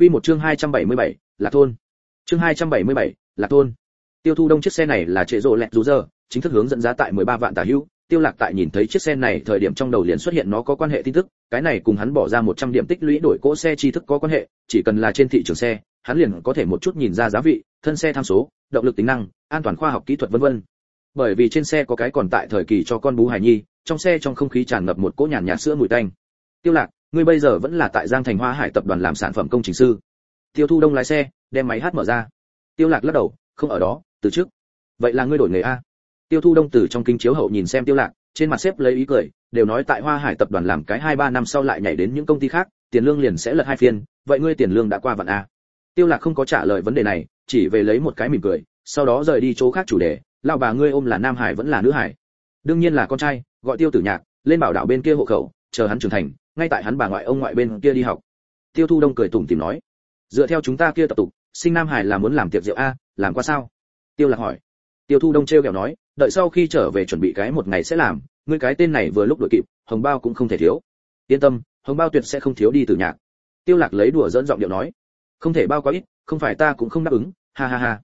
Quy một chương 277, là thôn. Chương 277, là thôn. Tiêu Thu Đông chiếc xe này là trệ rồ lẹt rú giờ, chính thức hướng dẫn giá tại 13 vạn tả hữu. Tiêu Lạc tại nhìn thấy chiếc xe này thời điểm trong đầu liền xuất hiện nó có quan hệ tin tức, cái này cùng hắn bỏ ra 100 điểm tích lũy đổi cỗ xe tri thức có quan hệ, chỉ cần là trên thị trường xe, hắn liền có thể một chút nhìn ra giá vị, thân xe tham số, động lực tính năng, an toàn khoa học kỹ thuật vân vân. Bởi vì trên xe có cái còn tại thời kỳ cho con bú hài nhi, trong xe trong không khí tràn ngập một cỗ nhàn nhạt sữa mùi tanh. Tiêu Lạc, ngươi bây giờ vẫn là tại Giang Thành Hoa Hải tập đoàn làm sản phẩm công trình sư. Tiêu Thu Đông lái xe, đem máy hát mở ra. Tiêu Lạc lắc đầu, không ở đó, từ trước. Vậy là ngươi đổi nghề a? Tiêu Thu Đông từ trong kinh chiếu hậu nhìn xem Tiêu Lạc, trên mặt xếp lấy ý cười, đều nói tại Hoa Hải tập đoàn làm cái 2 3 năm sau lại nhảy đến những công ty khác, tiền lương liền sẽ lật hai phiên, vậy ngươi tiền lương đã qua vạn a. Tiêu Lạc không có trả lời vấn đề này, chỉ về lấy một cái mỉm cười, sau đó rời đi chỗ khác chủ đề, lão bà ngươi ôm là Nam Hải vẫn là nữ Hải? Đương nhiên là con trai, gọi Tiêu Tử Nhạc, lên bảo đạo bên kia hộ khẩu, chờ hắn trưởng thành, ngay tại hắn bà ngoại ông ngoại bên kia đi học. Tiêu thu đông cười tủm tỉm nói, dựa theo chúng ta kia tập tục, sinh nam hải là muốn làm tiệc rượu a, làm qua sao? Tiêu lạc hỏi. Tiêu thu đông treo kẹo nói, đợi sau khi trở về chuẩn bị cái một ngày sẽ làm, ngươi cái tên này vừa lúc đuổi kịp, hồng bao cũng không thể thiếu. Yên tâm, hồng bao tuyệt sẽ không thiếu đi từ nhạc. Tiêu lạc lấy đùa dẫn giọng điệu nói, không thể bao quá ít, không phải ta cũng không đáp ứng, ha ha ha.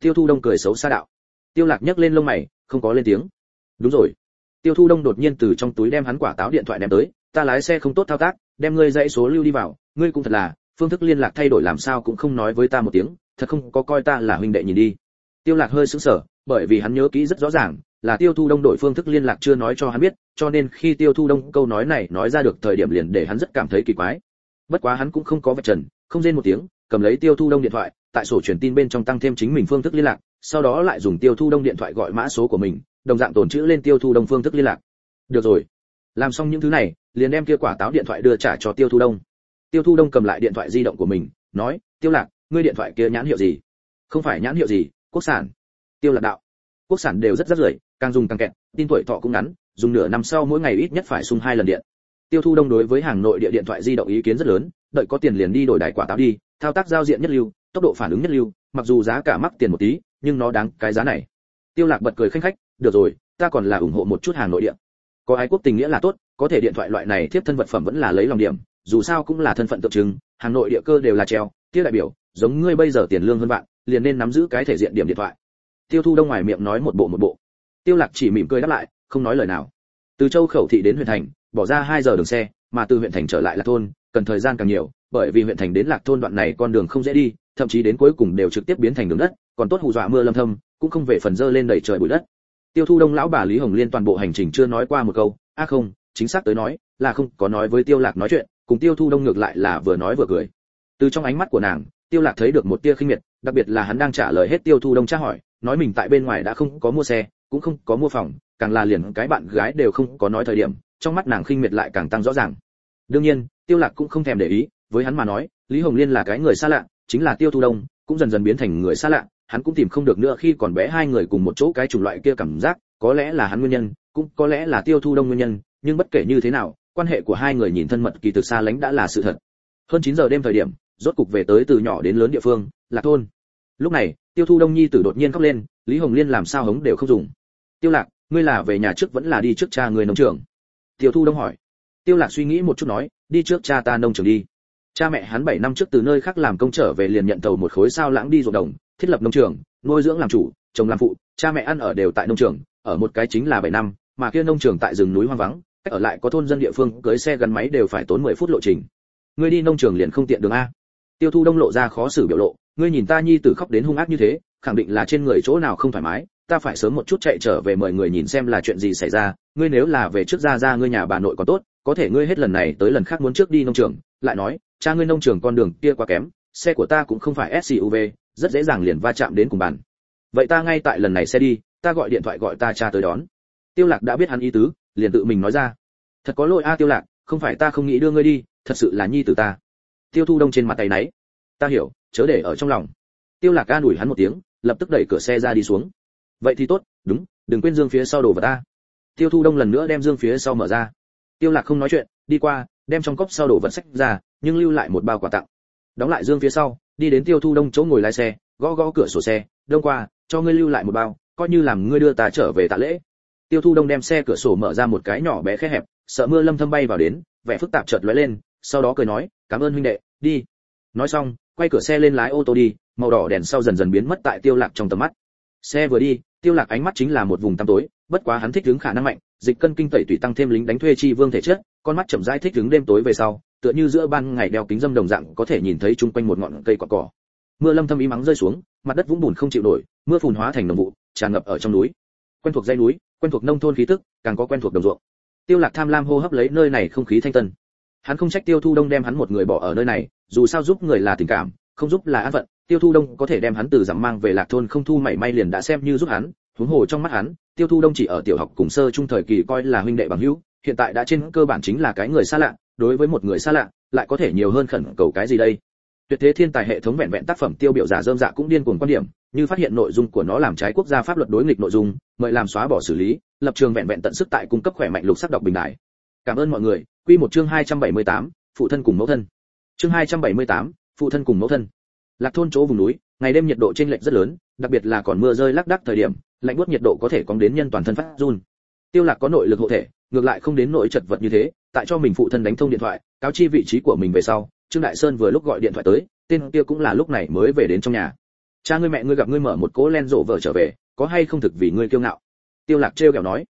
Tiêu thu đông cười xấu xa đạo. Tiêu lạc nhấc lên lông mày, không có lên tiếng. Đúng rồi tiêu thu đông đột nhiên từ trong túi đem hắn quả táo điện thoại đem tới, ta lái xe không tốt thao tác, đem ngươi dãy số lưu đi vào, ngươi cũng thật là, phương thức liên lạc thay đổi làm sao cũng không nói với ta một tiếng, thật không có coi ta là huynh đệ nhìn đi. Tiêu lạc hơi sững sờ, bởi vì hắn nhớ kỹ rất rõ ràng, là tiêu thu đông đổi phương thức liên lạc chưa nói cho hắn biết, cho nên khi tiêu thu đông câu nói này nói ra được thời điểm liền để hắn rất cảm thấy kỳ quái. Bất quá hắn cũng không có vạch trần, không rên một tiếng, cầm lấy tiêu thu đông điện thoại, tại sổ truyền tin bên trong tăng thêm chính mình phương thức liên lạc, sau đó lại dùng tiêu thu đông điện thoại gọi mã số của mình đồng dạng tồn chữ lên tiêu thu đông phương thức liên lạc. Được rồi. Làm xong những thứ này, liền đem kia quả táo điện thoại đưa trả cho tiêu thu đông. Tiêu thu đông cầm lại điện thoại di động của mình, nói, tiêu lạc, ngươi điện thoại kia nhãn hiệu gì? Không phải nhãn hiệu gì, quốc sản. Tiêu lạc đạo. Quốc sản đều rất rất rưởi, càng dùng càng kẹt, tin tuổi thọ cũng ngắn, dùng nửa năm sau mỗi ngày ít nhất phải sung hai lần điện. Tiêu thu đông đối với hàng nội địa điện thoại di động ý kiến rất lớn, đợi có tiền liền đi đổi đài quả táo đi, thao tác giao diện nhất lưu, tốc độ phản ứng nhất lưu, mặc dù giá cả mắc tiền một tí, nhưng nó đáng cái giá này. Tiêu lạc bật cười khinh khách được rồi, ta còn là ủng hộ một chút hàng nội địa. Có ái quốc tình nghĩa là tốt, có thể điện thoại loại này tiếp thân vật phẩm vẫn là lấy lòng điểm, dù sao cũng là thân phận tượng trưng hàng nội địa cơ đều là treo tiêu đại biểu, giống ngươi bây giờ tiền lương hơn bạn, liền nên nắm giữ cái thể diện điểm điện thoại. Tiêu thu đông ngoài miệng nói một bộ một bộ. Tiêu lạc chỉ mỉm cười đáp lại, không nói lời nào. Từ châu khẩu thị đến huyện thành, bỏ ra 2 giờ đường xe, mà từ huyện thành trở lại là thôn, cần thời gian càng nhiều, bởi vì huyện thành đến lạc thôn đoạn này con đường không dễ đi, thậm chí đến cuối cùng đều trực tiếp biến thành đường đất, còn tốt hù dọa mưa lâm thâm, cũng không về phần dơ lên đầy trời bụi đất tiêu thu đông lão bà lý hồng liên toàn bộ hành trình chưa nói qua một câu, a không, chính xác tới nói, là không có nói với tiêu lạc nói chuyện, cùng tiêu thu đông ngược lại là vừa nói vừa cười. Từ trong ánh mắt của nàng, tiêu lạc thấy được một tia khinh miệt, đặc biệt là hắn đang trả lời hết tiêu thu đông tra hỏi, nói mình tại bên ngoài đã không có mua xe, cũng không có mua phòng, càng là liền cái bạn gái đều không có nói thời điểm, trong mắt nàng khinh miệt lại càng tăng rõ ràng. Đương nhiên, tiêu lạc cũng không thèm để ý, với hắn mà nói, lý hồng liên là cái người xa lạ, chính là tiêu thu đông, cũng dần dần biến thành người xa lạ hắn cũng tìm không được nữa khi còn bé hai người cùng một chỗ cái chủng loại kia cảm giác, có lẽ là hắn nguyên nhân, cũng có lẽ là tiêu thu đông nguyên nhân, nhưng bất kể như thế nào, quan hệ của hai người nhìn thân mật kỳ thực xa lánh đã là sự thật. Hơn 9 giờ đêm thời điểm, rốt cục về tới từ nhỏ đến lớn địa phương là thôn. Lúc này, tiêu thu đông nhi tử đột nhiên khóc lên, lý hồng liên làm sao hống đều không dùng. Tiêu lạc, ngươi là về nhà trước vẫn là đi trước cha người nông trường? Tiêu thu đông hỏi. Tiêu lạc suy nghĩ một chút nói, đi trước cha ta nông trường đi. Cha mẹ hắn 7 năm trước từ nơi khác làm công trở về liền nhận tàu một khối sao lãng đi ruộng đồng thiết lập nông trường, nuôi dưỡng làm chủ chồng làm phụ, cha mẹ ăn ở đều tại nông trường, ở một cái chính là 7 năm, mà kia nông trường tại rừng núi hoang vắng, cách ở lại có thôn dân địa phương, cưới xe gắn máy đều phải tốn 10 phút lộ trình. Ngươi đi nông trường liền không tiện đường a. Tiêu thu đông lộ ra khó xử biểu lộ, ngươi nhìn ta nhi tử khóc đến hung ác như thế, khẳng định là trên người chỗ nào không thoải mái, ta phải sớm một chút chạy trở về mời người nhìn xem là chuyện gì xảy ra, ngươi nếu là về trước ra ra ngươi nhà bà nội còn tốt, có thể ngươi hết lần này tới lần khác muốn trước đi nông trường, lại nói, cha ngươi nông trường con đường kia quá kém, xe của ta cũng không phải SUV rất dễ dàng liền va chạm đến cùng bàn. Vậy ta ngay tại lần này xe đi, ta gọi điện thoại gọi ta cha tới đón. Tiêu lạc đã biết hắn ý tứ, liền tự mình nói ra. Thật có lỗi a, tiêu lạc, không phải ta không nghĩ đưa ngươi đi, thật sự là nhi tử ta. Tiêu thu đông trên mặt tay nấy ta hiểu, chớ để ở trong lòng. Tiêu lạc ca đuổi hắn một tiếng, lập tức đẩy cửa xe ra đi xuống. Vậy thì tốt, đúng, đừng quên dương phía sau đồ vào ta. Tiêu thu đông lần nữa đem dương phía sau mở ra. Tiêu lạc không nói chuyện, đi qua, đem trong cốc sau đồ vật sách ra, nhưng lưu lại một bao quà tặng. Đóng lại dương phía sau đi đến tiêu thu đông chỗ ngồi lái xe, gõ gõ cửa sổ xe, đông qua, cho ngươi lưu lại một bao, coi như làm ngươi đưa ta trở về tạ lễ. Tiêu thu đông đem xe cửa sổ mở ra một cái nhỏ bé khe hẹp, sợ mưa lâm thâm bay vào đến, vẻ phức tạp chợt lóe lên, sau đó cười nói, cảm ơn huynh đệ, đi. Nói xong, quay cửa xe lên lái ô tô đi, màu đỏ đèn sau dần dần biến mất tại tiêu lạc trong tầm mắt. Xe vừa đi, tiêu lạc ánh mắt chính là một vùng tăm tối, bất quá hắn thích ứng khả năng mạnh, dịch cân kinh tẩy tùy tăng thêm lính đánh thuê chi vương thể chất, con mắt chậm rãi thích ứng đêm tối về sau tựa như giữa ban ngày đeo kính dâm đồng dạng có thể nhìn thấy chung quanh một ngọn cây cỏ cỏ. Mưa lâm thâm ý mắng rơi xuống, mặt đất vũng bùn không chịu nổi, mưa phùn hóa thành đồng vụ, tràn ngập ở trong núi. Quen thuộc dây núi, quen thuộc nông thôn khí tức, càng có quen thuộc đồng ruộng. Tiêu lạc tham lam hô hấp lấy nơi này không khí thanh tân. Hắn không trách tiêu thu đông đem hắn một người bỏ ở nơi này, dù sao giúp người là tình cảm, không giúp là an phận. Tiêu thu đông có thể đem hắn từ giảm mang về lạc thôn không thu mảy may liền đã xem như giúp hắn, huống hồ trong mắt hắn, tiêu thu đông chỉ ở tiểu học cùng sơ trung thời kỳ coi là huynh đệ bằng hữu, hiện tại đã trên cơ bản chính là cái người xa lạ đối với một người xa lạ lại có thể nhiều hơn khẩn cầu cái gì đây? Tuyệt thế thiên tài hệ thống vẹn vẹn tác phẩm tiêu biểu giả dơm dạ cũng điên cuồng quan điểm như phát hiện nội dung của nó làm trái quốc gia pháp luật đối nghịch nội dung mời làm xóa bỏ xử lý lập trường vẹn vẹn tận sức tại cung cấp khỏe mạnh lục sắc đọc bình đại. Cảm ơn mọi người. Quy một chương 278, phụ thân cùng mẫu thân. Chương 278, phụ thân cùng mẫu thân. Lạc thôn chỗ vùng núi ngày đêm nhiệt độ trên lệch rất lớn đặc biệt là còn mưa rơi lác đác thời điểm lạnh buốt nhiệt độ có thể cóng đến nhân toàn thân phát run tiêu lạc có nội lực hộ thể, ngược lại không đến nỗi chật vật như thế, tại cho mình phụ thân đánh thông điện thoại, cáo chi vị trí của mình về sau, trương đại sơn vừa lúc gọi điện thoại tới, tên kia cũng là lúc này mới về đến trong nhà. Cha ngươi mẹ ngươi gặp ngươi mở một cố len rộ vợ trở về, có hay không thực vì ngươi kiêu ngạo? Tiêu lạc treo kẹo nói.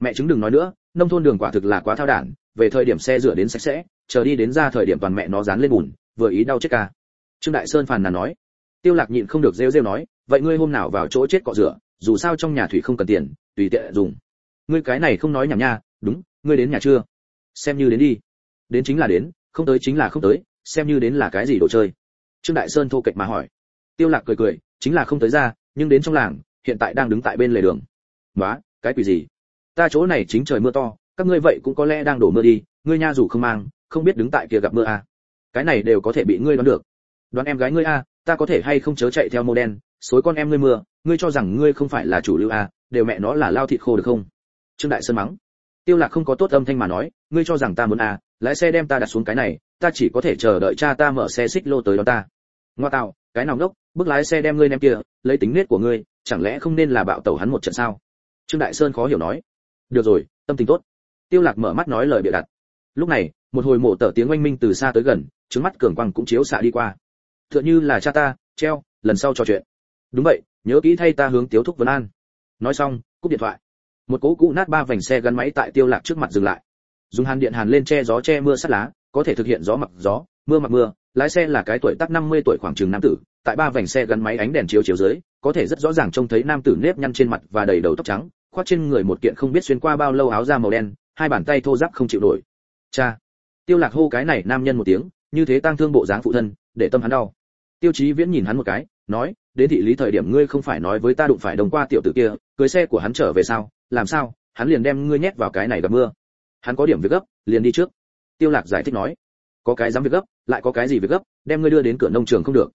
Mẹ chứng đừng nói nữa, nông thôn đường quả thực là quá thao đản, về thời điểm xe rửa đến sạch sẽ, chờ đi đến ra thời điểm toàn mẹ nó dán lên bùn, vừa ý đau chết ca. Trương đại sơn phàn nàn nói. Tiêu lạc nhịn không được rêu rêu nói. Vậy ngươi hôm nào vào chỗ chết cọ rửa, dù sao trong nhà thủy không cần tiền, tùy tiện dùng ngươi cái này không nói nhảm nha đúng ngươi đến nhà chưa? Xem như đến đi. Đến chính là đến không tới chính là không tới xem như đến là cái gì đồ chơi? Trương đại sơn thô kệch mà hỏi. Tiêu lạc cười cười chính là không tới ra nhưng đến trong làng hiện tại đang đứng tại bên lề đường. Quá cái quỷ gì? Ta chỗ này chính trời mưa to các ngươi vậy cũng có lẽ đang đổ mưa đi ngươi nha dù không mang không biết đứng tại kia gặp mưa à. cái này đều có thể bị ngươi đoán được. Đoán em gái ngươi a à, ta có thể hay không chớ chạy theo mô đen xối con em ngươi mưa ngươi cho rằng ngươi không phải là chủ lưu a à, đều mẹ nó là lao thịt khô được không? Trương đại sơn mắng. Tiêu lạc không có tốt âm thanh mà nói, ngươi cho rằng ta muốn à lái xe đem ta đặt xuống cái này, ta chỉ có thể chờ đợi cha ta mở xe xích lô tới đón ta. Ngoa tạo, cái nào ngốc, bước lái xe đem ngươi ném kia, lấy tính nết của ngươi, chẳng lẽ không nên là bạo tẩu hắn một trận sao? Trương đại sơn khó hiểu nói. Được rồi, tâm tình tốt. Tiêu lạc mở mắt nói lời bịa đặt. Lúc này, một hồi mổ tở tiếng oanh minh từ xa tới gần, trứng mắt cường quang cũng chiếu xạ đi qua. Tựa như là cha ta, treo, lần sau trò chuyện. Đúng vậy, nhớ kỹ thay ta hướng tiếu thúc vấn an. Nói xong, cúp điện thoại một cỗ cũ nát ba vành xe gắn máy tại tiêu lạc trước mặt dừng lại. Dùng hàn điện hàn lên che gió che mưa sát lá, có thể thực hiện gió mặc gió, mưa mặc mưa, lái xe là cái tuổi tác 50 tuổi khoảng chừng nam tử, tại ba vành xe gắn máy ánh đèn chiếu chiếu dưới, có thể rất rõ ràng trông thấy nam tử nếp nhăn trên mặt và đầy đầu tóc trắng, khoác trên người một kiện không biết xuyên qua bao lâu áo da màu đen, hai bàn tay thô ráp không chịu nổi. Cha! Tiêu lạc hô cái này nam nhân một tiếng, như thế tăng thương bộ dáng phụ thân, để tâm hắn đau. Tiêu chí viễn nhìn hắn một cái, nói, đến thị lý thời điểm ngươi không phải nói với ta đụng phải đồng qua tiểu tử kia, cưới xe của hắn trở về sao? Làm sao, hắn liền đem ngươi nhét vào cái này gặp mưa. Hắn có điểm việc gấp, liền đi trước. Tiêu lạc giải thích nói, có cái dám việc gấp, lại có cái gì việc gấp, đem ngươi đưa đến cửa nông trường không được.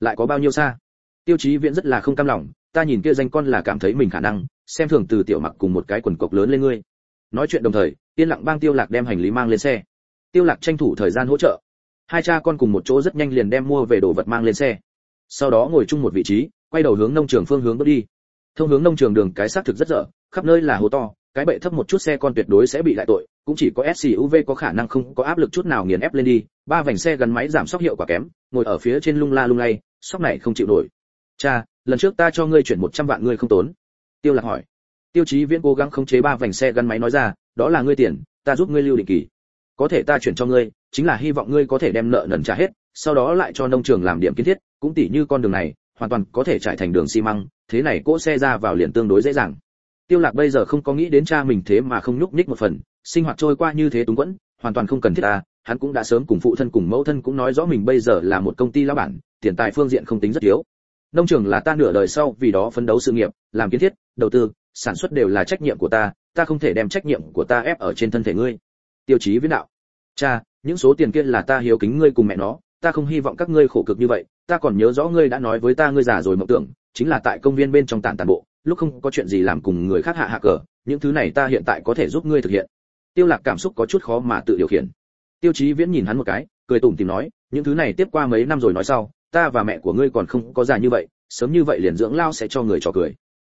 Lại có bao nhiêu xa? Tiêu chí viễn rất là không cam lòng, ta nhìn kia danh con là cảm thấy mình khả năng, xem thường từ tiểu mặc cùng một cái quần cộc lớn lên ngươi. Nói chuyện đồng thời tiên lặng bang tiêu lạc đem hành lý mang lên xe. Tiêu lạc tranh thủ thời gian hỗ trợ. Hai cha con cùng một chỗ rất nhanh liền đem mua về đồ vật mang lên xe. Sau đó ngồi chung một vị trí, quay đầu hướng nông trường phương hướng bước đi. Thông hướng nông trường đường cái xác thực rất dở khắp nơi là hố to, cái bệ thấp một chút xe con tuyệt đối sẽ bị lại tội, cũng chỉ có SUV có khả năng không có áp lực chút nào nghiền ép lên đi, ba vành xe gắn máy giảm sóc hiệu quả kém, ngồi ở phía trên lung la lung lay sóc này không chịu nổi. Cha, lần trước ta cho ngươi chuyển 100 vạn ngươi không tốn. Tiêu lạc hỏi. Tiêu chí viễn cố gắng khống chế ba vành xe gắn máy nói ra, đó là ngươi tiền, ta giúp ngươi lưu định kỳ. Có thể ta chuyển cho ngươi, chính là hy vọng ngươi có thể đem nợ nần trả hết, sau đó lại cho nông trường làm điểm kiến thiết, cũng tỉ như con đường này, hoàn toàn có thể trải thành đường xi măng, thế này cỗ xe ra vào liền tương đối dễ dàng tiêu lạc bây giờ không có nghĩ đến cha mình thế mà không nhúc nhích một phần, sinh hoạt trôi qua như thế túng quẫn, hoàn toàn không cần thiết à? hắn cũng đã sớm cùng phụ thân cùng mẫu thân cũng nói rõ mình bây giờ là một công ty lão bản, tiền tài phương diện không tính rất thiếu nông trường là ta nửa đời sau vì đó phấn đấu sự nghiệp, làm kiến thiết, đầu tư, sản xuất đều là trách nhiệm của ta ta không thể đem trách nhiệm của ta ép ở trên thân thể ngươi. Tiêu chí viễn đạo. Cha, những số tiền kia là ta hiếu kính ngươi cùng mẹ nó, ta không hy vọng các ngươi khổ cực như vậy, ta còn nhớ rõ ngươi đã nói với ta ngươi già rồi mộng tưởng, chính là tại công viên bên trong tản tàn bộ lúc không có chuyện gì làm cùng người khác hạ hạ cờ, những thứ này ta hiện tại có thể giúp ngươi thực hiện. Tiêu lạc cảm xúc có chút khó mà tự điều khiển. Tiêu chí viễn nhìn hắn một cái, cười tủm tỉm nói, những thứ này tiếp qua mấy năm rồi nói sau, ta và mẹ của ngươi còn không có già như vậy, sớm như vậy liền dưỡng lao sẽ cho người trò cười.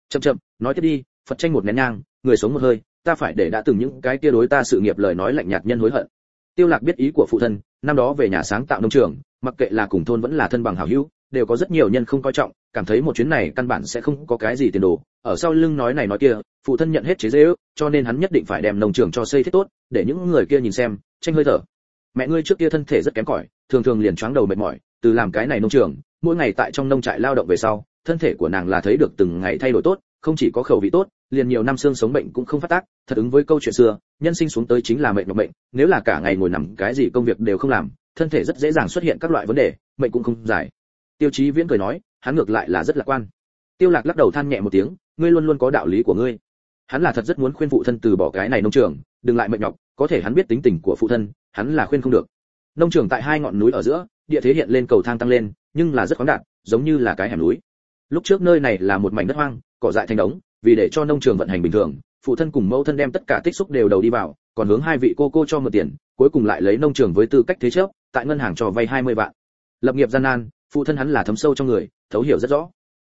Chậm chậm, nói tiếp đi, phật tranh một nén nhang, người sống một hơi, ta phải để đã từng những cái kia đối ta sự nghiệp lời nói lạnh nhạt nhân hối hận. Tiêu lạc biết ý của phụ thân, năm đó về nhà sáng tạo nông trường, mặc kệ là cùng thôn vẫn là thân bằng hảo hữu đều có rất nhiều nhân không coi trọng, cảm thấy một chuyến này căn bản sẽ không có cái gì tiền đồ. Ở sau lưng nói này nói kia, phụ thân nhận hết chế dễ ước, cho nên hắn nhất định phải đem nông trường cho xây thiết tốt, để những người kia nhìn xem, tranh hơi thở. Mẹ ngươi trước kia thân thể rất kém cỏi, thường thường liền choáng đầu mệt mỏi, từ làm cái này nông trường, mỗi ngày tại trong nông trại lao động về sau, thân thể của nàng là thấy được từng ngày thay đổi tốt, không chỉ có khẩu vị tốt, liền nhiều năm xương sống bệnh cũng không phát tác, thật ứng với câu chuyện xưa, nhân sinh xuống tới chính là mệnh nhọc bệnh, nếu là cả ngày ngồi nằm, cái gì công việc đều không làm, thân thể rất dễ dàng xuất hiện các loại vấn đề, mệnh cũng không giải tiêu chí viễn cười nói, hắn ngược lại là rất lạc quan. Tiêu lạc lắc đầu than nhẹ một tiếng, ngươi luôn luôn có đạo lý của ngươi. Hắn là thật rất muốn khuyên phụ thân từ bỏ cái này nông trường, đừng lại mệt nhọc, có thể hắn biết tính tình của phụ thân, hắn là khuyên không được. Nông trường tại hai ngọn núi ở giữa, địa thế hiện lên cầu thang tăng lên, nhưng là rất khoáng đạt, giống như là cái hẻm núi. Lúc trước nơi này là một mảnh đất hoang, cỏ dại thành đống, vì để cho nông trường vận hành bình thường, phụ thân cùng mẫu thân đem tất cả tích xúc đều đầu đi vào, còn hướng hai vị cô cô cho mượn tiền, cuối cùng lại lấy nông trường với tư cách thế chấp, tại ngân hàng cho vay 20 vạn. Lập nghiệp gian nan phụ thân hắn là thấm sâu trong người, thấu hiểu rất rõ.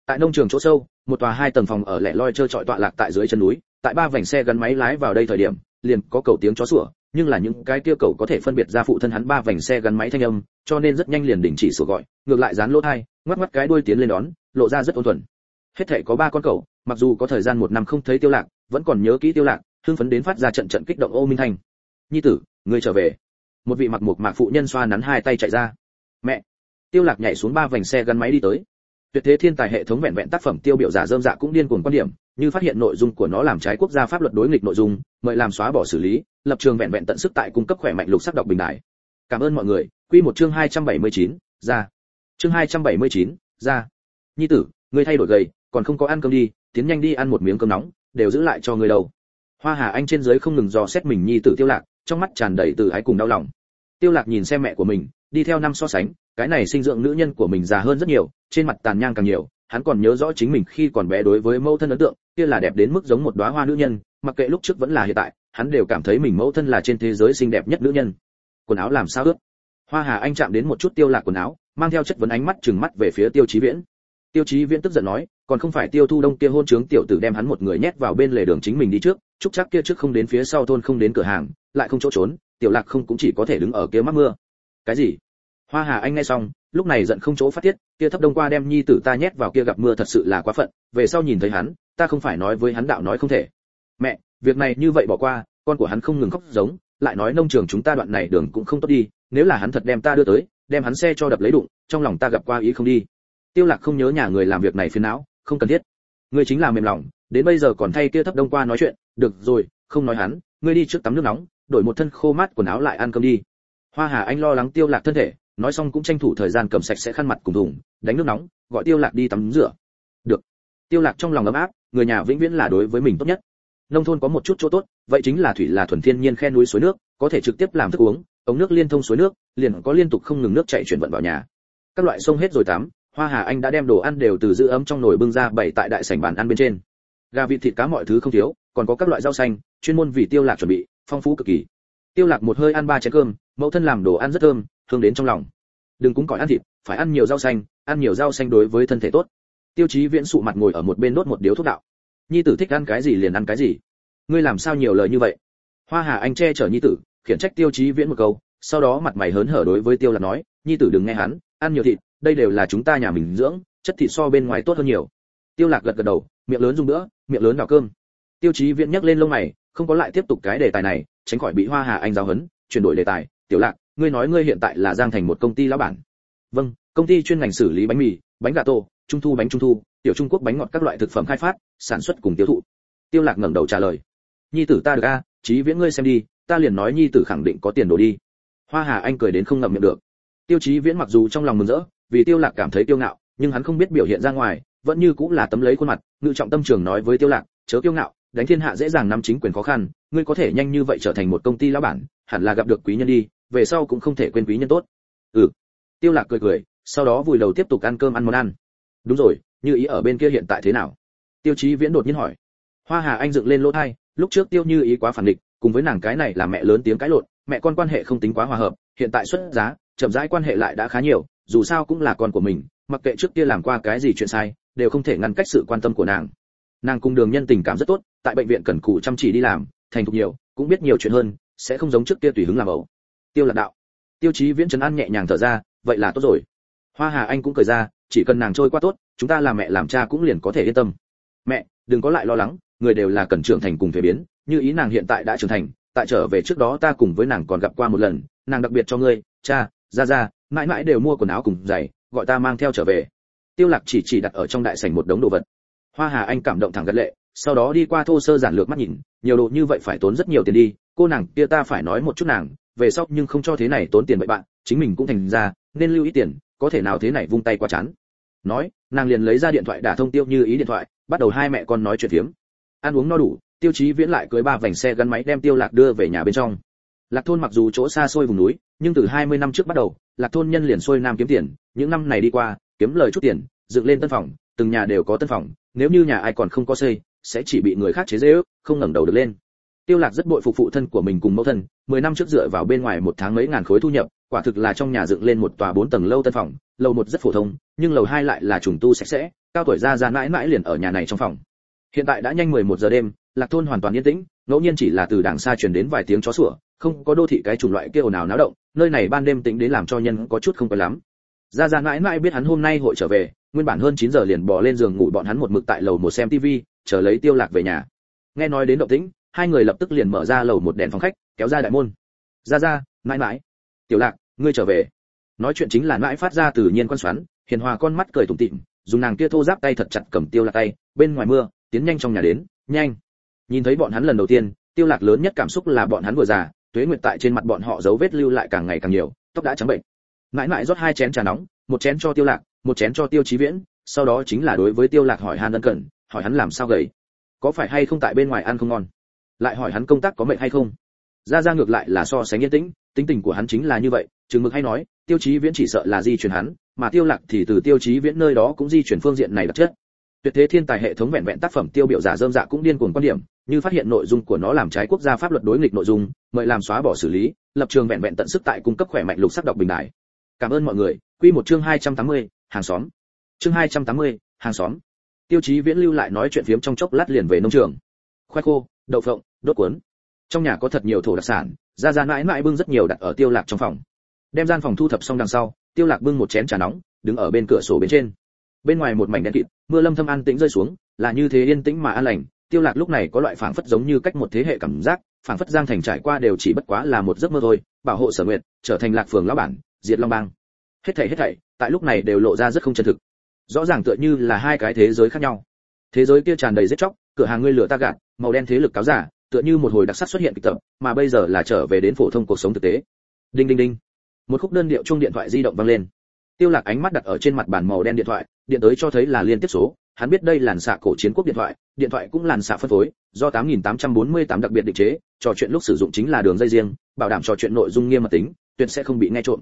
Tại nông trường chỗ sâu, một tòa hai tầng phòng ở lẻ loi trơ trọi tọa lạc tại dưới chân núi, tại ba vành xe gắn máy lái vào đây thời điểm, liền có cầu tiếng chó sủa, nhưng là những cái kia cầu có thể phân biệt ra phụ thân hắn ba vành xe gắn máy thanh âm, cho nên rất nhanh liền đình chỉ sủa gọi, ngược lại dán lỗ thai, ngoắc ngoắc cái đuôi tiến lên đón, lộ ra rất ôn thuần. Hết thảy có ba con cầu, mặc dù có thời gian một năm không thấy tiêu lạc, vẫn còn nhớ kỹ tiêu lạc, hưng phấn đến phát ra trận trận kích động ô minh thành nhi tử, ngươi trở về. Một vị mặc một mạc phụ nhân xoa nắn hai tay chạy ra. Mẹ tiêu lạc nhảy xuống ba vành xe gắn máy đi tới. Tuyệt thế thiên tài hệ thống vẹn vẹn tác phẩm tiêu biểu giả dơm dạ cũng điên cuồng quan điểm như phát hiện nội dung của nó làm trái quốc gia pháp luật đối nghịch nội dung mời làm xóa bỏ xử lý lập trường vẹn vẹn tận sức tại cung cấp khỏe mạnh lục sắc đọc bình đại. Cảm ơn mọi người. Quy một chương 279, ra. Chương 279, ra. Nhi tử ngươi thay đổi gầy còn không có ăn cơm đi tiến nhanh đi ăn một miếng cơm nóng đều giữ lại cho người đầu hoa hà anh trên dưới không ngừng dò xét mình nhi tử tiêu lạc trong mắt tràn đầy từ ái cùng đau lòng. Tiêu lạc nhìn xem mẹ của mình đi theo năm so sánh, cái này sinh dưỡng nữ nhân của mình già hơn rất nhiều, trên mặt tàn nhang càng nhiều, hắn còn nhớ rõ chính mình khi còn bé đối với mẫu thân ấn tượng, kia là đẹp đến mức giống một đóa hoa nữ nhân, mặc kệ lúc trước vẫn là hiện tại, hắn đều cảm thấy mình mẫu thân là trên thế giới xinh đẹp nhất nữ nhân. Quần áo làm sao ướt? Hoa hà anh chạm đến một chút tiêu lạc quần áo, mang theo chất vấn ánh mắt trừng mắt về phía tiêu chí viễn. Tiêu chí viễn tức giận nói, còn không phải tiêu thu đông kia hôn trướng tiểu tử đem hắn một người nhét vào bên lề đường chính mình đi trước trúc chắc kia trước không đến phía sau thôn không đến cửa hàng, lại không chỗ trốn, tiểu lạc không cũng chỉ có thể đứng ở kia mắc mưa cái gì? Hoa hà anh nghe xong, lúc này giận không chỗ phát tiết, kia thấp đông qua đem nhi tử ta nhét vào kia gặp mưa thật sự là quá phận, về sau nhìn thấy hắn, ta không phải nói với hắn đạo nói không thể. Mẹ, việc này như vậy bỏ qua, con của hắn không ngừng khóc giống, lại nói nông trường chúng ta đoạn này đường cũng không tốt đi, nếu là hắn thật đem ta đưa tới, đem hắn xe cho đập lấy đụng, trong lòng ta gặp qua ý không đi. Tiêu lạc không nhớ nhà người làm việc này phiền não, không cần thiết. Ngươi chính là mềm lòng, đến bây giờ còn thay kia thấp đông qua nói chuyện, được rồi, không nói hắn, ngươi đi trước tắm nước nóng, đổi một thân khô mát quần áo lại ăn cơm đi hoa hà anh lo lắng tiêu lạc thân thể, nói xong cũng tranh thủ thời gian cầm sạch sẽ khăn mặt cùng thùng, đánh nước nóng, gọi tiêu lạc đi tắm rửa. Được. Tiêu lạc trong lòng ấm áp, người nhà vĩnh viễn là đối với mình tốt nhất. Nông thôn có một chút chỗ tốt, vậy chính là thủy là thuần thiên nhiên khe núi suối nước, có thể trực tiếp làm thức uống, ống nước liên thông suối nước, liền có liên tục không ngừng nước chảy chuyển vận vào nhà. Các loại sông hết rồi tắm, hoa hà anh đã đem đồ ăn đều từ giữ ấm trong nồi bưng ra bày tại đại sảnh bàn ăn bên trên. Gà, vịt, thịt, cá mọi thứ không thiếu, còn có các loại rau xanh, chuyên môn vì tiêu lạc chuẩn bị, phong phú cực kỳ. Tiêu lạc một hơi ăn ba chén cơm mẫu thân làm đồ ăn rất thơm hương đến trong lòng. Đừng cũng còi ăn thịt, phải ăn nhiều rau xanh, ăn nhiều rau xanh đối với thân thể tốt. Tiêu chí viễn sụ mặt ngồi ở một bên đốt một điếu thuốc đạo. Nhi tử thích ăn cái gì liền ăn cái gì. Ngươi làm sao nhiều lời như vậy? Hoa hà anh che chở nhi tử, khiển trách tiêu chí viễn một câu, sau đó mặt mày hớn hở đối với tiêu lạc nói, nhi tử đừng nghe hắn, ăn nhiều thịt, đây đều là chúng ta nhà mình dưỡng, chất thịt so bên ngoài tốt hơn nhiều. Tiêu lạc gật gật đầu, miệng lớn dùng nữa, miệng lớn đào cơm. Tiêu chí viễn nhắc lên lông mày, không có lại tiếp tục cái đề tài này, tránh khỏi bị hoa hà anh giáo hấn chuyển đổi đề tài tiểu lạc, ngươi nói ngươi hiện tại là giang thành một công ty lão bản. Vâng công ty chuyên ngành xử lý bánh mì, bánh gà tô, trung thu bánh trung thu, tiểu trung quốc bánh ngọt các loại thực phẩm khai phát, sản xuất cùng tiêu thụ. Tiêu lạc ngẩng đầu trả lời. Nhi tử ta được a, chí viễn ngươi xem đi, ta liền nói nhi tử khẳng định có tiền đồ đi. Hoa hà anh cười đến không ngậm miệng được. Tiêu chí viễn mặc dù trong lòng mừng rỡ, vì tiêu lạc cảm thấy tiêu ngạo, nhưng hắn không biết biểu hiện ra ngoài, vẫn như cũng là tấm lấy khuôn mặt, ngự trọng tâm trường nói với tiêu lạc, chớ tiêu ngạo, đánh thiên hạ dễ dàng nắm chính quyền khó khăn, ngươi có thể nhanh như vậy trở thành một công ty lão bản, hẳn là gặp được quý nhân đi về sau cũng không thể quên quý nhân tốt. Ừ. Tiêu lạc cười cười, sau đó vùi đầu tiếp tục ăn cơm ăn món ăn. Đúng rồi, như ý ở bên kia hiện tại thế nào? Tiêu chí viễn đột nhiên hỏi. Hoa hà anh dựng lên lỗ thay lúc trước tiêu như ý quá phản địch cùng với nàng cái này là mẹ lớn tiếng cãi lộn, mẹ con quan hệ không tính quá hòa hợp, hiện tại xuất giá, chậm rãi quan hệ lại đã khá nhiều, dù sao cũng là con của mình, mặc kệ trước kia làm qua cái gì chuyện sai, đều không thể ngăn cách sự quan tâm của nàng. Nàng cùng đường nhân tình cảm rất tốt, tại bệnh viện cần cù chăm chỉ đi làm, thành thục nhiều, cũng biết nhiều chuyện hơn, sẽ không giống trước kia tùy hứng làm ẩu tiêu lạc đạo. Tiêu chí viễn trấn an nhẹ nhàng thở ra, vậy là tốt rồi. Hoa hà anh cũng cười ra, chỉ cần nàng trôi qua tốt, chúng ta làm mẹ làm cha cũng liền có thể yên tâm. Mẹ, đừng có lại lo lắng, người đều là cần trưởng thành cùng thể biến, như ý nàng hiện tại đã trưởng thành, tại trở về trước đó ta cùng với nàng còn gặp qua một lần, nàng đặc biệt cho ngươi, cha, ra ra, mãi mãi đều mua quần áo cùng giày, gọi ta mang theo trở về. Tiêu lạc chỉ chỉ đặt ở trong đại sảnh một đống đồ vật. Hoa hà anh cảm động thẳng gật lệ, sau đó đi qua thô sơ giản lược mắt nhìn, nhiều đồ như vậy phải tốn rất nhiều tiền đi, cô nàng kia ta phải nói một chút nàng về sau nhưng không cho thế này tốn tiền bậy bạn, chính mình cũng thành ra, nên lưu ý tiền, có thể nào thế này vung tay qua chán. Nói, nàng liền lấy ra điện thoại đả thông tiêu như ý điện thoại, bắt đầu hai mẹ con nói chuyện phiếm. Ăn uống no đủ, tiêu chí viễn lại cưới ba vành xe gắn máy đem tiêu lạc đưa về nhà bên trong. Lạc thôn mặc dù chỗ xa xôi vùng núi, nhưng từ 20 năm trước bắt đầu, lạc thôn nhân liền xuôi nam kiếm tiền, những năm này đi qua, kiếm lời chút tiền, dựng lên tân phòng, từng nhà đều có tân phòng, nếu như nhà ai còn không có xây, sẽ chỉ bị người khác chế giễu, không ngẩng đầu được lên tiêu lạc rất bội phục phụ thân của mình cùng mẫu thân 10 năm trước dựa vào bên ngoài một tháng mấy ngàn khối thu nhập, quả thực là trong nhà dựng lên một tòa bốn tầng lâu tân phòng, lầu một rất phổ thông, nhưng lầu hai lại là trùng tu sạch sẽ, cao tuổi ra ra mãi mãi liền ở nhà này trong phòng. Hiện tại đã nhanh 11 giờ đêm, lạc thôn hoàn toàn yên tĩnh, ngẫu nhiên chỉ là từ đàng xa truyền đến vài tiếng chó sủa, không có đô thị cái chủng loại kia ồn ào náo động, nơi này ban đêm tĩnh đến làm cho nhân có chút không có lắm. Ra ra mãi mãi biết hắn hôm nay hội trở về, nguyên bản hơn 9 giờ liền bỏ lên giường ngủ bọn hắn một mực tại lầu một xem tivi chờ lấy tiêu lạc về nhà. Nghe nói đến động tĩnh hai người lập tức liền mở ra lầu một đèn phòng khách, kéo ra đại môn. Ra ra, mãi mãi. Tiểu lạc, ngươi trở về. Nói chuyện chính là mãi phát ra từ nhiên quan xoắn, hiền hòa con mắt cười tủm tỉm, dùng nàng kia thô giáp tay thật chặt cầm tiêu lạc tay, bên ngoài mưa, tiến nhanh trong nhà đến, nhanh. Nhìn thấy bọn hắn lần đầu tiên, tiêu lạc lớn nhất cảm xúc là bọn hắn vừa già, tuế nguyệt tại trên mặt bọn họ dấu vết lưu lại càng ngày càng nhiều, tóc đã trắng bệnh. Mãi mãi rót hai chén trà nóng, một chén cho tiêu lạc, một chén cho tiêu chí viễn, sau đó chính là đối với tiêu lạc hỏi han ân cần, hỏi hắn làm sao gầy, có phải hay không tại bên ngoài ăn không ngon lại hỏi hắn công tác có mệnh hay không. Ra ra ngược lại là so sánh yên tĩnh tính tình của hắn chính là như vậy chừng mực hay nói tiêu chí viễn chỉ sợ là di chuyển hắn mà tiêu lạc thì từ tiêu chí viễn nơi đó cũng di chuyển phương diện này đặc chất. Tuyệt thế thiên tài hệ thống vẹn vẹn tác phẩm tiêu biểu giả dơm dạ cũng điên cuồng quan điểm như phát hiện nội dung của nó làm trái quốc gia pháp luật đối nghịch nội dung mời làm xóa bỏ xử lý lập trường vẹn vẹn tận sức tại cung cấp khỏe mạnh lục sắc đọc bình đại. Cảm ơn mọi người. Quy một chương 280, hàng xóm. Chương 280, hàng xóm. Tiêu chí viễn lưu lại nói chuyện phiếm trong chốc lát liền về nông trường. Khoai khô đậu phộng đốt cuốn. Trong nhà có thật nhiều thổ đặc sản ra ra mãi mãi bưng rất nhiều đặt ở tiêu lạc trong phòng. Đem gian phòng thu thập xong đằng sau, tiêu lạc bưng một chén trà nóng, đứng ở bên cửa sổ bên trên. Bên ngoài một mảnh đen kịt, mưa lâm thâm an tĩnh rơi xuống, là như thế yên tĩnh mà an lành. Tiêu lạc lúc này có loại phảng phất giống như cách một thế hệ cảm giác, phảng phất giang thành trải qua đều chỉ bất quá là một giấc mơ thôi, bảo hộ sở nguyện trở thành lạc phường lão bản, diệt long bang. Hết thảy hết thảy, tại lúc này đều lộ ra rất không chân thực. Rõ ràng tựa như là hai cái thế giới khác nhau. Thế giới kia tràn đầy giết chóc, cửa hàng ngươi lửa ta gạt, màu đen thế lực cáo giả tựa như một hồi đặc sắc xuất hiện kịch tập, mà bây giờ là trở về đến phổ thông cuộc sống thực tế. Đinh đinh đinh. Một khúc đơn điệu chuông điện thoại di động vang lên. Tiêu lạc ánh mắt đặt ở trên mặt bàn màu đen điện thoại, điện tới cho thấy là liên tiếp số. Hắn biết đây là xạ cổ chiến quốc điện thoại điện thoại cũng là xạ phân phối, do 8848 đặc biệt định chế, trò chuyện lúc sử dụng chính là đường dây riêng, bảo đảm trò chuyện nội dung nghiêm mật tính, tuyệt sẽ không bị nghe trộm.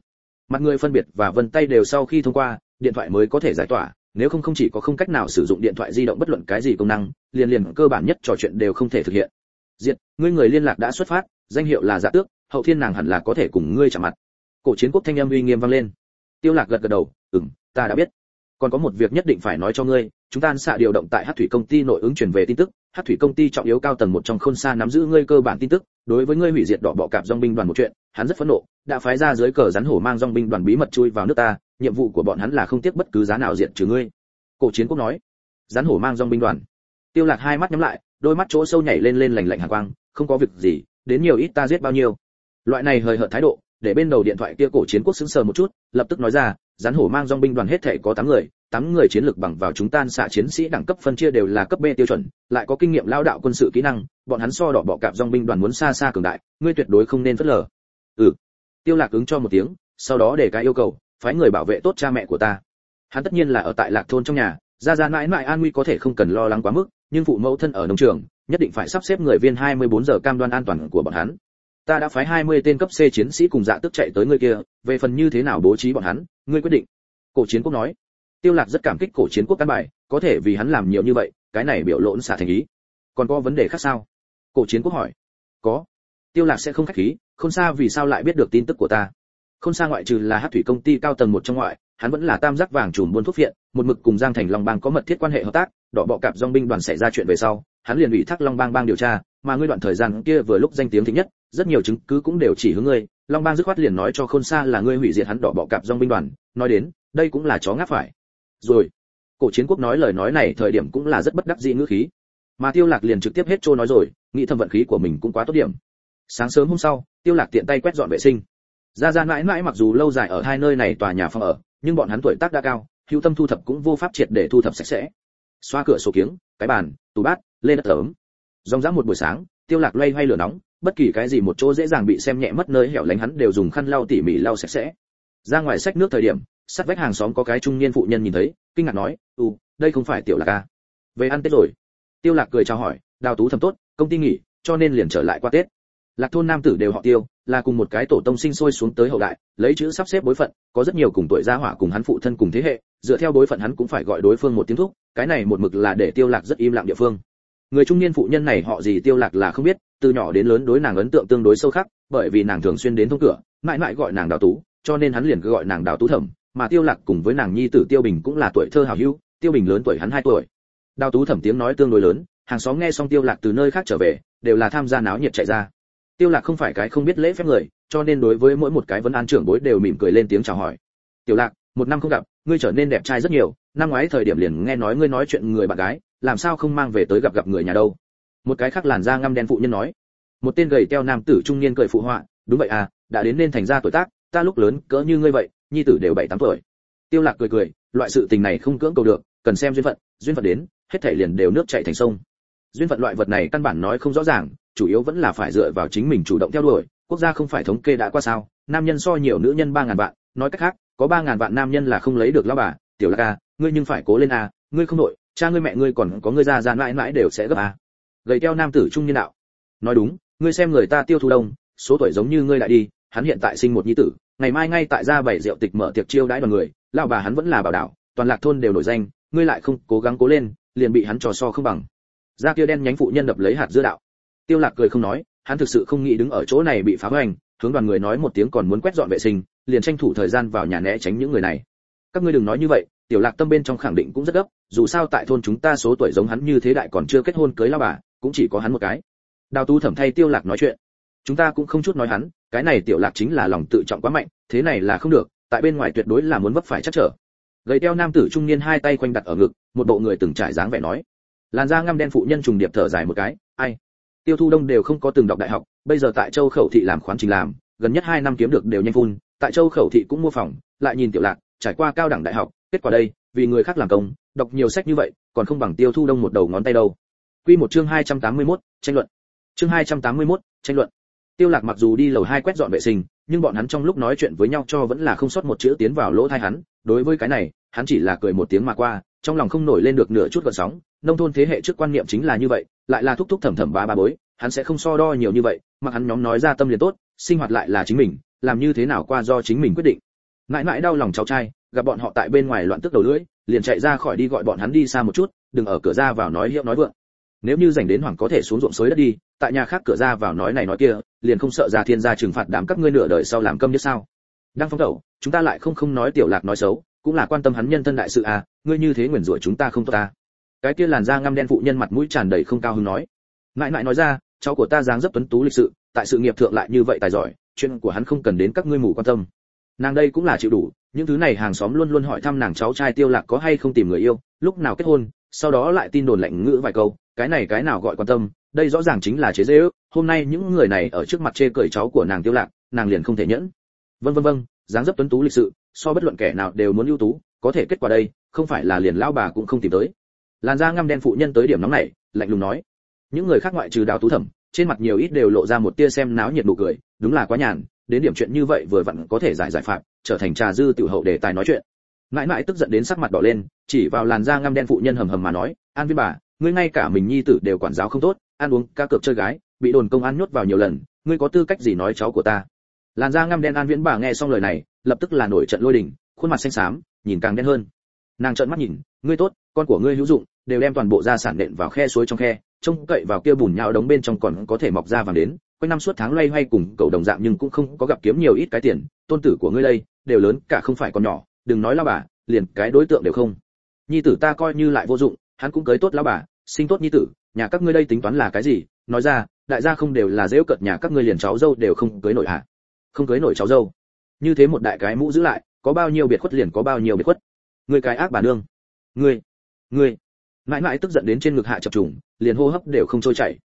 Mặt người phân biệt và vân tay đều sau khi thông qua, điện thoại mới có thể giải tỏa, nếu không không chỉ có không cách nào sử dụng điện thoại di động bất luận cái gì công năng, liền liền cơ bản nhất trò chuyện đều không thể thực hiện diệt, ngươi người liên lạc đã xuất phát, danh hiệu là dạ tước, hậu thiên nàng hẳn là có thể cùng ngươi chạm mặt. Cổ chiến quốc thanh âm uy nghiêm vang lên. Tiêu lạc gật gật đầu, ừm, ta đã biết. Còn có một việc nhất định phải nói cho ngươi, chúng ta xạ điều động tại hát thủy công ty nội ứng truyền về tin tức. Hát thủy công ty trọng yếu cao tầng một trong khôn xa nắm giữ ngươi cơ bản tin tức. Đối với ngươi hủy diệt đỏ bọ cạp dòng binh đoàn một chuyện, hắn rất phẫn nộ, đã phái ra dưới cờ rắn hổ mang dòng binh đoàn bí mật chui vào nước ta, nhiệm vụ của bọn hắn là không tiếc bất cứ giá nào diệt trừ ngươi. Cổ chiến quốc nói. Rắn hổ mang dòng binh đoàn. Tiêu lạc hai mắt nhắm lại đôi mắt chỗ sâu nhảy lên lên lành lạnh hàn quang không có việc gì đến nhiều ít ta giết bao nhiêu loại này hời hợt thái độ để bên đầu điện thoại kia cổ chiến quốc sững sờ một chút lập tức nói ra rắn hổ mang dòng binh đoàn hết thể có 8 người, 8 người chiến lược bằng vào chúng tan xạ chiến sĩ đẳng cấp phân chia đều là cấp B tiêu chuẩn, lại có kinh nghiệm lao đạo quân sự kỹ năng, bọn hắn so đỏ bọ cạp dòng binh đoàn muốn xa xa cường đại, ngươi tuyệt đối không nên phớt lờ. Ừ. Tiêu Lạc ứng cho một tiếng, sau đó để cái yêu cầu, phái người bảo vệ tốt cha mẹ của ta. Hắn tất nhiên là ở tại Lạc thôn trong nhà, gia gia mãi mãi an nguy có thể không cần lo lắng quá mức, nhưng phụ mẫu thân ở nông trường, nhất định phải sắp xếp người viên 24 giờ cam đoan an toàn của bọn hắn. Ta đã phái 20 tên cấp C chiến sĩ cùng dạ tức chạy tới người kia, về phần như thế nào bố trí bọn hắn, ngươi quyết định. Cổ chiến quốc nói. Tiêu lạc rất cảm kích cổ chiến quốc căn bài có thể vì hắn làm nhiều như vậy cái này biểu lộn xả thành ý. Còn có vấn đề khác sao? Cổ chiến quốc hỏi. Có. Tiêu lạc sẽ không khách khí không xa vì sao lại biết được tin tức của ta. Không xa ngoại trừ là hắc thủy công ty cao tầng một trong ngoại hắn vẫn là tam giác vàng trùm buôn thuốc viện một mực cùng giang thành long bang có mật thiết quan hệ hợp tác đỏ bọ cạp dòng binh đoàn xảy ra chuyện về sau, hắn liền ủy thác long bang bang điều tra, mà ngươi đoạn thời gian kia vừa lúc danh tiếng thứ nhất, rất nhiều chứng cứ cũng đều chỉ hướng ngươi. Long bang dứt khoát liền nói cho khôn xa là ngươi hủy diệt hắn đỏ bọ cạp dòng binh đoàn, nói đến, đây cũng là chó ngáp phải. Rồi, cổ chiến quốc nói lời nói này thời điểm cũng là rất bất đắc dĩ ngữ khí. Mà tiêu lạc liền trực tiếp hết trôi nói rồi, nghĩ thầm vận khí của mình cũng quá tốt điểm. Sáng sớm hôm sau, tiêu lạc tiện tay quét dọn vệ sinh. Gia gia mãi mãi mặc dù lâu dài ở hai nơi này tòa nhà phòng ở, nhưng bọn hắn tuổi tác đã cao hữu tâm thu thập cũng vô pháp triệt để thu thập sạch sẽ xoa cửa sổ kiếng, cái bàn, tủ bát, lên đất thấm. rong rã một buổi sáng, tiêu lạc loay hoay lửa nóng, bất kỳ cái gì một chỗ dễ dàng bị xem nhẹ mất nơi hẻo lánh hắn đều dùng khăn lau tỉ mỉ lau sạch sẽ. Ra ngoài sách nước thời điểm sát vách hàng xóm có cái trung niên phụ nhân nhìn thấy, kinh ngạc nói ừ đây không phải tiểu lạc à? Về ăn tết rồi. Tiêu lạc cười chào hỏi, đào tú thầm tốt, công ty nghỉ, cho nên liền trở lại qua tết. Lạc thôn nam tử đều họ tiêu, là cùng một cái tổ tông sinh sôi xuống tới hậu đại, lấy chữ sắp xếp bối phận, có rất nhiều cùng tuổi gia hỏa cùng hắn phụ thân cùng thế hệ dựa theo đối phận hắn cũng phải gọi đối phương một tiếng thúc, cái này một mực là để tiêu lạc rất im lặng địa phương. Người trung niên phụ nhân này họ gì tiêu lạc là không biết, từ nhỏ đến lớn đối nàng ấn tượng tương đối sâu khắc, bởi vì nàng thường xuyên đến thông cửa, mãi mãi gọi nàng đào tú, cho nên hắn liền cứ gọi nàng đào tú thẩm, mà tiêu lạc cùng với nàng nhi tử tiêu bình cũng là tuổi thơ hào hữu, tiêu bình lớn tuổi hắn 2 tuổi. Đào tú thẩm tiếng nói tương đối lớn, hàng xóm nghe xong tiêu lạc từ nơi khác trở về, đều là tham gia náo nhiệt chạy ra. Tiêu lạc không phải cái không biết lễ phép người, cho nên đối với mỗi một cái vấn an trưởng bối đều mỉm cười lên tiếng chào hỏi. Tiểu lạc, một năm không gặp ngươi trở nên đẹp trai rất nhiều, năm ngoái thời điểm liền nghe nói ngươi nói chuyện người bạn gái, làm sao không mang về tới gặp gặp người nhà đâu? Một cái khác làn da ngăm đen phụ nhân nói. Một tên gầy teo nam tử trung niên cười phụ họa, đúng vậy à đã đến nên thành ra tuổi tác, ta lúc lớn cỡ như ngươi vậy, nhi tử đều bảy tám tuổi. Tiêu lạc cười cười, loại sự tình này không cưỡng cầu được, cần xem duyên phận duyên phận đến, hết thảy liền đều nước chảy thành sông. Duyên phận loại vật này căn bản nói không rõ ràng, chủ yếu vẫn là phải dựa vào chính mình chủ động theo đuổi, quốc gia không phải thống kê đã qua sao, nam nhân so nhiều nữ nhân ba ngàn vạn nói cách khác có ba ngàn vạn nam nhân là không lấy được lão bà tiểu lạc ca, ngươi nhưng phải cố lên à? ngươi không nội cha ngươi mẹ ngươi còn có ngươi ra già mãi mãi đều sẽ gấp à? gầy keo nam tử trung niên đạo nói đúng ngươi xem người ta tiêu thu đông số tuổi giống như ngươi lại đi hắn hiện tại sinh một nhi tử ngày mai ngay tại gia bảy rượu tịch mở tiệc chiêu đãi đoàn người lão bà hắn vẫn là bảo đảo toàn lạc thôn đều nổi danh ngươi lại không cố gắng cố lên liền bị hắn trò so không bằng da kia đen nhánh phụ nhân đập lấy hạt dưa đạo tiêu lạc cười không nói hắn thực sự không nghĩ đứng ở chỗ này bị phá hoành hướng đoàn người nói một tiếng còn muốn quét dọn vệ sinh liền tranh thủ thời gian vào nhà né tránh những người này. Các ngươi đừng nói như vậy, tiểu lạc tâm bên trong khẳng định cũng rất gấp, dù sao tại thôn chúng ta số tuổi giống hắn như thế đại còn chưa kết hôn cưới la bà, cũng chỉ có hắn một cái. Đào tú thẩm thay tiêu lạc nói chuyện. Chúng ta cũng không chút nói hắn, cái này tiểu lạc chính là lòng tự trọng quá mạnh, thế này là không được, tại bên ngoài tuyệt đối là muốn vấp phải chắc trở. Gầy teo nam tử trung niên hai tay quanh đặt ở ngực, một bộ người từng trải dáng vẻ nói. Làn da ngăm đen phụ nhân trùng điệp thở dài một cái, ai? Tiêu thu đông đều không có từng đọc đại học, bây giờ tại châu khẩu thị làm khoán trình làm, gần nhất hai năm kiếm được đều nhanh phun tại châu khẩu thị cũng mua phòng lại nhìn tiểu lạc trải qua cao đẳng đại học kết quả đây vì người khác làm công đọc nhiều sách như vậy còn không bằng tiêu thu đông một đầu ngón tay đâu. Quy một chương 281, tranh luận. Chương 281, tranh luận. Tiêu lạc mặc dù đi lầu hai quét dọn vệ sinh nhưng bọn hắn trong lúc nói chuyện với nhau cho vẫn là không sót một chữ tiến vào lỗ tai hắn. Đối với cái này hắn chỉ là cười một tiếng mà qua trong lòng không nổi lên được nửa chút gợn sóng. Nông thôn thế hệ trước quan niệm chính là như vậy lại là thúc thúc thầm thầm ba ba bối hắn sẽ không so đo nhiều như vậy mà hắn nhóm nói ra tâm liền tốt sinh hoạt lại là chính mình làm như thế nào qua do chính mình quyết định. Mãi mãi đau lòng cháu trai, gặp bọn họ tại bên ngoài loạn tức đầu lưỡi, liền chạy ra khỏi đi gọi bọn hắn đi xa một chút, đừng ở cửa ra vào nói hiệu nói vượng. Nếu như dành đến hoàng có thể xuống ruộng xới đất đi, tại nhà khác cửa ra vào nói này nói kia, liền không sợ ra thiên gia trừng phạt đám các ngươi nửa đời sau làm câm như sao. Đang phong tẩu, chúng ta lại không không nói tiểu lạc nói xấu, cũng là quan tâm hắn nhân thân đại sự à ngươi như thế nguyền rủa chúng ta không tốt ta cái kia làn da ngăm đen phụ nhân mặt mũi tràn đầy không cao hứng nói. Mãi mãi nói ra, cháu của ta dáng dấp tuấn tú lịch sự, tại sự nghiệp thượng lại như vậy tài giỏi chuyện của hắn không cần đến các ngươi mù quan tâm. Nàng đây cũng là chịu đủ, những thứ này hàng xóm luôn luôn hỏi thăm nàng cháu trai tiêu lạc có hay không tìm người yêu, lúc nào kết hôn, sau đó lại tin đồn lạnh ngữ vài câu, cái này cái nào gọi quan tâm, đây rõ ràng chính là chế dễ ước, hôm nay những người này ở trước mặt chê cười cháu của nàng tiêu lạc, nàng liền không thể nhẫn. Vân vân vân, dáng dấp tuấn tú lịch sự, so bất luận kẻ nào đều muốn ưu tú, có thể kết quả đây, không phải là liền lão bà cũng không tìm tới. Làn da ngăm đen phụ nhân tới điểm nóng này, lạnh lùng nói. Những người khác ngoại trừ đào tú thẩm, trên mặt nhiều ít đều lộ ra một tia xem náo nhiệt nụ cười đúng là quá nhàn, đến điểm chuyện như vậy vừa vặn có thể giải giải phạm trở thành trà dư tiểu hậu đề tài nói chuyện. Mãi mãi tức giận đến sắc mặt đỏ lên, chỉ vào làn da ngăm đen phụ nhân hầm hầm mà nói, an viên bà, ngươi ngay cả mình nhi tử đều quản giáo không tốt, ăn uống, ca cược chơi gái, bị đồn công an nhốt vào nhiều lần, ngươi có tư cách gì nói cháu của ta? Làn da ngăm đen an viễn bà nghe xong lời này, lập tức là nổi trận lôi đình, khuôn mặt xanh xám, nhìn càng đen hơn. Nàng trợn mắt nhìn, ngươi tốt, con của ngươi hữu dụng, đều đem toàn bộ gia sản nện vào khe suối trong khe, trông cậy vào kia bùn nhão đống bên trong còn có thể mọc ra vàng đến quanh năm suốt tháng loay hoay cùng cậu đồng dạng nhưng cũng không có gặp kiếm nhiều ít cái tiền, tôn tử của ngươi đây, đều lớn, cả không phải còn nhỏ, đừng nói lao bà, liền cái đối tượng đều không. Nhi tử ta coi như lại vô dụng, hắn cũng cưới tốt lao bà, sinh tốt nhi tử, nhà các ngươi đây tính toán là cái gì? Nói ra, đại gia không đều là dễ cợt nhà các ngươi liền cháu dâu đều không cưới nổi hả? Không cưới nổi cháu dâu. Như thế một đại cái mũ giữ lại, có bao nhiêu biệt khuất liền có bao nhiêu biệt khuất. Người cái ác bà nương. Ngươi ngươi. Mãi mãi tức giận đến trên ngực hạ chập trùng, liền hô hấp đều không trôi chảy.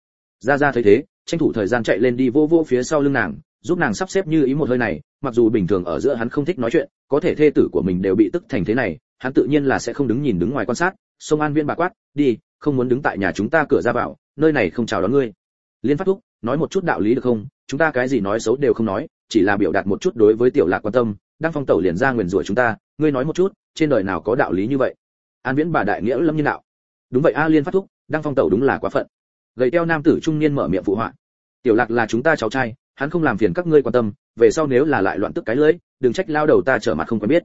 Ra ra thấy thế tranh thủ thời gian chạy lên đi vô vô phía sau lưng nàng, giúp nàng sắp xếp như ý một hơi này, mặc dù bình thường ở giữa hắn không thích nói chuyện, có thể thê tử của mình đều bị tức thành thế này, hắn tự nhiên là sẽ không đứng nhìn đứng ngoài quan sát, sông an viên bà quát, đi, không muốn đứng tại nhà chúng ta cửa ra vào, nơi này không chào đón ngươi. Liên phát thúc, nói một chút đạo lý được không? Chúng ta cái gì nói xấu đều không nói, chỉ là biểu đạt một chút đối với tiểu lạc quan tâm đang phong tẩu liền ra nguyền rủa chúng ta, ngươi nói một chút, trên đời nào có đạo lý như vậy? An viễn bà đại nghĩa lâm nhân đạo. Đúng vậy a, liên phát thúc đang phong tẩu đúng là quá phận gầy teo nam tử trung niên mở miệng phụ họa. Tiểu lạc là chúng ta cháu trai, hắn không làm phiền các ngươi quan tâm, về sau nếu là lại loạn tức cái lưỡi đừng trách lao đầu ta trở mặt không quen biết.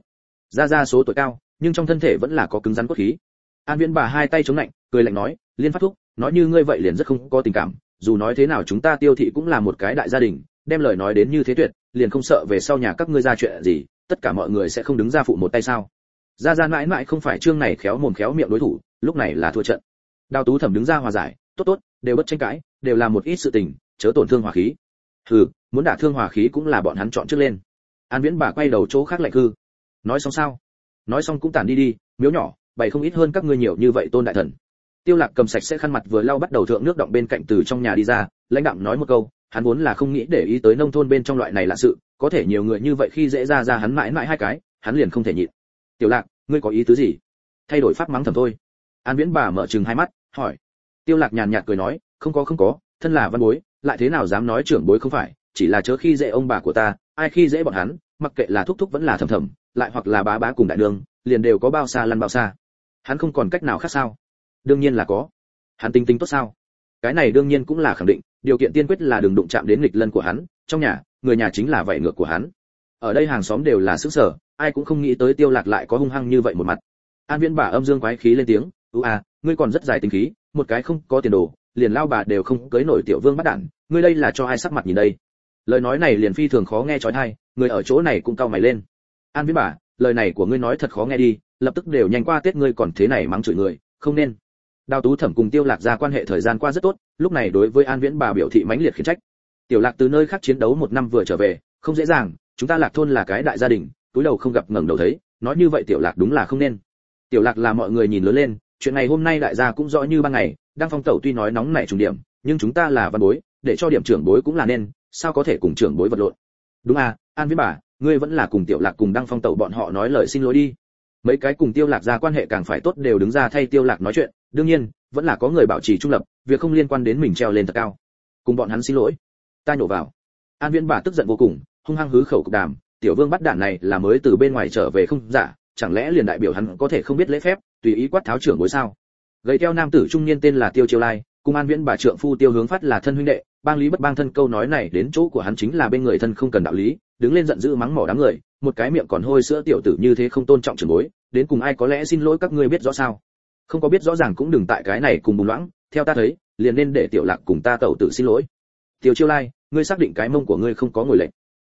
Ra ra số tuổi cao, nhưng trong thân thể vẫn là có cứng rắn cốt khí. An viễn bà hai tay chống lạnh, cười lạnh nói, liên phát thúc, nói như ngươi vậy liền rất không có tình cảm, dù nói thế nào chúng ta tiêu thị cũng là một cái đại gia đình, đem lời nói đến như thế tuyệt, liền không sợ về sau nhà các ngươi ra chuyện gì, tất cả mọi người sẽ không đứng ra phụ một tay sao? Gia gia mãi mãi không phải chương này khéo mồm khéo miệng đối thủ, lúc này là thua trận. Đào tú thẩm đứng ra hòa giải, tốt tốt đều bất tranh cãi, đều là một ít sự tình, chớ tổn thương hòa khí. Hừ, muốn đả thương hòa khí cũng là bọn hắn chọn trước lên. An viễn bà quay đầu chỗ khác lạnh hư nói xong sao? Nói xong cũng tản đi đi, miếu nhỏ, bày không ít hơn các ngươi nhiều như vậy tôn đại thần. Tiêu lạc cầm sạch sẽ khăn mặt vừa lau bắt đầu thượng nước động bên cạnh từ trong nhà đi ra, lãnh đạm nói một câu, hắn vốn là không nghĩ để ý tới nông thôn bên trong loại này là sự, có thể nhiều người như vậy khi dễ ra ra hắn mãi mãi hai cái, hắn liền không thể nhịn. Tiểu lạc, ngươi có ý tứ gì? Thay đổi phát mắng thầm thôi. An viễn bà mở trừng hai mắt, hỏi tiêu lạc nhàn nhạt cười nói, không có không có, thân là văn bối, lại thế nào dám nói trưởng bối không phải, chỉ là chớ khi dễ ông bà của ta, ai khi dễ bọn hắn, mặc kệ là thúc thúc vẫn là thầm thầm, lại hoặc là bá bá cùng đại đường, liền đều có bao xa lăn bao xa. Hắn không còn cách nào khác sao? Đương nhiên là có. Hắn tính tính tốt sao? Cái này đương nhiên cũng là khẳng định, điều kiện tiên quyết là đừng đụng chạm đến nghịch lân của hắn, trong nhà, người nhà chính là vậy ngược của hắn. Ở đây hàng xóm đều là xứ sở, ai cũng không nghĩ tới tiêu lạc lại có hung hăng như vậy một mặt. An viễn bà âm dương quái khí lên tiếng ưu à ngươi còn rất dài tính khí, một cái không có tiền đồ, liền lao bà đều không cưới nổi tiểu vương bắt đản, ngươi đây là cho ai sắc mặt nhìn đây? Lời nói này liền phi thường khó nghe chói tai, người ở chỗ này cũng cau mày lên. An viễn bà, lời này của ngươi nói thật khó nghe đi, lập tức đều nhanh qua tết ngươi còn thế này mắng chửi người, không nên. Đào tú thẩm cùng tiêu lạc ra quan hệ thời gian qua rất tốt, lúc này đối với an viễn bà biểu thị mãnh liệt khiển trách. Tiểu lạc từ nơi khác chiến đấu một năm vừa trở về, không dễ dàng, chúng ta lạc thôn là cái đại gia đình, túi đầu không gặp ngẩng đầu thấy, nói như vậy tiểu lạc đúng là không nên. Tiểu lạc là mọi người nhìn lớn lên chuyện này hôm nay đại gia cũng rõ như ban ngày đang phong tẩu tuy nói nóng nảy trùng điểm, nhưng chúng ta là văn bối, để cho điểm trưởng bối cũng là nên, sao có thể cùng trưởng bối vật lộn? Đúng à an viễn bà, ngươi vẫn là cùng tiểu lạc cùng đăng phong tẩu bọn họ nói lời xin lỗi đi. Mấy cái cùng tiêu lạc ra quan hệ càng phải tốt đều đứng ra thay tiêu lạc nói chuyện, đương nhiên, vẫn là có người bảo trì trung lập, việc không liên quan đến mình treo lên thật cao. Cùng bọn hắn xin lỗi. Ta nhổ vào. An viễn bà tức giận vô cùng, hung hăng hứ khẩu cục đàm, tiểu vương bắt đạn này là mới từ bên ngoài trở về không giả chẳng lẽ liền đại biểu hắn có thể không biết lễ phép, tùy ý quát tháo trưởng bối sao? Gầy theo nam tử trung niên tên là tiêu chiêu lai, cùng an viễn bà trượng phu tiêu hướng phát là thân huynh đệ, bang lý bất bang thân câu nói này đến chỗ của hắn chính là bên người thân không cần đạo lý, đứng lên giận dữ mắng mỏ đám người, một cái miệng còn hôi sữa tiểu tử như thế không tôn trọng trưởng bối, đến cùng ai có lẽ xin lỗi các ngươi biết rõ sao? Không có biết rõ ràng cũng đừng tại cái này cùng bùng loãng, theo ta thấy, liền nên để tiểu lạc cùng ta tẩu tử xin lỗi. Tiêu chiêu lai, ngươi xác định cái mông của ngươi không có ngồi lệnh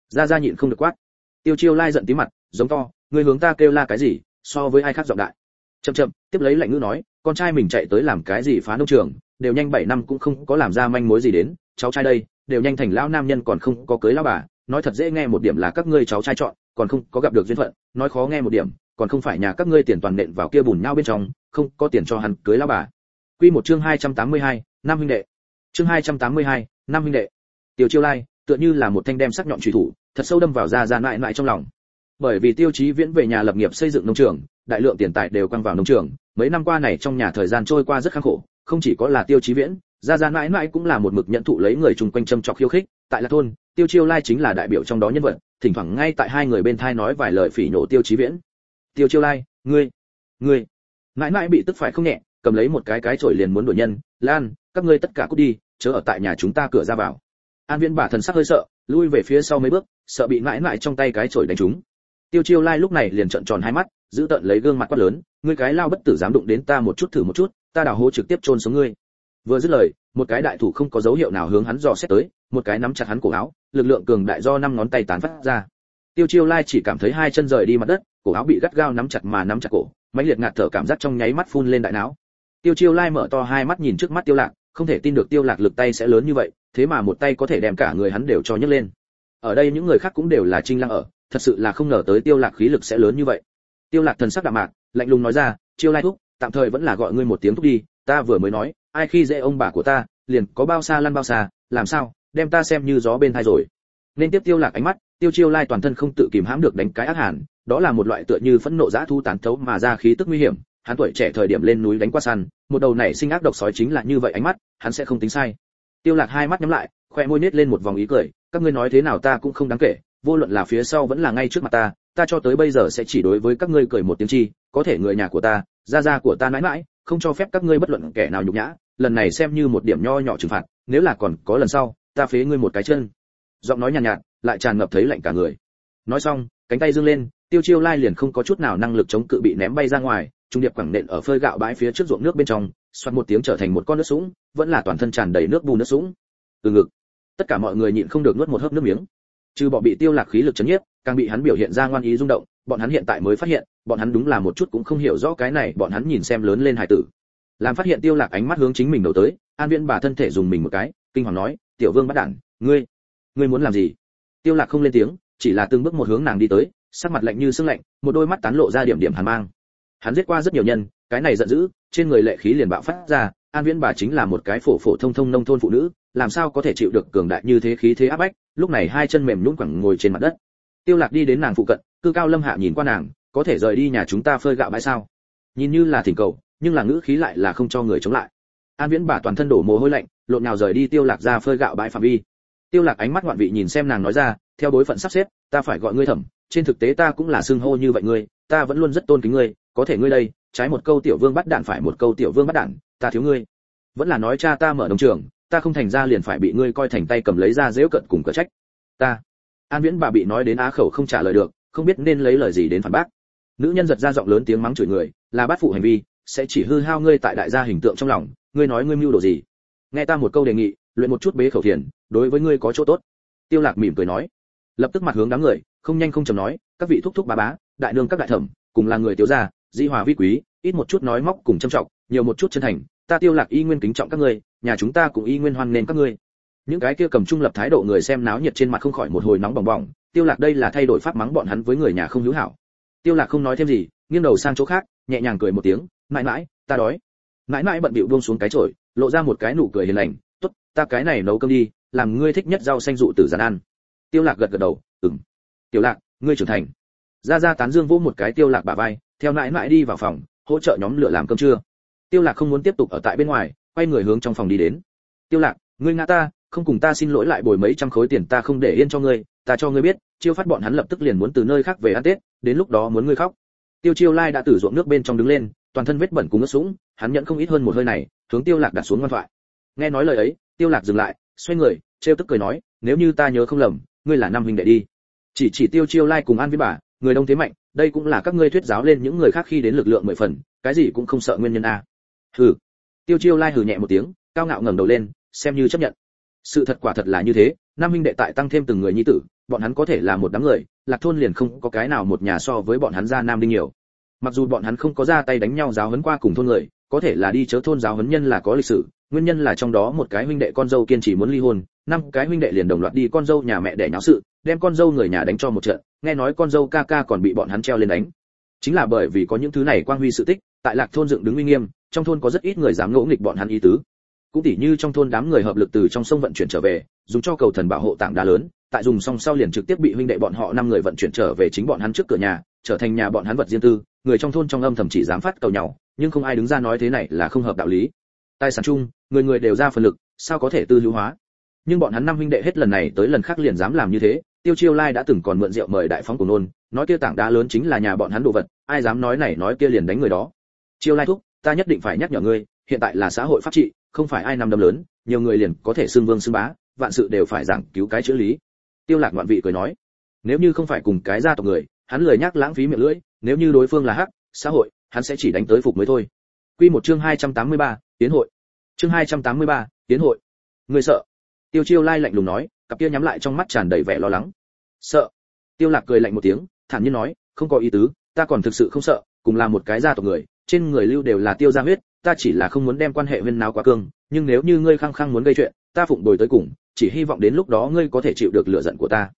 ra ra nhịn không được quát. Tiêu chiêu lai giận tí mặt, giống to ngươi hướng ta kêu la cái gì so với ai khác giọng đại. Chậm chậm tiếp lấy lạnh ngữ nói con trai mình chạy tới làm cái gì phá nông trường đều nhanh 7 năm cũng không có làm ra manh mối gì đến cháu trai đây đều nhanh thành lão nam nhân còn không có cưới lão bà. Nói thật dễ nghe một điểm là các ngươi cháu trai chọn còn không có gặp được duyên phận. Nói khó nghe một điểm còn không phải nhà các ngươi tiền toàn nện vào kia bùn nhau bên trong không có tiền cho hắn cưới lão bà. Quy một chương 282, năm huynh đệ. Chương 282, năm huynh đệ. Tiểu chiêu lai tựa như là một thanh đem sắc nhọn truy thủ thật sâu đâm vào ra ra lại lại trong lòng bởi vì tiêu chí viễn về nhà lập nghiệp xây dựng nông trường, đại lượng tiền tài đều quăng vào nông trường. Mấy năm qua này trong nhà thời gian trôi qua rất khắc khổ, không chỉ có là tiêu chí viễn, ra ra mãi mãi cũng là một mực nhận thụ lấy người chung quanh châm chọc khiêu khích. Tại là thôn, tiêu chiêu lai chính là đại biểu trong đó nhân vật, thỉnh thoảng ngay tại hai người bên thai nói vài lời phỉ nhổ tiêu chí viễn. Tiêu chiêu lai, ngươi ngươi. Mãi mãi bị tức phải không nhẹ, cầm lấy một cái cái chổi liền muốn đuổi nhân. Lan, các ngươi tất cả cút đi, chớ ở tại nhà chúng ta cửa ra vào. An viễn bà thần sắc hơi sợ, lui về phía sau mấy bước, sợ bị mãi mãi trong tay cái chổi đánh trúng tiêu chiêu lai lúc này liền trợn tròn hai mắt, giữ tận lấy gương mặt quát lớn, ngươi cái lao bất tử dám đụng đến ta một chút thử một chút, ta đào hố trực tiếp chôn xuống ngươi. Vừa dứt lời, một cái đại thủ không có dấu hiệu nào hướng hắn dò xét tới, một cái nắm chặt hắn cổ áo, lực lượng cường đại do năm ngón tay tán phát ra. Tiêu chiêu lai chỉ cảm thấy hai chân rời đi mặt đất, cổ áo bị gắt gao nắm chặt mà nắm chặt cổ, mãnh liệt ngạt thở cảm giác trong nháy mắt phun lên đại não. Tiêu chiêu lai mở to hai mắt nhìn trước mắt tiêu lạc, không thể tin được tiêu lạc lực tay sẽ lớn như vậy, thế mà một tay có thể đem cả người hắn đều cho nhấc lên. Ở đây những người khác cũng đều là trinh lăng ở thật sự là không ngờ tới tiêu lạc khí lực sẽ lớn như vậy. Tiêu lạc thần sắc đạm mạc, lạnh lùng nói ra, chiêu lai thúc, tạm thời vẫn là gọi ngươi một tiếng thúc đi, ta vừa mới nói, ai khi dễ ông bà của ta, liền có bao xa lăn bao xa, làm sao, đem ta xem như gió bên tai rồi. Nên tiếp tiêu lạc ánh mắt, tiêu chiêu lai toàn thân không tự kìm hãm được đánh cái ác hàn, đó là một loại tựa như phẫn nộ dã thu tán thấu mà ra khí tức nguy hiểm, hắn tuổi trẻ thời điểm lên núi đánh qua săn, một đầu này sinh ác độc sói chính là như vậy ánh mắt, hắn sẽ không tính sai. Tiêu lạc hai mắt nhắm lại, khoe môi nết lên một vòng ý cười, các ngươi nói thế nào ta cũng không đáng kể vô luận là phía sau vẫn là ngay trước mặt ta ta cho tới bây giờ sẽ chỉ đối với các ngươi cười một tiếng chi có thể người nhà của ta gia gia của ta mãi mãi không cho phép các ngươi bất luận kẻ nào nhục nhã lần này xem như một điểm nho nhỏ trừng phạt nếu là còn có lần sau ta phế ngươi một cái chân. Giọng nói nhàn nhạt, nhạt lại tràn ngập thấy lạnh cả người. Nói xong cánh tay dương lên tiêu chiêu lai liền không có chút nào năng lực chống cự bị ném bay ra ngoài trung điệp quẳng nện ở phơi gạo bãi phía trước ruộng nước bên trong xoát một tiếng trở thành một con nước sũng vẫn là toàn thân tràn đầy nước bù nước sũng. Từ ngực tất cả mọi người nhịn không được nuốt một hớp nước miếng trừ bỏ bị tiêu lạc khí lực chấn nhiếp, càng bị hắn biểu hiện ra ngoan ý rung động, bọn hắn hiện tại mới phát hiện, bọn hắn đúng là một chút cũng không hiểu rõ cái này, bọn hắn nhìn xem lớn lên hải tử. Làm phát hiện tiêu lạc ánh mắt hướng chính mình đầu tới, an viễn bà thân thể dùng mình một cái, kinh hoàng nói, tiểu vương bắt đản, ngươi ngươi muốn làm gì? Tiêu lạc không lên tiếng, chỉ là từng bước một hướng nàng đi tới, sắc mặt lạnh như sương lạnh, một đôi mắt tán lộ ra điểm điểm hàn mang. Hắn giết qua rất nhiều nhân, cái này giận dữ, trên người lệ khí liền bạo phát ra, an viễn bà chính là một cái phổ phổ thông thông nông thôn phụ nữ làm sao có thể chịu được cường đại như thế khí thế áp bách? Lúc này hai chân mềm nhũn quẳng ngồi trên mặt đất. Tiêu lạc đi đến nàng phụ cận, cư cao lâm hạ nhìn qua nàng, có thể rời đi nhà chúng ta phơi gạo bãi sao? Nhìn như là thỉnh cầu, nhưng là ngữ khí lại là không cho người chống lại. An viễn bà toàn thân đổ mồ hôi lạnh, lộn nhào rời đi tiêu lạc ra phơi gạo bãi phạm vi. Tiêu lạc ánh mắt ngoạn vị nhìn xem nàng nói ra, theo đối phận sắp xếp, ta phải gọi ngươi thẩm, trên thực tế ta cũng là xưng hô như vậy ngươi, ta vẫn luôn rất tôn kính ngươi, có thể ngươi đây, trái một câu tiểu vương bắt đạn phải một câu tiểu vương bắt đạn, ta thiếu ngươi. Vẫn là nói, cha ta mở đồng trường ta không thành ra liền phải bị ngươi coi thành tay cầm lấy ra dễu cận cùng cờ trách. Ta. An viễn bà bị nói đến á khẩu không trả lời được, không biết nên lấy lời gì đến phản bác. Nữ nhân giật ra giọng lớn tiếng mắng chửi người, là bắt phụ hành vi, sẽ chỉ hư hao ngươi tại đại gia hình tượng trong lòng, ngươi nói ngươi mưu đồ gì? Nghe ta một câu đề nghị, luyện một chút bế khẩu thiền, đối với ngươi có chỗ tốt. Tiêu lạc mỉm cười nói. Lập tức mặt hướng đám người, không nhanh không chậm nói, các vị thúc thúc bá bá, đại nương các đại thẩm, cùng là người tiểu gia, di hòa vi quý, ít một chút nói móc cùng châm trọng, nhiều một chút chân thành ta tiêu lạc y nguyên kính trọng các ngươi, nhà chúng ta cũng y nguyên hoan nên các ngươi. Những cái kia cầm trung lập thái độ người xem náo nhiệt trên mặt không khỏi một hồi nóng bỏng bỏng, tiêu lạc đây là thay đổi pháp mắng bọn hắn với người nhà không hữu hảo. Tiêu lạc không nói thêm gì, nghiêng đầu sang chỗ khác, nhẹ nhàng cười một tiếng, mãi mãi, ta đói. Mãi mãi bận bịu buông xuống cái chổi, lộ ra một cái nụ cười hiền lành, tốt, ta cái này nấu cơm đi, làm ngươi thích nhất rau xanh dụ tử giàn ăn. Tiêu lạc gật gật đầu, ừm. Tiêu lạc, ngươi trưởng thành. Ra ra tán dương vỗ một cái tiêu lạc bả vai, theo mãi mãi đi vào phòng, hỗ trợ nhóm lửa làm cơm trưa tiêu lạc không muốn tiếp tục ở tại bên ngoài, quay người hướng trong phòng đi đến. Tiêu lạc, ngươi ngã ta, không cùng ta xin lỗi lại bồi mấy trăm khối tiền ta không để yên cho ngươi, ta cho ngươi biết, chiêu phát bọn hắn lập tức liền muốn từ nơi khác về ăn tết, đến lúc đó muốn ngươi khóc. Tiêu chiêu lai đã từ ruộng nước bên trong đứng lên, toàn thân vết bẩn cùng ướt sũng, hắn nhận không ít hơn một hơi này, hướng tiêu lạc đặt xuống ngoan thoại. Nghe nói lời ấy, tiêu lạc dừng lại, xoay người, trêu tức cười nói, nếu như ta nhớ không lầm, ngươi là năm huynh đệ đi. Chỉ chỉ tiêu chiêu lai cùng an với bà, người đông thế mạnh, đây cũng là các ngươi thuyết giáo lên những người khác khi đến lực lượng mười phần, cái gì cũng không sợ nguyên nhân a hừ. Tiêu chiêu lai hừ nhẹ một tiếng, cao ngạo ngẩng đầu lên, xem như chấp nhận. Sự thật quả thật là như thế nam huynh đệ tại tăng thêm từng người nhi tử, bọn hắn có thể là một đám người, lạc thôn liền không có cái nào một nhà so với bọn hắn ra nam đinh nhiều. Mặc dù bọn hắn không có ra tay đánh nhau giáo huấn qua cùng thôn người, có thể là đi chớ thôn giáo huấn nhân là có lịch sử, nguyên nhân là trong đó một cái huynh đệ con dâu kiên trì muốn ly hôn, năm cái huynh đệ liền đồng loạt đi con dâu nhà mẹ để nháo sự, đem con dâu người nhà đánh cho một trận, nghe nói con dâu ca ca còn bị bọn hắn treo lên đánh. Chính là bởi vì có những thứ này quang huy sự tích, tại lạc thôn dựng đứng uy nghiêm trong thôn có rất ít người dám ngỗ nghịch bọn hắn ý tứ. Cũng tỉ như trong thôn đám người hợp lực từ trong sông vận chuyển trở về, dùng cho cầu thần bảo hộ tảng đá lớn, tại dùng xong sau liền trực tiếp bị huynh đệ bọn họ năm người vận chuyển trở về chính bọn hắn trước cửa nhà, trở thành nhà bọn hắn vật riêng tư, người trong thôn trong âm thầm chỉ dám phát cầu nhau nhưng không ai đứng ra nói thế này là không hợp đạo lý. Tài sản chung, người người đều ra phần lực, sao có thể tư hữu hóa? Nhưng bọn hắn năm huynh đệ hết lần này tới lần khác liền dám làm như thế, tiêu chiêu lai đã từng còn mượn rượu mời đại phóng của nôn, nói kia tảng đá lớn chính là nhà bọn hắn đồ vật, ai dám nói này nói kia liền đánh người đó. Chiêu lai thúc ta nhất định phải nhắc nhở ngươi hiện tại là xã hội pháp trị không phải ai nằm đâm lớn nhiều người liền có thể xưng vương xưng bá vạn sự đều phải giảng cứu cái chữ lý. Tiêu lạc ngoạn vị cười nói. Nếu như không phải cùng cái gia tộc người hắn lười nhắc lãng phí miệng lưỡi nếu như đối phương là hắc xã hội hắn sẽ chỉ đánh tới phục mới thôi. Quy một chương 283, tiến hội. Chương 283, tiến hội. Người sợ? Tiêu chiêu lai lạnh lùng nói cặp kia nhắm lại trong mắt tràn đầy vẻ lo lắng. Sợ? Tiêu lạc cười lạnh một tiếng thản nhiên nói không có ý tứ ta còn thực sự không sợ cùng là một cái gia tộc người trên người lưu đều là tiêu gia huyết, ta chỉ là không muốn đem quan hệ viên nào quá cương, nhưng nếu như ngươi khăng khăng muốn gây chuyện, ta phụng bồi tới cùng, chỉ hy vọng đến lúc đó ngươi có thể chịu được lửa giận của ta.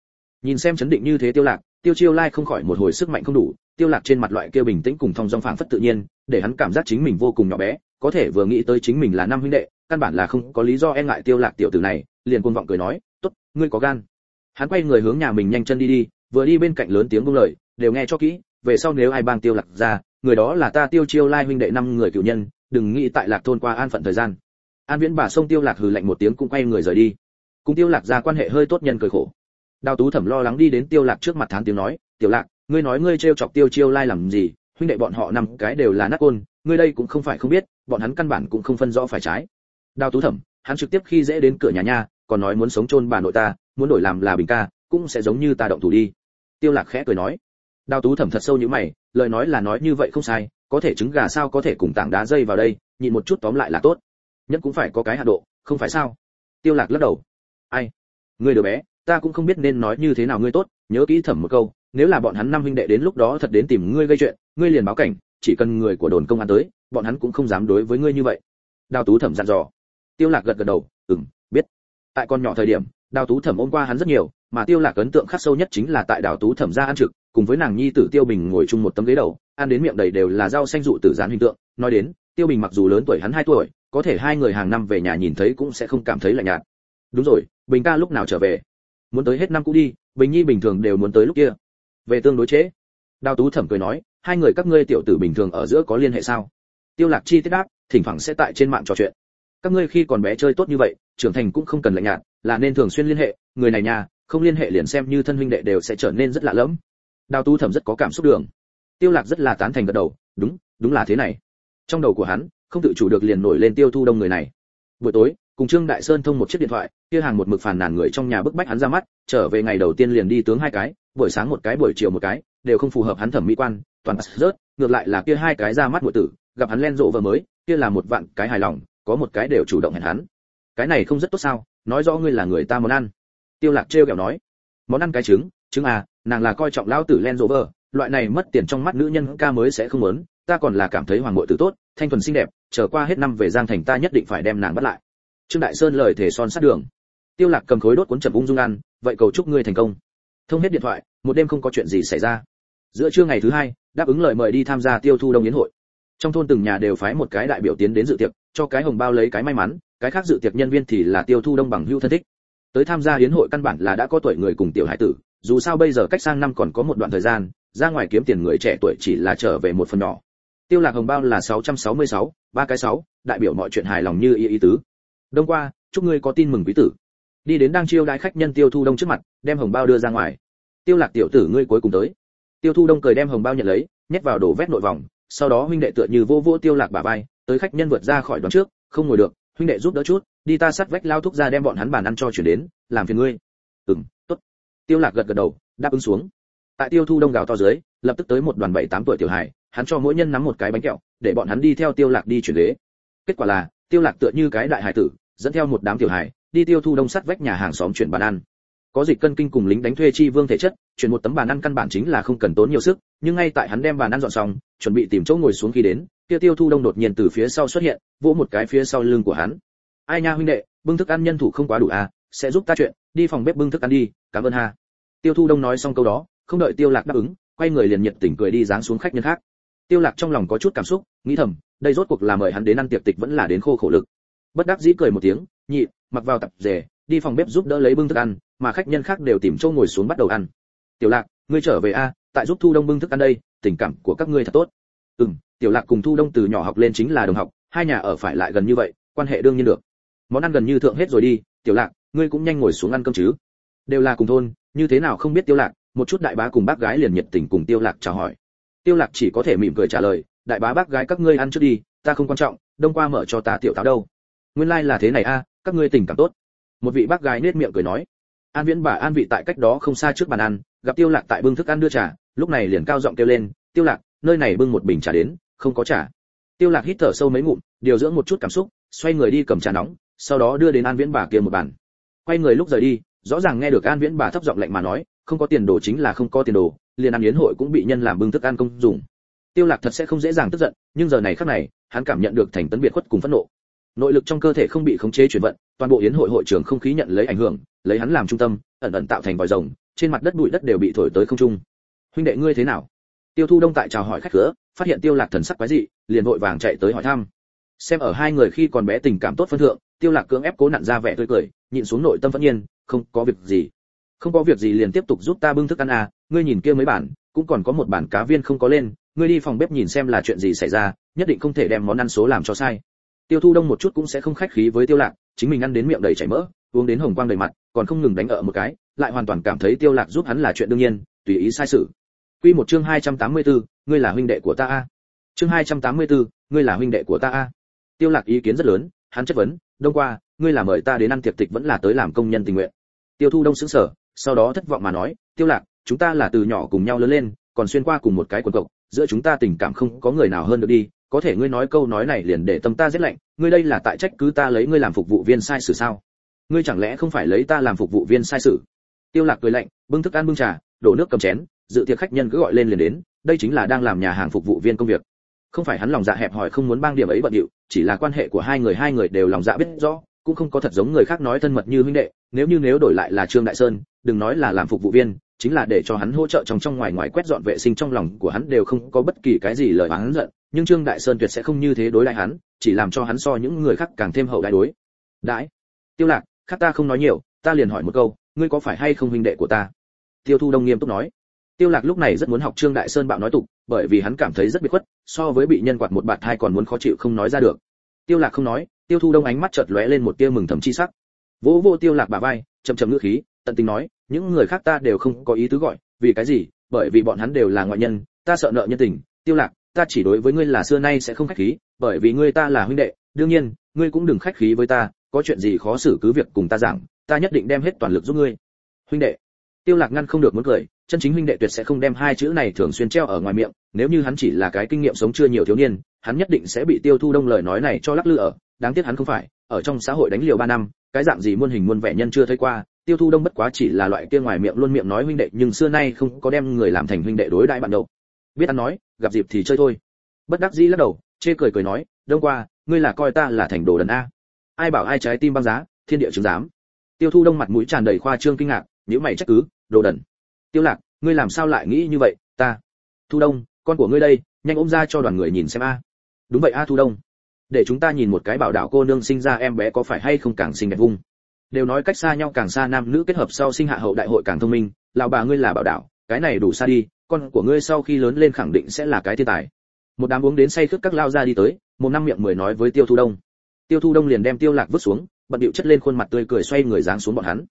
Nhìn xem chấn định như thế tiêu lạc, tiêu chiêu lai không khỏi một hồi sức mạnh không đủ, tiêu lạc trên mặt loại kia bình tĩnh cùng thong dong phảng phất tự nhiên, để hắn cảm giác chính mình vô cùng nhỏ bé, có thể vừa nghĩ tới chính mình là năm huynh đệ, căn bản là không có lý do e ngại tiêu lạc tiểu tử này, liền cuồng vọng cười nói, tốt, ngươi có gan. Hắn quay người hướng nhà mình nhanh chân đi đi, vừa đi bên cạnh lớn tiếng buông lời, đều nghe cho kỹ, về sau nếu ai bang tiêu lạc ra người đó là ta tiêu chiêu lai huynh đệ năm người cựu nhân, đừng nghĩ tại lạc thôn qua an phận thời gian. An viễn bà sông tiêu lạc hừ lạnh một tiếng cũng quay người rời đi. Cùng tiêu lạc ra quan hệ hơi tốt nhân cười khổ. Đào tú thẩm lo lắng đi đến tiêu lạc trước mặt thán tiếng nói, tiểu lạc, ngươi nói ngươi treo chọc tiêu chiêu lai làm gì? Huynh đệ bọn họ năm cái đều là nát côn, ngươi đây cũng không phải không biết, bọn hắn căn bản cũng không phân rõ phải trái. Đào tú thẩm, hắn trực tiếp khi dễ đến cửa nhà nha, còn nói muốn sống chôn bà nội ta, muốn đổi làm là bình ca, cũng sẽ giống như ta động thủ đi. Tiêu lạc khẽ cười nói. Đào tú thẩm thật sâu như mày lời nói là nói như vậy không sai, có thể trứng gà sao có thể cùng tảng đá dây vào đây nhịn một chút tóm lại là tốt. Nhất cũng phải có cái hạ độ, không phải sao? Tiêu lạc lắc đầu. Ai? Ngươi đứa bé, ta cũng không biết nên nói như thế nào ngươi tốt, nhớ kỹ thẩm một câu, nếu là bọn hắn năm huynh đệ đến lúc đó thật đến tìm ngươi gây chuyện, ngươi liền báo cảnh, chỉ cần người của đồn công an tới, bọn hắn cũng không dám đối với ngươi như vậy. Đào tú thẩm dặn dò. Tiêu lạc gật gật đầu, ừm, biết. Tại con nhỏ thời điểm, đào tú thẩm ôm qua hắn rất nhiều, mà tiêu lạc ấn tượng khắc sâu nhất chính là tại đào tú thẩm gia ăn trực cùng với nàng nhi tử tiêu bình ngồi chung một tấm ghế đầu, ăn đến miệng đầy đều là rau xanh dụ tử dán hình tượng. Nói đến, tiêu bình mặc dù lớn tuổi hắn hai tuổi, có thể hai người hàng năm về nhà nhìn thấy cũng sẽ không cảm thấy lạnh nhạt. Đúng rồi, bình ca lúc nào trở về? Muốn tới hết năm cũ đi, bình nhi bình thường đều muốn tới lúc kia. Về tương đối chế đào tú thẩm cười nói, hai người các ngươi tiểu tử bình thường ở giữa có liên hệ sao? Tiêu lạc chi tiết đáp, thỉnh thoảng sẽ tại trên mạng trò chuyện. Các ngươi khi còn bé chơi tốt như vậy, trưởng thành cũng không cần lạnh nhạt, là nên thường xuyên liên hệ. Người này nhà, không liên hệ liền xem như thân huynh đệ đều sẽ trở nên rất lạ lẫm đào tú thẩm rất có cảm xúc đường. Tiêu lạc rất là tán thành gật đầu, đúng đúng là thế này. Trong đầu của hắn, không tự chủ được liền nổi lên tiêu thu đông người này. Buổi tối, cùng trương đại sơn thông một chiếc điện thoại, kia hàng một mực phàn nàn người trong nhà bức bách hắn ra mắt, trở về ngày đầu tiên liền đi tướng hai cái, buổi sáng một cái, buổi chiều một cái, đều không phù hợp hắn thẩm mỹ quan, toàn rớt, ngược lại là kia hai cái ra mắt muội tử, gặp hắn len rộ vợ mới, kia là một vạn cái hài lòng, có một cái đều chủ động hẹn hắn. Cái này không rất tốt sao, nói rõ ngươi là người ta món ăn. Tiêu lạc treo kẹo nói. Món ăn cái trứng trứng à nàng là coi trọng lão tử len rover, loại này mất tiền trong mắt nữ nhân ca mới sẽ không muốn, ta còn là cảm thấy hoàng ngội tử tốt, thanh thuần xinh đẹp, chờ qua hết năm về giang thành ta nhất định phải đem nàng bắt lại. Trương đại sơn lời thể son sát đường. Tiêu lạc cầm khối đốt cuốn chậm ung dung ăn, vậy cầu chúc ngươi thành công. Thông hết điện thoại, một đêm không có chuyện gì xảy ra. Giữa trưa ngày thứ hai, đáp ứng lời mời đi tham gia tiêu thu đông yến hội. Trong thôn từng nhà đều phái một cái đại biểu tiến đến dự tiệc, cho cái hồng bao lấy cái may mắn, cái khác dự tiệc nhân viên thì là tiêu thu đông bằng hưu thân thích. Tới tham gia yến hội căn bản là đã có tuổi người cùng tiểu hải tử dù sao bây giờ cách sang năm còn có một đoạn thời gian ra ngoài kiếm tiền người trẻ tuổi chỉ là trở về một phần nhỏ. Tiêu lạc hồng bao là 666, ba cái sáu đại biểu mọi chuyện hài lòng như ý ý tứ. Đông qua chúc ngươi có tin mừng quý tử. Đi đến đang chiêu đãi khách nhân tiêu thu đông trước mặt đem hồng bao đưa ra ngoài. Tiêu lạc tiểu tử ngươi cuối cùng tới. Tiêu thu đông cười đem hồng bao nhận lấy nhét vào đổ vét nội vòng sau đó huynh đệ tựa như vô vô tiêu lạc bả vai tới khách nhân vượt ra khỏi đón trước không ngồi được huynh đệ giúp đỡ chút đi ta sắt vách lao thúc ra đem bọn hắn bàn ăn cho chuyển đến làm phiền ngươi. Ừm tiêu lạc gật gật đầu, đáp ứng xuống. Tại tiêu thu đông gào to dưới, lập tức tới một đoàn bảy, tám tuổi tiểu hải hắn cho mỗi nhân nắm một cái bánh kẹo, để bọn hắn đi theo tiêu lạc đi chuyển ghế. Kết quả là, tiêu lạc tựa như cái đại hải tử, dẫn theo một đám tiểu hải đi tiêu thu đông sắt vách nhà hàng xóm chuyển bàn ăn. Có dịch cân kinh cùng lính đánh thuê chi vương thể chất, chuyển một tấm bàn ăn căn bản chính là không cần tốn nhiều sức, nhưng ngay tại hắn đem bàn ăn dọn xong, chuẩn bị tìm chỗ ngồi xuống khi đến, kia tiêu thu đông đột nhiên từ phía sau xuất hiện, vỗ một cái phía sau lưng của hắn. Ai nha huynh đệ, bưng thức ăn nhân thủ không quá đủ à sẽ giúp ta chuyện đi phòng bếp bưng thức ăn đi cảm ơn ha. Tiêu thu đông nói xong câu đó không đợi tiêu lạc đáp ứng quay người liền nhiệt tình cười đi dáng xuống khách nhân khác. Tiêu lạc trong lòng có chút cảm xúc nghĩ thầm đây rốt cuộc là mời hắn đến ăn tiệc tịch vẫn là đến khô khổ lực. Bất đắc dĩ cười một tiếng nhị mặc vào tập dề, đi phòng bếp giúp đỡ lấy bưng thức ăn mà khách nhân khác đều tìm chỗ ngồi xuống bắt đầu ăn. Tiểu lạc ngươi trở về a tại giúp thu đông bưng thức ăn đây tình cảm của các ngươi thật tốt. Ừm tiểu lạc cùng thu đông từ nhỏ học lên chính là đồng học hai nhà ở phải lại gần như vậy quan hệ đương nhiên được. Món ăn gần như thượng hết rồi đi tiểu lạc ngươi cũng nhanh ngồi xuống ăn cơm chứ? Đều là cùng thôn, như thế nào không biết tiêu lạc? Một chút đại bá cùng bác gái liền nhiệt tình cùng tiêu lạc chào hỏi. Tiêu lạc chỉ có thể mỉm cười trả lời, đại bá, bác gái, các ngươi ăn trước đi, ta không quan trọng, đông qua mở cho ta tiểu táo đâu. Nguyên lai like là thế này a, các ngươi tình cảm tốt. Một vị bác gái nết miệng cười nói. An viễn bà an vị tại cách đó không xa trước bàn ăn, gặp tiêu lạc tại bưng thức ăn đưa trà, lúc này liền cao giọng kêu lên, tiêu lạc, nơi này bưng một bình trà đến, không có trà. Tiêu lạc hít thở sâu mấy ngụm, điều dưỡng một chút cảm xúc, xoay người đi cầm trà nóng, sau đó đưa đến an viễn bà kia một bàn quay người lúc rời đi, rõ ràng nghe được an viễn bà thấp giọng lạnh mà nói, không có tiền đồ chính là không có tiền đồ, liền ăn yến hội cũng bị nhân làm bưng thức ăn công dùng tiêu lạc thật sẽ không dễ dàng tức giận, nhưng giờ này khắc này, hắn cảm nhận được thành tấn biệt khuất cùng phẫn nộ. Nội lực trong cơ thể không bị khống chế chuyển vận, toàn bộ yến hội hội trường không khí nhận lấy ảnh hưởng, lấy hắn làm trung tâm, ẩn ẩn tạo thành vòi rồng, trên mặt đất bụi đất đều bị thổi tới không trung. Huynh đệ ngươi thế nào? Tiêu thu đông tại chào hỏi khách cửa, phát hiện tiêu lạc thần sắc quái dị, liền vội vàng chạy tới hỏi thăm. Xem ở hai người khi còn bé tình cảm tốt phân thượng tiêu lạc cưỡng ép cố nặn ra vẻ tươi cười nhịn xuống nội tâm vẫn nhiên không có việc gì. Không có việc gì liền tiếp tục giúp ta bưng thức ăn à ngươi nhìn kia mấy bản cũng còn có một bản cá viên không có lên ngươi đi phòng bếp nhìn xem là chuyện gì xảy ra nhất định không thể đem món ăn số làm cho sai. Tiêu thu đông một chút cũng sẽ không khách khí với tiêu lạc chính mình ăn đến miệng đầy chảy mỡ uống đến hồng quang đầy mặt còn không ngừng đánh ở một cái lại hoàn toàn cảm thấy tiêu lạc giúp hắn là chuyện đương nhiên tùy ý sai sự. Quy một chương 284, ngươi là huynh đệ của ta a. Chương 284, ngươi là huynh đệ của ta a. Tiêu lạc ý kiến rất lớn hắn chất vấn đông qua, ngươi là mời ta đến ăn tiệc tịch vẫn là tới làm công nhân tình nguyện. Tiêu thu đông sững sờ, sau đó thất vọng mà nói, tiêu lạc, chúng ta là từ nhỏ cùng nhau lớn lên, còn xuyên qua cùng một cái quần cộc, giữa chúng ta tình cảm không có người nào hơn được đi, có thể ngươi nói câu nói này liền để tâm ta rét lạnh, ngươi đây là tại trách cứ ta lấy ngươi làm phục vụ viên sai sử sao? Ngươi chẳng lẽ không phải lấy ta làm phục vụ viên sai sử? Tiêu lạc cười lạnh, bưng thức ăn bưng trà, đổ nước cầm chén, dự tiệc khách nhân cứ gọi lên liền đến, đây chính là đang làm nhà hàng phục vụ viên công việc. Không phải hắn lòng dạ hẹp hòi không muốn bang điểm ấy bận điệu chỉ là quan hệ của hai người hai người đều lòng dạ biết rõ, cũng không có thật giống người khác nói thân mật như huynh đệ. Nếu như nếu đổi lại là trương đại sơn, đừng nói là làm phục vụ viên, chính là để cho hắn hỗ trợ trong trong ngoài ngoài quét dọn vệ sinh trong lòng của hắn đều không có bất kỳ cái gì lời oán giận. Nhưng trương đại sơn tuyệt sẽ không như thế đối lại hắn, chỉ làm cho hắn so những người khác càng thêm hậu đại đối. Đãi. Tiêu lạc, khác ta không nói nhiều, ta liền hỏi một câu, ngươi có phải hay không huynh đệ của ta? Tiêu thu đông nghiêm túc nói tiêu lạc lúc này rất muốn học trương đại sơn bạo nói tục, bởi vì hắn cảm thấy rất bị khuất, so với bị nhân quạt một bạt hai còn muốn khó chịu không nói ra được. Tiêu lạc không nói, tiêu thu đông ánh mắt chợt lóe lên một tia mừng thầm chi sắc. Vỗ vỗ tiêu lạc bả vai, chậm chậm ngữ khí, tận tình nói, những người khác ta đều không có ý tứ gọi, vì cái gì? Bởi vì bọn hắn đều là ngoại nhân, ta sợ nợ nhân tình. Tiêu lạc, ta chỉ đối với ngươi là xưa nay sẽ không khách khí, bởi vì ngươi ta là huynh đệ. Đương nhiên, ngươi cũng đừng khách khí với ta, có chuyện gì khó xử cứ việc cùng ta giảng, ta nhất định đem hết toàn lực giúp ngươi. Huynh đệ. Tiêu lạc ngăn không được muốn cười chân chính huynh đệ tuyệt sẽ không đem hai chữ này thường xuyên treo ở ngoài miệng, nếu như hắn chỉ là cái kinh nghiệm sống chưa nhiều thiếu niên, hắn nhất định sẽ bị tiêu thu đông lời nói này cho lắc lư ở. Đáng tiếc hắn không phải, ở trong xã hội đánh liều ba năm, cái dạng gì muôn hình muôn vẻ nhân chưa thấy qua, tiêu thu đông bất quá chỉ là loại kia ngoài miệng luôn miệng nói huynh đệ, nhưng xưa nay không có đem người làm thành huynh đệ đối đại bạn đâu. Biết ăn nói, gặp dịp thì chơi thôi. Bất đắc dĩ lắc đầu, chê cười cười nói, đông qua, ngươi là coi ta là thành đồ đần a. Ai bảo ai trái tim băng giá, thiên địa chứng giám. Tiêu thu đông mặt mũi tràn đầy khoa trương kinh ngạc nếu mày trách cứ, đồ đần tiêu lạc, ngươi làm sao lại nghĩ như vậy, ta? Thu đông, con của ngươi đây, nhanh ôm ra cho đoàn người nhìn xem a. Đúng vậy a, thu đông. Để chúng ta nhìn một cái bảo đảo cô nương sinh ra em bé có phải hay không càng xinh đẹp vung. Đều nói cách xa nhau càng xa nam nữ kết hợp sau sinh hạ hậu đại hội càng thông minh, lão bà ngươi là bảo đảo, cái này đủ xa đi, con của ngươi sau khi lớn lên khẳng định sẽ là cái thiên tài. Một đám uống đến say khướt các lao ra đi tới, một năm miệng mười nói với tiêu thu đông. Tiêu thu đông liền đem tiêu lạc vứt xuống, bận điệu chất lên khuôn mặt tươi cười xoay người dáng xuống bọn hắn.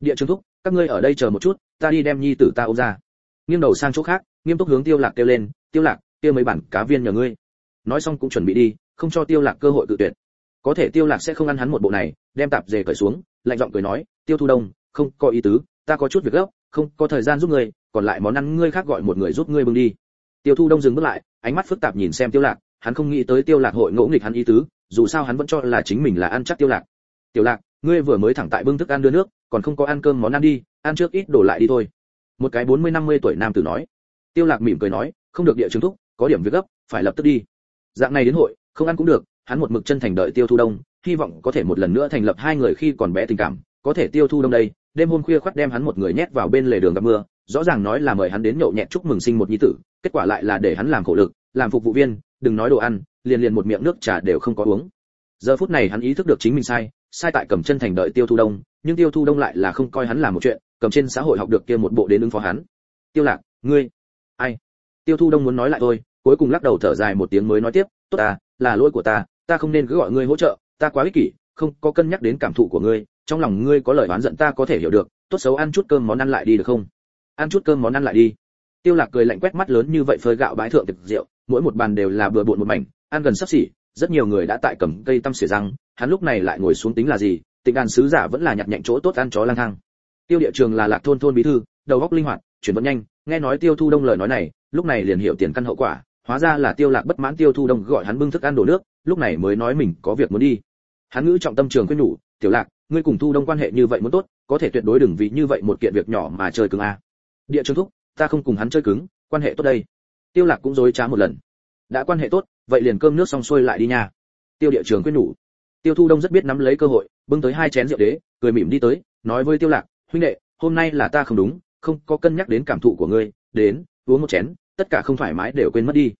Địa trường thúc các ngươi ở đây chờ một chút, ta đi đem nhi tử ta ôm ra. Nghiêng đầu sang chỗ khác, nghiêm túc hướng tiêu lạc kêu lên, tiêu lạc, kia mấy bản cá viên nhờ ngươi. Nói xong cũng chuẩn bị đi, không cho tiêu lạc cơ hội tự tuyệt. Có thể tiêu lạc sẽ không ăn hắn một bộ này, đem tạp dề cởi xuống, lạnh giọng cười nói, tiêu thu đông, không có ý tứ, ta có chút việc gấp, không có thời gian giúp ngươi, còn lại món ăn ngươi khác gọi một người giúp ngươi bưng đi. Tiêu thu đông dừng bước lại, ánh mắt phức tạp nhìn xem tiêu lạc, hắn không nghĩ tới tiêu lạc hội ngỗ nghịch hắn ý tứ, dù sao hắn vẫn cho là chính mình là ăn chắc tiêu lạc. Tiêu lạc ngươi vừa mới thẳng tại bưng thức ăn đưa nước, còn không có ăn cơm món ăn đi, ăn trước ít đổ lại đi thôi. Một cái bốn mươi năm mươi tuổi nam tử nói. Tiêu lạc mỉm cười nói, không được địa chứng thúc, có điểm việc gấp, phải lập tức đi. Dạng này đến hội, không ăn cũng được, hắn một mực chân thành đợi tiêu thu đông, hy vọng có thể một lần nữa thành lập hai người khi còn bé tình cảm, có thể tiêu thu đông đây, đêm hôm khuya khoắt đem hắn một người nhét vào bên lề đường gặp mưa, rõ ràng nói là mời hắn đến nhậu nhẹt chúc mừng sinh một nhi tử, kết quả lại là để hắn làm khổ lực, làm phục vụ viên, đừng nói đồ ăn, liền liền một miệng nước trà đều không có uống. Giờ phút này hắn ý thức được chính mình sai sai tại cầm chân thành đợi tiêu thu đông, nhưng tiêu thu đông lại là không coi hắn là một chuyện, cầm trên xã hội học được kia một bộ đến ứng phó hắn. Tiêu lạc, ngươi, ai? Tiêu thu đông muốn nói lại thôi, cuối cùng lắc đầu thở dài một tiếng mới nói tiếp, tốt ta, là lỗi của ta ta không nên cứ gọi ngươi hỗ trợ, ta quá ích kỷ, không có cân nhắc đến cảm thụ của ngươi, trong lòng ngươi có lời oán giận ta có thể hiểu được, tốt xấu ăn chút cơm món ăn lại đi được không? Ăn chút cơm món ăn lại đi. Tiêu lạc cười lạnh quét mắt lớn như vậy phơi gạo bãi thượng tiệc rượu, mỗi một bàn đều là bừa bộn một mảnh, ăn gần sắp xỉ rất nhiều người đã tại cầm cây tăm xỉa răng, hắn lúc này lại ngồi xuống tính là gì, tịnh đàn sứ giả vẫn là nhặt nhạnh chỗ tốt ăn chó lang thang. Tiêu địa trường là lạc thôn thôn bí thư, đầu óc linh hoạt, chuyển vận nhanh, nghe nói tiêu thu đông lời nói này, lúc này liền hiểu tiền căn hậu quả, hóa ra là tiêu lạc bất mãn tiêu thu đông gọi hắn bưng thức ăn đổ nước, lúc này mới nói mình có việc muốn đi. Hắn ngữ trọng tâm trường khuyên nhủ, tiểu lạc, ngươi cùng thu đông quan hệ như vậy muốn tốt, có thể tuyệt đối đừng vì như vậy một kiện việc nhỏ mà chơi cứng a. Địa trường thúc, ta không cùng hắn chơi cứng, quan hệ tốt đây. Tiêu lạc cũng dối trá một lần đã quan hệ tốt, vậy liền cơm nước xong xuôi lại đi nha. Tiêu địa trường quyết nhủ. Tiêu thu đông rất biết nắm lấy cơ hội, bưng tới hai chén rượu đế, cười mỉm đi tới, nói với tiêu lạc, huynh đệ, hôm nay là ta không đúng, không có cân nhắc đến cảm thụ của ngươi, đến, uống một chén, tất cả không thoải mái đều quên mất đi.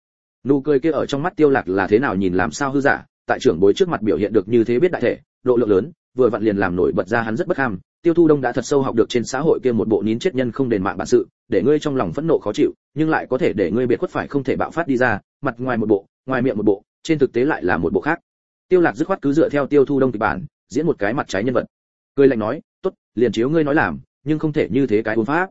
Nụ cười kia ở trong mắt tiêu lạc là thế nào nhìn làm sao hư giả, tại trưởng bối trước mặt biểu hiện được như thế biết đại thể, độ lượng lớn, vừa vặn liền làm nổi bật ra hắn rất bất ham. Tiêu thu đông đã thật sâu học được trên xã hội kia một bộ nín chết nhân không đền mạng bản sự, để ngươi trong lòng phẫn nộ khó chịu, nhưng lại có thể để ngươi biệt khuất phải không thể bạo phát đi ra mặt ngoài một bộ, ngoài miệng một bộ, trên thực tế lại là một bộ khác. Tiêu lạc dứt khoát cứ dựa theo tiêu thu đông kịch bản, diễn một cái mặt trái nhân vật. Cười lạnh nói, tốt, liền chiếu ngươi nói làm, nhưng không thể như thế cái uống pháp.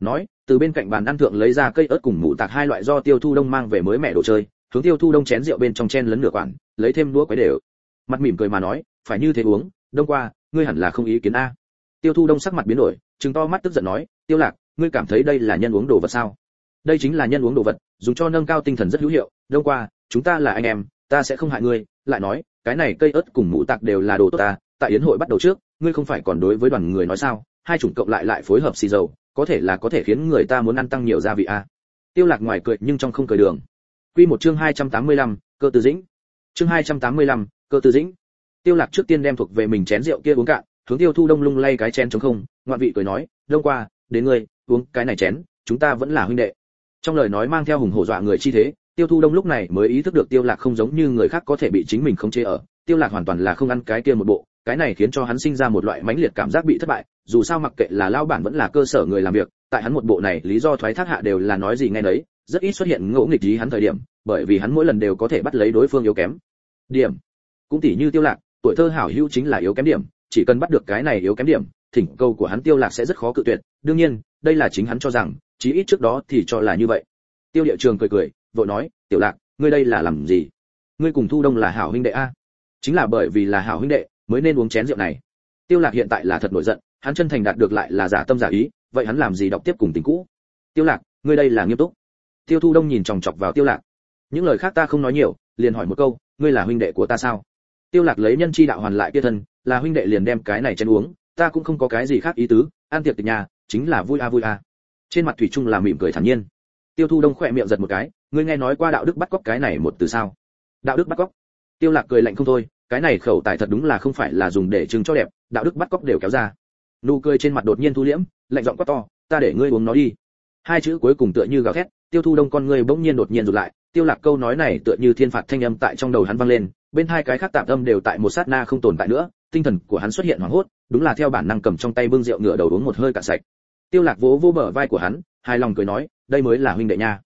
Nói, từ bên cạnh bàn ăn thượng lấy ra cây ớt cùng mũ tạc hai loại do tiêu thu đông mang về mới mẹ đồ chơi, hướng tiêu thu đông chén rượu bên trong chen lấn nửa quản lấy thêm đũa quấy đều. Mặt mỉm cười mà nói, phải như thế uống, đông qua, ngươi hẳn là không ý kiến a. Tiêu thu đông sắc mặt biến đổi, trừng to mắt tức giận nói, tiêu lạc, ngươi cảm thấy đây là nhân uống đồ vật sao? Đây chính là nhân uống đồ vật dùng cho nâng cao tinh thần rất hữu hiệu đông qua chúng ta là anh em ta sẽ không hại ngươi. Lại nói cái này cây ớt cùng mũ tạc đều là đồ tốt ta tại yến hội bắt đầu trước ngươi không phải còn đối với đoàn người nói sao? Hai chủng cộng lại lại phối hợp xì dầu có thể là có thể khiến người ta muốn ăn tăng nhiều gia vị a tiêu lạc ngoài cười nhưng trong không cười đường. Quy một chương 285, cơ tư dĩnh. Chương 285, cơ tư dĩnh. Tiêu lạc trước tiên đem thuộc về mình chén rượu kia uống cạn hướng tiêu thu đông lung lay cái chén trống không ngoạn vị cười nói đông qua đến ngươi uống cái này chén chúng ta vẫn là huynh đệ trong lời nói mang theo hùng hổ dọa người chi thế, tiêu thu đông lúc này mới ý thức được tiêu lạc không giống như người khác có thể bị chính mình khống chế ở. Tiêu lạc hoàn toàn là không ăn cái kia một bộ, cái này khiến cho hắn sinh ra một loại mãnh liệt cảm giác bị thất bại, dù sao mặc kệ là lao bản vẫn là cơ sở người làm việc, tại hắn một bộ này, lý do thoái thác hạ đều là nói gì nghe nấy, rất ít xuất hiện ngỗ nghịch ý hắn thời điểm, bởi vì hắn mỗi lần đều có thể bắt lấy đối phương yếu kém. Điểm. Cũng tỉ như tiêu lạc, tuổi thơ hảo hữu chính là yếu kém điểm, chỉ cần bắt được cái này yếu kém điểm, thỉnh cầu của hắn tiêu lạc sẽ rất khó cự tuyệt. Đương nhiên, đây là chính hắn cho rằng chí ít trước đó thì cho là như vậy. Tiêu địa trường cười cười, vội nói, tiểu lạc, ngươi đây là làm gì? Ngươi cùng thu đông là hảo huynh đệ a? Chính là bởi vì là hảo huynh đệ, mới nên uống chén rượu này. Tiêu lạc hiện tại là thật nổi giận, hắn chân thành đạt được lại là giả tâm giả ý, vậy hắn làm gì đọc tiếp cùng tình cũ? Tiêu lạc, ngươi đây là nghiêm túc. Tiêu thu đông nhìn chòng chọc vào tiêu lạc. Những lời khác ta không nói nhiều, liền hỏi một câu, ngươi là huynh đệ của ta sao? Tiêu lạc lấy nhân chi đạo hoàn lại kia thân, là huynh đệ liền đem cái này chén uống, ta cũng không có cái gì khác ý tứ an tiệc tịch nhà, chính là vui a vui a trên mặt thủy trung là mỉm cười thản nhiên. Tiêu thu đông khỏe miệng giật một cái, ngươi nghe nói qua đạo đức bắt cóc cái này một từ sao? Đạo đức bắt cóc? Tiêu lạc cười lạnh không thôi, cái này khẩu tài thật đúng là không phải là dùng để trưng cho đẹp, đạo đức bắt cóc đều kéo ra. Nụ cười trên mặt đột nhiên thu liễm, lạnh giọng quát to, ta để ngươi uống nó đi. Hai chữ cuối cùng tựa như gào thét, tiêu thu đông con ngươi bỗng nhiên đột nhiên rụt lại, tiêu lạc câu nói này tựa như thiên phạt thanh âm tại trong đầu hắn vang lên, bên hai cái khác tạm âm đều tại một sát na không tồn tại nữa, tinh thần của hắn xuất hiện hoảng hốt, đúng là theo bản năng cầm trong tay bưng rượu ngửa đầu uống một hơi cạn sạch tiêu lạc vỗ vỗ bờ vai của hắn, hài lòng cười nói, đây mới là huynh đệ nha.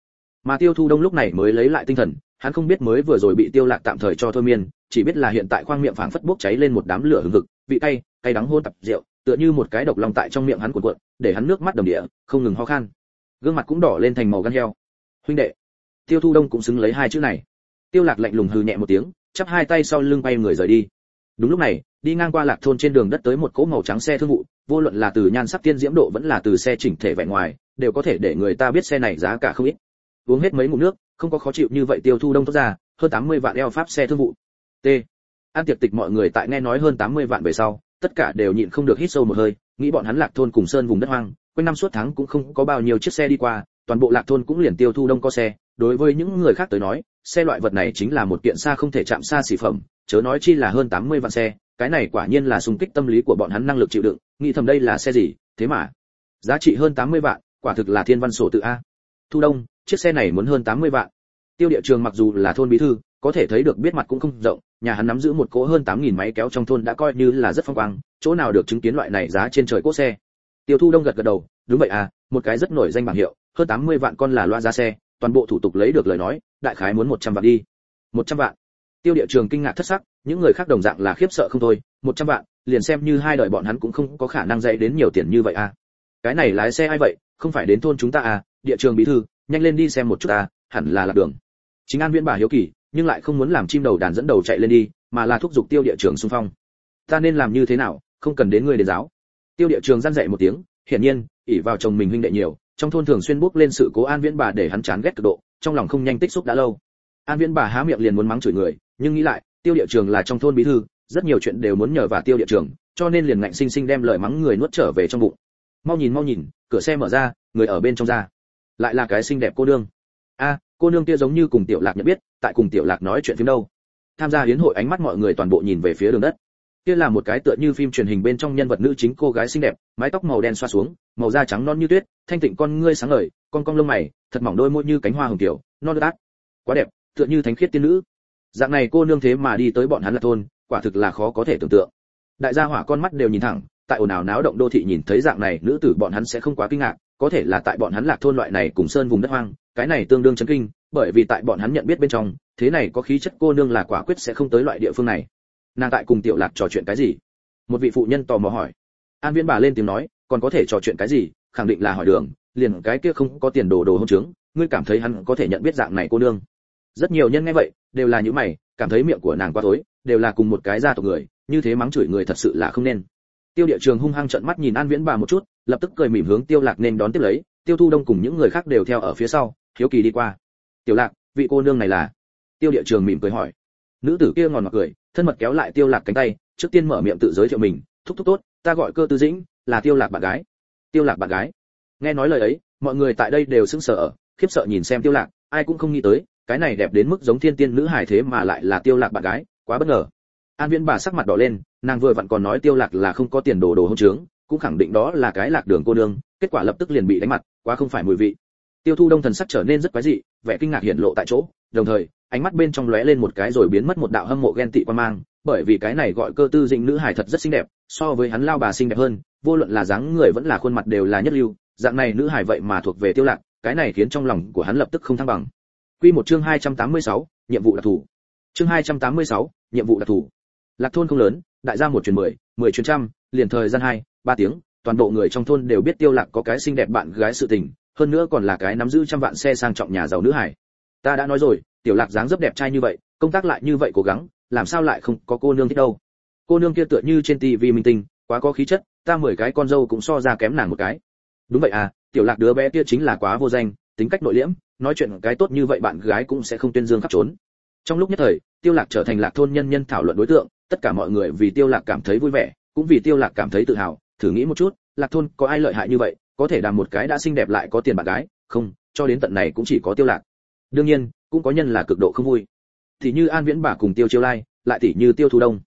Mà tiêu thu đông lúc này mới lấy lại tinh thần, hắn không biết mới vừa rồi bị tiêu lạc tạm thời cho thôi miên, chỉ biết là hiện tại khoang miệng phảng phất bốc cháy lên một đám lửa hừng hực, vị cay cay đắng hôn tập rượu, tựa như một cái độc lòng tại trong miệng hắn cuộn cuộn, để hắn nước mắt đầm địa không ngừng ho khan. Gương mặt cũng đỏ lên thành màu gan heo. Huynh đệ. Tiêu thu đông cũng xứng lấy hai chữ này. Tiêu lạc lạnh lùng hừ nhẹ một tiếng, chắp hai tay sau lưng bay người rời đi đúng lúc này, đi ngang qua lạc thôn trên đường đất tới một cỗ màu trắng xe thương vụ, vô luận là từ nhan sắc tiên diễm độ vẫn là từ xe chỉnh thể vẻ ngoài, đều có thể để người ta biết xe này giá cả không ít. Uống hết mấy ngụm nước, không có khó chịu như vậy tiêu thu đông thoát ra, hơn 80 vạn eo pháp xe thương vụ. T. An tiệc tịch mọi người tại nghe nói hơn 80 vạn về sau, tất cả đều nhịn không được hít sâu một hơi, nghĩ bọn hắn lạc thôn cùng sơn vùng đất hoang, quanh năm suốt tháng cũng không có bao nhiêu chiếc xe đi qua, toàn bộ lạc thôn cũng liền tiêu thu đông có xe. Đối với những người khác tới nói, xe loại vật này chính là một kiện xa không thể chạm xa xỉ phẩm chớ nói chi là hơn 80 vạn xe, cái này quả nhiên là xung kích tâm lý của bọn hắn năng lực chịu đựng, nghĩ thầm đây là xe gì, thế mà. Giá trị hơn 80 vạn, quả thực là thiên văn sổ tự a. Thu đông, chiếc xe này muốn hơn 80 vạn. Tiêu địa trường mặc dù là thôn bí thư, có thể thấy được biết mặt cũng không rộng, nhà hắn nắm giữ một cỗ hơn 8.000 máy kéo trong thôn đã coi như là rất phong quang, chỗ nào được chứng kiến loại này giá trên trời cỗ xe. Tiêu thu đông gật gật đầu, đúng vậy à một cái rất nổi danh bảng hiệu, hơn 80 vạn con là loa ra xe, toàn bộ thủ tục lấy được lời nói, đại khái muốn 100 vạn đi. 100 vạn? Tiêu địa trường kinh ngạc thất sắc, những người khác đồng dạng là khiếp sợ không thôi 100 vạn, liền xem như hai đời bọn hắn cũng không có khả năng dạy đến nhiều tiền như vậy à. Cái này lái xe ai vậy? Không phải đến thôn chúng ta à? Địa trường bí thư, nhanh lên đi xem một chút à hẳn là lạc đường. Chính an viễn bà hiếu kỳ, nhưng lại không muốn làm chim đầu đàn dẫn đầu chạy lên đi, mà là thúc giục tiêu địa trường xung phong. Ta nên làm như thế nào? Không cần đến ngươi đến giáo. Tiêu địa trường gian dạy một tiếng, hiển nhiên ỉ vào chồng mình huynh đệ nhiều, trong thôn thường xuyên bước lên sự cố an viễn bà để hắn chán ghét cực độ, trong lòng không nhanh tích xúc đã lâu. An viễn bà há miệng liền muốn mắng chửi người nhưng nghĩ lại, tiêu địa trường là trong thôn bí thư, rất nhiều chuyện đều muốn nhờ vào tiêu địa trường, cho nên liền ngạnh sinh sinh đem lời mắng người nuốt trở về trong bụng. Mau nhìn mau nhìn, cửa xe mở ra, người ở bên trong ra. Lại là cái xinh đẹp cô nương. A, cô nương kia giống như cùng tiểu lạc nhận biết, tại cùng tiểu lạc nói chuyện phim đâu. Tham gia hiến hội ánh mắt mọi người toàn bộ nhìn về phía đường đất. Kia là một cái tựa như phim truyền hình bên trong nhân vật nữ chính cô gái xinh đẹp, mái tóc màu đen xoa xuống, màu da trắng non như tuyết, thanh tịnh con ngươi sáng ngời, con cong lông mày, thật mỏng đôi môi như cánh hoa hồng tiểu, non đát quá đẹp, tựa như thánh khiết tiên nữ dạng này cô nương thế mà đi tới bọn hắn là thôn, quả thực là khó có thể tưởng tượng. Đại gia hỏa con mắt đều nhìn thẳng, tại ồn ào náo động đô thị nhìn thấy dạng này nữ tử bọn hắn sẽ không quá kinh ngạc, có thể là tại bọn hắn lạc thôn loại này cùng sơn vùng đất hoang, cái này tương đương chấn kinh, bởi vì tại bọn hắn nhận biết bên trong, thế này có khí chất cô nương là quả quyết sẽ không tới loại địa phương này. Nàng tại cùng tiểu lạc trò chuyện cái gì? Một vị phụ nhân tò mò hỏi. An viễn bà lên tiếng nói, còn có thể trò chuyện cái gì? Khẳng định là hỏi đường, liền cái kia không có tiền đồ đồ hôn trướng ngươi cảm thấy hắn có thể nhận biết dạng này cô nương? Rất nhiều nhân nghe vậy đều là những mày, cảm thấy miệng của nàng quá tối, đều là cùng một cái gia tộc người, như thế mắng chửi người thật sự là không nên. Tiêu địa trường hung hăng trợn mắt nhìn an viễn bà một chút, lập tức cười mỉm hướng tiêu lạc nên đón tiếp lấy, tiêu thu đông cùng những người khác đều theo ở phía sau, hiếu kỳ đi qua. Tiểu lạc, vị cô nương này là? Tiêu địa trường mỉm cười hỏi. Nữ tử kia ngòn ngọt cười, thân mật kéo lại tiêu lạc cánh tay, trước tiên mở miệng tự giới thiệu mình, thúc thúc tốt, ta gọi cơ tư dĩnh, là tiêu lạc bạn gái. Tiêu lạc bạn gái? Nghe nói lời ấy, mọi người tại đây đều sững sờ khiếp sợ nhìn xem tiêu lạc, ai cũng không nghĩ tới cái này đẹp đến mức giống thiên tiên nữ hài thế mà lại là tiêu lạc bạn gái, quá bất ngờ. An viễn bà sắc mặt đỏ lên, nàng vừa vặn còn nói tiêu lạc là không có tiền đồ đồ hôn trướng, cũng khẳng định đó là cái lạc đường cô nương, kết quả lập tức liền bị đánh mặt, quá không phải mùi vị. Tiêu thu đông thần sắc trở nên rất quái dị, vẻ kinh ngạc hiện lộ tại chỗ, đồng thời, ánh mắt bên trong lóe lên một cái rồi biến mất một đạo hâm mộ ghen tị quan mang, bởi vì cái này gọi cơ tư dĩnh nữ hài thật rất xinh đẹp, so với hắn lao bà xinh đẹp hơn, vô luận là dáng người vẫn là khuôn mặt đều là nhất lưu, dạng này nữ hài vậy mà thuộc về tiêu lạc, cái này khiến trong lòng của hắn lập tức không thăng bằng quy một chương 286, nhiệm vụ đặc thù. Chương 286, nhiệm vụ đặc thù. Lạc thôn không lớn đại gia một truyền mười mười truyền trăm liền thời gian hai ba tiếng toàn bộ người trong thôn đều biết tiêu lạc có cái xinh đẹp bạn gái sự tình hơn nữa còn là cái nắm giữ trăm vạn xe sang trọng nhà giàu nữ hải. Ta đã nói rồi tiểu lạc dáng dấp đẹp trai như vậy công tác lại như vậy cố gắng làm sao lại không có cô nương thích đâu? Cô nương kia tựa như trên tivi minh tinh quá có khí chất ta mười cái con dâu cũng so ra kém nàng một cái. Đúng vậy à tiểu lạc đứa bé kia chính là quá vô danh tính cách nội liễm, nói chuyện cái tốt như vậy bạn gái cũng sẽ không tuyên dương khắp trốn. Trong lúc nhất thời, tiêu lạc trở thành lạc thôn nhân nhân thảo luận đối tượng, tất cả mọi người vì tiêu lạc cảm thấy vui vẻ, cũng vì tiêu lạc cảm thấy tự hào. Thử nghĩ một chút, lạc thôn có ai lợi hại như vậy, có thể đàm một cái đã xinh đẹp lại có tiền bạn gái? Không, cho đến tận này cũng chỉ có tiêu lạc. Đương nhiên, cũng có nhân là cực độ không vui. Thì như an viễn bà cùng tiêu chiêu lai, lại tỷ như tiêu thu đông.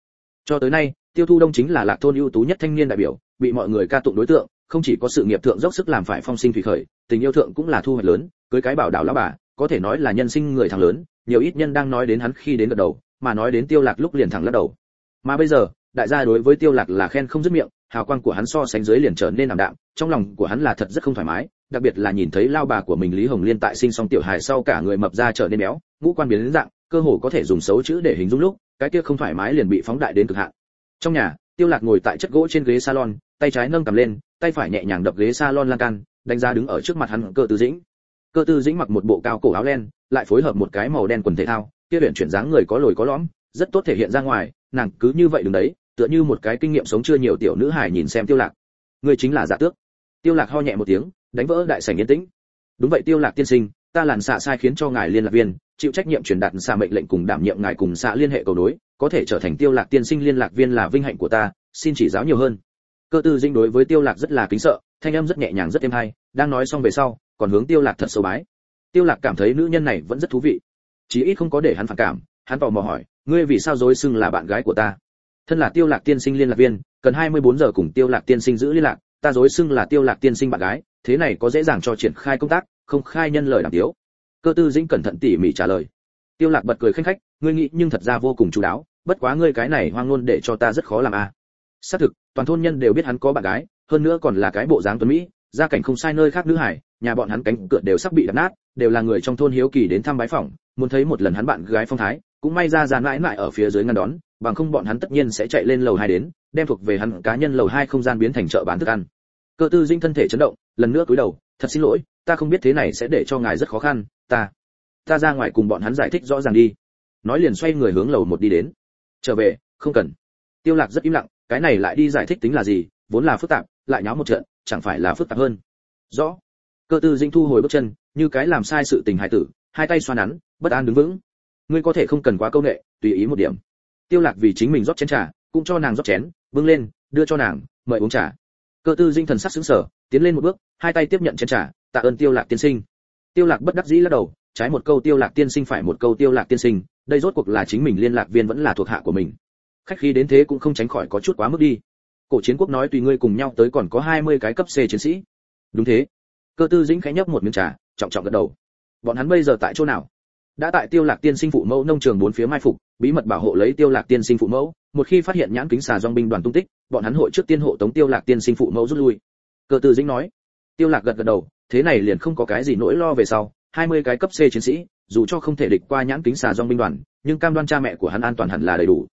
Cho tới nay, tiêu thu đông chính là lạc thôn ưu tú nhất thanh niên đại biểu, bị mọi người ca tụng đối tượng không chỉ có sự nghiệp thượng dốc sức làm phải phong sinh thủy khởi, tình yêu thượng cũng là thu hoạch lớn, cưới cái bảo đảo lão bà, có thể nói là nhân sinh người thằng lớn, nhiều ít nhân đang nói đến hắn khi đến gật đầu, mà nói đến tiêu lạc lúc liền thẳng lắc đầu. Mà bây giờ, đại gia đối với tiêu lạc là khen không dứt miệng, hào quang của hắn so sánh dưới liền trở nên ảm đạm, trong lòng của hắn là thật rất không thoải mái, đặc biệt là nhìn thấy lao bà của mình lý hồng liên tại sinh xong tiểu hài sau cả người mập ra trở nên béo, ngũ quan biến đến dạng, cơ hồ có thể dùng xấu chữ để hình dung lúc, cái kia không thoải mái liền bị phóng đại đến cực hạn. Trong nhà, tiêu lạc ngồi tại chất gỗ trên ghế salon, tay trái nâng cầm lên tay phải nhẹ nhàng đập ghế salon lan can, đánh ra đứng ở trước mặt hắn cơ tư dĩnh. Cơ tư dĩnh mặc một bộ cao cổ áo len, lại phối hợp một cái màu đen quần thể thao, kia luyện chuyển dáng người có lồi có lõm, rất tốt thể hiện ra ngoài, nàng cứ như vậy đứng đấy, tựa như một cái kinh nghiệm sống chưa nhiều tiểu nữ hài nhìn xem tiêu lạc. Người chính là dạ tước. Tiêu lạc ho nhẹ một tiếng, đánh vỡ đại sảnh yên tĩnh. Đúng vậy tiêu lạc tiên sinh, ta làn xạ sai khiến cho ngài liên lạc viên, chịu trách nhiệm truyền đạt xạ mệnh lệnh cùng đảm nhiệm ngài cùng xạ liên hệ cầu nối, có thể trở thành tiêu lạc tiên sinh liên lạc viên là vinh hạnh của ta, xin chỉ giáo nhiều hơn cơ tư dinh đối với tiêu lạc rất là kính sợ, thanh âm rất nhẹ nhàng rất êm hay, đang nói xong về sau, còn hướng tiêu lạc thật sâu bái. Tiêu lạc cảm thấy nữ nhân này vẫn rất thú vị. Chí ít không có để hắn phản cảm, hắn tò mò hỏi, ngươi vì sao dối xưng là bạn gái của ta? Thân là tiêu lạc tiên sinh liên lạc viên, cần 24 giờ cùng tiêu lạc tiên sinh giữ liên lạc, ta dối xưng là tiêu lạc tiên sinh bạn gái, thế này có dễ dàng cho triển khai công tác, không khai nhân lời đảm tiếu. Cơ tư dĩnh cẩn thận tỉ mỉ trả lời. Tiêu lạc bật cười khinh khách, ngươi nghĩ nhưng thật ra vô cùng chú đáo, bất quá ngươi cái này hoang ngôn để cho ta rất khó làm a à. xác thực toàn thôn nhân đều biết hắn có bạn gái, hơn nữa còn là cái bộ dáng tuấn mỹ, gia cảnh không sai nơi khác nữ hải, nhà bọn hắn cánh cửa đều sắp bị đập nát, đều là người trong thôn hiếu kỳ đến thăm bái phỏng, muốn thấy một lần hắn bạn gái phong thái, cũng may ra giàn mãi mãi ở phía dưới ngăn đón, bằng không bọn hắn tất nhiên sẽ chạy lên lầu hai đến, đem thuộc về hắn cá nhân lầu hai không gian biến thành chợ bán thức ăn. Cơ tư dinh thân thể chấn động, lần nữa cúi đầu, thật xin lỗi, ta không biết thế này sẽ để cho ngài rất khó khăn, ta ta ra ngoài cùng bọn hắn giải thích rõ ràng đi. Nói liền xoay người hướng lầu một đi đến. Trở về, không cần. Tiêu lạc rất im lặng cái này lại đi giải thích tính là gì, vốn là phức tạp, lại nháo một trận, chẳng phải là phức tạp hơn. Rõ. Cơ tư dinh thu hồi bước chân, như cái làm sai sự tình hài tử, hai tay xoa nắn, bất an đứng vững. Ngươi có thể không cần quá câu nệ, tùy ý một điểm. Tiêu lạc vì chính mình rót chén trà, cũng cho nàng rót chén, bưng lên, đưa cho nàng, mời uống trà. Cơ tư dinh thần sắc sững sờ, tiến lên một bước, hai tay tiếp nhận chén trà, tạ ơn tiêu lạc tiên sinh. Tiêu lạc bất đắc dĩ lắc đầu, trái một câu tiêu lạc tiên sinh phải một câu tiêu lạc tiên sinh, đây rốt cuộc là chính mình liên lạc viên vẫn là thuộc hạ của mình khách khí đến thế cũng không tránh khỏi có chút quá mức đi. Cổ chiến quốc nói tùy ngươi cùng nhau tới còn có 20 cái cấp c chiến sĩ. Đúng thế. Cơ tư dĩnh khẽ nhấp một miếng trà trọng trọng gật đầu. Bọn hắn bây giờ tại chỗ nào? Đã tại tiêu lạc tiên sinh phụ mẫu nông trường bốn phía mai phục bí mật bảo hộ lấy tiêu lạc tiên sinh phụ mẫu. Một khi phát hiện nhãn kính xà dòng binh đoàn tung tích bọn hắn hội trước tiên hộ tống tiêu lạc tiên sinh phụ mẫu rút lui. Cơ tư dĩnh nói. Tiêu lạc gật gật đầu thế này liền không có cái gì nỗi lo về sau. 20 cái cấp C chiến sĩ, dù cho không thể địch qua nhãn kính xà dòng binh đoàn, nhưng cam đoan cha mẹ của hắn an toàn hẳn là đầy đủ.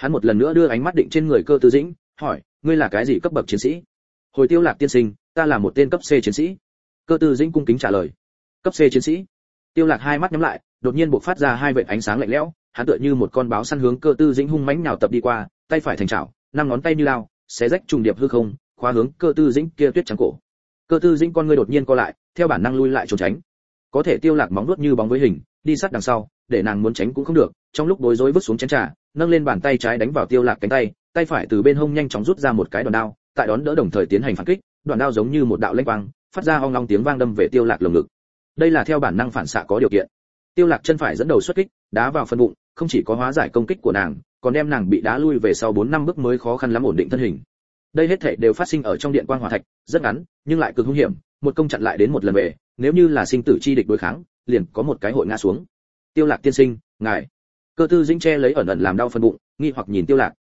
Hắn một lần nữa đưa ánh mắt định trên người cơ tư dĩnh, hỏi, ngươi là cái gì cấp bậc chiến sĩ? Hồi Tiêu Lạc tiên sinh, ta là một tên cấp C chiến sĩ. Cơ tư dĩnh cung kính trả lời. Cấp C chiến sĩ? Tiêu Lạc hai mắt nhắm lại, đột nhiên bộc phát ra hai vệt ánh sáng lạnh lẽo, hắn tựa như một con báo săn hướng cơ tư dĩnh hung mãnh nhào tập đi qua, tay phải thành chảo, năm ngón tay như lao, xé rách trùng điệp hư không, khóa hướng cơ tư dĩnh kia tuyết trắng cổ. Cơ tư dĩnh con ngươi đột nhiên co lại, theo bản năng lui lại trốn tránh có thể tiêu lạc móng nuốt như bóng với hình đi sát đằng sau để nàng muốn tránh cũng không được trong lúc bối rối vứt xuống chén trà nâng lên bàn tay trái đánh vào tiêu lạc cánh tay tay phải từ bên hông nhanh chóng rút ra một cái đòn đao, tại đón đỡ đồng thời tiến hành phản kích, Đòn đao giống như một đạo lanh quang, phát ra ong long tiếng vang đâm về tiêu lạc lồng ngực. Đây là theo bản năng phản xạ có điều kiện. Tiêu lạc chân phải dẫn đầu xuất kích, đá vào phần bụng, không chỉ có hóa giải công kích của nàng, còn đem nàng bị đá lui về sau 4 năm bước mới khó khăn lắm ổn định thân hình. Đây hết thảy đều phát sinh ở trong điện quang hỏa thạch, rất ngắn, nhưng lại cực hung hiểm, một công chặn lại đến một lần về, nếu như là sinh tử chi địch đối kháng, liền có một cái hội ngã xuống. Tiêu lạc tiên sinh, ngài cơ tư dĩnh che lấy ẩn ẩn làm đau phân bụng, nghi hoặc nhìn tiêu lạc.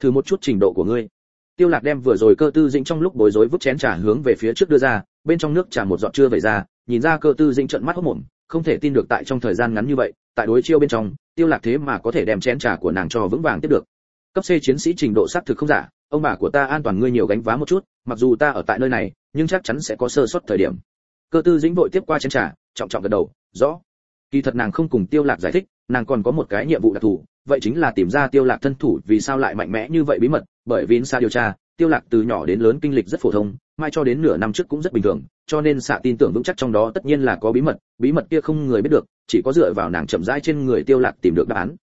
Thử một chút trình độ của ngươi. Tiêu lạc đem vừa rồi cơ tư dĩnh trong lúc bối rối vứt chén trà hướng về phía trước đưa ra, bên trong nước trà một giọt chưa vẩy ra, nhìn ra cơ tư dĩnh trợn mắt hốt mồm không thể tin được tại trong thời gian ngắn như vậy, tại đối chiêu bên trong, tiêu lạc thế mà có thể đem chén trà của nàng cho vững vàng tiếp được. Cấp C chiến sĩ trình độ xác thực không giả, ông bà của ta an toàn ngươi nhiều gánh vá một chút, mặc dù ta ở tại nơi này, nhưng chắc chắn sẽ có sơ suất thời điểm. Cơ tư dĩnh vội tiếp qua chén trà, trọng trọng gật đầu, rõ. Kỳ thật nàng không cùng tiêu lạc giải thích nàng còn có một cái nhiệm vụ đặc thù vậy chính là tìm ra tiêu lạc thân thủ vì sao lại mạnh mẽ như vậy bí mật bởi vì xa điều tra tiêu lạc từ nhỏ đến lớn kinh lịch rất phổ thông mai cho đến nửa năm trước cũng rất bình thường cho nên xạ tin tưởng vững chắc trong đó tất nhiên là có bí mật bí mật kia không người biết được chỉ có dựa vào nàng chậm rãi trên người tiêu lạc tìm được đáp án.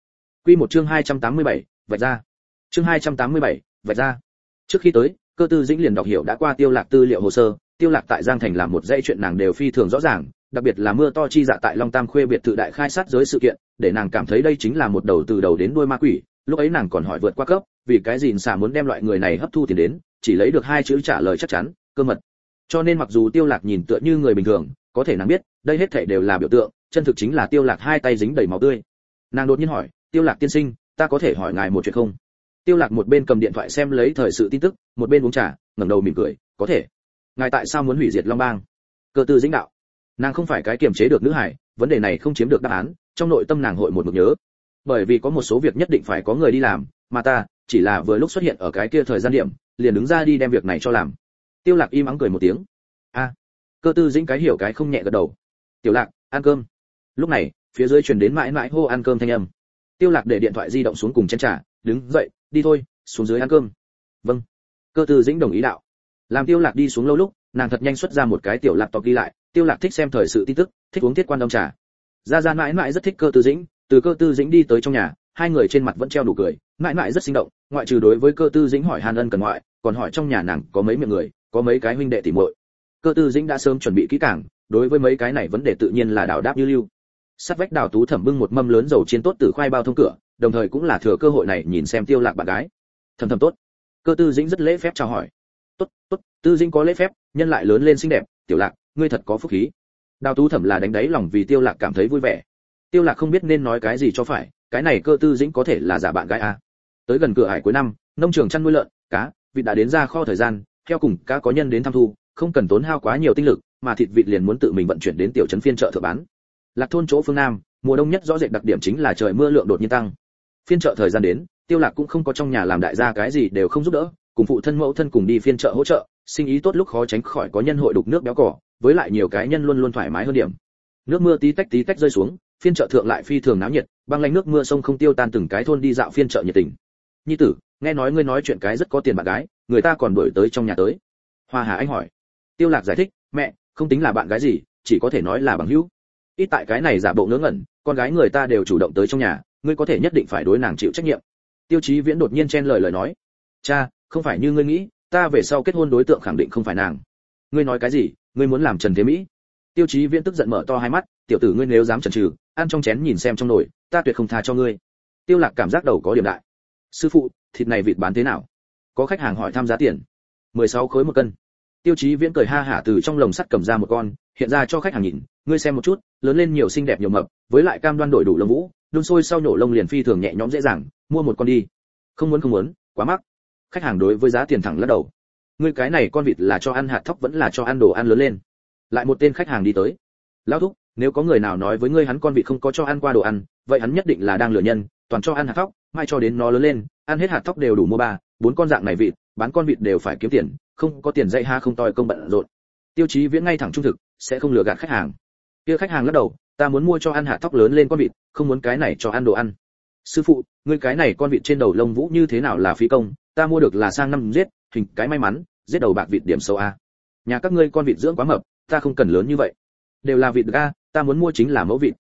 Quy một chương 287, vạch ra. Chương 287, vạch ra. Trước khi tới cơ tư dĩnh liền đọc hiểu đã qua tiêu lạc tư liệu hồ sơ tiêu lạc tại giang thành làm một dãy chuyện nàng đều phi thường rõ ràng đặc biệt là mưa to chi dạ tại long tam khuê biệt thự đại khai sát giới sự kiện, để nàng cảm thấy đây chính là một đầu từ đầu đến đuôi ma quỷ. Lúc ấy nàng còn hỏi vượt qua cấp, vì cái gì xà muốn đem loại người này hấp thu tiền đến, chỉ lấy được hai chữ trả lời chắc chắn, cơ mật. Cho nên mặc dù tiêu lạc nhìn tựa như người bình thường, có thể nàng biết, đây hết thảy đều là biểu tượng, chân thực chính là tiêu lạc hai tay dính đầy máu tươi. Nàng đột nhiên hỏi, tiêu lạc tiên sinh, ta có thể hỏi ngài một chuyện không? Tiêu lạc một bên cầm điện thoại xem lấy thời sự tin tức, một bên uống trà, ngẩng đầu mỉm cười, có thể. Ngài tại sao muốn hủy diệt long bang? Cơ tư dĩnh đạo nàng không phải cái kiềm chế được nữ hải vấn đề này không chiếm được đáp án, trong nội tâm nàng hội một mực nhớ. Bởi vì có một số việc nhất định phải có người đi làm, mà ta, chỉ là vừa lúc xuất hiện ở cái kia thời gian điểm, liền đứng ra đi đem việc này cho làm. Tiêu lạc im ắng cười một tiếng. A, cơ tư dĩnh cái hiểu cái không nhẹ gật đầu. Tiểu lạc, ăn cơm. Lúc này, phía dưới truyền đến mãi mãi hô ăn cơm thanh âm. Tiêu lạc để điện thoại di động xuống cùng chén trà, đứng dậy, đi thôi, xuống dưới ăn cơm. Vâng. Cơ tư dĩnh đồng ý đạo. Làm tiêu lạc đi xuống lâu lúc, nàng thật nhanh xuất ra một cái tiểu lạc tộc ghi lại tiêu lạc thích xem thời sự tin tức, thích uống thiết quan đông trà. Gia gia mãi mãi rất thích cơ tư dĩnh, từ cơ tư dĩnh đi tới trong nhà, hai người trên mặt vẫn treo đủ cười, mãi mãi rất sinh động, ngoại trừ đối với cơ tư dĩnh hỏi hàn ân cần ngoại, còn hỏi trong nhà nàng có mấy miệng người, có mấy cái huynh đệ tỷ muội. Cơ tư dĩnh đã sớm chuẩn bị kỹ càng, đối với mấy cái này vấn đề tự nhiên là đảo đáp như lưu. Sát vách đào tú thẩm bưng một mâm lớn dầu chiên tốt từ khoai bao thông cửa, đồng thời cũng là thừa cơ hội này nhìn xem tiêu lạc bạn gái. Thầm thầm tốt. Cơ tư dĩnh rất lễ phép chào hỏi. Tốt tốt, tư dĩnh có lễ phép, nhân lại lớn lên xinh đẹp, tiểu lạc ngươi thật có phúc khí. Đào tú thẩm là đánh đáy lòng vì tiêu lạc cảm thấy vui vẻ. Tiêu lạc không biết nên nói cái gì cho phải, cái này cơ tư dĩnh có thể là giả bạn gái à? Tới gần cửa hải cuối năm, nông trường chăn nuôi lợn, cá, vịt đã đến ra kho thời gian, theo cùng cá có nhân đến thăm thu, không cần tốn hao quá nhiều tinh lực, mà thịt vịt liền muốn tự mình vận chuyển đến tiểu trấn phiên chợ thợ bán. Lạc thôn chỗ phương nam, mùa đông nhất rõ rệt đặc điểm chính là trời mưa lượng đột nhiên tăng. Phiên chợ thời gian đến, tiêu lạc cũng không có trong nhà làm đại gia cái gì đều không giúp đỡ, cùng phụ thân mẫu thân cùng đi phiên chợ hỗ trợ sinh ý tốt lúc khó tránh khỏi có nhân hội đục nước béo cỏ, với lại nhiều cái nhân luôn luôn thoải mái hơn điểm. Nước mưa tí tách tí tách rơi xuống, phiên chợ thượng lại phi thường náo nhiệt, băng lanh nước mưa sông không tiêu tan từng cái thôn đi dạo phiên chợ nhiệt tình. Nhi tử, nghe nói ngươi nói chuyện cái rất có tiền bạn gái, người ta còn đuổi tới trong nhà tới. Hoa hà anh hỏi. Tiêu lạc giải thích, mẹ, không tính là bạn gái gì, chỉ có thể nói là bằng hữu. Ít tại cái này giả bộ ngớ ngẩn, con gái người ta đều chủ động tới trong nhà, ngươi có thể nhất định phải đối nàng chịu trách nhiệm. Tiêu chí viễn đột nhiên chen lời lời nói. Cha, không phải như ngươi nghĩ ta về sau kết hôn đối tượng khẳng định không phải nàng. Ngươi nói cái gì? Ngươi muốn làm trần thế mỹ? Tiêu chí viễn tức giận mở to hai mắt, tiểu tử ngươi nếu dám chần chừ, ăn trong chén nhìn xem trong nồi, ta tuyệt không tha cho ngươi. Tiêu lạc cảm giác đầu có điểm đại. Sư phụ, thịt này vịt bán thế nào? Có khách hàng hỏi tham giá tiền. 16 khối một cân. Tiêu chí viễn cười ha hả từ trong lồng sắt cầm ra một con, hiện ra cho khách hàng nhìn, ngươi xem một chút, lớn lên nhiều xinh đẹp nhiều mập, với lại cam đoan đổi đủ lông vũ, đun sôi sau nhổ lông liền phi thường nhẹ nhõm dễ dàng, mua một con đi. Không muốn không muốn, quá mắc khách hàng đối với giá tiền thẳng lắc đầu. Ngươi cái này con vịt là cho ăn hạt thóc vẫn là cho ăn đồ ăn lớn lên. Lại một tên khách hàng đi tới. Lão thúc, nếu có người nào nói với ngươi hắn con vịt không có cho ăn qua đồ ăn, vậy hắn nhất định là đang lừa nhân, toàn cho ăn hạt thóc, mai cho đến nó lớn lên, ăn hết hạt thóc đều đủ mua ba, bốn con dạng này vịt, bán con vịt đều phải kiếm tiền, không có tiền dạy ha không toi công bận rộn. Tiêu chí viễn ngay thẳng trung thực, sẽ không lừa gạt khách hàng. Kia khách hàng lắc đầu, ta muốn mua cho ăn hạt thóc lớn lên con vịt, không muốn cái này cho ăn đồ ăn. Sư phụ, ngươi cái này con vịt trên đầu lông vũ như thế nào là phí công ta mua được là sang năm giết, hình cái may mắn, giết đầu bạc vịt điểm sâu a. Nhà các ngươi con vịt dưỡng quá mập, ta không cần lớn như vậy. Đều là vịt ga ta muốn mua chính là mẫu vịt.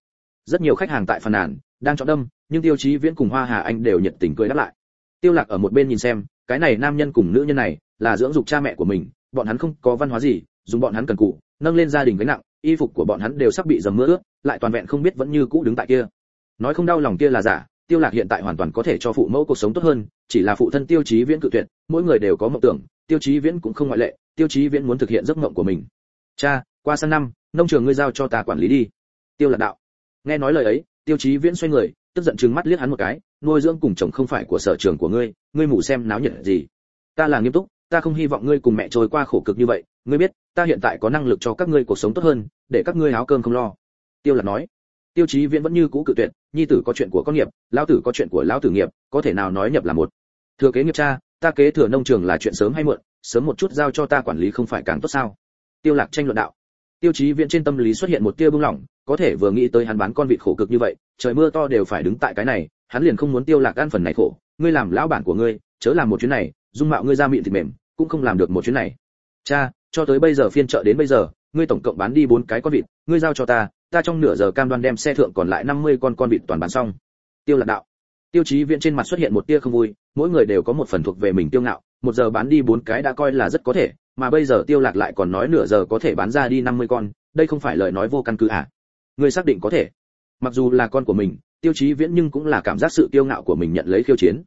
Rất nhiều khách hàng tại phàn nàn, đang chọn đâm, nhưng tiêu chí viễn cùng hoa hà anh đều nhiệt tình cười đáp lại. Tiêu lạc ở một bên nhìn xem, cái này nam nhân cùng nữ nhân này, là dưỡng dục cha mẹ của mình, bọn hắn không có văn hóa gì, dùng bọn hắn cần cụ nâng lên gia đình gánh nặng, y phục của bọn hắn đều sắp bị dầm mưa ướt, lại toàn vẹn không biết vẫn như cũ đứng tại kia. Nói không đau lòng kia là giả tiêu lạc hiện tại hoàn toàn có thể cho phụ mẫu cuộc sống tốt hơn, chỉ là phụ thân tiêu chí viễn cự tuyệt, mỗi người đều có mộng tưởng, tiêu chí viễn cũng không ngoại lệ, tiêu chí viễn muốn thực hiện giấc mộng của mình. Cha, qua sang năm, nông trường ngươi giao cho ta quản lý đi. Tiêu lạc đạo. Nghe nói lời ấy, tiêu chí viễn xoay người, tức giận trừng mắt liếc hắn một cái, nuôi dưỡng cùng chồng không phải của sở trường của ngươi ngươi mù xem náo nhiệt gì. Ta là nghiêm túc, ta không hy vọng ngươi cùng mẹ trôi qua khổ cực như vậy, ngươi biết, ta hiện tại có năng lực cho các ngươi cuộc sống tốt hơn, để các ngươi áo cơm không lo. Tiêu lạc nói. Tiêu chí viễn vẫn như cũ cự tuyệt nhi tử có chuyện của con nghiệp, lão tử có chuyện của lão tử nghiệp, có thể nào nói nhập là một. Thừa kế nghiệp cha, ta kế thừa nông trường là chuyện sớm hay muộn, sớm một chút giao cho ta quản lý không phải càng tốt sao? Tiêu lạc tranh luận đạo. Tiêu chí viện trên tâm lý xuất hiện một tia bưng lỏng, có thể vừa nghĩ tới hắn bán con vịt khổ cực như vậy, trời mưa to đều phải đứng tại cái này, hắn liền không muốn tiêu lạc ăn phần này khổ. Ngươi làm lão bản của ngươi, chớ làm một chuyến này, dung mạo ngươi ra miệng thịt mềm, cũng không làm được một chuyến này. Cha, cho tới bây giờ phiên chợ đến bây giờ, ngươi tổng cộng bán đi bốn cái con vịt, ngươi giao cho ta ta trong nửa giờ cam đoan đem xe thượng còn lại 50 con con vịt toàn bán xong. Tiêu lạc đạo. Tiêu chí viễn trên mặt xuất hiện một tia không vui, mỗi người đều có một phần thuộc về mình tiêu ngạo, một giờ bán đi bốn cái đã coi là rất có thể, mà bây giờ tiêu lạc lại còn nói nửa giờ có thể bán ra đi 50 con, đây không phải lời nói vô căn cứ à? Ngươi xác định có thể. Mặc dù là con của mình, tiêu chí viễn nhưng cũng là cảm giác sự tiêu ngạo của mình nhận lấy khiêu chiến.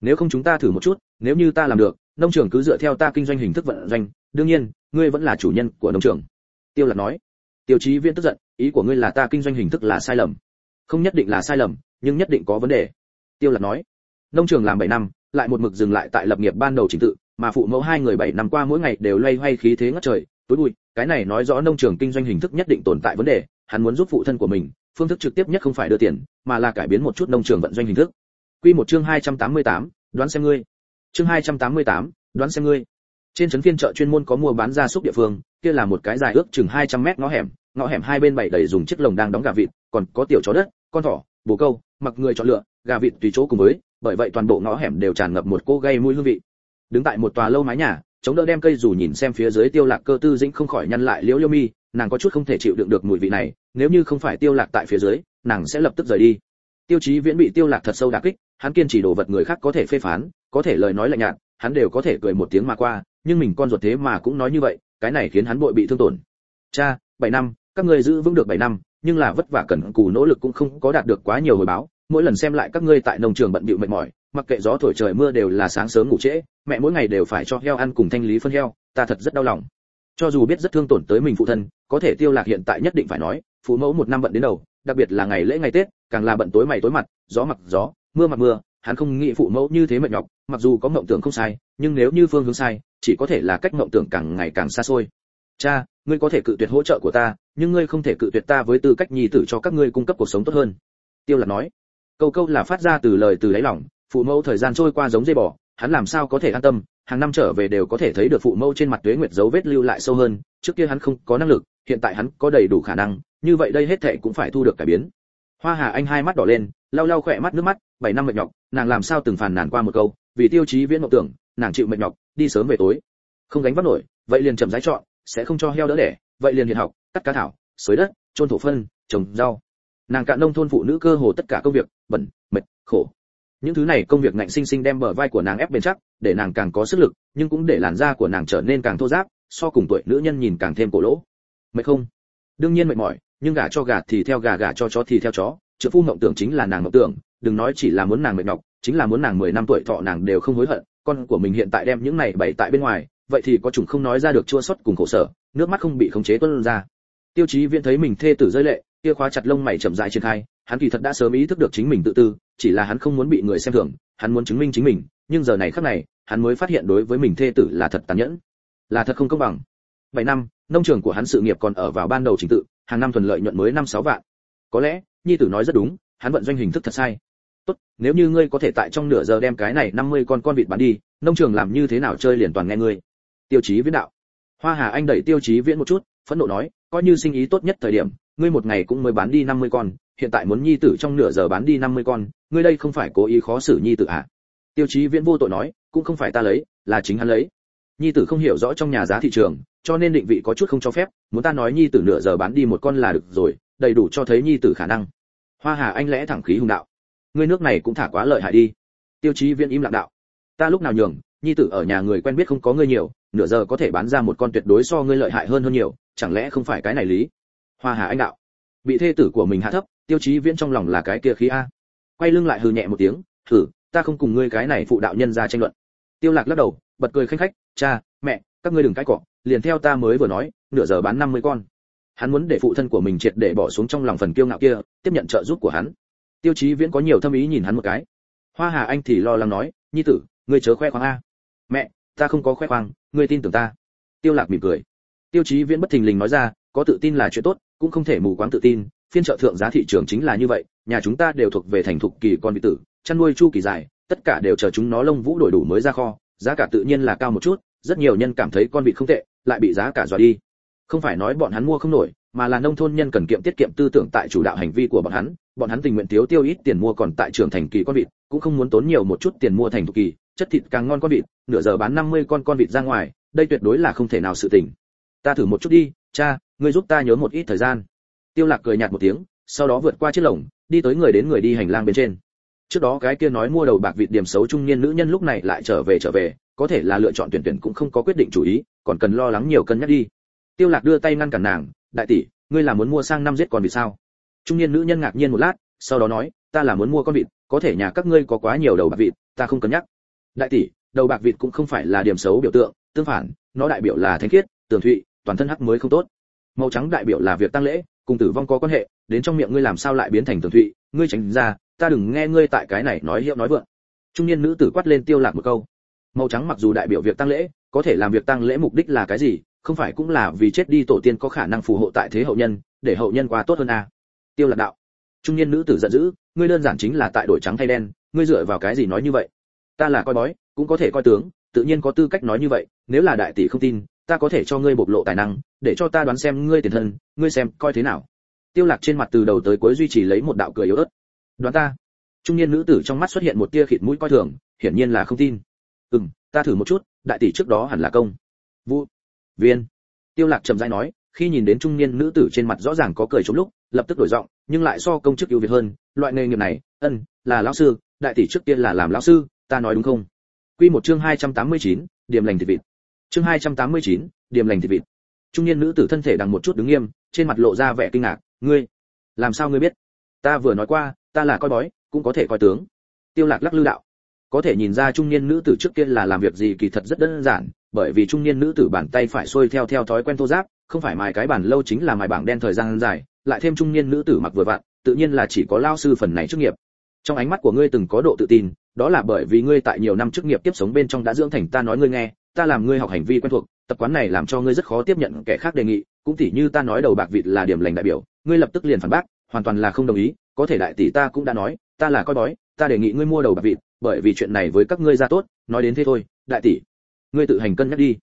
Nếu không chúng ta thử một chút, nếu như ta làm được, nông trường cứ dựa theo ta kinh doanh hình thức vận doanh, đương nhiên, ngươi vẫn là chủ nhân của nông trường. Tiêu lạc nói. Tiêu chí viễn tức giận ý của ngươi là ta kinh doanh hình thức là sai lầm. Không nhất định là sai lầm nhưng nhất định có vấn đề. Tiêu lạc nói. Nông trường làm 7 năm lại một mực dừng lại tại lập nghiệp ban đầu chính tự mà phụ mẫu hai người 7 năm qua mỗi ngày đều loay hoay khí thế ngất trời tối bụi. Cái này nói rõ nông trường kinh doanh hình thức nhất định tồn tại vấn đề hắn muốn giúp phụ thân của mình phương thức trực tiếp nhất không phải đưa tiền mà là cải biến một chút nông trường vận doanh hình thức. Quy một chương 288, đoán xem ngươi. Chương 288, đoán xem ngươi. Trên trấn phiên chợ chuyên môn có mua bán gia súc địa phương kia là một cái dài ước chừng 200 mét ngõ hẻm ngõ hẻm hai bên bảy đầy dùng chiếc lồng đang đóng gà vịt, còn có tiểu chó đất, con thỏ, bồ câu, mặc người chọn lựa, gà vịt tùy chỗ cùng với, bởi vậy toàn bộ ngõ hẻm đều tràn ngập một cô gây mùi hương vị. Đứng tại một tòa lâu mái nhà, chống đỡ đem cây dù nhìn xem phía dưới tiêu lạc cơ tư dĩnh không khỏi nhăn lại liễu liêu mi, nàng có chút không thể chịu đựng được mùi vị này, nếu như không phải tiêu lạc tại phía dưới, nàng sẽ lập tức rời đi. Tiêu chí viễn bị tiêu lạc thật sâu đả kích, hắn kiên trì đồ vật người khác có thể phê phán, có thể lời nói lạnh nhạt, hắn đều có thể cười một tiếng mà qua, nhưng mình con ruột thế mà cũng nói như vậy, cái này khiến hắn bội bị thương tổn. Cha, bảy năm các ngươi giữ vững được bảy năm, nhưng là vất vả cẩn cù nỗ lực cũng không có đạt được quá nhiều hồi báo, mỗi lần xem lại các ngươi tại nông trường bận bịu mệt mỏi, mặc kệ gió thổi trời mưa đều là sáng sớm ngủ trễ, mẹ mỗi ngày đều phải cho heo ăn cùng thanh lý phân heo, ta thật rất đau lòng. Cho dù biết rất thương tổn tới mình phụ thân, có thể tiêu lạc hiện tại nhất định phải nói, phụ mẫu một năm bận đến đầu, đặc biệt là ngày lễ ngày tết, càng là bận tối mày tối mặt, gió mặc gió, mưa mặc mưa, hắn không nghĩ phụ mẫu như thế mệt nhọc, mặc dù có mộng tưởng không sai, nhưng nếu như phương hướng sai, chỉ có thể là cách mộng tưởng càng ngày càng xa xôi cha, ngươi có thể cự tuyệt hỗ trợ của ta, nhưng ngươi không thể cự tuyệt ta với tư cách nhi tử cho các ngươi cung cấp cuộc sống tốt hơn. Tiêu lạc nói. Câu câu là phát ra từ lời từ đáy lòng, phụ mẫu thời gian trôi qua giống dây bò, hắn làm sao có thể an tâm, hàng năm trở về đều có thể thấy được phụ mẫu trên mặt tuế nguyệt dấu vết lưu lại sâu hơn, trước kia hắn không có năng lực, hiện tại hắn có đầy đủ khả năng, như vậy đây hết thảy cũng phải thu được cải biến. Hoa hà anh hai mắt đỏ lên, lau lau khỏe mắt nước mắt, bảy năm mệt nhọc, nàng làm sao từng phàn nàn qua một câu, vì tiêu chí viễn mộng tưởng, nàng chịu mệt nhọc, đi sớm về tối. Không gánh vác nổi, vậy liền chậm rãi chọn sẽ không cho heo đỡ đẻ, vậy liền hiện học, cắt cá thảo xới đất trôn thổ phân, trồng rau. Nàng cạn nông thôn phụ nữ cơ hồ tất cả công việc, bẩn, mệt, khổ. Những thứ này công việc ngạnh sinh sinh đem bờ vai của nàng ép bền chắc, để nàng càng có sức lực, nhưng cũng để làn da của nàng trở nên càng thô ráp, so cùng tuổi nữ nhân nhìn càng thêm cổ lỗ. Mệt không? Đương nhiên mệt mỏi, nhưng gà cho gà thì theo gà gà cho chó thì theo chó. Trợ phu mộng tưởng chính là nàng mộng tưởng, đừng nói chỉ là muốn nàng mệt nhọc, chính là muốn nàng 10 năm tuổi thọ nàng đều không hối hận. Con của mình hiện tại đem những này bày tại bên ngoài vậy thì có chủng không nói ra được chua xót cùng khổ sở, nước mắt không bị khống chế tuôn ra. Tiêu chí viễn thấy mình thê tử rơi lệ, kia khóa chặt lông mày chậm rãi triển khai, hắn kỳ thật đã sớm ý thức được chính mình tự tư, chỉ là hắn không muốn bị người xem thường, hắn muốn chứng minh chính mình, nhưng giờ này khắc này, hắn mới phát hiện đối với mình thê tử là thật tàn nhẫn, là thật không công bằng. Bảy năm, nông trường của hắn sự nghiệp còn ở vào ban đầu trình tự, hàng năm thuần lợi nhuận mới năm sáu vạn. Có lẽ, nhi tử nói rất đúng, hắn vận doanh hình thức thật sai. Tốt, nếu như ngươi có thể tại trong nửa giờ đem cái này 50 con con vịt bán đi, nông trường làm như thế nào chơi liền toàn nghe ngươi tiêu chí viễn đạo. Hoa hà anh đẩy tiêu chí viễn một chút, phẫn nộ nói, coi như sinh ý tốt nhất thời điểm, ngươi một ngày cũng mới bán đi 50 con, hiện tại muốn nhi tử trong nửa giờ bán đi 50 con, ngươi đây không phải cố ý khó xử nhi tử à? Tiêu chí viễn vô tội nói, cũng không phải ta lấy, là chính hắn lấy. Nhi tử không hiểu rõ trong nhà giá thị trường, cho nên định vị có chút không cho phép, muốn ta nói nhi tử nửa giờ bán đi một con là được rồi, đầy đủ cho thấy nhi tử khả năng. Hoa hà anh lẽ thẳng khí hùng đạo. Ngươi nước này cũng thả quá lợi hại đi. Tiêu chí viễn im lặng đạo. Ta lúc nào nhường, nhi tử ở nhà người quen biết không có ngươi nhiều nửa giờ có thể bán ra một con tuyệt đối so ngươi lợi hại hơn hơn nhiều, chẳng lẽ không phải cái này lý? Hoa hà anh đạo. Bị thê tử của mình hạ thấp, tiêu chí viễn trong lòng là cái kia khí a. Quay lưng lại hừ nhẹ một tiếng, thử, ta không cùng ngươi cái này phụ đạo nhân ra tranh luận. Tiêu lạc lắc đầu, bật cười khinh khách, cha, mẹ, các ngươi đừng cãi cọ, liền theo ta mới vừa nói, nửa giờ bán 50 con. Hắn muốn để phụ thân của mình triệt để bỏ xuống trong lòng phần kiêu ngạo kia, tiếp nhận trợ giúp của hắn. Tiêu chí viễn có nhiều thâm ý nhìn hắn một cái. Hoa hà anh thì lo lắng nói, nhi tử, ngươi chớ khoe khoang a. Mẹ ta không có khoe khoang, ngươi tin tưởng ta. Tiêu lạc mỉm cười. Tiêu chí viễn bất thình lình nói ra, có tự tin là chuyện tốt, cũng không thể mù quáng tự tin, phiên chợ thượng giá thị trường chính là như vậy, nhà chúng ta đều thuộc về thành thục kỳ con vị tử, chăn nuôi chu kỳ dài, tất cả đều chờ chúng nó lông vũ đổi đủ mới ra kho, giá cả tự nhiên là cao một chút, rất nhiều nhân cảm thấy con vịt không tệ, lại bị giá cả dọa đi không phải nói bọn hắn mua không nổi, mà là nông thôn nhân cần kiệm tiết kiệm tư tưởng tại chủ đạo hành vi của bọn hắn bọn hắn tình nguyện thiếu tiêu ít tiền mua còn tại trường thành kỳ con vịt, cũng không muốn tốn nhiều một chút tiền mua thành thục kỳ, chất thịt càng ngon con vịt, nửa giờ bán 50 con con vịt ra ngoài, đây tuyệt đối là không thể nào sự tình. Ta thử một chút đi, cha, ngươi giúp ta nhớ một ít thời gian. Tiêu lạc cười nhạt một tiếng, sau đó vượt qua chiếc lồng, đi tới người đến người đi hành lang bên trên. Trước đó cái kia nói mua đầu bạc vịt điểm xấu trung niên nữ nhân lúc này lại trở về trở về, có thể là lựa chọn tuyển tuyển cũng không có quyết định chủ ý, còn cần lo lắng nhiều cân nhắc đi tiêu lạc đưa tay ngăn cản nàng, đại tỷ, ngươi là muốn mua sang năm giết con vịt sao? Trung niên nữ nhân ngạc nhiên một lát, sau đó nói, ta là muốn mua con vịt, có thể nhà các ngươi có quá nhiều đầu bạc vịt, ta không cân nhắc. Đại tỷ, đầu bạc vịt cũng không phải là điểm xấu biểu tượng, tương phản, nó đại biểu là thánh khiết, tường thụy, toàn thân hắc mới không tốt. Màu trắng đại biểu là việc tăng lễ, cùng tử vong có quan hệ, đến trong miệng ngươi làm sao lại biến thành tường thụy, ngươi tránh ra, ta đừng nghe ngươi tại cái này nói hiệu nói vượng. Trung niên nữ tử quát lên tiêu lạc một câu. Màu trắng mặc dù đại biểu việc tăng lễ, có thể làm việc tăng lễ mục đích là cái gì không phải cũng là vì chết đi tổ tiên có khả năng phù hộ tại thế hậu nhân, để hậu nhân qua tốt hơn à. tiêu lạc đạo. Trung niên nữ tử giận dữ, ngươi đơn giản chính là tại đổi trắng thay đen, ngươi dựa vào cái gì nói như vậy? Ta là coi bói, cũng có thể coi tướng, tự nhiên có tư cách nói như vậy, nếu là đại tỷ không tin, ta có thể cho ngươi bộc lộ tài năng, để cho ta đoán xem ngươi tiền thân, ngươi xem coi thế nào. Tiêu lạc trên mặt từ đầu tới cuối duy trì lấy một đạo cười yếu ớt. Đoán ta. Trung niên nữ tử trong mắt xuất hiện một tia khịt mũi coi thường, hiển nhiên là không tin. Ừm, ta thử một chút, đại tỷ trước đó hẳn là công. Vụ viên. Tiêu lạc trầm rãi nói khi nhìn đến trung niên nữ tử trên mặt rõ ràng có cười chống lúc lập tức đổi giọng nhưng lại so công chức ưu việt hơn loại nghề nghiệp này ân là lão sư đại tỷ trước tiên là làm lão sư ta nói đúng không? Quy một chương 289, điểm lành thịt vịt. Chương 289, điểm lành thịt vịt. Trung niên nữ tử thân thể đằng một chút đứng nghiêm trên mặt lộ ra vẻ kinh ngạc ngươi làm sao ngươi biết? Ta vừa nói qua ta là coi bói cũng có thể coi tướng. Tiêu lạc lắc lư đạo có thể nhìn ra trung niên nữ tử trước kia là làm việc gì kỳ thật rất đơn giản, bởi vì trung niên nữ tử bàn tay phải xuôi theo theo thói quen thô giáp, không phải mài cái bản lâu chính là mài bảng đen thời gian dài, lại thêm trung niên nữ tử mặc vừa vặn, tự nhiên là chỉ có lao sư phần này chức nghiệp. Trong ánh mắt của ngươi từng có độ tự tin, đó là bởi vì ngươi tại nhiều năm chức nghiệp tiếp sống bên trong đã dưỡng thành ta nói ngươi nghe, ta làm ngươi học hành vi quen thuộc, tập quán này làm cho ngươi rất khó tiếp nhận kẻ khác đề nghị, cũng tỉ như ta nói đầu bạc vịt là điểm lành đại biểu, ngươi lập tức liền phản bác, hoàn toàn là không đồng ý, có thể đại tỷ ta cũng đã nói, ta là coi bói ta đề nghị ngươi mua đầu bạc vịt, bởi vì chuyện này với các ngươi ra tốt, nói đến thế thôi, đại tỷ. Ngươi tự hành cân nhắc đi.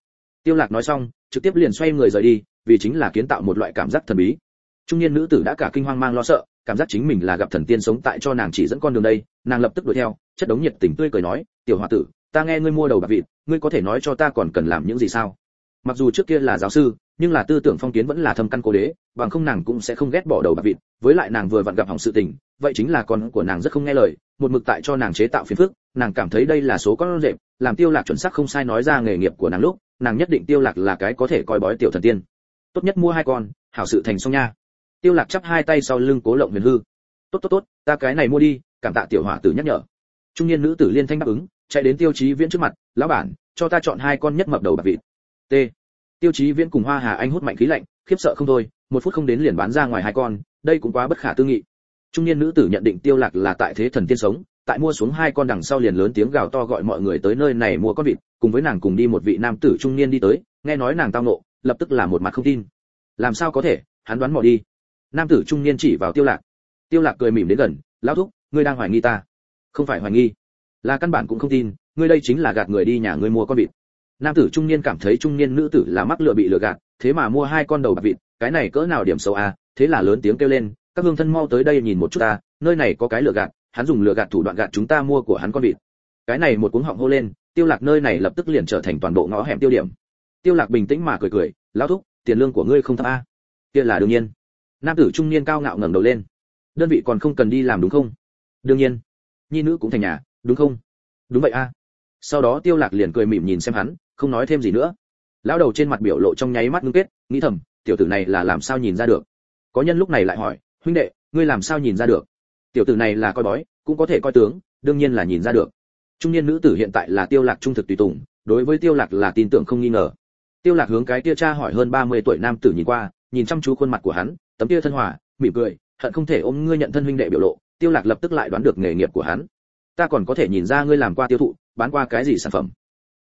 Tiêu lạc nói xong, trực tiếp liền xoay người rời đi, vì chính là kiến tạo một loại cảm giác thần bí. Trung niên nữ tử đã cả kinh hoang mang lo sợ, cảm giác chính mình là gặp thần tiên sống tại cho nàng chỉ dẫn con đường đây, nàng lập tức đuổi theo, chất đống nhiệt tình tươi cười nói, tiểu hòa tử, ta nghe ngươi mua đầu bạc vịt, ngươi có thể nói cho ta còn cần làm những gì sao? Mặc dù trước kia là giáo sư, nhưng là tư tưởng phong kiến vẫn là thâm căn cố đế, bằng không nàng cũng sẽ không ghét bỏ đầu bạc vịt. Với lại nàng vừa vặn gặp hỏng sự tình, vậy chính là con của nàng rất không nghe lời, một mực tại cho nàng chế tạo phiền phức, nàng cảm thấy đây là số con rệp, làm tiêu lạc chuẩn xác không sai nói ra nghề nghiệp của nàng lúc, nàng nhất định tiêu lạc là cái có thể coi bói tiểu thần tiên. Tốt nhất mua hai con, hảo sự thành xong nha. Tiêu lạc chắp hai tay sau lưng cố lộng huyền hư. Tốt tốt tốt, ta cái này mua đi, cảm tạ tiểu hỏa tử nhắc nhở. Trung niên nữ tử liên thanh đáp ứng, chạy đến tiêu chí viễn trước mặt, lão bản, cho ta chọn hai con nhất mập đầu bạc vịt t. Tiêu chí viễn cùng hoa hà anh hút mạnh khí lạnh, khiếp sợ không thôi, một phút không đến liền bán ra ngoài hai con, đây cũng quá bất khả tư nghị. Trung niên nữ tử nhận định tiêu lạc là tại thế thần tiên sống, tại mua xuống hai con đằng sau liền lớn tiếng gào to gọi mọi người tới nơi này mua con vịt, cùng với nàng cùng đi một vị nam tử trung niên đi tới, nghe nói nàng tao nộ, lập tức là một mặt không tin. Làm sao có thể, hắn đoán mò đi. Nam tử trung niên chỉ vào tiêu lạc. Tiêu lạc cười mỉm đến gần, lão thúc, ngươi đang hoài nghi ta. Không phải hoài nghi. Là căn bản cũng không tin, ngươi đây chính là gạt người đi nhà ngươi mua con vịt nam tử trung niên cảm thấy trung niên nữ tử là mắc lừa bị lừa gạt, thế mà mua hai con đầu bạc vịt, cái này cỡ nào điểm xấu à thế là lớn tiếng kêu lên, các hương thân mau tới đây nhìn một chút ta, nơi này có cái lừa gạt, hắn dùng lừa gạt thủ đoạn gạt chúng ta mua của hắn con vịt. Cái này một cuống họng hô lên, tiêu lạc nơi này lập tức liền trở thành toàn bộ ngõ hẻm tiêu điểm. Tiêu lạc bình tĩnh mà cười cười, lão thúc, tiền lương của ngươi không thấp a kia là đương nhiên. Nam tử trung niên cao ngạo ngẩng đầu lên. Đơn vị còn không cần đi làm đúng không? Đương nhiên. Nhi nữ cũng thành nhà, đúng không? Đúng vậy a sau đó tiêu lạc liền cười mỉm nhìn xem hắn không nói thêm gì nữa. Lão đầu trên mặt biểu lộ trong nháy mắt ngưng kết, nghĩ thầm, tiểu tử này là làm sao nhìn ra được? Có nhân lúc này lại hỏi, huynh đệ, ngươi làm sao nhìn ra được? Tiểu tử này là coi bói, cũng có thể coi tướng, đương nhiên là nhìn ra được. Trung niên nữ tử hiện tại là tiêu lạc trung thực tùy tùng, đối với tiêu lạc là tin tưởng không nghi ngờ. Tiêu lạc hướng cái kia cha hỏi hơn 30 tuổi nam tử nhìn qua, nhìn chăm chú khuôn mặt của hắn, tấm kia thân hòa, mỉm cười, hận không thể ôm ngươi nhận thân huynh đệ biểu lộ, tiêu lạc lập tức lại đoán được nghề nghiệp của hắn. Ta còn có thể nhìn ra ngươi làm qua tiêu thụ, bán qua cái gì sản phẩm?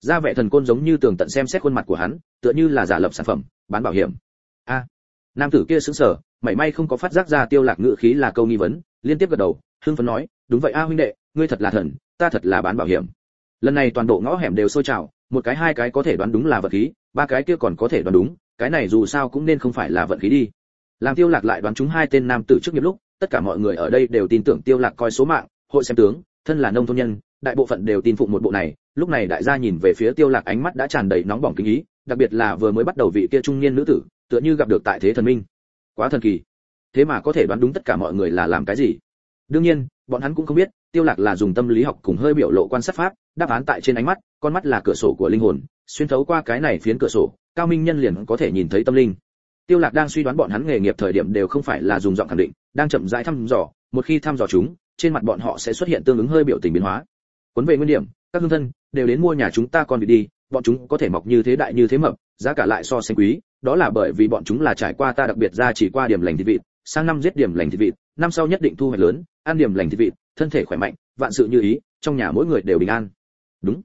Ra vẻ thần côn giống như tường tận xem xét khuôn mặt của hắn, tựa như là giả lập sản phẩm, bán bảo hiểm. A. Nam tử kia sững sờ, mảy may không có phát giác ra tiêu lạc ngữ khí là câu nghi vấn, liên tiếp gật đầu, hưng phấn nói, đúng vậy a huynh đệ, ngươi thật là thần, ta thật là bán bảo hiểm. Lần này toàn bộ ngõ hẻm đều sôi trào, một cái hai cái có thể đoán đúng là vật khí, ba cái kia còn có thể đoán đúng, cái này dù sao cũng nên không phải là vận khí đi. Làm tiêu lạc lại đoán chúng hai tên nam tử trước nghiệp lúc, tất cả mọi người ở đây đều tin tưởng tiêu lạc coi số mạng, hội xem tướng, thân là nông thôn nhân đại bộ phận đều tin phụng một bộ này. Lúc này đại gia nhìn về phía tiêu lạc ánh mắt đã tràn đầy nóng bỏng kinh ý, đặc biệt là vừa mới bắt đầu vị kia trung niên nữ tử, tựa như gặp được tại thế thần minh. Quá thần kỳ. Thế mà có thể đoán đúng tất cả mọi người là làm cái gì? Đương nhiên, bọn hắn cũng không biết, tiêu lạc là dùng tâm lý học cùng hơi biểu lộ quan sát pháp, đáp án tại trên ánh mắt, con mắt là cửa sổ của linh hồn, xuyên thấu qua cái này phiến cửa sổ, cao minh nhân liền có thể nhìn thấy tâm linh. Tiêu lạc đang suy đoán bọn hắn nghề nghiệp thời điểm đều không phải là dùng giọng khẳng định, đang chậm rãi thăm dò, một khi thăm dò chúng, trên mặt bọn họ sẽ xuất hiện tương ứng hơi biểu tình biến hóa cuốn về nguyên điểm, các hương thân đều đến mua nhà chúng ta con vịt đi, bọn chúng có thể mọc như thế đại như thế mập, giá cả lại so sánh quý, đó là bởi vì bọn chúng là trải qua ta đặc biệt ra chỉ qua điểm lành thịt vịt, sang năm giết điểm lành thịt vịt, năm sau nhất định thu hoạch lớn, ăn điểm lành thịt vịt, thân thể khỏe mạnh, vạn sự như ý, trong nhà mỗi người đều bình an. Đúng.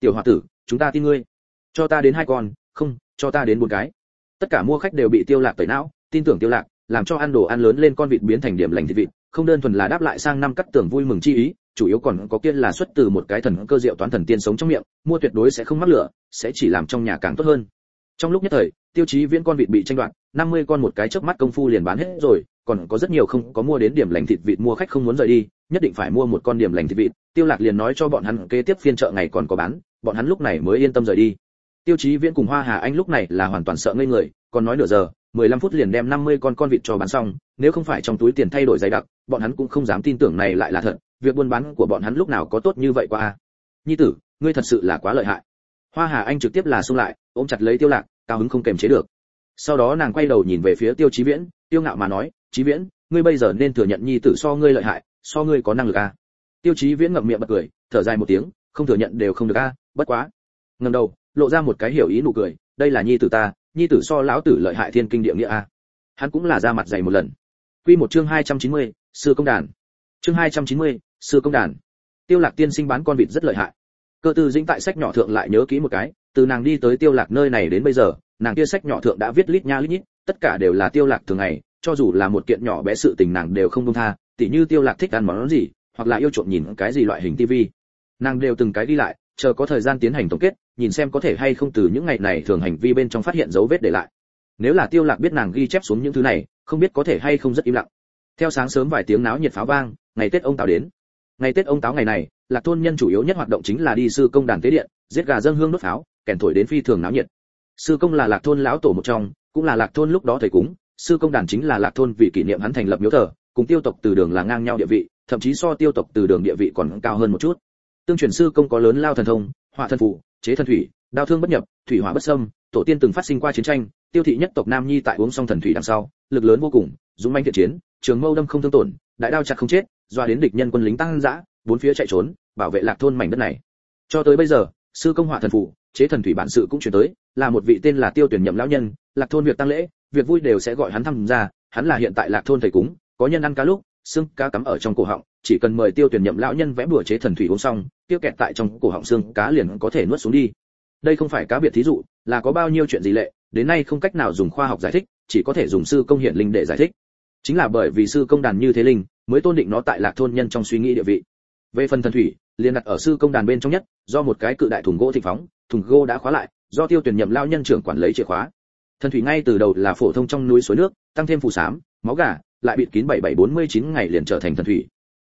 Tiểu hòa tử, chúng ta tin ngươi. Cho ta đến hai con, không, cho ta đến bốn cái. Tất cả mua khách đều bị tiêu lạc tẩy não, tin tưởng tiêu lạc, làm cho ăn đồ ăn lớn lên con vịt biến thành điểm lành thịt vịt, không đơn thuần là đáp lại sang năm cắt tưởng vui mừng chi ý chủ yếu còn có kia là xuất từ một cái thần cơ diệu toán thần tiên sống trong miệng, mua tuyệt đối sẽ không mắc lửa, sẽ chỉ làm trong nhà càng tốt hơn. Trong lúc nhất thời, tiêu chí viễn con vịt bị tranh đoạt 50 con một cái chớp mắt công phu liền bán hết rồi, còn có rất nhiều không có mua đến điểm lành thịt vịt mua khách không muốn rời đi, nhất định phải mua một con điểm lành thịt vịt. Tiêu lạc liền nói cho bọn hắn kế tiếp phiên chợ ngày còn có bán, bọn hắn lúc này mới yên tâm rời đi. Tiêu chí viễn cùng hoa hà anh lúc này là hoàn toàn sợ ngây người, còn nói nửa giờ 15 phút liền đem 50 con con vịt cho bán xong, nếu không phải trong túi tiền thay đổi dày đặc, bọn hắn cũng không dám tin tưởng này lại là thật việc buôn bán của bọn hắn lúc nào có tốt như vậy qua a? Nhi tử ngươi thật sự là quá lợi hại. Hoa hà anh trực tiếp là xung lại ôm chặt lấy tiêu lạc cao hứng không kềm chế được. Sau đó nàng quay đầu nhìn về phía tiêu chí viễn tiêu ngạo mà nói chí viễn ngươi bây giờ nên thừa nhận nhi tử so ngươi lợi hại so ngươi có năng lực a. Tiêu chí viễn ngậm miệng bật cười thở dài một tiếng không thừa nhận đều không được a bất quá. Ngẩng đầu lộ ra một cái hiểu ý nụ cười đây là nhi tử ta nhi tử so lão tử lợi hại thiên kinh địa nghĩa a. Hắn cũng là ra mặt dày một lần. Quy một chương 290, sư công đàn. Chương 290, sư công đàn. Tiêu lạc tiên sinh bán con vịt rất lợi hại. Cơ tư dĩnh tại sách nhỏ thượng lại nhớ kỹ một cái, từ nàng đi tới tiêu lạc nơi này đến bây giờ, nàng kia sách nhỏ thượng đã viết lít nha lít nhít, tất cả đều là tiêu lạc thường ngày, cho dù là một kiện nhỏ bé sự tình nàng đều không buông tha, tỉ như tiêu lạc thích ăn món gì, hoặc là yêu trộm nhìn cái gì loại hình tivi. Nàng đều từng cái đi lại, chờ có thời gian tiến hành tổng kết, nhìn xem có thể hay không từ những ngày này thường hành vi bên trong phát hiện dấu vết để lại. Nếu là tiêu lạc biết nàng ghi chép xuống những thứ này, không biết có thể hay không rất im lặng. Theo sáng sớm vài tiếng náo nhiệt pháo vang, ngày tết ông tào đến ngày tết ông táo ngày này, lạc thôn nhân chủ yếu nhất hoạt động chính là đi sư công đàn tế điện, giết gà dâng hương đốt pháo, kèn thổi đến phi thường náo nhiệt. Sư công là lạc thôn lão tổ một trong, cũng là lạc thôn lúc đó thầy cúng, sư công đàn chính là lạc thôn vì kỷ niệm hắn thành lập miếu thờ, cùng tiêu tộc từ đường là ngang nhau địa vị, thậm chí so tiêu tộc từ đường địa vị còn cao hơn một chút. Tương truyền sư công có lớn lao thần thông hỏa thần phụ chế thần thủy, đao thương bất nhập, thủy hỏa bất xâm, tổ tiên từng phát sinh qua chiến tranh, tiêu thị nhất tộc nam nhi tại uống xong thần thủy đằng sau, lực lớn vô cùng, dũng manh thiện chiến, trường mâu đâm không thương tổn, đại đao chặt không chết doa đến địch nhân quân lính tăng dã, bốn phía chạy trốn, bảo vệ lạc thôn mảnh đất này. Cho tới bây giờ, sư công hỏa thần phủ chế thần thủy bản sự cũng chuyển tới, là một vị tên là tiêu tuyển nhậm lão nhân, lạc thôn việc tăng lễ, việc vui đều sẽ gọi hắn tham gia, hắn là hiện tại lạc thôn thầy cúng, có nhân ăn cá lúc, xương cá cắm ở trong cổ họng, chỉ cần mời tiêu tuyển nhậm lão nhân vẽ bùa chế thần thủy uống xong, tiêu kẹt tại trong cổ họng xương cá liền có thể nuốt xuống đi. Đây không phải cá biệt thí dụ, là có bao nhiêu chuyện gì lệ, đến nay không cách nào dùng khoa học giải thích, chỉ có thể dùng sư công hiện linh để giải thích. Chính là bởi vì sư công đàn như thế linh mới tôn định nó tại lạc thôn nhân trong suy nghĩ địa vị. Về phần thần thủy, liền đặt ở sư công đàn bên trong nhất, do một cái cự đại thùng gỗ thịnh phóng, thùng gỗ đã khóa lại, do tiêu tuyển nhậm lao nhân trưởng quản lấy chìa khóa. Thần thủy ngay từ đầu là phổ thông trong núi suối nước, tăng thêm phù sám, máu gà, lại bịt kín bảy bảy bốn mươi chín ngày liền trở thành thần thủy.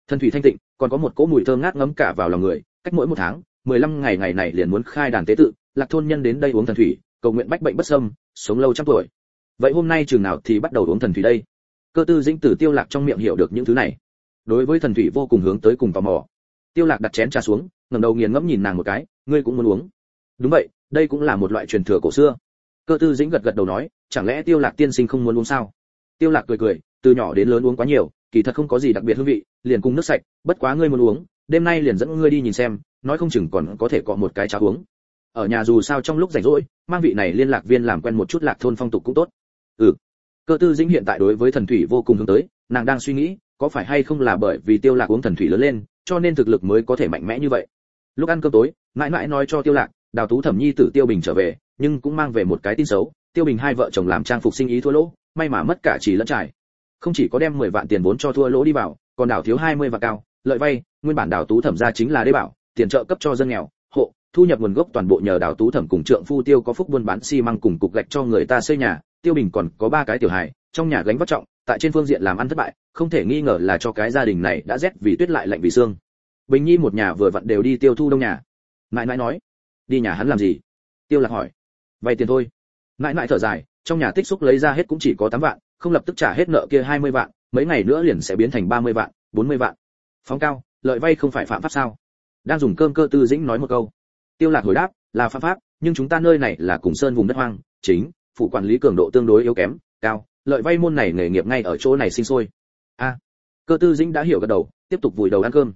Thần thủy thanh tịnh, còn có một cỗ mùi thơm ngát ngấm cả vào lòng người, cách mỗi một tháng, mười lăm ngày ngày này liền muốn khai đàn tế tự, lạc thôn nhân đến đây uống thần thủy, cầu nguyện bách bệnh bất sâm sống lâu trăm tuổi. Vậy hôm nay trường nào thì bắt đầu uống thần thủy đây? Cơ tư dĩnh tử tiêu lạc trong miệng hiểu được những thứ này. Đối với thần thủy vô cùng hướng tới cùng tò mò. Tiêu lạc đặt chén trà xuống, ngẩng đầu nghiền ngẫm nhìn nàng một cái, ngươi cũng muốn uống? Đúng vậy, đây cũng là một loại truyền thừa cổ xưa. Cơ tư dĩnh gật gật đầu nói, chẳng lẽ tiêu lạc tiên sinh không muốn uống sao? Tiêu lạc cười cười, từ nhỏ đến lớn uống quá nhiều, kỳ thật không có gì đặc biệt hương vị, liền cùng nước sạch, bất quá ngươi muốn uống, đêm nay liền dẫn ngươi đi nhìn xem, nói không chừng còn có thể cọ một cái trà uống. Ở nhà dù sao trong lúc rảnh rỗi, mang vị này liên lạc viên làm quen một chút lạc thôn phong tục cũng tốt. Ừ cơ tư dĩnh hiện tại đối với thần thủy vô cùng hướng tới, nàng đang suy nghĩ, có phải hay không là bởi vì tiêu lạc uống thần thủy lớn lên, cho nên thực lực mới có thể mạnh mẽ như vậy. Lúc ăn cơm tối, mãi mãi nói cho tiêu lạc, đào tú thẩm nhi tử tiêu bình trở về, nhưng cũng mang về một cái tin xấu, tiêu bình hai vợ chồng làm trang phục sinh ý thua lỗ, may mà mất cả chỉ lẫn trải. Không chỉ có đem 10 vạn tiền vốn cho thua lỗ đi vào, còn đảo thiếu 20 vạn cao, lợi vay, nguyên bản đào tú thẩm ra chính là đế bảo, tiền trợ cấp cho dân nghèo, hộ, thu nhập nguồn gốc toàn bộ nhờ đào tú thẩm cùng trượng phu tiêu có phúc buôn bán xi măng cùng cục gạch cho người ta xây nhà tiêu bình còn có ba cái tiểu hài, trong nhà gánh vác trọng, tại trên phương diện làm ăn thất bại, không thể nghi ngờ là cho cái gia đình này đã rét vì tuyết lại lạnh vì xương. Bình nhi một nhà vừa vặn đều đi tiêu thu đông nhà. Mãi mãi nói, đi nhà hắn làm gì? Tiêu lạc hỏi, vay tiền thôi. Mãi mãi thở dài, trong nhà tích xúc lấy ra hết cũng chỉ có 8 vạn, không lập tức trả hết nợ kia 20 vạn, mấy ngày nữa liền sẽ biến thành 30 vạn 40 vạn. Phóng cao, lợi vay không phải phạm pháp sao? Đang dùng cơm cơ tư dĩnh nói một câu. Tiêu lạc hồi đáp, là phạm pháp, nhưng chúng ta nơi này là cùng sơn vùng đất hoang, chính phụ quản lý cường độ tương đối yếu kém, cao, lợi vay môn này nghề nghiệp ngay ở chỗ này sinh sôi. A. Cơ tư dĩnh đã hiểu gật đầu, tiếp tục vùi đầu ăn cơm.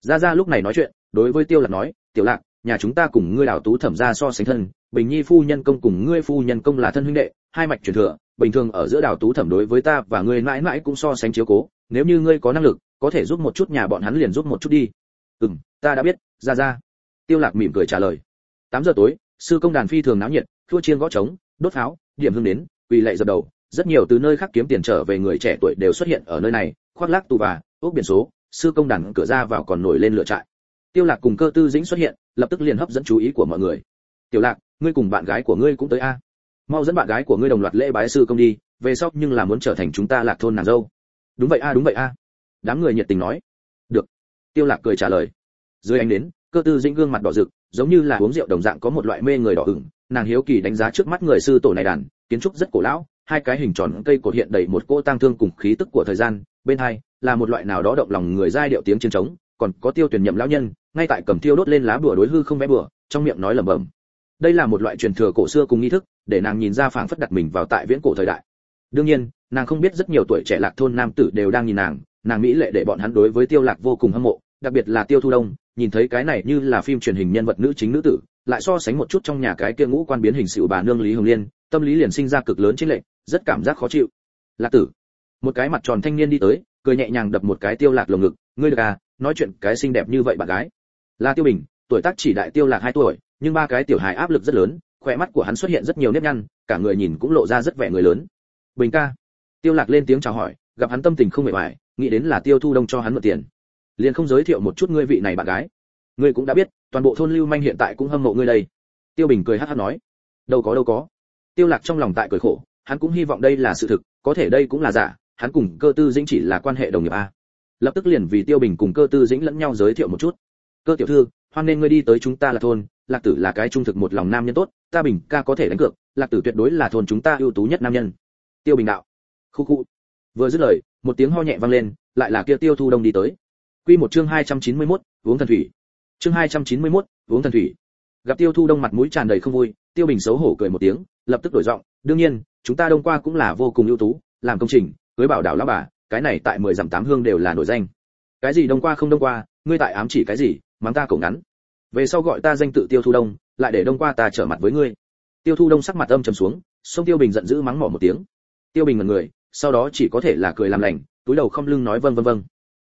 Gia gia lúc này nói chuyện, đối với tiêu lạc nói, tiểu lạc, nhà chúng ta cùng ngươi đào tú thẩm gia so sánh thân, bình nhi phu nhân công cùng ngươi phu nhân công là thân huynh đệ, hai mạch truyền thừa, bình thường ở giữa đào tú thẩm đối với ta và ngươi mãi mãi cũng so sánh chiếu cố, nếu như ngươi có năng lực, có thể giúp một chút nhà bọn hắn liền giúp một chút đi. Ừm, ta đã biết gia gia tiêu lạc mỉm cười trả lời. 8 giờ tối, sư công đàn phi thường náo nhiệt, thua chiên gõ trống đốt pháo, điểm hương đến, quỳ lạy dập đầu. Rất nhiều từ nơi khác kiếm tiền trở về người trẻ tuổi đều xuất hiện ở nơi này, khoác lác tù và ốc biển số, sư công đàn cửa ra vào còn nổi lên lửa trại. Tiêu lạc cùng cơ tư dĩnh xuất hiện, lập tức liền hấp dẫn chú ý của mọi người. Tiểu lạc, ngươi cùng bạn gái của ngươi cũng tới a. Mau dẫn bạn gái của ngươi đồng loạt lễ bái sư công đi, về sau nhưng là muốn trở thành chúng ta lạc thôn nàng dâu. Đúng vậy a, đúng vậy a. Đám người nhiệt tình nói. Được. Tiêu lạc cười trả lời. Dưới ánh đến cơ tư dĩnh gương mặt đỏ rực, giống như là uống rượu đồng dạng có một loại mê người đỏ ửng nàng hiếu kỳ đánh giá trước mắt người sư tổ này đàn, kiến trúc rất cổ lão, hai cái hình tròn cây cột hiện đầy một cô tang thương cùng khí tức của thời gian, bên hai là một loại nào đó động lòng người giai điệu tiếng chiến trống, còn có tiêu tuyển nhậm lão nhân, ngay tại cầm tiêu đốt lên lá bùa đối hư không vẽ bùa, trong miệng nói lẩm bẩm. Đây là một loại truyền thừa cổ xưa cùng nghi thức, để nàng nhìn ra phảng phất đặt mình vào tại viễn cổ thời đại. Đương nhiên, nàng không biết rất nhiều tuổi trẻ lạc thôn nam tử đều đang nhìn nàng nàng mỹ lệ để bọn hắn đối với tiêu lạc vô cùng hâm mộ đặc biệt là tiêu thu đông, nhìn thấy cái này như là phim truyền hình nhân vật nữ chính nữ tử, lại so sánh một chút trong nhà cái kia ngũ quan biến hình xịu bà nương lý hồng liên, tâm lý liền sinh ra cực lớn chính lệnh, rất cảm giác khó chịu. Lạc tử. Một cái mặt tròn thanh niên đi tới, cười nhẹ nhàng đập một cái tiêu lạc lồng ngực, ngươi được à nói chuyện cái xinh đẹp như vậy bạn gái. Là tiêu bình, tuổi tác chỉ đại tiêu lạc hai tuổi, nhưng ba cái tiểu hài áp lực rất lớn, khỏe mắt của hắn xuất hiện rất nhiều nếp nhăn, cả người nhìn cũng lộ ra rất vẻ người lớn. Bình ca. Tiêu lạc lên tiếng chào hỏi, gặp hắn tâm tình không mệt mỏi, nghĩ đến là tiêu thu đông cho hắn mượn tiền liền không giới thiệu một chút ngươi vị này bạn gái. Ngươi cũng đã biết, toàn bộ thôn lưu manh hiện tại cũng hâm mộ ngươi đây. Tiêu bình cười hắt hắt nói. Đâu có đâu có. Tiêu lạc trong lòng tại cười khổ, hắn cũng hy vọng đây là sự thực, có thể đây cũng là giả, hắn cùng cơ tư dĩnh chỉ là quan hệ đồng nghiệp a. Lập tức liền vì tiêu bình cùng cơ tư dĩnh lẫn nhau giới thiệu một chút. Cơ tiểu thư, hoan nên ngươi đi tới chúng ta là thôn, lạc tử là cái trung thực một lòng nam nhân tốt, ta bình ca có thể đánh cược, lạc tử tuyệt đối là thôn chúng ta ưu tú nhất nam nhân. Tiêu bình đạo. Khu khu. Vừa dứt lời, một tiếng ho nhẹ vang lên, lại là kia tiêu thu đông đi tới quy một chương 291, uống thần thủy. Chương 291, uống thần thủy. Gặp tiêu thu đông mặt mũi tràn đầy không vui tiêu bình xấu hổ cười một tiếng lập tức đổi giọng đương nhiên chúng ta đông qua cũng là vô cùng ưu tú làm công trình cưới bảo đảo lão bà cái này tại mười dặm tám hương đều là nổi danh. Cái gì đông qua không đông qua ngươi tại ám chỉ cái gì mắng ta cổ ngắn. Về sau gọi ta danh tự tiêu thu đông lại để đông qua ta trở mặt với ngươi. Tiêu thu đông sắc mặt âm trầm xuống song tiêu bình giận dữ mắng mỏ một tiếng. Tiêu bình ngẩn người sau đó chỉ có thể là cười làm lành túi đầu không lưng nói vâng vâng vâng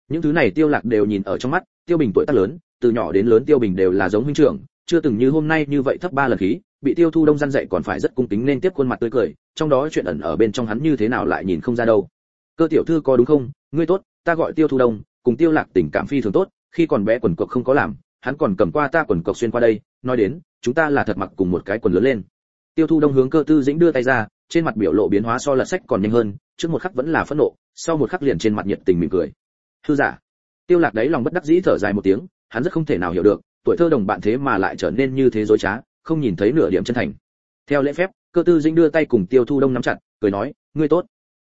những thứ này tiêu lạc đều nhìn ở trong mắt, tiêu bình tuổi tác lớn, từ nhỏ đến lớn tiêu bình đều là giống huynh trưởng, chưa từng như hôm nay như vậy thấp ba lần khí, bị tiêu thu đông gian dạy còn phải rất cung kính nên tiếp khuôn mặt tươi cười, trong đó chuyện ẩn ở bên trong hắn như thế nào lại nhìn không ra đâu. Cơ tiểu thư có đúng không? Ngươi tốt, ta gọi tiêu thu đông, cùng tiêu lạc tình cảm phi thường tốt, khi còn bé quần cộc không có làm, hắn còn cầm qua ta quần cộc xuyên qua đây, nói đến, chúng ta là thật mặc cùng một cái quần lớn lên. Tiêu thu đông hướng cơ tư dĩnh đưa tay ra, trên mặt biểu lộ biến hóa so lật sách còn nhanh hơn, trước một khắc vẫn là phẫn nộ, sau một khắc liền trên mặt nhiệt tình mỉm cười thư giả. Tiêu lạc đấy lòng bất đắc dĩ thở dài một tiếng, hắn rất không thể nào hiểu được, tuổi thơ đồng bạn thế mà lại trở nên như thế dối trá, không nhìn thấy nửa điểm chân thành. Theo lễ phép, cơ tư dĩnh đưa tay cùng tiêu thu đông nắm chặt, cười nói, ngươi tốt.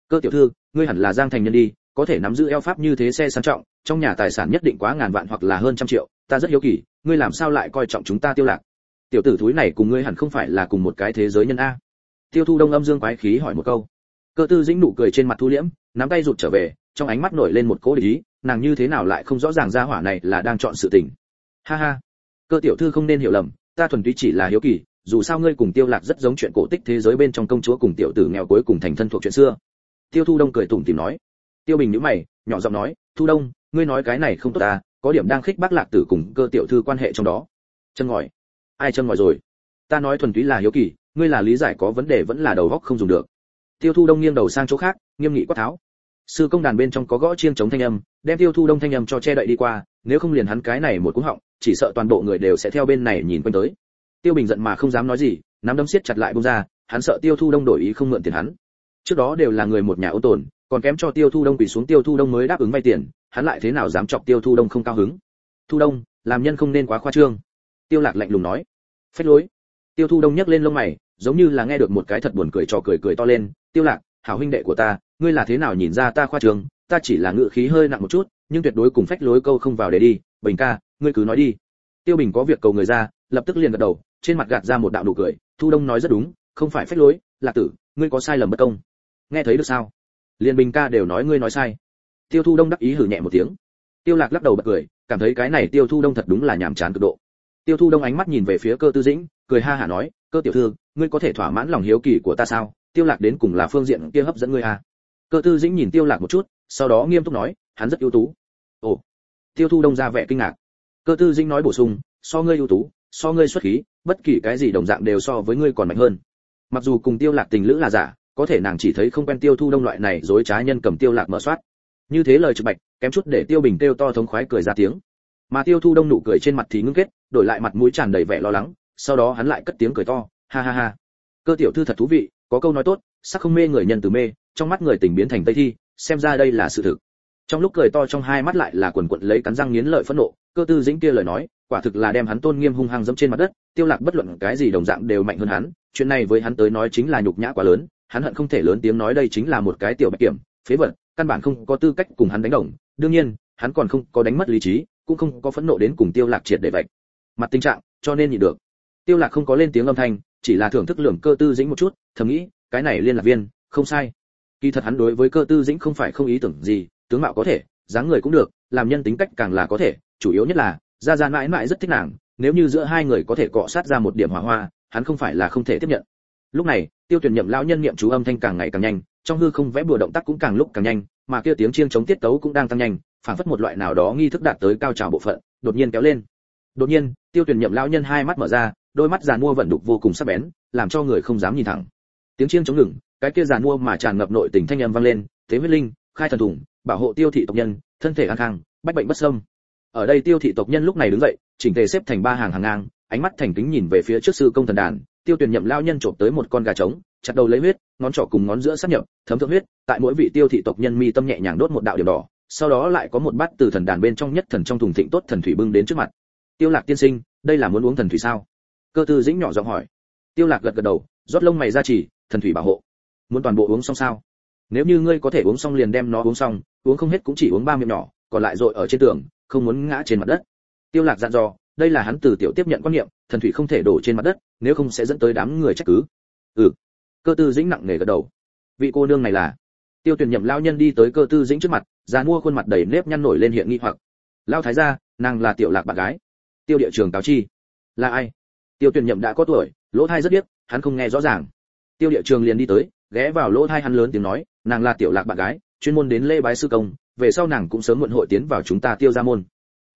Cơ tiểu thư, ngươi hẳn là giang thành nhân đi, có thể nắm giữ eo pháp như thế xe sang trọng, trong nhà tài sản nhất định quá ngàn vạn hoặc là hơn trăm triệu, ta rất hiếu kỳ, ngươi làm sao lại coi trọng chúng ta tiêu lạc? Tiểu tử thúi này cùng ngươi hẳn không phải là cùng một cái thế giới nhân a. Tiêu thu đông âm dương quái khí hỏi một câu. Cơ tư dĩnh nụ cười trên mặt thu liễm, nắm tay rụt trở về, trong ánh mắt nổi lên một cố ý nàng như thế nào lại không rõ ràng ra hỏa này là đang chọn sự tình. Ha ha. Cơ tiểu thư không nên hiểu lầm, ta thuần túy chỉ là hiếu kỳ, dù sao ngươi cùng tiêu lạc rất giống chuyện cổ tích thế giới bên trong công chúa cùng tiểu tử nghèo cuối cùng thành thân thuộc chuyện xưa. Tiêu thu đông cười tủm tỉm nói. Tiêu bình nhíu mày, nhỏ giọng nói, thu đông, ngươi nói cái này không tốt ta, có điểm đang khích bác lạc tử cùng cơ tiểu thư quan hệ trong đó. Chân ngòi. Ai chân ngòi rồi? Ta nói thuần túy là hiếu kỳ, ngươi là lý giải có vấn đề vẫn là đầu óc không dùng được. Tiêu thu đông nghiêng đầu sang chỗ khác, nghiêm nghị quát tháo sư công đàn bên trong có gõ chiêng chống thanh âm, đem tiêu thu đông thanh âm cho che đậy đi qua, nếu không liền hắn cái này một cú họng, chỉ sợ toàn bộ người đều sẽ theo bên này nhìn quanh tới. Tiêu bình giận mà không dám nói gì, nắm đấm siết chặt lại bông ra, hắn sợ tiêu thu đông đổi ý không mượn tiền hắn. Trước đó đều là người một nhà ô tồn, còn kém cho tiêu thu đông quỳ xuống, tiêu thu đông mới đáp ứng vay tiền, hắn lại thế nào dám chọc tiêu thu đông không cao hứng? Thu đông, làm nhân không nên quá khoa trương. Tiêu lạc lạnh lùng nói. Phách lối. Tiêu thu đông nhấc lên lông mày, giống như là nghe được một cái thật buồn cười trò cười cười to lên. Tiêu lạc, hảo huynh đệ của ta ngươi là thế nào nhìn ra ta khoa trường? ta chỉ là ngự khí hơi nặng một chút, nhưng tuyệt đối cùng phách lối câu không vào để đi. Bình ca, ngươi cứ nói đi. Tiêu bình có việc cầu người ra, lập tức liền gật đầu, trên mặt gạt ra một đạo nụ cười. Thu đông nói rất đúng, không phải phách lối. Lạc tử, ngươi có sai lầm bất công. Nghe thấy được sao? Liên bình ca đều nói ngươi nói sai. Tiêu thu đông đắc ý hử nhẹ một tiếng. Tiêu lạc lắc đầu bật cười, cảm thấy cái này tiêu thu đông thật đúng là nhảm chán cực độ. Tiêu thu đông ánh mắt nhìn về phía cơ tư dĩnh, cười ha hả nói, cơ tiểu thư, ngươi có thể thỏa mãn lòng hiếu kỳ của ta sao? Tiêu lạc đến cùng là phương diện kia hấp dẫn ngươi à? Cơ tư dĩnh nhìn tiêu lạc một chút, sau đó nghiêm túc nói, hắn rất ưu tú. Ồ, tiêu thu đông ra vẻ kinh ngạc. Cơ tư dĩnh nói bổ sung, so ngươi ưu tú, so ngươi xuất khí, bất kỳ cái gì đồng dạng đều so với ngươi còn mạnh hơn. Mặc dù cùng tiêu lạc tình lữ là giả, có thể nàng chỉ thấy không quen tiêu thu đông loại này dối trá nhân cầm tiêu lạc mở soát. Như thế lời trực bạch, kém chút để tiêu bình tiêu to thống khoái cười ra tiếng. Mà tiêu thu đông nụ cười trên mặt thì ngưng kết, đổi lại mặt mũi tràn đầy vẻ lo lắng, sau đó hắn lại cất tiếng cười to, ha ha ha. Cơ tiểu thư thật thú vị, có câu nói tốt, sắc không mê người nhân từ mê trong mắt người tình biến thành tây thi, xem ra đây là sự thực. Trong lúc cười to trong hai mắt lại là quần quận lấy cắn răng nghiến lợi phẫn nộ, cơ tư dĩnh kia lời nói, quả thực là đem hắn tôn nghiêm hung hăng dẫm trên mặt đất, tiêu lạc bất luận cái gì đồng dạng đều mạnh hơn hắn, chuyện này với hắn tới nói chính là nhục nhã quá lớn, hắn hận không thể lớn tiếng nói đây chính là một cái tiểu bạch kiểm, phế vật, căn bản không có tư cách cùng hắn đánh đồng, đương nhiên, hắn còn không có đánh mất lý trí, cũng không có phẫn nộ đến cùng tiêu lạc triệt để vậy mặt tình trạng, cho nên nhịn được. Tiêu lạc không có lên tiếng âm thanh, chỉ là thưởng thức lượng cơ tư dĩnh một chút, thầm nghĩ, cái này liên lạc viên, không sai kỳ thật hắn đối với cơ tư dĩnh không phải không ý tưởng gì, tướng mạo có thể, dáng người cũng được, làm nhân tính cách càng là có thể, chủ yếu nhất là, gia gia mãi mãi rất thích nàng, nếu như giữa hai người có thể cọ sát ra một điểm hỏa hoa, hắn không phải là không thể tiếp nhận. Lúc này, tiêu tuyển nhậm lão nhân niệm chú âm thanh càng ngày càng nhanh, trong hư không vẽ bùa động tác cũng càng lúc càng nhanh, mà kia tiếng chiêng chống tiết tấu cũng đang tăng nhanh phản phất một loại nào đó nghi thức đạt tới cao trào bộ phận, đột nhiên kéo lên. Đột nhiên, tiêu tuyển nhậm lão nhân hai mắt mở ra, đôi mắt giàn mua vận đục vô cùng sắc bén, làm cho người không dám nhìn thẳng. Tiếng chiêng chống ngừng cái kia giàn mua mà tràn ngập nội tình thanh âm vang lên, thế huyết linh, khai thần thủng, bảo hộ tiêu thị tộc nhân, thân thể an khang, bách bệnh bất xâm. Ở đây tiêu thị tộc nhân lúc này đứng dậy, chỉnh tề xếp thành ba hàng hàng ngang, ánh mắt thành kính nhìn về phía trước sư công thần đàn, tiêu tuyển nhậm lao nhân trộm tới một con gà trống, chặt đầu lấy huyết, ngón trỏ cùng ngón giữa sát nhập, thấm thượng huyết, tại mỗi vị tiêu thị tộc nhân mi tâm nhẹ nhàng đốt một đạo điểm đỏ, sau đó lại có một bát từ thần đàn bên trong nhất thần trong thùng thịnh tốt thần thủy bưng đến trước mặt. Tiêu lạc tiên sinh, đây là muốn uống thần thủy sao? Cơ tư dĩnh nhỏ giọng hỏi. Tiêu lạc gật gật đầu, rót lông mày ra chỉ, thần thủy bảo hộ muốn toàn bộ uống xong sao? Nếu như ngươi có thể uống xong liền đem nó uống xong, uống không hết cũng chỉ uống ba miệng nhỏ, còn lại dội ở trên tường, không muốn ngã trên mặt đất. Tiêu lạc dặn dò, đây là hắn từ tiểu tiếp nhận quan niệm, thần thủy không thể đổ trên mặt đất, nếu không sẽ dẫn tới đám người trách cứ. Ừ. Cơ tư dĩnh nặng nề gật đầu. Vị cô nương này là? Tiêu tuyển nhậm lao nhân đi tới cơ tư dĩnh trước mặt, già mua khuôn mặt đầy nếp nhăn nổi lên hiện nghi hoặc. Lao thái gia, nàng là tiểu lạc bạn gái. Tiêu địa trường cáo chi. Là ai? Tiêu tuyển nhậm đã có tuổi, lỗ thai rất biết hắn không nghe rõ ràng. Tiêu địa trường liền đi tới ghé vào lỗ thai hắn lớn tiếng nói nàng là tiểu lạc bạn gái chuyên môn đến lễ bái sư công về sau nàng cũng sớm muộn hội tiến vào chúng ta tiêu gia môn.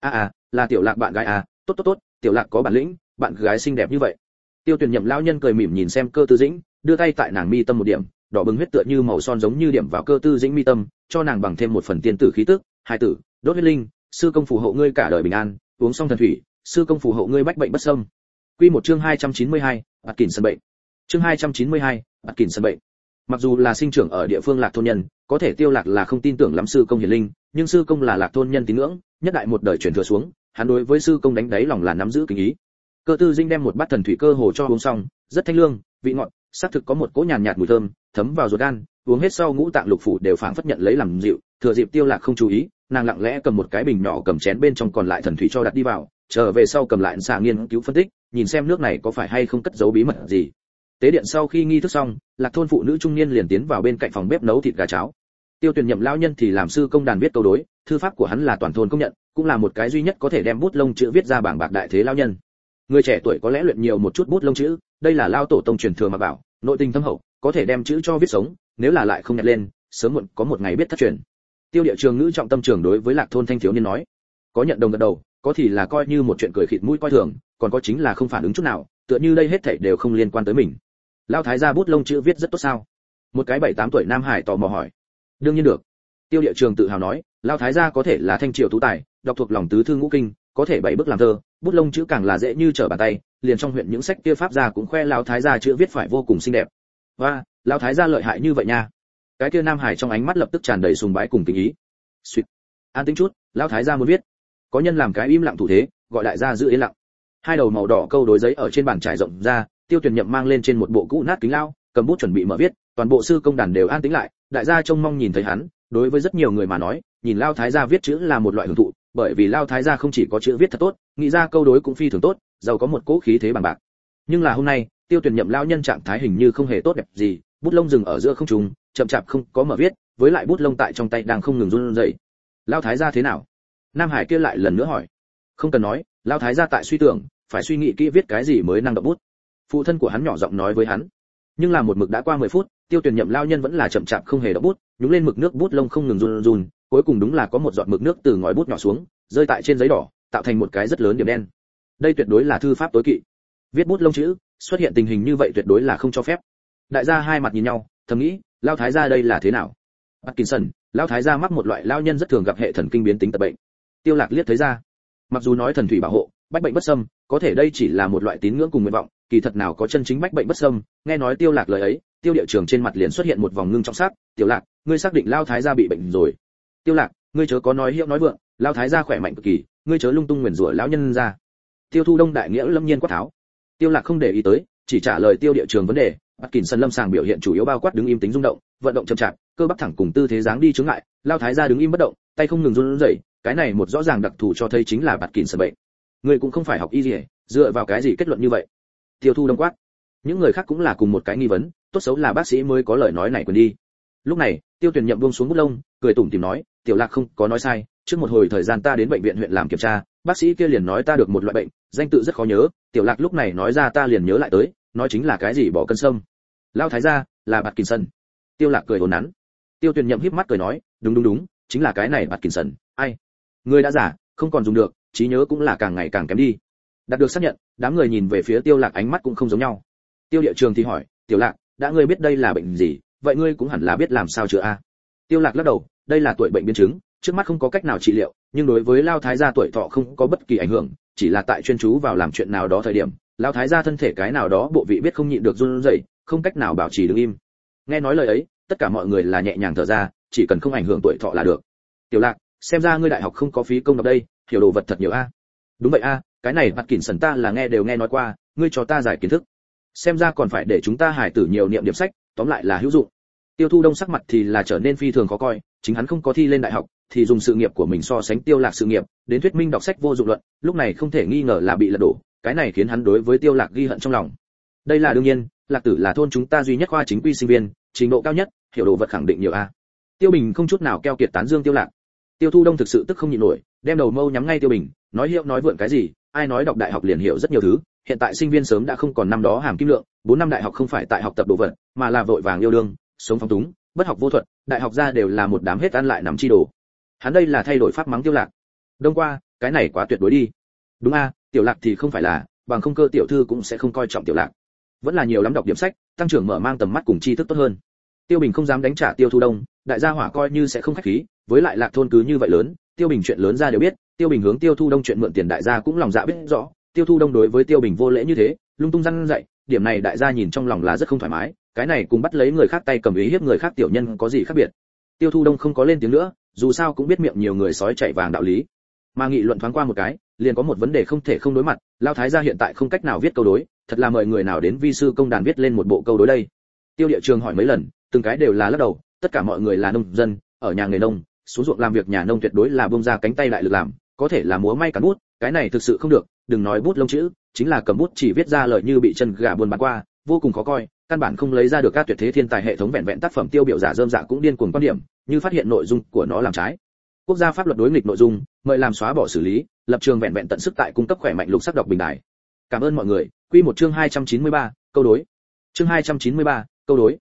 A à, à là tiểu lạc bạn gái à tốt tốt tốt tiểu lạc có bản lĩnh bạn gái xinh đẹp như vậy. Tiêu tuyển nhậm lão nhân cười mỉm nhìn xem cơ tư dĩnh đưa tay tại nàng mi tâm một điểm đỏ bừng huyết tựa như màu son giống như điểm vào cơ tư dĩnh mi tâm cho nàng bằng thêm một phần tiên tử khí tức hai tử đốt huyết linh sư công phù hộ ngươi cả đời bình an uống xong thần thủy sư công phù hộ ngươi bách bệnh bất xâm. Quy một chương 292, bạt kỉnh sân bệnh. Chương 292, bạt kỉnh sân bệnh mặc dù là sinh trưởng ở địa phương lạc thôn nhân, có thể tiêu lạc là không tin tưởng lắm sư công hiền linh, nhưng sư công là lạc thôn nhân tín ngưỡng, nhất đại một đời truyền thừa xuống, hắn đối với sư công đánh đáy lòng là nắm giữ kính ý. Cơ tư dinh đem một bát thần thủy cơ hồ cho uống xong, rất thanh lương, vị ngọt, xác thực có một cỗ nhàn nhạt mùi thơm, thấm vào ruột gan, uống hết sau ngũ tạng lục phủ đều phảng phất nhận lấy làm dịu, thừa dịp tiêu lạc không chú ý, nàng lặng lẽ cầm một cái bình nhỏ cầm chén bên trong còn lại thần thủy cho đặt đi vào, trở về sau cầm lại xà nghiên cứu phân tích, nhìn xem nước này có phải hay không cất giấu bí mật gì tế điện sau khi nghi thức xong, lạc thôn phụ nữ trung niên liền tiến vào bên cạnh phòng bếp nấu thịt gà cháo. Tiêu tuyển nhậm lão nhân thì làm sư công đàn viết câu đối, thư pháp của hắn là toàn thôn công nhận, cũng là một cái duy nhất có thể đem bút lông chữ viết ra bảng bạc đại thế lão nhân. Người trẻ tuổi có lẽ luyện nhiều một chút bút lông chữ, đây là lao tổ tông truyền thừa mà bảo, nội tình thâm hậu, có thể đem chữ cho viết sống, nếu là lại không nhặt lên, sớm muộn có một ngày biết thất truyền. Tiêu địa trường ngữ trọng tâm trường đối với lạc thôn thanh thiếu niên nói, có nhận đồng gật đầu, có thì là coi như một chuyện cười khịt mũi coi thường, còn có chính là không phản ứng chút nào, tựa như đây hết thảy đều không liên quan tới mình lao thái gia bút lông chữ viết rất tốt sao? Một cái bảy tám tuổi nam hải tò mò hỏi. Đương nhiên được. Tiêu địa trường tự hào nói lao thái gia có thể là thanh triều tú tài, đọc thuộc lòng tứ thư ngũ kinh, có thể bảy bước làm thơ, bút lông chữ càng là dễ như trở bàn tay, liền trong huyện những sách kia pháp gia cũng khoe lao thái gia chữ viết phải vô cùng xinh đẹp. Và lao thái gia lợi hại như vậy nha. Cái kia nam hải trong ánh mắt lập tức tràn đầy sùng bái cùng tình ý. Suýt an tính chút lao thái gia muốn viết. Có nhân làm cái im lặng thủ thế, gọi đại gia giữ yên lặng. Hai đầu màu đỏ câu đối giấy ở trên bàn trải rộng ra tiêu tuyển nhậm mang lên trên một bộ cũ nát kính lao cầm bút chuẩn bị mở viết toàn bộ sư công đàn đều an tĩnh lại đại gia trông mong nhìn thấy hắn đối với rất nhiều người mà nói nhìn lao thái gia viết chữ là một loại hưởng thụ bởi vì lao thái gia không chỉ có chữ viết thật tốt nghĩ ra câu đối cũng phi thường tốt giàu có một cỗ khí thế bằng bạc. Nhưng là hôm nay tiêu tuyển nhậm lao nhân trạng thái hình như không hề tốt đẹp gì bút lông dừng ở giữa không trùng, chậm chạp không có mở viết với lại bút lông tại trong tay đang không ngừng run rẩy. Lao thái gia thế nào? Nam hải kia lại lần nữa hỏi. Không cần nói lao thái gia tại suy tưởng phải suy nghĩ kỹ viết cái gì mới năng động bút phụ thân của hắn nhỏ giọng nói với hắn. Nhưng là một mực đã qua 10 phút tiêu tuyển nhậm lao nhân vẫn là chậm chạp không hề động bút nhúng lên mực nước bút lông không ngừng run run cuối cùng đúng là có một giọt mực nước từ ngòi bút nhỏ xuống rơi tại trên giấy đỏ tạo thành một cái rất lớn điểm đen. Đây tuyệt đối là thư pháp tối kỵ. Viết bút lông chữ xuất hiện tình hình như vậy tuyệt đối là không cho phép. Đại gia hai mặt nhìn nhau thầm nghĩ lao thái gia đây là thế nào? Parkinson, lao thái gia mắc một loại lao nhân rất thường gặp hệ thần kinh biến tính tật bệnh. Tiêu lạc liếc thấy ra. Mặc dù nói thần thủy bảo hộ bách bệnh bất xâm có thể đây chỉ là một loại tín ngưỡng cùng nguyện vọng kỳ thật nào có chân chính bách bệnh bất xâm, nghe nói tiêu lạc lời ấy, tiêu địa trường trên mặt liền xuất hiện một vòng ngưng trọng sắc, tiểu lạc, ngươi xác định lao thái gia bị bệnh rồi. Tiêu lạc, ngươi chớ có nói hiệu nói vượng, lao thái gia khỏe mạnh cực kỳ, ngươi chớ lung tung nguyền rủa lão nhân ra. Tiêu thu đông đại nghĩa lâm nhiên quát tháo. Tiêu lạc không để ý tới, chỉ trả lời tiêu địa trường vấn đề, bắt kình sân lâm sàng biểu hiện chủ yếu bao quát đứng im tính rung động, vận động chậm chạp, cơ bắp thẳng cùng tư thế dáng đi chướng ngại, lao thái gia đứng im bất động, tay không ngừng run rẩy, cái này một rõ ràng đặc thù cho thấy chính là bạt kình sân bệnh. Ngươi cũng không phải học y gì, dựa vào cái gì kết luận như vậy? Tiêu thu đông quát. Những người khác cũng là cùng một cái nghi vấn, tốt xấu là bác sĩ mới có lời nói này quên đi. Lúc này, tiêu tuyển nhậm buông xuống bút lông, cười tủm tìm nói, tiểu lạc không có nói sai, trước một hồi thời gian ta đến bệnh viện huyện làm kiểm tra, bác sĩ kia liền nói ta được một loại bệnh, danh tự rất khó nhớ, tiểu lạc lúc này nói ra ta liền nhớ lại tới, nói chính là cái gì bỏ cân sâm. Lao thái gia, là bạt kình sân tiêu lạc cười hồn nắn tiêu tuyển nhậm híp mắt cười nói, đúng đúng đúng, chính là cái này bạt kình sân ai? Người đã giả, không còn dùng được, trí nhớ cũng là càng ngày càng kém đi đạt được xác nhận, đám người nhìn về phía tiêu lạc ánh mắt cũng không giống nhau. Tiêu địa trường thì hỏi, tiểu lạc, đã ngươi biết đây là bệnh gì, vậy ngươi cũng hẳn là biết làm sao chữa a? Tiêu lạc lắc đầu, đây là tuổi bệnh biến chứng, trước mắt không có cách nào trị liệu, nhưng đối với lao thái gia tuổi thọ không có bất kỳ ảnh hưởng, chỉ là tại chuyên chú vào làm chuyện nào đó thời điểm, lao thái gia thân thể cái nào đó bộ vị biết không nhịn được run rẩy, không cách nào bảo trì đứng im. Nghe nói lời ấy, tất cả mọi người là nhẹ nhàng thở ra, chỉ cần không ảnh hưởng tuổi thọ là được. Tiểu lạc, xem ra ngươi đại học không có phí công đọc đây, hiểu đồ vật thật nhiều a. Đúng vậy a cái này mặt kỉnh sần ta là nghe đều nghe nói qua, ngươi cho ta giải kiến thức. Xem ra còn phải để chúng ta hải tử nhiều niệm điểm sách, tóm lại là hữu dụng. Tiêu thu đông sắc mặt thì là trở nên phi thường khó coi, chính hắn không có thi lên đại học, thì dùng sự nghiệp của mình so sánh tiêu lạc sự nghiệp, đến thuyết minh đọc sách vô dụng luận, lúc này không thể nghi ngờ là bị lật đổ, cái này khiến hắn đối với tiêu lạc ghi hận trong lòng. Đây là đương nhiên, lạc tử là thôn chúng ta duy nhất khoa chính quy sinh viên, trình độ cao nhất, hiểu đồ vật khẳng định nhiều a. Tiêu bình không chút nào keo kiệt tán dương tiêu lạc. Tiêu thu đông thực sự tức không nhịn nổi, đem đầu mâu nhắm ngay tiêu bình, nói hiệu nói vượn cái gì ai nói đọc đại học liền hiểu rất nhiều thứ, hiện tại sinh viên sớm đã không còn năm đó hàm kim lượng, bốn năm đại học không phải tại học tập đồ vật, mà là vội vàng yêu đương, sống phong túng, bất học vô thuật, đại học ra đều là một đám hết ăn lại nằm chi đồ. Hắn đây là thay đổi pháp mắng tiêu lạc. Đông qua, cái này quá tuyệt đối đi. Đúng a, tiểu lạc thì không phải là, bằng không cơ tiểu thư cũng sẽ không coi trọng tiểu lạc. Vẫn là nhiều lắm đọc điểm sách, tăng trưởng mở mang tầm mắt cùng tri thức tốt hơn. Tiêu bình không dám đánh trả tiêu thu đông, đại gia hỏa coi như sẽ không khách khí, với lại lạc thôn cứ như vậy lớn, tiêu bình chuyện lớn ra đều biết tiêu bình hướng tiêu thu đông chuyện mượn tiền đại gia cũng lòng dạ biết rõ, tiêu thu đông đối với tiêu bình vô lễ như thế, lung tung răn dậy, điểm này đại gia nhìn trong lòng là rất không thoải mái, cái này cùng bắt lấy người khác tay cầm ý hiếp người khác tiểu nhân có gì khác biệt. Tiêu thu đông không có lên tiếng nữa, dù sao cũng biết miệng nhiều người sói chạy vàng đạo lý. Mà nghị luận thoáng qua một cái, liền có một vấn đề không thể không đối mặt, lao thái gia hiện tại không cách nào viết câu đối, thật là mời người nào đến vi sư công đàn viết lên một bộ câu đối đây. Tiêu địa trường hỏi mấy lần, từng cái đều là lắc đầu, tất cả mọi người là nông dân, ở nhà nghề nông, xuống ruộng làm việc nhà nông tuyệt đối là bông ra cánh tay lại lực làm có thể là múa may cắn bút cái này thực sự không được đừng nói bút lông chữ chính là cầm bút chỉ viết ra lời như bị chân gà buồn bắn qua vô cùng khó coi căn bản không lấy ra được các tuyệt thế thiên tài hệ thống vẹn vẹn tác phẩm tiêu biểu giả dơm dạ cũng điên cuồng quan điểm như phát hiện nội dung của nó làm trái. Quốc gia pháp luật đối nghịch nội dung mời làm xóa bỏ xử lý lập trường vẹn vẹn tận sức tại cung cấp khỏe mạnh lục sắc đọc bình đại cảm ơn mọi người. Quy một chương 293, câu đối. Chương 293, câu đối.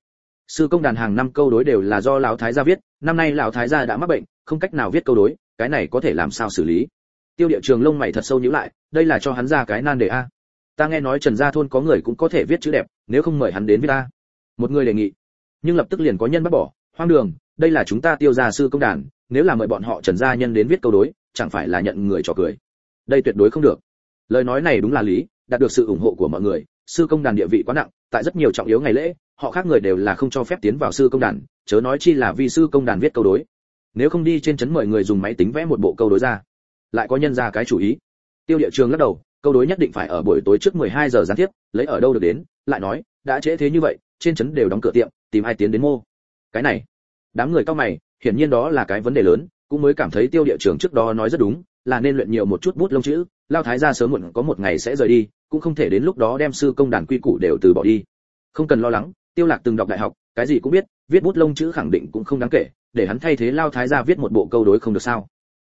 Sư công đàn hàng năm câu đối đều là do lão thái gia viết năm nay lão thái gia đã mắc bệnh không cách nào viết câu đối cái này có thể làm sao xử lý? Tiêu địa trường lông mày thật sâu nhíu lại, đây là cho hắn ra cái nan đề a. Ta nghe nói trần gia thôn có người cũng có thể viết chữ đẹp, nếu không mời hắn đến với ta một người đề nghị. Nhưng lập tức liền có nhân bắt bỏ, hoang đường, đây là chúng ta tiêu gia sư công đàn, nếu là mời bọn họ trần gia nhân đến viết câu đối, chẳng phải là nhận người trò cười? Đây tuyệt đối không được. Lời nói này đúng là lý, đạt được sự ủng hộ của mọi người, sư công đàn địa vị quá nặng, tại rất nhiều trọng yếu ngày lễ, họ khác người đều là không cho phép tiến vào sư công đàn, chớ nói chi là vi sư công đàn viết câu đối nếu không đi trên chấn mời người dùng máy tính vẽ một bộ câu đối ra. Lại có nhân ra cái chủ ý. Tiêu địa trường lắc đầu, câu đối nhất định phải ở buổi tối trước 12 giờ gián tiếp, lấy ở đâu được đến, lại nói, đã trễ thế như vậy, trên chấn đều đóng cửa tiệm, tìm ai tiến đến mô. Cái này, đám người cao mày, hiển nhiên đó là cái vấn đề lớn, cũng mới cảm thấy tiêu địa trường trước đó nói rất đúng, là nên luyện nhiều một chút bút lông chữ, lao thái gia sớm muộn có một ngày sẽ rời đi, cũng không thể đến lúc đó đem sư công đàn quy củ đều từ bỏ đi. Không cần lo lắng, tiêu lạc từng đọc đại học, cái gì cũng biết viết bút lông chữ khẳng định cũng không đáng kể, để hắn thay thế lao thái gia viết một bộ câu đối không được sao?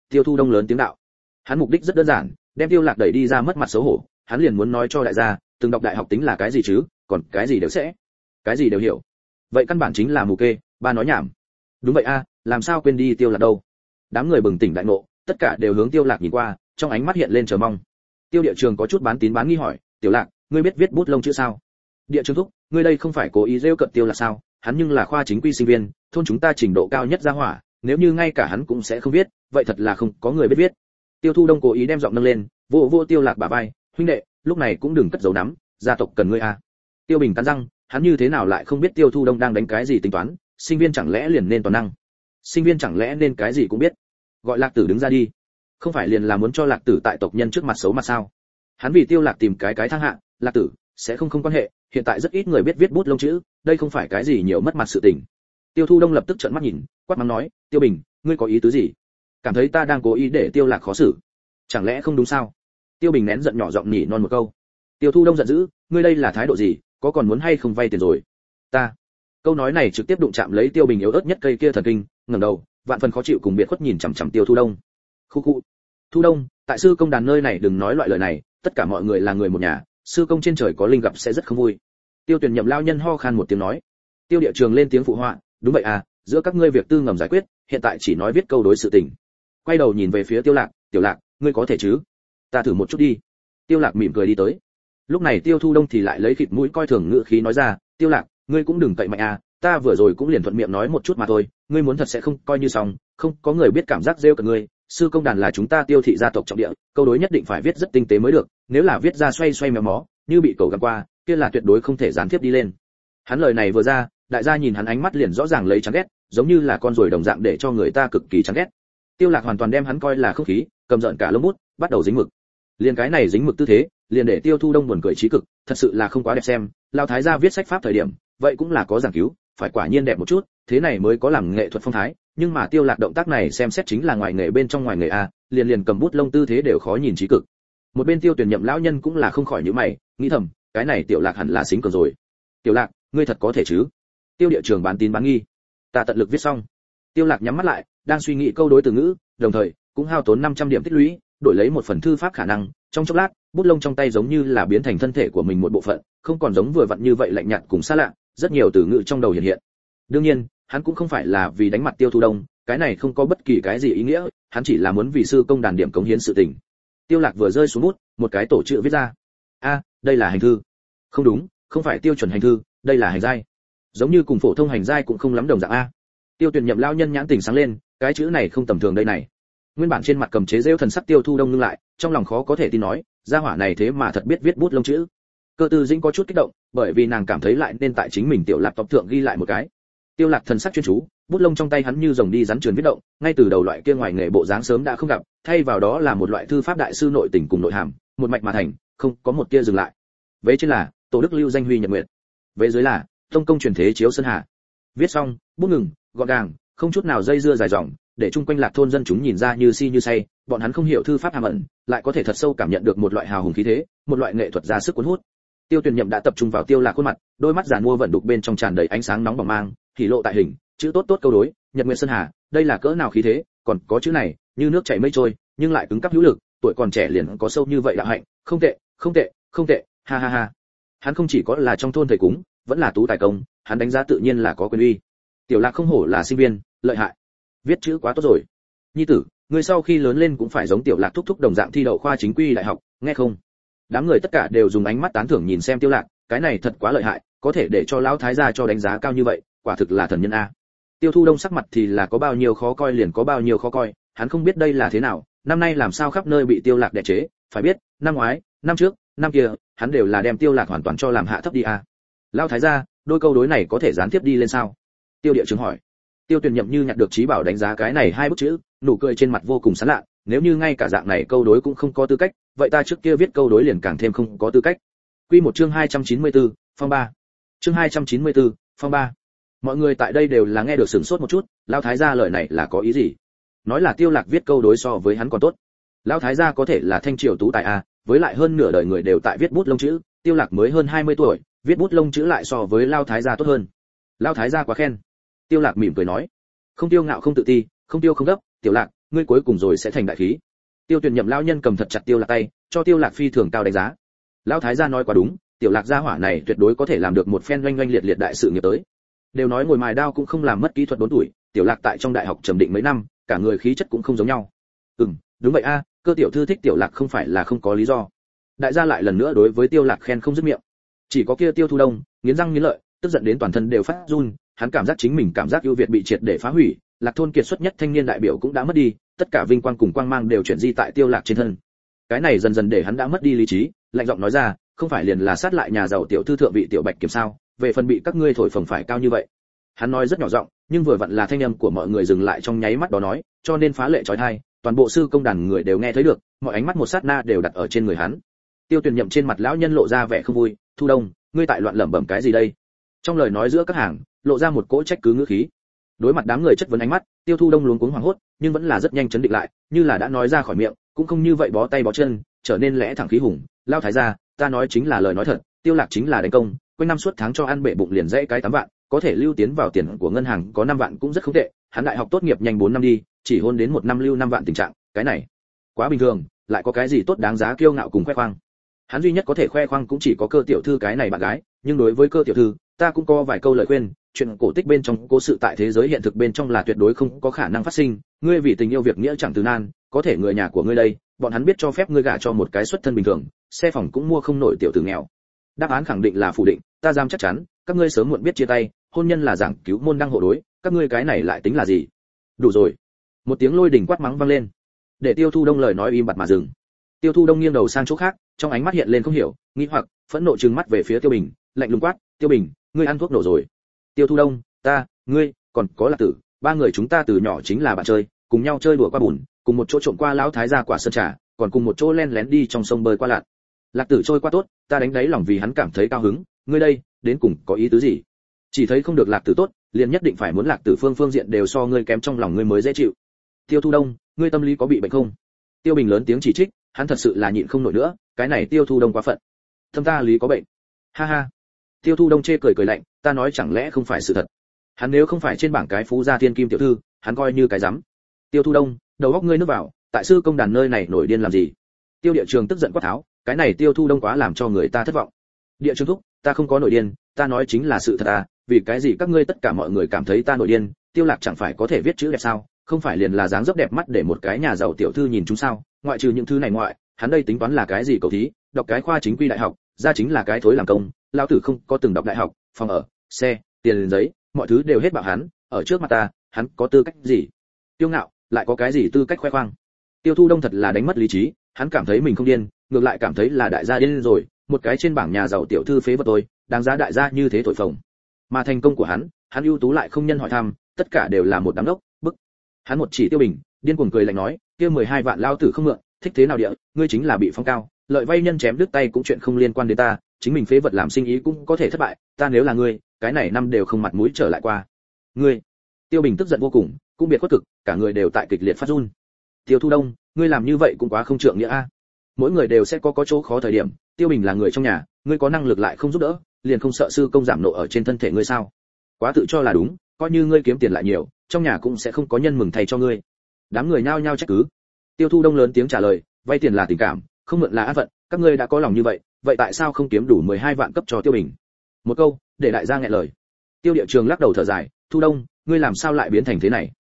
Tiêu thu đông lớn tiếng đạo. Hắn mục đích rất đơn giản, đem tiêu lạc đẩy đi ra mất mặt xấu hổ, hắn liền muốn nói cho đại gia, từng đọc đại học tính là cái gì chứ, còn cái gì đều sẽ, cái gì đều hiểu. Vậy căn bản chính là mù kê, ba nói nhảm. Đúng vậy a, làm sao quên đi tiêu lạc đâu? Đám người bừng tỉnh đại ngộ, tất cả đều hướng tiêu lạc nhìn qua, trong ánh mắt hiện lên chờ mong. Tiêu địa trường có chút bán tín bán nghi hỏi, tiểu lạc, ngươi biết viết bút lông chữ sao? Địa trường thúc, ngươi đây không phải cố ý rêu cận tiêu lạc sao? Hắn nhưng là khoa chính quy sinh viên, thôn chúng ta trình độ cao nhất ra hỏa, nếu như ngay cả hắn cũng sẽ không biết vậy thật là không có người biết viết. Tiêu thu đông cố ý đem giọng nâng lên, vô vô tiêu lạc bả vai, huynh đệ, lúc này cũng đừng cất giấu nắm, gia tộc cần ngươi a. Tiêu bình cắn răng, hắn như thế nào lại không biết tiêu thu đông đang đánh cái gì tính toán, sinh viên chẳng lẽ liền nên toàn năng? Sinh viên chẳng lẽ nên cái gì cũng biết? Gọi lạc tử đứng ra đi. Không phải liền là muốn cho lạc tử tại tộc nhân trước mặt xấu mặt sao? Hắn vì tiêu lạc tìm cái cái thang hạ, lạc tử, sẽ không không quan hệ hiện tại rất ít người biết viết bút lông chữ, đây không phải cái gì nhiều mất mặt sự tình. Tiêu thu đông lập tức trợn mắt nhìn, quát mắng nói, tiêu bình, ngươi có ý tứ gì? Cảm thấy ta đang cố ý để tiêu lạc khó xử. Chẳng lẽ không đúng sao? Tiêu bình nén giận nhỏ giọng nhỉ non một câu. Tiêu thu đông giận dữ, ngươi đây là thái độ gì? Có còn muốn hay không vay tiền rồi? Ta. Câu nói này trực tiếp đụng chạm lấy tiêu bình yếu ớt nhất cây kia thần kinh, ngẩng đầu, vạn phần khó chịu cùng biệt khuất nhìn chằm chằm tiêu thu đông. Khu khu. Thu đông, tại sư công đàn nơi này đừng nói loại lời này, tất cả mọi người là người một nhà sư công trên trời có linh gặp sẽ rất không vui. Tiêu tuyển nhậm lao nhân ho khan một tiếng nói. Tiêu địa trường lên tiếng phụ họa, đúng vậy à giữa các ngươi việc tư ngầm giải quyết, hiện tại chỉ nói viết câu đối sự tình. Quay đầu nhìn về phía tiêu lạc, tiểu lạc, ngươi có thể chứ? Ta thử một chút đi. Tiêu lạc mỉm cười đi tới. Lúc này tiêu thu đông thì lại lấy khịt mũi coi thường ngựa khí nói ra, tiêu lạc, ngươi cũng đừng cậy mạnh à ta vừa rồi cũng liền thuận miệng nói một chút mà thôi, ngươi muốn thật sẽ không coi như xong, không có người biết cảm giác rêu cả ngươi sư công đàn là chúng ta tiêu thị gia tộc trọng địa, câu đối nhất định phải viết rất tinh tế mới được, nếu là viết ra xoay xoay méo mó, như bị cầu gặp qua, kia là tuyệt đối không thể gián tiếp đi lên. Hắn lời này vừa ra, đại gia nhìn hắn ánh mắt liền rõ ràng lấy chán ghét, giống như là con ruồi đồng dạng để cho người ta cực kỳ chán ghét. Tiêu lạc hoàn toàn đem hắn coi là không khí, cầm giận cả lông bút, bắt đầu dính mực. Liền cái này dính mực tư thế, liền để tiêu thu đông buồn cười trí cực, thật sự là không quá đẹp xem lao thái gia viết sách pháp thời điểm, vậy cũng là có giảng cứu, phải quả nhiên đẹp một chút, thế này mới có làm nghệ thuật phong thái nhưng mà tiêu lạc động tác này xem xét chính là ngoài nghề bên trong ngoài nghề a, liền liền cầm bút lông tư thế đều khó nhìn trí cực. Một bên tiêu tuyển nhậm lão nhân cũng là không khỏi nhíu mày, nghĩ thầm, cái này tiểu lạc hẳn là xính cờ rồi. Tiểu lạc, ngươi thật có thể chứ? Tiêu địa trường bán tín bán nghi. Ta tận lực viết xong. Tiêu lạc nhắm mắt lại, đang suy nghĩ câu đối từ ngữ, đồng thời, cũng hao tốn 500 điểm tích lũy, đổi lấy một phần thư pháp khả năng. Trong chốc lát, bút lông trong tay giống như là biến thành thân thể của mình một bộ phận, không còn giống vừa vặn như vậy lạnh nhạt cùng xa lạ, rất nhiều từ ngữ trong đầu hiện hiện. Đương nhiên hắn cũng không phải là vì đánh mặt tiêu thu đông, cái này không có bất kỳ cái gì ý nghĩa, hắn chỉ là muốn vì sư công đàn điểm cống hiến sự tình. Tiêu lạc vừa rơi xuống bút, một cái tổ chữ viết ra. A, đây là hành thư. Không đúng, không phải tiêu chuẩn hành thư, đây là hành giai. Giống như cùng phổ thông hành giai cũng không lắm đồng dạng a. Tiêu tuyển nhậm lao nhân nhãn tình sáng lên, cái chữ này không tầm thường đây này. Nguyên bản trên mặt cầm chế rêu thần sắc tiêu thu đông ngưng lại, trong lòng khó có thể tin nói, gia hỏa này thế mà thật biết viết bút lông chữ. Cơ tư dĩnh có chút kích động, bởi vì nàng cảm thấy lại nên tại chính mình tiểu lạc tộc thượng ghi lại một cái tiêu lạc thần sắc chuyên chú, bút lông trong tay hắn như rồng đi rắn truyền viết động, ngay từ đầu loại kia ngoài nghề bộ dáng sớm đã không gặp, thay vào đó là một loại thư pháp đại sư nội tình cùng nội hàm, một mạch mà thành, không có một kia dừng lại. Vế trên là, tổ đức lưu danh huy nhật nguyện vế dưới là tông công truyền thế chiếu sơn hà. Viết xong, bút ngừng, gọn gàng, không chút nào dây dưa dài dòng, để chung quanh lạc thôn dân chúng nhìn ra như si như say, bọn hắn không hiểu thư pháp hàm ẩn, lại có thể thật sâu cảm nhận được một loại hào hùng khí thế, một loại nghệ thuật ra sức cuốn hút. Tiêu tuyển nhậm đã tập trung vào tiêu lạc khuôn mặt, đôi mắt giàn mua vận đục bên trong tràn đầy ánh sáng nóng bỏng mang hỉ lộ tại hình, chữ tốt tốt câu đối, nhật nguyện sơn hà, đây là cỡ nào khí thế, còn có chữ này, như nước chảy mây trôi, nhưng lại cứng cắp hữu lực, tuổi còn trẻ liền có sâu như vậy đạo hạnh, không tệ không tệ không tệ, ha ha ha. Hắn không chỉ có là trong thôn thầy cúng, vẫn là tú tài công, hắn đánh giá tự nhiên là có quyền uy. Tiểu lạc không hổ là sinh viên, lợi hại. Viết chữ quá tốt rồi. Nhi tử, người sau khi lớn lên cũng phải giống tiểu lạc thúc thúc đồng dạng thi đậu khoa chính quy đại học, nghe không? Đám người tất cả đều dùng ánh mắt tán thưởng nhìn xem tiêu lạc, cái này thật quá lợi hại, có thể để cho lão thái gia cho đánh giá cao như vậy quả thực là thần nhân a. Tiêu thu đông sắc mặt thì là có bao nhiêu khó coi liền có bao nhiêu khó coi hắn không biết đây là thế nào năm nay làm sao khắp nơi bị tiêu lạc đè chế phải biết năm ngoái năm trước năm kia hắn đều là đem tiêu lạc hoàn toàn cho làm hạ thấp đi a. Lão thái gia đôi câu đối này có thể gián tiếp đi lên sao? Tiêu địa chứng hỏi. Tiêu tuyền nhậm như nhặt được trí bảo đánh giá cái này hai bức chữ nụ cười trên mặt vô cùng sán lạ nếu như ngay cả dạng này câu đối cũng không có tư cách vậy ta trước kia viết câu đối liền càng thêm không có tư cách. Quy một chương 294, phong ba. Chương 294, phong ba mọi người tại đây đều là nghe được sửng sốt một chút, lão thái gia lời này là có ý gì? Nói là tiêu lạc viết câu đối so với hắn còn tốt. Lão thái gia có thể là thanh triều tú tài a, với lại hơn nửa đời người đều tại viết bút lông chữ, tiêu lạc mới hơn 20 tuổi, viết bút lông chữ lại so với lão thái gia tốt hơn. Lão thái gia quá khen. Tiêu lạc mỉm cười nói, không tiêu ngạo không tự ti, không tiêu không gấp, tiểu lạc, ngươi cuối cùng rồi sẽ thành đại khí. Tiêu tuyển nhậm lão nhân cầm thật chặt tiêu lạc tay, cho tiêu lạc phi thường cao đánh giá. Lão thái gia nói quá đúng, tiểu lạc gia hỏa này tuyệt đối có thể làm được một phen doanh doanh liệt liệt đại sự nghiệp tới đều nói ngồi mài đao cũng không làm mất kỹ thuật đốn tuổi, tiểu lạc tại trong đại học trầm định mấy năm, cả người khí chất cũng không giống nhau. Ừm, đúng vậy a, cơ tiểu thư thích tiểu lạc không phải là không có lý do. Đại gia lại lần nữa đối với tiêu lạc khen không dứt miệng. Chỉ có kia tiêu thu đông, nghiến răng nghiến lợi, tức giận đến toàn thân đều phát run, hắn cảm giác chính mình cảm giác ưu việt bị triệt để phá hủy, lạc thôn kiệt xuất nhất thanh niên đại biểu cũng đã mất đi, tất cả vinh quang cùng quang mang đều chuyển di tại tiêu lạc trên thân. Cái này dần dần để hắn đã mất đi lý trí, lạnh giọng nói ra, không phải liền là sát lại nhà giàu tiểu thư thượng vị tiểu bạch kiểm sao? Về phần bị các ngươi thổi phồng phải cao như vậy. Hắn nói rất nhỏ giọng, nhưng vừa vặn là thanh âm của mọi người dừng lại trong nháy mắt đó nói, cho nên phá lệ trói thai, toàn bộ sư công đàn người đều nghe thấy được, mọi ánh mắt một sát na đều đặt ở trên người hắn. Tiêu tuyển nhậm trên mặt lão nhân lộ ra vẻ không vui, thu đông, ngươi tại loạn lẩm bẩm cái gì đây? Trong lời nói giữa các hàng, lộ ra một cỗ trách cứ ngữ khí. Đối mặt đám người chất vấn ánh mắt, tiêu thu đông luống cuống hoảng hốt, nhưng vẫn là rất nhanh chấn định lại, như là đã nói ra khỏi miệng, cũng không như vậy bó tay bó chân, trở nên lẽ thẳng khí hùng. Lao thái ra ta nói chính là lời nói thật, tiêu lạc chính là đánh công quanh năm suốt tháng cho ăn bệ bụng liền dễ cái tám vạn, có thể lưu tiến vào tiền của ngân hàng có năm vạn cũng rất không tệ, hắn đại học tốt nghiệp nhanh 4 năm đi, chỉ hôn đến một năm lưu năm vạn tình trạng, cái này quá bình thường, lại có cái gì tốt đáng giá kiêu ngạo cùng khoe khoang. Hắn duy nhất có thể khoe khoang cũng chỉ có cơ tiểu thư cái này bạn gái, nhưng đối với cơ tiểu thư, ta cũng có vài câu lời khuyên, chuyện cổ tích bên trong cố sự tại thế giới hiện thực bên trong là tuyệt đối không có khả năng phát sinh, ngươi vì tình yêu việc nghĩa chẳng từ nan, có thể người nhà của ngươi đây, bọn hắn biết cho phép ngươi gả cho một cái xuất thân bình thường, xe phòng cũng mua không nổi tiểu tử nghèo. Đáp án khẳng định là phủ định ta dám chắc chắn, các ngươi sớm muộn biết chia tay, hôn nhân là giảng cứu môn đăng hộ đối, các ngươi cái này lại tính là gì? Đủ rồi. Một tiếng lôi đỉnh quát mắng vang lên. Để tiêu thu đông lời nói im bặt mà dừng. Tiêu thu đông nghiêng đầu sang chỗ khác, trong ánh mắt hiện lên không hiểu, nghi hoặc, phẫn nộ trừng mắt về phía tiêu bình, lạnh lùng quát, tiêu bình, ngươi ăn thuốc nổ rồi. Tiêu thu đông, ta, ngươi, còn có là tử, ba người chúng ta từ nhỏ chính là bạn chơi, cùng nhau chơi đùa qua bùn, cùng một chỗ trộm qua lão thái gia quả sơn trà, còn cùng một chỗ len lén đi trong sông bơi qua lặn lạc tử trôi qua tốt, ta đánh đáy lòng vì hắn cảm thấy cao hứng ngươi đây, đến cùng có ý tứ gì? Chỉ thấy không được lạc tử tốt, liền nhất định phải muốn lạc tử phương phương diện đều so ngươi kém trong lòng ngươi mới dễ chịu. Tiêu thu đông, ngươi tâm lý có bị bệnh không? Tiêu bình lớn tiếng chỉ trích, hắn thật sự là nhịn không nổi nữa, cái này tiêu thu đông quá phận. Thâm ta lý có bệnh. Ha ha. Tiêu thu đông chê cười cười lạnh, ta nói chẳng lẽ không phải sự thật? Hắn nếu không phải trên bảng cái phú gia thiên kim tiểu thư, hắn coi như cái rắm. Tiêu thu đông, đầu góc ngươi nước vào, tại sư công đàn nơi này nổi điên làm gì? Tiêu địa trường tức giận quát tháo, cái này tiêu thu đông quá làm cho người ta thất vọng địa trường thúc, ta không có nổi điên, ta nói chính là sự thật à vì cái gì các ngươi tất cả mọi người cảm thấy ta nổi điên, tiêu lạc chẳng phải có thể viết chữ đẹp sao, không phải liền là dáng dấp đẹp mắt để một cái nhà giàu tiểu thư nhìn chúng sao, ngoại trừ những thứ này ngoại, hắn đây tính toán là cái gì cầu thí, đọc cái khoa chính quy đại học, ra chính là cái thối làm công, lão tử không có từng đọc đại học, phòng ở, xe, tiền giấy, mọi thứ đều hết bảo hắn, ở trước mặt ta, hắn có tư cách gì? Tiêu ngạo, lại có cái gì tư cách khoe khoang? Tiêu thu đông thật là đánh mất lý trí, hắn cảm thấy mình không điên ngược lại cảm thấy là đại gia điên rồi, một cái trên bảng nhà giàu tiểu thư phế vật tôi, đáng giá đại gia như thế thổi phồng. Mà thành công của hắn hắn ưu tú lại không nhân hỏi thăm, tất cả đều là một đám đốc, bức. Hắn một chỉ tiêu bình, điên cuồng cười lạnh nói, kia mười hai vạn lao tử không mượn, thích thế nào địa, ngươi chính là bị phong cao, lợi vay nhân chém đứt tay cũng chuyện không liên quan đến ta, chính mình phế vật làm sinh ý cũng có thể thất bại, ta nếu là ngươi, cái này năm đều không mặt mũi trở lại qua. Ngươi, tiêu bình tức giận vô cùng, cũng biệt khuất cực, cả người đều tại kịch liệt phát run. Tiêu thu đông, ngươi làm như vậy cũng quá không trượng nghĩa a mỗi người đều sẽ có có chỗ khó thời điểm, tiêu bình là người trong nhà, ngươi có năng lực lại không giúp đỡ, liền không sợ sư công giảm nộ ở trên thân thể ngươi sao? Quá tự cho là đúng, coi như ngươi kiếm tiền lại nhiều, trong nhà cũng sẽ không có nhân mừng thầy cho ngươi. Đám người nhao nhao trách cứ. Tiêu thu đông lớn tiếng trả lời, vay tiền là tình cảm, không mượn là ác vận các ngươi đã có lòng như vậy vậy tại sao không kiếm đủ 12 vạn cấp cho tiêu bình? Một câu, để đại gia nghe lời. Tiêu địa trường lắc đầu thở dài, thu đông, ngươi làm sao lại biến thành thế này?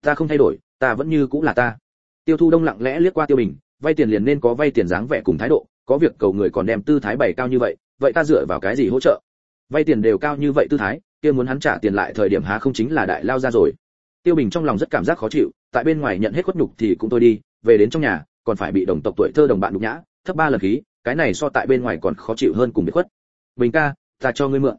Ta không thay đổi, ta vẫn như cũng là ta. Tiêu thu đông lặng lẽ liếc qua tiêu bình vay tiền liền nên có vay tiền dáng vẻ cùng thái độ, có việc cầu người còn đem tư thái bày cao như vậy vậy ta dựa vào cái gì hỗ trợ? Vay tiền đều cao như vậy tư thái, kia muốn hắn trả tiền lại thời điểm há không chính là đại lao ra rồi. Tiêu bình trong lòng rất cảm giác khó chịu, tại bên ngoài nhận hết khuất nhục thì cũng tôi đi, về đến trong nhà, còn phải bị đồng tộc tuổi thơ đồng bạn nhục nhã, thấp ba lần khí, cái này so tại bên ngoài còn khó chịu hơn cùng bị khuất. Bình ca, ta cho ngươi mượn.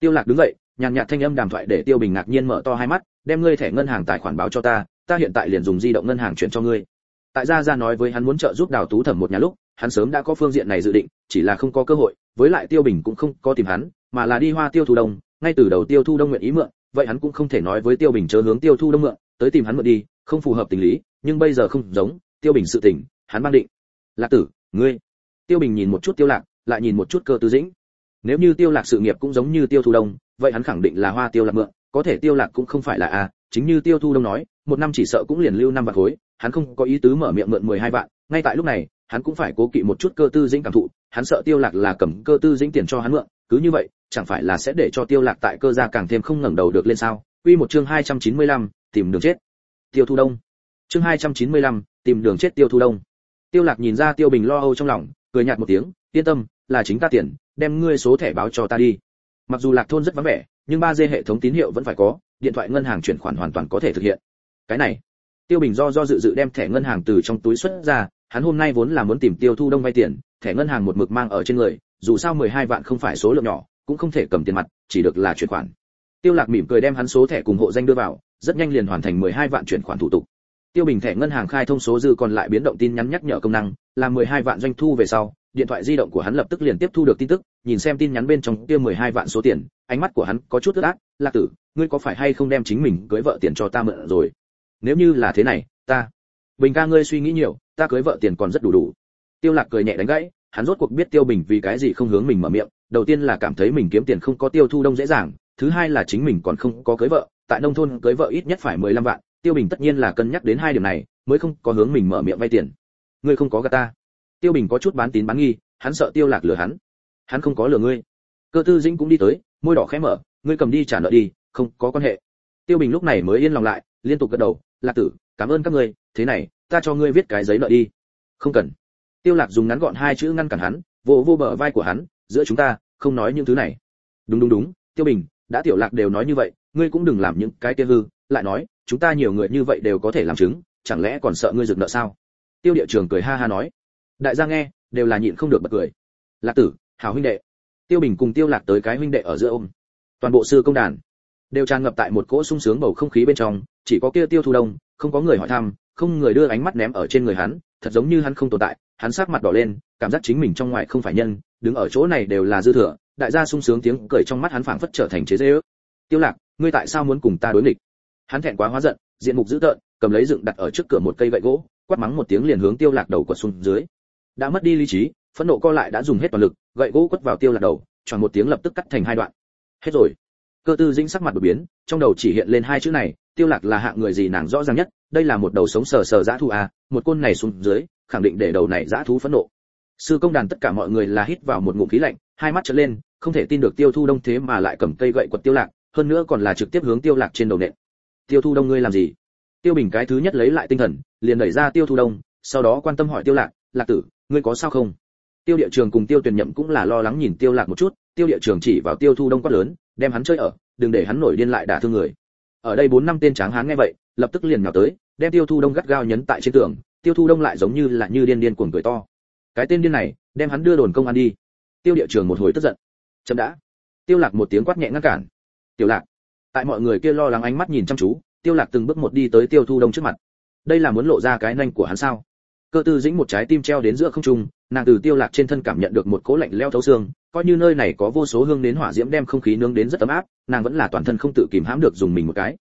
Tiêu lạc đứng dậy, nhàn nhạt thanh âm đàm thoại để tiêu bình ngạc nhiên mở to hai mắt, đem ngươi thẻ ngân hàng tài khoản báo cho ta ta hiện tại liền dùng di động ngân hàng chuyển cho ngươi tại gia gia nói với hắn muốn trợ giúp đào tú thẩm một nhà lúc, hắn sớm đã có phương diện này dự định, chỉ là không có cơ hội, với lại tiêu bình cũng không có tìm hắn, mà là đi hoa tiêu thu đông, ngay từ đầu tiêu thu đông nguyện ý mượn, vậy hắn cũng không thể nói với tiêu bình chớ hướng tiêu thu đông mượn, tới tìm hắn mượn đi, không phù hợp tình lý, nhưng bây giờ không giống, tiêu bình sự tình, hắn ban định. Lạc tử, ngươi. Tiêu bình nhìn một chút tiêu lạc, lại nhìn một chút cơ tư dĩnh. Nếu như tiêu lạc sự nghiệp cũng giống như tiêu thu đông, vậy hắn khẳng định là hoa tiêu lạc mượn, có thể tiêu lạc cũng không phải là a. Chính như tiêu thu đông nói, một năm chỉ sợ cũng liền lưu năm vạn khối hắn không có ý tứ mở miệng mượn 12 vạn ngay tại lúc này hắn cũng phải cố kỵ một chút cơ tư dĩnh cảm thụ hắn sợ tiêu lạc là cầm cơ tư dĩnh tiền cho hắn mượn cứ như vậy chẳng phải là sẽ để cho tiêu lạc tại cơ gia càng thêm không ngẩng đầu được lên sao? Quy một chương 295, tìm đường chết. Tiêu thu đông. Chương 295, tìm đường chết tiêu thu đông. Tiêu lạc nhìn ra tiêu bình lo âu trong lòng cười nhạt một tiếng yên tâm là chính ta tiền đem ngươi số thẻ báo cho ta đi. Mặc dù lạc thôn rất vắng vẻ nhưng ba d hệ thống tín hiệu vẫn phải có điện thoại ngân hàng chuyển khoản hoàn toàn có thể thực hiện. Cái này tiêu bình do do dự dự đem thẻ ngân hàng từ trong túi xuất ra, hắn hôm nay vốn là muốn tìm tiêu thu đông vay tiền, thẻ ngân hàng một mực mang ở trên người, dù sao 12 vạn không phải số lượng nhỏ, cũng không thể cầm tiền mặt, chỉ được là chuyển khoản. Tiêu lạc mỉm cười đem hắn số thẻ cùng hộ danh đưa vào, rất nhanh liền hoàn thành 12 vạn chuyển khoản thủ tục. Tiêu bình thẻ ngân hàng khai thông số dư còn lại biến động tin nhắn nhắc nhở công năng là 12 vạn doanh thu về sau, điện thoại di động của hắn lập tức liền tiếp thu được tin tức, nhìn xem tin nhắn bên trong kia 12 vạn số tiền, ánh mắt của hắn có chút ướt át, lạc tử, ngươi có phải hay không đem chính mình cưới vợ tiền cho ta mượn rồi? Nếu như là thế này, ta, bình ca ngươi suy nghĩ nhiều, ta cưới vợ tiền còn rất đủ đủ. Tiêu lạc cười nhẹ đánh gãy, hắn rốt cuộc biết tiêu bình vì cái gì không hướng mình mở miệng, đầu tiên là cảm thấy mình kiếm tiền không có tiêu thu đông dễ dàng, thứ hai là chính mình còn không có cưới vợ, tại nông thôn cưới vợ ít nhất phải 15 vạn, tiêu bình tất nhiên là cân nhắc đến hai điểm này, mới không có hướng mình mở miệng vay tiền. Ngươi không có gạt ta. Tiêu bình có chút bán tín bán nghi, hắn sợ tiêu lạc lừa hắn. Hắn không có lừa ngươi. Cơ tư dĩnh cũng đi tới, môi đỏ khẽ mở, ngươi cầm đi trả nợ đi, không có quan hệ. Tiêu bình lúc này mới yên lòng lại, liên tục gật đầu lạc tử, cảm ơn các ngươi, thế này, ta cho ngươi viết cái giấy nợ đi. Không cần. Tiêu lạc dùng ngắn gọn hai chữ ngăn cản hắn vô vô bờ vai của hắn, giữa chúng ta, không nói những thứ này. Đúng đúng đúng, tiêu bình, đã tiểu lạc đều nói như vậy, ngươi cũng đừng làm những cái kia hư, lại nói, chúng ta nhiều người như vậy đều có thể làm chứng, chẳng lẽ còn sợ ngươi rực nợ sao? Tiêu địa trường cười ha ha nói. Đại gia nghe, đều là nhịn không được bật cười. Lạc tử, hảo huynh đệ. Tiêu bình cùng tiêu lạc tới cái huynh đệ ở giữa ôm. Toàn bộ sư công đàn đều tràn ngập tại một cỗ sung sướng bầu không khí bên trong, chỉ có kia tiêu thu đông, không có người hỏi thăm, không người đưa ánh mắt ném ở trên người hắn, thật giống như hắn không tồn tại, hắn sắc mặt đỏ lên, cảm giác chính mình trong ngoài không phải nhân, đứng ở chỗ này đều là dư thừa, đại gia sung sướng tiếng cười trong mắt hắn phảng phất trở thành chế dễ ước. Tiêu lạc, ngươi tại sao muốn cùng ta đối nghịch? Hắn thẹn quá hóa giận, diện mục dữ tợn, cầm lấy dựng đặt ở trước cửa một cây gậy gỗ, quát mắng một tiếng liền hướng tiêu lạc đầu quật xuống dưới. Đã mất đi lý trí, phẫn nộ co lại đã dùng hết toàn lực, gậy gỗ quất vào tiêu lạc đầu tròn một tiếng lập tức cắt thành hai đoạn. Hết rồi cơ tư dĩnh sắc mặt đột biến, trong đầu chỉ hiện lên hai chữ này, tiêu lạc là hạng người gì nàng rõ ràng nhất, đây là một đầu sống sờ sờ dã thú à một côn này xuống dưới, khẳng định để đầu này dã thú phẫn nộ. Sư công đàn tất cả mọi người là hít vào một ngụm khí lạnh, hai mắt trợn lên, không thể tin được tiêu thu đông thế mà lại cầm cây gậy quật tiêu lạc, hơn nữa còn là trực tiếp hướng tiêu lạc trên đầu nện. Tiêu thu đông ngươi làm gì? Tiêu bình cái thứ nhất lấy lại tinh thần, liền đẩy ra tiêu thu đông, sau đó quan tâm hỏi tiêu lạc lạc tử, ngươi có sao không? Tiêu địa trường cùng tiêu tuyển nhậm cũng là lo lắng nhìn tiêu lạc một chút, tiêu địa trường chỉ vào tiêu thu đông quát lớn đem hắn chơi ở, đừng để hắn nổi điên lại đả thương người. Ở đây bốn năm tên tráng hán nghe vậy, lập tức liền nhào tới, đem tiêu thu đông gắt gao nhấn tại trên tường, tiêu thu đông lại giống như là như điên điên cuồng cười to. Cái tên điên này, đem hắn đưa đồn công an đi. Tiêu địa trường một hồi tức giận. Chậm đã. Tiêu lạc một tiếng quát nhẹ ngăn cản. Tiểu lạc. Tại mọi người kia lo lắng ánh mắt nhìn chăm chú, tiêu lạc từng bước một đi tới tiêu thu đông trước mặt. Đây là muốn lộ ra cái nhanh của hắn sao? Cơ tư dĩnh một trái tim treo đến giữa không trung nàng từ tiêu lạc trên thân cảm nhận được một cỗ lạnh leo thấu xương, coi như nơi này có vô số hương đến hỏa diễm đem không khí nướng đến rất ấm áp, nàng vẫn là toàn thân không tự kìm hãm được dùng mình một cái.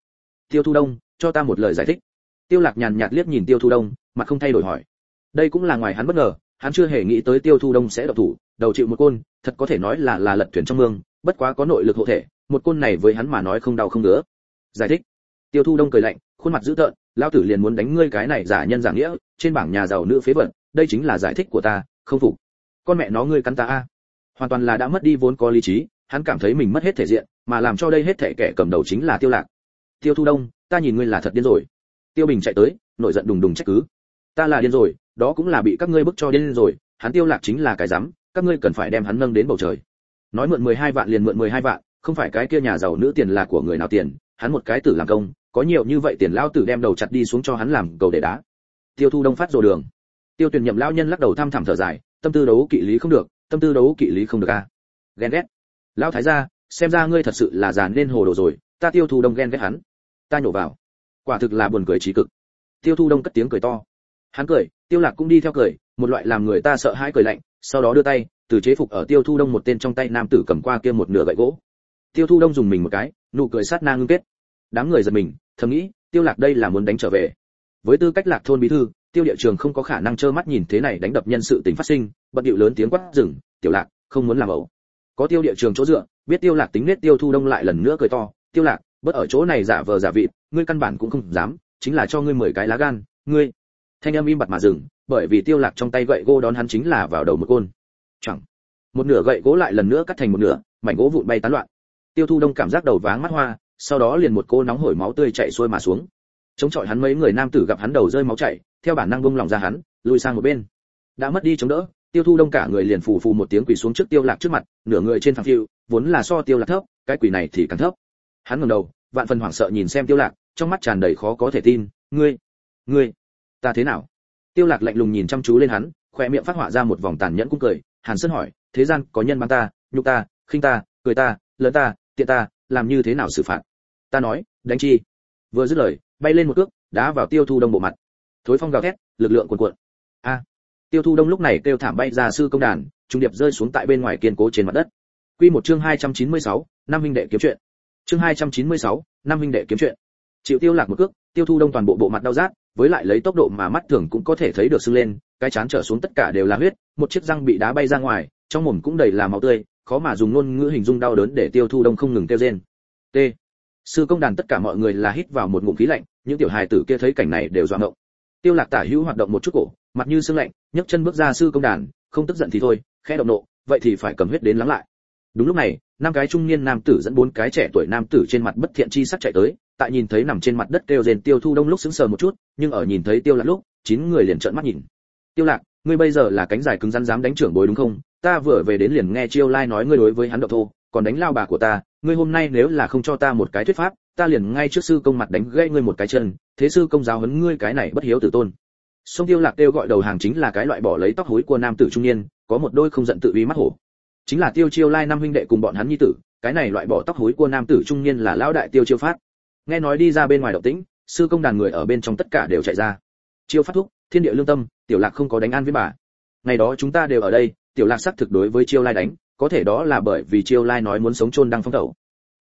Tiêu thu đông, cho ta một lời giải thích. Tiêu lạc nhàn nhạt liếc nhìn tiêu thu đông, mặt không thay đổi hỏi. Đây cũng là ngoài hắn bất ngờ, hắn chưa hề nghĩ tới tiêu thu đông sẽ độc thủ, đầu chịu một côn, thật có thể nói là là lật thuyền trong mương, bất quá có nội lực hộ thể, một côn này với hắn mà nói không đau không nữa giải thích. Tiêu thu đông cười lạnh, khuôn mặt dữ tợn, lão tử liền muốn đánh ngươi cái này giả nhân giả nghĩa, trên bảng nhà giàu nữ phế vật, đây chính là giải thích của ta không phục. Con mẹ nó ngươi cắn ta a. Hoàn toàn là đã mất đi vốn có lý trí, hắn cảm thấy mình mất hết thể diện, mà làm cho đây hết thể kẻ cầm đầu chính là tiêu lạc. Tiêu thu đông, ta nhìn ngươi là thật điên rồi. Tiêu bình chạy tới nội giận đùng đùng trách cứ. Ta là điên rồi, đó cũng là bị các ngươi bức cho điên rồi, hắn tiêu lạc chính là cái dám các ngươi cần phải đem hắn nâng đến bầu trời. Nói mượn 12 vạn liền mượn 12 vạn, không phải cái kia nhà giàu nữ tiền là của người nào tiền, hắn một cái tử làm công, có nhiều như vậy tiền lao tử đem đầu chặt đi xuống cho hắn làm cầu để đá. Tiêu thu đông phát rồ đường tiêu tuyển nhậm lao nhân lắc đầu tham thẳm thở dài, tâm tư đấu kỵ lý không được, tâm tư đấu kỵ lý không được a. Ghen ghét. Lão thái gia, xem ra ngươi thật sự là già nên hồ đồ rồi, ta tiêu thu đông ghen ghét hắn. Ta nhổ vào. Quả thực là buồn cười trí cực. Tiêu thu đông cất tiếng cười to. Hắn cười, tiêu lạc cũng đi theo cười, một loại làm người ta sợ hãi cười lạnh, sau đó đưa tay, từ chế phục ở tiêu thu đông một tên trong tay nam tử cầm qua kia một nửa gậy gỗ. Tiêu thu đông dùng mình một cái, nụ cười sát na ngưng kết. Đám người giật mình, thầm nghĩ, tiêu lạc đây là muốn đánh trở về. Với tư cách lạc thôn bí thư tiêu địa trường không có khả năng trơ mắt nhìn thế này đánh đập nhân sự tình phát sinh, bận điệu lớn tiếng quát dừng, tiểu lạc, không muốn làm ẩu. Có tiêu địa trường chỗ dựa, biết tiêu lạc tính nết tiêu thu đông lại lần nữa cười to, tiêu lạc bất ở chỗ này giả vờ giả vị ngươi căn bản cũng không dám, chính là cho ngươi mười cái lá gan, ngươi. Thanh âm im bặt mà dừng, bởi vì tiêu lạc trong tay gậy gỗ đón hắn chính là vào đầu một côn. Chẳng. Một nửa gậy gỗ lại lần nữa cắt thành một nửa, mảnh gỗ vụn bay tán loạn. Tiêu thu đông cảm giác đầu váng mắt hoa, sau đó liền một cô nóng hổi máu tươi chảy xuôi mà xuống. Chống chọi hắn mấy người nam tử gặp hắn đầu rơi máu chảy theo bản năng bung lòng ra hắn, lùi sang một bên. Đã mất đi chống đỡ, tiêu thu đông cả người liền phù phù một tiếng quỳ xuống trước tiêu lạc trước mặt, nửa người trên phẳng phiu, vốn là so tiêu lạc thấp, cái quỳ này thì càng thấp. Hắn ngẩng đầu, vạn phần hoảng sợ nhìn xem tiêu lạc, trong mắt tràn đầy khó có thể tin, ngươi ngươi, ta thế nào? Tiêu lạc lạnh lùng nhìn chăm chú lên hắn khoe miệng phát họa ra một vòng tàn nhẫn cũng cười, hàn sơn hỏi, thế gian có nhân mang ta, nhục ta, khinh ta, cười ta lớn ta, tiện ta, làm như thế nào xử phạt? Ta nói, đánh chi. Vừa dứt lời, bay lên một cước, đá vào tiêu thu đông bộ mặt thối phong gào thét lực lượng cuồn cuộn. A. Tiêu thu đông lúc này kêu thảm bay ra sư công đàn trung điệp rơi xuống tại bên ngoài kiên cố trên mặt đất. Quy một chương 296, năm huynh đệ kiếm chuyện. Chương 296, năm huynh đệ kiếm chuyện. Chịu tiêu lạc một cước tiêu thu đông toàn bộ bộ mặt đau rát với lại lấy tốc độ mà mắt thường cũng có thể thấy được sưng lên cái chán trở xuống tất cả đều là huyết một chiếc răng bị đá bay ra ngoài trong mồm cũng đầy là máu tươi khó mà dùng ngôn ngữ hình dung đau đớn để tiêu thu đông không ngừng kêu rên. T. Sư công đàn tất cả mọi người là hít vào một ngụm khí lạnh những tiểu hài tử kia thấy cảnh này đều doạ ngộng tiêu lạc tả hữu hoạt động một chút cổ, mặt như sương lạnh, nhấc chân bước ra sư công đàn, không tức giận thì thôi, khẽ động nộ, vậy thì phải cầm huyết đến lắng lại. Đúng lúc này, năm cái trung niên nam tử dẫn bốn cái trẻ tuổi nam tử trên mặt bất thiện chi sắc chạy tới, tại nhìn thấy nằm trên mặt đất kêu rền tiêu thu đông lúc sững sờ một chút, nhưng ở nhìn thấy tiêu lạc lúc, chín người liền trợn mắt nhìn. Tiêu lạc, ngươi bây giờ là cánh dài cứng rắn dám đánh trưởng bối đúng không? Ta vừa về đến liền nghe chiêu lai nói ngươi đối với hắn độc thô, còn đánh lao bà của ta, ngươi hôm nay nếu là không cho ta một cái thuyết pháp ta liền ngay trước sư công mặt đánh gãy ngươi một cái chân, thế sư công giáo huấn ngươi cái này bất hiếu tử tôn. Sông tiêu lạc tiêu gọi đầu hàng chính là cái loại bỏ lấy tóc hối của nam tử trung niên, có một đôi không giận tự uy mắt hổ. Chính là tiêu chiêu lai năm huynh đệ cùng bọn hắn nhi tử, cái này loại bỏ tóc hối của nam tử trung niên là lão đại tiêu chiêu phát. Nghe nói đi ra bên ngoài động tĩnh, sư công đàn người ở bên trong tất cả đều chạy ra. Chiêu phát thúc, thiên địa lương tâm, tiểu lạc không có đánh an với bà. Ngày đó chúng ta đều ở đây, tiểu lạc xác thực đối với chiêu lai đánh, có thể đó là bởi vì chiêu lai nói muốn sống chôn đăng phong tẩu.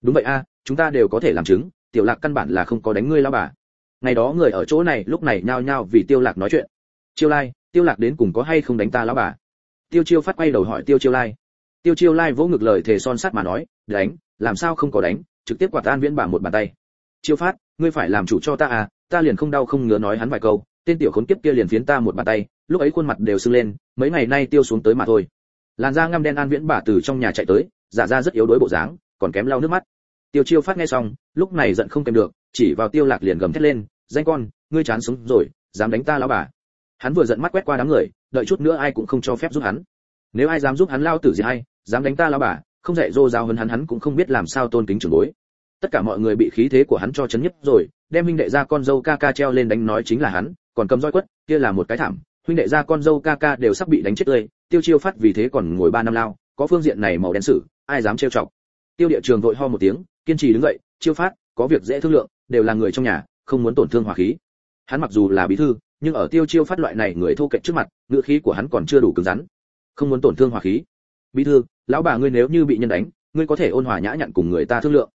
Đúng vậy a chúng ta đều có thể làm chứng, tiểu lạc căn bản là không có đánh ngươi lao bà. Ngày đó người ở chỗ này lúc này nhao nhao vì tiêu lạc nói chuyện. Chiêu lai, tiêu lạc đến cùng có hay không đánh ta lão bà? Tiêu chiêu phát quay đầu hỏi tiêu chiêu lai. Tiêu chiêu lai vỗ ngực lời thề son sắt mà nói, đánh, làm sao không có đánh, trực tiếp quạt an viễn bà một bàn tay. Chiêu phát, ngươi phải làm chủ cho ta à ta liền không đau không ngứa nói hắn vài câu, tên tiểu khốn kiếp kia liền phiến ta một bàn tay, lúc ấy khuôn mặt đều sưng lên, mấy ngày nay tiêu xuống tới mà thôi. Làn da ngăm đen an viễn bà từ trong nhà chạy tới, giả ra rất yếu đuối bộ dáng, còn kém lau nước mắt tiêu chiêu phát nghe xong, lúc này giận không kèm được, chỉ vào tiêu lạc liền gầm thét lên, danh con, ngươi chán sống rồi, dám đánh ta lão bà. Hắn vừa giận mắt quét qua đám người, đợi chút nữa ai cũng không cho phép giúp hắn. Nếu ai dám giúp hắn lao tử gì hay dám đánh ta lão bà, không dạy dô giáo hơn hắn hắn cũng không biết làm sao tôn kính trưởng bối. Tất cả mọi người bị khí thế của hắn cho chấn nhất rồi, đem huynh đệ ra con dâu ca ca treo lên đánh nói chính là hắn, còn cầm roi quất, kia là một cái thảm, huynh đệ ra con dâu ca ca đều sắp bị đánh chết tươi, tiêu chiêu phát vì thế còn ngồi ba năm lao, có phương diện này màu đen sử, ai dám trêu chọc tiêu địa trường vội ho một tiếng, kiên trì đứng dậy, chiêu phát, có việc dễ thương lượng, đều là người trong nhà, không muốn tổn thương hòa khí. Hắn mặc dù là bí thư, nhưng ở tiêu chiêu phát loại này người thô kệch trước mặt ngựa khí của hắn còn chưa đủ cứng rắn. Không muốn tổn thương hòa khí. Bí thư, lão bà ngươi nếu như bị nhân đánh, ngươi có thể ôn hòa nhã nhặn cùng người ta thương lượng.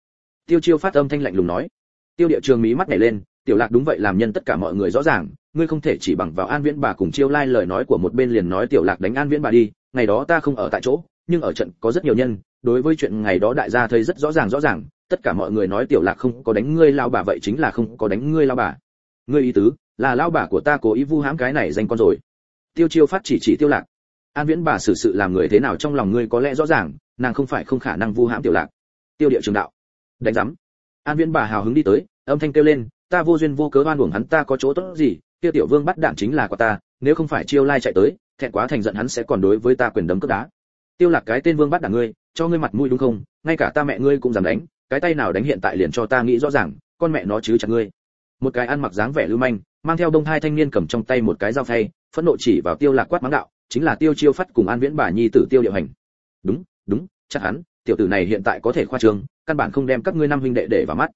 Tiêu chiêu phát âm thanh lạnh lùng nói. Tiêu địa trường mí mắt nhảy lên, tiểu lạc đúng vậy, làm nhân tất cả mọi người rõ ràng, ngươi không thể chỉ bằng vào an viễn bà cùng chiêu lai lời nói của một bên liền nói tiểu lạc đánh an viễn bà đi, ngày đó ta không ở tại chỗ, nhưng ở trận có rất nhiều nhân đối với chuyện ngày đó đại gia thấy rất rõ ràng rõ ràng. Tất cả mọi người nói tiểu lạc không có đánh ngươi lao bà, vậy chính là không có đánh ngươi lao bà. Ngươi ý tứ là lao bà của ta cố ý vu hãm cái này danh con rồi. Tiêu chiêu phát chỉ chỉ tiêu lạc. An viễn bà xử sự làm người thế nào trong lòng ngươi có lẽ rõ ràng, nàng không phải không khả năng vu hãm tiểu lạc. Tiêu địa trường đạo. Đánh giám. An viễn bà hào hứng đi tới, âm thanh kêu lên, ta vô duyên vô cớ oan uổng hắn, ta có chỗ tốt gì? Kia tiểu vương bắt đạn chính là của ta, nếu không phải chiêu lai chạy tới, thẹn quá thành giận hắn sẽ còn đối với ta quyền đấm cướp đá tiêu lạc cái tên vương bắt đạn ngươi, cho ngươi mặt mũi đúng không? Ngay cả ta mẹ ngươi cũng dám đánh, cái tay nào đánh hiện tại liền cho ta nghĩ rõ ràng, con mẹ nó chứ chặt ngươi. Một cái ăn mặc dáng vẻ lưu manh, mang theo đông hai thanh niên cầm trong tay một cái dao phay, phẫn nộ chỉ vào tiêu lạc quát mắng đạo, chính là tiêu chiêu phát cùng an viễn bà nhi tử tiêu điệu hành. Đúng đúng, chắc hắn tiểu tử này hiện tại có thể khoa trương căn bản không đem các ngươi năm huynh đệ để vào mắt.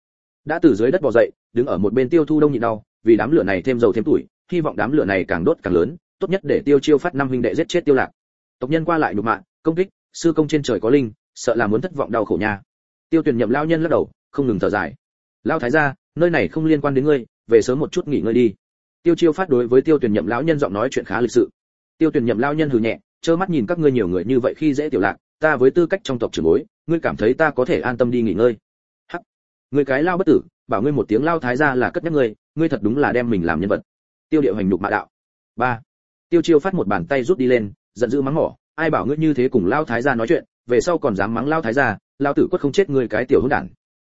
Đã từ dưới đất bò dậy, đứng ở một bên tiêu thu đông nhịn đau, vì đám lửa này thêm dầu thêm tuổi, hy vọng đám lửa này càng đốt càng lớn, tốt nhất để tiêu chiêu phát năm huynh đệ giết chết tiêu lạc. Tộc nhân qua lại nhục mạ công kích, sư công trên trời có linh, sợ là muốn thất vọng đau khổ nha. Tiêu tuyển nhậm lao nhân lắc đầu, không ngừng thở dài. Lao thái gia, nơi này không liên quan đến ngươi, về sớm một chút nghỉ ngơi đi. Tiêu chiêu phát đối với tiêu tuyển nhậm lão nhân giọng nói chuyện khá lịch sự. Tiêu tuyển nhậm lao nhân hừ nhẹ, trơ mắt nhìn các ngươi nhiều người như vậy khi dễ tiểu lạc, ta với tư cách trong tộc trưởng bối, ngươi cảm thấy ta có thể an tâm đi nghỉ ngơi. Hắc. Ngươi cái lao bất tử, bảo ngươi một tiếng lao thái gia là cất nhắc ngươi ngươi thật đúng là đem mình làm nhân vật. Tiêu điệu hành nhục mạ đạo. Ba. Tiêu chiêu phát một bàn tay rút đi lên, giận dữ mắng mỏ ai bảo ngươi như thế cùng lao thái gia nói chuyện, về sau còn dám mắng lao thái gia, lao tử quất không chết ngươi cái tiểu hỗn đản.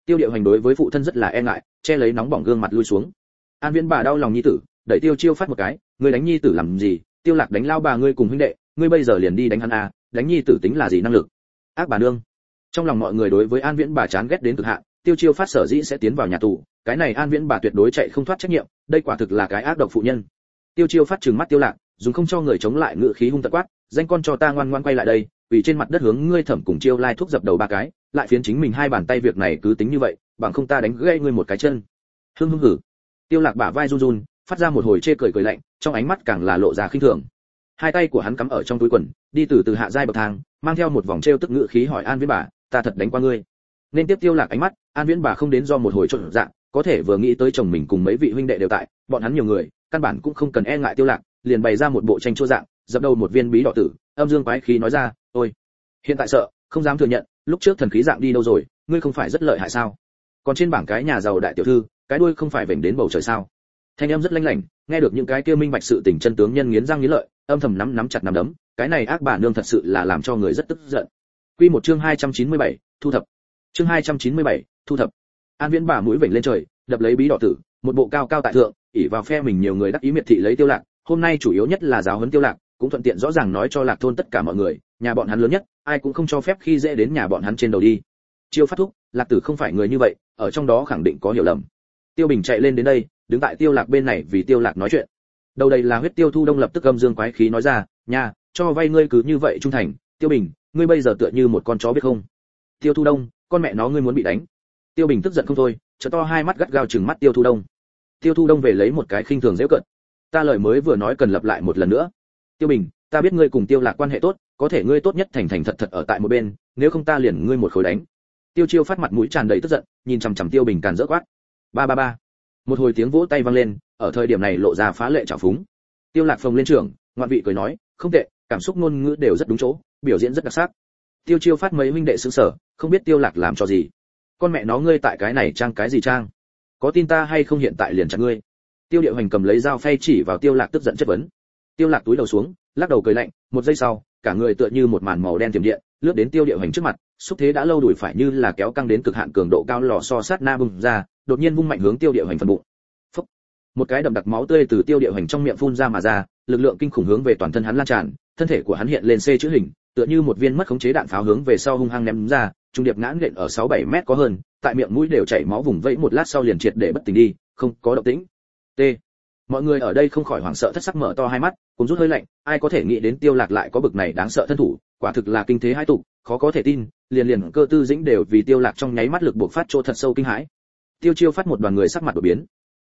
Tiêu điệu hành đối với phụ thân rất là e ngại, che lấy nóng bỏng gương mặt lui xuống. An viễn bà đau lòng nhi tử, đẩy tiêu chiêu phát một cái, ngươi đánh nhi tử làm gì? Tiêu lạc đánh lao bà ngươi cùng huynh đệ, ngươi bây giờ liền đi đánh hắn à đánh nhi tử tính là gì năng lực? Ác bà nương. Trong lòng mọi người đối với an viễn bà chán ghét đến cực hạn, tiêu chiêu phát sở dĩ sẽ tiến vào nhà tù, cái này an viễn bà tuyệt đối chạy không thoát trách nhiệm, đây quả thực là cái ác độc phụ nhân. Tiêu chiêu phát trừng mắt tiêu lạc, dùng không cho người chống lại ngựa khí hung tợn quát danh con cho ta ngoan ngoan quay lại đây, vì trên mặt đất hướng ngươi thẩm cùng chiêu lai thuốc dập đầu ba cái, lại phiến chính mình hai bàn tay việc này cứ tính như vậy, bằng không ta đánh gãy ngươi một cái chân. Hưng hưng hử. Tiêu lạc bả vai run run, phát ra một hồi chê cười cười lạnh, trong ánh mắt càng là lộ ra khinh thường. Hai tay của hắn cắm ở trong túi quần, đi từ từ hạ giai bậc thang, mang theo một vòng treo tức ngựa khí hỏi an viễn bà ta thật đánh qua ngươi. Nên tiếp tiêu lạc ánh mắt, an viễn bà không đến do một hồi trộn dạng, có thể vừa nghĩ tới chồng mình cùng mấy vị huynh đệ đều tại, bọn hắn nhiều người, căn bản cũng không cần e ngại tiêu lạc, liền bày ra một bộ tranh chua dạng dập đầu một viên bí đỏ tử âm dương quái khí nói ra ôi hiện tại sợ không dám thừa nhận lúc trước thần khí dạng đi đâu rồi ngươi không phải rất lợi hại sao? Còn trên bảng cái nhà giàu đại tiểu thư cái đuôi không phải vểnh đến bầu trời sao? Thanh âm rất lanh lảnh nghe được những cái kia minh bạch sự tình chân tướng nhân nghiến răng nghiến lợi âm thầm nắm nắm chặt nắm đấm cái này ác bà nương thật sự là làm cho người rất tức giận. Quy một chương 297, thu thập. Chương 297, thu thập. An viễn bà mũi vểnh lên trời đập lấy bí đỏ tử một bộ cao cao tại thượng ỉ vào phe mình nhiều người đắc ý miệt thị lấy tiêu lạc hôm nay chủ yếu nhất là giáo huấn tiêu lạc cũng thuận tiện rõ ràng nói cho lạc thôn tất cả mọi người, nhà bọn hắn lớn nhất, ai cũng không cho phép khi dễ đến nhà bọn hắn trên đầu đi. Chiêu phát thúc, lạc tử không phải người như vậy, ở trong đó khẳng định có hiểu lầm. Tiêu bình chạy lên đến đây, đứng tại tiêu lạc bên này vì tiêu lạc nói chuyện. Đầu đây là huyết tiêu thu đông lập tức âm dương quái khí nói ra nhà cho vay ngươi cứ như vậy trung thành, tiêu bình, ngươi bây giờ tựa như một con chó biết không? Tiêu thu đông, con mẹ nó ngươi muốn bị đánh. Tiêu bình tức giận không thôi, trợ to hai mắt gắt gao chừng mắt tiêu thu đông. Tiêu thu đông về lấy một cái khinh thường dễ cận. Ta lời mới vừa nói cần lặp lại một lần nữa tiêu bình, ta biết ngươi cùng tiêu lạc quan hệ tốt, có thể ngươi tốt nhất thành thành thật thật ở tại một bên, nếu không ta liền ngươi một khối đánh. Tiêu chiêu phát mặt mũi tràn đầy tức giận, nhìn chằm chằm tiêu bình càn rỡ quát. Ba ba ba. Một hồi tiếng vỗ tay vang lên, ở thời điểm này lộ ra phá lệ trào phúng. Tiêu lạc phồng lên trường ngoạn vị cười nói, không tệ, cảm xúc ngôn ngữ đều rất đúng chỗ, biểu diễn rất đặc sắc. Tiêu chiêu phát mấy huynh đệ sững sở không biết tiêu lạc làm cho gì. Con mẹ nó ngươi tại cái này trang cái gì trang? Có tin ta hay không hiện tại liền chặt ngươi? Tiêu điệu hành cầm lấy dao phay chỉ vào tiêu lạc tức giận chất vấn tiêu lạc túi đầu xuống, lắc đầu cười lạnh, một giây sau, cả người tựa như một màn màu đen tiềm điện, lướt đến tiêu điệu hành trước mặt, xúc thế đã lâu đuổi phải như là kéo căng đến cực hạn cường độ cao lò so sát na bùng ra, đột nhiên vung mạnh hướng tiêu điệu hành phần bụng. Phúc. một cái đậm đặc máu tươi từ tiêu điệu hành trong miệng phun ra mà ra, lực lượng kinh khủng hướng về toàn thân hắn lan tràn, thân thể của hắn hiện lên xê chữ hình, tựa như một viên mất khống chế đạn pháo hướng về sau hung hăng ném ra, trung điệp ngã nện ở 6-7 mét có hơn, tại miệng mũi đều chảy máu vùng vẫy một lát sau liền triệt để bất tỉnh đi, không có động tĩnh. T mọi người ở đây không khỏi hoảng sợ thất sắc mở to hai mắt, cùng rút hơi lạnh, ai có thể nghĩ đến tiêu lạc lại có bực này đáng sợ thân thủ, quả thực là kinh thế hai tục khó có thể tin, liền liền cơ tư dĩnh đều vì tiêu lạc trong nháy mắt lực buộc phát chỗ thật sâu kinh hãi. Tiêu chiêu phát một đoàn người sắc mặt đổi biến.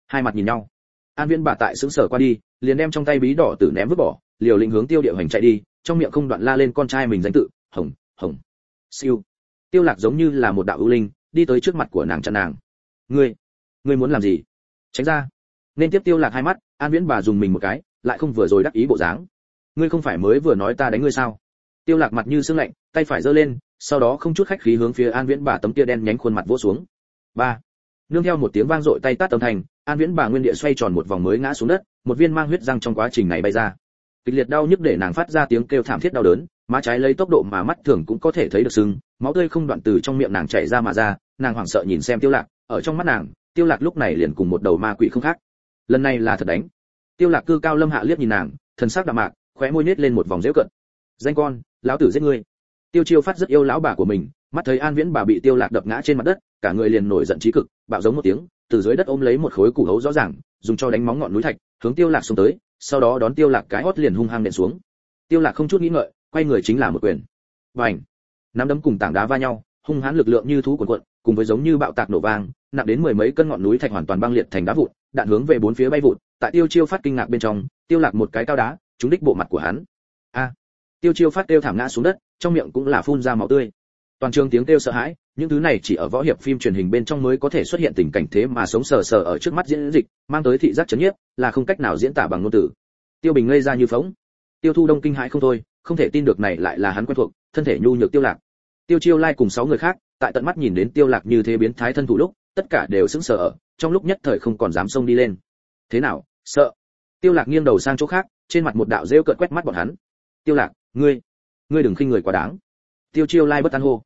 Hai mặt nhìn nhau. An viễn bà tại sững sờ qua đi, liền đem trong tay bí đỏ tử ném vứt bỏ, liều lĩnh hướng tiêu điệu hành chạy đi, trong miệng không đoạn la lên con trai mình danh tự, hồng hồng, siêu. Tiêu lạc giống như là một đạo ưu linh, đi tới trước mặt của nàng chặn nàng. Ngươi ngươi muốn làm gì? Tránh ra nên tiếp tiêu lạc hai mắt, an viễn bà dùng mình một cái, lại không vừa rồi đắc ý bộ dáng. Ngươi không phải mới vừa nói ta đánh ngươi sao? Tiêu lạc mặt như sương lạnh, tay phải giơ lên, sau đó không chút khách khí hướng phía an viễn bà tấm tia đen nhánh khuôn mặt vỗ xuống. Ba. Nương theo một tiếng vang dội tay tát tấm thành an viễn bà nguyên địa xoay tròn một vòng mới ngã xuống đất, một viên mang huyết răng trong quá trình này bay ra. Kịch liệt đau nhức để nàng phát ra tiếng kêu thảm thiết đau đớn, má trái lấy tốc độ mà mắt thường cũng có thể thấy được sưng, máu tươi không đoạn từ trong miệng nàng chảy ra mà ra, nàng hoảng sợ nhìn xem tiêu lạc, ở trong mắt nàng, tiêu lạc lúc này liền cùng một đầu ma quỷ không khác lần này là thật đánh. Tiêu lạc cư cao lâm hạ liếc nhìn nàng thần sắc đạm mạc khóe môi nết lên một vòng dễu cận danh con lão tử giết ngươi. Tiêu chiêu phát rất yêu lão bà của mình mắt thấy an viễn bà bị tiêu lạc đập ngã trên mặt đất cả người liền nổi giận trí cực bạo giống một tiếng từ dưới đất ôm lấy một khối củ hấu rõ ràng dùng cho đánh móng ngọn núi thạch hướng tiêu lạc xuống tới sau đó đón tiêu lạc cái hót liền hung hăng nện xuống. Tiêu lạc không chút nghĩ ngợi quay người chính là một quyền. Bành, nắm đấm cùng tảng đá va nhau hung hãn lực lượng như thú cuộn cuộn cùng với giống như bạo tạc nổ vang nặng đến mười mấy cân ngọn núi thạch hoàn toàn băng liệt thành đá vụn đạn hướng về bốn phía bay vụt, tại tiêu chiêu phát kinh ngạc bên trong, tiêu lạc một cái cao đá, trúng đích bộ mặt của hắn. A! Tiêu chiêu phát kêu thảm ngã xuống đất, trong miệng cũng là phun ra máu tươi. Toàn trường tiếng kêu sợ hãi, những thứ này chỉ ở võ hiệp phim truyền hình bên trong mới có thể xuất hiện tình cảnh thế mà sống sờ sờ ở trước mắt diễn dịch, mang tới thị giác chấn nhiếp, là không cách nào diễn tả bằng ngôn từ. Tiêu bình ngây ra như phóng. Tiêu thu đông kinh hãi không thôi, không thể tin được này lại là hắn quen thuộc, thân thể nhu nhược tiêu lạc. Tiêu chiêu lai cùng sáu người khác, tại tận mắt nhìn đến tiêu lạc như thế biến thái thân thủ lúc tất cả đều sững sờ ở, trong lúc nhất thời không còn dám xông đi lên. Thế nào, sợ? Tiêu lạc nghiêng đầu sang chỗ khác, trên mặt một đạo rêu cợt quét mắt bọn hắn. Tiêu lạc, ngươi ngươi đừng khinh người quá đáng. Tiêu chiêu lai bất an hô.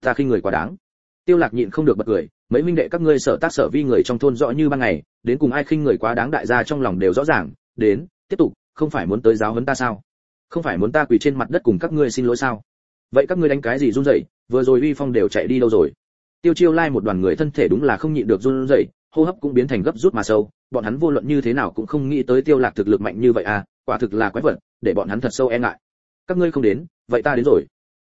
Ta khinh người quá đáng. Tiêu lạc nhịn không được bật cười, mấy minh đệ các ngươi sở tác sở vi người trong thôn rõ như ban ngày, đến cùng ai khinh người quá đáng đại gia trong lòng đều rõ ràng, đến, tiếp tục, không phải muốn tới giáo huấn ta sao? Không phải muốn ta quỳ trên mặt đất cùng các ngươi xin lỗi sao? Vậy các ngươi đánh cái gì run rẩy, vừa rồi uy phong đều chạy đi đâu rồi? Tiêu chiêu lai một đoàn người thân thể đúng là không nhịn được run rẩy, hô hấp cũng biến thành gấp rút mà sâu. Bọn hắn vô luận như thế nào cũng không nghĩ tới tiêu lạc thực lực mạnh như vậy à quả thực là quái vật, để bọn hắn thật sâu e ngại. Các ngươi không đến, vậy ta đến rồi.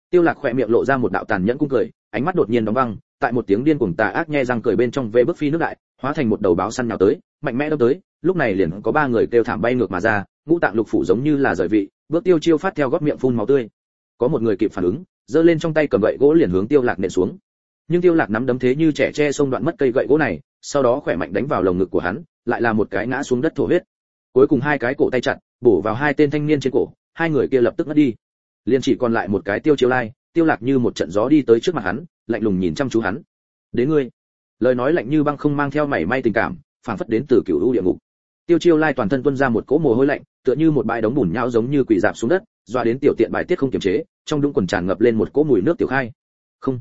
Tiêu lạc khoe miệng lộ ra một đạo tàn nhẫn cung cười, ánh mắt đột nhiên đóng băng, tại một tiếng điên cuồng tà ác nhe răng cười bên trong vệ bước phi nước đại, hóa thành một đầu báo săn nhào tới, mạnh mẽ đâm tới, lúc này liền có ba người kêu thảm bay ngược mà ra, ngũ tạng lục phủ giống như là rời vị, bước tiêu chiêu phát theo góc miệng phun máu tươi. Có một người kịp phản ứng, giơ lên trong tay cầm gậy gỗ liền hướng tiêu lạc nện xuống nhưng tiêu lạc nắm đấm thế như trẻ tre xông đoạn mất cây gậy gỗ này, sau đó khỏe mạnh đánh vào lồng ngực của hắn, lại là một cái ngã xuống đất thổ huyết. Cuối cùng hai cái cổ tay chặt, bổ vào hai tên thanh niên trên cổ, hai người kia lập tức ngất đi. Liền chỉ còn lại một cái tiêu chiêu lai, tiêu lạc như một trận gió đi tới trước mặt hắn, lạnh lùng nhìn chăm chú hắn. Đến ngươi. Lời nói lạnh như băng không mang theo mảy may tình cảm, phảng phất đến từ cửu u địa ngục. Tiêu chiêu lai toàn thân tuôn ra một cỗ mồ hôi lạnh, tựa như một bãi đống bùn nhão giống như quỷ dạp xuống đất, doa đến tiểu tiện bài tiết không kiềm chế, trong đũng quần tràn ngập lên một cỗ mùi nước tiểu khai. Không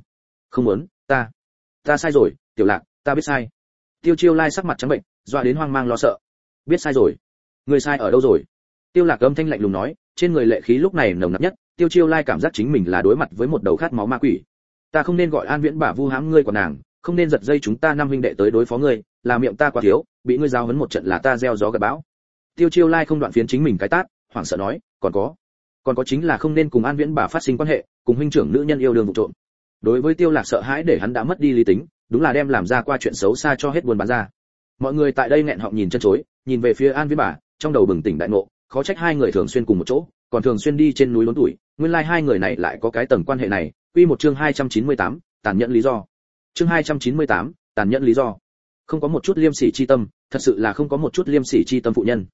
không muốn, ta ta sai rồi, tiểu lạc, ta biết sai. Tiêu chiêu lai sắc mặt trắng bệnh, dọa đến hoang mang lo sợ. Biết sai rồi. Người sai ở đâu rồi? Tiêu lạc âm thanh lạnh lùng nói, trên người lệ khí lúc này nồng nặc nhất, tiêu chiêu lai cảm giác chính mình là đối mặt với một đầu khát máu ma quỷ. Ta không nên gọi an viễn bà vu hãm ngươi của nàng, không nên giật dây chúng ta năm huynh đệ tới đối phó ngươi, là miệng ta quá thiếu, bị ngươi giao hấn một trận là ta gieo gió gặt bão. Tiêu chiêu lai không đoạn phiến chính mình cái tát, hoảng sợ nói, còn có còn có chính là không nên cùng an viễn bà phát sinh quan hệ, cùng huynh trưởng nữ nhân yêu đương vụ trộm đối với tiêu lạc sợ hãi để hắn đã mất đi lý tính đúng là đem làm ra qua chuyện xấu xa cho hết buồn bán ra. Mọi người tại đây nghẹn họng nhìn chân chối nhìn về phía an viễn bà trong đầu bừng tỉnh đại ngộ khó trách hai người thường xuyên cùng một chỗ còn thường xuyên đi trên núi lớn tuổi nguyên lai like hai người này lại có cái tầng quan hệ này. Quy một chương 298, tàn nhẫn lý do. Chương 298, tàn nhẫn lý do. Không có một chút liêm sỉ chi tâm thật sự là không có một chút liêm sỉ chi tâm phụ nhân.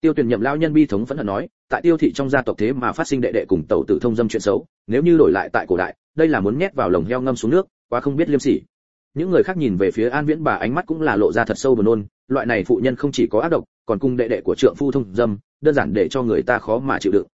Tiêu tuyển nhậm lao nhân bi thống phẫn hận nói tại tiêu thị trong gia tộc thế mà phát sinh đệ đệ cùng tẩu tử thông dâm chuyện xấu nếu như đổi lại tại cổ đại đây là muốn nhét vào lồng heo ngâm xuống nước, quá không biết liêm sỉ. Những người khác nhìn về phía an viễn bà ánh mắt cũng là lộ ra thật sâu buồn nôn, loại này phụ nhân không chỉ có ác độc, còn cung đệ đệ của trượng phu thông dâm, đơn giản để cho người ta khó mà chịu đựng.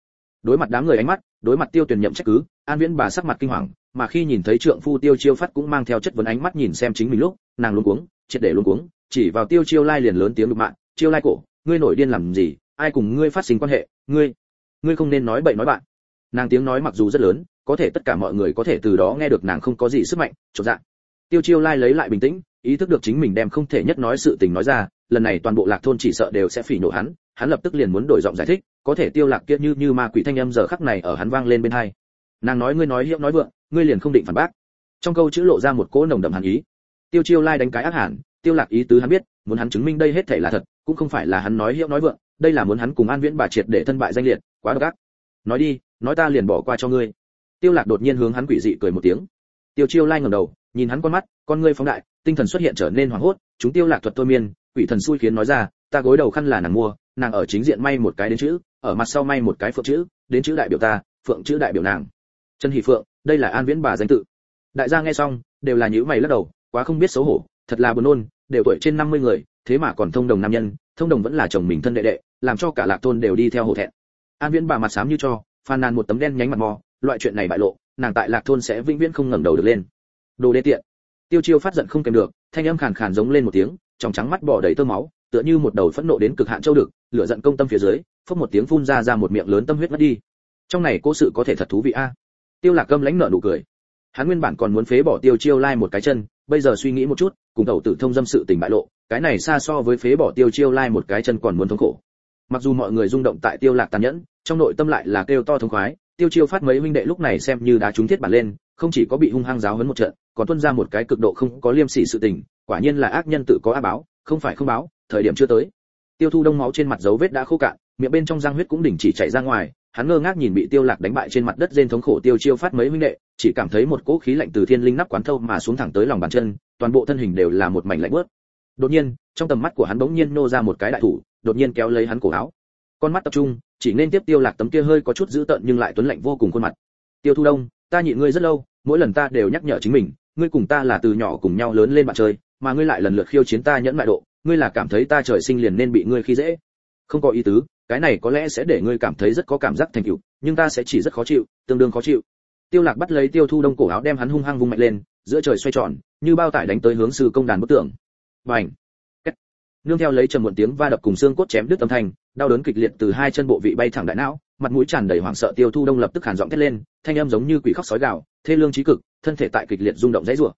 Đối mặt đám người ánh mắt, đối mặt tiêu tuyển nhậm trách cứ, an viễn bà sắc mặt kinh hoàng, mà khi nhìn thấy trượng phu tiêu chiêu phát cũng mang theo chất vấn ánh mắt nhìn xem chính mình lúc, nàng luống cuống, triệt để luống cuống, chỉ vào tiêu chiêu lai liền lớn tiếng đục mạng, chiêu lai cổ, ngươi nổi điên làm gì? Ai cùng ngươi phát sinh quan hệ? Ngươi ngươi không nên nói bậy nói bạn. Nàng tiếng nói mặc dù rất lớn có thể tất cả mọi người có thể từ đó nghe được nàng không có gì sức mạnh, chột dạ. Tiêu chiêu lai lấy lại bình tĩnh, ý thức được chính mình đem không thể nhất nói sự tình nói ra, lần này toàn bộ lạc thôn chỉ sợ đều sẽ phỉ nổ hắn hắn lập tức liền muốn đổi giọng giải thích, có thể tiêu lạc kia như như ma quỷ thanh âm giờ khắc này ở hắn vang lên bên hai. Nàng nói ngươi nói hiệu nói vượng, ngươi liền không định phản bác. Trong câu chữ lộ ra một cỗ nồng đậm hàn ý. Tiêu chiêu lai đánh cái ác hẳn tiêu lạc ý tứ hắn biết, muốn hắn chứng minh đây hết thảy là thật, cũng không phải là hắn nói hiệu nói vượng, đây là muốn hắn cùng an viễn bà triệt để thân bại danh liệt, quá độc ác. Nói đi, nói ta liền bỏ qua cho ngươi tiêu lạc đột nhiên hướng hắn quỷ dị cười một tiếng. Tiêu chiêu lai ngẩng đầu, nhìn hắn con mắt, con ngươi phóng đại, tinh thần xuất hiện trở nên hoảng hốt, chúng tiêu lạc thuật thôi miên, quỷ thần xui khiến nói ra, ta gối đầu khăn là nàng mua, nàng ở chính diện may một cái đến chữ, ở mặt sau may một cái phượng chữ, đến chữ đại biểu ta, phượng chữ đại biểu nàng. Chân hỷ phượng, đây là an viễn bà danh tự. Đại gia nghe xong, đều là nhíu mày lắc đầu, quá không biết xấu hổ, thật là buồn nôn, đều tuổi trên 50 người, thế mà còn thông đồng nam nhân, thông đồng vẫn là chồng mình thân đệ đệ, làm cho cả lạc thôn đều đi theo hổ thẹn. An viễn bà mặt xám như cho, phàn nàn một tấm đen nhánh mặt mò loại chuyện này bại lộ, nàng tại lạc thôn sẽ vĩnh viễn không ngẩng đầu được lên. Đồ đê tiện. Tiêu chiêu phát giận không kèm được, thanh âm khàn khàn giống lên một tiếng, trong trắng mắt bỏ đầy tơ máu, tựa như một đầu phẫn nộ đến cực hạn châu được, lửa giận công tâm phía dưới, phốc một tiếng phun ra ra một miệng lớn tâm huyết mất đi. Trong này cố sự có thể thật thú vị a. Tiêu lạc câm lãnh nở nụ cười. Hắn nguyên bản còn muốn phế bỏ tiêu chiêu lai một cái chân, bây giờ suy nghĩ một chút, cùng tẩu tử thông dâm sự tình bại lộ, cái này xa so với phế bỏ tiêu chiêu lai một cái chân còn muốn thống khổ. Mặc dù mọi người rung động tại tiêu lạc tàn nhẫn, trong nội tâm lại là kêu to thống khoái tiêu chiêu phát mấy huynh đệ lúc này xem như đá trúng thiết bản lên, không chỉ có bị hung hăng giáo huấn một trận, còn tuân ra một cái cực độ không có liêm sỉ sự tình, quả nhiên là ác nhân tự có ác báo, không phải không báo, thời điểm chưa tới. Tiêu thu đông máu trên mặt dấu vết đã khô cạn, miệng bên trong răng huyết cũng đình chỉ chảy ra ngoài, hắn ngơ ngác nhìn bị tiêu lạc đánh bại trên mặt đất rên thống khổ tiêu chiêu phát mấy huynh đệ, chỉ cảm thấy một cỗ khí lạnh từ thiên linh nắp quán thâu mà xuống thẳng tới lòng bàn chân, toàn bộ thân hình đều là một mảnh lạnh bớt đột nhiên, trong tầm mắt của hắn bỗng nhiên nô ra một cái đại thủ, đột nhiên kéo lấy hắn cổ áo. Con mắt tập trung chỉ nên tiếp tiêu lạc tấm kia hơi có chút dữ tợn nhưng lại tuấn lạnh vô cùng khuôn mặt. Tiêu thu đông, ta nhịn ngươi rất lâu, mỗi lần ta đều nhắc nhở chính mình, ngươi cùng ta là từ nhỏ cùng nhau lớn lên bạn chơi, mà ngươi lại lần lượt khiêu chiến ta nhẫn mại độ, ngươi là cảm thấy ta trời sinh liền nên bị ngươi khi dễ. Không có ý tứ, cái này có lẽ sẽ để ngươi cảm thấy rất có cảm giác thành tựu, nhưng ta sẽ chỉ rất khó chịu, tương đương khó chịu. Tiêu lạc bắt lấy tiêu thu đông cổ áo đem hắn hung hăng vung mạnh lên, giữa trời xoay tròn, như bao tải đánh tới hướng sư công đàn bức tượng bành! Nương theo lấy trầm muộn tiếng va đập cùng xương cốt chém đứt âm thanh, đau đớn kịch liệt từ hai chân bộ vị bay thẳng đại não, mặt mũi tràn đầy hoảng sợ tiêu thu đông lập tức hàn giọng thét lên, thanh âm giống như quỷ khóc sói gào, thê lương trí cực, thân thể tại kịch liệt rung động dãy rủa.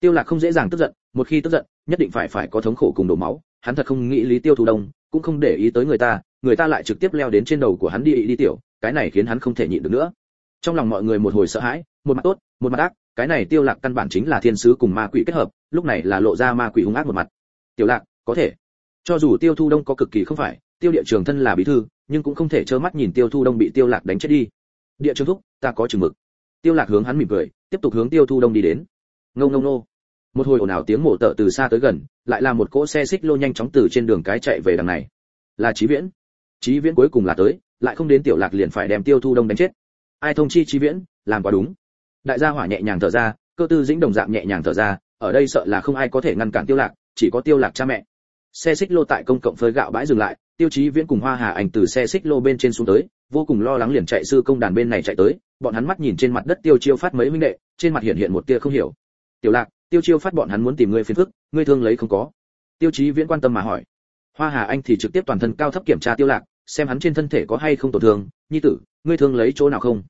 Tiêu lạc không dễ dàng tức giận, một khi tức giận, nhất định phải phải có thống khổ cùng đổ máu, hắn thật không nghĩ lý tiêu thu đông, cũng không để ý tới người ta người ta lại trực tiếp leo đến trên đầu của hắn đi đi tiểu, cái này khiến hắn không thể nhịn được nữa. Trong lòng mọi người một hồi sợ hãi, một mặt tốt, một mặt ác, cái này tiêu lạc căn bản chính là thiên sứ cùng ma quỷ kết hợp, lúc này là lộ ra ma quỷ hung ác một mặt. Tiểu lạc, có thể cho dù tiêu thu đông có cực kỳ không phải, tiêu địa trường thân là bí thư, nhưng cũng không thể trơ mắt nhìn tiêu thu đông bị tiêu lạc đánh chết đi. Địa trường thúc, ta có chừng mực. Tiêu lạc hướng hắn mỉm cười, tiếp tục hướng tiêu thu đông đi đến. Ngông ngông nô một hồi ồn ào tiếng mổ tợ từ xa tới gần, lại là một cỗ xe xích lô nhanh chóng từ trên đường cái chạy về đằng này. Là chí viễn. Chí viễn cuối cùng là tới, lại không đến tiểu lạc liền phải đem tiêu thu đông đánh chết. Ai thông chi chí viễn, làm quá đúng. Đại gia hỏa nhẹ nhàng thở ra, cơ tư dĩnh đồng dạng nhẹ nhàng thở ra, ở đây sợ là không ai có thể ngăn cản tiêu lạc, chỉ có tiêu lạc cha mẹ xe xích lô tại công cộng phơi gạo bãi dừng lại, tiêu chí viễn cùng hoa hà ảnh từ xe xích lô bên trên xuống tới, vô cùng lo lắng liền chạy sư công đàn bên này chạy tới, bọn hắn mắt nhìn trên mặt đất tiêu chiêu phát mấy minh đệ, trên mặt hiện hiện một tia không hiểu. Tiểu lạc, tiêu chiêu phát bọn hắn muốn tìm ngươi phiền phức, ngươi thương lấy không có. Tiêu chí viễn quan tâm mà hỏi. Hoa hà anh thì trực tiếp toàn thân cao thấp kiểm tra tiêu lạc, xem hắn trên thân thể có hay không tổn thương, nhi tử, ngươi thương lấy chỗ nào không?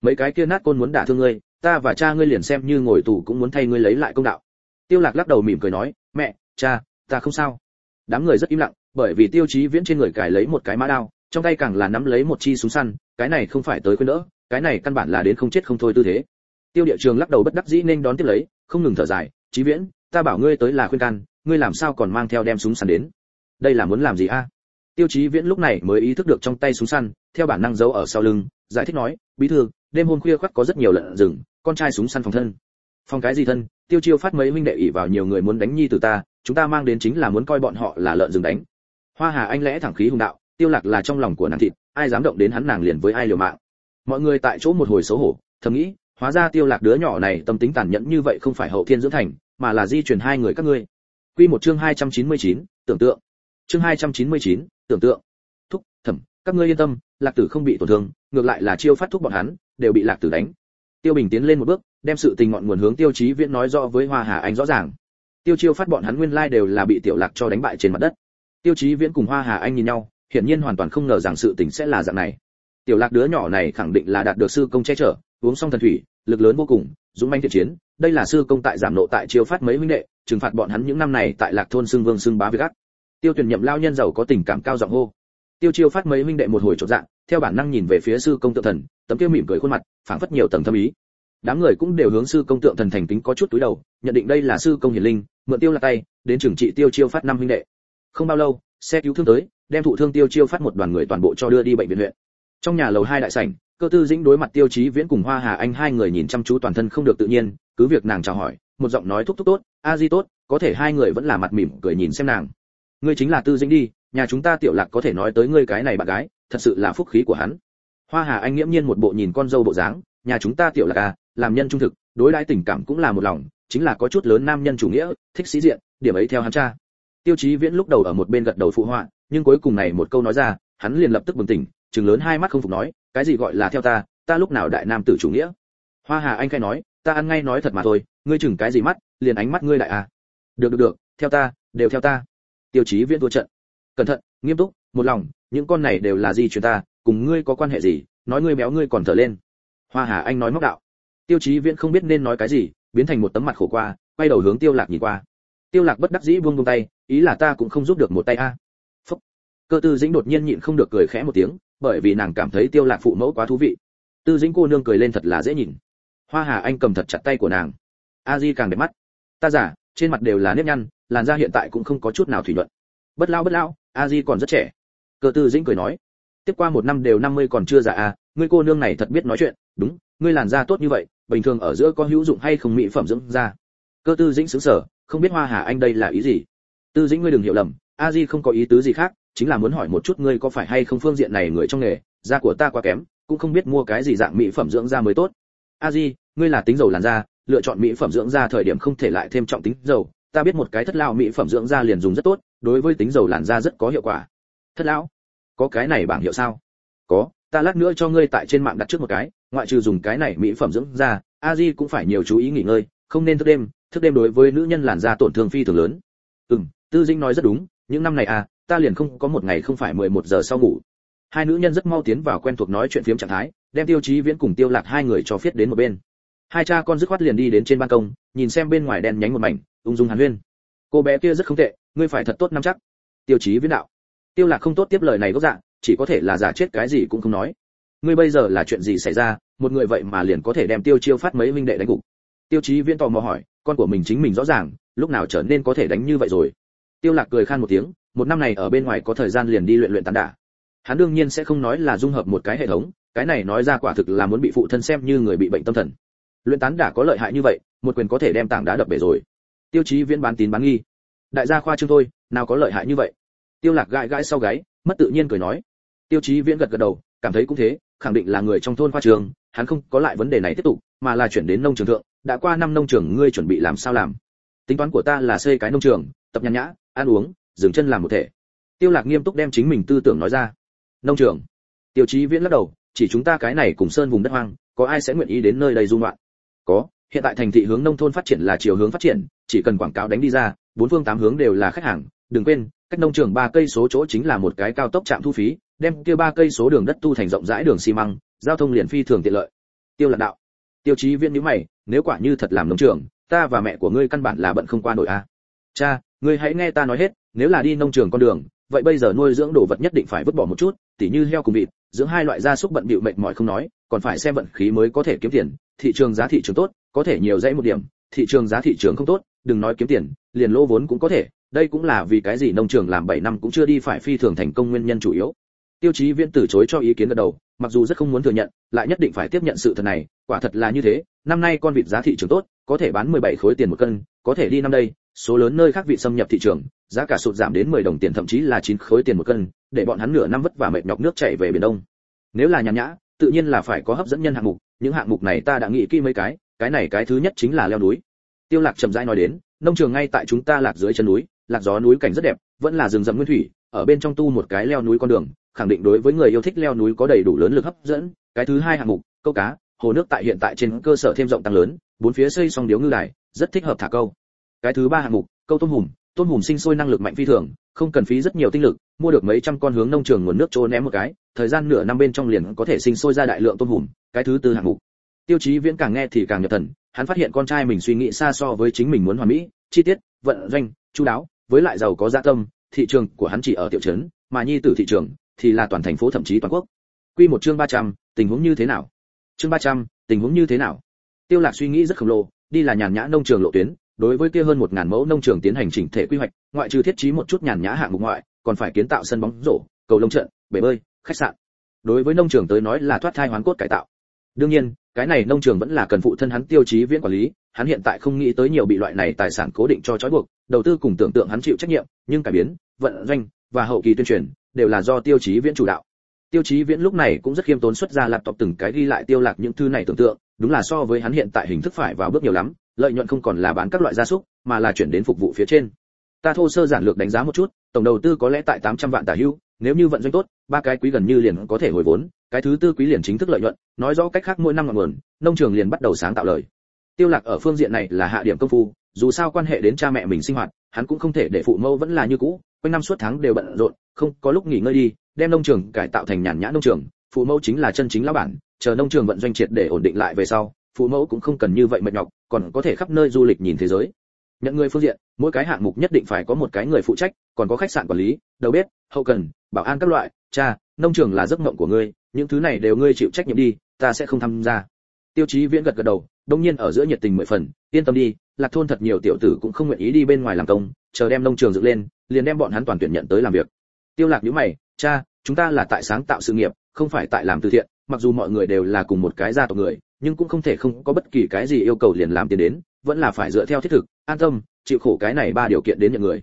Mấy cái kia nát côn muốn đả thương ngươi, ta và cha ngươi liền xem như ngồi tù cũng muốn thay ngươi lấy lại công đạo. Tiêu lạc lắc đầu mỉm cười nói, mẹ, cha, ta không sao đám người rất im lặng, bởi vì tiêu chí viễn trên người cài lấy một cái mã đao, trong tay càng là nắm lấy một chi súng săn, cái này không phải tới quên đỡ, cái này căn bản là đến không chết không thôi tư thế. Tiêu địa trường lắc đầu bất đắc dĩ nên đón tiếp lấy, không ngừng thở dài, chí viễn, ta bảo ngươi tới là khuyên can, ngươi làm sao còn mang theo đem súng săn đến? Đây là muốn làm gì a? Tiêu chí viễn lúc này mới ý thức được trong tay súng săn, theo bản năng giấu ở sau lưng, giải thích nói, bí thư, đêm hôm khuya khoắt có rất nhiều lợn rừng, con trai súng săn phòng thân. Phong cái gì thân tiêu chiêu phát mấy huynh đệ ỷ vào nhiều người muốn đánh nhi từ ta chúng ta mang đến chính là muốn coi bọn họ là lợn rừng đánh. Hoa hà anh lẽ thẳng khí hùng đạo tiêu lạc là trong lòng của nàng thịt ai dám động đến hắn nàng liền với ai liều mạng. Mọi người tại chỗ một hồi xấu hổ thầm nghĩ hóa ra tiêu lạc đứa nhỏ này tâm tính tàn nhẫn như vậy không phải hậu thiên dưỡng thành mà là di truyền hai người các ngươi. Quy một chương 299, tưởng tượng. Chương 299, tưởng tượng. Thúc thẩm các ngươi yên tâm lạc tử không bị tổn thương ngược lại là chiêu phát thúc bọn hắn đều bị lạc tử đánh. Tiêu bình tiến lên một bước đem sự tình ngọn nguồn hướng tiêu chí viễn nói rõ với hoa hà anh rõ ràng. Tiêu chiêu phát bọn hắn nguyên lai đều là bị tiểu lạc cho đánh bại trên mặt đất. Tiêu chí viễn cùng hoa hà anh nhìn nhau, hiển nhiên hoàn toàn không ngờ rằng sự tình sẽ là dạng này. Tiểu lạc đứa nhỏ này khẳng định là đạt được sư công che chở, uống xong thần thủy, lực lớn vô cùng, dũng manh thiện chiến, đây là sư công tại giảm nộ tại chiêu phát mấy huynh đệ, trừng phạt bọn hắn những năm này tại lạc thôn xưng vương xưng bá với gắt tiêu tuyển nhậm lao nhân giàu có tình cảm cao giọng hô. Tiêu chiêu phát mấy huynh đệ một hồi chột dạng theo bản năng nhìn về phía sư công tự thần, tấm kia mỉm cười khuôn mặt, phảng phất nhiều tầng thâm ý đám người cũng đều hướng sư công tượng thần thành kính có chút túi đầu, nhận định đây là sư công hiển linh, mượn tiêu là tay, đến trường trị tiêu chiêu phát năm huynh đệ. Không bao lâu, xe cứu thương tới, đem thụ thương tiêu chiêu phát một đoàn người toàn bộ cho đưa đi bệnh viện huyện. Trong nhà lầu hai đại sảnh, cơ tư dĩnh đối mặt tiêu chí viễn cùng hoa hà anh hai người nhìn chăm chú toàn thân không được tự nhiên, cứ việc nàng chào hỏi, một giọng nói thúc thúc tốt, a di tốt, có thể hai người vẫn là mặt mỉm cười nhìn xem nàng. Ngươi chính là tư dĩnh đi, nhà chúng ta tiểu lạc có thể nói tới ngươi cái này bạn gái, thật sự là phúc khí của hắn. Hoa hà anh nghiễm nhiên một bộ nhìn con dâu bộ dáng, nhà chúng ta tiểu lạc à làm nhân trung thực, đối đãi tình cảm cũng là một lòng, chính là có chút lớn nam nhân chủ nghĩa, thích sĩ diện, điểm ấy theo hắn cha. Tiêu chí viễn lúc đầu ở một bên gật đầu phụ họa, nhưng cuối cùng này một câu nói ra, hắn liền lập tức bừng tỉnh chừng lớn hai mắt không phục nói, cái gì gọi là theo ta ta lúc nào đại nam tử chủ nghĩa? Hoa hà anh khai nói, ta ăn ngay nói thật mà thôi, ngươi chừng cái gì mắt, liền ánh mắt ngươi lại à. Được được được, theo ta, đều theo ta. Tiêu chí viễn thua trận. Cẩn thận, nghiêm túc, một lòng, những con này đều là gì chuyện ta, cùng ngươi có quan hệ gì, nói ngươi béo ngươi còn thở lên. Hoa hà anh nói móc đạo tiêu chí viễn không biết nên nói cái gì, biến thành một tấm mặt khổ qua, quay đầu hướng tiêu lạc nhìn qua. Tiêu lạc bất đắc dĩ buông buông tay, ý là ta cũng không giúp được một tay a. Phúc. cơ tư dĩnh đột nhiên nhịn không được cười khẽ một tiếng, bởi vì nàng cảm thấy tiêu lạc phụ mẫu quá thú vị. Tư dĩnh cô nương cười lên thật là dễ nhìn. Hoa hà anh cầm thật chặt tay của nàng. A di càng đẹp mắt. Ta giả, trên mặt đều là nếp nhăn, làn da hiện tại cũng không có chút nào thủy nhuận. Bất lao bất lao a di còn rất trẻ. Cơ tư dĩnh cười nói. Tiếp qua một năm đều năm mươi còn chưa già a ngươi cô nương này thật biết nói chuyện. Đúng, ngươi làn da tốt như vậy bình thường ở giữa có hữu dụng hay không mỹ phẩm dưỡng da. Cơ tư dĩnh sững sờ, không biết hoa hà anh đây là ý gì. Tư dĩnh ngươi đừng hiểu lầm, a di không có ý tứ gì khác, chính là muốn hỏi một chút ngươi có phải hay không phương diện này người trong nghề, da của ta quá kém, cũng không biết mua cái gì dạng mỹ phẩm dưỡng da mới tốt. A di, ngươi là tính dầu làn da, lựa chọn mỹ phẩm dưỡng da thời điểm không thể lại thêm trọng tính dầu. Ta biết một cái thất lão mỹ phẩm dưỡng da liền dùng rất tốt, đối với tính dầu làn da rất có hiệu quả. Thất lão, có cái này bảng hiệu sao? Có, ta lát nữa cho ngươi tại trên mạng đặt trước một cái ngoại trừ dùng cái này mỹ phẩm dưỡng da, a di cũng phải nhiều chú ý nghỉ ngơi, không nên thức đêm thức đêm đối với nữ nhân làn da tổn thương phi thường lớn. Ừm, tư dinh nói rất đúng, những năm này à ta liền không có một ngày không phải 11 giờ sau ngủ. Hai nữ nhân rất mau tiến vào quen thuộc nói chuyện phiếm trạng thái, đem tiêu chí viễn cùng tiêu lạc hai người cho phiết đến một bên. Hai cha con dứt khoát liền đi đến trên ban công, nhìn xem bên ngoài đèn nhánh một mảnh, ung dung hàn huyên. Cô bé kia rất không tệ, ngươi phải thật tốt năm chắc. Tiêu chí viễn đạo. Tiêu lạc không tốt tiếp lời này gốc dạng chỉ có thể là giả chết cái gì cũng không nói ngươi bây giờ là chuyện gì xảy ra, một người vậy mà liền có thể đem tiêu chiêu phát mấy minh đệ đánh gục. Tiêu chí viễn tò mò hỏi, con của mình chính mình rõ ràng, lúc nào trở nên có thể đánh như vậy rồi? Tiêu lạc cười khan một tiếng, một năm này ở bên ngoài có thời gian liền đi luyện luyện tán đả. Hắn đương nhiên sẽ không nói là dung hợp một cái hệ thống, cái này nói ra quả thực là muốn bị phụ thân xem như người bị bệnh tâm thần. Luyện tán đả có lợi hại như vậy, một quyền có thể đem tảng đá đập bể rồi. Tiêu chí viễn bán tín bán nghi. Đại gia khoa trương thôi, nào có lợi hại như vậy? Tiêu lạc gãi gãi sau gáy, mất tự nhiên cười nói. Tiêu chí viễn gật gật đầu, cảm thấy cũng thế khẳng định là người trong thôn khoa trường, hắn không có lại vấn đề này tiếp tục, mà là chuyển đến nông trường thượng, đã qua năm nông trường, ngươi chuẩn bị làm sao làm? Tính toán của ta là xây cái nông trường, tập nhàn nhã, ăn uống, dừng chân làm một thể. Tiêu lạc nghiêm túc đem chính mình tư tưởng nói ra. Nông trường. Tiêu chí viễn lắc đầu, chỉ chúng ta cái này cùng sơn vùng đất hoang, có ai sẽ nguyện ý đến nơi đây du ngoạn? Có, hiện tại thành thị hướng nông thôn phát triển là chiều hướng phát triển, chỉ cần quảng cáo đánh đi ra, bốn phương tám hướng đều là khách hàng, đừng quên, cách nông trường ba cây số chỗ chính là một cái cao tốc trạm thu phí đem kia ba cây số đường đất tu thành rộng rãi đường xi măng, giao thông liền phi thường tiện lợi. Tiêu lạc đạo, tiêu chí Viễn nhíu mày, nếu quả như thật làm nông trường, ta và mẹ của ngươi căn bản là bận không qua nổi a cha, ngươi hãy nghe ta nói hết, nếu là đi nông trường con đường, vậy bây giờ nuôi dưỡng đồ vật nhất định phải vứt bỏ một chút, tỉ như heo cùng vịt, dưỡng hai loại gia súc bận bịu mệt mỏi không nói, còn phải xem vận khí mới có thể kiếm tiền, thị trường giá thị trường tốt, có thể nhiều dãy một điểm, thị trường giá thị trường không tốt, đừng nói kiếm tiền, liền lỗ vốn cũng có thể, đây cũng là vì cái gì nông trường làm 7 năm cũng chưa đi phải phi thường thành công nguyên nhân chủ yếu tiêu chí viễn từ chối cho ý kiến gật đầu, mặc dù rất không muốn thừa nhận, lại nhất định phải tiếp nhận sự thật này, quả thật là như thế, năm nay con vịt giá thị trường tốt, có thể bán 17 khối tiền một cân, có thể đi năm đây, số lớn nơi khác vị xâm nhập thị trường, giá cả sụt giảm đến 10 đồng tiền, thậm chí là 9 khối tiền một cân, để bọn hắn nửa năm vất vả mệt nhọc nước chảy về biển đông. Nếu là nhàn nhã, tự nhiên là phải có hấp dẫn nhân hạng mục, những hạng mục này ta đã nghĩ kỹ mấy cái cái này cái thứ nhất chính là leo núi. Tiêu lạc chậm rãi nói đến, nông trường ngay tại chúng ta lạc dưới chân núi, lạc gió núi cảnh rất đẹp, vẫn là rừng rậm nguyên thủy, ở bên trong tu một cái leo núi con đường khẳng định đối với người yêu thích leo núi có đầy đủ lớn lực hấp dẫn. Cái thứ hai hạng mục, câu cá, hồ nước tại hiện tại trên cơ sở thêm rộng tăng lớn, bốn phía xây xong điếu ngư đài, rất thích hợp thả câu. Cái thứ ba hạng mục, câu tôm hùm tôm hùm sinh sôi năng lực mạnh phi thường, không cần phí rất nhiều tinh lực, mua được mấy trăm con hướng nông trường nguồn nước trôi ném một cái, thời gian nửa năm bên trong liền có thể sinh sôi ra đại lượng tôm hùm, cái thứ tư hạng mục. Tiêu chí viễn càng nghe thì càng nhập thần, hắn phát hiện con trai mình suy nghĩ xa so với chính mình muốn hoàn mỹ, chi tiết, vận doanh, chu đáo, với lại giàu có gia dạ tâm, thị trường của hắn chỉ ở tiểu trấn, mà nhi tử thị trường thì là toàn thành phố thậm chí toàn quốc. Quy một chương 300, tình huống như thế nào? Chương 300, tình huống như thế nào? Tiêu lạc suy nghĩ rất khổng lồ đi là nhàn nhã nông trường lộ tuyến đối với kia hơn một ngàn mẫu nông trường tiến hành chỉnh thể quy hoạch ngoại trừ thiết trí một chút nhàn nhã hạng mục ngoại còn phải kiến tạo sân bóng rổ cầu lông trận bể bơi khách sạn. Đối với nông trường tới nói là thoát thai hoán cốt cải tạo. Đương nhiên cái này nông trường vẫn là cần phụ thân hắn tiêu chí viễn quản lý hắn hiện tại không nghĩ tới nhiều bị loại này tài sản cố định cho trói buộc đầu tư cùng tưởng tượng hắn chịu trách nhiệm nhưng cải biến vận doanh và hậu kỳ tuyên truyền đều là do tiêu chí viễn chủ đạo tiêu chí viễn lúc này cũng rất khiêm tốn xuất ra laptop từng cái ghi lại tiêu lạc những thư này tưởng tượng, đúng là so với hắn hiện tại hình thức phải vào bước nhiều lắm, lợi nhuận không còn là bán các loại gia súc, mà là chuyển đến phục vụ phía trên ta thô sơ giản lược đánh giá một chút, tổng đầu tư có lẽ tại 800 vạn tả hưu. nếu như vận doanh tốt, ba cái quý gần như liền có thể hồi vốn, cái thứ tư quý liền chính thức lợi nhuận, nói rõ cách khác mỗi năm ngọn nguồn, nông trường liền bắt đầu sáng tạo lời tiêu lạc ở phương diện này là hạ điểm công phu, dù sao quan hệ đến cha mẹ mình sinh hoạt hắn cũng không thể để phụ mẫu vẫn là như cũ, quanh năm suốt tháng đều bận rộn, không có lúc nghỉ ngơi đi, đem nông trường cải tạo thành nhàn nhã nông trường. Phụ mẫu chính là chân chính lão bản, chờ nông trường vận doanh triệt để ổn định lại về sau, phụ mẫu cũng không cần như vậy mệt nhọc, còn có thể khắp nơi du lịch nhìn thế giới. Nhận người phương diện, mỗi cái hạng mục nhất định phải có một cái người phụ trách, còn có khách sạn quản lý, đầu bếp, hậu cần, bảo an các loại. Cha, nông trường là giấc mộng của ngươi, những thứ này đều ngươi chịu trách nhiệm đi, ta sẽ không tham gia. Tiêu chí viễn gật gật đầu, đông nhiên ở giữa nhiệt tình mười phần, yên tâm đi lạc thôn thật nhiều tiểu tử cũng không nguyện ý đi bên ngoài làm công, chờ đem nông trường dựng lên, liền đem bọn hắn toàn tuyển nhận tới làm việc. Tiêu lạc nhíu mày, cha, chúng ta là tại sáng tạo sự nghiệp, không phải tại làm từ thiện, mặc dù mọi người đều là cùng một cái gia tộc người, nhưng cũng không thể không có bất kỳ cái gì yêu cầu liền làm tiền đến, vẫn là phải dựa theo thiết thực, an tâm, chịu khổ cái này ba điều kiện đến nhận người.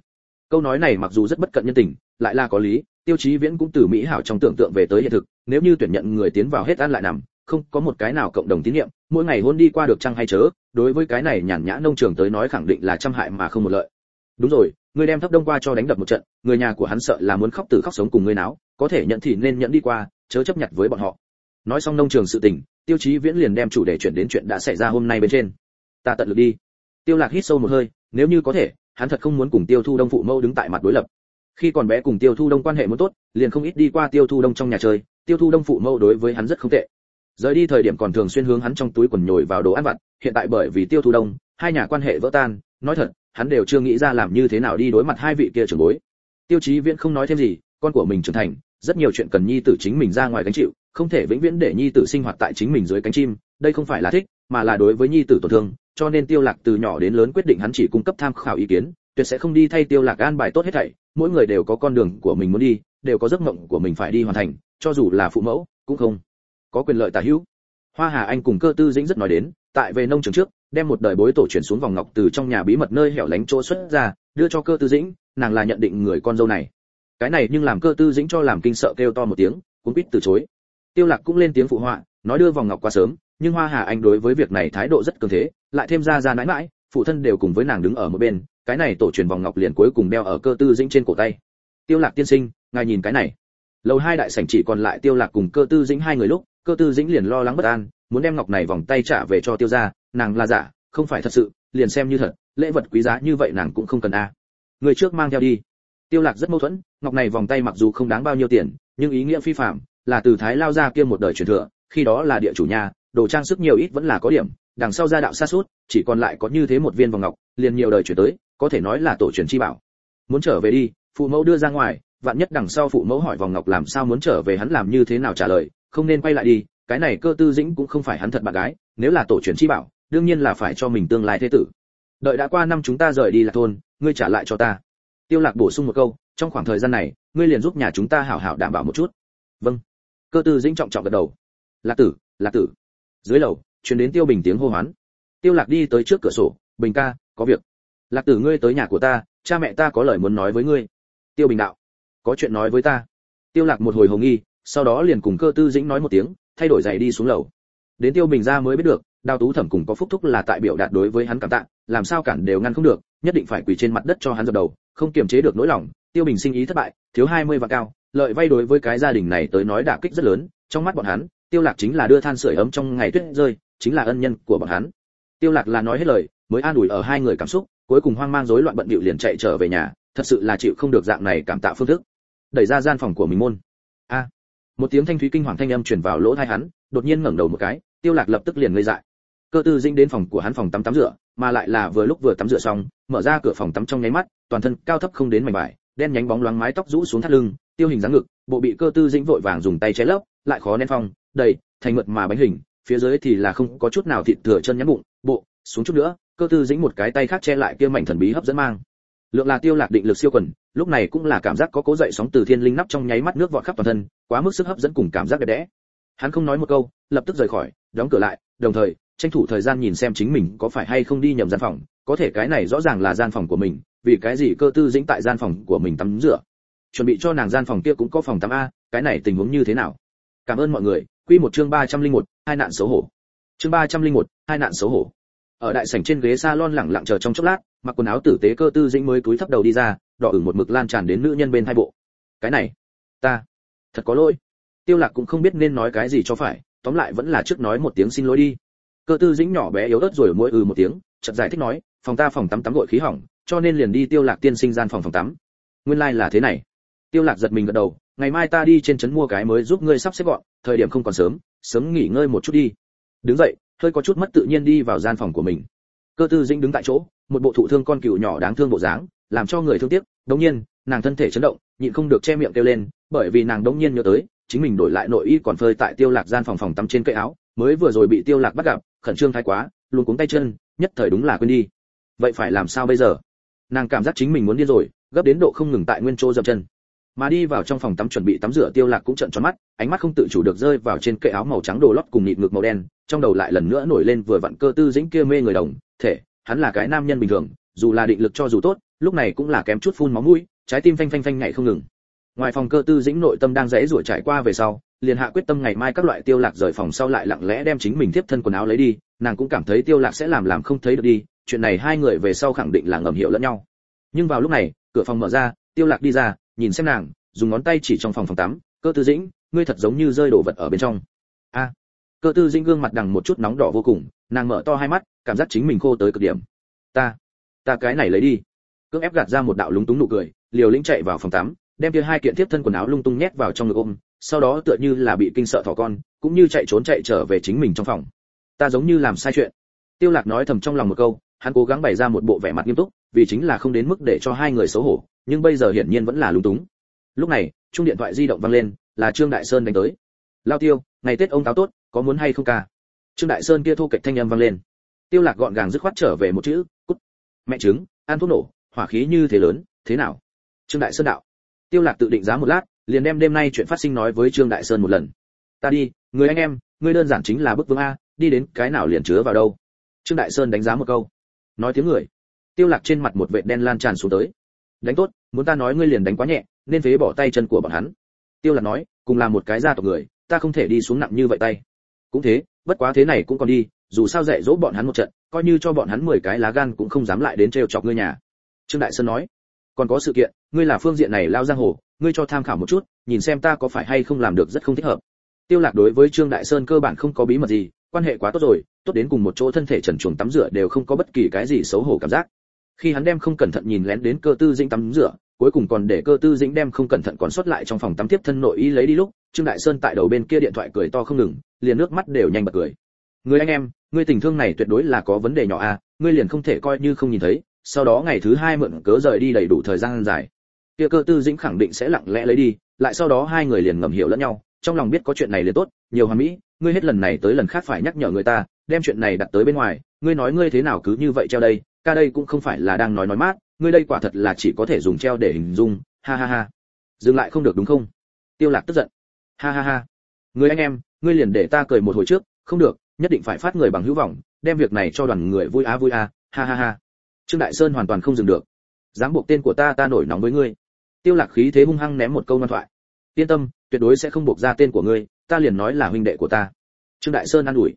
Câu nói này mặc dù rất bất cận nhân tình, lại là có lý, tiêu chí viễn cũng từ mỹ hảo trong tưởng tượng về tới hiện thực, nếu như tuyển nhận người tiến vào hết ăn lại nằm, không có một cái nào cộng đồng tín nhiệm, mỗi ngày hôn đi qua được chăng hay chớ đối với cái này nhàn nhã nông trường tới nói khẳng định là trăm hại mà không một lợi. Đúng rồi, người đem thấp đông qua cho đánh đập một trận, người nhà của hắn sợ là muốn khóc từ khóc sống cùng người náo, có thể nhận thì nên nhận đi qua, chớ chấp nhặt với bọn họ. Nói xong nông trường sự tình, tiêu chí viễn liền đem chủ đề chuyển đến chuyện đã xảy ra hôm nay bên trên. Ta tận lực đi. Tiêu lạc hít sâu một hơi, nếu như có thể, hắn thật không muốn cùng tiêu thu đông phụ mẫu đứng tại mặt đối lập. Khi còn bé cùng tiêu thu đông quan hệ muốn tốt, liền không ít đi qua tiêu thu đông trong nhà chơi, tiêu thu đông phụ mẫu đối với hắn rất không tệ rời đi thời điểm còn thường xuyên hướng hắn trong túi quần nhồi vào đồ ăn vặt, hiện tại bởi vì tiêu thu đông, hai nhà quan hệ vỡ tan, nói thật, hắn đều chưa nghĩ ra làm như thế nào đi đối mặt hai vị kia trưởng bối. Tiêu chí viễn không nói thêm gì, con của mình trưởng thành, rất nhiều chuyện cần nhi tử chính mình ra ngoài gánh chịu, không thể vĩnh viễn để nhi tử sinh hoạt tại chính mình dưới cánh chim, đây không phải là thích, mà là đối với nhi tử tổn thương, cho nên tiêu lạc từ nhỏ đến lớn quyết định hắn chỉ cung cấp tham khảo ý kiến, tuyệt sẽ không đi thay tiêu lạc an bài tốt hết thảy, mỗi người đều có con đường của mình muốn đi, đều có giấc mộng của mình phải đi hoàn thành, cho dù là phụ mẫu, cũng không có quyền lợi tả hữu. Hoa hà anh cùng cơ tư dĩnh rất nói đến, tại về nông trường trước, đem một đời bối tổ chuyển xuống vòng ngọc từ trong nhà bí mật nơi hẻo lánh chỗ xuất ra, đưa cho cơ tư dĩnh, nàng là nhận định người con dâu này. Cái này nhưng làm cơ tư dĩnh cho làm kinh sợ kêu to một tiếng cũng quýt từ chối. Tiêu lạc cũng lên tiếng phụ họa, nói đưa vòng ngọc quá sớm, nhưng hoa hà anh đối với việc này thái độ rất cường thế, lại thêm ra ra nãi mãi, phụ thân đều cùng với nàng đứng ở một bên, cái này tổ truyền vòng ngọc liền cuối cùng đeo ở cơ tư dĩnh trên cổ tay. Tiêu lạc tiên sinh, ngài nhìn cái này. Lầu hai đại sảnh chỉ còn lại tiêu lạc cùng cơ tư dĩnh hai người lúc cơ tư dĩnh liền lo lắng bất an, muốn đem ngọc này vòng tay trả về cho tiêu gia, nàng là giả, không phải thật sự, liền xem như thật, lễ vật quý giá như vậy nàng cũng không cần a. Người trước mang theo đi. Tiêu lạc rất mâu thuẫn, ngọc này vòng tay mặc dù không đáng bao nhiêu tiền, nhưng ý nghĩa phi phạm là từ thái lao ra kia một đời truyền thừa, khi đó là địa chủ nhà, đồ trang sức nhiều ít vẫn là có điểm, đằng sau gia đạo xa suốt, chỉ còn lại có như thế một viên vòng ngọc, liền nhiều đời chuyển tới, có thể nói là tổ truyền chi bảo. Muốn trở về đi, phụ mẫu đưa ra ngoài, vạn nhất đằng sau phụ mẫu hỏi vòng ngọc làm sao muốn trở về hắn làm như thế nào trả lời không nên quay lại đi, cái này cơ tư dĩnh cũng không phải hắn thật bạn gái, nếu là tổ truyền chi bảo, đương nhiên là phải cho mình tương lai thế tử. Đợi đã qua năm chúng ta rời đi là thôn, ngươi trả lại cho ta. Tiêu lạc bổ sung một câu, trong khoảng thời gian này, ngươi liền giúp nhà chúng ta hảo hảo đảm bảo một chút. Vâng. Cơ tư dĩnh trọng trọng gật đầu. Lạc tử lạc tử. Dưới lầu, truyền đến tiêu bình tiếng hô hoán. Tiêu lạc đi tới trước cửa sổ, bình ca, có việc. Lạc tử, ngươi tới nhà của ta, cha mẹ ta có lời muốn nói với ngươi. Tiêu bình đạo, có chuyện nói với ta. Tiêu lạc một hồi hồng nghi sau đó liền cùng cơ tư dĩnh nói một tiếng, thay đổi giày đi xuống lầu. Đến tiêu bình ra mới biết được, đào tú thẩm cùng có phúc thúc là tại biểu đạt đối với hắn cảm tạ, làm sao cản đều ngăn không được, nhất định phải quỳ trên mặt đất cho hắn dập đầu, không kiềm chế được nỗi lòng. Tiêu bình sinh ý thất bại, thiếu 20 vạn cao, lợi vay đối với cái gia đình này tới nói đả kích rất lớn, trong mắt bọn hắn, tiêu lạc chính là đưa than sưởi ấm trong ngày tuyết rơi, chính là ân nhân của bọn hắn. Tiêu lạc là nói hết lời, mới an ủi ở hai người cảm xúc, cuối cùng hoang mang rối loạn bận bịu liền chạy trở về nhà, thật sự là chịu không được dạng này cảm tạ phương thức. Đẩy ra gian phòng của mình môn. A một tiếng thanh thúy kinh hoàng thanh âm truyền vào lỗ tai hắn, đột nhiên ngẩng đầu một cái, tiêu lạc lập tức liền ngây dại. Cơ tư dĩnh đến phòng của hắn phòng tắm tắm rửa, mà lại là vừa lúc vừa tắm rửa xong, mở ra cửa phòng tắm trong nháy mắt, toàn thân cao thấp không đến mảnh vải, đen nhánh bóng loáng mái tóc rũ xuống thắt lưng, tiêu hình dáng ngực, bộ bị cơ tư dĩnh vội vàng dùng tay che lấp, lại khó nén phong, đầy, thành mượt mà bánh hình, phía dưới thì là không có chút nào thịt thừa chân nhắn bụng, bộ, xuống chút nữa, cơ tư dĩnh một cái tay khác che lại kia mảnh thần bí hấp dẫn mang. Lượng là tiêu lạc định lực siêu quần lúc này cũng là cảm giác có cố dậy sóng từ thiên linh nắp trong nháy mắt nước vọt khắp toàn thân quá mức sức hấp dẫn cùng cảm giác đẹp đẽ. Hắn không nói một câu lập tức rời khỏi đóng cửa lại đồng thời tranh thủ thời gian nhìn xem chính mình có phải hay không đi nhầm gian phòng. Có thể cái này rõ ràng là gian phòng của mình vì cái gì cơ tư dĩnh tại gian phòng của mình tắm rửa? Chuẩn bị cho nàng gian phòng kia cũng có phòng tắm a cái này tình huống như thế nào? Cảm ơn mọi người quy một chương 301, hai nạn xấu hổ. Chương 301, hai nạn xấu hổ. Ở đại sảnh trên ghế salon lẳng lặng chờ trong chốc lát mặc quần áo tử tế cơ tư dĩnh mới cúi thấp đầu đi ra đỏ ửng một mực lan tràn đến nữ nhân bên hai bộ. Cái này, ta, thật có lỗi. Tiêu lạc cũng không biết nên nói cái gì cho phải, tóm lại vẫn là trước nói một tiếng xin lỗi đi. Cơ tư dĩnh nhỏ bé yếu ớt rồi mỗi ừ một tiếng, chợt giải thích nói, phòng ta phòng tắm tắm gội khí hỏng, cho nên liền đi tiêu lạc tiên sinh gian phòng phòng tắm. Nguyên lai like là thế này. Tiêu lạc giật mình gật đầu, ngày mai ta đi trên trấn mua cái mới giúp ngươi sắp xếp gọn, thời điểm không còn sớm sớm nghỉ ngơi một chút đi. Đứng dậy, hơi có chút mất tự nhiên đi vào gian phòng của mình. Cơ tư dĩnh đứng tại chỗ, một bộ thụ thương con cừu nhỏ đáng thương bộ dáng làm cho người thương tiếc, đống nhiên, nàng thân thể chấn động, nhịn không được che miệng kêu lên, bởi vì nàng đống nhiên nhớ tới, chính mình đổi lại nội y còn phơi tại tiêu lạc gian phòng phòng tắm trên cây áo, mới vừa rồi bị tiêu lạc bắt gặp, khẩn trương thái quá, luôn cuống tay chân, nhất thời đúng là quên đi. Vậy phải làm sao bây giờ? Nàng cảm giác chính mình muốn điên rồi, gấp đến độ không ngừng tại nguyên chỗ dậm chân. Mà đi vào trong phòng tắm chuẩn bị tắm rửa, tiêu lạc cũng trợn tròn mắt, ánh mắt không tự chủ được rơi vào trên kệ áo màu trắng đồ lót cùng nhịn ngược màu đen, trong đầu lại lần nữa nổi lên vừa vặn cơ tư dĩnh kia mê người đồng, thể, hắn là cái nam nhân bình thường, dù là định lực cho dù tốt lúc này cũng là kém chút phun máu mũi, trái tim phanh phanh phanh nhảy không ngừng. Ngoài phòng cơ tư dĩnh nội tâm đang rẽ rủa trải qua về sau, liền hạ quyết tâm ngày mai các loại tiêu lạc rời phòng sau lại lặng lẽ đem chính mình tiếp thân quần áo lấy đi, nàng cũng cảm thấy tiêu lạc sẽ làm làm không thấy được đi, chuyện này hai người về sau khẳng định là ngầm hiểu lẫn nhau. Nhưng vào lúc này, cửa phòng mở ra, tiêu lạc đi ra, nhìn xem nàng, dùng ngón tay chỉ trong phòng phòng tắm, cơ tư dĩnh, ngươi thật giống như rơi đổ vật ở bên trong. A. Cơ tư dĩnh gương mặt đằng một chút nóng đỏ vô cùng, nàng mở to hai mắt, cảm giác chính mình khô tới cực điểm. Ta ta cái này lấy đi cưỡng ép gạt ra một đạo lúng túng nụ cười, liều lĩnh chạy vào phòng tắm, đem kia hai kiện tiếp thân quần áo lung tung nhét vào trong ngực ôm, sau đó tựa như là bị kinh sợ thỏ con, cũng như chạy trốn chạy trở về chính mình trong phòng. Ta giống như làm sai chuyện. Tiêu lạc nói thầm trong lòng một câu, hắn cố gắng bày ra một bộ vẻ mặt nghiêm túc, vì chính là không đến mức để cho hai người xấu hổ, nhưng bây giờ hiển nhiên vẫn là lúng túng. Lúc này chung điện thoại di động vang lên, là trương đại sơn đánh tới. Lao tiêu, ngày tết ông táo tốt, có muốn hay không ca? Trương đại sơn kia thu kịch thanh âm vang lên. Tiêu lạc gọn gàng dứt khoát trở về một chữ, cút. Mẹ trứng, ăn thuốc nổ hỏa khí như thế lớn, thế nào? Trương đại sơn đạo. Tiêu lạc tự định giá một lát, liền đem đêm nay chuyện phát sinh nói với trương đại sơn một lần. Ta đi, người anh em ngươi đơn giản chính là bức vương a, đi đến cái nào liền chứa vào đâu. Trương đại sơn đánh giá một câu. Nói tiếng người. Tiêu lạc trên mặt một vệt đen lan tràn xuống tới. Đánh tốt, muốn ta nói ngươi liền đánh quá nhẹ, nên phế bỏ tay chân của bọn hắn. Tiêu lạc nói, cùng là một cái gia tộc người, ta không thể đi xuống nặng như vậy tay. Cũng thế, bất quá thế này cũng còn đi, dù sao dạy dỗ bọn hắn một trận, coi như cho bọn hắn 10 cái lá gan cũng không dám lại đến trêu chọc ngươi nhà trương đại sơn nói. Còn có sự kiện, ngươi là phương diện này lao giang hồ, ngươi cho tham khảo một chút, nhìn xem ta có phải hay không làm được rất không thích hợp. Tiêu lạc đối với trương đại sơn cơ bản không có bí mật gì, quan hệ quá tốt rồi, tốt đến cùng một chỗ thân thể trần truồng tắm rửa đều không có bất kỳ cái gì xấu hổ cảm giác. Khi hắn đem không cẩn thận nhìn lén đến cơ tư dĩnh tắm rửa, cuối cùng còn để cơ tư dĩnh đem không cẩn thận còn xuất lại trong phòng tắm tiếp thân nội y lấy đi lúc, trương đại sơn tại đầu bên kia điện thoại cười to không ngừng, liền nước mắt đều nhanh bật cười. Người anh em ngươi tình thương này tuyệt đối là có vấn đề nhỏ à ngươi liền không thể coi như không nhìn thấy sau đó ngày thứ hai mượn cớ rời đi đầy đủ thời gian dài. Kia cơ tư dĩnh khẳng định sẽ lặng lẽ lấy đi, lại sau đó hai người liền ngầm hiểu lẫn nhau, trong lòng biết có chuyện này liền tốt, nhiều hoàn mỹ, ngươi hết lần này tới lần khác phải nhắc nhở người ta, đem chuyện này đặt tới bên ngoài, ngươi nói ngươi thế nào cứ như vậy treo đây, ca đây cũng không phải là đang nói nói mát, ngươi đây quả thật là chỉ có thể dùng treo để hình dung, ha ha ha. Dừng lại không được đúng không? Tiêu lạc tức giận. Ha ha ha. Người anh em, ngươi liền để ta cười một hồi trước, không được, nhất định phải phát người bằng hữu vọng, đem việc này cho đoàn người vui á vui a ha ha ha trương đại sơn hoàn toàn không dừng được. Dám buộc tên của ta ta nổi nóng với ngươi. Tiêu lạc khí thế hung hăng ném một câu ngoan thoại. Yên tâm, tuyệt đối sẽ không buộc ra tên của ngươi, ta liền nói là huynh đệ của ta. Trương đại sơn an ủi.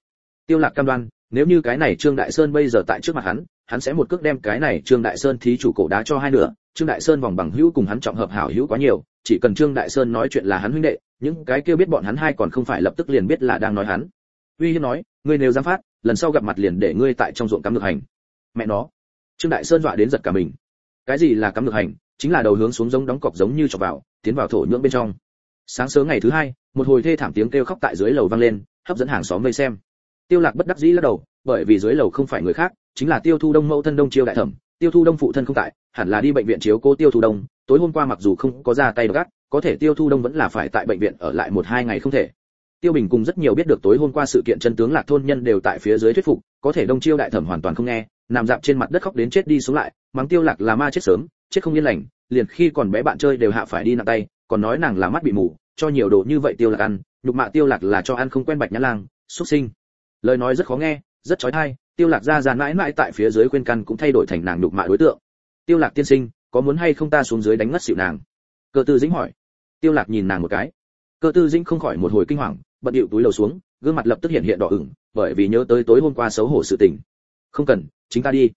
Tiêu lạc cam đoan, nếu như cái này trương đại sơn bây giờ tại trước mặt hắn hắn sẽ một cước đem cái này trương đại sơn thí chủ cổ đá cho hai nửa. Trương đại sơn vòng bằng hữu cùng hắn trọng hợp hảo hữu quá nhiều, chỉ cần trương đại sơn nói chuyện là hắn huynh đệ, những cái kia biết bọn hắn hai còn không phải lập tức liền biết là đang nói hắn. Uy hiếp nói, ngươi nếu dám phát, lần sau gặp mặt liền để ngươi tại trong ruộng cắm được hành. Mẹ nó trương đại sơn dọa đến giật cả mình. Cái gì là cắm ngược hành, chính là đầu hướng xuống giống đóng cọc giống như chọc vào, tiến vào thổ nhưỡng bên trong. Sáng sớm ngày thứ hai, một hồi thê thảm tiếng kêu khóc tại dưới lầu vang lên, hấp dẫn hàng xóm vây xem. Tiêu lạc bất đắc dĩ lắc đầu, bởi vì dưới lầu không phải người khác, chính là tiêu thu đông mẫu thân đông chiêu đại thẩm. Tiêu thu đông phụ thân không tại, hẳn là đi bệnh viện chiếu cố tiêu thu đông. Tối hôm qua mặc dù không có ra tay gắt, có thể tiêu thu đông vẫn là phải tại bệnh viện ở lại một hai ngày không thể tiêu bình cùng rất nhiều biết được tối hôm qua sự kiện chân tướng lạc thôn nhân đều tại phía dưới thuyết phục, có thể đông chiêu đại thẩm hoàn toàn không nghe, nằm dạp trên mặt đất khóc đến chết đi xuống lại, mắng tiêu lạc là ma chết sớm, chết không yên lành, liền khi còn bé bạn chơi đều hạ phải đi nặng tay, còn nói nàng là mắt bị mù, cho nhiều đồ như vậy tiêu lạc ăn, nhục mạ tiêu lạc là cho ăn không quen bạch nhã lang, xuất sinh. Lời nói rất khó nghe, rất chói tai, tiêu lạc ra ra mãi mãi tại phía dưới quên căn cũng thay đổi thành nàng nhục mạ đối tượng. Tiêu lạc tiên sinh, có muốn hay không ta xuống dưới đánh ngất xỉu nàng? Cơ tư dĩnh hỏi. Tiêu lạc nhìn nàng một cái. Cơ tư dĩnh không khỏi một hồi kinh hoàng bận điệu túi lầu xuống, gương mặt lập tức hiện hiện đỏ ửng, bởi vì nhớ tới tối hôm qua xấu hổ sự tình. Không cần, chính ta đi.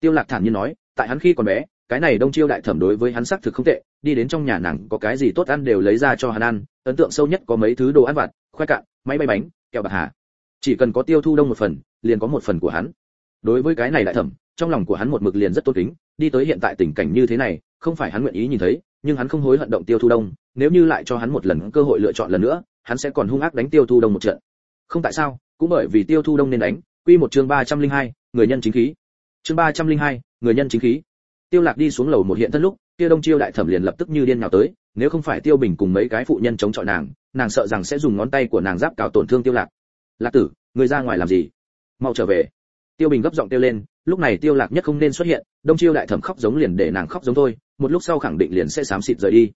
Tiêu lạc thản nhiên nói, tại hắn khi còn bé, cái này đông chiêu đại thẩm đối với hắn sắc thực không tệ, đi đến trong nhà nàng có cái gì tốt ăn đều lấy ra cho hắn ăn, ấn tượng sâu nhất có mấy thứ đồ ăn vặt, khoai cạn, máy bay bánh, kẹo bạc hà. Chỉ cần có tiêu thu đông một phần, liền có một phần của hắn. Đối với cái này đại thẩm, trong lòng của hắn một mực liền rất tốt kính, đi tới hiện tại tình cảnh như thế này, không phải hắn nguyện ý nhìn thấy nhưng hắn không hối hận động tiêu thu đông nếu như lại cho hắn một lần cơ hội lựa chọn lần nữa hắn sẽ còn hung ác đánh tiêu thu đông một trận. Không tại sao cũng bởi vì tiêu thu đông nên đánh quy một chương 302, người nhân chính khí. Chương 302, người nhân chính khí. Tiêu lạc đi xuống lầu một hiện thân lúc kia đông chiêu đại thẩm liền lập tức như điên nhào tới nếu không phải tiêu bình cùng mấy cái phụ nhân chống chọi nàng nàng sợ rằng sẽ dùng ngón tay của nàng giáp cào tổn thương tiêu lạc. Lạc tử người ra ngoài làm gì? Mau trở về. Tiêu bình gấp giọng tiêu lên lúc này tiêu lạc nhất không nên xuất hiện, đông chiêu đại thẩm khóc giống liền để nàng khóc giống thôi, một lúc sau khẳng định liền sẽ sám xịt rời đi.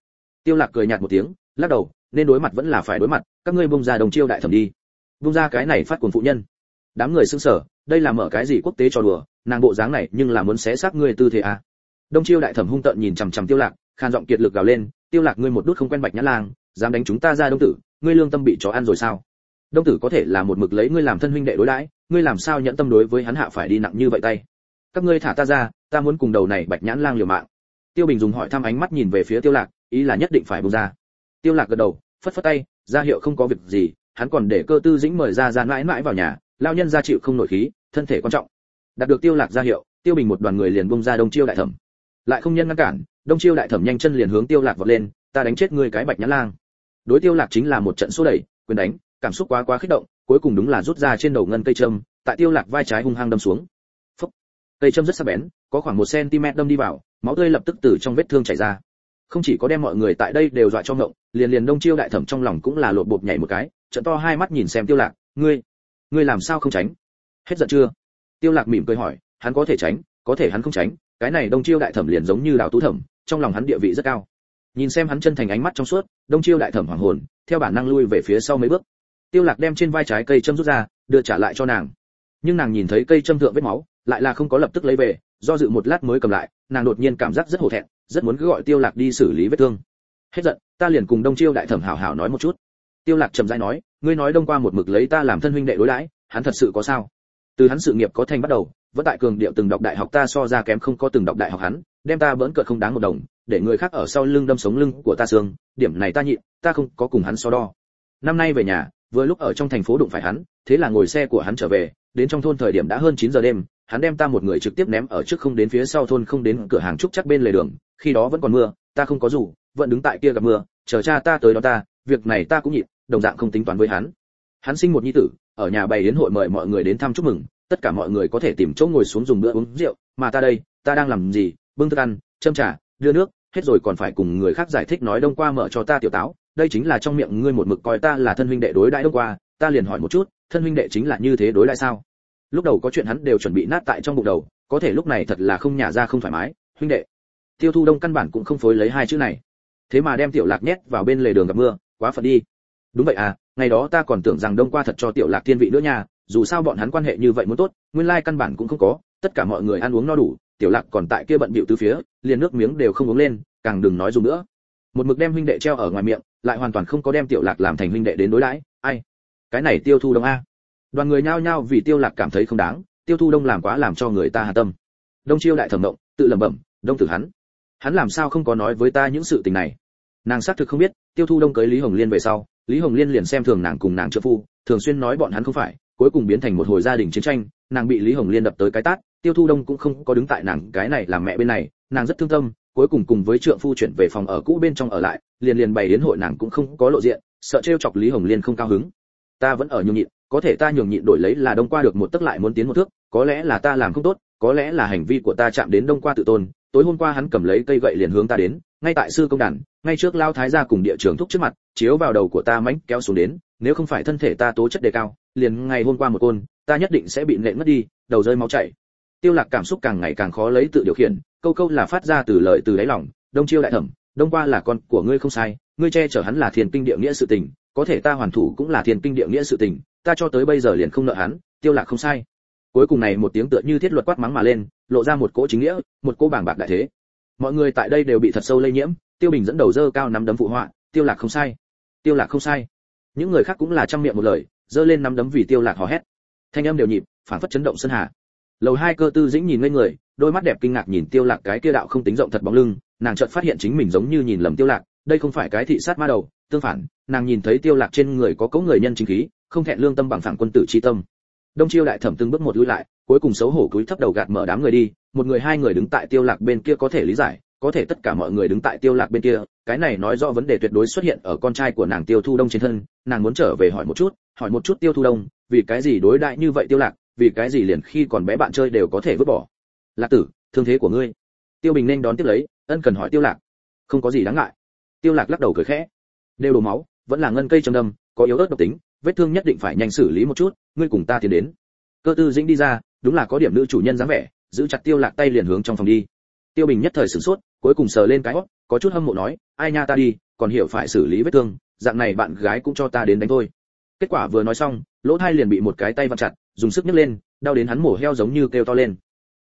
Tiêu lạc cười nhạt một tiếng, lắc đầu, nên đối mặt vẫn là phải đối mặt, các ngươi bung ra đông chiêu đại thẩm đi. Bung ra cái này phát cuồng phụ nhân. Đám người sững sờ, đây là mở cái gì quốc tế cho đùa, nàng bộ dáng này nhưng là muốn xé xác ngươi tư thế à? Đông chiêu đại thẩm hung tợn nhìn chằm chằm tiêu lạc khan giọng kiệt lực gào lên, tiêu lạc ngươi một đút không quen bạch nhã lang, dám đánh chúng ta ra đông tử, ngươi lương tâm bị chó ăn rồi sao? Đông tử có thể là một mực lấy ngươi làm thân huynh đệ đối đãi, ngươi làm sao nhẫn tâm đối với hắn hạ phải đi nặng như vậy tay? Các ngươi thả ta ra, ta muốn cùng đầu này bạch nhãn lang liều mạng. Tiêu bình dùng hỏi thăm ánh mắt nhìn về phía tiêu lạc, ý là nhất định phải buông ra. Tiêu lạc gật đầu, phất phất tay, ra hiệu không có việc gì, hắn còn để cơ tư dĩnh mời ra ra mãi mãi vào nhà lao nhân ra chịu không nổi khí, thân thể quan trọng. Đạt được tiêu lạc ra hiệu, tiêu bình một đoàn người liền buông ra đông chiêu đại thẩm. Lại không nhân ngăn cản, đông chiêu đại thẩm nhanh chân liền hướng tiêu lạc vọt lên, ta đánh chết ngươi cái bạch nhãn lang. Đối tiêu lạc chính là một trận số đẩy, quyền đánh cảm xúc quá quá kích động, cuối cùng đúng là rút ra trên đầu ngân cây châm, tại tiêu lạc vai trái hung hăng đâm xuống. Phúc. cây châm rất sắc bén, có khoảng một cm đâm đi vào, máu tươi lập tức từ trong vết thương chảy ra. Không chỉ có đem mọi người tại đây đều dọa cho ngộng, liền liền đông chiêu đại thẩm trong lòng cũng là lột bột nhảy một cái trận to hai mắt nhìn xem tiêu lạc, ngươi ngươi làm sao không tránh? Hết giận chưa? Tiêu lạc mỉm cười hỏi, hắn có thể tránh, có thể hắn không tránh, cái này đông chiêu đại thẩm liền giống như đào tú thẩm, trong lòng hắn địa vị rất cao. Nhìn xem hắn chân thành ánh mắt trong suốt, đông chiêu đại thẩm hoàng hồn, theo bản năng lui về phía sau mấy bước tiêu lạc đem trên vai trái cây châm rút ra, đưa trả lại cho nàng. Nhưng nàng nhìn thấy cây châm thượng vết máu, lại là không có lập tức lấy về, do dự một lát mới cầm lại, nàng đột nhiên cảm giác rất hổ thẹn, rất muốn cứ gọi tiêu lạc đi xử lý vết thương. Hết giận, ta liền cùng đông chiêu đại thẩm hảo hảo nói một chút. Tiêu lạc trầm rãi nói, ngươi nói đông qua một mực lấy ta làm thân huynh đệ đối đãi, hắn thật sự có sao? Từ hắn sự nghiệp có thành bắt đầu, vẫn tại cường điệu từng đọc đại học ta so ra kém không có từng đọc đại học hắn, đem ta bỡn cợt không đáng một đồng, để người khác ở sau lưng đâm sống lưng của ta xương, điểm này ta nhịn, ta không có cùng hắn so đo. Năm nay về nhà vừa lúc ở trong thành phố đụng phải hắn, thế là ngồi xe của hắn trở về, đến trong thôn thời điểm đã hơn 9 giờ đêm, hắn đem ta một người trực tiếp ném ở trước không đến phía sau thôn không đến cửa hàng trúc chắc bên lề đường, khi đó vẫn còn mưa, ta không có rủ, vẫn đứng tại kia gặp mưa, chờ cha ta tới đó ta, việc này ta cũng nhịn, đồng dạng không tính toán với hắn. Hắn sinh một nhi tử, ở nhà bày đến hội mời mọi người đến thăm chúc mừng, tất cả mọi người có thể tìm chỗ ngồi xuống dùng bữa uống rượu, mà ta đây, ta đang làm gì, bưng thức ăn, châm trà, đưa nước, hết rồi còn phải cùng người khác giải thích nói đông qua mở cho ta tiểu táo đây chính là trong miệng ngươi một mực coi ta là thân huynh đệ đối đãi đông qua, ta liền hỏi một chút, thân huynh đệ chính là như thế đối đãi sao? Lúc đầu có chuyện hắn đều chuẩn bị nát tại trong bụng đầu, có thể lúc này thật là không nhả ra không thoải mái, huynh đệ. Tiêu thu đông căn bản cũng không phối lấy hai chữ này. Thế mà đem tiểu lạc nhét vào bên lề đường gặp mưa, quá phật đi. Đúng vậy à ngày đó ta còn tưởng rằng đông qua thật cho tiểu lạc thiên vị nữa nha, dù sao bọn hắn quan hệ như vậy muốn tốt, nguyên lai căn bản cũng không có, tất cả mọi người ăn uống no đủ, tiểu lạc còn tại kia bận bịu từ phía, liền nước miếng đều không uống lên, càng đừng nói dùng nữa. Một mực đem huynh đệ treo ở ngoài miệng lại hoàn toàn không có đem tiểu lạc làm thành huynh đệ đến đối đãi. Ai? Cái này tiêu thu đông a. Đoàn người nhao nhao vì tiêu lạc cảm thấy không đáng, tiêu thu đông làm quá làm cho người ta hà tâm. Đông chiêu đại thẩm động, tự lẩm bẩm, đông tử hắn hắn làm sao không có nói với ta những sự tình này? Nàng xác thực không biết, tiêu thu đông cưới lý hồng liên về sau, lý hồng liên liền xem thường nàng cùng nàng trợ phu, thường xuyên nói bọn hắn không phải, cuối cùng biến thành một hồi gia đình chiến tranh, nàng bị lý hồng liên đập tới cái tát, tiêu thu đông cũng không có đứng tại nàng cái này làm mẹ bên này, nàng rất thương tâm cuối cùng cùng với trượng phu chuyển về phòng ở cũ bên trong ở lại, liền liền bày đến hội nàng cũng không có lộ diện, sợ trêu chọc lý hồng liên không cao hứng. Ta vẫn ở nhường nhịn, có thể ta nhường nhịn đổi lấy là đông qua được một tức lại muốn tiến một thước, có lẽ là ta làm không tốt, có lẽ là hành vi của ta chạm đến đông qua tự tôn, tối hôm qua hắn cầm lấy cây gậy liền hướng ta đến, ngay tại sư công đàn, ngay trước lao thái gia cùng địa trường thúc trước mặt, chiếu vào đầu của ta mánh kéo xuống đến, nếu không phải thân thể ta tố chất đề cao, liền ngày hôm qua một côn, ta nhất định sẽ bị nện mất đi, đầu rơi máu chảy tiêu lạc cảm xúc càng ngày càng khó lấy tự điều khiển, câu câu là phát ra từ lời từ đáy lòng, đông chiêu đại thẩm, đông qua là con của ngươi không sai, ngươi che chở hắn là thiên kinh địa nghĩa sự tình, có thể ta hoàn thủ cũng là thiên kinh địa nghĩa sự tình, ta cho tới bây giờ liền không nợ hắn, tiêu lạc không sai. Cuối cùng này một tiếng tựa như thiết luật quát mắng mà lên, lộ ra một cỗ chính nghĩa, một cỗ bảng bạc đại thế. Mọi người tại đây đều bị thật sâu lây nhiễm, tiêu bình dẫn đầu dơ cao nắm đấm phụ họa, tiêu lạc không sai, tiêu lạc không sai. Những người khác cũng là trăm miệng một lời, dơ lên nắm đấm vì tiêu lạc hò hét. Thanh âm đều nhịp phản phất chấn động sân hà lầu hai cơ tư dĩnh nhìn ngây người, đôi mắt đẹp kinh ngạc nhìn tiêu lạc cái kia đạo không tính rộng thật bóng lưng, nàng chợt phát hiện chính mình giống như nhìn lầm tiêu lạc, đây không phải cái thị sát ma đầu, tương phản, nàng nhìn thấy tiêu lạc trên người có cấu người nhân chính khí, không thẹn lương tâm bằng phẳng quân tử chi tâm. Đông chiêu đại thẩm từng bước một lùi lại, cuối cùng xấu hổ cúi thấp đầu gạt mở đám người đi, một người hai người đứng tại tiêu lạc bên kia có thể lý giải, có thể tất cả mọi người đứng tại tiêu lạc bên kia, cái này nói rõ vấn đề tuyệt đối xuất hiện ở con trai của nàng tiêu thu đông trên thân, nàng muốn trở về hỏi một chút, hỏi một chút tiêu thu đông, vì cái gì đối đại như vậy tiêu lạc vì cái gì liền khi còn bé bạn chơi đều có thể vứt bỏ? Lạc tử, thương thế của ngươi. Tiêu bình nên đón tiếp lấy, ân cần hỏi tiêu lạc. Không có gì đáng ngại. Tiêu lạc lắc đầu cười khẽ. Đều đổ máu, vẫn là ngân cây trong đâm, có yếu ớt độc tính, vết thương nhất định phải nhanh xử lý một chút, ngươi cùng ta tiến đến. Cơ tư dĩnh đi ra, đúng là có điểm nữ chủ nhân dáng vẻ, giữ chặt tiêu lạc tay liền hướng trong phòng đi. Tiêu bình nhất thời sửng sốt, cuối cùng sờ lên cái hót có chút hâm mộ nói, ai nha ta đi, còn hiểu phải xử lý vết thương, dạng này bạn gái cũng cho ta đến đánh thôi. Kết quả vừa nói xong, lỗ thai liền bị một cái tay vặn chặt dùng sức nhấc lên đau đến hắn mổ heo giống như kêu to lên.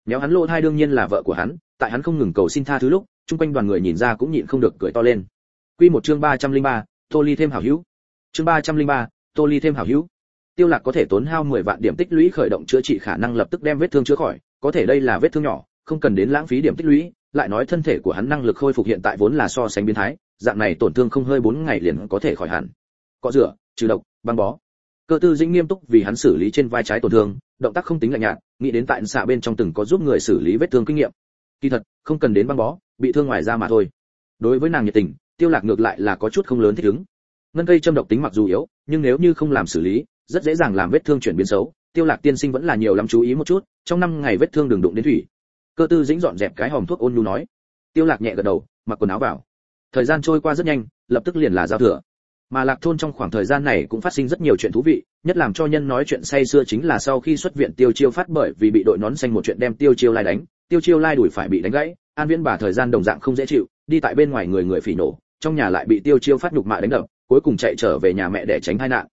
Nếu hắn lỗ thai đương nhiên là vợ của hắn tại hắn không ngừng cầu xin tha thứ lúc chung quanh đoàn người nhìn ra cũng nhịn không được cười to lên. Quy một chương 303, tô ly thêm hảo hữu. Chương 303, tô ly thêm hảo hữu. Tiêu lạc có thể tốn hao 10 vạn điểm tích lũy khởi động chữa trị khả năng lập tức đem vết thương chữa khỏi có thể đây là vết thương nhỏ không cần đến lãng phí điểm tích lũy lại nói thân thể của hắn năng lực khôi phục hiện tại vốn là so sánh biến thái dạng này tổn thương không hơi 4 ngày liền có thể khỏi hẳn. Cọ rửa trừ độc băng bó cơ tư dĩnh nghiêm túc vì hắn xử lý trên vai trái tổn thương, động tác không tính lạnh nhạt, nghĩ đến tại xạ bên trong từng có giúp người xử lý vết thương kinh nghiệm. Kỳ thật, không cần đến băng bó, bị thương ngoài da mà thôi. Đối với nàng nhiệt tình, tiêu lạc ngược lại là có chút không lớn thích ứng. Ngân cây châm độc tính mặc dù yếu, nhưng nếu như không làm xử lý, rất dễ dàng làm vết thương chuyển biến xấu. Tiêu lạc tiên sinh vẫn là nhiều lắm chú ý một chút, trong năm ngày vết thương đừng đụng đến thủy. Cơ tư dĩnh dọn dẹp cái hòm thuốc ôn nhu nói. Tiêu lạc nhẹ gật đầu, mặc quần áo vào. Thời gian trôi qua rất nhanh, lập tức liền là giao thừa mà lạc thôn trong khoảng thời gian này cũng phát sinh rất nhiều chuyện thú vị, nhất làm cho nhân nói chuyện say xưa chính là sau khi xuất viện tiêu chiêu phát bởi vì bị đội nón xanh một chuyện đem tiêu chiêu lai đánh, tiêu chiêu lai đuổi phải bị đánh gãy, an viễn bà thời gian đồng dạng không dễ chịu, đi tại bên ngoài người người phỉ nổ, trong nhà lại bị tiêu chiêu phát nhục mạ đánh đập, cuối cùng chạy trở về nhà mẹ để tránh tai nạn.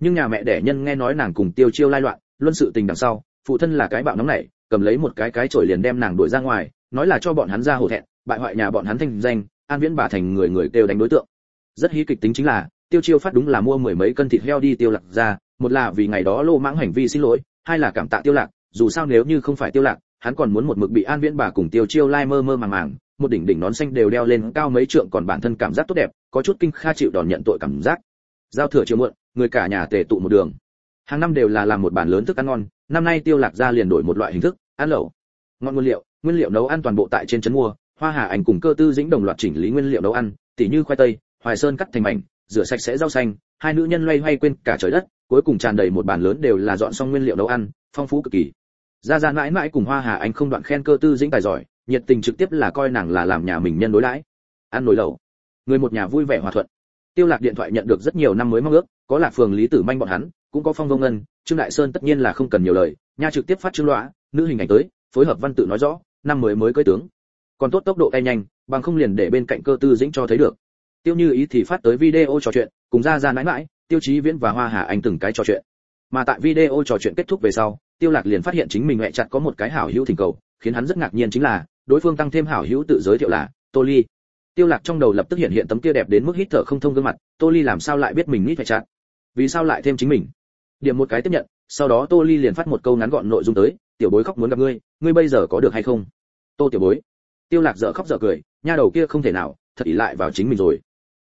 Nhưng nhà mẹ đẻ nhân nghe nói nàng cùng tiêu chiêu lai loạn, luân sự tình đằng sau, phụ thân là cái bạo nóng này cầm lấy một cái cái chổi liền đem nàng đuổi ra ngoài, nói là cho bọn hắn ra hổ thẹn, bại hoại nhà bọn hắn thanh danh, an viễn bà thành người người kêu đánh đối tượng. Rất hí kịch tính chính là tiêu chiêu phát đúng là mua mười mấy cân thịt heo đi tiêu lạc ra, một là vì ngày đó lô mãng hành vi xin lỗi, hai là cảm tạ tiêu lạc, dù sao nếu như không phải tiêu lạc, hắn còn muốn một mực bị an viễn bà cùng tiêu chiêu lai mơ mơ màng màng, một đỉnh đỉnh nón xanh đều đeo lên cao mấy trượng còn bản thân cảm giác tốt đẹp, có chút kinh kha chịu đòn nhận tội cảm giác. Giao thừa chiều muộn, người cả nhà tề tụ một đường. Hàng năm đều là làm một bàn lớn thức ăn ngon, năm nay tiêu lạc ra liền đổi một loại hình thức, ăn lẩu. Ngon nguyên liệu nguyên liệu nấu ăn toàn bộ tại trên trấn mua, hoa hà ảnh cùng cơ tư dĩnh đồng loạt chỉnh lý nguyên liệu nấu ăn, tỉ như khoai tây, hoài sơn cắt thành mảnh rửa sạch sẽ rau xanh, hai nữ nhân loay hoay quên cả trời đất, cuối cùng tràn đầy một bàn lớn đều là dọn xong nguyên liệu nấu ăn, phong phú cực kỳ. Gia gia mãi mãi cùng hoa hà anh không đoạn khen cơ tư dĩnh tài giỏi, nhiệt tình trực tiếp là coi nàng là làm nhà mình nhân đối đãi. Ăn nồi lẩu. Người một nhà vui vẻ hòa thuận. Tiêu lạc điện thoại nhận được rất nhiều năm mới mong ước, có lạc phường lý tử manh bọn hắn, cũng có phong vông ngân, trương đại sơn tất nhiên là không cần nhiều lời, nha trực tiếp phát trương lõa nữ hình ảnh tới, phối hợp văn tự nói rõ, năm mới mới cưới tướng. Còn tốt tốc độ tay nhanh, bằng không liền để bên cạnh cơ tư dĩnh cho thấy được tiêu như ý thì phát tới video trò chuyện, cùng ra ra mãi mãi, tiêu chí viễn và hoa hà anh từng cái trò chuyện. Mà tại video trò chuyện kết thúc về sau, tiêu lạc liền phát hiện chính mình mẹ chặt có một cái hảo hữu thỉnh cầu, khiến hắn rất ngạc nhiên chính là, đối phương tăng thêm hảo hữu tự giới thiệu là, tô ly. Tiêu lạc trong đầu lập tức hiện hiện tấm kia đẹp đến mức hít thở không thông gương mặt, tô ly làm sao lại biết mình nít phải chặt? Vì sao lại thêm chính mình? Điểm một cái tiếp nhận, sau đó tô ly liền phát một câu ngắn gọn nội dung tới, tiểu bối khóc muốn gặp ngươi ngươi bây giờ có được hay không? Tô tiểu bối. Tiêu lạc dở khóc dở cười, nha đầu kia không thể nào, thật ý lại vào chính mình rồi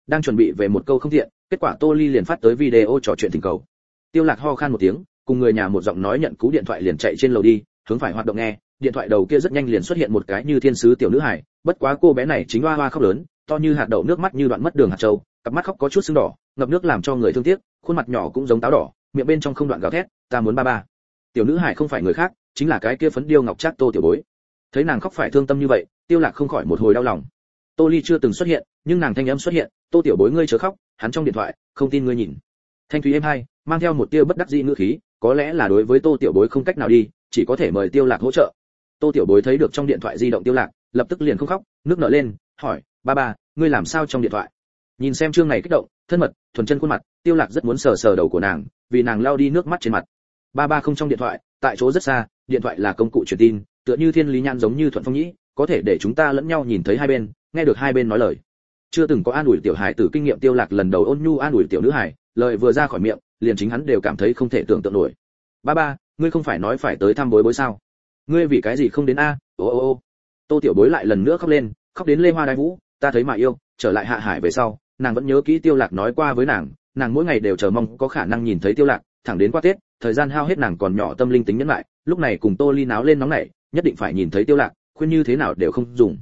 đang chuẩn bị về một câu không thiện, kết quả tô ly liền phát tới video trò chuyện tình cầu. Tiêu lạc ho khan một tiếng, cùng người nhà một giọng nói nhận cú điện thoại liền chạy trên lầu đi, hướng phải hoạt động nghe, điện thoại đầu kia rất nhanh liền xuất hiện một cái như thiên sứ tiểu nữ hải bất quá cô bé này chính hoa hoa khóc lớn, to như hạt đậu nước mắt như đoạn mất đường hạt châu, cặp mắt khóc có chút sưng đỏ, ngập nước làm cho người thương tiếc, khuôn mặt nhỏ cũng giống táo đỏ, miệng bên trong không đoạn gào thét, ta muốn ba ba. Tiểu nữ hải không phải người khác, chính là cái kia phấn điêu ngọc trác tô tiểu bối. Thấy nàng khóc phải thương tâm như vậy, tiêu lạc không khỏi một hồi đau lòng. Tô ly chưa từng xuất hiện, nhưng nàng thanh âm xuất hiện tô tiểu bối ngươi chớ khóc, hắn trong điện thoại, không tin ngươi nhìn. Thanh thúy êm hai mang theo một tia bất đắc dĩ ngữ khí, có lẽ là đối với tô tiểu bối không cách nào đi, chỉ có thể mời tiêu lạc hỗ trợ. Tô tiểu bối thấy được trong điện thoại di động tiêu lạc, lập tức liền không khóc, nước nở lên, hỏi, ba ba, ngươi làm sao trong điện thoại? Nhìn xem chương này kích động, thân mật, thuần chân khuôn mặt, tiêu lạc rất muốn sờ sờ đầu của nàng, vì nàng lao đi nước mắt trên mặt. Ba ba không trong điện thoại, tại chỗ rất xa, điện thoại là công cụ truyền tin, tựa như thiên lý nhan giống như thuận phong nhĩ, có thể để chúng ta lẫn nhau nhìn thấy hai bên, nghe được hai bên nói lời chưa từng có an ủi tiểu hải tử kinh nghiệm tiêu lạc lần đầu ôn nhu an ủi tiểu nữ hải lời vừa ra khỏi miệng, liền chính hắn đều cảm thấy không thể tưởng tượng nổi. Ba ba, ngươi không phải nói phải tới thăm bối bối sao? Ngươi vì cái gì không đến a? Ô ô ô. Tô tiểu bối lại lần nữa khóc lên, khóc đến lê hoa đai vũ, ta thấy mà yêu, trở lại hạ hải về sau, nàng vẫn nhớ kỹ tiêu lạc nói qua với nàng nàng mỗi ngày đều chờ mong có khả năng nhìn thấy tiêu lạc, thẳng đến qua tết, thời gian hao hết nàng còn nhỏ tâm linh tính nhẫn lại, lúc này cùng tô ly náo lên nóng nảy, nhất định phải nhìn thấy tiêu lạc, khuyên như thế nào đều không dùng.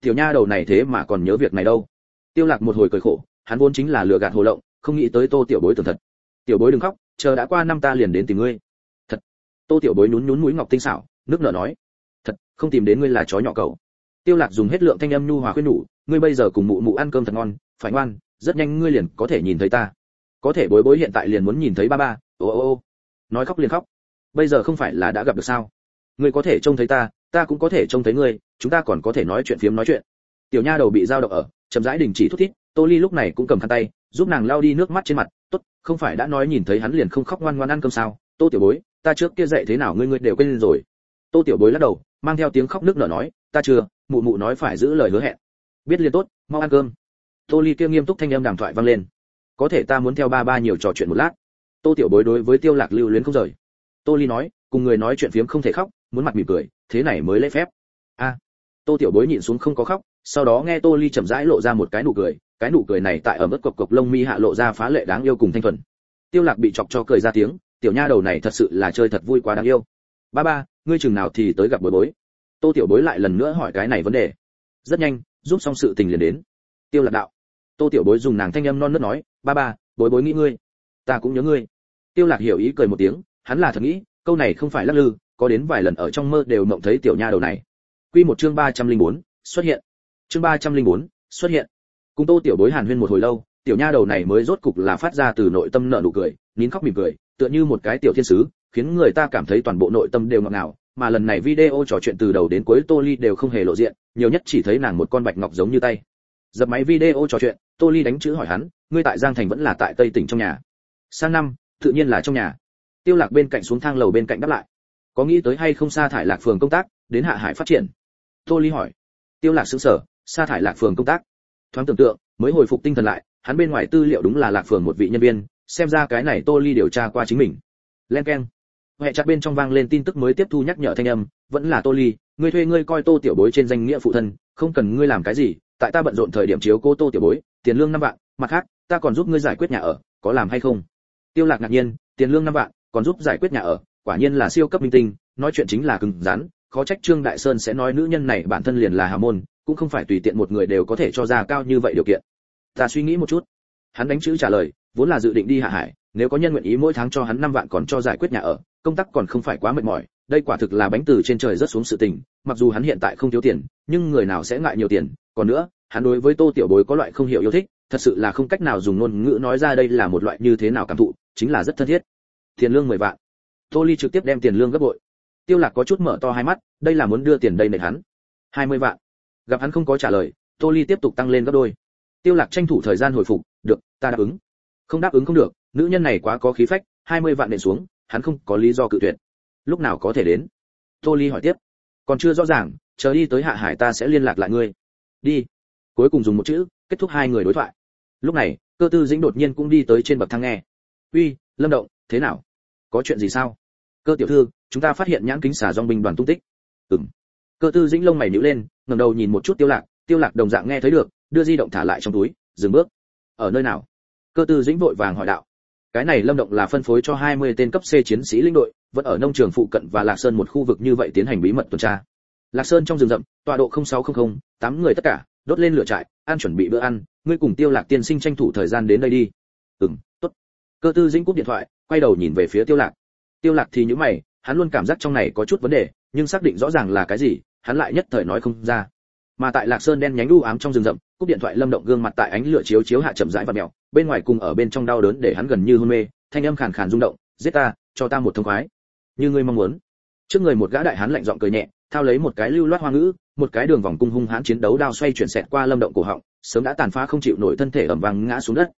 Tiểu nha đầu này thế mà còn nhớ việc này đâu tiêu lạc một hồi cười khổ, hắn vốn chính là lừa gạt hồ lộng, không nghĩ tới tô tiểu bối tưởng thật. Tiểu bối đừng khóc, chờ đã qua năm ta liền đến tìm ngươi. Thật. Tô tiểu bối nhún nhún mũi ngọc tinh xảo, nước nở nói. Thật, không tìm đến ngươi là chó nhỏ cậu. Tiêu lạc dùng hết lượng thanh âm nhu hòa khuyên nhủ, ngươi bây giờ cùng mụ mụ ăn cơm thật ngon, phải ngoan, rất nhanh ngươi liền có thể nhìn thấy ta. Có thể bối bối hiện tại liền muốn nhìn thấy ba ba, ô ô ô. Nói khóc liền khóc. Bây giờ không phải là đã gặp được sao? Ngươi có thể trông thấy ta ta cũng có thể trông thấy ngươi, chúng ta còn có thể nói chuyện phiếm nói chuyện. Tiểu nha đầu bị giao động ở chậm rãi đình chỉ thút thít, tô ly lúc này cũng cầm khăn tay, giúp nàng lau đi nước mắt trên mặt. Tốt, không phải đã nói nhìn thấy hắn liền không khóc ngoan ngoan ăn cơm sao? Tô tiểu bối, ta trước kia dạy thế nào ngươi ngươi đều quên rồi. Tô tiểu bối lắc đầu, mang theo tiếng khóc nước nở nói, ta chưa, mụ mụ nói phải giữ lời hứa hẹn. Biết liền tốt, mau ăn cơm. Tô ly kia nghiêm túc thanh âm đàm thoại vang lên. Có thể ta muốn theo ba ba nhiều trò chuyện một lát. Tô tiểu bối đối với tiêu lạc lưu luyến không rời. Tô ly nói, cùng người nói chuyện phiếm không thể khóc, muốn mặt mỉm cười, thế này mới lễ phép. A. Tô tiểu bối nhịn xuống không có khóc sau đó nghe tô ly chậm rãi lộ ra một cái nụ cười cái nụ cười này tại ở mức cộc cộc lông mi hạ lộ ra phá lệ đáng yêu cùng thanh thuần. Tiêu lạc bị chọc cho cười ra tiếng tiểu nha đầu này thật sự là chơi thật vui quá đáng yêu. Ba ba ngươi chừng nào thì tới gặp bối bối. Tô tiểu bối lại lần nữa hỏi cái này vấn đề. Rất nhanh giúp xong sự tình liền đến. Tiêu lạc đạo. Tô tiểu bối dùng nàng thanh âm non nớt nói ba ba bối bối nghĩ ngươi. Ta cũng nhớ ngươi. Tiêu lạc hiểu ý cười một tiếng hắn là thật nghĩ câu này không phải lắc lư có đến vài lần ở trong mơ đều mộng thấy tiểu nha đầu này. Quy một chương 304, xuất hiện chương 304, xuất hiện. Cùng tô tiểu bối hàn huyên một hồi lâu tiểu nha đầu này mới rốt cục là phát ra từ nội tâm nở nụ cười nín khóc mỉm cười tựa như một cái tiểu thiên sứ khiến người ta cảm thấy toàn bộ nội tâm đều ngọt ngào mà lần này video trò chuyện từ đầu đến cuối tô ly đều không hề lộ diện nhiều nhất chỉ thấy nàng một con bạch ngọc giống như tay. Dập máy video trò chuyện tô ly đánh chữ hỏi hắn ngươi tại giang thành vẫn là tại tây tỉnh trong nhà? Sang năm tự nhiên là trong nhà. Tiêu lạc bên cạnh xuống thang lầu bên cạnh đáp lại có nghĩ tới hay không xa thải lạc phường công tác đến hạ hải phát triển? Tô ly hỏi. Tiêu lạc sững sờ sa thải lạc phường công tác. Thoáng tưởng tượng, mới hồi phục tinh thần lại, hắn bên ngoài tư liệu đúng là lạc phường một vị nhân viên, xem ra cái này tô ly điều tra qua chính mình. Len keng. Hệ chặt bên trong vang lên tin tức mới tiếp thu nhắc nhở thanh âm, vẫn là tô ly, ngươi thuê ngươi coi tô tiểu bối trên danh nghĩa phụ thân, không cần ngươi làm cái gì, tại ta bận rộn thời điểm chiếu cô tô tiểu bối, tiền lương năm vạn, mặt khác, ta còn giúp ngươi giải quyết nhà ở, có làm hay không? Tiêu lạc ngạc nhiên, tiền lương năm vạn, còn giúp giải quyết nhà ở, quả nhiên là siêu cấp minh tinh, nói chuyện chính là cứng rắn, khó trách trương đại sơn sẽ nói nữ nhân này bản thân liền là hà môn cũng không phải tùy tiện một người đều có thể cho ra cao như vậy điều kiện. Ta suy nghĩ một chút. Hắn đánh chữ trả lời, vốn là dự định đi hạ hải, nếu có nhân nguyện ý mỗi tháng cho hắn năm vạn còn cho giải quyết nhà ở, công tác còn không phải quá mệt mỏi, đây quả thực là bánh từ trên trời rất xuống sự tình, mặc dù hắn hiện tại không thiếu tiền, nhưng người nào sẽ ngại nhiều tiền, còn nữa, hắn đối với tô tiểu bối có loại không hiểu yêu thích, thật sự là không cách nào dùng ngôn ngữ nói ra đây là một loại như thế nào cảm thụ, chính là rất thân thiết. Tiền lương mười vạn. Tô ly trực tiếp đem tiền lương gấp bội. Tiêu lạc có chút mở to hai mắt, đây là muốn đưa tiền đây này hắn. Hai mươi vạn gặp hắn không có trả lời, tô ly tiếp tục tăng lên gấp đôi. Tiêu lạc tranh thủ thời gian hồi phục, được, ta đáp ứng. Không đáp ứng không được, nữ nhân này quá có khí phách, hai mươi vạn nện xuống, hắn không có lý do cự tuyệt. Lúc nào có thể đến? Tô ly hỏi tiếp. Còn chưa rõ ràng, chờ đi tới hạ hải ta sẽ liên lạc lại ngươi. Đi. Cuối cùng dùng một chữ, kết thúc hai người đối thoại. Lúc này, cơ tư dĩnh đột nhiên cũng đi tới trên bậc thang nghe. Uy, lâm động, thế nào? Có chuyện gì sao? Cơ tiểu thư, chúng ta phát hiện nhãn kính xả dòng binh đoàn tung tích. Ừm cơ tư dĩnh lông mày nhíu lên ngẩng đầu nhìn một chút tiêu lạc tiêu lạc đồng dạng nghe thấy được đưa di động thả lại trong túi dừng bước. Ở nơi nào? Cơ tư dĩnh vội vàng hỏi đạo. Cái này lâm động là phân phối cho 20 tên cấp C chiến sĩ linh đội vẫn ở nông trường phụ cận và lạc sơn một khu vực như vậy tiến hành bí mật tuần tra. Lạc sơn trong rừng rậm tọa độ 0600, tám người tất cả đốt lên lửa trại ăn chuẩn bị bữa ăn ngươi cùng tiêu lạc tiên sinh tranh thủ thời gian đến đây đi. Ừm tốt. Cơ tư dĩnh cúp điện thoại quay đầu nhìn về phía tiêu lạc. Tiêu lạc thì nhíu mày hắn luôn cảm giác trong này có chút vấn đề nhưng xác định rõ ràng là cái gì hắn lại nhất thời nói không ra. Mà tại lạc sơn đen nhánh u ám trong rừng rậm, cúp điện thoại lâm động gương mặt tại ánh lửa chiếu chiếu hạ chậm rãi và mèo, bên ngoài cùng ở bên trong đau đớn để hắn gần như hôn mê, thanh âm khàn khàn rung động, giết ta, cho ta một thông khoái. Như ngươi mong muốn. Trước người một gã đại hán lạnh giọng cười nhẹ, thao lấy một cái lưu loát hoa ngữ, một cái đường vòng cung hung hãn chiến đấu đao xoay chuyển xẹt qua lâm động cổ họng, sớm đã tàn phá không chịu nổi thân thể ẩm vàng ngã xuống đất.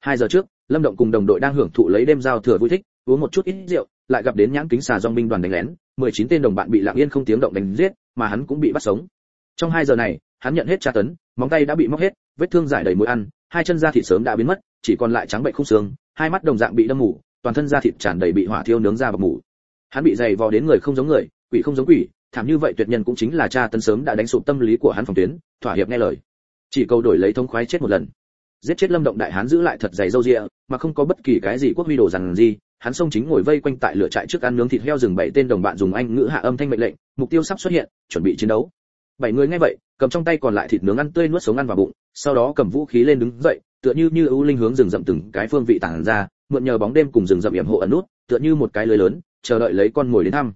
Hai giờ trước, lâm động cùng đồng đội đang hưởng thụ lấy đêm giao thừa vui thích, uống một chút ít rượu, lại gặp đến nhãn kính xà dòng binh đoàn đánh lén. 19 tên đồng bạn bị lặng yên không tiếng động đánh giết mà hắn cũng bị bắt sống. Trong hai giờ này hắn nhận hết tra tấn móng tay đã bị móc hết vết thương giải đầy mũi ăn hai chân da thịt sớm đã biến mất chỉ còn lại trắng bệnh khung xương hai mắt đồng dạng bị đâm mù toàn thân da thịt tràn đầy bị hỏa thiêu nướng ra và mù. Hắn bị dày vò đến người không giống người quỷ không giống quỷ thảm như vậy tuyệt nhân cũng chính là cha tấn sớm đã đánh sụp tâm lý của hắn phòng tuyến thỏa hiệp nghe lời. Chỉ cầu đổi lấy thông khoái chết một lần. Giết chết lâm động đại hán giữ lại thật dày dâu ria, mà không có bất kỳ cái gì quốc huy đồ rằng gì hắn sông chính ngồi vây quanh tại lửa trại trước ăn nướng thịt heo rừng bảy tên đồng bạn dùng anh ngữ hạ âm thanh mệnh lệnh, mục tiêu sắp xuất hiện, chuẩn bị chiến đấu. Bảy người nghe vậy, cầm trong tay còn lại thịt nướng ăn tươi nuốt sống ăn vào bụng, sau đó cầm vũ khí lên đứng dậy, tựa như như ưu linh hướng rừng rậm từng cái phương vị tản ra, mượn nhờ bóng đêm cùng rừng rậm yểm hộ ẩn nút, tựa như một cái lưới lớn, chờ đợi lấy con mồi đến thăm.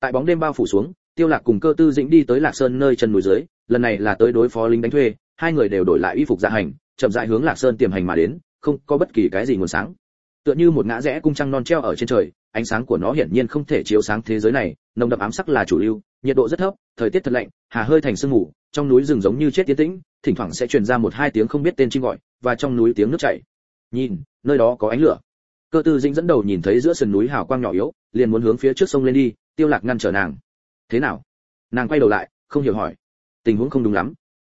Tại bóng đêm bao phủ xuống, tiêu lạc cùng cơ tư dĩnh đi tới lạc sơn nơi chân núi dưới, lần này là tới đối phó lính đánh thuê, hai người đều đổi lại y phục dạ hành, chậm rãi hướng lạc sơn tiềm hành mà đến, không có bất kỳ cái gì nguồn sáng tựa như một ngã rẽ cung trăng non treo ở trên trời, ánh sáng của nó hiển nhiên không thể chiếu sáng thế giới này, nồng đậm ám sắc là chủ lưu, nhiệt độ rất thấp, thời tiết thật lạnh, hà hơi thành sương mù, trong núi rừng giống như chết tiến tĩnh, thỉnh thoảng sẽ truyền ra một hai tiếng không biết tên chim gọi, và trong núi tiếng nước chảy. Nhìn, nơi đó có ánh lửa. Cơ tư dĩnh dẫn đầu nhìn thấy giữa sườn núi hào quang nhỏ yếu, liền muốn hướng phía trước sông lên đi, tiêu lạc ngăn trở nàng. Thế nào? Nàng quay đầu lại, không hiểu hỏi. Tình huống không đúng lắm.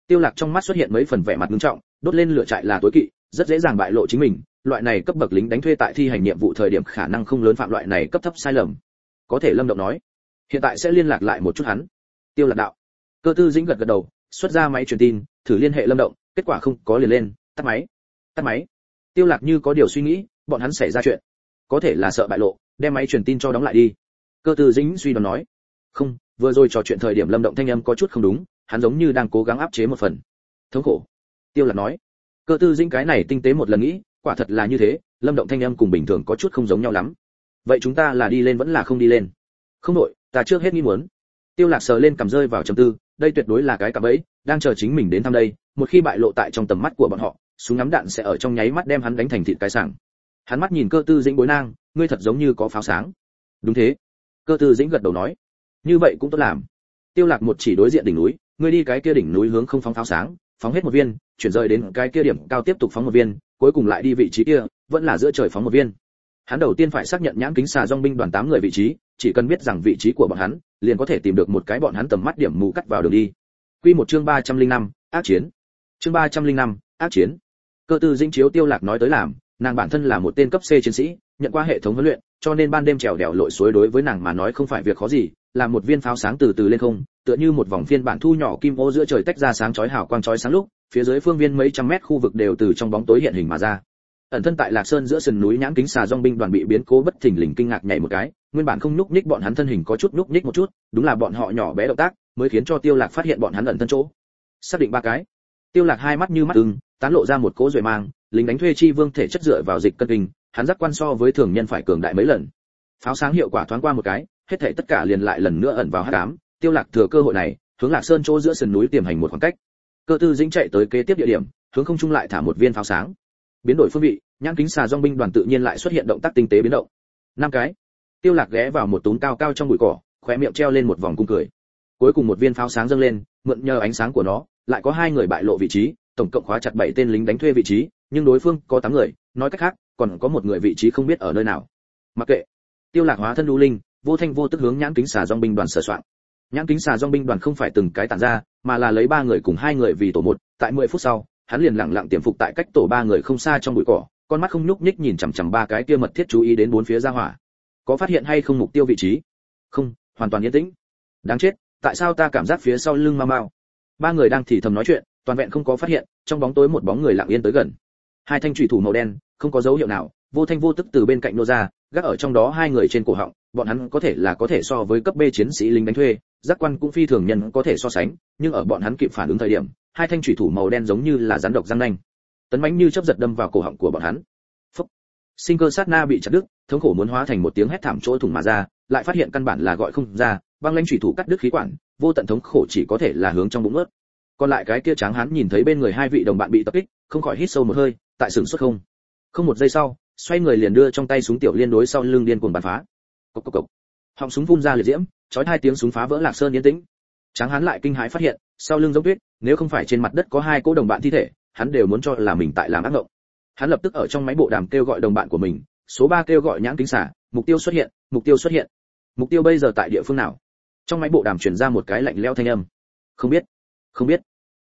Tiêu lạc trong mắt xuất hiện mấy phần vẻ mặt nghiêm trọng, đốt lên lửa trại là tối kỵ, rất dễ dàng bại lộ chính mình loại này cấp bậc lính đánh thuê tại thi hành nhiệm vụ thời điểm khả năng không lớn phạm loại này cấp thấp sai lầm. Có thể lâm động nói, hiện tại sẽ liên lạc lại một chút hắn. Tiêu lạc đạo. Cơ tư dĩnh gật gật đầu, xuất ra máy truyền tin, thử liên hệ lâm động, kết quả không có liền lên, tắt máy. Tắt máy. Tiêu lạc như có điều suy nghĩ, bọn hắn xảy ra chuyện. Có thể là sợ bại lộ, đem máy truyền tin cho đóng lại đi. Cơ tư dĩnh suy đoán nói, không, vừa rồi trò chuyện thời điểm lâm động thanh âm có chút không đúng, hắn giống như đang cố gắng áp chế một phần. Thống khổ. Tiêu lạc nói. Cơ tư dĩnh cái này tinh tế một lần nghĩ quả thật là như thế, lâm động thanh âm cùng bình thường có chút không giống nhau lắm. Vậy chúng ta là đi lên vẫn là không đi lên? Không đội, ta trước hết nghĩ muốn. Tiêu lạc sờ lên cầm rơi vào trầm tư, đây tuyệt đối là cái cạm bẫy, đang chờ chính mình đến thăm đây, một khi bại lộ tại trong tầm mắt của bọn họ, súng ngắm đạn sẽ ở trong nháy mắt đem hắn đánh thành thịt cái sảng. Hắn mắt nhìn cơ tư dĩnh bối nang, ngươi thật giống như có pháo sáng. Đúng thế. Cơ tư dĩnh gật đầu nói. Như vậy cũng tốt làm. Tiêu lạc một chỉ đối diện đỉnh núi, ngươi đi cái kia đỉnh núi hướng không phóng pháo sáng, phóng hết một viên, chuyển rời đến cái kia điểm cao tiếp tục phóng một viên cuối cùng lại đi vị trí kia vẫn là giữa trời phóng một viên. Hắn đầu tiên phải xác nhận nhãn kính xà dong binh đoàn tám người vị trí chỉ cần biết rằng vị trí của bọn hắn liền có thể tìm được một cái bọn hắn tầm mắt điểm mù cắt vào đường đi. Quy một chương 305, ác chiến. Chương 305, ác chiến. Cơ tư dĩnh chiếu tiêu lạc nói tới làm nàng bản thân là một tên cấp C chiến sĩ nhận qua hệ thống huấn luyện cho nên ban đêm trèo đèo lội suối đối với nàng mà nói không phải việc khó gì là một viên pháo sáng từ từ lên không tựa như một vòng phiên bản thu nhỏ kim ô giữa trời tách ra sáng chói hào quang chói sáng lúc phía dưới phương viên mấy trăm mét khu vực đều từ trong bóng tối hiện hình mà ra. Ẩn thân tại lạc sơn giữa sườn núi nhãn kính xà dòng binh đoàn bị biến cố bất thình lình kinh ngạc nhảy một cái, nguyên bản không nhúc nhích bọn hắn thân hình có chút nhúc nhích một chút, đúng là bọn họ nhỏ bé động tác, mới khiến cho tiêu lạc phát hiện bọn hắn ẩn thân chỗ. Xác định ba cái. Tiêu lạc hai mắt như mắt ưng, tán lộ ra một cỗ rồi mang, lính đánh thuê chi vương thể chất dựa vào dịch cân hình hắn giác quan so với thường nhân phải cường đại mấy lần. Pháo sáng hiệu quả thoáng qua một cái, hết thảy tất cả liền lại lần nữa ẩn vào hắc ám. Tiêu lạc thừa cơ hội này, hướng lạc sơn chỗ giữa sườn núi tiềm hành một khoảng cách cơ tư dĩnh chạy tới kế tiếp địa điểm, hướng không trung lại thả một viên pháo sáng. Biến đổi phương vị, nhãn kính xà dong binh đoàn tự nhiên lại xuất hiện động tác tinh tế biến động. Năm cái. Tiêu lạc ghé vào một túm cao cao trong bụi cỏ, khóe miệng treo lên một vòng cung cười. Cuối cùng một viên pháo sáng dâng lên, mượn nhờ ánh sáng của nó, lại có hai người bại lộ vị trí, tổng cộng khóa chặt bảy tên lính đánh thuê vị trí, nhưng đối phương có tám người, nói cách khác, còn có một người vị trí không biết ở nơi nào. Mặc kệ. Tiêu lạc hóa thân lưu linh, vô thanh vô tức hướng nhãn kính xà dong binh đoàn sở soạn nhãn kính xà dòng binh đoàn không phải từng cái tản ra, mà là lấy ba người cùng hai người vì tổ một. Tại 10 phút sau, hắn liền lặng lặng tiềm phục tại cách tổ ba người không xa trong bụi cỏ, con mắt không nhúc nhích nhìn chằm chằm ba cái kia mật thiết chú ý đến bốn phía ra hỏa. Có phát hiện hay không mục tiêu vị trí? Không, hoàn toàn yên tĩnh. Đáng chết, tại sao ta cảm giác phía sau lưng mau mau? Ba người đang thì thầm nói chuyện, toàn vẹn không có phát hiện, trong bóng tối một bóng người lặng yên tới gần. Hai thanh thủy thủ màu đen, không có dấu hiệu nào, vô thanh vô tức từ bên cạnh nô ra, gác ở trong đó hai người trên cổ họng, bọn hắn có thể là có thể so với cấp B chiến sĩ lính đánh thuê giác quan cũng phi thường nhân có thể so sánh, nhưng ở bọn hắn kịp phản ứng thời điểm, hai thanh thủy thủ màu đen giống như là rắn độc răng nanh. Tấn mãnh như chớp giật đâm vào cổ họng của bọn hắn. Phúc. sinh cơ sát na bị chặt đứt, thống khổ muốn hóa thành một tiếng hét thảm chỗ thủng mà ra, lại phát hiện căn bản là gọi không ra, băng lãnh thủy thủ cắt đứt khí quản, vô tận thống khổ chỉ có thể là hướng trong bụng ướt. Còn lại cái kia tráng hắn nhìn thấy bên người hai vị đồng bạn bị tập kích, không khỏi hít sâu một hơi, tại sừng xuất không. Không một giây sau, xoay người liền đưa trong tay súng tiểu liên đối sau lưng điên cuồng bắn phá. Cốc cốc cốc. họng súng phun ra liệt diễm chói hai tiếng súng phá vỡ lạc sơn yên tĩnh. Tráng hắn lại kinh hãi phát hiện, sau lưng giống tuyết, nếu không phải trên mặt đất có hai cô đồng bạn thi thể, hắn đều muốn cho là mình tại làm ác ngộng. Hắn lập tức ở trong máy bộ đàm kêu gọi đồng bạn của mình, số ba kêu gọi nhãn kính xả, mục tiêu xuất hiện, mục tiêu xuất hiện. Mục tiêu bây giờ tại địa phương nào? Trong máy bộ đàm truyền ra một cái lạnh lẽo thanh âm. Không biết không biết.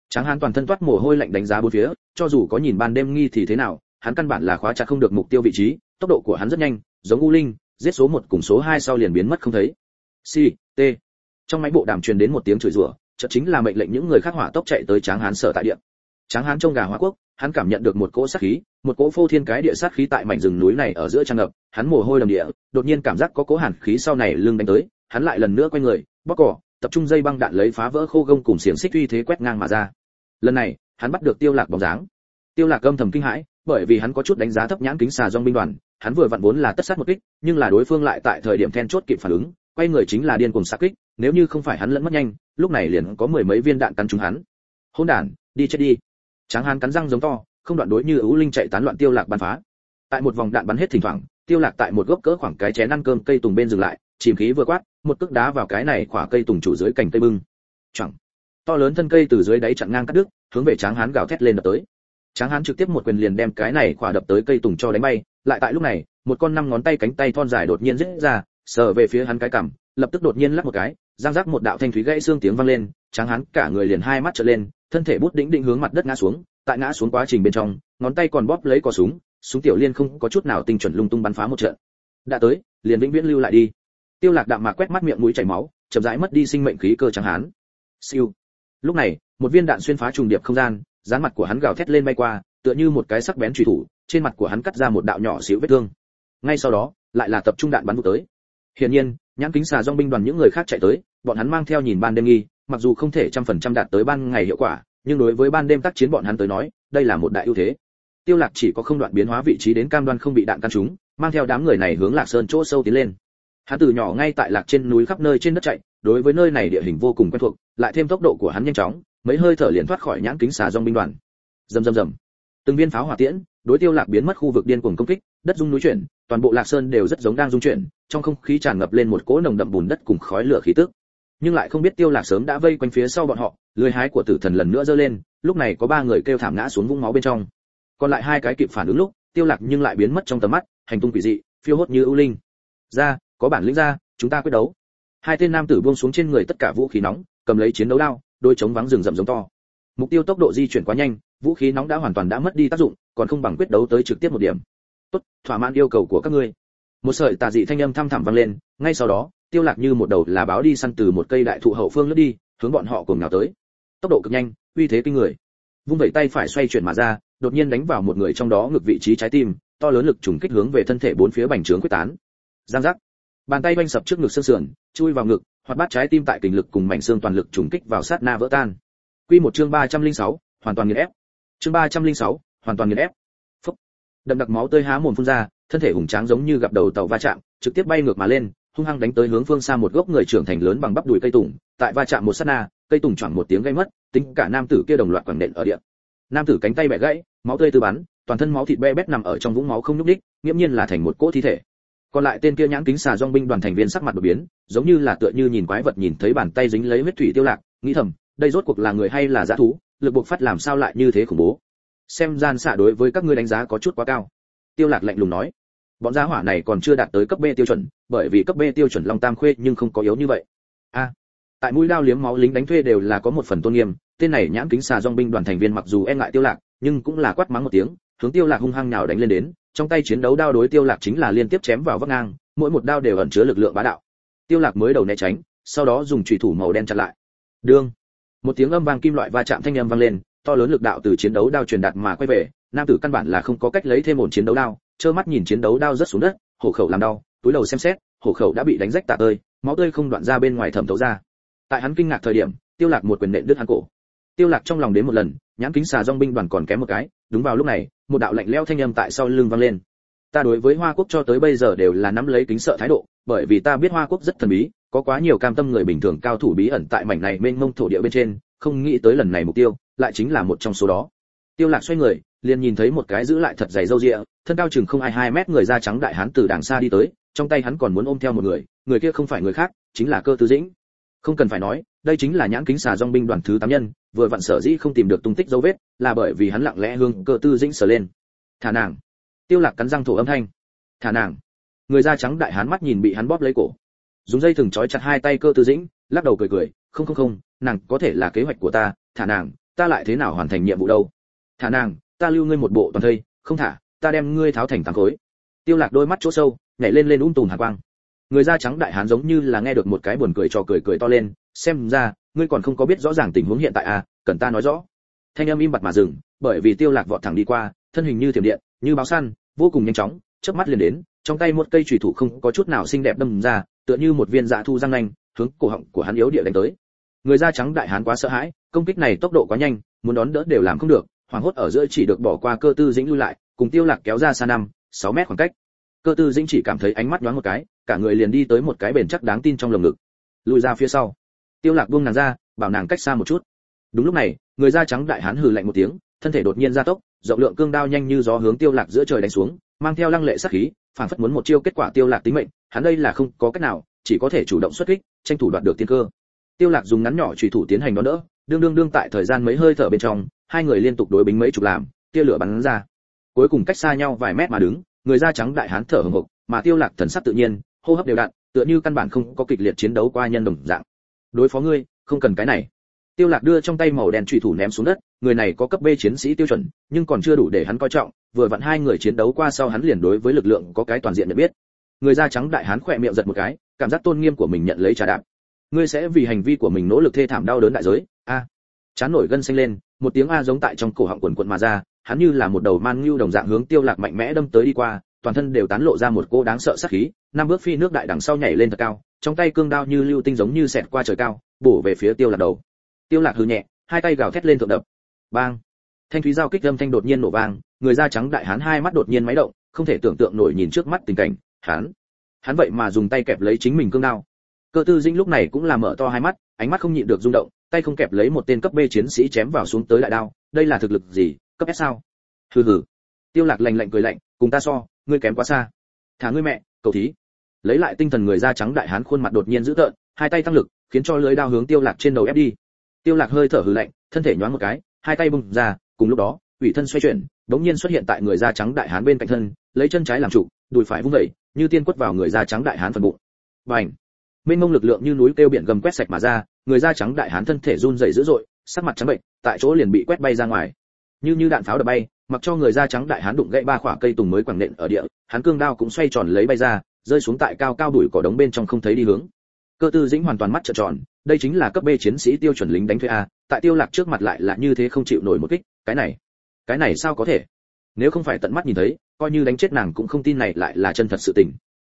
Tráng hán toàn thân toát mồ hôi lạnh đánh giá bốn phía, cho dù có nhìn ban đêm nghi thì thế nào, hắn căn bản là khóa chặt không được mục tiêu vị trí, tốc độ của hắn rất nhanh, giống u linh, giết số một cùng số hai sau liền biến mất không thấy c, t. Trong máy bộ đàm truyền đến một tiếng chửi rủa, chợt chính là mệnh lệnh những người khác hỏa tốc chạy tới tráng hán sở tại địa. Tráng hán trông gà hóa quốc, hắn cảm nhận được một cỗ sát khí, một cỗ phô thiên cái địa sát khí tại mảnh rừng núi này ở giữa tràn ngập, hắn mồ hôi đầm địa, đột nhiên cảm giác có cỗ hàn khí sau này lưng đánh tới, hắn lại lần nữa quay người, bóc cỏ, tập trung dây băng đạn lấy phá vỡ khô gông cùng xiềng xích uy thế quét ngang mà ra. Lần này, hắn bắt được tiêu lạc bóng dáng. Tiêu lạc âm thầm kinh hãi, bởi vì hắn có chút đánh giá thấp nhãn kính xà dòng binh đoàn, hắn vừa vặn vốn là tất sát một kích, nhưng là đối phương lại tại thời điểm then chốt kịp phản ứng quay người chính là điên cuồng sát kích, nếu như không phải hắn lẫn mất nhanh, lúc này liền có mười mấy viên đạn cắn trúng hắn. Hỗn đản, đi chết đi. Tráng hán cắn răng giống to, không đoạn đối như ưu linh chạy tán loạn tiêu lạc bắn phá. Tại một vòng đạn bắn hết thỉnh thoảng, tiêu lạc tại một gốc cỡ khoảng cái chén ăn cơm cây tùng bên dừng lại, chìm khí vừa quát, một cước đá vào cái này khỏa cây tùng chủ dưới cành cây bưng. Chẳng to lớn thân cây từ dưới đáy chặn ngang cắt đứt, hướng về tráng hán gào thét lên đập tới. Tráng hán trực tiếp một quyền liền đem cái này khỏa đập tới cây tùng cho đánh bay, lại tại lúc này, một con năm ngón tay cánh tay thon dài đột nhiên rẽ ra sờ về phía hắn cái cằm, lập tức đột nhiên lắc một cái giang giác một đạo thanh thúy gãy xương tiếng vang lên tráng hắn cả người liền hai mắt trợn lên, thân thể bút đỉnh định hướng mặt đất ngã xuống, tại ngã xuống quá trình bên trong, ngón tay còn bóp lấy cò súng súng tiểu liên không có chút nào tinh chuẩn lung tung bắn phá một trận. Đã tới, liền vĩnh viễn lưu lại đi. Tiêu lạc đạm mạc quét mắt miệng mũi chảy máu, chậm rãi mất đi sinh mệnh khí cơ trắng hán siêu. Lúc này, một viên đạn xuyên phá trùng điệp không gian dán mặt của hắn gào thét lên bay qua, tựa như một cái sắc bén truy thủ, trên mặt của hắn cắt ra một đạo nhỏ xíu vết thương. Ngay sau đó, lại là tập trung đạn bắn vụ tới hiển nhiên, nhãn kính xà dòng binh đoàn những người khác chạy tới, bọn hắn mang theo nhìn ban đêm nghi, mặc dù không thể trăm phần trăm đạt tới ban ngày hiệu quả, nhưng đối với ban đêm tác chiến bọn hắn tới nói, đây là một đại ưu thế. Tiêu lạc chỉ có không đoạn biến hóa vị trí đến cam đoan không bị đạn căn trúng, mang theo đám người này hướng lạc sơn chỗ sâu tiến lên. Hắn từ nhỏ ngay tại lạc trên núi khắp nơi trên đất chạy, đối với nơi này địa hình vô cùng quen thuộc, lại thêm tốc độ của hắn nhanh chóng, mấy hơi thở liền thoát khỏi nhãn kính xà dòng binh đoàn. Rầm rầm rầm. Từng viên pháo hỏa tiễn, đối tiêu lạc biến mất khu vực điên cuồng công kích đất rung núi chuyển, toàn bộ lạc sơn đều rất giống đang rung chuyển, trong không khí tràn ngập lên một cỗ nồng đậm bùn đất cùng khói lửa khí tức. Nhưng lại không biết tiêu lạc sớm đã vây quanh phía sau bọn họ lưỡi hái của tử thần lần nữa giơ lên, lúc này có ba người kêu thảm ngã xuống vũng máu bên trong. Còn lại hai cái kịp phản ứng lúc, tiêu lạc nhưng lại biến mất trong tầm mắt, hành tung quỷ dị, phiêu hốt như ưu linh. Ra, có bản lĩnh ra, chúng ta quyết đấu. Hai tên nam tử buông xuống trên người tất cả vũ khí nóng, cầm lấy chiến đấu đao, đôi chống vắng rừng rậm giống to. Mục tiêu tốc độ di chuyển quá nhanh, vũ khí nóng đã hoàn toàn đã mất đi tác dụng, còn không bằng quyết đấu tới trực tiếp một điểm tốt thỏa mãn yêu cầu của các ngươi. Một sợi tà dị thanh âm thăm thẳm vang lên ngay sau đó tiêu lạc như một đầu là báo đi săn từ một cây đại thụ hậu phương lướt đi hướng bọn họ cùng nào tới. Tốc độ cực nhanh uy thế kinh người. Vung vẩy tay phải xoay chuyển mà ra đột nhiên đánh vào một người trong đó ngược vị trí trái tim to lớn lực trùng kích hướng về thân thể bốn phía bành trướng quyết tán. Giang giác. Bàn tay vanh sập trước ngực xương sườn chui vào ngực hoặc bắt trái tim tại kình lực cùng mảnh xương toàn lực trùng kích vào sát na vỡ tan. Quy một chương 306, hoàn toàn nghiền ép. Chương 306, hoàn toàn nghiền ép đậm đặc máu tươi há mồm phun ra, thân thể hùng tráng giống như gặp đầu tàu va chạm, trực tiếp bay ngược mà lên, hung hăng đánh tới hướng phương xa một gốc người trưởng thành lớn bằng bắp đùi cây tùng. Tại va chạm một sát na, cây tùng choảng một tiếng gây mất, tính cả nam tử kia đồng loạt quẳng nện ở địa. Nam tử cánh tay bẻ gãy, máu tươi tư bắn, toàn thân máu thịt be bét nằm ở trong vũng máu không nhúc đích nghiễm nhiên là thành một cỗ thi thể. Còn lại tên kia nhãn kính xà dong binh đoàn thành viên sắc mặt đột biến, giống như là tựa như nhìn quái vật nhìn thấy bàn tay dính lấy huyết thủy tiêu lạc, nghĩ thầm, đây rốt cuộc là người hay là dã thú, lực buộc phát làm sao lại như thế khủng bố? Xem gian xạ đối với các ngươi đánh giá có chút quá cao. Tiêu lạc lạnh lùng nói, bọn giá hỏa này còn chưa đạt tới cấp B tiêu chuẩn, bởi vì cấp B tiêu chuẩn long tam khuê nhưng không có yếu như vậy. A, tại mũi đao liếm máu lính đánh thuê đều là có một phần tôn nghiêm, tên này nhãn kính xà dòng binh đoàn thành viên mặc dù e ngại tiêu lạc, nhưng cũng là quát mắng một tiếng, hướng tiêu lạc hung hăng nào đánh lên đến, trong tay chiến đấu đao đối tiêu lạc chính là liên tiếp chém vào vắt ngang, mỗi một đao đều ẩn chứa lực lượng bá đạo. Tiêu lạc mới đầu né tránh, sau đó dùng chủy thủ màu đen chặn lại. Đương, một tiếng âm vang kim loại va chạm thanh âm vang lên to lớn lực đạo từ chiến đấu đao truyền đạt mà quay về, nam tử căn bản là không có cách lấy thêm ổn chiến đấu đao, trơ mắt nhìn chiến đấu đao rất xuống đất, hổ khẩu làm đau, túi đầu xem xét, hổ khẩu đã bị đánh rách tạ tơi, máu tươi không đoạn ra bên ngoài thẩm thấu ra. Tại hắn kinh ngạc thời điểm, tiêu lạc một quyền nện đứt hắn cổ. Tiêu lạc trong lòng đến một lần, nhãn kính xà dòng binh đoàn còn kém một cái, đúng vào lúc này, một đạo lạnh lẽo thanh âm tại sau lưng vang lên. Ta đối với hoa quốc cho tới bây giờ đều là nắm lấy kính sợ thái độ, bởi vì ta biết hoa quốc rất thần bí, có quá nhiều cam tâm người bình thường cao thủ bí ẩn tại mảnh này mênh mông thổ địa bên trên, không nghĩ tới lần này mục tiêu lại chính là một trong số đó. Tiêu lạc xoay người, liền nhìn thấy một cái giữ lại thật dày râu ria thân cao chừng không ai hai mét người da trắng đại hán từ đằng xa đi tới, trong tay hắn còn muốn ôm theo một người người kia không phải người khác, chính là cơ tư dĩnh. Không cần phải nói, đây chính là nhãn kính xà dòng binh đoàn thứ tám nhân, vừa vặn sở dĩ không tìm được tung tích dấu vết, là bởi vì hắn lặng lẽ hương cơ tư dĩnh sờ lên. Thả nàng. Tiêu lạc cắn răng thổ âm thanh. Thả nàng. Người da trắng đại hán mắt nhìn bị hắn bóp lấy cổ. Dùng dây thừng trói chặt hai tay cơ tư dĩnh, lắc đầu cười cười, không không không, nàng có thể là kế hoạch của ta, thả nàng ta lại thế nào hoàn thành nhiệm vụ đâu? Thả nàng, ta lưu ngươi một bộ toàn thây, không thả, ta đem ngươi tháo thành tám khối. Tiêu lạc đôi mắt chỗ sâu, nhảy lên lên ung tùm hà quang. Người da trắng đại hán giống như là nghe được một cái buồn cười trò cười cười to lên, xem ra, ngươi còn không có biết rõ ràng tình huống hiện tại à cần ta nói rõ. Thanh âm im bặt mà dừng, bởi vì tiêu lạc vọt thẳng đi qua, thân hình như thiểm điện, như báo săn, vô cùng nhanh chóng, chớp mắt liền đến, trong tay một cây chùy thủ không có chút nào xinh đẹp đâm ra, tựa như một viên dạ thu răng nanh, hướng cổ họng của hắn yếu địa đánh tới. Người da trắng đại hán quá sợ hãi công kích này tốc độ quá nhanh, muốn đón đỡ đều làm không được, hoảng hốt ở giữa chỉ được bỏ qua cơ tư dĩnh lui lại, cùng tiêu lạc kéo ra xa năm 6 mét khoảng cách. Cơ tư dĩnh chỉ cảm thấy ánh mắt nhoáng một cái, cả người liền đi tới một cái bền chắc đáng tin trong lồng ngực. Lùi ra phía sau. Tiêu lạc buông nàng ra, bảo nàng cách xa một chút. Đúng lúc này, người da trắng đại hán hừ lạnh một tiếng, thân thể đột nhiên gia tốc, rộng lượng cương đao nhanh như gió hướng tiêu lạc giữa trời đánh xuống, mang theo lăng lệ sát khí phản phất muốn một chiêu kết quả tiêu lạc tính mệnh, hắn đây là không có cách nào, chỉ có thể chủ động xuất kích, tranh thủ đoạt được tiên cơ. Tiêu lạc dùng ngắn nhỏ chủy thủ tiến hành đón đỡ đương đương đương tại thời gian mấy hơi thở bên trong, hai người liên tục đối bính mấy chục làm, tia lửa bắn ra. Cuối cùng cách xa nhau vài mét mà đứng, người da trắng đại hán thở hổn hộc, mà tiêu lạc thần sắc tự nhiên, hô hấp đều đặn, tựa như căn bản không có kịch liệt chiến đấu qua nhân đồng dạng. Đối phó ngươi, không cần cái này. Tiêu lạc đưa trong tay màu đen chủy thủ ném xuống đất, người này có cấp B chiến sĩ tiêu chuẩn, nhưng còn chưa đủ để hắn coi trọng, vừa vặn hai người chiến đấu qua sau hắn liền đối với lực lượng có cái toàn diện nhận biết. Người da trắng đại hán khoe miệng giật một cái, cảm giác tôn nghiêm của mình nhận lấy trả đạp ngươi sẽ vì hành vi của mình nỗ lực thê thảm đau đớn đại giới. A. Chán nổi gân xanh lên, một tiếng a giống tại trong cổ họng quần quần mà ra, hắn như là một đầu man ngưu đồng dạng hướng tiêu lạc mạnh mẽ đâm tới đi qua, toàn thân đều tán lộ ra một cô đáng sợ sát khí, năm bước phi nước đại đằng sau nhảy lên thật cao, trong tay cương đao như lưu tinh giống như xẹt qua trời cao, bổ về phía tiêu lạc đầu. Tiêu lạc hừ nhẹ, hai tay gào thét lên thượng đập. Bang. Thanh thúy giao kích âm thanh đột nhiên nổ vang, người da trắng đại hán hai mắt đột nhiên máy động, không thể tưởng tượng nổi nhìn trước mắt tình cảnh, hắn. Hắn vậy mà dùng tay kẹp lấy chính mình cương đao cơ tư dinh lúc này cũng là mở to hai mắt ánh mắt không nhịn được rung động tay không kẹp lấy một tên cấp B chiến sĩ chém vào xuống tới đại đao. Đây là thực lực gì? Cấp S sao? Hừ hừ. Tiêu lạc lạnh lạnh cười lạnh cùng ta so ngươi kém quá xa. Thả ngươi mẹ cầu thí. Lấy lại tinh thần người da trắng đại hán khuôn mặt đột nhiên dữ tợn hai tay tăng lực khiến cho lưới đao hướng tiêu lạc trên đầu ép đi. Tiêu lạc hơi thở hừ lạnh thân thể nhoáng một cái hai tay bung ra cùng lúc đó ủy thân xoay chuyển đống nhiên xuất hiện tại người da trắng đại hán bên cạnh thân lấy chân trái làm trụ đùi phải vung dậy, như tiên quất vào người da trắng đại hán phần bụng. Bành! Mênh mông lực lượng như núi kêu biển gầm quét sạch mà ra, người da trắng đại hán thân thể run rẩy dữ dội, sắc mặt trắng bệnh, tại chỗ liền bị quét bay ra ngoài. Như như đạn pháo đập bay, mặc cho người da trắng đại hán đụng gãy ba khỏa cây tùng mới quẳng nện ở địa hắn cương đao cũng xoay tròn lấy bay ra, rơi xuống tại cao cao đuổi cỏ đống bên trong không thấy đi hướng. Cơ tư dĩnh hoàn toàn mắt trợn tròn, đây chính là cấp b chiến sĩ tiêu chuẩn lính đánh thuê a, tại tiêu lạc trước mặt lại là như thế không chịu nổi một kích, cái này cái này sao có thể? Nếu không phải tận mắt nhìn thấy, coi như đánh chết nàng cũng không tin này lại là chân thật sự tình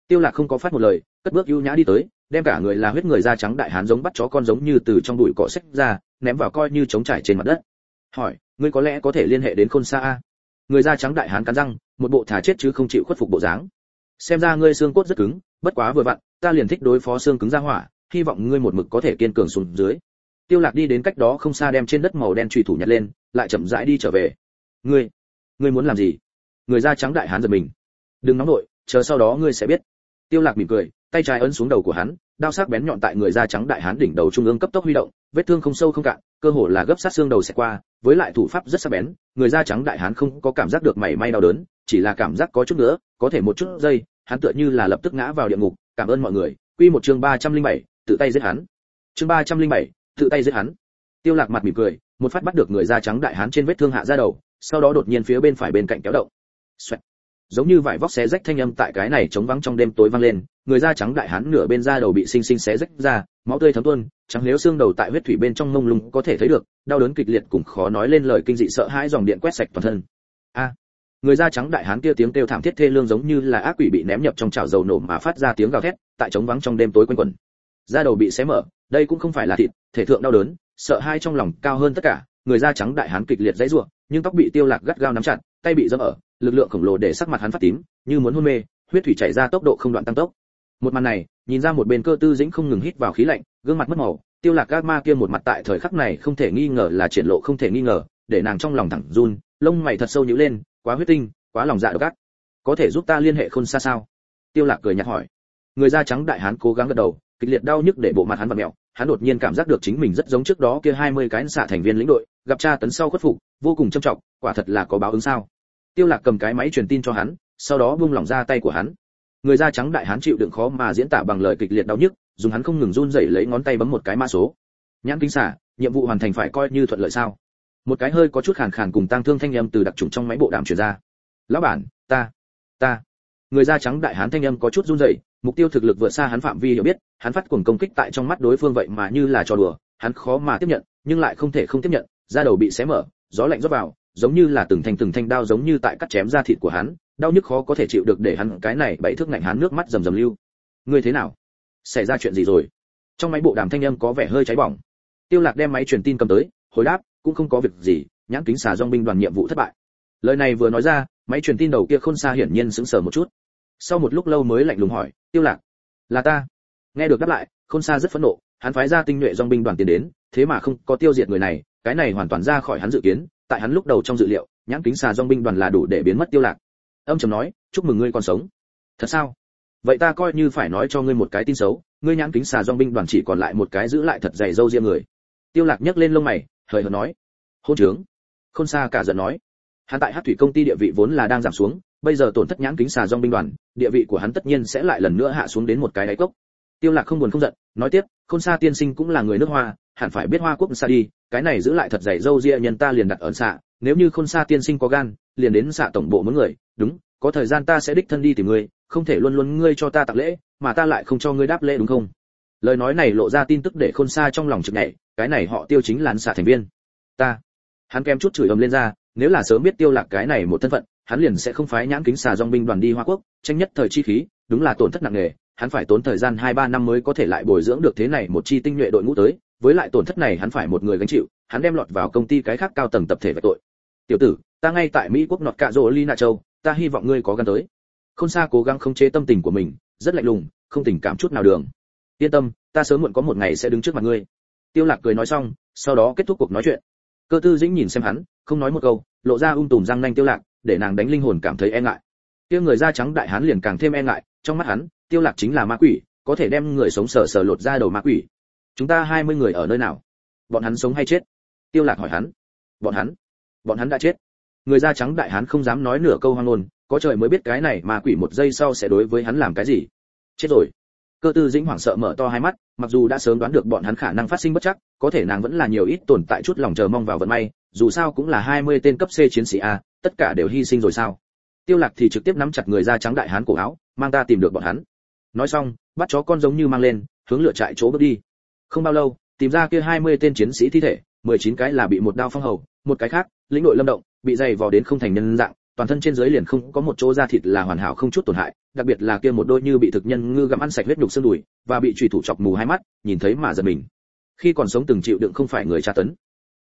tiêu lạc không có phát một lời, cất bước ưu nhã đi tới, đem cả người là huyết người da trắng đại hán giống bắt chó con giống như từ trong bụi cỏ xách ra, ném vào coi như trống trải trên mặt đất. Hỏi, ngươi có lẽ có thể liên hệ đến khôn xa a? Người da trắng đại hán cắn răng, một bộ thả chết chứ không chịu khuất phục bộ dáng. Xem ra ngươi xương cốt rất cứng, bất quá vừa vặn, ta liền thích đối phó xương cứng ra hỏa, hy vọng ngươi một mực có thể kiên cường xuống dưới. Tiêu lạc đi đến cách đó không xa đem trên đất màu đen truy thủ nhặt lên, lại chậm rãi đi trở về. Ngươi ngươi muốn làm gì? Người da trắng đại hán giật mình. Đừng nóng nổi chờ sau đó ngươi sẽ biết tiêu lạc mỉm cười tay trái ấn xuống đầu của hắn đao sắc bén nhọn tại người da trắng đại hán đỉnh đầu trung ương cấp tốc huy động vết thương không sâu không cạn cơ hồ là gấp sát xương đầu sẽ qua với lại thủ pháp rất sắc bén người da trắng đại hán không có cảm giác được mảy may đau đớn chỉ là cảm giác có chút nữa có thể một chút giây hắn tựa như là lập tức ngã vào địa ngục cảm ơn mọi người. Quy một chương 307, tự tay giết hắn. Chương 307, tự tay giết hắn. Tiêu lạc mặt mỉm cười một phát bắt được người da trắng đại hán trên vết thương hạ ra đầu sau đó đột nhiên phía bên phải bên cạnh kéo động. Xoẹt giống như vải vóc xé rách thanh âm tại cái này trống vắng trong đêm tối vang lên, người da trắng đại hán nửa bên da đầu bị xinh xinh xé rách ra, máu tươi thấm tuôn, trắng nếu xương đầu tại huyết thủy bên trong mông lung có thể thấy được, đau đớn kịch liệt cũng khó nói lên lời kinh dị sợ hãi dòng điện quét sạch toàn thân. A, người da trắng đại hán kia tiếng kêu thảm thiết thê lương giống như là ác quỷ bị ném nhập trong chảo dầu nổ mà phát ra tiếng gào thét, tại trống vắng trong đêm tối quanh quẩn. Da đầu bị xé mở, đây cũng không phải là thịt, thể thượng đau đớn, sợ hãi trong lòng cao hơn tất cả người da trắng đại hán kịch liệt dãy rủa nhưng tóc bị tiêu lạc gắt gao nắm chặt, tay bị dẫm ở, lực lượng khổng lồ để sắc mặt hắn phát tím, như muốn hôn mê, huyết thủy chảy ra tốc độ không đoạn tăng tốc. Một màn này, nhìn ra một bên cơ tư dĩnh không ngừng hít vào khí lạnh, gương mặt mất màu, tiêu lạc các ma kia một mặt tại thời khắc này không thể nghi ngờ là triển lộ không thể nghi ngờ, để nàng trong lòng thẳng run, lông mày thật sâu nhíu lên, quá huyết tinh, quá lòng dạ độc ác. Có thể giúp ta liên hệ khôn xa sao? Tiêu lạc cười nhạt hỏi. Người da trắng đại hán cố gắng gật đầu, kịch liệt đau nhức để bộ mặt hắn vặn mèo hắn đột nhiên cảm giác được chính mình rất giống trước đó kia 20 cái xạ thành viên lĩnh đội gặp tra tấn sau khuất phục, vô cùng trâm trọng, quả thật là có báo ứng sao. Tiêu lạc cầm cái máy truyền tin cho hắn, sau đó buông lỏng ra tay của hắn. Người da trắng đại hán chịu đựng khó mà diễn tả bằng lời kịch liệt đau nhức, dùng hắn không ngừng run rẩy lấy ngón tay bấm một cái mã số. Nhãn kính xả, nhiệm vụ hoàn thành phải coi như thuận lợi sao? Một cái hơi có chút khàn khàn cùng tang thương thanh âm từ đặc trùng trong máy bộ đàm truyền ra. Lão bản, ta ta. Người da trắng đại hán thanh âm có chút run rẩy, mục tiêu thực lực vượt xa hắn phạm vi hiểu biết, hắn phát cuồng công kích tại trong mắt đối phương vậy mà như là trò đùa, hắn khó mà tiếp nhận, nhưng lại không thể không tiếp nhận da đầu bị xé mở, gió lạnh rót vào, giống như là từng thanh từng thanh đao giống như tại cắt chém da thịt của hắn, đau nhức khó có thể chịu được để hắn, cái này bảy thước ngạnh hắn nước mắt rầm rầm lưu. Ngươi thế nào? Xảy ra chuyện gì rồi? Trong máy bộ đàm thanh âm có vẻ hơi cháy bỏng. Tiêu lạc đem máy truyền tin cầm tới, hồi đáp, cũng không có việc gì, nhãn kính xà dòng binh đoàn nhiệm vụ thất bại. Lời này vừa nói ra, máy truyền tin đầu kia khôn xa hiển nhiên sững sờ một chút. Sau một lúc lâu mới lạnh lùng hỏi, tiêu lạc, là ta? Nghe được đáp lại, khôn xa rất phẫn nộ, hắn phái ra tinh nhuệ dòng binh đoàn tiến đến thế mà không có tiêu diệt người này, cái này hoàn toàn ra khỏi hắn dự kiến, tại hắn lúc đầu trong dự liệu, nhãn kính xà dòng binh đoàn là đủ để biến mất tiêu lạc. Âm trầm nói, chúc mừng ngươi còn sống. Thật sao? Vậy ta coi như phải nói cho ngươi một cái tin xấu, ngươi nhãn kính xà dòng binh đoàn chỉ còn lại một cái giữ lại thật dày dâu riêng người. Tiêu lạc nhấc lên lông mày, hời hợt nói. Hôn trướng. Khôn xa cả giận nói. Hắn tại hát thủy công ty địa vị vốn là đang giảm xuống, bây giờ tổn thất nhãn kính xà dòng binh đoàn, địa vị của hắn tất nhiên sẽ lại lần nữa hạ xuống đến một cái đáy cốc. Tiêu lạc không buồn không giận, nói tiếp khôn xa tiên sinh cũng là người nước hoa, hẳn phải biết hoa quốc xa đi, cái này giữ lại thật dày dâu ria nhân ta liền đặt ẩn xạ nếu như khôn xa tiên sinh có gan, liền đến xạ tổng bộ muốn người, đúng, có thời gian ta sẽ đích thân đi tìm ngươi, không thể luôn luôn ngươi cho ta tặng lễ, mà ta lại không cho ngươi đáp lễ đúng không? Lời nói này lộ ra tin tức để khôn xa trong lòng trực nhảy, cái này họ tiêu chính là xạ thành viên. Ta, hắn kém chút chửi ầm lên ra, nếu là sớm biết tiêu lạc cái này một thân phận, hắn liền sẽ không phái nhãn kính xà dòng binh đoàn đi hoa quốc, tranh nhất thời chi khí, đúng là tổn thất nặng nề hắn phải tốn thời gian hai ba năm mới có thể lại bồi dưỡng được thế này một chi tinh nhuệ đội ngũ tới, với lại tổn thất này hắn phải một người gánh chịu, hắn đem lọt vào công ty cái khác cao tầng tập thể về tội. Tiểu tử, ta ngay tại mỹ quốc nọt cạ rỗ lina châu, ta hy vọng ngươi có gan tới. Không xa cố gắng khống chế tâm tình của mình, rất lạnh lùng, không tình cảm chút nào đường. Yên tâm, ta sớm muộn có một ngày sẽ đứng trước mặt ngươi. Tiêu lạc cười nói xong, sau đó kết thúc cuộc nói chuyện. Cơ tư dĩnh nhìn xem hắn, không nói một câu, lộ ra um tùm răng nanh tiêu lạc, để nàng đánh linh hồn cảm thấy e ngại. Kia người da trắng đại hán liền càng thêm e ngại, trong mắt hắn tiêu lạc chính là ma quỷ, có thể đem người sống sờ sờ lột ra đầu ma quỷ. Chúng ta hai mươi người ở nơi nào? Bọn hắn sống hay chết? Tiêu lạc hỏi hắn. Bọn hắn? Bọn hắn đã chết. Người da trắng đại hán không dám nói nửa câu hoang ngôn, có trời mới biết cái này ma quỷ một giây sau sẽ đối với hắn làm cái gì. Chết rồi. Cơ tư dĩnh hoảng sợ mở to hai mắt, mặc dù đã sớm đoán được bọn hắn khả năng phát sinh bất chắc, có thể nàng vẫn là nhiều ít tồn tại chút lòng chờ mong vào vận may, dù sao cũng là 20 tên cấp C chiến sĩ a, tất cả đều hy sinh rồi sao? Tiêu lạc thì trực tiếp nắm chặt người da trắng đại hán cổ áo, mang ta tìm được bọn hắn nói xong, bắt chó con giống như mang lên, hướng lửa trại chỗ bước đi. Không bao lâu, tìm ra kia 20 tên chiến sĩ thi thể 19 cái là bị một đao phong hầu, một cái khác, lĩnh đội lâm động, bị dày vò đến không thành nhân dạng, toàn thân trên dưới liền không có một chỗ da thịt là hoàn hảo không chút tổn hại, đặc biệt là kia một đôi như bị thực nhân ngư gặm ăn sạch huyết nhục xương đùi, và bị trùy thủ chọc mù hai mắt, nhìn thấy mà giật mình. Khi còn sống từng chịu đựng không phải người tra tấn.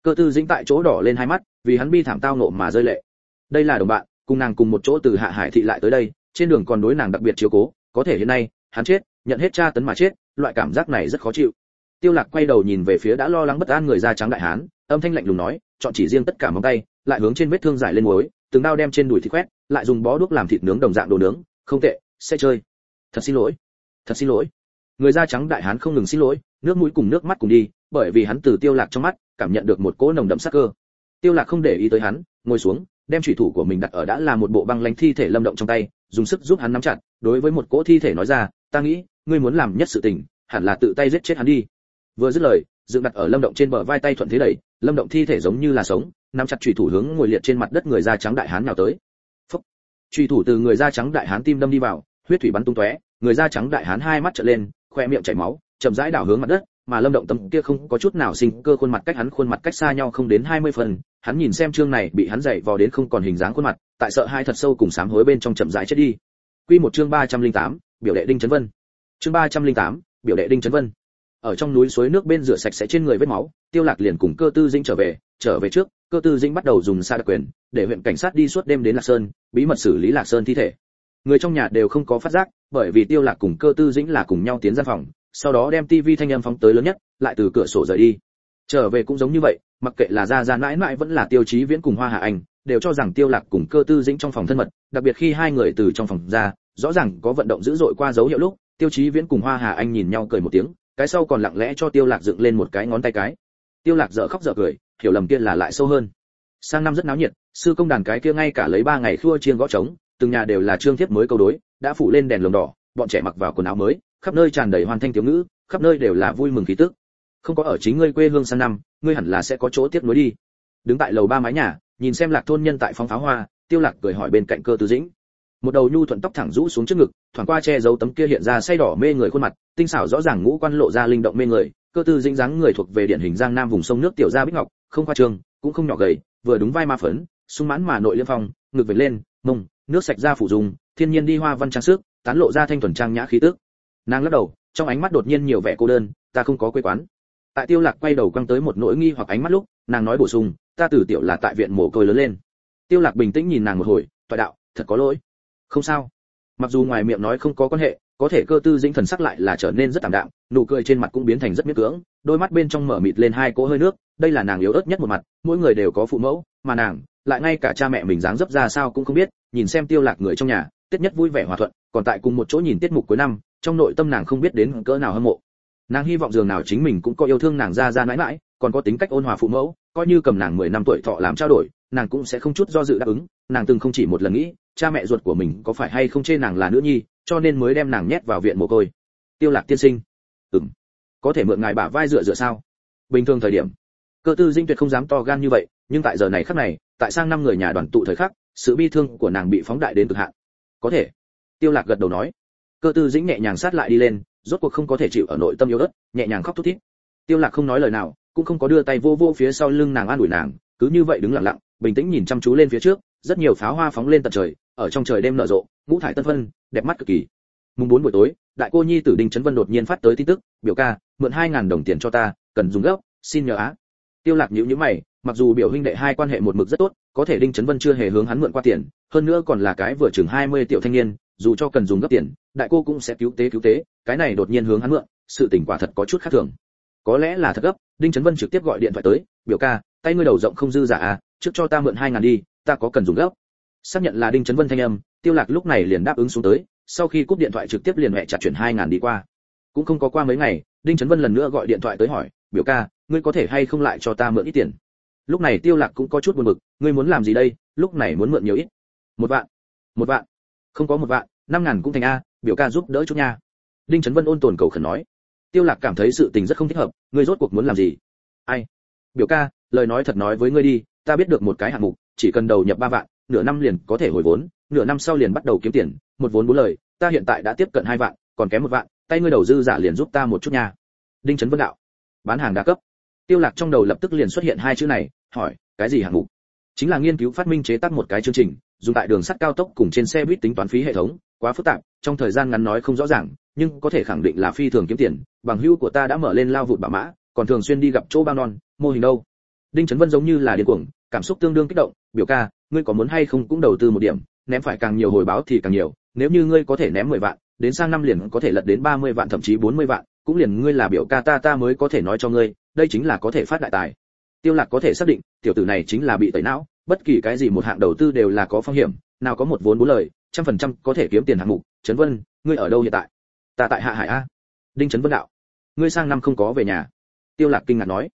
Cơ tư dĩnh tại chỗ đỏ lên hai mắt, vì hắn bi thảm tao nộ mà rơi lệ. Đây là đồng bạn, cùng nàng cùng một chỗ từ hạ hải thị lại tới đây, trên đường còn đối nàng đặc biệt chiếu cố, có thể hiện nay hắn chết, nhận hết tra tấn mà chết, loại cảm giác này rất khó chịu. Tiêu lạc quay đầu nhìn về phía đã lo lắng bất an người da trắng đại hán, âm thanh lạnh lùng nói, chọn chỉ riêng tất cả móng tay, lại hướng trên vết thương giải lên muối, từng đao đem trên đùi thịt quét, lại dùng bó đuốc làm thịt nướng đồng dạng đồ nướng, không tệ, sẽ chơi. Thật xin lỗi, thật xin lỗi. Người da trắng đại hán không ngừng xin lỗi, nước mũi cùng nước mắt cùng đi, bởi vì hắn từ tiêu lạc trong mắt, cảm nhận được một cỗ nồng đậm sát cơ. Tiêu lạc không để ý tới hắn, ngồi xuống, đem chủy thủ của mình đặt ở đã là một bộ băng lãnh thi thể lâm động trong tay dùng sức giúp hắn nắm chặt, đối với một cỗ thi thể nói ra, ta nghĩ, ngươi muốn làm nhất sự tình, hẳn là tự tay giết chết hắn đi vừa dứt lời, dựng đặt ở lâm động trên bờ vai tay thuận thế đẩy, lâm động thi thể giống như là sống, nắm chặt chủy thủ hướng ngồi liệt trên mặt đất người da trắng đại hán nào tới Phốc. truy thủ từ người da trắng đại hán tim đâm đi vào, huyết thủy bắn tung tóe, người da trắng đại hán hai mắt trợn lên khóe miệng chảy máu, chậm rãi đảo hướng mặt đất, mà lâm động tâm kia không có chút nào sinh cơ khuôn mặt cách hắn khuôn mặt cách xa nhau không đến 20 phần hắn nhìn xem chương này bị hắn dạy vò đến không còn hình dáng khuôn mặt tại sợ hai thật sâu cùng sám hối bên trong chậm rãi chết đi. Quy một chương 308, biểu đệ đinh chấn vân. Chương 308, biểu đệ đinh chấn vân. Ở trong núi suối nước bên rửa sạch sẽ trên người vết máu tiêu lạc liền cùng cơ tư dĩnh trở về trở về trước cơ tư dĩnh bắt đầu dùng xa đặc quyền để huyện cảnh sát đi suốt đêm đến lạc sơn bí mật xử lý lạc sơn thi thể. Người trong nhà đều không có phát giác bởi vì tiêu lạc cùng cơ tư dĩnh là cùng nhau tiến ra phòng sau đó đem tivi thanh âm phóng tới lớn nhất lại từ cửa sổ rời đi. Trở về cũng giống như vậy mặc kệ là gia gia mãi mãi vẫn là tiêu chí viễn cùng hoa hạ anh, đều cho rằng tiêu lạc cùng cơ tư dĩnh trong phòng thân mật, đặc biệt khi hai người từ trong phòng ra, rõ ràng có vận động dữ dội qua dấu hiệu lúc, tiêu chí viễn cùng hoa hà anh nhìn nhau cười một tiếng, cái sau còn lặng lẽ cho tiêu lạc dựng lên một cái ngón tay cái. Tiêu lạc dở khóc dở cười, hiểu lầm kia là lại sâu hơn. Sang năm rất náo nhiệt, sư công đàn cái kia ngay cả lấy ba ngày khua chiên gõ trống, từng nhà đều là trương thiếp mới câu đối, đã phủ lên đèn lồng đỏ, bọn trẻ mặc vào quần áo mới, khắp nơi tràn đầy hoàn thanh thiếu ngữ, khắp nơi đều là vui mừng khí tức. Không có ở chính ngươi quê hương sang năm ngươi hẳn là sẽ có chỗ tiếp nối đi. Đứng tại lầu ba mái nhà, nhìn xem lạc thôn nhân tại phóng pháo hoa, tiêu lạc cười hỏi bên cạnh cơ tư dĩnh. Một đầu nhu thuận tóc thẳng rũ xuống trước ngực thoáng qua che giấu tấm kia hiện ra say đỏ mê người khuôn mặt, tinh xảo rõ ràng ngũ quan lộ ra linh động mê người. Cơ tư dĩnh dáng người thuộc về điển hình giang nam vùng sông nước tiểu gia bích ngọc, không khoa trương, cũng không nhỏ gầy, vừa đúng vai ma phấn, sung mãn mà nội liêm phong, ngực vệt lên, mông, nước sạch ra phủ dùng, thiên nhiên đi hoa văn trang sức, tán lộ ra thanh thuần trang nhã khí tức. Nàng lắc đầu, trong ánh mắt đột nhiên nhiều vẻ cô đơn, ta không có quê quán tại tiêu lạc quay đầu quăng tới một nỗi nghi hoặc ánh mắt lúc, nàng nói bổ sung, ta từ tiểu là tại viện mồ côi lớn lên. Tiêu lạc bình tĩnh nhìn nàng một hồi, toại đạo, thật có lỗi. Không sao. Mặc dù ngoài miệng nói không có quan hệ, có thể cơ tư dĩnh thần sắc lại là trở nên rất tạm đạm, nụ cười trên mặt cũng biến thành rất miết cưỡng, đôi mắt bên trong mở mịt lên hai cỗ hơi nước, đây là nàng yếu ớt nhất một mặt, mỗi người đều có phụ mẫu, mà nàng, lại ngay cả cha mẹ mình dáng dấp ra sao cũng không biết, nhìn xem tiêu lạc người trong nhà, tiết nhất vui vẻ hòa thuận, còn tại cùng một chỗ nhìn tiết mục cuối năm, trong nội tâm nàng không biết đến cỡ nào hâm mộ nàng hy vọng dường nào chính mình cũng có yêu thương nàng ra ra mãi mãi, còn có tính cách ôn hòa phụ mẫu, coi như cầm nàng 10 năm tuổi thọ làm trao đổi, nàng cũng sẽ không chút do dự đáp ứng. Nàng từng không chỉ một lần nghĩ, cha mẹ ruột của mình có phải hay không chê nàng là nữ nhi, cho nên mới đem nàng nhét vào viện mồ côi. Tiêu lạc tiên sinh. Ừm. Có thể mượn ngài bả vai dựa dựa sao? Bình thường thời điểm, cơ tư dinh tuyệt không dám to gan như vậy, nhưng tại giờ này khắc này, tại sang năm người nhà đoàn tụ thời khắc, sự bi thương của nàng bị phóng đại đến cực hạn. Có thể. Tiêu lạc gật đầu nói. Cơ tư dĩnh nhẹ nhàng sát lại đi lên rốt cuộc không có thể chịu ở nội tâm yếu ớt nhẹ nhàng khóc thút thít. Tiêu lạc không nói lời nào, cũng không có đưa tay vô vô phía sau lưng nàng an ủi nàng, cứ như vậy đứng lặng lặng, bình tĩnh nhìn chăm chú lên phía trước, rất nhiều pháo hoa phóng lên tận trời, ở trong trời đêm nở rộ, ngũ thải tân vân đẹp mắt cực kỳ. Mùng 4 buổi tối, đại cô nhi tử đinh chấn vân đột nhiên phát tới tin tức, biểu ca, mượn hai ngàn đồng tiền cho ta, cần dùng gấp xin nhờ á. Tiêu lạc nhíu nhíu mày, mặc dù biểu huynh đệ hai quan hệ một mực rất tốt, có thể đinh chấn vân chưa hề hướng hắn mượn qua tiền, hơn nữa còn là cái vừa chừng 20 tiểu thanh niên dù cho cần dùng gấp tiền, đại cô cũng sẽ cứu tế cứu tế, cái này đột nhiên hướng hắn mượn, sự tình quả thật có chút khác thường. Có lẽ là thật gấp, đinh chấn vân trực tiếp gọi điện thoại tới, biểu ca, tay ngươi đầu rộng không dư giả à trước cho ta mượn hai ngàn đi, ta có cần dùng gấp. Xác nhận là đinh chấn vân thanh âm, tiêu lạc lúc này liền đáp ứng xuống tới, sau khi cúp điện thoại trực tiếp liền mẹ chặt chuyển hai ngàn đi qua. Cũng không có qua mấy ngày, đinh chấn vân lần nữa gọi điện thoại tới hỏi, biểu ca, ngươi có thể hay không lại cho ta mượn ít tiền? Lúc này tiêu lạc cũng có chút buồn bực, ngươi muốn làm gì đây? Lúc này muốn mượn nhiều ít. Một vạn. Một vạn. Không có một vạn năm ngàn cũng thành a, biểu ca giúp đỡ chút nha. Đinh chấn vân ôn tồn cầu khẩn nói. Tiêu lạc cảm thấy sự tình rất không thích hợp, ngươi rốt cuộc muốn làm gì? Ai? Biểu ca, lời nói thật nói với ngươi đi, ta biết được một cái hạng mục, chỉ cần đầu nhập ba vạn, nửa năm liền có thể hồi vốn, nửa năm sau liền bắt đầu kiếm tiền, một vốn bốn lời, ta hiện tại đã tiếp cận hai vạn, còn kém một vạn, tay ngươi đầu dư giả liền giúp ta một chút nha. Đinh chấn vân đạo. Bán hàng đa cấp. Tiêu lạc trong đầu lập tức liền xuất hiện hai chữ này, hỏi, cái gì hạng mục? Chính là nghiên cứu phát minh chế tác một cái chương trình, dùng tại đường sắt cao tốc cùng trên xe buýt tính toán phí hệ thống, quá phức tạp, trong thời gian ngắn nói không rõ ràng, nhưng có thể khẳng định là phi thường kiếm tiền, bằng hữu của ta đã mở lên lao vụt bả mã, còn thường xuyên đi gặp chỗ bao non, mô hình đâu. Đinh trấn vân giống như là điên cuồng, cảm xúc tương đương kích động, biểu ca, ngươi có muốn hay không cũng đầu tư một điểm, ném phải càng nhiều hồi báo thì càng nhiều, nếu như ngươi có thể ném 10 vạn, đến sang năm liền có thể lật đến 30 vạn thậm chí 40 vạn, cũng liền ngươi là biểu ca ta ta mới có thể nói cho ngươi, đây chính là có thể phát đại tài tiêu lạc có thể xác định, tiểu tử này chính là bị tẩy não, bất kỳ cái gì một hạng đầu tư đều là có phong hiểm, nào có một vốn bốn lời, trăm phần trăm có thể kiếm tiền hạng mục. Trấn vân, ngươi ở đâu hiện tại? Ta tại hạ hải a. Đinh trấn vân đạo. Ngươi sang năm không có về nhà. Tiêu lạc kinh ngạc nói.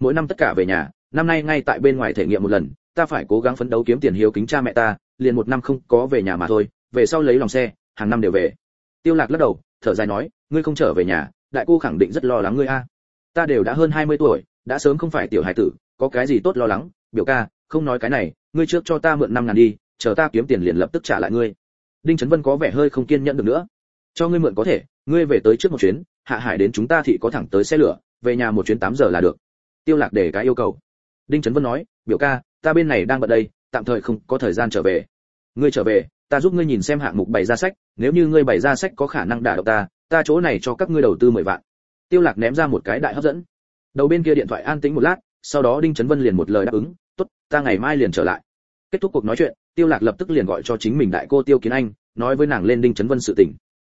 Mỗi năm tất cả về nhà, năm nay ngay tại bên ngoài thể nghiệm một lần, ta phải cố gắng phấn đấu kiếm tiền hiếu kính cha mẹ ta, liền một năm không có về nhà mà thôi, về sau lấy lòng xe, hàng năm đều về. Tiêu lạc lắc đầu, thở dài nói, ngươi không trở về nhà, đại cô khẳng định rất lo lắng ngươi a. Ta đều đã hơn 20 tuổi đã sớm không phải tiểu hài tử, có cái gì tốt lo lắng? Biểu ca, không nói cái này, ngươi trước cho ta mượn năm ngàn đi, chờ ta kiếm tiền liền lập tức trả lại ngươi. Đinh trấn vân có vẻ hơi không kiên nhẫn được nữa. Cho ngươi mượn có thể, ngươi về tới trước một chuyến, hạ hải đến chúng ta thì có thẳng tới xe lửa, về nhà một chuyến 8 giờ là được. Tiêu lạc để cái yêu cầu. Đinh trấn vân nói, biểu ca, ta bên này đang bận đây, tạm thời không có thời gian trở về. Ngươi trở về, ta giúp ngươi nhìn xem hạng mục bày ra sách, nếu như ngươi bày ra sách có khả năng đả động ta ta chỗ này cho các ngươi đầu tư 10 vạn. Tiêu lạc ném ra một cái đại hấp dẫn đầu bên kia điện thoại an tĩnh một lát sau đó đinh trấn vân liền một lời đáp ứng tốt ta ngày mai liền trở lại. Kết thúc cuộc nói chuyện tiêu lạc lập tức liền gọi cho chính mình đại cô tiêu kiến anh nói với nàng lên đinh trấn vân sự tình.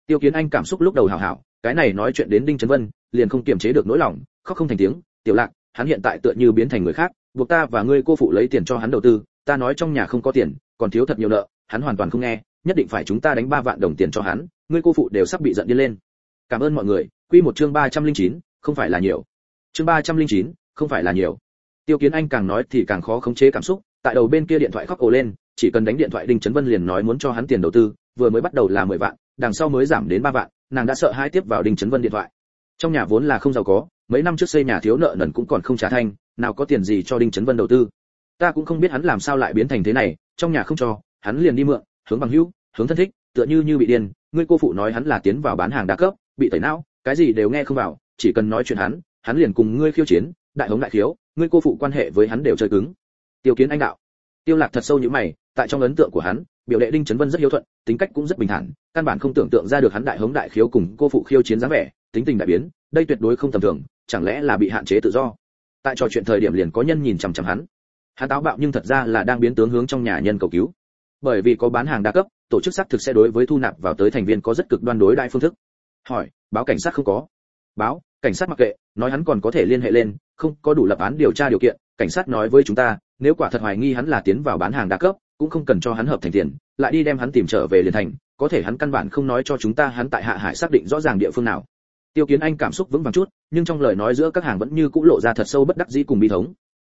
Tiêu kiến anh cảm xúc lúc đầu hảo hảo cái này nói chuyện đến đinh trấn vân liền không kiềm chế được nỗi lòng khóc không thành tiếng tiểu lạc hắn hiện tại tựa như biến thành người khác buộc ta và ngươi cô phụ lấy tiền cho hắn đầu tư ta nói trong nhà không có tiền còn thiếu thật nhiều nợ hắn hoàn toàn không nghe nhất định phải chúng ta đánh ba vạn đồng tiền cho hắn ngươi cô phụ đều sắp bị giận điên lên. Cảm ơn mọi người quy một chương 309, không phải là nhiều chương 309, không phải là nhiều. Tiêu kiến anh càng nói thì càng khó khống chế cảm xúc tại đầu bên kia điện thoại khóc ồ lên chỉ cần đánh điện thoại đinh chấn vân liền nói muốn cho hắn tiền đầu tư vừa mới bắt đầu là 10 vạn đằng sau mới giảm đến 3 vạn nàng đã sợ hai tiếp vào đinh chấn vân điện thoại. Trong nhà vốn là không giàu có mấy năm trước xây nhà thiếu nợ nần cũng còn không trả thanh nào có tiền gì cho đinh chấn vân đầu tư. Ta cũng không biết hắn làm sao lại biến thành thế này trong nhà không cho hắn liền đi mượn hướng bằng hữu hướng thân thích tựa như như bị điên. Ngươi cô phụ nói hắn là tiến vào bán hàng đa cấp bị tẩy não cái gì đều nghe không vào chỉ cần nói chuyện hắn hắn liền cùng ngươi khiêu chiến, đại hống đại khiếu, ngươi cô phụ quan hệ với hắn đều chơi cứng. Tiêu kiến anh đạo. Tiêu lạc thật sâu như mày, tại trong ấn tượng của hắn, biểu đệ đinh chấn vân rất hiếu thuận, tính cách cũng rất bình thản, căn bản không tưởng tượng ra được hắn đại hống đại khiếu cùng cô phụ khiêu chiến dáng vẻ, tính tình đại biến, đây tuyệt đối không tầm thường, chẳng lẽ là bị hạn chế tự do? Tại trò chuyện thời điểm liền có nhân nhìn chằm chằm hắn. Hắn táo bạo nhưng thật ra là đang biến tướng hướng trong nhà nhân cầu cứu. Bởi vì có bán hàng đa cấp, tổ chức xác thực sẽ đối với thu nạp vào tới thành viên có rất cực đoan đối đại phương thức. Hỏi, báo cảnh sát không có báo, cảnh sát mặc kệ, nói hắn còn có thể liên hệ lên, không có đủ lập án điều tra điều kiện, cảnh sát nói với chúng ta, nếu quả thật hoài nghi hắn là tiến vào bán hàng đa cấp, cũng không cần cho hắn hợp thành tiền, lại đi đem hắn tìm trở về liền thành, có thể hắn căn bản không nói cho chúng ta hắn tại hạ hải xác định rõ ràng địa phương nào. Tiêu kiến anh cảm xúc vững vàng chút, nhưng trong lời nói giữa các hàng vẫn như cũ lộ ra thật sâu bất đắc dĩ cùng bi thống.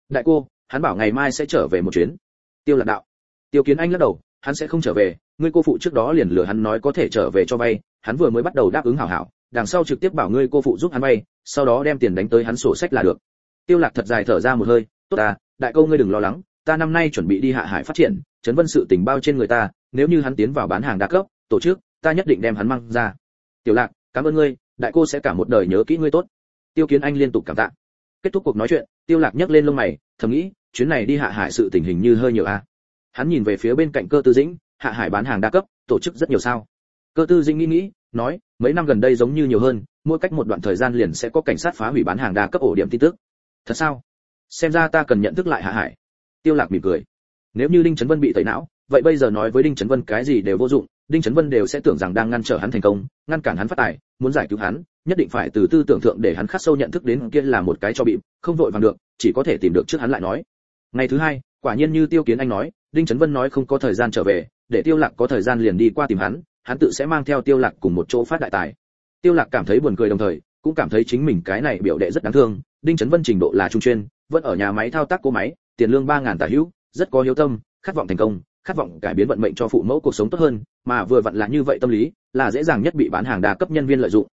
Đại cô, hắn bảo ngày mai sẽ trở về một chuyến. Tiêu lạc đạo. Tiêu kiến anh lắc đầu, hắn sẽ không trở về, ngươi cô phụ trước đó liền lừa hắn nói có thể trở về cho vay, hắn vừa mới bắt đầu đáp ứng hảo hảo đằng sau trực tiếp bảo ngươi cô phụ giúp hắn bay, sau đó đem tiền đánh tới hắn sổ sách là được. Tiêu lạc thật dài thở ra một hơi tốt à đại cô ngươi đừng lo lắng ta năm nay chuẩn bị đi hạ hải phát triển chấn vân sự tình bao trên người ta nếu như hắn tiến vào bán hàng đa cấp tổ chức ta nhất định đem hắn mang ra. Tiểu lạc cảm ơn ngươi đại cô sẽ cả một đời nhớ kỹ ngươi tốt. Tiêu kiến anh liên tục cảm tạ. Kết thúc cuộc nói chuyện tiêu lạc nhấc lên lông mày thầm nghĩ chuyến này đi hạ hải sự tình hình như hơi nhiều a hắn nhìn về phía bên cạnh cơ tư dĩnh hạ hải bán hàng đa cấp tổ chức rất nhiều sao? Cơ tư dĩnh nghĩ nghĩ nói mấy năm gần đây giống như nhiều hơn, mỗi cách một đoạn thời gian liền sẽ có cảnh sát phá hủy bán hàng đa cấp ổ điểm tin tức. Thật sao? Xem ra ta cần nhận thức lại hạ hải. Tiêu lạc mỉm cười. Nếu như đinh chấn vân bị tẩy não, vậy bây giờ nói với đinh chấn vân cái gì đều vô dụng, đinh chấn vân đều sẽ tưởng rằng đang ngăn trở hắn thành công, ngăn cản hắn phát tài, muốn giải cứu hắn, nhất định phải từ tư tưởng thượng để hắn khắc sâu nhận thức đến kia là một cái cho bị không vội vàng được, chỉ có thể tìm được trước hắn lại nói. Ngày thứ hai, quả nhiên như tiêu kiến anh nói, đinh chấn vân nói không có thời gian trở về, để tiêu lạc có thời gian liền đi qua tìm hắn hắn tự sẽ mang theo tiêu lạc cùng một chỗ phát đại tài. Tiêu lạc cảm thấy buồn cười đồng thời, cũng cảm thấy chính mình cái này biểu đệ rất đáng thương, đinh chấn vân trình độ là trung chuyên, vẫn ở nhà máy thao tác cô máy, tiền lương ba ngàn tả hữu, rất có hiếu tâm, khát vọng thành công, khát vọng cải biến vận mệnh cho phụ mẫu cuộc sống tốt hơn, mà vừa vặn là như vậy tâm lý, là dễ dàng nhất bị bán hàng đa cấp nhân viên lợi dụng.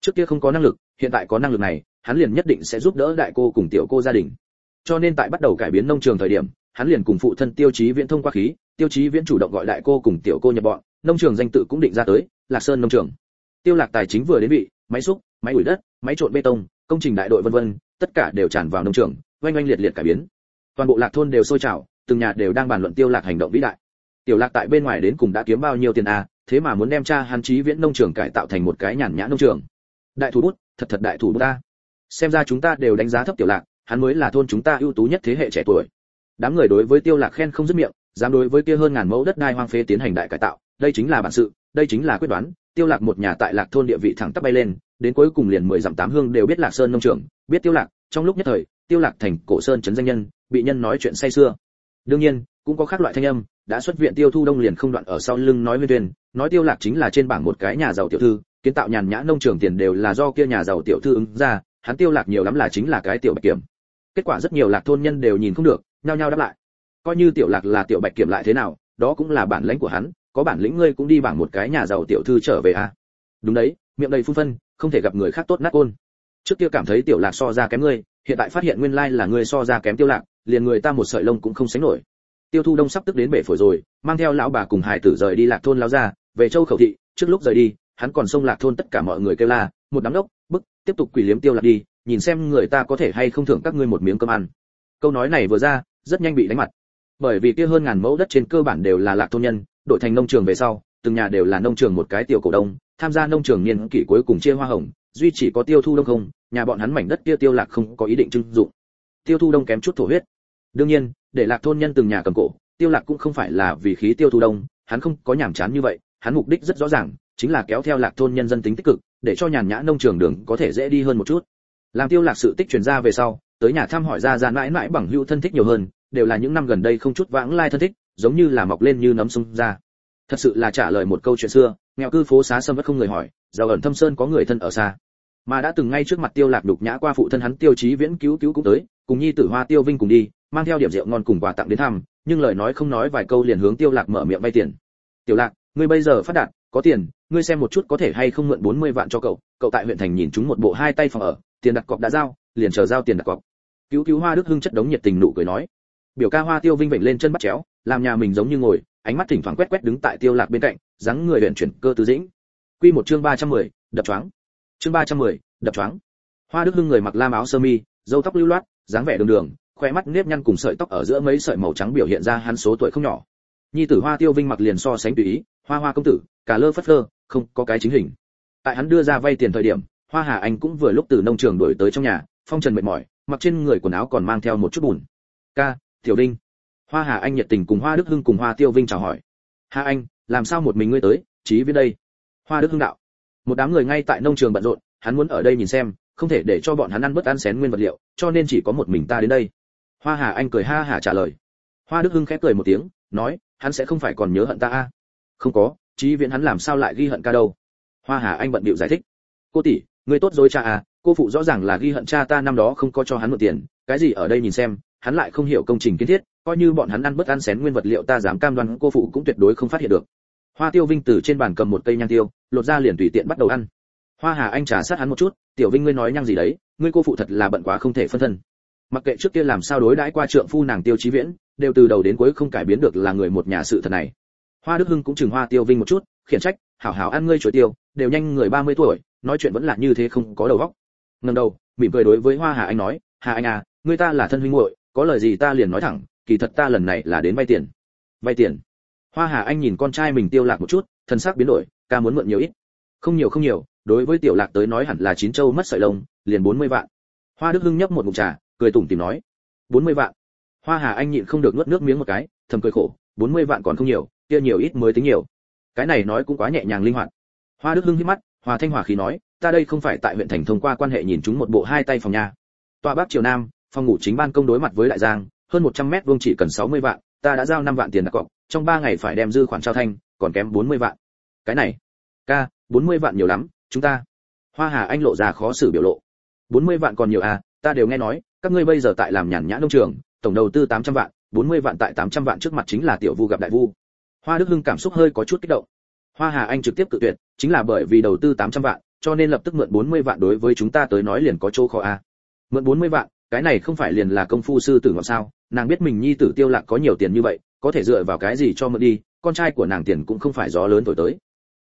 Trước kia không có năng lực, hiện tại có năng lực này, hắn liền nhất định sẽ giúp đỡ đại cô cùng tiểu cô gia đình. Cho nên tại bắt đầu cải biến nông trường thời điểm, hắn liền cùng phụ thân tiêu chí viễn thông qua khí, tiêu chí viễn chủ động gọi đại cô cùng tiểu cô nhập bọn nông trường danh tự cũng định ra tới, lạc sơn nông trường. Tiêu lạc tài chính vừa đến vị, máy xúc, máy ủi đất, máy trộn bê tông, công trình đại đội vân vân, tất cả đều tràn vào nông trường, oanh oanh liệt liệt cải biến. Toàn bộ lạc thôn đều sôi trào, từng nhà đều đang bàn luận tiêu lạc hành động vĩ đại. Tiểu lạc tại bên ngoài đến cùng đã kiếm bao nhiêu tiền à thế mà muốn đem cha hắn chí viễn nông trường cải tạo thành một cái nhàn nhã nông trường. Đại thủ bút, thật thật đại thủ bút ta. Xem ra chúng ta đều đánh giá thấp tiểu lạc, hắn mới là thôn chúng ta ưu tú nhất thế hệ trẻ tuổi. Đám người đối với tiêu lạc khen không dứt miệng, dám đối với kia hơn ngàn mẫu đất đai hoang phế tiến hành đại cải tạo đây chính là bản sự, đây chính là quyết đoán, tiêu lạc một nhà tại lạc thôn địa vị thẳng tắp bay lên, đến cuối cùng liền mười dặm tám hương đều biết lạc sơn nông trường, biết tiêu lạc, trong lúc nhất thời, tiêu lạc thành cổ sơn chấn danh nhân, bị nhân nói chuyện say xưa đương nhiên, cũng có khác loại thanh âm, đã xuất viện tiêu thu đông liền không đoạn ở sau lưng nói nguyên tuyền nói tiêu lạc chính là trên bảng một cái nhà giàu tiểu thư, kiến tạo nhàn nhã nông trường tiền đều là do kia nhà giàu tiểu thư ứng ra, hắn tiêu lạc nhiều lắm là chính là cái tiểu bạch kiểm. Kết quả rất nhiều lạc thôn nhân đều nhìn không được, nhao nhao đáp lại. Coi như tiểu lạc là tiểu bạch kiểm lại thế nào, đó cũng là bản lãnh của hắn có bản lĩnh ngươi cũng đi bảng một cái nhà giàu tiểu thư trở về à? Đúng đấy, miệng đầy phun phân, không thể gặp người khác tốt nát côn. trước kia cảm thấy tiểu lạc so ra kém ngươi, hiện tại phát hiện nguyên lai là ngươi so ra kém tiêu lạc, liền người ta một sợi lông cũng không sánh nổi. Tiêu thu đông sắp tức đến bể phổi rồi, mang theo lão bà cùng hải tử rời đi lạc thôn lão ra, về châu khẩu thị, trước lúc rời đi, hắn còn xông lạc thôn tất cả mọi người kêu la, một đám đốc, bức, tiếp tục quỷ liếm tiêu lạc đi, nhìn xem người ta có thể hay không thưởng các ngươi một miếng cơm ăn. Câu nói này vừa ra, rất nhanh bị đánh mặt. Bởi vì kia hơn ngàn mẫu đất trên cơ bản đều là lạc thôn nhân đổi thành nông trường về sau, từng nhà đều là nông trường một cái tiểu cổ đông, tham gia nông trường niên kỷ cuối cùng chia hoa hồng, duy chỉ có tiêu thu đông không, nhà bọn hắn mảnh đất kia tiêu lạc không có ý định trưng dụng. Tiêu thu đông kém chút thổ huyết. Đương nhiên, để lạc thôn nhân từng nhà cầm cổ, tiêu lạc cũng không phải là vì khí tiêu thu đông, hắn không có nhảm chán như vậy, hắn mục đích rất rõ ràng, chính là kéo theo lạc thôn nhân dân tính tích cực, để cho nhàn nhã nông trường đường có thể dễ đi hơn một chút. Làm tiêu lạc sự tích truyền ra về sau, tới nhà thăm hỏi ra ra mãi mãi bằng hữu thân thích nhiều hơn, đều là những năm gần đây không chút vãng lai thân thích giống như là mọc lên như nấm sung ra. Thật sự là trả lời một câu chuyện xưa, nghèo cư phố xá sâm vẫn không người hỏi, giàu ẩn thâm sơn có người thân ở xa. Mà đã từng ngay trước mặt tiêu lạc đục nhã qua phụ thân hắn tiêu chí viễn cứu cứu cũng tới, cùng nhi tử hoa tiêu vinh cùng đi, mang theo điểm rượu ngon cùng quà tặng đến thăm, nhưng lời nói không nói vài câu liền hướng tiêu lạc mở miệng vay tiền. Tiểu lạc, ngươi bây giờ phát đạt, có tiền, ngươi xem một chút có thể hay không mượn 40 vạn cho cậu cậu tại huyện thành nhìn chúng một bộ hai tay phòng ở, tiền đặt cọc đã giao, liền chờ giao tiền đặt cọc. Cứu cứu hoa đức hưng chất đống nhiệt tình nụ cười nói. Biểu ca hoa tiêu vinh vịnh lên chân bắt chéo làm nhà mình giống như ngồi ánh mắt thỉnh thoảng quét quét đứng tại tiêu lạc bên cạnh dáng người huyền chuyển cơ tứ dĩnh. Quy một chương 310, đập choáng. Chương 310, đập choáng. Hoa đức hưng người mặc lam áo sơ mi râu tóc lưu loát dáng vẻ đường đường khoe mắt nếp nhăn cùng sợi tóc ở giữa mấy sợi màu trắng biểu hiện ra hắn số tuổi không nhỏ. Nhi tử hoa tiêu vinh mặc liền so sánh tùy ý hoa hoa công tử cả lơ phất lơ không có cái chính hình. Tại hắn đưa ra vay tiền thời điểm hoa hà anh cũng vừa lúc từ nông trường đuổi tới trong nhà phong trần mệt mỏi mặc trên người quần áo còn mang theo một chút bùn. Ca tiểu đinh hoa hà anh nhiệt tình cùng hoa đức hưng cùng hoa tiêu vinh chào hỏi. Hà anh, làm sao một mình ngươi tới? Chí viên đây. Hoa đức hưng đạo. Một đám người ngay tại nông trường bận rộn, hắn muốn ở đây nhìn xem, không thể để cho bọn hắn ăn bất ăn xén nguyên vật liệu, cho nên chỉ có một mình ta đến đây. Hoa hà anh cười ha hà trả lời. Hoa đức hưng khẽ cười một tiếng, nói, hắn sẽ không phải còn nhớ hận ta à? không có, chí viễn hắn làm sao lại ghi hận ca đâu. Hoa hà anh bận bịu giải thích. Cô tỷ người tốt dối cha à cô phụ rõ ràng là ghi hận cha ta năm đó không có cho hắn một tiền, cái gì ở đây nhìn xem hắn lại không hiểu công trình kiến thiết, coi như bọn hắn ăn bất ăn xén nguyên vật liệu ta dám cam đoan cô phụ cũng tuyệt đối không phát hiện được. Hoa tiêu vinh từ trên bàn cầm một cây nhang tiêu, lột ra liền tùy tiện bắt đầu ăn. Hoa hà anh trà sát hắn một chút, tiểu vinh ngươi nói nhang gì đấy, ngươi cô phụ thật là bận quá không thể phân thân. Mặc kệ trước kia làm sao đối đãi qua trượng phu nàng tiêu chí viễn, đều từ đầu đến cuối không cải biến được là người một nhà sự thật này. Hoa đức hưng cũng chừng hoa tiêu vinh một chút, khiển trách, hảo hảo ăn ngươi chuối tiêu, đều nhanh người 30 tuổi, nói chuyện vẫn là như thế không có đầu óc. Ngẩng đầu, mỉm cười đối với hoa hà anh nói, hà anh à ngươi ta là thân huynh muội có lời gì ta liền nói thẳng, kỳ thật ta lần này là đến vay tiền. Vay tiền? Hoa hà anh nhìn con trai mình tiêu lạc một chút, thân sắc biến đổi, ca muốn mượn nhiều ít. Không nhiều không nhiều, đối với tiểu lạc tới nói hẳn là chín châu mất sợi lông, liền 40 vạn. Hoa đức hưng nhấp một ngụm trà, cười tủm tỉm nói 40 vạn. Hoa hà anh nhịn không được nuốt nước miếng một cái, thầm cười khổ 40 vạn còn không nhiều, kia nhiều ít mới tính nhiều. Cái này nói cũng quá nhẹ nhàng linh hoạt. Hoa đức hưng hít mắt hòa thanh hòa khí nói, ta đây không phải tại huyện thành thông qua quan hệ nhìn chúng một bộ hai tay phòng nhà. Tòa bắc triều nam phòng ngủ chính ban công đối mặt với đại giang, hơn 100 mét vuông chỉ cần 60 vạn, ta đã giao 5 vạn tiền đặt cọc, trong 3 ngày phải đem dư khoản trao thanh, còn kém 40 vạn. Cái này, ca 40 vạn nhiều lắm, chúng ta. Hoa hà anh lộ ra khó xử biểu lộ. 40 vạn còn nhiều à ta đều nghe nói, các ngươi bây giờ tại làm nhàn nhã nông trường, tổng đầu tư 800 vạn 40 vạn tại 800 vạn trước mặt chính là tiểu vu gặp đại vu. Hoa đức hưng cảm xúc hơi có chút kích động. Hoa hà anh trực tiếp cự tuyệt, chính là bởi vì đầu tư 800 vạn, cho nên lập tức mượn 40 vạn đối với chúng ta tới nói liền có chỗ khó a à. mượn 40 vạn cái này không phải liền là công phu sư tử ngọc sao? Nàng biết mình nhi tử tiêu lạc có nhiều tiền như vậy, có thể dựa vào cái gì cho mượn đi, con trai của nàng tiền cũng không phải gió lớn thổi tới.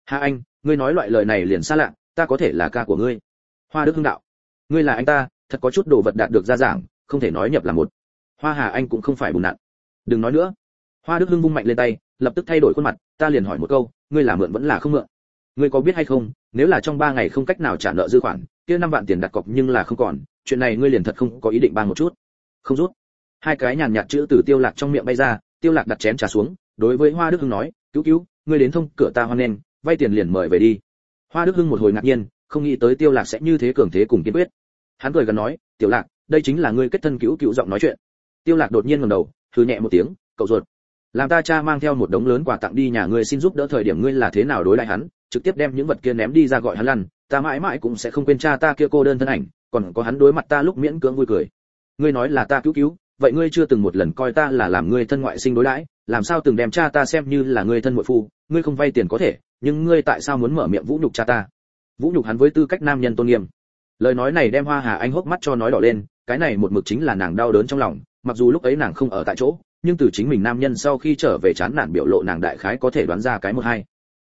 Hà anh, ngươi nói loại lời này liền xa lạ, ta có thể là ca của ngươi. Hoa đức hưng đạo. Ngươi là anh ta, thật có chút đồ vật đạt được ra giảng không thể nói nhập là một. Hoa hà anh cũng không phải bùn nặn đừng nói nữa. Hoa đức hưng vung mạnh lên tay, lập tức thay đổi khuôn mặt, ta liền hỏi một câu, ngươi là mượn vẫn là không mượn? Ngươi có biết hay không, nếu là trong ba ngày không cách nào trả nợ dư khoản, kia năm vạn tiền đặt cọc nhưng là không còn chuyện này ngươi liền thật không có ý định bàn một chút. Không rút. Hai cái nhàn nhạt chữ từ tiêu lạc trong miệng bay ra, tiêu lạc đặt chén trà xuống, đối với hoa đức hưng nói, cứu cứu, ngươi đến thông cửa ta hoan nghênh, vay tiền liền mời về đi. Hoa đức hưng một hồi ngạc nhiên, không nghĩ tới tiêu lạc sẽ như thế cường thế cùng kiên quyết. Hắn cười gần nói, tiểu lạc, đây chính là ngươi kết thân cứu cứu giọng nói chuyện. Tiêu lạc đột nhiên ngẩng đầu, hừ nhẹ một tiếng, cậu ruột làm ta cha mang theo một đống lớn quà tặng đi nhà ngươi xin giúp đỡ thời điểm ngươi là thế nào đối lại hắn, trực tiếp đem những vật kia ném đi ra gọi hắn lăn, ta mãi mãi cũng sẽ không quên cha ta kia cô đơn thân ảnh, còn có hắn đối mặt ta lúc miễn cưỡng vui cười. Ngươi nói là ta cứu cứu, vậy ngươi chưa từng một lần coi ta là làm ngươi thân ngoại sinh đối đãi, làm sao từng đem cha ta xem như là ngươi thân muội phu, ngươi không vay tiền có thể, nhưng ngươi tại sao muốn mở miệng vũ nhục cha ta? Vũ nhục hắn với tư cách nam nhân tôn nghiêm. Lời nói này đem hoa hà anh hốc mắt cho nói đỏ lên, cái này một mực chính là nàng đau đớn trong lòng, mặc dù lúc ấy nàng không ở tại chỗ nhưng từ chính mình nam nhân sau khi trở về chán nản biểu lộ nàng đại khái có thể đoán ra cái một hai.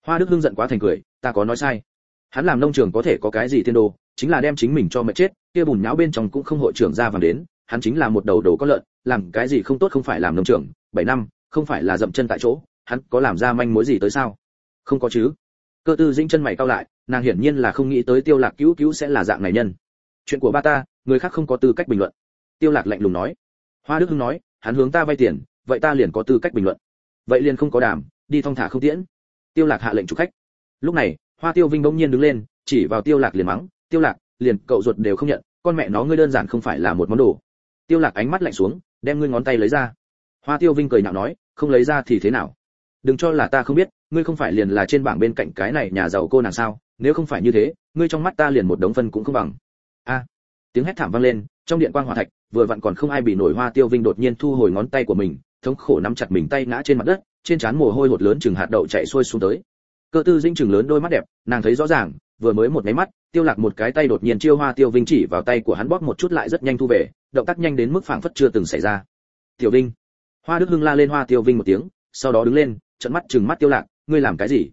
Hoa đức hưng giận quá thành cười, ta có nói sai. Hắn làm nông trường có thể có cái gì thiên đồ, chính là đem chính mình cho mệt chết, kia bùn nhão bên trong cũng không hội trưởng ra vàng đến, hắn chính là một đầu đầu có lợn, làm cái gì không tốt không phải làm nông trường, bảy năm, không phải là dậm chân tại chỗ, hắn có làm ra manh mối gì tới sao? Không có chứ. Cơ tư dĩnh chân mày cao lại, nàng hiển nhiên là không nghĩ tới tiêu lạc cứu cứu sẽ là dạng này nhân. Chuyện của ba ta, người khác không có tư cách bình luận. Tiêu lạc lạnh lùng nói. Hoa đức hưng nói hắn hướng ta vay tiền, vậy ta liền có tư cách bình luận. Vậy liền không có đàm, đi thong thả không tiễn. Tiêu lạc hạ lệnh chủ khách. Lúc này, hoa tiêu vinh bỗng nhiên đứng lên, chỉ vào tiêu lạc liền mắng, tiêu lạc, liền cậu ruột đều không nhận, con mẹ nó ngươi đơn giản không phải là một món đồ. Tiêu lạc ánh mắt lạnh xuống, đem ngươi ngón tay lấy ra. Hoa tiêu vinh cười nhạo nói, không lấy ra thì thế nào? Đừng cho là ta không biết, ngươi không phải liền là trên bảng bên cạnh cái này nhà giàu cô nàng sao? Nếu không phải như thế, ngươi trong mắt ta liền một đống phân cũng không bằng. A. Tiếng hét thảm vang lên, trong điện quang hỏa thạch vừa vặn còn không ai bị nổi hoa tiêu vinh đột nhiên thu hồi ngón tay của mình, thống khổ nắm chặt mình tay ngã trên mặt đất, trên trán mồ hôi hột lớn chừng hạt đậu chạy xuôi xuống tới. Cơ tư dinh chừng lớn đôi mắt đẹp, nàng thấy rõ ràng, vừa mới một máy mắt, tiêu lạc một cái tay đột nhiên chiêu hoa tiêu vinh chỉ vào tay của hắn bóp một chút lại rất nhanh thu về, động tác nhanh đến mức phảng phất chưa từng xảy ra. Tiểu vinh. Hoa đức hưng la lên hoa tiêu vinh một tiếng, sau đó đứng lên, trợn mắt chừng mắt tiêu lạc, ngươi làm cái gì?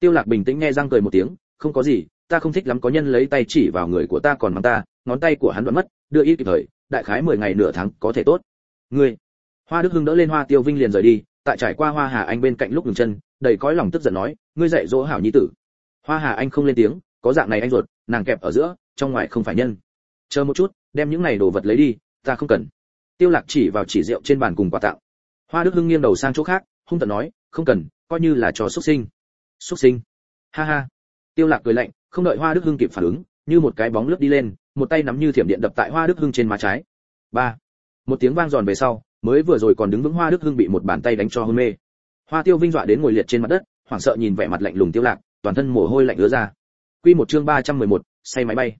Tiêu lạc bình tĩnh nghe răng cười một tiếng, không có gì, ta không thích lắm có nhân lấy tay chỉ vào người của ta còn mang ta, ngón tay của hắn đoạn mất, đưa ít kịp thời đại khái 10 ngày nửa tháng có thể tốt. Ngươi, hoa đức hưng đỡ lên hoa tiêu vinh liền rời đi, tại trải qua hoa hà anh bên cạnh lúc dừng chân, đầy cõi lòng tức giận nói, ngươi dạy dỗ hảo nhi tử. Hoa hà anh không lên tiếng, có dạng này anh ruột, nàng kẹp ở giữa, trong ngoài không phải nhân. Chờ một chút, đem những này đồ vật lấy đi, ta không cần. Tiêu lạc chỉ vào chỉ rượu trên bàn cùng quà tặng. Hoa đức hưng nghiêng đầu sang chỗ khác, hung tợn nói, không cần, coi như là cho xuất sinh. Xuất sinh? Ha ha. Tiêu lạc cười lạnh, không đợi hoa đức hưng kịp phản ứng, như một cái bóng lướt đi lên một tay nắm như thiểm điện đập tại hoa đức hưng trên má trái. Ba. Một tiếng vang giòn về sau mới vừa rồi còn đứng vững hoa đức hưng bị một bàn tay đánh cho hôn mê. Hoa tiêu vinh dọa đến ngồi liệt trên mặt đất hoảng sợ nhìn vẻ mặt lạnh lùng tiêu lạc toàn thân mồ hôi lạnh ứa ra. Quy một chương 311, say máy bay.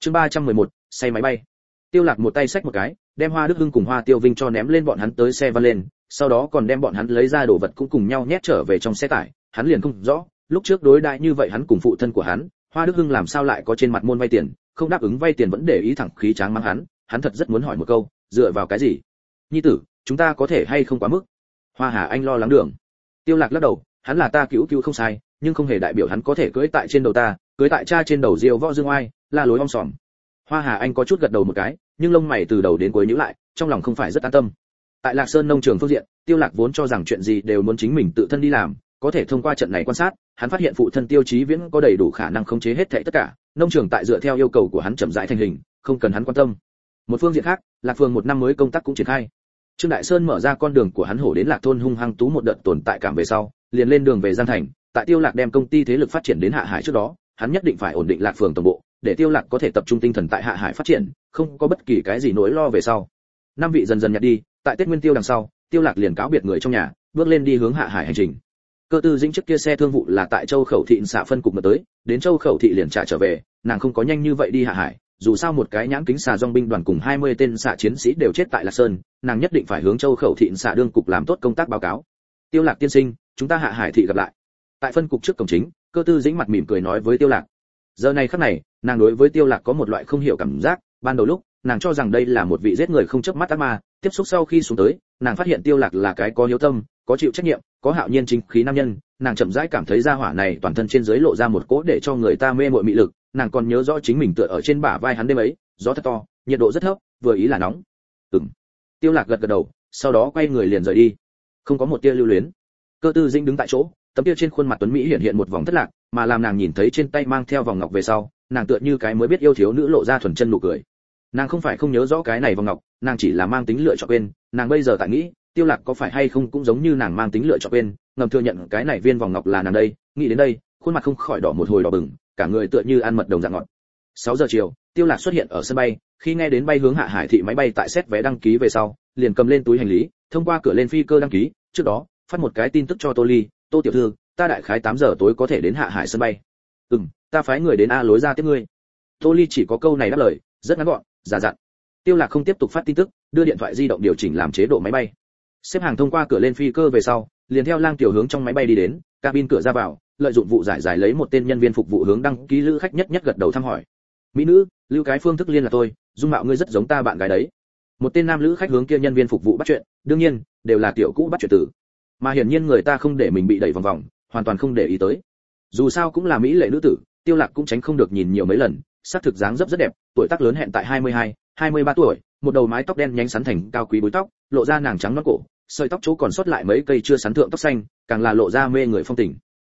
Chương 311, say máy bay. Tiêu lạc một tay xách một cái đem hoa đức hưng cùng hoa tiêu vinh cho ném lên bọn hắn tới xe van lên sau đó còn đem bọn hắn lấy ra đồ vật cũng cùng nhau nhét trở về trong xe tải. Hắn liền không rõ lúc trước đối đại như vậy hắn cùng phụ thân của hắn hoa đức hưng làm sao lại có trên mặt môn vay tiền không đáp ứng vay tiền vẫn để ý thẳng khí tráng mang hắn hắn thật rất muốn hỏi một câu, dựa vào cái gì? Nhi tử, chúng ta có thể hay không quá mức? Hoa hà anh lo lắng đường. Tiêu lạc lắc đầu, hắn là ta cứu cứu không sai, nhưng không hề đại biểu hắn có thể cưỡi tại trên đầu ta, cưỡi tại cha trên đầu diêu võ dương oai, la lối om sòm. Hoa hà anh có chút gật đầu một cái, nhưng lông mày từ đầu đến cuối nhíu lại, trong lòng không phải rất an tâm. Tại lạc sơn nông trường phương diện, tiêu lạc vốn cho rằng chuyện gì đều muốn chính mình tự thân đi làm, có thể thông qua trận này quan sát, hắn phát hiện phụ thân tiêu chí viễn có đầy đủ khả năng khống chế hết thảy tất cả nông trường tại dựa theo yêu cầu của hắn chậm rãi thành hình, không cần hắn quan tâm. Một phương diện khác, lạc phường một năm mới công tác cũng triển khai. Trương đại sơn mở ra con đường của hắn hổ đến lạc thôn hung hăng tú một đợt tồn tại cảm về sau, liền lên đường về giang thành, tại tiêu lạc đem công ty thế lực phát triển đến hạ hải trước đó, hắn nhất định phải ổn định lạc phường tổng bộ, để tiêu lạc có thể tập trung tinh thần tại hạ hải phát triển, không có bất kỳ cái gì nỗi lo về sau. Năm vị dần dần nhặt đi, tại tết nguyên tiêu đằng sau, tiêu lạc liền cáo biệt người trong nhà, bước lên đi hướng hạ hải hành trình cơ tư dĩnh trước kia xe thương vụ là tại châu khẩu thị xạ phân cục mà tới, đến châu khẩu thị liền trả trở về, nàng không có nhanh như vậy đi hạ hải, dù sao một cái nhãn kính xà dòng binh đoàn cùng 20 tên xạ chiến sĩ đều chết tại lạc sơn, nàng nhất định phải hướng châu khẩu thị xạ đương cục làm tốt công tác báo cáo. Tiêu lạc tiên sinh, chúng ta hạ hải thị gặp lại. Tại phân cục trước cổng chính, cơ tư dĩnh mặt mỉm cười nói với tiêu lạc. Giờ này khắc này, nàng đối với tiêu lạc có một loại không hiểu cảm giác, ban đầu lúc, nàng cho rằng đây là một vị giết người không chớp mắt ác ma, tiếp xúc sau khi xuống tới, nàng phát hiện tiêu lạc là cái có hiếu tâm có chịu trách nhiệm, có hạo nhiên chính khí nam nhân, nàng chậm rãi cảm thấy gia hỏa này toàn thân trên dưới lộ ra một cỗ để cho người ta mê muội mị lực, nàng còn nhớ rõ chính mình tựa ở trên bả vai hắn đêm ấy, gió thật to, nhiệt độ rất thấp, vừa ý là nóng. Ừm. Tiêu lạc gật gật đầu, sau đó quay người liền rời đi. Không có một tia lưu luyến. Cơ tư dĩnh đứng tại chỗ, tấm kia trên khuôn mặt tuấn mỹ hiện hiện một vòng thất lạc, mà làm nàng nhìn thấy trên tay mang theo vòng ngọc về sau, nàng tựa như cái mới biết yêu thiếu nữ lộ ra thuần chân nụ cười. Nàng không phải không nhớ rõ cái này vòng ngọc, nàng chỉ là mang tính lựa chọn quên, nàng bây giờ tại nghĩ tiêu lạc có phải hay không cũng giống như nàng mang tính lựa chọn quên, ngầm thừa nhận cái này viên vòng ngọc là nàng đây, nghĩ đến đây, khuôn mặt không khỏi đỏ một hồi đỏ bừng, cả người tựa như ăn mật đồng dạng ngọt. 6 giờ chiều, tiêu lạc xuất hiện ở sân bay, khi nghe đến bay hướng hạ hải thị máy bay tại xét vé đăng ký về sau, liền cầm lên túi hành lý, thông qua cửa lên phi cơ đăng ký, trước đó, phát một cái tin tức cho tô ly, tô tiểu thư, ta đại khái 8 giờ tối có thể đến hạ hải sân bay. Ừm, ta phái người đến a lối ra tiếp ngươi. Tô ly chỉ có câu này đáp lời, rất ngắn gọn giả dặn. Tiêu lạc không tiếp tục phát tin tức, đưa điện thoại di động điều chỉnh làm chế độ máy bay xếp hàng thông qua cửa lên phi cơ về sau liền theo lang tiểu hướng trong máy bay đi đến cabin cửa ra vào lợi dụng vụ giải giải lấy một tên nhân viên phục vụ hướng đăng ký lữ khách nhất nhất gật đầu thăm hỏi. Mỹ nữ lưu cái phương thức liên là tôi dung mạo ngươi rất giống ta bạn gái đấy. Một tên nam lữ khách hướng kia nhân viên phục vụ bắt chuyện đương nhiên đều là tiểu cũ bắt chuyện tử. Mà hiển nhiên người ta không để mình bị đẩy vòng vòng hoàn toàn không để ý tới. Dù sao cũng là mỹ lệ nữ tử tiêu lạc cũng tránh không được nhìn nhiều mấy lần sắc thực dáng dấp rất đẹp tuổi tác lớn hẹn tại 22, 23 tuổi một đầu mái tóc đen nhánh sắn thành cao quý búi tóc lộ ra nàng trắng nõn cổ sợi tóc chỗ còn sót lại mấy cây chưa sắn thượng tóc xanh, càng là lộ ra mê người phong tình.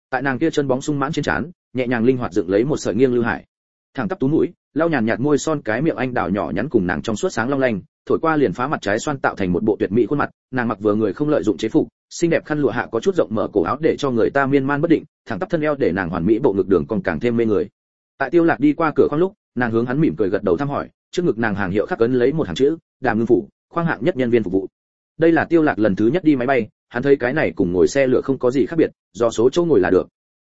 Tại nàng kia chân bóng sung mãn trên trán, nhẹ nhàng linh hoạt dựng lấy một sợi nghiêng lưu hải. Thẳng tắp tú mũi, lau nhàn nhạt môi son cái miệng anh đào nhỏ nhắn cùng nàng trong suốt sáng long lanh, thổi qua liền phá mặt trái xoan tạo thành một bộ tuyệt mỹ khuôn mặt, nàng mặc vừa người không lợi dụng chế phục, xinh đẹp khăn lụa hạ có chút rộng mở cổ áo để cho người ta miên man bất định, thẳng tắp thân eo để nàng hoàn mỹ bộ ngực đường còn càng thêm mê người. Tại tiêu lạc đi qua cửa khoang lúc, nàng hướng hắn mỉm cười gật đầu thăm hỏi, trước ngực nàng hàng hiệu khắc ấn lấy một hàng chữ, đàm ngưng phủ, khoang hạng nhất nhân viên phục vụ đây là tiêu lạc lần thứ nhất đi máy bay, hắn thấy cái này cùng ngồi xe lửa không có gì khác biệt, do số chỗ ngồi là được.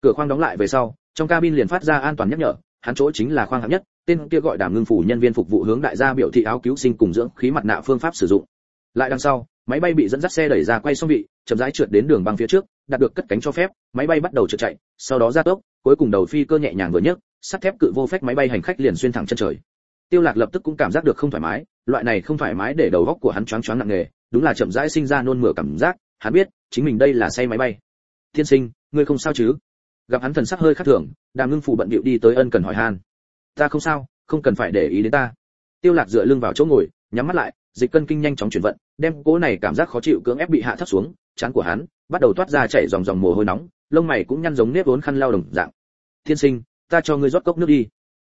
Cửa khoang đóng lại về sau, trong cabin liền phát ra an toàn nhắc nhở, hắn chỗ chính là khoang hạng nhất, tên kia gọi đàm ngưng phủ nhân viên phục vụ hướng đại gia biểu thị áo cứu sinh cùng dưỡng khí mặt nạ phương pháp sử dụng. Lại đằng sau, máy bay bị dẫn dắt xe đẩy ra quay xong vị, chậm rãi trượt đến đường băng phía trước, đạt được cất cánh cho phép, máy bay bắt đầu trượt chạy, sau đó ra tốc, cuối cùng đầu phi cơ nhẹ nhàng vừa nhấc, sắt thép cự vô phép máy bay hành khách liền xuyên thẳng chân trời. Tiêu lạc lập tức cũng cảm giác được không thoải mái, loại này không thoải mái để đầu óc của hắn choáng choáng nặng nề đúng là chậm rãi sinh ra nôn mửa cảm giác, hắn biết, chính mình đây là say máy bay. Thiên sinh, ngươi không sao chứ? Gặp hắn thần sắc hơi khác thường, đàm ngưng phụ bận bịu đi tới ân cần hỏi han. Ta không sao, không cần phải để ý đến ta. Tiêu lạc dựa lưng vào chỗ ngồi, nhắm mắt lại, dịch cân kinh nhanh chóng chuyển vận, đem cố này cảm giác khó chịu cưỡng ép bị hạ thấp xuống, chán của hắn bắt đầu toát ra chảy dòng dòng mồ hôi nóng, lông mày cũng nhăn giống nếp vốn khăn lau đồng dạng. Thiên sinh, ta cho ngươi rót cốc nước đi.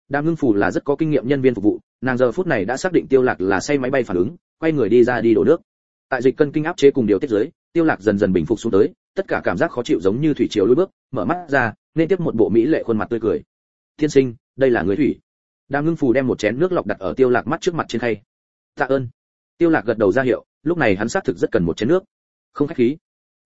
Đàm ngưng phủ là rất có kinh nghiệm nhân viên phục vụ, nàng giờ phút này đã xác định tiêu lạc là say máy bay phản ứng, quay người đi ra đi đổ nước tại dịch cân kinh áp chế cùng điều tiết giới, tiêu lạc dần dần bình phục xuống tới tất cả cảm giác khó chịu giống như thủy triều lùi bước mở mắt ra nên tiếp một bộ mỹ lệ khuôn mặt tươi cười. Thiên sinh đây là người thủy. Đàm ngưng phù đem một chén nước lọc đặt ở tiêu lạc mắt trước mặt trên khay. Tạ ơn. Tiêu lạc gật đầu ra hiệu lúc này hắn xác thực rất cần một chén nước. Không khách khí.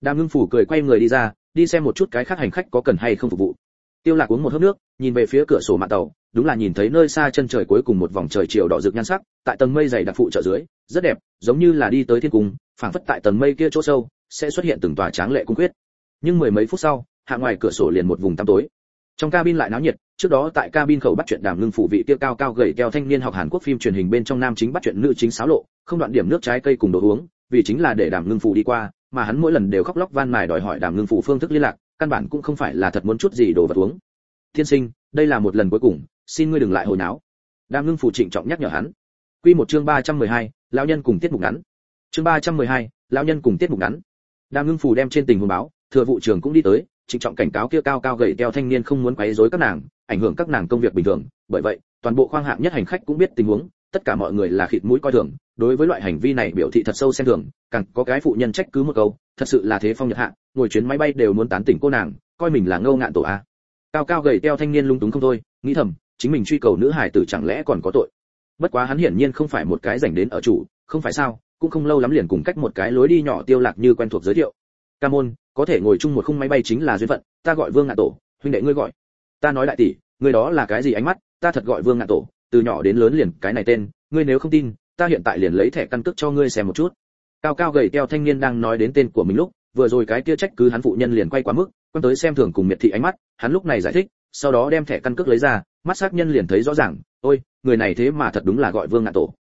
Đàm ngưng phù cười quay người đi ra đi xem một chút cái khác hành khách có cần hay không phục vụ. Tiêu lạc uống một hớp nước nhìn về phía cửa sổ mạn tàu đúng là nhìn thấy nơi xa chân trời cuối cùng một vòng trời chiều đỏ rực nhan sắc, tại tầng mây dày đặc phụ trợ dưới, rất đẹp, giống như là đi tới thiên cung, phảng phất tại tầng mây kia chỗ sâu, sẽ xuất hiện từng tòa tráng lệ cung quyết. Nhưng mười mấy phút sau, hạ ngoài cửa sổ liền một vùng tăm tối. Trong cabin lại náo nhiệt, trước đó tại cabin khẩu bắt chuyện đàm ngưng phụ vị tiêu cao cao gầy keo thanh niên học hàn quốc phim truyền hình bên trong nam chính bắt chuyện nữ chính xáo lộ, không đoạn điểm nước trái cây cùng đồ uống, vì chính là để đàm ngưng phụ đi qua, mà hắn mỗi lần đều khóc lóc van mài đòi hỏi đàm ngưng phụ phương thức liên lạc, căn bản cũng không phải là thật muốn chút gì đồ vật uống. Thiên sinh, đây là một lần cuối cùng xin ngươi đừng lại hồi náo. Đàm ngưng phụ trịnh trọng nhắc nhở hắn. Quy một chương 312, lão nhân cùng tiết mục ngắn. Chương 312, lão nhân cùng tiết mục ngắn. Đàm ngưng phụ đem trên tình huống báo thừa vụ trưởng cũng đi tới trịnh trọng cảnh cáo kia cao cao gầy teo thanh niên không muốn quấy rối các nàng ảnh hưởng các nàng công việc bình thường. Bởi vậy toàn bộ khoang hạng nhất hành khách cũng biết tình huống tất cả mọi người là khịt mũi coi thường. Đối với loại hành vi này biểu thị thật sâu xem thường càng có cái phụ nhân trách cứ một câu thật sự là thế phong nhật hạ ngồi chuyến máy bay đều muốn tán tỉnh cô nàng coi mình là ngâu ngạn tổ a. Cao cao gầy teo thanh niên lung túng không thôi nghĩ thầm chính mình truy cầu nữ hải tử chẳng lẽ còn có tội? Bất quá hắn hiển nhiên không phải một cái dành đến ở chủ, không phải sao, cũng không lâu lắm liền cùng cách một cái lối đi nhỏ tiêu lạc như quen thuộc giới thiệu. Ca môn, có thể ngồi chung một khung máy bay chính là duyên phận, ta gọi vương ngạn tổ, huynh đệ ngươi gọi. Ta nói đại tỷ, ngươi đó là cái gì ánh mắt, ta thật gọi vương ngạn tổ, từ nhỏ đến lớn liền cái này tên, ngươi nếu không tin, ta hiện tại liền lấy thẻ căn cước cho ngươi xem một chút. Cao cao gầy teo thanh niên đang nói đến tên của mình lúc, vừa rồi cái kia trách cứ hắn phụ nhân liền quay quá mức quan tới xem thường cùng miệt thị ánh mắt, hắn lúc này giải thích sau đó đem thẻ căn cước lấy ra, mắt xác nhân liền thấy rõ ràng, ôi, người này thế mà thật đúng là gọi vương ngạn tổ.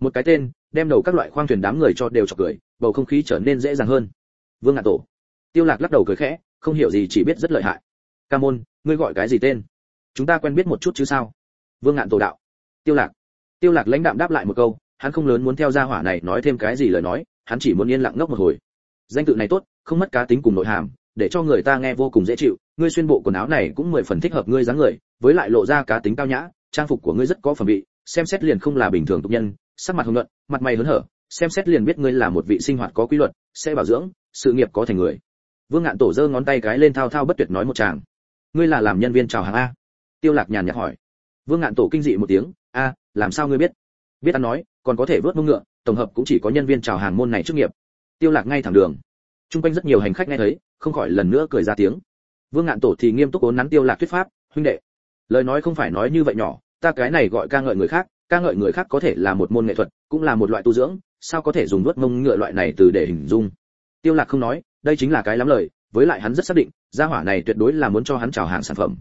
Một cái tên, đem đầu các loại khoang thuyền đám người cho đều chọc cười, bầu không khí trở nên dễ dàng hơn. Vương ngạn tổ. Tiêu lạc lắc đầu cười khẽ, không hiểu gì chỉ biết rất lợi hại. Ca môn, ngươi gọi cái gì tên? Chúng ta quen biết một chút chứ sao? Vương ngạn tổ đạo. Tiêu lạc. Tiêu lạc lãnh đạm đáp lại một câu, hắn không lớn muốn theo gia hỏa này nói thêm cái gì lời nói, hắn chỉ muốn yên lặng ngốc một hồi. Danh tự này tốt, không mất cá tính cùng nội hàm, để cho người ta nghe vô cùng dễ chịu ngươi xuyên bộ quần áo này cũng mười phần thích hợp ngươi dáng người, với lại lộ ra cá tính cao nhã, trang phục của ngươi rất có phẩm vị, xem xét liền không là bình thường tục nhân, sắc mặt hồng nhuận, mặt mày hớn hở, xem xét liền biết ngươi là một vị sinh hoạt có quy luật, sẽ bảo dưỡng, sự nghiệp có thành người. Vương ngạn tổ giơ ngón tay cái lên thao thao bất tuyệt nói một tràng. Ngươi là làm nhân viên chào hàng a? Tiêu lạc nhàn nhạt hỏi. Vương ngạn tổ kinh dị một tiếng. A, làm sao ngươi biết? Biết ăn nói, còn có thể vớt mông ngựa, tổng hợp cũng chỉ có nhân viên chào hàng môn này chức nghiệp. Tiêu lạc ngay thẳng đường. Trung quanh rất nhiều hành khách nghe thấy, không khỏi lần nữa cười ra tiếng vương ngạn tổ thì nghiêm túc ốn nắn tiêu lạc thuyết pháp, huynh đệ, lời nói không phải nói như vậy nhỏ, ta cái này gọi ca ngợi người khác, ca ngợi người khác có thể là một môn nghệ thuật, cũng là một loại tu dưỡng, sao có thể dùng nuốt mông ngựa loại này từ để hình dung? Tiêu lạc không nói, đây chính là cái lắm lời, với lại hắn rất xác định, gia hỏa này tuyệt đối là muốn cho hắn chào hàng sản phẩm.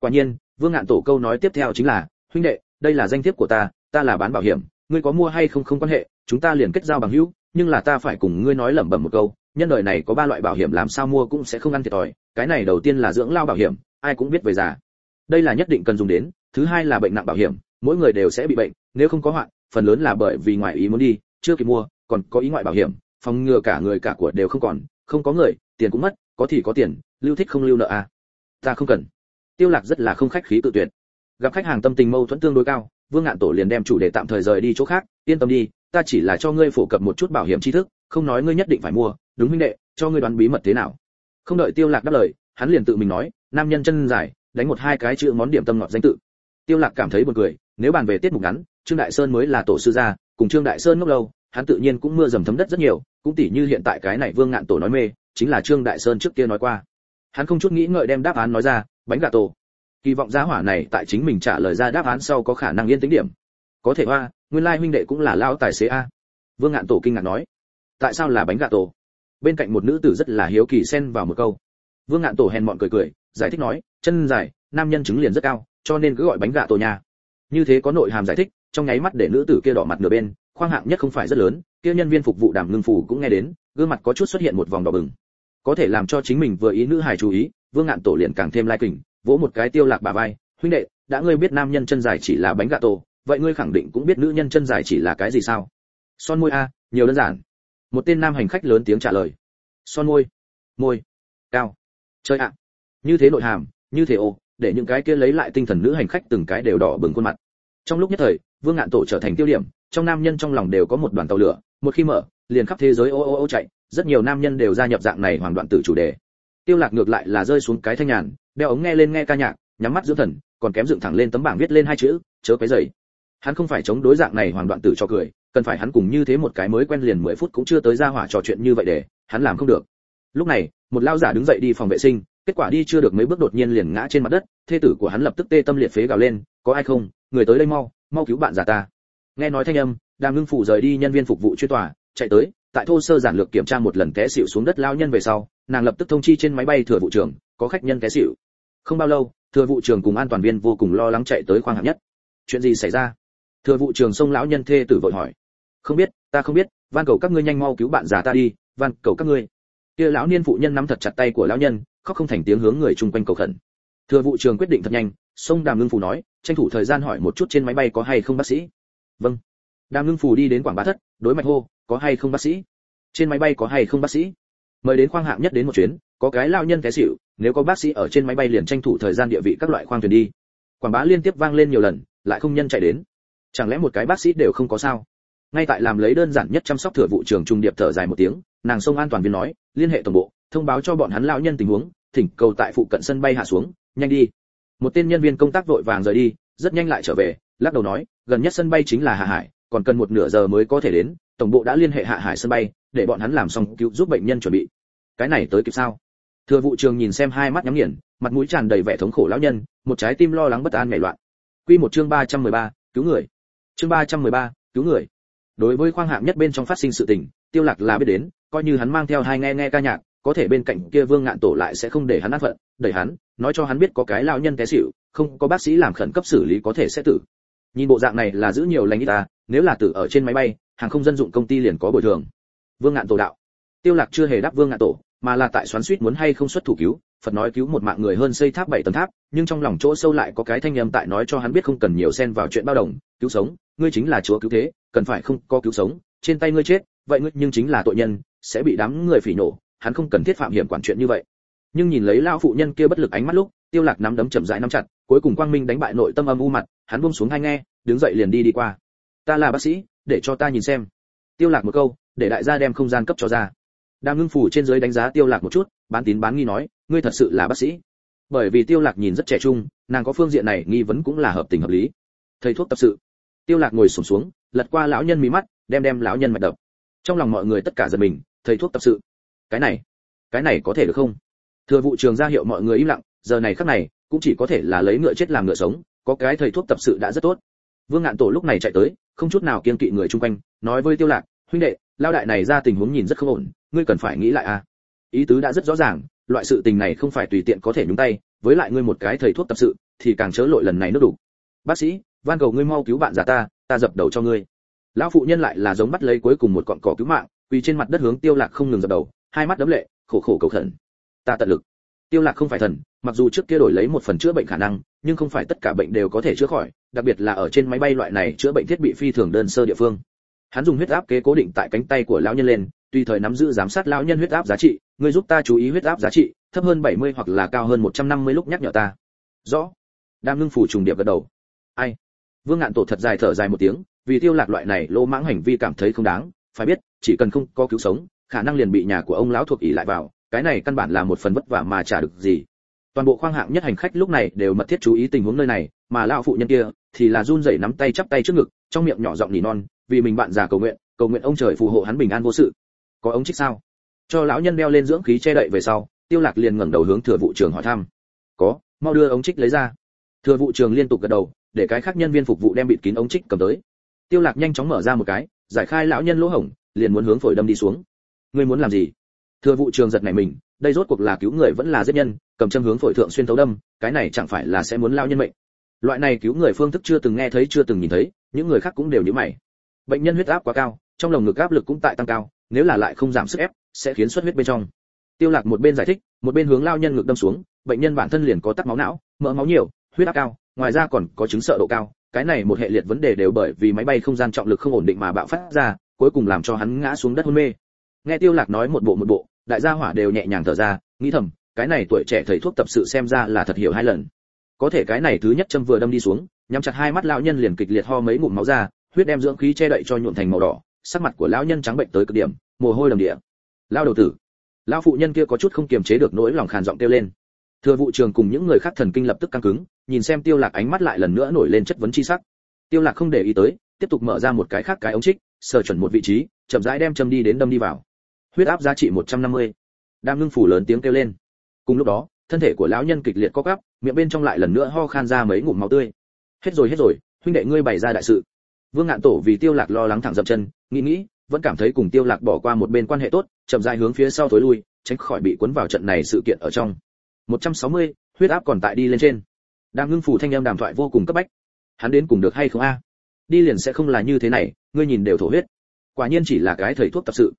Quả nhiên, vương ngạn tổ câu nói tiếp theo chính là, huynh đệ, đây là danh thiếp của ta ta là bán bảo hiểm, ngươi có mua hay không không quan hệ, chúng ta liền kết giao bằng hữu, nhưng là ta phải cùng ngươi nói lẩm bẩm một câu, nhân đời này có ba loại bảo hiểm làm sao mua cũng sẽ không ăn thiệt thòi cái này đầu tiên là dưỡng lao bảo hiểm, ai cũng biết về già. Đây là nhất định cần dùng đến, thứ hai là bệnh nặng bảo hiểm, mỗi người đều sẽ bị bệnh, nếu không có hoạn, phần lớn là bởi vì ngoại ý muốn đi, chưa kịp mua, còn có ý ngoại bảo hiểm, phòng ngừa cả người cả của đều không còn, không có người, tiền cũng mất, có thì có tiền, lưu thích không lưu nợ à. Ta không cần. Tiêu lạc rất là không khách khí tự tuyệt. Gặp khách hàng tâm tình mâu thuẫn tương đối cao, vương ngạn tổ liền đem chủ đề tạm thời rời đi chỗ khác, yên tâm đi, ta chỉ là cho ngươi phổ cập một chút bảo hiểm tri thức, không nói ngươi nhất định phải mua, đúng huynh đệ, cho ngươi đoán bí mật thế nào không đợi tiêu lạc đáp lời, hắn liền tự mình nói, nam nhân chân dài, đánh một hai cái chữ món điểm tâm ngọt danh tự. Tiêu lạc cảm thấy buồn cười, nếu bàn về tiết mục ngắn, trương đại sơn mới là tổ sư gia, cùng trương đại sơn ngốc lâu, hắn tự nhiên cũng mưa dầm thấm đất rất nhiều, cũng tỉ như hiện tại cái này vương ngạn tổ nói mê, chính là trương đại sơn trước kia nói qua. Hắn không chút nghĩ ngợi đem đáp án nói ra, bánh gà tổ. Kỳ vọng giá hỏa này tại chính mình trả lời ra đáp án sau có khả năng yên tĩnh điểm. Có thể hoa, nguyên lai huynh đệ cũng là lao tài xế a. Vương ngạn tổ kinh ngạc nói, tại sao là bánh gà tổ? Bên cạnh một nữ tử rất là hiếu kỳ xen vào một câu. Vương ngạn tổ hèn mọn cười cười, giải thích nói, chân dài, nam nhân chứng liền rất cao, cho nên cứ gọi bánh gà tổ nhà. Như thế có nội hàm giải thích, trong nháy mắt để nữ tử kia đỏ mặt nửa bên, khoang hạng nhất không phải rất lớn, kia nhân viên phục vụ đảm ngưng phủ cũng nghe đến, gương mặt có chút xuất hiện một vòng đỏ bừng. Có thể làm cho chính mình vừa ý nữ hài chú ý, vương ngạn tổ liền càng thêm lai kình, vỗ một cái tiêu lạc bà vai, huynh đệ, đã ngươi biết nam nhân chân dài chỉ là bánh gà tổ, vậy ngươi khẳng định cũng biết nữ nhân chân dài chỉ là cái gì sao? Son môi a, nhiều đơn giản một tên nam hành khách lớn tiếng trả lời. Son môi. Môi. Cao. Chơi ạ. Như thế nội hàm, như thế ô, để những cái kia lấy lại tinh thần nữ hành khách từng cái đều đỏ bừng khuôn mặt. Trong lúc nhất thời, vương ngạn tổ trở thành tiêu điểm, trong nam nhân trong lòng đều có một đoàn tàu lửa, một khi mở, liền khắp thế giới ô ô ô chạy, rất nhiều nam nhân đều gia nhập dạng này hoàn đoạn tử chủ đề. Tiêu lạc ngược lại là rơi xuống cái thanh nhàn, đeo ống nghe lên nghe ca nhạc, nhắm mắt dưỡng thần, còn kém dựng thẳng lên tấm bảng viết lên hai chữ, chớ cái dậy hắn không phải chống đối dạng này hoàn đoạn tử cho cười cần phải hắn cùng như thế một cái mới quen liền 10 phút cũng chưa tới ra hỏa trò chuyện như vậy để hắn làm không được. Lúc này, một lao giả đứng dậy đi phòng vệ sinh, kết quả đi chưa được mấy bước đột nhiên liền ngã trên mặt đất, thê tử của hắn lập tức tê tâm liệt phế gào lên, có ai không? Người tới đây mau mau cứu bạn giả ta. Nghe nói thanh âm đang ngưng phủ rời đi nhân viên phục vụ chuyên tòa, chạy tới, tại thô sơ giản lược kiểm tra một lần té xỉu xuống đất lao nhân về sau, nàng lập tức thông chi trên máy bay thừa vụ trưởng, có khách nhân té xỉu. Không bao lâu, thừa vụ trưởng cùng an toàn viên vô cùng lo lắng chạy tới khoang hạng nhất. Chuyện gì xảy ra? Thừa vụ trưởng xông lão nhân thê tử vội hỏi không biết, ta không biết, van cầu các ngươi nhanh mau cứu bạn già ta đi, van cầu các ngươi. Kia lão niên phụ nhân nắm thật chặt tay của lão nhân, khóc không thành tiếng hướng người chung quanh cầu khẩn. Thừa vụ trường quyết định thật nhanh, sông đàm ngưng phù nói, tranh thủ thời gian hỏi một chút trên máy bay có hay không bác sĩ. Vâng. Đàm ngưng phù đi đến quảng bá thất, đối mạch hô, có hay không bác sĩ? Trên máy bay có hay không bác sĩ? Mời đến khoang hạng nhất đến một chuyến, có cái lao nhân té xỉu, nếu có bác sĩ ở trên máy bay liền tranh thủ thời gian địa vị các loại khoang thuyền đi. Quảng bá liên tiếp vang lên nhiều lần, lại không nhân chạy đến. Chẳng lẽ một cái bác sĩ đều không có sao? Ngay tại làm lấy đơn giản nhất chăm sóc thừa vụ trường trung điệp thở dài một tiếng nàng sông an toàn viên nói liên hệ tổng bộ thông báo cho bọn hắn lão nhân tình huống thỉnh cầu tại phụ cận sân bay hạ xuống nhanh đi. Một tên nhân viên công tác vội vàng rời đi rất nhanh lại trở về lắc đầu nói gần nhất sân bay chính là hạ hải còn cần một nửa giờ mới có thể đến tổng bộ đã liên hệ hạ hải sân bay để bọn hắn làm xong cứu giúp bệnh nhân chuẩn bị. Cái này tới kịp sao? Thừa vụ trường nhìn xem hai mắt nhắm nghiền mặt mũi tràn đầy vẻ thống khổ lão nhân một trái tim lo lắng bất an nảy loạn. Quy một chương 313, cứu người. Chương 313, cứu người đối với khoang hạng nhất bên trong phát sinh sự tình, tiêu lạc là biết đến, coi như hắn mang theo hai nghe nghe ca nhạc, có thể bên cạnh kia vương ngạn tổ lại sẽ không để hắn ăn phận, đẩy hắn, nói cho hắn biết có cái lão nhân té xỉu, không có bác sĩ làm khẩn cấp xử lý có thể sẽ tử. Nhìn bộ dạng này là giữ nhiều lành ít ta, nếu là tử ở trên máy bay, hàng không dân dụng công ty liền có bồi thường. Vương ngạn tổ đạo. Tiêu lạc chưa hề đáp vương ngạn tổ, mà là tại xoắn xuýt muốn hay không xuất thủ cứu phật nói cứu một mạng người hơn xây tháp bảy tầng tháp, nhưng trong lòng chỗ sâu lại có cái thanh âm tại nói cho hắn biết không cần nhiều xen vào chuyện bao đồng, cứu sống, ngươi chính là chúa cứu thế, cần phải không có cứu sống, trên tay ngươi chết, vậy ngươi nhưng chính là tội nhân, sẽ bị đám người phỉ nổ hắn không cần thiết phạm hiểm quản chuyện như vậy. Nhưng nhìn lấy lão phụ nhân kia bất lực ánh mắt lúc, tiêu lạc nắm đấm chậm rãi nắm chặt, cuối cùng quang minh đánh bại nội tâm âm u mặt, hắn buông xuống hai nghe, đứng dậy liền đi đi qua. Ta là bác sĩ, để cho ta nhìn xem. Tiêu lạc một câu, để đại gia đem không gian cấp cho ra đang ngưng phủ trên dưới đánh giá tiêu lạc một chút bán tín bán nghi nói ngươi thật sự là bác sĩ. Bởi vì tiêu lạc nhìn rất trẻ trung nàng có phương diện này nghi vấn cũng là hợp tình hợp lý. Thầy thuốc tập sự. Tiêu lạc ngồi sụp xuống, xuống lật qua lão nhân mí mắt đem đem lão nhân mạch đập. Trong lòng mọi người tất cả giật mình thầy thuốc tập sự? Cái này cái này có thể được không? Thừa vụ trường ra hiệu mọi người im lặng giờ này khắc này cũng chỉ có thể là lấy ngựa chết làm ngựa sống có cái thầy thuốc tập sự đã rất tốt. Vương ngạn tổ lúc này chạy tới không chút nào kiên kỵ người chung quanh nói với tiêu lạc huynh đệ lao đại này ra tình huống nhìn rất không ổn ngươi cần phải nghĩ lại a à. ý tứ đã rất rõ ràng, loại sự tình này không phải tùy tiện có thể nhúng tay, với lại ngươi một cái thầy thuốc tập sự, thì càng chớ lội lần này nước đủ. Bác sĩ, van cầu ngươi mau cứu bạn già ta ta dập đầu cho ngươi. Lão phụ nhân lại là giống bắt lấy cuối cùng một cọn cỏ cứu mạng, quỳ trên mặt đất hướng tiêu lạc không ngừng dập đầu, hai mắt đấm lệ, khổ khổ cầu khẩn. Ta tận lực. Tiêu lạc không phải thần, mặc dù trước kia đổi lấy một phần chữa bệnh khả năng, nhưng không phải tất cả bệnh đều có thể chữa khỏi, đặc biệt là ở trên máy bay loại này chữa bệnh thiết bị phi thường đơn sơ địa phương hắn dùng huyết áp kế cố định tại cánh tay của lão nhân lên, tùy thời nắm giữ giám sát lão nhân huyết áp giá trị. Người giúp ta chú ý huyết áp giá trị, thấp hơn 70 hoặc là cao hơn 150 lúc nhắc nhở ta. Rõ. Đang ngưng phủ trùng điệp gật đầu. Ai? Vương ngạn tổ thật dài thở dài một tiếng, vì tiêu lạc loại này lô mãng hành vi cảm thấy không đáng. Phải biết, chỉ cần không có cứu sống, khả năng liền bị nhà của ông lão thuộc ỷ lại vào. Cái này căn bản là một phần vất vả mà trả được gì. Toàn bộ khoang hạng nhất hành khách lúc này đều mật thiết chú ý tình huống nơi này, mà lão phụ nhân kia thì là run rẩy nắm tay chắp tay trước ngực, trong miệng nhỏ giọng nỉ non vì mình bạn già cầu nguyện cầu nguyện ông trời phù hộ hắn bình an vô sự. Có ống trích sao? Cho lão nhân đeo lên dưỡng khí che đậy về sau, tiêu lạc liền ngẩng đầu hướng thừa vụ trưởng hỏi thăm. Có, mau đưa ống trích lấy ra. Thừa vụ trưởng liên tục gật đầu, để cái khác nhân viên phục vụ đem bịt kín ống trích cầm tới. Tiêu lạc nhanh chóng mở ra một cái, giải khai lão nhân lỗ hổng, liền muốn hướng phổi đâm đi xuống. Ngươi muốn làm gì? Thừa vụ trưởng giật nảy mình, đây rốt cuộc là cứu người vẫn là giết nhân, cầm châm hướng phổi thượng xuyên thấu đâm, cái này chẳng phải là sẽ muốn lao nhân mệnh. Loại này cứu người phương thức chưa từng nghe thấy, chưa từng nhìn thấy, những người khác cũng đều nhíu mày bệnh nhân huyết áp quá cao, trong lồng ngực áp lực cũng tại tăng cao, nếu là lại không giảm sức ép, sẽ khiến xuất huyết bên trong. Tiêu lạc một bên giải thích, một bên hướng lao nhân ngực đâm xuống, bệnh nhân bản thân liền có tắc máu não, mỡ máu nhiều, huyết áp cao, ngoài ra còn có chứng sợ độ cao, cái này một hệ liệt vấn đề đều bởi vì máy bay không gian trọng lực không ổn định mà bạo phát ra, cuối cùng làm cho hắn ngã xuống đất hôn mê. Nghe tiêu lạc nói một bộ một bộ, đại gia hỏa đều nhẹ nhàng thở ra, nghĩ thầm, cái này tuổi trẻ thầy thuốc tập sự xem ra là thật hiểu hai lần. Có thể cái này thứ nhất châm vừa đâm đi xuống, nhắm chặt hai mắt lão nhân liền kịch liệt ho mấy ngụm máu ra huyết đem dưỡng khí che đậy cho nhuộm thành màu đỏ, sắc mặt của lão nhân trắng bệnh tới cực điểm, mồ hôi đầm địa. Lao đầu tử, lão phụ nhân kia có chút không kiềm chế được nỗi lòng khàn giọng kêu lên. Thừa vụ trường cùng những người khác thần kinh lập tức căng cứng, nhìn xem tiêu lạc ánh mắt lại lần nữa nổi lên chất vấn chi sắc. Tiêu lạc không để ý tới, tiếp tục mở ra một cái khác cái ống trích, sờ chuẩn một vị trí, chậm rãi đem châm đi đến đâm đi vào. Huyết áp giá trị 150. đang ngưng phủ lớn tiếng kêu lên. Cùng lúc đó, thân thể của lão nhân kịch liệt co quắp, miệng bên trong lại lần nữa ho khan ra mấy ngụm máu tươi. Hết rồi hết rồi, huynh đệ ngươi bày ra đại sự vương ngạn tổ vì tiêu lạc lo lắng thẳng dậm chân nghĩ nghĩ vẫn cảm thấy cùng tiêu lạc bỏ qua một bên quan hệ tốt chậm rãi hướng phía sau thối lui tránh khỏi bị cuốn vào trận này sự kiện ở trong. 160, huyết áp còn tại đi lên trên. Đang ngưng phủ thanh âm đàm thoại vô cùng cấp bách. Hắn đến cùng được hay không a? Đi liền sẽ không là như thế này ngươi nhìn đều thổ huyết. Quả nhiên chỉ là cái thầy thuốc tập sự.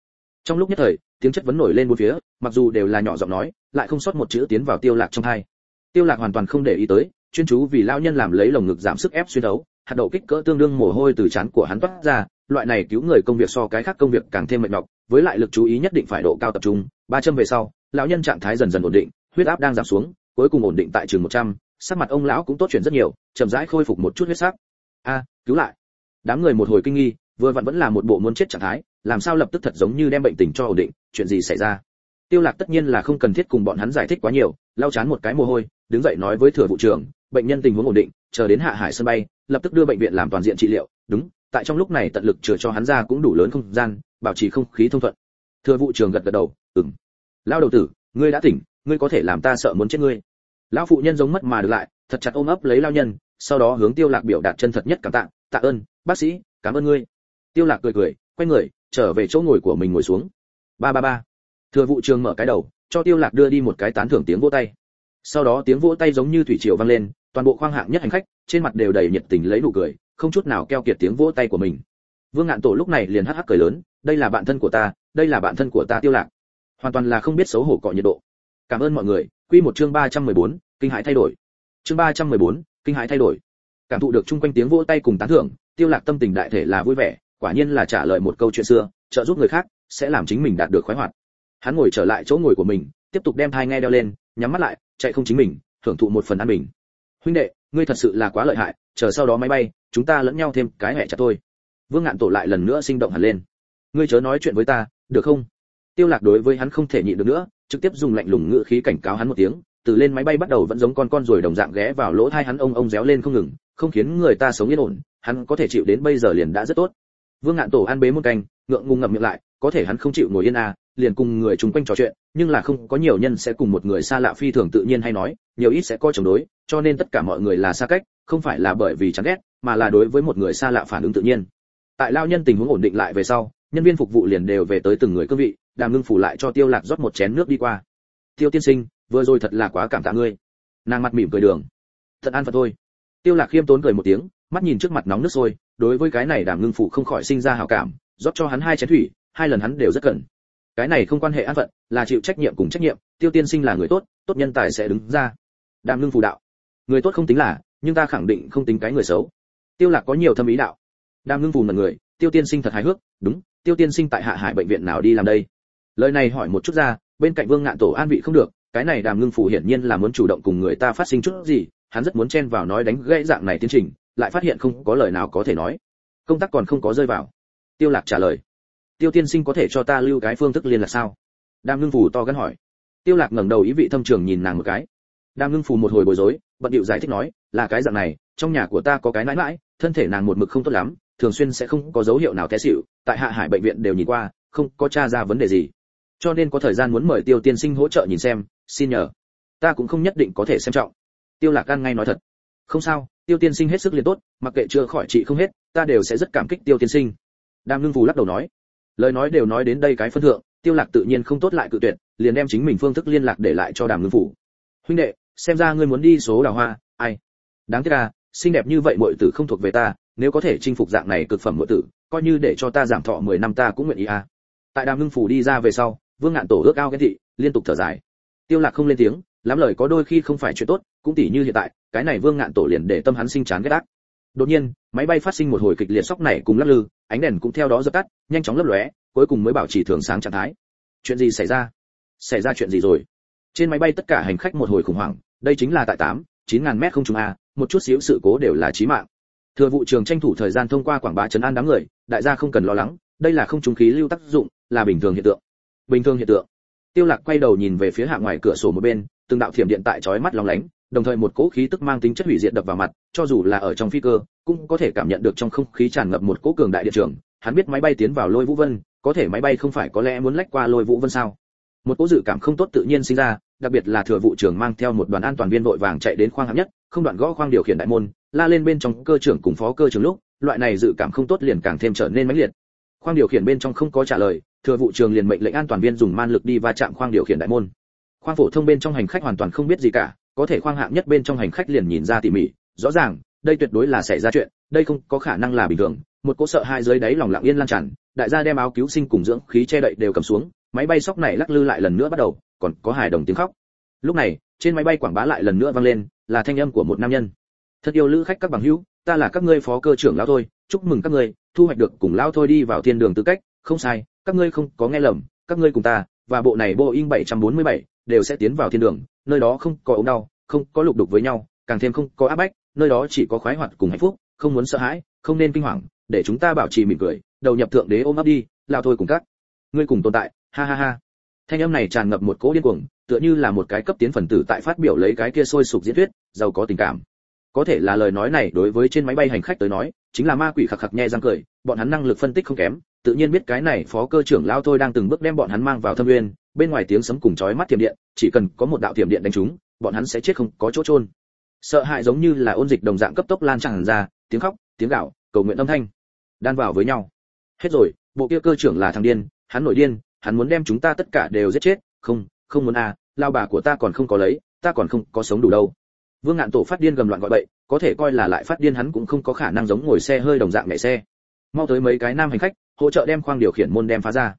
Trong lúc nhất thời tiếng chất vấn nổi lên bốn phía mặc dù đều là nhỏ giọng nói lại không sót một chữ tiến vào tiêu lạc trong hai tiêu lạc hoàn toàn không để ý tới chuyên chú vì lão nhân làm lấy lồng ngực giảm sức ép xuyên đấu hạt đậu kích cỡ tương đương mồ hôi từ trán của hắn toát ra loại này cứu người công việc so cái khác công việc càng thêm mệt mỏi. với lại lực chú ý nhất định phải độ cao tập trung. Ba châm về sau lão nhân trạng thái dần dần ổn định huyết áp đang giảm xuống cuối cùng ổn định tại trường 100, sắc mặt ông lão cũng tốt chuyển rất nhiều chậm rãi khôi phục một chút huyết sắc. A cứu lại. Đám người một hồi kinh nghi vừa vặn vẫn là một bộ muốn chết trạng thái làm sao lập tức thật giống như đem bệnh tình cho ổn định chuyện gì xảy ra? Tiêu lạc tất nhiên là không cần thiết cùng bọn hắn giải thích quá nhiều lau chán một cái mồ hôi đứng dậy nói với thừa vụ trưởng bệnh nhân tình huống ổn định, chờ đến hạ hải sân bay, lập tức đưa bệnh viện làm toàn diện trị liệu. Đúng, tại trong lúc này tận lực chữa cho hắn ra cũng đủ lớn không gian, bảo trì không khí thông thuận. Thừa vụ trưởng gật gật đầu, ừm. Lao đầu tử, ngươi đã tỉnh, ngươi có thể làm ta sợ muốn chết ngươi. Lão phụ nhân giống mất mà được lại, thật chặt ôm ấp lấy lao nhân, sau đó hướng tiêu lạc biểu đạt chân thật nhất cảm tạ tạ ơn, bác sĩ, cảm ơn ngươi. Tiêu lạc cười cười, quay người, trở về chỗ ngồi của mình ngồi xuống. Ba ba ba. Thừa vụ trường mở cái đầu, cho tiêu lạc đưa đi một cái tán thưởng tiếng vỗ tay. Sau đó tiếng vỗ tay giống như thủy triều vang lên toàn bộ khoang hạng nhất hành khách trên mặt đều đầy nhiệt tình lấy nụ cười không chút nào keo kiệt tiếng vỗ tay của mình. Vương ngạn tổ lúc này liền hắc hắc cười lớn đây là bạn thân của ta đây là bạn thân của ta tiêu lạc. Hoàn toàn là không biết xấu hổ cọ nhiệt độ. Cảm ơn mọi người quy một chương 314, kinh hãi thay đổi. Chương 314, kinh hãi thay đổi. Cảm thụ được chung quanh tiếng vỗ tay cùng tán thưởng tiêu lạc tâm tình đại thể là vui vẻ quả nhiên là trả lời một câu chuyện xưa trợ giúp người khác sẽ làm chính mình đạt được khoái hoạt. Hắn ngồi trở lại chỗ ngồi của mình tiếp tục đem thai nghe đeo lên nhắm mắt lại chạy không chính mình thưởng thụ một phần an bình huynh đệ, ngươi thật sự là quá lợi hại, chờ sau đó máy bay, chúng ta lẫn nhau thêm cái hẹ chặt thôi. Vương ngạn tổ lại lần nữa sinh động hẳn lên. Ngươi chớ nói chuyện với ta, được không? Tiêu lạc đối với hắn không thể nhịn được nữa, trực tiếp dùng lạnh lùng ngữ khí cảnh cáo hắn một tiếng, từ lên máy bay bắt đầu vẫn giống con con rồi đồng dạng ghé vào lỗ tai hắn, ông ông réo lên không ngừng, không khiến người ta sống yên ổn, hắn có thể chịu đến bây giờ liền đã rất tốt. Vương ngạn tổ ăn bế một canh, ngượng ngùng ngậm miệng lại, có thể hắn không chịu ngồi yên à liền cùng người chung quanh trò chuyện, nhưng là không có nhiều nhân sẽ cùng một người xa lạ phi thường tự nhiên hay nói, nhiều ít sẽ coi chống đối, cho nên tất cả mọi người là xa cách, không phải là bởi vì chán ghét, mà là đối với một người xa lạ phản ứng tự nhiên. Tại lao nhân tình huống ổn định lại về sau, nhân viên phục vụ liền đều về tới từng người cương vị, đàm ngưng phủ lại cho tiêu lạc rót một chén nước đi qua. Tiêu tiên sinh, vừa rồi thật là quá cảm tạ ngươi. Nàng mặt mỉm cười đường. Thật an phận thôi. Tiêu lạc khiêm tốn cười một tiếng, mắt nhìn trước mặt nóng nước sôi, đối với cái này đàm ngưng phủ không khỏi sinh ra hảo cảm, rót cho hắn hai chén thủy, hai lần hắn đều rất cần cái này không quan hệ an phận, là chịu trách nhiệm cùng trách nhiệm, tiêu tiên sinh là người tốt tốt nhân tài sẽ đứng ra. Đàm ngưng phù đạo. Người tốt không tính là, nhưng ta khẳng định không tính cái người xấu. Tiêu lạc có nhiều thâm ý đạo. Đàm ngưng phù là người, tiêu tiên sinh thật hài hước, đúng, tiêu tiên sinh tại hạ hải bệnh viện nào đi làm đây? Lời này hỏi một chút ra, bên cạnh vương ngạn tổ an vị không được, cái này đàm ngưng phù hiển nhiên là muốn chủ động cùng người ta phát sinh chút gì, hắn rất muốn chen vào nói đánh gãy dạng này tiến trình, lại phát hiện không có lời nào có thể nói. Công tác còn không có rơi vào. Tiêu lạc trả lời tiêu tiên sinh có thể cho ta lưu cái phương thức liên lạc sao? Đàm ngưng phù to gắn hỏi. Tiêu lạc ngẩng đầu ý vị thâm trường nhìn nàng một cái. Đàm ngưng phù một hồi bối rối, bận điệu giải thích nói, là cái dạng này, trong nhà của ta có cái nãi nãi thân thể nàng một mực không tốt lắm, thường xuyên sẽ không có dấu hiệu nào té xỉu, tại hạ hải bệnh viện đều nhìn qua, không có tra ra vấn đề gì. Cho nên có thời gian muốn mời tiêu tiên sinh hỗ trợ nhìn xem, xin nhờ. Ta cũng không nhất định có thể xem trọng. Tiêu lạc ăn ngay nói thật. Không sao, tiêu tiên sinh hết sức liền tốt, mặc kệ chưa khỏi trị không hết, ta đều sẽ rất cảm kích tiêu tiên sinh. Đàm ngưng phù lắc đầu nói lời nói đều nói đến đây cái phân thượng, tiêu lạc tự nhiên không tốt lại cự tuyệt, liền đem chính mình phương thức liên lạc để lại cho đàm ngưng phủ. Huynh đệ, xem ra ngươi muốn đi số đào hoa, ai? Đáng tiếc à xinh đẹp như vậy muội tử không thuộc về ta, nếu có thể chinh phục dạng này cực phẩm muội tử, coi như để cho ta giảm thọ 10 năm ta cũng nguyện ý à. Tại đàm ngưng phủ đi ra về sau, vương ngạn tổ ước ao ghen thị liên tục thở dài. Tiêu lạc không lên tiếng, lắm lời có đôi khi không phải chuyện tốt, cũng tỉ như hiện tại, cái này vương ngạn tổ liền để tâm hắn sinh chán ghét ác. Đột nhiên, máy bay phát sinh một hồi kịch liệt sóc này cùng lắc lư ánh đèn cũng theo đó dập tắt, nhanh chóng lấp lóe, cuối cùng mới bảo trì thường sáng trạng thái. Chuyện gì xảy ra? Xảy ra chuyện gì rồi? Trên máy bay tất cả hành khách một hồi khủng hoảng, đây chính là tại tám, chín ngàn mét không trung a, một chút xíu sự cố đều là chí mạng. Thừa vụ trường tranh thủ thời gian thông qua quảng bá chấn an đám người, đại gia không cần lo lắng, đây là không trung khí lưu tác dụng, là bình thường hiện tượng. Bình thường hiện tượng. Tiêu lạc quay đầu nhìn về phía hạ ngoài cửa sổ một bên, từng đạo thiểm điện tại chói mắt long lánh đồng thời một cỗ khí tức mang tính chất hủy diệt đập vào mặt, cho dù là ở trong phi cơ, cũng có thể cảm nhận được trong không khí tràn ngập một cỗ cường đại điện trường. Hắn biết máy bay tiến vào lôi vũ vân, có thể máy bay không phải có lẽ muốn lách qua lôi vũ vân sao? Một cỗ dự cảm không tốt tự nhiên sinh ra, đặc biệt là thừa vụ trưởng mang theo một đoàn an toàn viên vội vàng chạy đến khoang hạng nhất, không đoạn gõ khoang điều khiển đại môn, la lên bên trong cơ trưởng cùng phó cơ trưởng lúc, loại này dự cảm không tốt liền càng thêm trở nên mãnh liệt. Khoang điều khiển bên trong không có trả lời, thừa vụ trường liền mệnh lệnh an toàn viên dùng man lực đi va chạm khoang điều khiển đại môn. Khoang phổ thông bên trong hành khách hoàn toàn không biết gì cả có thể khoang hạng nhất bên trong hành khách liền nhìn ra tỉ mỉ, rõ ràng, đây tuyệt đối là xảy ra chuyện, đây không có khả năng là bình thường. Một cỗ sợ hai dưới đáy lòng lặng yên lan tràn, đại gia đem áo cứu sinh cùng dưỡng khí che đậy đều cầm xuống, máy bay sóc này lắc lư lại lần nữa bắt đầu, còn có hài đồng tiếng khóc. Lúc này, trên máy bay quảng bá lại lần nữa vang lên, là thanh âm của một nam nhân. Thật yêu lữ khách các bằng hữu, ta là các ngươi phó cơ trưởng lão thôi, chúc mừng các ngươi, thu hoạch được cùng lão thôi đi vào thiên đường tư cách. Không sai, các ngươi không có nghe lầm, các ngươi cùng ta, và bộ này boeing 747 đều sẽ tiến vào thiên đường nơi đó không có ốm đau, không có lục đục với nhau, càng thêm không có áp bách, nơi đó chỉ có khoái hoạt cùng hạnh phúc, không muốn sợ hãi, không nên kinh hoàng, để chúng ta bảo trì mỉm cười, đầu nhập thượng đế ôm ấp đi, lao thôi cùng các ngươi cùng tồn tại, ha ha ha. Thanh âm này tràn ngập một cỗ điên cuồng, tựa như là một cái cấp tiến phần tử tại phát biểu lấy cái kia sôi sục diễn thuyết, giàu có tình cảm. Có thể là lời nói này đối với trên máy bay hành khách tới nói chính là ma quỷ khặc khặc nhẹ răng cười, bọn hắn năng lực phân tích không kém, tự nhiên biết cái này phó cơ trưởng lao thôi đang từng bước đem bọn hắn mang vào thâm nguyên, bên ngoài tiếng sấm cùng chói mắt thiểm điện, chỉ cần có một đạo thiểm điện đánh trúng, bọn hắn sẽ chết không có chỗ trôn sợ hãi giống như là ôn dịch đồng dạng cấp tốc lan tràn ra, tiếng khóc, tiếng gào, cầu nguyện âm thanh, đan vào với nhau. Hết rồi, bộ kia cơ trưởng là thằng điên, hắn nổi điên, hắn muốn đem chúng ta tất cả đều giết chết, không không muốn à lao bà của ta còn không có lấy, ta còn không có sống đủ đâu. Vương ngạn tổ phát điên gầm loạn gọi bậy có thể coi là lại phát điên hắn cũng không có khả năng giống ngồi xe hơi đồng dạng mẹ xe. Mau tới mấy cái nam hành khách, hỗ trợ đem khoang điều khiển môn đem phá ra.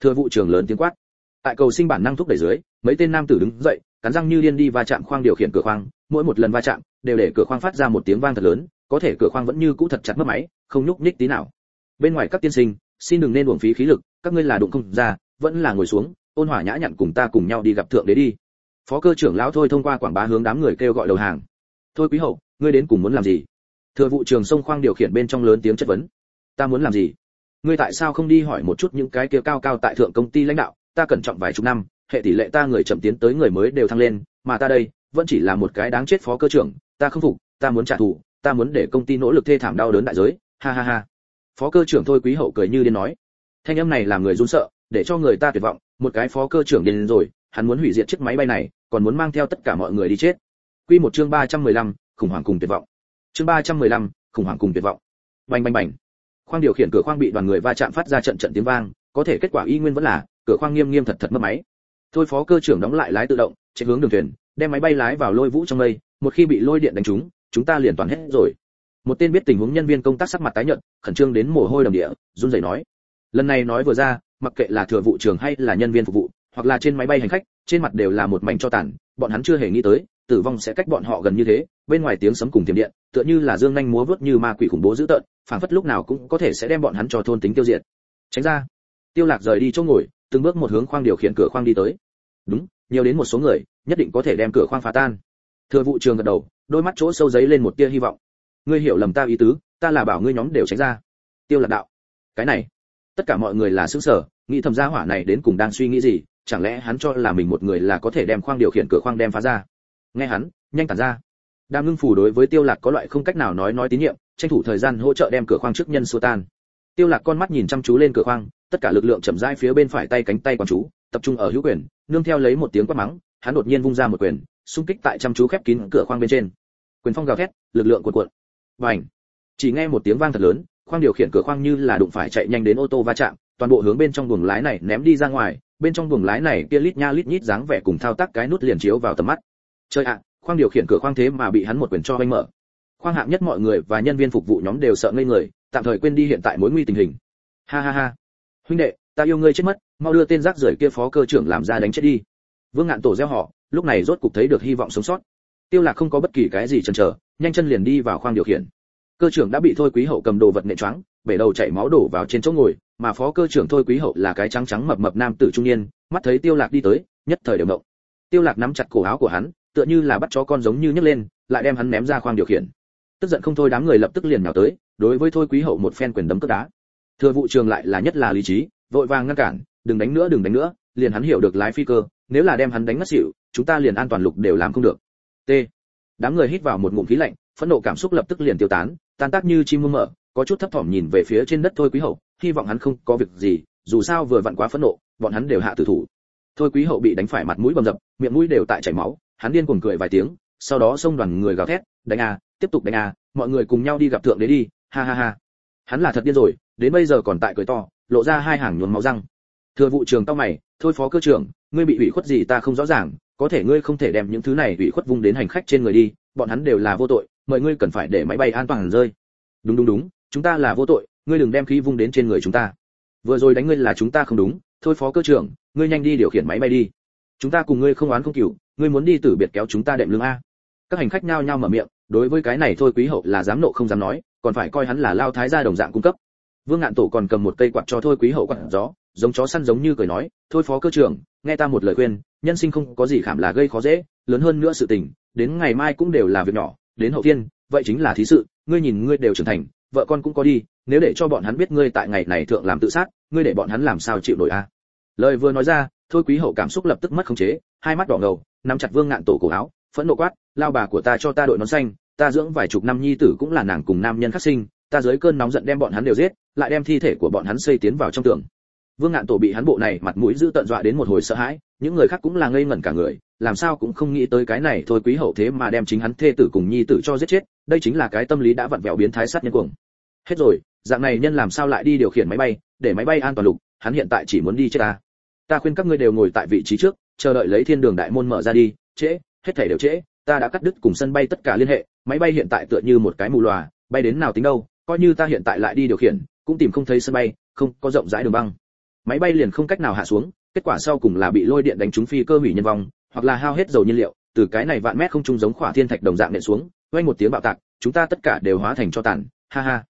Thừa vụ trưởng lớn tiếng quát. Tại cầu sinh bản năng thúc đẩy dưới, mấy tên nam tử đứng dậy, cắn răng như điên đi va chạm khoang điều khiển cửa khoang, mỗi một lần va chạm, đều để cửa khoang phát ra một tiếng vang thật lớn, có thể cửa khoang vẫn như cũ thật chặt mất máy, không nhúc nhích tí nào. Bên ngoài các tiên sinh, xin đừng nên uổng phí khí lực, các ngươi là đụng không ra, vẫn là ngồi xuống, ôn hòa nhã nhặn cùng ta cùng nhau đi gặp thượng đế đi. Phó cơ trưởng lão thôi thông qua quảng bá hướng đám người kêu gọi đầu hàng. Thôi quý hậu ngươi đến cùng muốn làm gì? Thừa vụ trường sông khoang điều khiển bên trong lớn tiếng chất vấn. Ta muốn làm gì? Ngươi tại sao không đi hỏi một chút những cái kia cao cao tại thượng công ty lãnh đạo? Ta cẩn trọng vài chục năm hệ tỷ lệ ta người chậm tiến tới người mới đều thăng lên mà ta đây vẫn chỉ là một cái đáng chết phó cơ trưởng ta không phục ta muốn trả thù ta muốn để công ty nỗ lực thê thảm đau đớn đại giới. Ha ha ha. Phó cơ trưởng thôi quý hậu cười như điên nói. Thanh âm này làm người run sợ để cho người ta tuyệt vọng một cái phó cơ trưởng điên rồi hắn muốn hủy diệt chiếc máy bay này còn muốn mang theo tất cả mọi người đi chết. Quy một chương 315, khủng hoảng cùng tuyệt vọng. Chương 315, khủng hoảng cùng tuyệt vọng. Bành bành bành. Khoang điều khiển cửa khoang bị đoàn người va chạm phát ra trận trận tiếng vang có thể kết quả y nguyên vẫn là cửa khoang nghiêm nghiêm thật thật mất máy. Thôi phó cơ trưởng đóng lại lái tự động chạy hướng đường thuyền đem máy bay lái vào lôi vũ trong mây một khi bị lôi điện đánh trúng chúng ta liền toàn hết rồi. Một tên biết tình huống nhân viên công tác sắc mặt tái nhợt khẩn trương đến mồ hôi đầm địa run rẩy nói. Lần này nói vừa ra mặc kệ là thừa vụ trường hay là nhân viên phục vụ hoặc là trên máy bay hành khách trên mặt đều là một mảnh cho tàn bọn hắn chưa hề nghĩ tới tử vong sẽ cách bọn họ gần như thế, bên ngoài tiếng sấm cùng tiềm điện, tựa như là dương nhanh múa vớt như ma quỷ khủng bố dữ tợn phản phất lúc nào cũng có thể sẽ đem bọn hắn cho thôn tính tiêu diệt. Tránh ra. Tiêu lạc rời đi chỗ ngồi, từng bước một hướng khoang điều khiển cửa khoang đi tới. Đúng, nhiều đến một số người, nhất định có thể đem cửa khoang phá tan. Thừa vụ trường gật đầu, đôi mắt chỗ sâu giấy lên một tia hy vọng. Ngươi hiểu lầm ta ý tứ, ta là bảo ngươi nhóm đều tránh ra. Tiêu lạc đạo. Cái này. Tất cả mọi người là sững sờ, nghĩ thầm gia hỏa này đến cùng đang suy nghĩ gì, chẳng lẽ hắn cho là mình một người là có thể đem khoang điều khiển cửa khoang đem phá ra nghe hắn, nhanh tản ra. Đàm ngưng phủ đối với tiêu lạc có loại không cách nào nói nói tín nhiệm, tranh thủ thời gian hỗ trợ đem cửa khoang trước nhân xua tan. Tiêu lạc con mắt nhìn chăm chú lên cửa khoang, tất cả lực lượng chậm rãi phía bên phải tay cánh tay quan chú, tập trung ở hữu quyền, nương theo lấy một tiếng quát mắng, hắn đột nhiên vung ra một quyền, xung kích tại chăm chú khép kín cửa khoang bên trên. Quyền phong gào thét, lực lượng cuộn cuộn. Bành! Chỉ nghe một tiếng vang thật lớn, khoang điều khiển cửa khoang như là đụng phải chạy nhanh đến ô tô va chạm, toàn bộ hướng bên trong buồng lái này ném đi ra ngoài, bên trong buồng lái này kia lít nha lít nhít dáng vẻ cùng thao tác cái nút liền chiếu vào tầm mắt chơi ạ, khoang điều khiển cửa khoang thế mà bị hắn một quyền cho anh mở. Khoang hạng nhất mọi người và nhân viên phục vụ nhóm đều sợ ngây người, tạm thời quên đi hiện tại mối nguy tình hình. Ha ha ha. Huynh đệ, ta yêu ngươi chết mất, mau đưa tên rác rưởi kia phó cơ trưởng làm ra đánh chết đi. Vương ngạn tổ gieo họ, lúc này rốt cục thấy được hy vọng sống sót. Tiêu lạc không có bất kỳ cái gì chần chờ, nhanh chân liền đi vào khoang điều khiển. Cơ trưởng đã bị thôi quý hậu cầm đồ vật nện choáng, bể đầu chảy máu đổ vào trên chỗ ngồi, mà phó cơ trưởng thôi quý hậu là cái trắng trắng mập mập nam tử trung niên, mắt thấy tiêu lạc đi tới, nhất thời đều động. Tiêu lạc nắm chặt cổ áo của hắn tựa như là bắt chó con giống như nhấc lên, lại đem hắn ném ra khoang điều khiển. Tức giận không thôi đám người lập tức liền nhào tới, đối với thôi quý hậu một phen quyền đấm cướp đá. Thừa vụ trường lại là nhất là lý trí, vội vàng ngăn cản, đừng đánh nữa, đừng đánh nữa, liền hắn hiểu được lái phi cơ, nếu là đem hắn đánh mất xỉu, chúng ta liền an toàn lục đều làm không được. T. Đám người hít vào một ngụm khí lạnh, phẫn nộ cảm xúc lập tức liền tiêu tán, tan tác như chim mưa mở, có chút thấp thỏm nhìn về phía trên đất thôi quý hậu, hy vọng hắn không có việc gì, dù sao vừa vặn quá phẫn nộ, bọn hắn đều hạ tử thủ. Thôi quý hậu bị đánh phải mặt mũi bầm dập, miệng mũi đều tại chảy máu hắn điên cuồng cười vài tiếng, sau đó xông đoàn người gào thét, đánh a, tiếp tục đánh a, mọi người cùng nhau đi gặp thượng đế đi, ha ha ha. Hắn là thật điên rồi, đến bây giờ còn tại cười to, lộ ra hai hàng nhuốm máu răng. Thừa vụ trường tao mày, thôi phó cơ trưởng, ngươi bị ủy khuất gì ta không rõ ràng, có thể ngươi không thể đem những thứ này ủy khuất vung đến hành khách trên người đi, bọn hắn đều là vô tội mọi ngươi cần phải để máy bay an toàn rơi. Đúng đúng đúng, chúng ta là vô tội, ngươi đừng đem khí vung đến trên người chúng ta. Vừa rồi đánh ngươi là chúng ta không đúng, thôi phó cơ trưởng, ngươi nhanh đi điều khiển máy bay đi. Chúng ta cùng ngươi không oán không cừu ngươi muốn đi tử biệt kéo chúng ta đệm lưng a? Các hành khách nhao nhao mở miệng, đối với cái này thôi quý hậu là dám nộ không dám nói, còn phải coi hắn là lao thái gia đồng dạng cung cấp. Vương ngạn tổ còn cầm một cây quạt cho thôi quý hậu quạt gió, giống chó săn giống như cười nói, thôi phó cơ trưởng, nghe ta một lời khuyên, nhân sinh không có gì khảm là gây khó dễ, lớn hơn nữa sự tình, đến ngày mai cũng đều là việc nhỏ, đến hậu thiên, vậy chính là thí sự, ngươi nhìn ngươi đều trưởng thành, vợ con cũng có đi, nếu để cho bọn hắn biết ngươi tại ngày này thượng làm tự sát, ngươi để bọn hắn làm sao chịu nổi a? Lời vừa nói ra, thôi quý hậu cảm xúc lập tức mất khống chế, hai mắt đỏ ngầu nắm chặt vương ngạn tổ cổ áo, phẫn nộ quát, lao bà của ta cho ta đội nón xanh, ta dưỡng vài chục năm nhi tử cũng là nàng cùng nam nhân khắc sinh, ta dưới cơn nóng giận đem bọn hắn đều giết, lại đem thi thể của bọn hắn xây tiến vào trong tường. Vương ngạn tổ bị hắn bộ này mặt mũi giữ tận dọa đến một hồi sợ hãi, những người khác cũng là ngây ngẩn cả người, làm sao cũng không nghĩ tới cái này thôi quý hậu thế mà đem chính hắn thê tử cùng nhi tử cho giết chết, đây chính là cái tâm lý đã vặn vẹo biến thái sát nhân cuồng. Hết rồi, dạng này nhân làm sao lại đi điều khiển máy bay, để máy bay an toàn lục, hắn hiện tại chỉ muốn đi chết ta. Ta khuyên các ngươi đều ngồi tại vị trí trước chờ đợi lấy thiên đường đại môn mở ra đi, trễ, hết thảy đều trễ, ta đã cắt đứt cùng sân bay tất cả liên hệ, máy bay hiện tại tựa như một cái mù lòa bay đến nào tính đâu, coi như ta hiện tại lại đi điều khiển, cũng tìm không thấy sân bay, không có rộng rãi đường băng. Máy bay liền không cách nào hạ xuống, kết quả sau cùng là bị lôi điện đánh trúng phi cơ hủy nhân vong, hoặc là hao hết dầu nhiên liệu, từ cái này vạn mét không trung giống khỏa thiên thạch đồng dạng nện xuống, vang một tiếng bạo tạc, chúng ta tất cả đều hóa thành cho tàn. Ha ha.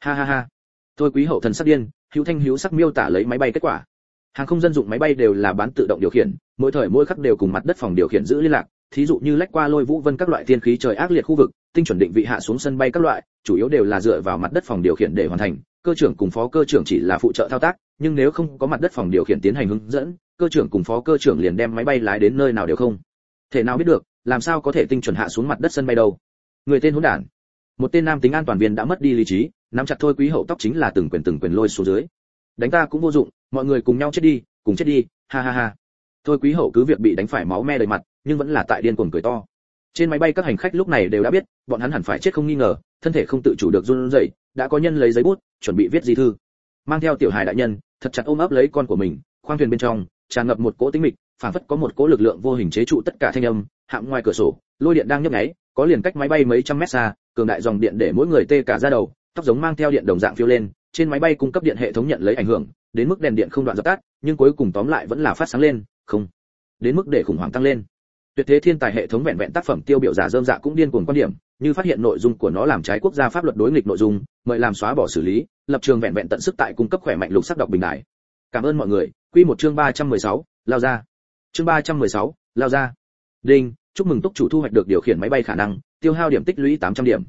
Ha ha ha. Thôi quý hậu thần sắc điên, hữu thanh hữu sắc miêu tả lấy máy bay kết quả hàng không dân dụng máy bay đều là bán tự động điều khiển, mỗi thời mỗi khắc đều cùng mặt đất phòng điều khiển giữ liên lạc, thí dụ như lách qua lôi vũ vân các loại thiên khí trời ác liệt khu vực, tinh chuẩn định vị hạ xuống sân bay các loại, chủ yếu đều là dựa vào mặt đất phòng điều khiển để hoàn thành, cơ trưởng cùng phó cơ trưởng chỉ là phụ trợ thao tác, nhưng nếu không có mặt đất phòng điều khiển tiến hành hướng dẫn, cơ trưởng cùng phó cơ trưởng liền đem máy bay lái đến nơi nào đều không. Thể nào biết được, làm sao có thể tinh chuẩn hạ xuống mặt đất sân bay đâu? Người tên hỗn đản. Một tên nam tính an toàn viên đã mất đi lý trí, nắm chặt thôi quý hậu tóc chính là từng quyền từng quyền lôi xuống dưới. Đánh ta cũng vô dụng mọi người cùng nhau chết đi, cùng chết đi, ha ha ha. Thôi quý hậu cứ việc bị đánh phải máu me đầy mặt, nhưng vẫn là tại điên cuồng cười to. Trên máy bay các hành khách lúc này đều đã biết, bọn hắn hẳn phải chết không nghi ngờ, thân thể không tự chủ được run rẩy, đã có nhân lấy giấy bút, chuẩn bị viết di thư. Mang theo tiểu hài đại nhân, thật chặt ôm ấp lấy con của mình, khoang thuyền bên trong, tràn ngập một cỗ tĩnh mịch phản phất có một cỗ lực lượng vô hình chế trụ tất cả thanh âm, hạng ngoài cửa sổ, lôi điện đang nhấp nháy, có liền cách máy bay mấy trăm mét xa, cường đại dòng điện để mỗi người tê cả ra đầu, tóc giống mang theo điện đồng dạng phiêu lên trên máy bay cung cấp điện hệ thống nhận lấy ảnh hưởng đến mức đèn điện không đoạn dập tắt nhưng cuối cùng tóm lại vẫn là phát sáng lên không. Đến mức để khủng hoảng tăng lên. Tuyệt thế thiên tài hệ thống vẹn vẹn tác phẩm tiêu biểu giả dơm dạ cũng điên cuồng quan điểm như phát hiện nội dung của nó làm trái quốc gia pháp luật đối nghịch nội dung mời làm xóa bỏ xử lý lập trường vẹn vẹn tận sức tại cung cấp khỏe mạnh lục sắc đọc bình đại. Cảm ơn mọi người. Quy một chương 316, lao ra. Chương 316, lao ra. Đinh chúc mừng túc chủ thu hoạch được điều khiển máy bay khả năng tiêu hao điểm tích lũy 800 điểm.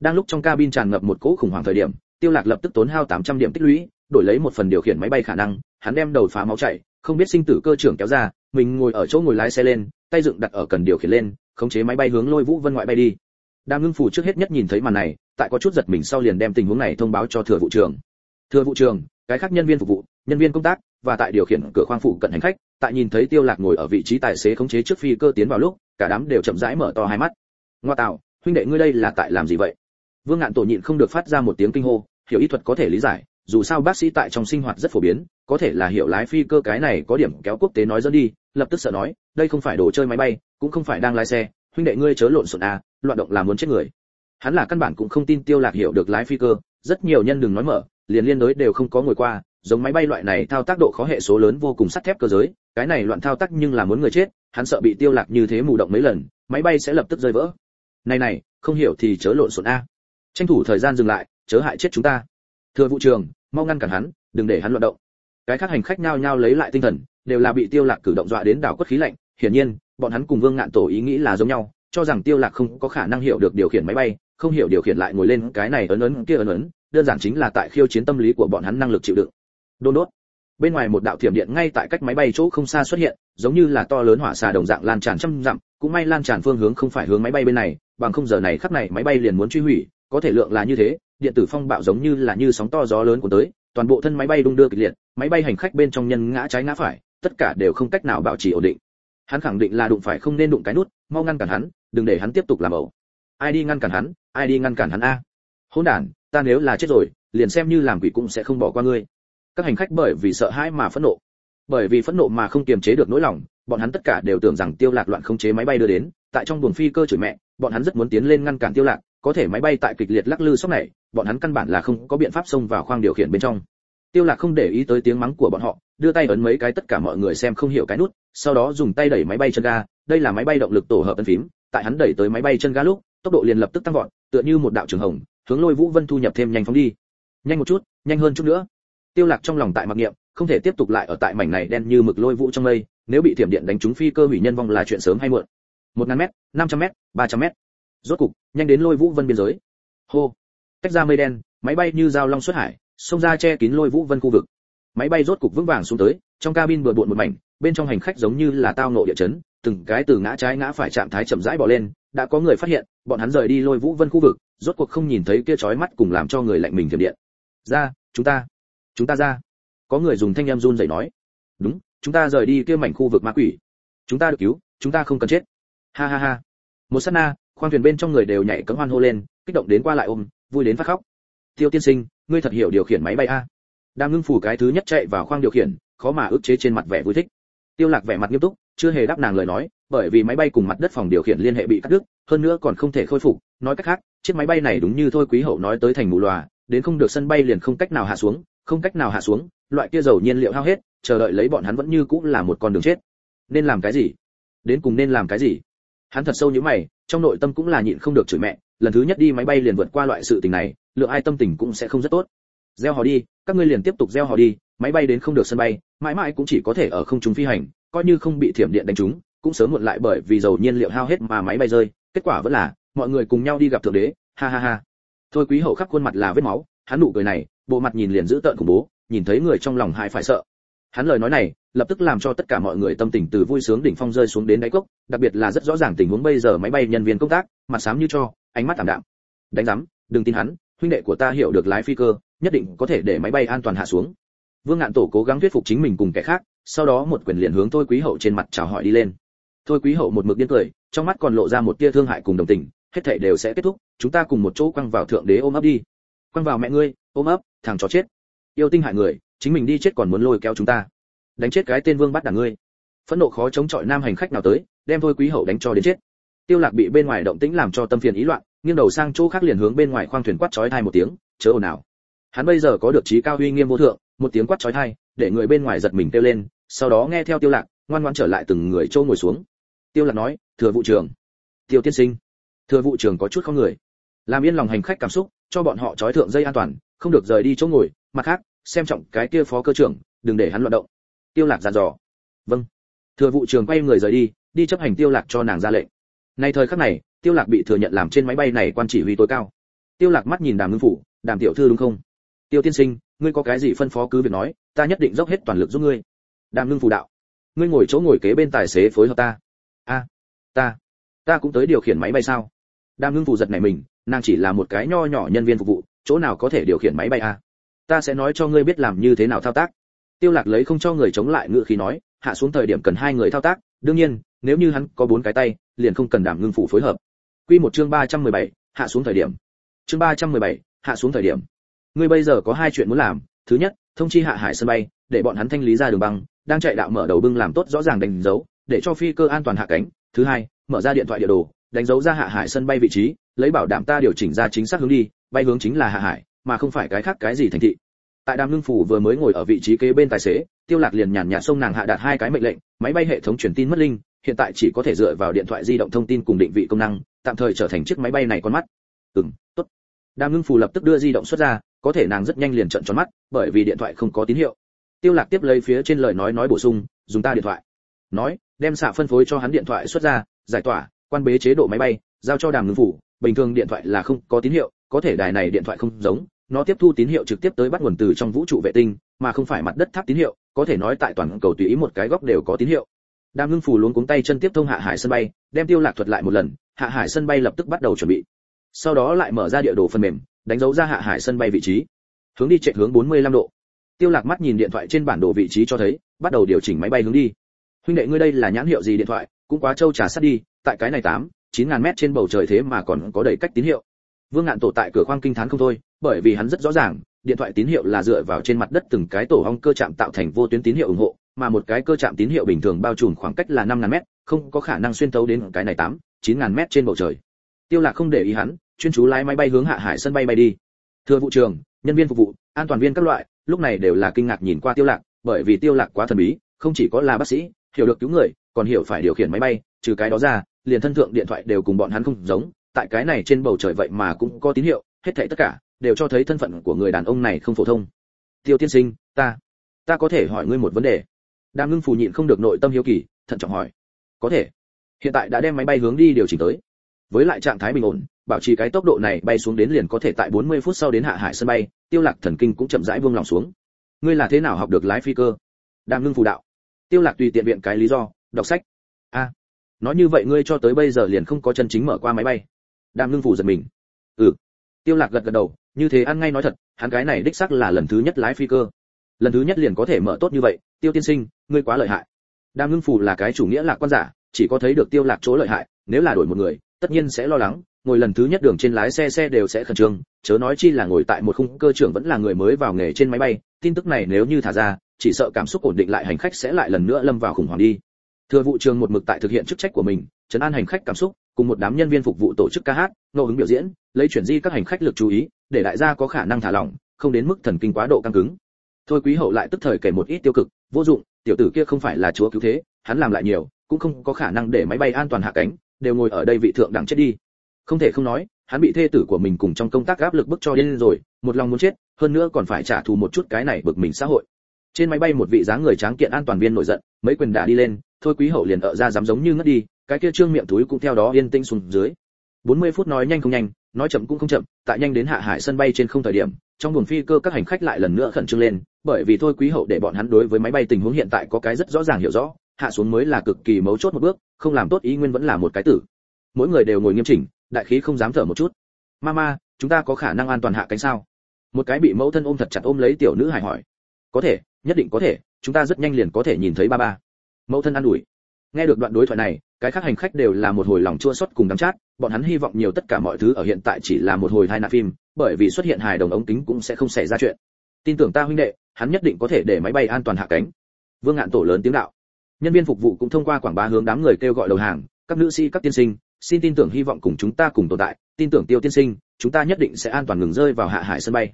Đang lúc trong cabin tràn ngập một cỗ khủng hoảng thời điểm tiêu lạc lập tức tốn hao 800 điểm tích lũy, đổi lấy một phần điều khiển máy bay khả năng, hắn đem đầu phá máu chạy, không biết sinh tử cơ trưởng kéo ra, mình ngồi ở chỗ ngồi lái xe lên, tay dựng đặt ở cần điều khiển lên, khống chế máy bay hướng lôi vũ vân ngoại bay đi. Đang ngưng phủ trước hết nhất nhìn thấy màn này, tại có chút giật mình sau liền đem tình huống này thông báo cho thừa vụ trưởng thừa vụ trưởng cái khác nhân viên phục vụ, nhân viên công tác, và tại điều khiển cửa khoang phụ cận hành khách. Tại nhìn thấy tiêu lạc ngồi ở vị trí tài xế khống chế trước phi cơ tiến vào lúc, cả đám đều chậm rãi mở to hai mắt. Ngoa tạo, huynh đệ ngươi đây là tại làm gì vậy? Vương ngạn tổ nhịn không được phát ra một tiếng kinh hô, hiểu y thuật có thể lý giải, dù sao bác sĩ tại trong sinh hoạt rất phổ biến, có thể là hiểu lái phi cơ cái này có điểm kéo quốc tế nói dẫn đi, lập tức sợ nói, đây không phải đồ chơi máy bay, cũng không phải đang lái xe, huynh đệ ngươi chớ lộn xộn à loạn động là muốn chết người. Hắn là căn bản cũng không tin tiêu lạc hiểu được lái phi cơ, rất nhiều nhân đừng nói mở, liền liên đối đều không có ngồi qua, giống máy bay loại này thao tác độ khó hệ số lớn vô cùng sắt thép cơ giới, cái này loạn thao tác nhưng là muốn người chết, hắn sợ bị tiêu lạc như thế mù động mấy lần, máy bay sẽ lập tức rơi vỡ. Này này, không hiểu thì chớ lộn xộn a tranh thủ thời gian dừng lại, chớ hại chết chúng ta. Thưa vụ trường, mau ngăn cản hắn, đừng để hắn loạn động. Cái khác hành khách nhao nhao lấy lại tinh thần, đều là bị tiêu lạc cử động dọa đến đảo quất khí lạnh. Hiển nhiên, bọn hắn cùng vương ngạn tổ ý nghĩ là giống nhau, cho rằng tiêu lạc không có khả năng hiểu được điều khiển máy bay, không hiểu điều khiển lại ngồi lên cái này ấn ấn, kia ấn ấn, đơn giản chính là tại khiêu chiến tâm lý của bọn hắn năng lực chịu đựng. Đôn đốt. Bên ngoài một đạo thiểm điện ngay tại cách máy bay chỗ không xa xuất hiện, giống như là to lớn hỏa xà đồng dạng lan tràn trăm dặm, cũng may lan tràn phương hướng không phải hướng máy bay bên này, bằng không giờ này khắc này máy bay liền muốn truy hủy có thể lượng là như thế, điện tử phong bạo giống như là như sóng to gió lớn của tới, toàn bộ thân máy bay đung đưa kịch liệt, máy bay hành khách bên trong nhân ngã trái ngã phải, tất cả đều không cách nào bảo trì ổn định. Hắn khẳng định là đụng phải không nên đụng cái nút, mau ngăn cản hắn, đừng để hắn tiếp tục làm ẩu. Ai đi ngăn cản hắn, ai đi ngăn cản hắn a? Hỗn đản, ta nếu là chết rồi, liền xem như làm quỷ cũng sẽ không bỏ qua ngươi. Các hành khách bởi vì sợ hãi mà phẫn nộ. Bởi vì phẫn nộ mà không kiềm chế được nỗi lòng, bọn hắn tất cả đều tưởng rằng tiêu lạc loạn không chế máy bay đưa đến, tại trong buồng phi cơ chửi mẹ, bọn hắn rất muốn tiến lên ngăn cản tiêu lạc có thể máy bay tại kịch liệt lắc lư sốc này, bọn hắn căn bản là không có biện pháp xông vào khoang điều khiển bên trong. Tiêu lạc không để ý tới tiếng mắng của bọn họ, đưa tay ấn mấy cái tất cả mọi người xem không hiểu cái nút, sau đó dùng tay đẩy máy bay chân ga, đây là máy bay động lực tổ hợp ấn phím, tại hắn đẩy tới máy bay chân ga lúc, tốc độ liền lập tức tăng vọt, tựa như một đạo trường hồng, hướng lôi vũ vân thu nhập thêm nhanh phóng đi. Nhanh một chút, nhanh hơn chút nữa. Tiêu lạc trong lòng tại mặc niệm, không thể tiếp tục lại ở tại mảnh này đen như mực lôi vũ trong mây, nếu bị thiểm điện đánh trúng phi cơ hủy nhân vong là chuyện sớm hay muộn. Một ngàn mét, năm trăm mét, ba trăm mét rốt cục, nhanh đến lôi vũ vân biên giới. Hô. Cách ra mây đen, máy bay như dao long xuất hải, xông ra che kín lôi vũ vân khu vực. Máy bay rốt cục vững vàng xuống tới, trong cabin bừa bộn một mảnh, bên trong hành khách giống như là tao nộ địa chấn, từng cái từ ngã trái ngã phải trạng thái chậm rãi bỏ lên, đã có người phát hiện, bọn hắn rời đi lôi vũ vân khu vực, rốt cuộc không nhìn thấy kia chói mắt cùng làm cho người lạnh mình thiểm điện. Ra, chúng ta chúng ta ra. Có người dùng thanh em run rẩy nói. Đúng, chúng ta rời đi kia mảnh khu vực ma quỷ. Chúng ta được cứu, chúng ta không cần chết. Ha ha ha. Một sát na khoang thuyền bên trong người đều nhảy cẫng hoan hô lên, kích động đến qua lại ôm, vui đến phát khóc. Tiêu tiên sinh, ngươi thật hiểu điều khiển máy bay a. Đang ngưng phủ cái thứ nhất chạy vào khoang điều khiển, khó mà ức chế trên mặt vẻ vui thích. Tiêu lạc vẻ mặt nghiêm túc, chưa hề đáp nàng lời nói, bởi vì máy bay cùng mặt đất phòng điều khiển liên hệ bị cắt đứt, hơn nữa còn không thể khôi phục. Nói cách khác, chiếc máy bay này đúng như thôi quý hậu nói tới thành mù lòa, đến không được sân bay liền không cách nào hạ xuống, không cách nào hạ xuống, loại kia dầu nhiên liệu hao hết, chờ đợi lấy bọn hắn vẫn như cũng là một con đường chết. Nên làm cái gì? Đến cùng nên làm cái gì? Hắn thật sâu như mày, trong nội tâm cũng là nhịn không được chửi mẹ, lần thứ nhất đi máy bay liền vượt qua loại sự tình này lượng ai tâm tình cũng sẽ không rất tốt. Gieo họ đi, các ngươi liền tiếp tục gieo họ đi, máy bay đến không được sân bay, mãi mãi cũng chỉ có thể ở không trung phi hành, coi như không bị thiểm điện đánh trúng, cũng sớm muộn lại bởi vì dầu nhiên liệu hao hết mà máy bay rơi, kết quả vẫn là, mọi người cùng nhau đi gặp thượng đế, ha ha ha. Thôi quý hậu khắp khuôn mặt là vết máu, hắn nụ cười này, bộ mặt nhìn liền giữ tợn khủng bố, nhìn thấy người trong lòng hại phải sợ. Hắn lời nói này lập tức làm cho tất cả mọi người tâm tình từ vui sướng đỉnh phong rơi xuống đến đáy cốc, đặc biệt là rất rõ ràng tình huống bây giờ máy bay nhân viên công tác, mặt xám như cho, ánh mắt thảm đạm. Đánh rắm đừng tin hắn, huynh đệ của ta hiểu được lái phi cơ, nhất định có thể để máy bay an toàn hạ xuống. Vương ngạn tổ cố gắng thuyết phục chính mình cùng kẻ khác, sau đó một quyền liền hướng thôi quý hậu trên mặt chào hỏi đi lên. Thôi quý hậu một mực điên cười, trong mắt còn lộ ra một tia thương hại cùng đồng tình, hết thảy đều sẽ kết thúc, chúng ta cùng một chỗ quăng vào thượng đế ôm ấp đi. Quăng vào mẹ ngươi, ôm ấp, thằng chó chết. Yêu tinh hại người, chính mình đi chết còn muốn lôi kéo chúng ta đánh chết cái tên vương bắt đảng ngươi. Phẫn nộ khó chống chọi nam hành khách nào tới, đem thôi quý hậu đánh cho đến chết. Tiêu lạc bị bên ngoài động tĩnh làm cho tâm phiền ý loạn, nghiêng đầu sang chỗ khác liền hướng bên ngoài khoang thuyền quát chói tai một tiếng, chớ ồn nào hắn bây giờ có được trí cao uy nghiêm vô thượng, một tiếng quát chói tai, để người bên ngoài giật mình kêu lên, sau đó nghe theo tiêu lạc, ngoan ngoãn trở lại từng người châu ngồi xuống. Tiêu lạc nói, thừa vụ trưởng. Tiêu tiên sinh. Thừa vụ trưởng có chút không người. Làm yên lòng hành khách cảm xúc, cho bọn họ trói thượng dây an toàn, không được rời đi chỗ ngồi. Mặt khác, xem trọng cái kia phó cơ trưởng, đừng để hắn loạn động tiêu lạc dặn dò. Vâng. Thừa vụ trưởng quay người rời đi đi chấp hành tiêu lạc cho nàng ra lệnh. Nay thời khắc này, tiêu lạc bị thừa nhận làm trên máy bay này quan chỉ huy tối cao. Tiêu lạc mắt nhìn đàm ngưng phủ, đàm tiểu thư đúng không? Tiêu tiên sinh, ngươi có cái gì phân phó cứ việc nói, ta nhất định dốc hết toàn lực giúp ngươi. Đàm ngưng phủ đạo, ngươi ngồi chỗ ngồi kế bên tài xế phối hợp ta. A, ta ta cũng tới điều khiển máy bay sao? Đàm ngưng phủ giật này mình, nàng chỉ là một cái nho nhỏ nhân viên phục vụ, chỗ nào có thể điều khiển máy bay a? Ta sẽ nói cho ngươi biết làm như thế nào thao tác tiêu lạc lấy không cho người chống lại ngựa khí nói hạ xuống thời điểm cần hai người thao tác đương nhiên nếu như hắn có bốn cái tay liền không cần đảm ngưng phủ phối hợp. Quy một chương 317, hạ xuống thời điểm. Chương 317, hạ xuống thời điểm. Ngươi bây giờ có hai chuyện muốn làm thứ nhất thông chi hạ hải sân bay để bọn hắn thanh lý ra đường băng đang chạy đạo mở đầu bưng làm tốt rõ ràng đánh dấu để cho phi cơ an toàn hạ cánh. Thứ hai mở ra điện thoại địa đồ đánh dấu ra hạ hải sân bay vị trí lấy bảo đảm ta điều chỉnh ra chính xác hướng đi bay hướng chính là hạ hải mà không phải cái khác cái gì thành thị tại đàm ngưng phủ vừa mới ngồi ở vị trí kế bên tài xế, tiêu lạc liền nhàn nhạt xông nàng hạ đạt hai cái mệnh lệnh, máy bay hệ thống truyền tin mất linh, hiện tại chỉ có thể dựa vào điện thoại di động thông tin cùng định vị công năng, tạm thời trở thành chiếc máy bay này con mắt. Ừm, tốt. Đàm ngưng phủ lập tức đưa di động xuất ra, có thể nàng rất nhanh liền trợn tròn mắt, bởi vì điện thoại không có tín hiệu. Tiêu lạc tiếp lấy phía trên lời nói nói bổ sung, dùng ta điện thoại. Nói, đem xạ phân phối cho hắn điện thoại xuất ra, giải tỏa, quan bế chế độ máy bay, giao cho đàm ngưng phủ, bình thường điện thoại là không có tín hiệu, có thể đài này điện thoại không giống nó tiếp thu tín hiệu trực tiếp tới bắt nguồn từ trong vũ trụ vệ tinh, mà không phải mặt đất tháp tín hiệu, có thể nói tại toàn cầu tùy ý một cái góc đều có tín hiệu. Đàm ngưng phù luôn cuống tay chân tiếp thông hạ hải sân bay, đem tiêu lạc thuật lại một lần, hạ hải sân bay lập tức bắt đầu chuẩn bị. Sau đó lại mở ra địa đồ phần mềm, đánh dấu ra hạ hải sân bay vị trí. Hướng đi chạy hướng 45 độ. Tiêu lạc mắt nhìn điện thoại trên bản đồ vị trí cho thấy, bắt đầu điều chỉnh máy bay hướng đi. Huynh đệ ngươi đây là nhãn hiệu gì điện thoại? Cũng quá trâu trà sát đi, tại cái này tám, chín ngàn mét trên bầu trời thế mà còn có đầy cách tín hiệu. Vương ngạn tổ tại cửa khoang kinh thán không thôi bởi vì hắn rất rõ ràng, điện thoại tín hiệu là dựa vào trên mặt đất từng cái tổ ong cơ chạm tạo thành vô tuyến tín hiệu ủng hộ, mà một cái cơ chạm tín hiệu bình thường bao trùm khoảng cách là năm ngàn mét, không có khả năng xuyên thấu đến cái này tám, chín ngàn mét trên bầu trời. Tiêu lạc không để ý hắn, chuyên chú lái máy bay hướng hạ hải sân bay bay đi. Thưa vụ trường nhân viên phục vụ, an toàn viên các loại, lúc này đều là kinh ngạc nhìn qua tiêu lạc, bởi vì tiêu lạc quá thần bí, không chỉ có là bác sĩ, hiểu được cứu người, còn hiểu phải điều khiển máy bay, trừ cái đó ra, liền thân thượng điện thoại đều cùng bọn hắn không giống, tại cái này trên bầu trời vậy mà cũng có tín hiệu, hết thảy tất cả đều cho thấy thân phận của người đàn ông này không phổ thông. Tiêu tiên sinh, ta ta có thể hỏi ngươi một vấn đề. Đàm ngưng phù nhịn không được nội tâm hiếu kỳ, thận trọng hỏi. Có thể. Hiện tại đã đem máy bay hướng đi điều chỉnh tới. Với lại trạng thái bình ổn, bảo trì cái tốc độ này bay xuống đến liền có thể tại 40 phút sau đến hạ hải sân bay, tiêu lạc thần kinh cũng chậm rãi buông lòng xuống. Ngươi là thế nào học được lái phi cơ? Đàm ngưng phù đạo. Tiêu lạc tùy tiện viện cái lý do, đọc sách. A. Nói như vậy ngươi cho tới bây giờ liền không có chân chính mở qua máy bay. Đàm ngưng phù giật mình. Ừ. Tiêu lạc gật gật đầu như thế ăn ngay nói thật, hắn cái này đích xác là lần thứ nhất lái phi cơ. Lần thứ nhất liền có thể mở tốt như vậy, tiêu tiên sinh, ngươi quá lợi hại. Đàm ngưng phù là cái chủ nghĩa lạc quan giả, chỉ có thấy được tiêu lạc chỗ lợi hại, nếu là đổi một người, tất nhiên sẽ lo lắng, ngồi lần thứ nhất đường trên lái xe xe đều sẽ khẩn trương, chớ nói chi là ngồi tại một khung cơ trưởng vẫn là người mới vào nghề trên máy bay, tin tức này nếu như thả ra, chỉ sợ cảm xúc ổn định lại hành khách sẽ lại lần nữa lâm vào khủng hoảng đi. Thừa vụ trường một mực tại thực hiện chức trách của mình chấn an hành khách cảm xúc, cùng một đám nhân viên phục vụ tổ chức ca hát, ngẫu hứng biểu diễn lấy chuyển di các hành khách lực chú ý, để đại gia có khả năng thả lỏng, không đến mức thần kinh quá độ căng cứng. Thôi quý hậu lại tức thời kể một ít tiêu cực, vô dụng, tiểu tử kia không phải là chúa cứu thế, hắn làm lại nhiều, cũng không có khả năng để máy bay an toàn hạ cánh, đều ngồi ở đây vị thượng đẳng chết đi. Không thể không nói, hắn bị thê tử của mình cùng trong công tác áp lực bức cho điên rồi, một lòng muốn chết, hơn nữa còn phải trả thù một chút cái này bực mình xã hội. Trên máy bay một vị dáng người tráng kiện an toàn viên nổi giận, mấy quyền đã đi lên, thôi quý hậu liền ở ra dám giống như ngất đi, cái kia trương miệng túi cũng theo đó yên tĩnh xuống dưới. 40 phút nói nhanh không nhanh nói chậm cũng không chậm, tại nhanh đến hạ hải sân bay trên không thời điểm, trong buồng phi cơ các hành khách lại lần nữa khẩn trương lên, bởi vì thôi quý hậu để bọn hắn đối với máy bay tình huống hiện tại có cái rất rõ ràng hiểu rõ, hạ xuống mới là cực kỳ mấu chốt một bước, không làm tốt ý nguyên vẫn là một cái tử. Mỗi người đều ngồi nghiêm chỉnh, đại khí không dám thở một chút. Mama, chúng ta có khả năng an toàn hạ cánh sao? Một cái bị mẫu thân ôm thật chặt ôm lấy tiểu nữ hải hỏi. Có thể, nhất định có thể, chúng ta rất nhanh liền có thể nhìn thấy ba ba. Mẫu thân an ủi. Nghe được đoạn đối thoại này cái khác hành khách đều là một hồi lòng chua xót cùng đắng chát, bọn hắn hy vọng nhiều tất cả mọi thứ ở hiện tại chỉ là một hồi hai nạn phim, bởi vì xuất hiện hài đồng ống kính cũng sẽ không xảy ra chuyện. Tin tưởng ta huynh đệ, hắn nhất định có thể để máy bay an toàn hạ cánh. Vương ngạn tổ lớn tiếng đạo. Nhân viên phục vụ cũng thông qua quảng bá hướng đám người kêu gọi đầu hàng, các nữ sĩ, các tiên sinh, xin tin tưởng hy vọng cùng chúng ta cùng tồn tại, tin tưởng tiêu tiên sinh, chúng ta nhất định sẽ an toàn ngừng rơi vào hạ hải sân bay.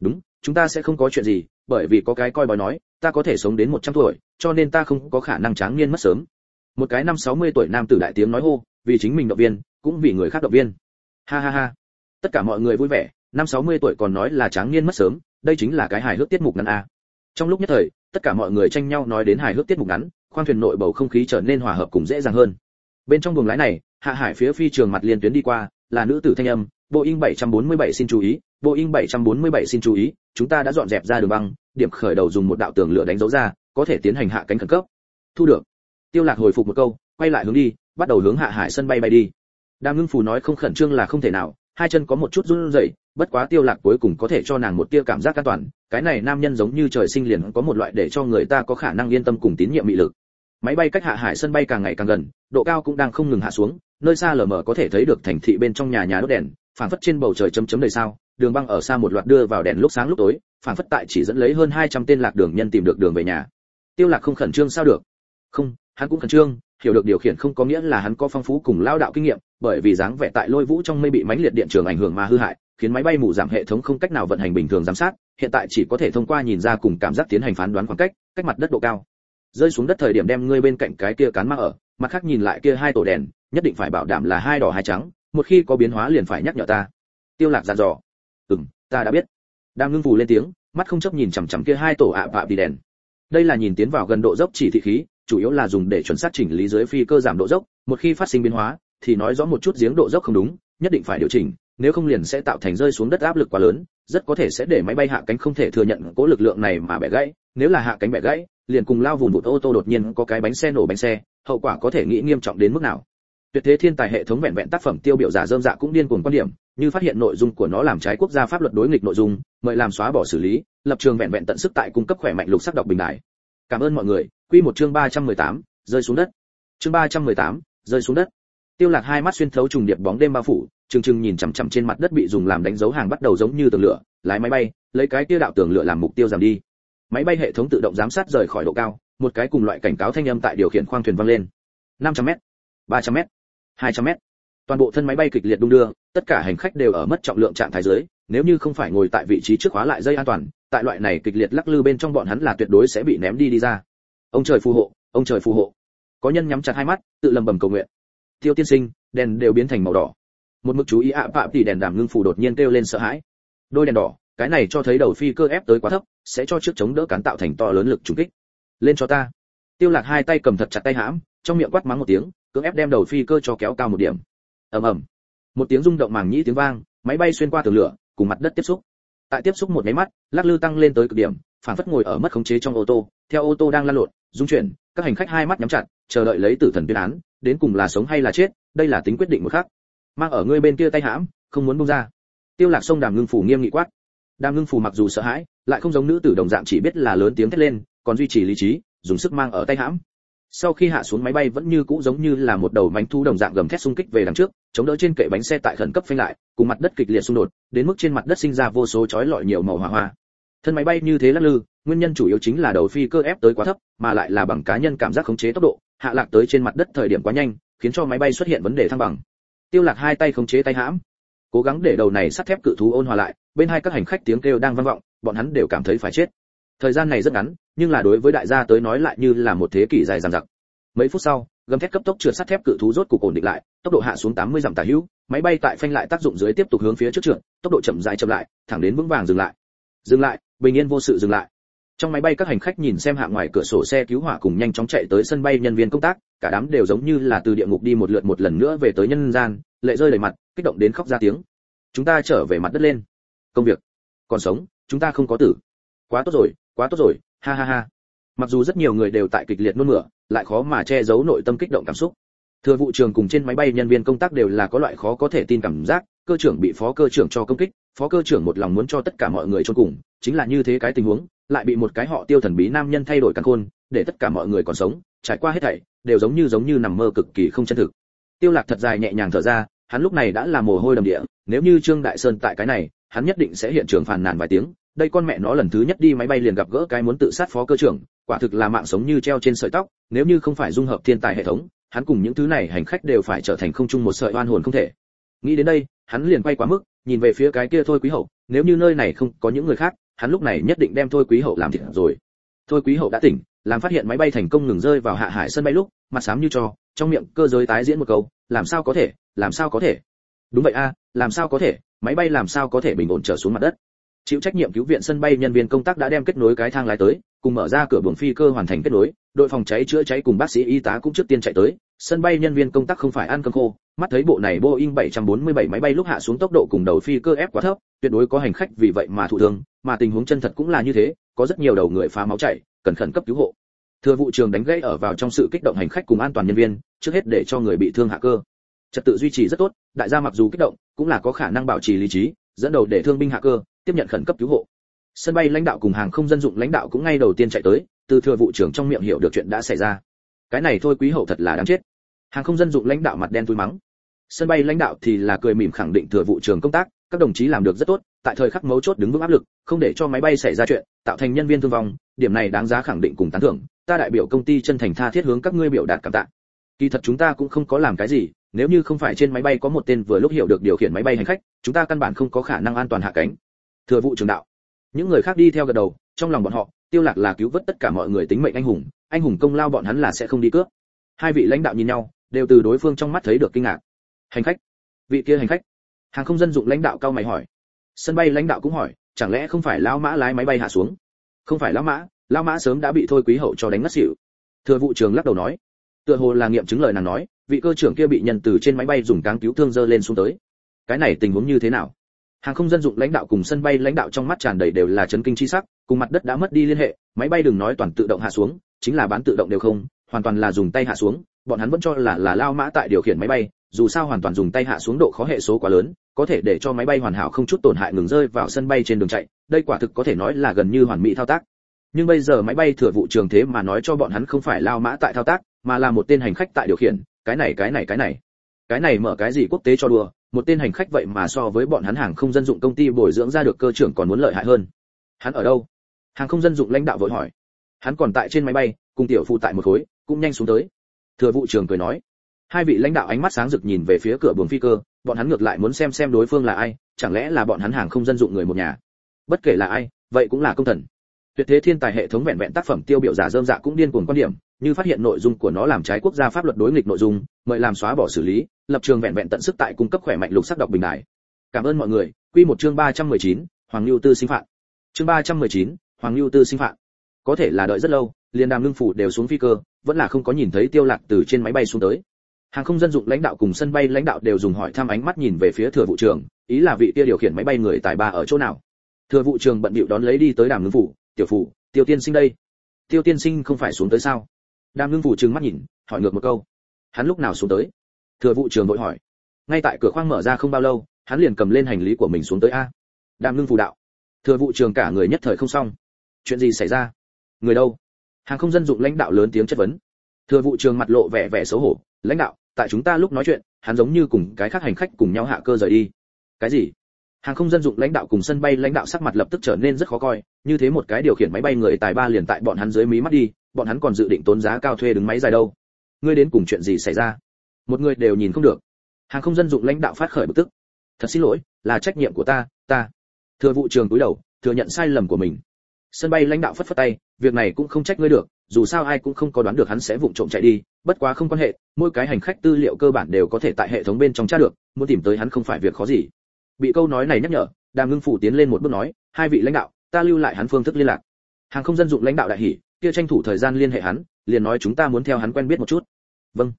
Đúng, chúng ta sẽ không có chuyện gì, bởi vì có cái coi bói nói, ta có thể sống đến 100 tuổi, cho nên ta không có khả năng tráng niên mất sớm một cái năm 60 tuổi nam tử đại tiếng nói hô, vì chính mình động viên, cũng vì người khác động viên. Ha ha ha. Tất cả mọi người vui vẻ, năm 60 tuổi còn nói là tráng niên mất sớm, đây chính là cái hài hước tiết mục ngắn a. Trong lúc nhất thời, tất cả mọi người tranh nhau nói đến hài hước tiết mục ngắn, khoang thuyền nội bầu không khí trở nên hòa hợp cùng dễ dàng hơn. Bên trong buồng lái này, hạ hải phía phi trường mặt liên tuyến đi qua, là nữ tử thanh âm, boeing 747 xin chú ý, boeing 747 xin chú ý, chúng ta đã dọn dẹp ra đường băng, điểm khởi đầu dùng một đạo tường lửa đánh dấu ra, có thể tiến hành hạ cánh khẩn cấp. Thu được tiêu lạc hồi phục một câu, quay lại hướng đi, bắt đầu hướng hạ hải sân bay bay đi. Đang ngưng phù nói không khẩn trương là không thể nào, hai chân có một chút run rẩy, bất quá tiêu lạc cuối cùng có thể cho nàng một tia cảm giác an toàn, cái này nam nhân giống như trời sinh liền có một loại để cho người ta có khả năng yên tâm cùng tín nhiệm mị lực. Máy bay cách hạ hải sân bay càng ngày càng gần, độ cao cũng đang không ngừng hạ xuống, nơi xa lờ mờ có thể thấy được thành thị bên trong nhà nhà đốt đèn, phảng phất trên bầu trời chấm chấm đầy sao, đường băng ở xa một loạt đưa vào đèn lúc sáng lúc tối, phảng phất tại chỉ dẫn lấy hơn 200 tên lạc đường nhân tìm được đường về nhà. Tiêu lạc không khẩn trương sao được. Không hắn cũng khẩn trương, hiểu được điều khiển không có nghĩa là hắn có phong phú cùng lao đạo kinh nghiệm, bởi vì dáng vẻ tại lôi vũ trong mây bị mãnh liệt điện trường ảnh hưởng mà hư hại, khiến máy bay mù giảm hệ thống không cách nào vận hành bình thường giám sát, hiện tại chỉ có thể thông qua nhìn ra cùng cảm giác tiến hành phán đoán khoảng cách cách mặt đất độ cao. Rơi xuống đất thời điểm đem ngươi bên cạnh cái kia cán mắc ở, mặt khác nhìn lại kia hai tổ đèn, nhất định phải bảo đảm là hai đỏ hai trắng, một khi có biến hóa liền phải nhắc nhở ta. Tiêu lạc dặn dò. Ừm, ta đã biết. Đang ngưng phù lên tiếng, mắt không chấp nhìn chằm chằm kia hai tổ ạ vạ đi đèn. Đây là nhìn tiến vào gần độ dốc chỉ thị khí chủ yếu là dùng để chuẩn xác chỉnh lý dưới phi cơ giảm độ dốc, một khi phát sinh biến hóa, thì nói rõ một chút giếng độ dốc không đúng, nhất định phải điều chỉnh, nếu không liền sẽ tạo thành rơi xuống đất áp lực quá lớn, rất có thể sẽ để máy bay hạ cánh không thể thừa nhận cố lực lượng này mà bẻ gãy, nếu là hạ cánh bẻ gãy, liền cùng lao vùng vụt ô tô đột nhiên có cái bánh xe nổ bánh xe, hậu quả có thể nghĩ nghiêm trọng đến mức nào. Tuyệt thế thiên tài hệ thống vẹn vẹn tác phẩm tiêu biểu giả dơm dạ cũng điên cuồng quan điểm, như phát hiện nội dung của nó làm trái quốc gia pháp luật đối nghịch nội dung, mời làm xóa bỏ xử lý, lập trường vẹn vẹn tận sức tại cung cấp khỏe mạnh lục sắc đọc bình đại cảm ơn mọi người quy một chương 318, rơi xuống đất. Chương 318, rơi xuống đất. Tiêu lạc hai mắt xuyên thấu trùng điệp bóng đêm bao phủ trừng trừng nhìn chằm chằm trên mặt đất bị dùng làm đánh dấu hàng bắt đầu giống như tường lửa lái máy bay lấy cái kia đạo tường lửa làm mục tiêu giảm đi. Máy bay hệ thống tự động giám sát rời khỏi độ cao một cái cùng loại cảnh cáo thanh âm tại điều khiển khoang thuyền vang lên. 500m 300m 200m toàn bộ thân máy bay kịch liệt đung đưa tất cả hành khách đều ở mất trọng lượng trạng thái dưới nếu như không phải ngồi tại vị trí trước khóa lại dây an toàn tại loại này kịch liệt lắc lư bên trong bọn hắn là tuyệt đối sẽ bị ném đi đi ra ông trời phù hộ, ông trời phù hộ. Có nhân nhắm chặt hai mắt, tự lầm bầm cầu nguyện. Tiêu tiên sinh, đèn đều biến thành màu đỏ. Một mực chú ý ạ phạm thì đèn đảm ngưng phủ đột nhiên kêu lên sợ hãi. Đôi đèn đỏ, cái này cho thấy đầu phi cơ ép tới quá thấp, sẽ cho trước chống đỡ cán tạo thành to lớn lực trùng kích. Lên cho ta. Tiêu lạc hai tay cầm thật chặt tay hãm, trong miệng quát mắng một tiếng, cưỡng ép đem đầu phi cơ cho kéo cao một điểm. Ầm ầm. Một tiếng rung động màng nhĩ tiếng vang, máy bay xuyên qua tường lửa, cùng mặt đất tiếp xúc. Tại tiếp xúc một máy mắt, lắc lư tăng lên tới cực điểm, phản phất ngồi ở mất khống chế trong ô tô, theo ô tô đang lăn lộn dung chuyển, các hành khách hai mắt nhắm chặt, chờ đợi lấy tử thần tuyên án, đến cùng là sống hay là chết, đây là tính quyết định một khác mang ở ngươi bên kia tay hãm, không muốn buông ra. Tiêu lạc sông đàm ngưng phủ nghiêm nghị quát. Đàm ngưng phủ mặc dù sợ hãi, lại không giống nữ tử đồng dạng chỉ biết là lớn tiếng thét lên, còn duy trì lý trí, dùng sức mang ở tay hãm. Sau khi hạ xuống máy bay vẫn như cũ giống như là một đầu mánh thu đồng dạng gầm thét xung kích về đằng trước, chống đỡ trên kệ bánh xe tại khẩn cấp phanh lại, cùng mặt đất kịch liệt xung đột, đến mức trên mặt đất sinh ra vô số chói lọi nhiều màu hỏa hoa thân máy bay như thế lắc lư, nguyên nhân chủ yếu chính là đầu phi cơ ép tới quá thấp, mà lại là bằng cá nhân cảm giác khống chế tốc độ, hạ lạc tới trên mặt đất thời điểm quá nhanh, khiến cho máy bay xuất hiện vấn đề thăng bằng. Tiêu lạc hai tay khống chế tay hãm, cố gắng để đầu này sắt thép cự thú ôn hòa lại, bên hai các hành khách tiếng kêu đang vang vọng, bọn hắn đều cảm thấy phải chết. Thời gian này rất ngắn, nhưng là đối với đại gia tới nói lại như là một thế kỷ dài dằng dặc. Mấy phút sau, gầm thép cấp tốc trượt sắt thép cự thú rốt cục ổn định lại, tốc độ hạ xuống 80 dặm tả hữu, máy bay tại phanh lại tác dụng dưới tiếp tục hướng phía trước trượt, tốc độ chậm rãi chậm lại, thẳng đến vững vàng dừng lại. Dừng lại bình yên vô sự dừng lại. Trong máy bay các hành khách nhìn xem hạ ngoài cửa sổ xe cứu hỏa cùng nhanh chóng chạy tới sân bay nhân viên công tác, cả đám đều giống như là từ địa ngục đi một lượt một lần nữa về tới nhân gian, lệ rơi đầy mặt, kích động đến khóc ra tiếng. Chúng ta trở về mặt đất lên. Công việc. Còn sống, chúng ta không có tử. Quá tốt rồi, quá tốt rồi, ha ha ha. Mặc dù rất nhiều người đều tại kịch liệt nôn mửa, lại khó mà che giấu nội tâm kích động cảm xúc. Thừa vụ trường cùng trên máy bay nhân viên công tác đều là có loại khó có thể tin cảm giác cơ trưởng bị phó cơ trưởng cho công kích, phó cơ trưởng một lòng muốn cho tất cả mọi người chôn cùng, chính là như thế cái tình huống, lại bị một cái họ tiêu thần bí nam nhân thay đổi căn khôn, để tất cả mọi người còn sống, trải qua hết thảy, đều giống như giống như nằm mơ cực kỳ không chân thực. Tiêu lạc thật dài nhẹ nhàng thở ra, hắn lúc này đã là mồ hôi đầm địa, nếu như trương đại sơn tại cái này, hắn nhất định sẽ hiện trường phàn nàn vài tiếng, đây con mẹ nó lần thứ nhất đi máy bay liền gặp gỡ cái muốn tự sát phó cơ trưởng, quả thực là mạng sống như treo trên sợi tóc, nếu như không phải dung hợp thiên tài hệ thống, hắn cùng những thứ này hành khách đều phải trở thành không chung một sợi oan hồn không thể. Nghĩ đến đây hắn liền quay quá mức, nhìn về phía cái kia thôi quý hậu, nếu như nơi này không có những người khác, hắn lúc này nhất định đem thôi quý hậu làm thịt rồi. Thôi quý hậu đã tỉnh, làm phát hiện máy bay thành công ngừng rơi vào hạ hải sân bay lúc, mặt sám như cho, trong miệng cơ giới tái diễn một câu, làm sao có thể, làm sao có thể? Đúng vậy a, làm sao có thể, máy bay làm sao có thể bình ổn trở xuống mặt đất? Chịu trách nhiệm cứu viện sân bay, nhân viên công tác đã đem kết nối cái thang lái tới, cùng mở ra cửa buồng phi cơ hoàn thành kết nối, đội phòng cháy chữa cháy cùng bác sĩ y tá cũng trước tiên chạy tới, sân bay nhân viên công tác không phải ăn cơm khô mắt thấy bộ này boeing 747 máy bay lúc hạ xuống tốc độ cùng đầu phi cơ ép quá thấp, tuyệt đối có hành khách vì vậy mà thụ thương, mà tình huống chân thật cũng là như thế, có rất nhiều đầu người phá máu chảy, cần khẩn cấp cứu hộ. Thừa vụ trường đánh gãy ở vào trong sự kích động hành khách cùng an toàn nhân viên, trước hết để cho người bị thương hạ cơ. Trật tự duy trì rất tốt, đại gia mặc dù kích động, cũng là có khả năng bảo trì lý trí, dẫn đầu để thương binh hạ cơ, tiếp nhận khẩn cấp cứu hộ. Sân bay lãnh đạo cùng hàng không dân dụng lãnh đạo cũng ngay đầu tiên chạy tới, từ thừa vụ trưởng trong miệng hiểu được chuyện đã xảy ra. Cái này thôi quý hậu thật là đáng chết hàng không dân dụng lãnh đạo mặt đen túi mắng. Sân bay lãnh đạo thì là cười mỉm khẳng định thừa vụ trưởng công tác, các đồng chí làm được rất tốt, tại thời khắc mấu chốt đứng vững áp lực, không để cho máy bay xảy ra chuyện, tạo thành nhân viên thương vong, điểm này đáng giá khẳng định cùng tán thưởng, ta đại biểu công ty chân thành tha thiết hướng các ngươi biểu đạt cảm tạ. Kỳ thật chúng ta cũng không có làm cái gì, nếu như không phải trên máy bay có một tên vừa lúc hiểu được điều khiển máy bay hành khách, chúng ta căn bản không có khả năng an toàn hạ cánh. Thừa vụ trưởng đạo. Những người khác đi theo gật đầu, trong lòng bọn họ, tiêu lạc là cứu vớt tất cả mọi người tính mệnh anh hùng anh hùng công lao bọn hắn là sẽ không đi cướp. Hai vị lãnh đạo nhìn nhau đều từ đối phương trong mắt thấy được kinh ngạc. Hành khách. Vị kia hành khách. Hàng không dân dụng lãnh đạo cao mày hỏi. Sân bay lãnh đạo cũng hỏi, chẳng lẽ không phải lão mã lái máy bay hạ xuống? Không phải lão mã lão mã sớm đã bị thôi quý hậu cho đánh ngất xỉu. Thừa vụ trưởng lắc đầu nói. Tựa hồ là nghiệm chứng lời nàng nói, vị cơ trưởng kia bị nhân từ trên máy bay dùng cáng cứu thương dơ lên xuống tới. Cái này tình huống như thế nào? Hàng không dân dụng lãnh đạo cùng sân bay lãnh đạo trong mắt tràn đầy đều là chấn kinh chi sắc, cùng mặt đất đã mất đi liên hệ, máy bay đừng nói toàn tự động hạ xuống, chính là bán tự động đều không, hoàn toàn là dùng tay hạ xuống bọn hắn vẫn cho là là lao mã tại điều khiển máy bay, dù sao hoàn toàn dùng tay hạ xuống độ khó hệ số quá lớn, có thể để cho máy bay hoàn hảo không chút tổn hại ngừng rơi vào sân bay trên đường chạy, đây quả thực có thể nói là gần như hoàn mỹ thao tác. Nhưng bây giờ máy bay thừa vụ trường thế mà nói cho bọn hắn không phải lao mã tại thao tác, mà là một tên hành khách tại điều khiển, cái này cái này cái này. Cái này mở cái gì quốc tế cho đùa, một tên hành khách vậy mà so với bọn hắn hàng không dân dụng công ty bồi dưỡng ra được cơ trưởng còn muốn lợi hại hơn. Hắn ở đâu? Hàng không dân dụng lãnh đạo vội hỏi. Hắn còn tại trên máy bay, cùng tiểu phụ tại một khối, cũng nhanh xuống tới thừa vụ trưởng cười nói. Hai vị lãnh đạo ánh mắt sáng rực nhìn về phía cửa buồng phi cơ bọn hắn ngược lại muốn xem xem đối phương là ai chẳng lẽ là bọn hắn hàng không dân dụng người một nhà. Bất kể là ai vậy cũng là công thần. Tuyệt thế thiên tài hệ thống vẹn vẹn tác phẩm tiêu biểu giả dơm dạ cũng điên cuồng quan điểm như phát hiện nội dung của nó làm trái quốc gia pháp luật đối nghịch nội dung mời làm xóa bỏ xử lý lập trường vẹn vẹn tận sức tại cung cấp khỏe mạnh lục sắc đọc bình đại. Cảm ơn mọi người. Quy một chương 319, hoàng lưu tư sinh phạt. Chương 319, hoàng lưu tư sinh phạt. Có thể là đợi rất lâu liền đàm lương phủ đều xuống phi cơ, vẫn là không có nhìn thấy tiêu lạc từ trên máy bay xuống tới. Hàng không dân dụng lãnh đạo cùng sân bay lãnh đạo đều dùng hỏi thăm ánh mắt nhìn về phía thừa vụ trường, ý là vị kia điều khiển máy bay người tài ba ở chỗ nào. Thừa vụ trường bận bịu đón lấy đi tới đàm lương phủ, tiểu phủ, tiêu tiên sinh đây. Tiêu tiên sinh không phải xuống tới sao? Đàm lương phủ trừng mắt nhìn, hỏi ngược một câu. Hắn lúc nào xuống tới? Thừa vụ trường vội hỏi. Ngay tại cửa khoang mở ra không bao lâu, hắn liền cầm lên hành lý của mình xuống tới a. Đàm lương phủ đạo. Thừa vụ trường cả người nhất thời không xong. Chuyện gì xảy ra? Người đâu? Hàng không dân dụng lãnh đạo lớn tiếng chất vấn. Thừa vụ trường mặt lộ vẻ vẻ xấu hổ, lãnh đạo, tại chúng ta lúc nói chuyện, hắn giống như cùng cái khác hành khách cùng nhau hạ cơ rời đi. Cái gì? Hàng không dân dụng lãnh đạo cùng sân bay lãnh đạo sắc mặt lập tức trở nên rất khó coi, như thế một cái điều khiển máy bay người tài ba liền tại bọn hắn dưới mí mắt đi, bọn hắn còn dự định tốn giá cao thuê đứng máy dài đâu. Ngươi đến cùng chuyện gì xảy ra? Một người đều nhìn không được. Hàng không dân dụng lãnh đạo phát khởi bực tức. Thật xin lỗi, là trách nhiệm của ta ta. Thừa vụ trường cúi đầu, thừa nhận sai lầm của mình sân bay lãnh đạo phất phất tay, việc này cũng không trách ngươi được, dù sao ai cũng không có đoán được hắn sẽ vụng trộm chạy đi, bất quá không quan hệ, mỗi cái hành khách tư liệu cơ bản đều có thể tại hệ thống bên trong tra được, muốn tìm tới hắn không phải việc khó gì. Bị câu nói này nhắc nhở, đàm ngưng phủ tiến lên một bước nói, hai vị lãnh đạo, ta lưu lại hắn phương thức liên lạc. Hàng không dân dụng lãnh đạo đại hỉ, kia tranh thủ thời gian liên hệ hắn, liền nói chúng ta muốn theo hắn quen biết một chút. Vâng.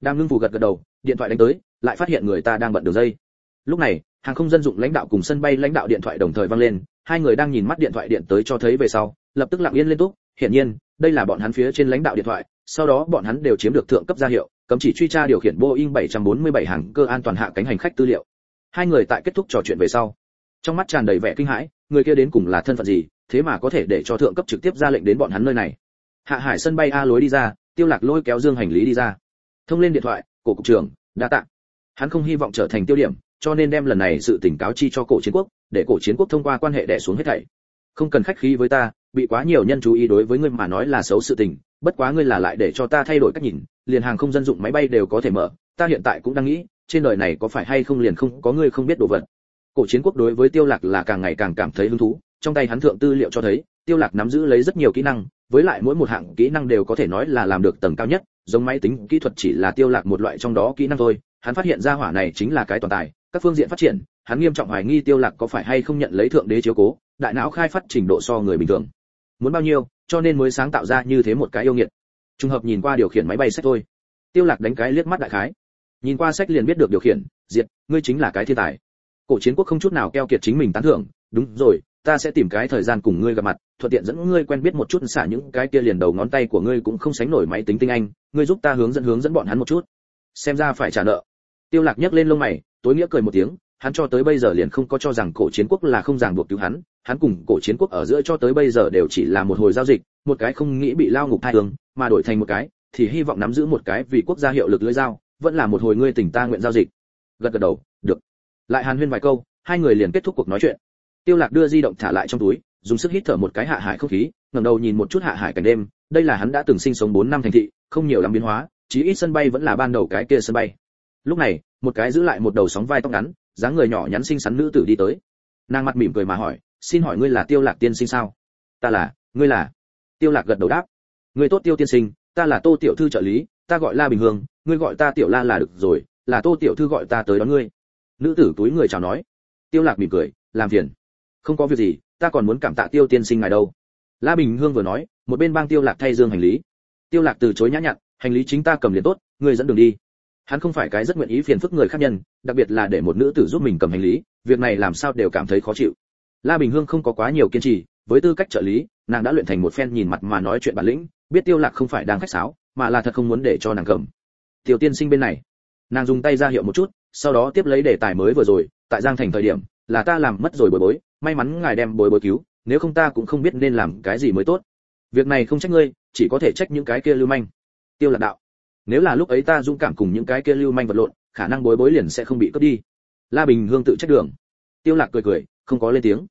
Đàm ngưng phủ gật gật đầu, điện thoại đánh tới, lại phát hiện người ta đang bận đường dây. Lúc này hàng không dân dụng lãnh đạo cùng sân bay lãnh đạo điện thoại đồng thời vang lên, hai người đang nhìn mắt điện thoại điện tới cho thấy về sau, lập tức lặng yên lên túc hiển nhiên, đây là bọn hắn phía trên lãnh đạo điện thoại, sau đó bọn hắn đều chiếm được thượng cấp gia hiệu, cấm chỉ truy tra điều khiển boeing 747 hàng cơ an toàn hạ cánh hành khách tư liệu. Hai người tại kết thúc trò chuyện về sau, trong mắt tràn đầy vẻ kinh hãi, người kia đến cùng là thân phận gì, thế mà có thể để cho thượng cấp trực tiếp ra lệnh đến bọn hắn nơi này? Hạ hải sân bay a lối đi ra, tiêu lạc lôi kéo dương hành lý đi ra. Thông lên điện thoại, cổ cục trưởng đã tạ. Hắn không hy vọng trở thành tiêu điểm cho nên đem lần này sự tình cáo chi cho cổ chiến quốc, để cổ chiến quốc thông qua quan hệ đè xuống hết thảy. Không cần khách khí với ta, bị quá nhiều nhân chú ý đối với ngươi mà nói là xấu sự tình, bất quá ngươi là lại để cho ta thay đổi cách nhìn, liền hàng không dân dụng máy bay đều có thể mở, ta hiện tại cũng đang nghĩ, trên đời này có phải hay không liền không có ngươi không biết đồ vật. Cổ chiến quốc đối với tiêu lạc là càng ngày càng cảm thấy hứng thú, trong tay hắn thượng tư liệu cho thấy, tiêu lạc nắm giữ lấy rất nhiều kỹ năng, với lại mỗi một hạng kỹ năng đều có thể nói là làm được tầng cao nhất, giống máy tính kỹ thuật chỉ là tiêu lạc một loại trong đó kỹ năng thôi, hắn phát hiện ra hỏa này chính là cái toàn tài các phương diện phát triển, hắn nghiêm trọng hoài nghi tiêu lạc có phải hay không nhận lấy thượng đế chiếu cố, đại não khai phát trình độ so người bình thường. Muốn bao nhiêu, cho nên mới sáng tạo ra như thế một cái yêu nghiệt. Trùng hợp nhìn qua điều khiển máy bay sách thôi. Tiêu lạc đánh cái liếc mắt đại khái. Nhìn qua sách liền biết được điều khiển, diệt, ngươi chính là cái thiên tài. Cổ chiến quốc không chút nào keo kiệt chính mình tán thưởng, đúng rồi, ta sẽ tìm cái thời gian cùng ngươi gặp mặt, thuận tiện dẫn ngươi quen biết một chút xả những cái kia liền đầu ngón tay của ngươi cũng không sánh nổi máy tính tinh anh, ngươi giúp ta hướng dẫn hướng dẫn bọn hắn một chút. Xem ra phải trả nợ. Tiêu lạc nhấc lên lông mày tối nghĩa cười một tiếng, hắn cho tới bây giờ liền không có cho rằng cổ chiến quốc là không ràng buộc cứu hắn hắn cùng cổ chiến quốc ở giữa cho tới bây giờ đều chỉ là một hồi giao dịch, một cái không nghĩ bị lao ngục thai thường mà đổi thành một cái, thì hy vọng nắm giữ một cái vì quốc gia hiệu lực lưỡi dao, vẫn là một hồi ngươi tỉnh ta nguyện giao dịch. Gật gật đầu, được. Lại hàn huyên vài câu, hai người liền kết thúc cuộc nói chuyện. Tiêu lạc đưa di động thả lại trong túi, dùng sức hít thở một cái hạ hải không khí, ngẩng đầu nhìn một chút hạ hải cảnh đêm, đây là hắn đã từng sinh sống 4 năm thành thị, không nhiều lắm biến hóa, chí ít sân bay vẫn là ban đầu cái kia sân bay. Lúc này một cái giữ lại một đầu sóng vai tóc ngắn, dáng người nhỏ nhắn xinh xắn nữ tử đi tới. Nàng mặt mỉm cười mà hỏi, xin hỏi ngươi là tiêu lạc tiên sinh sao? Ta là, ngươi là. Tiêu lạc gật đầu đáp, ngươi tốt tiêu tiên sinh, ta là tô tiểu thư trợ lý, ta gọi la bình hương, ngươi gọi ta tiểu la là được rồi, là tô tiểu thư gọi ta tới đón ngươi. Nữ tử túi người chào nói. Tiêu lạc mỉm cười, làm phiền. Không có việc gì, ta còn muốn cảm tạ tiêu tiên sinh ngài đâu. La bình hương vừa nói, một bên bang tiêu lạc thay dương hành lý. Tiêu lạc từ chối nhã nhặn, hành lý chính ta cầm liền tốt, ngươi dẫn đường đi hắn không phải cái rất nguyện ý phiền phức người khác nhân, đặc biệt là để một nữ tử giúp mình cầm hành lý, việc này làm sao đều cảm thấy khó chịu. La bình hương không có quá nhiều kiên trì, với tư cách trợ lý, nàng đã luyện thành một phen nhìn mặt mà nói chuyện bản lĩnh, biết tiêu lạc không phải đang khách sáo, mà là thật không muốn để cho nàng cầm. Tiểu tiên sinh bên này. Nàng dùng tay ra hiệu một chút, sau đó tiếp lấy đề tài mới vừa rồi, tại giang thành thời điểm, là ta làm mất rồi bồi bối, may mắn ngài đem bồi bối cứu, nếu không ta cũng không biết nên làm cái gì mới tốt. Việc này không trách ngươi, chỉ có thể trách những cái kia lưu manh. Tiêu lạc đạo nếu là lúc ấy ta dũng cảm cùng những cái kia lưu manh vật lộn, khả năng bối bối liền sẽ không bị cướp đi. La bình hương tự trách đường. Tiêu lạc cười cười, không có lên tiếng.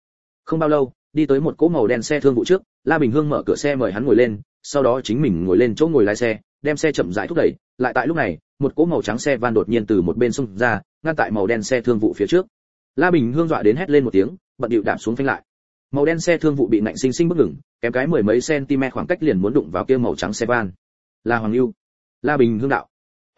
Không bao lâu, đi tới một cỗ màu đen xe thương vụ trước, la bình hương mở cửa xe mời hắn ngồi lên, sau đó chính mình ngồi lên chỗ ngồi lái xe, đem xe chậm rãi thúc đẩy. Lại tại lúc này, một cỗ màu trắng xe van đột nhiên từ một bên xông ra, ngăn tại màu đen xe thương vụ phía trước. La bình hương dọa đến hét lên một tiếng, bận điệu đạp xuống phanh lại. Màu đen xe thương vụ bị nạnh sinh sinh bất ngừng, kém cái mười mấy cm khoảng cách liền muốn đụng vào kia màu trắng xe van. Là hoàng lưu la bình hương đạo.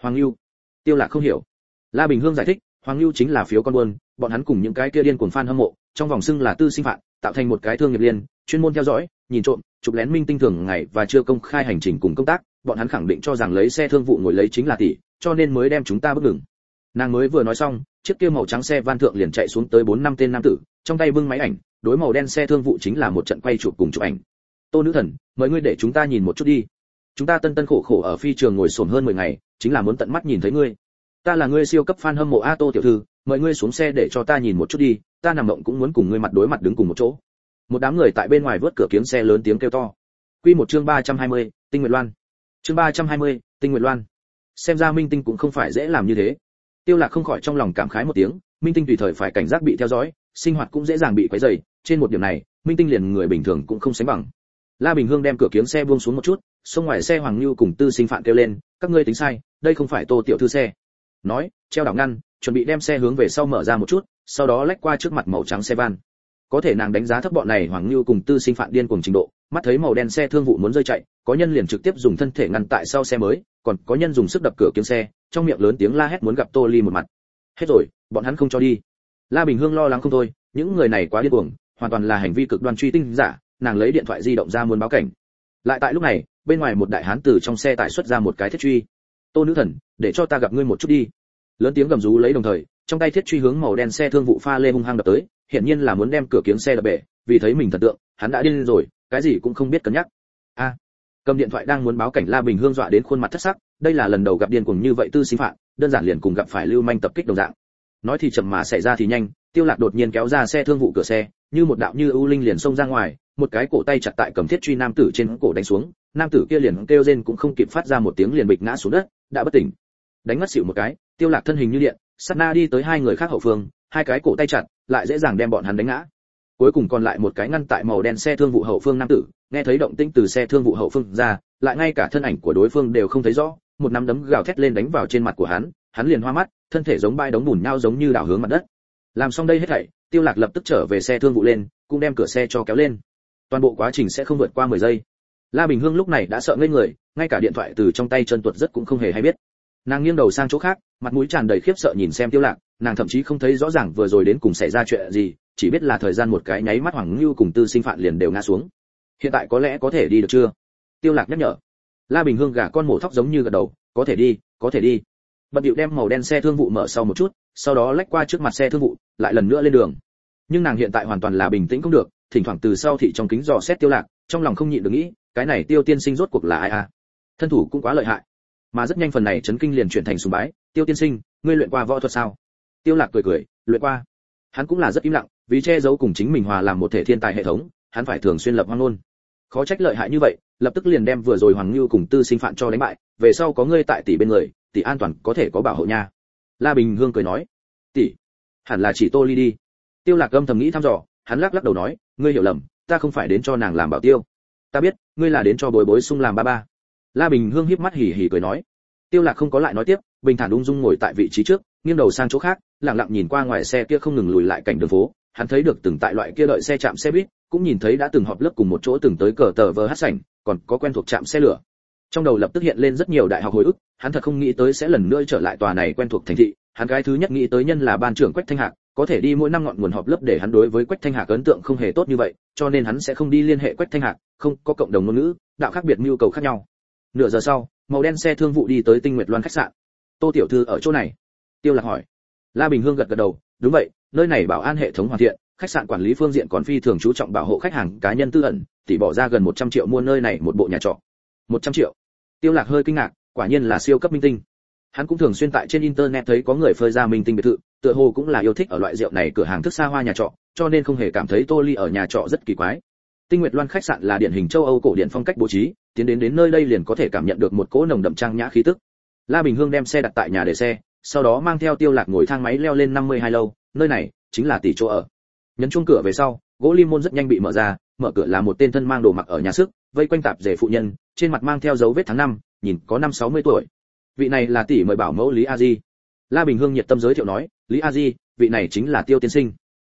Hoàng lưu tiêu lạc không hiểu. La bình hương giải thích, hoàng lưu chính là phiếu con buôn, bọn hắn cùng những cái kia điên cuồng fan hâm mộ, trong vòng xưng là tư sinh phạm tạo thành một cái thương nghiệp liên, chuyên môn theo dõi, nhìn trộm, chụp lén minh tinh thường ngày và chưa công khai hành trình cùng công tác, bọn hắn khẳng định cho rằng lấy xe thương vụ ngồi lấy chính là tỷ, cho nên mới đem chúng ta bức ngừng. Nàng mới vừa nói xong, chiếc kia màu trắng xe van thượng liền chạy xuống tới bốn năm tên nam tử, trong tay bưng máy ảnh, đối màu đen xe thương vụ chính là một trận quay chụp cùng chụp ảnh. Tô nữ thần, mời ngươi để chúng ta nhìn một chút đi chúng ta tân tân khổ khổ ở phi trường ngồi sồn hơn 10 ngày chính là muốn tận mắt nhìn thấy ngươi. Ta là ngươi siêu cấp fan hâm mộ a tô tiểu thư mời ngươi xuống xe để cho ta nhìn một chút đi ta nằm mộng cũng muốn cùng ngươi mặt đối mặt đứng cùng một chỗ. Một đám người tại bên ngoài vớt cửa kiếng xe lớn tiếng kêu to. Quy một chương 320, tinh nguyệt loan. Chương 320, tinh nguyệt loan. Xem ra minh tinh cũng không phải dễ làm như thế. Tiêu lạc không khỏi trong lòng cảm khái một tiếng minh tinh tùy thời phải cảnh giác bị theo dõi sinh hoạt cũng dễ dàng bị quấy rầy trên một điểm này minh tinh liền người bình thường cũng không sánh bằng. La bình hương đem cửa kiếng xe buông xuống một chút xông ngoài xe hoàng lưu cùng tư sinh phạm kêu lên, các ngươi tính sai, đây không phải tô tiểu thư xe. Nói, treo đảo ngăn, chuẩn bị đem xe hướng về sau mở ra một chút, sau đó lách qua trước mặt màu trắng xe van. Có thể nàng đánh giá thấp bọn này, hoàng lưu cùng tư sinh phạm điên cùng trình độ, mắt thấy màu đen xe thương vụ muốn rơi chạy, có nhân liền trực tiếp dùng thân thể ngăn tại sau xe mới, còn có nhân dùng sức đập cửa kiếm xe, trong miệng lớn tiếng la hét muốn gặp tô ly một mặt. Hết rồi, bọn hắn không cho đi. La bình hương lo lắng không thôi, những người này quá điên cuồng, hoàn toàn là hành vi cực đoan truy tinh giả, nàng lấy điện thoại di động ra muốn báo cảnh. Lại tại lúc này bên ngoài một đại hán từ trong xe tải xuất ra một cái thiết truy. Tô nữ thần, để cho ta gặp ngươi một chút đi. Lớn tiếng gầm rú lấy đồng thời, trong tay thiết truy hướng màu đen xe thương vụ pha lê hung hăng đập tới, hiển nhiên là muốn đem cửa kiếng xe đập bể, vì thấy mình thần tượng, hắn đã điên rồi, cái gì cũng không biết cân nhắc. A, cầm điện thoại đang muốn báo cảnh la bình hương dọa đến khuôn mặt thất sắc, đây là lần đầu gặp điên cuồng như vậy tư sinh phạm đơn giản liền cùng gặp phải lưu manh tập kích đồng dạng. Nói thì chậm mà xảy ra thì nhanh tiêu lạc đột nhiên kéo ra xe thương vụ cửa xe, như một đạo như ưu linh liền xông ra ngoài, một cái cổ tay chặt tại cầm thiết truy nam tử trên cổ đánh xuống, nam tử kia liền kêu rên cũng không kịp phát ra một tiếng liền bịch ngã xuống đất, đã bất tỉnh. Đánh ngất xỉu một cái, tiêu lạc thân hình như điện, sát na đi tới hai người khác hậu phương, hai cái cổ tay chặt, lại dễ dàng đem bọn hắn đánh ngã. Cuối cùng còn lại một cái ngăn tại màu đen xe thương vụ hậu phương nam tử, nghe thấy động tĩnh từ xe thương vụ hậu phương ra, lại ngay cả thân ảnh của đối phương đều không thấy rõ, một nắm đấm gào thét lên đánh vào trên mặt của hắn hắn liền hoa mắt, thân thể giống bay đống bùn nhau giống như đảo hướng mặt đất làm xong đây hết thảy, tiêu lạc lập tức trở về xe thương vụ lên, cũng đem cửa xe cho kéo lên. Toàn bộ quá trình sẽ không vượt qua 10 giây. La bình hương lúc này đã sợ ngây người, ngay cả điện thoại từ trong tay chân tuột rất cũng không hề hay biết. Nàng nghiêng đầu sang chỗ khác, mặt mũi tràn đầy khiếp sợ nhìn xem tiêu lạc, nàng thậm chí không thấy rõ ràng vừa rồi đến cùng xảy ra chuyện gì, chỉ biết là thời gian một cái nháy mắt hoàng lưu cùng tư sinh phạn liền đều ngã xuống. Hiện tại có lẽ có thể đi được chưa? Tiêu lạc nhắc nhở. La bình hương gả con mổ thóc giống như gật đầu, có thể đi, có thể đi. Bận điệu đem màu đen xe thương vụ mở sau một chút sau đó lách qua trước mặt xe thương vụ, lại lần nữa lên đường. Nhưng nàng hiện tại hoàn toàn là bình tĩnh không được, thỉnh thoảng từ sau thị trong kính dò xét tiêu lạc, trong lòng không nhịn được nghĩ, cái này tiêu tiên sinh rốt cuộc là ai à? Thân thủ cũng quá lợi hại. Mà rất nhanh phần này chấn kinh liền chuyển thành sùng bái, tiêu tiên sinh, ngươi luyện qua võ thuật sao? Tiêu lạc cười cười, luyện qua. Hắn cũng là rất im lặng, vì che giấu cùng chính mình hòa làm một thể thiên tài hệ thống, hắn phải thường xuyên lập hoang luôn khó trách lợi hại như vậy, lập tức liền đem vừa rồi hoàng lưu cùng tư sinh phạn cho đánh bại, về sau có ngươi tại tỷ bên người, tỷ an toàn có thể có bảo hộ nha la bình hương cười nói, tỷ, hẳn là chỉ tô ly đi. Tiêu lạc âm thầm nghĩ thăm dò, hắn lắc lắc đầu nói, ngươi hiểu lầm, ta không phải đến cho nàng làm bảo tiêu. Ta biết, ngươi là đến cho bồi bối sung làm ba ba. La bình hương híp mắt hỉ hỉ cười nói. Tiêu lạc không có lại nói tiếp, bình thản ung dung ngồi tại vị trí trước, nghiêng đầu sang chỗ khác, lặng lặng nhìn qua ngoài xe kia không ngừng lùi lại cảnh đường phố. Hắn thấy được từng tại loại kia đợi xe chạm xe buýt, cũng nhìn thấy đã từng họp lớp cùng một chỗ từng tới cờ tờ vờ hát sảnh, còn có quen thuộc chạm xe lửa trong đầu lập tức hiện lên rất nhiều đại học hồi ức, hắn thật không nghĩ tới sẽ lần nữa trở lại tòa này quen thuộc thành thị, hắn cái thứ nhất nghĩ tới nhân là ban trưởng quách thanh hạc, có thể đi mỗi năm ngọn nguồn họp lớp để hắn đối với quách thanh hạc ấn tượng không hề tốt như vậy, cho nên hắn sẽ không đi liên hệ quách thanh hạc, không, có cộng đồng ngôn ngữ, đạo khác biệt nhu cầu khác nhau. Nửa giờ sau, màu đen xe thương vụ đi tới tinh nguyệt loan khách sạn. Tô tiểu thư ở chỗ này? Tiêu lạc hỏi. La bình hương gật gật đầu, đúng vậy, nơi này bảo an hệ thống hoàn thiện, khách sạn quản lý phương diện còn phi thường chú trọng bảo hộ khách hàng cá nhân tư ẩn, tỷ bỏ ra gần 100 triệu mua nơi này một bộ nhà trọ. 100 triệu. Tiêu lạc hơi kinh ngạc, quả nhiên là siêu cấp minh tinh. Hắn cũng thường xuyên tại trên internet thấy có người phơi ra minh tinh biệt thự, tựa hồ cũng là yêu thích ở loại rượu này cửa hàng thức xa hoa nhà trọ, cho nên không hề cảm thấy tô ly ở nhà trọ rất kỳ quái. Tinh nguyệt loan khách sạn là điển hình châu âu cổ điển phong cách bố trí, tiến đến đến nơi đây liền có thể cảm nhận được một cỗ nồng đậm trang nhã khí tức. La bình hương đem xe đặt tại nhà để xe, sau đó mang theo tiêu lạc ngồi thang máy leo lên 52 lâu, nơi này chính là tỷ chỗ ở. Nhấn chuông cửa về sau, gỗ lim môn rất nhanh bị mở ra mở cửa là một tên thân mang đồ mặc ở nhà sức, vây quanh tạp dề phụ nhân, trên mặt mang theo dấu vết tháng năm, nhìn có năm sáu mươi tuổi. Vị này là tỷ mời bảo mẫu lý a di. La bình hương nhiệt tâm giới thiệu nói, lý a di, vị này chính là tiêu tiên sinh.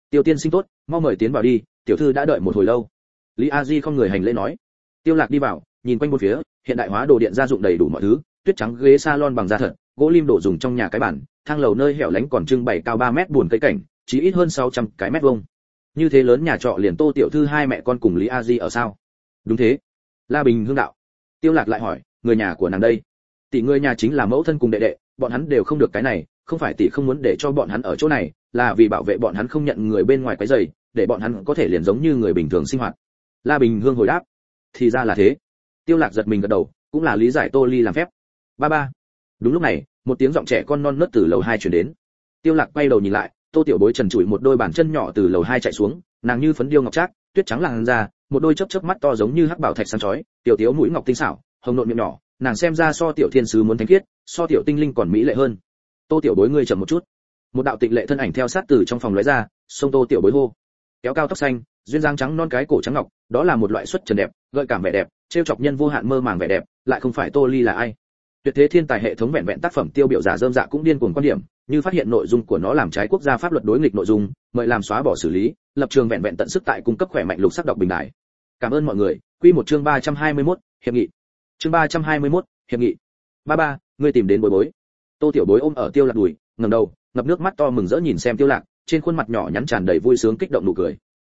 Tiêu tiên sinh tốt, mau mời tiến vào đi, tiểu thư đã đợi một hồi lâu. Lý a di không người hành lễ nói. Tiêu lạc đi vào, nhìn quanh bốn phía, hiện đại hóa đồ điện gia dụng đầy đủ mọi thứ, tuyết trắng ghế salon bằng da thật, gỗ lim đồ dùng trong nhà cái bản thang lầu nơi hẻo lánh còn trưng bày cao 3 mét buồn cây cảnh chỉ ít hơn 600 cái mét vuông như thế lớn nhà trọ liền tô tiểu thư hai mẹ con cùng lý a di ở sao? Đúng thế. La bình hương đạo. Tiêu lạc lại hỏi, người nhà của nàng đây? Tỷ người nhà chính là mẫu thân cùng đệ đệ, bọn hắn đều không được cái này, không phải tỷ không muốn để cho bọn hắn ở chỗ này, là vì bảo vệ bọn hắn không nhận người bên ngoài cái giày để bọn hắn có thể liền giống như người bình thường sinh hoạt. La bình hương hồi đáp, thì ra là thế. Tiêu lạc giật mình gật đầu, cũng là lý giải tô ly làm phép. Ba ba. Đúng lúc này, một tiếng giọng trẻ con non nớt từ lầu hai truyền đến. Tiêu lạc quay đầu nhìn lại tô tiểu bối trần trụi một đôi bàn chân nhỏ từ lầu hai chạy xuống, nàng như phấn điêu ngọc trác, tuyết trắng làn da, một đôi chớp chớp mắt to giống như hắc bảo thạch sáng chói, tiểu tiếu mũi ngọc tinh xảo, hồng nộn miệng nhỏ, nàng xem ra so tiểu thiên sứ muốn thánh khiết, so tiểu tinh linh còn mỹ lệ hơn. Tô tiểu bối ngươi chậm một chút. Một đạo tịnh lệ thân ảnh theo sát từ trong phòng lóe ra, sông tô tiểu bối hô. Kéo cao tóc xanh, duyên dáng trắng non cái cổ trắng ngọc, đó là một loại xuất trần đẹp, gợi cảm vẻ đẹp, trêu chọc nhân vô hạn mơ màng vẻ đẹp, lại không phải tô ly là ai tuyệt thế thiên tài hệ thống vẹn vẹn tác phẩm tiêu biểu giả dơm dạ cũng điên cuồng quan điểm như phát hiện nội dung của nó làm trái quốc gia pháp luật đối nghịch nội dung mời làm xóa bỏ xử lý lập trường vẹn vẹn tận sức tại cung cấp khỏe mạnh lục sắc đọc bình đại. Cảm ơn mọi người. Quy một chương 321, hiệp nghị. Chương 321, hiệp nghị. Ba ba ngươi tìm đến bối bối. Tô tiểu bối ôm ở tiêu lạc đùi ngẩng đầu ngập nước mắt to mừng rỡ nhìn xem tiêu lạc trên khuôn mặt nhỏ nhắn tràn đầy vui sướng kích động nụ cười.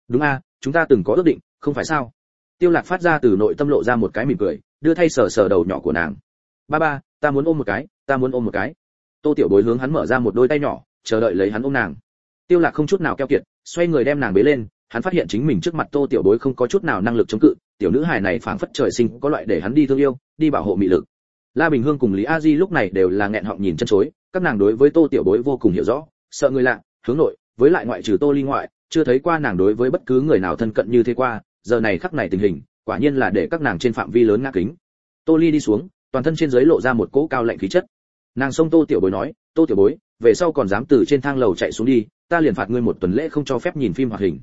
Đúng a chúng ta từng có ước định không phải sao? Tiêu lạc phát ra từ nội tâm lộ ra một cái mỉm cười đưa thay sờ sờ đầu nhỏ của nàng ba ba, ta muốn ôm một cái, ta muốn ôm một cái. Tô tiểu bối hướng hắn mở ra một đôi tay nhỏ, chờ đợi lấy hắn ôm nàng. Tiêu lạc không chút nào keo kiệt, xoay người đem nàng bế lên, hắn phát hiện chính mình trước mặt tô tiểu bối không có chút nào năng lực chống cự, tiểu nữ hài này phảng phất trời sinh có loại để hắn đi thương yêu, đi bảo hộ mị lực. La bình hương cùng lý a di lúc này đều là nghẹn họng nhìn chân chối, các nàng đối với tô tiểu bối vô cùng hiểu rõ, sợ người lạ, hướng nội, với lại ngoại trừ tô ly ngoại, chưa thấy qua nàng đối với bất cứ người nào thân cận như thế qua, giờ này khắc này tình hình, quả nhiên là để các nàng trên phạm vi lớn ngã kính. Tô ly đi xuống toàn thân trên dưới lộ ra một cỗ cao lạnh khí chất. Nàng xông tô tiểu bối nói, tô tiểu bối, về sau còn dám từ trên thang lầu chạy xuống đi, ta liền phạt ngươi một tuần lễ không cho phép nhìn phim hoạt hình.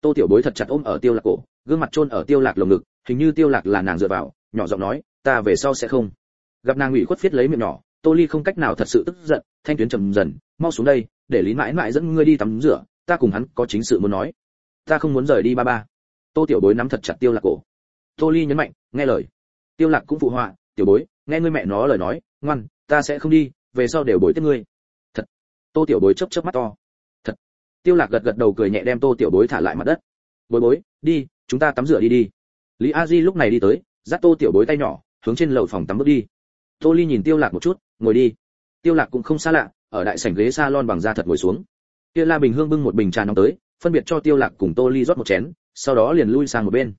Tô tiểu bối thật chặt ôm ở tiêu lạc cổ, gương mặt trôn ở tiêu lạc lồng ngực, hình như tiêu lạc là nàng dựa vào, nhỏ giọng nói, ta về sau sẽ không. Gặp nàng ủy khuất phiết lấy miệng nhỏ, tô ly không cách nào thật sự tức giận, thanh tuyến trầm dần, mau xuống đây, để lý mãi mãi dẫn ngươi đi tắm rửa, ta cùng hắn có chính sự muốn nói. Ta không muốn rời đi ba ba. Tô tiểu bối nắm thật chặt tiêu lạc cổ. Tô ly nhấn mạnh, nghe lời. Tiêu lạc cũng phụ họa tiểu bối, nghe ngươi mẹ nó lời nói, ngoan, ta sẽ không đi, về sau đều bối tiếp ngươi. Thật. Tô tiểu bối chớp chớp mắt to. Thật. Tiêu lạc gật gật đầu cười nhẹ đem tô tiểu bối thả lại mặt đất. Bối bối, đi, chúng ta tắm rửa đi đi. Lý a di lúc này đi tới, dắt tô tiểu bối tay nhỏ, hướng trên lầu phòng tắm bước đi. Tô ly nhìn tiêu lạc một chút, ngồi đi. Tiêu lạc cũng không xa lạ, ở đại sảnh ghế salon bằng da thật ngồi xuống. Kia la bình hương bưng một bình trà nóng tới, phân biệt cho tiêu lạc cùng tô ly rót một chén, sau đó liền lui sang một bên.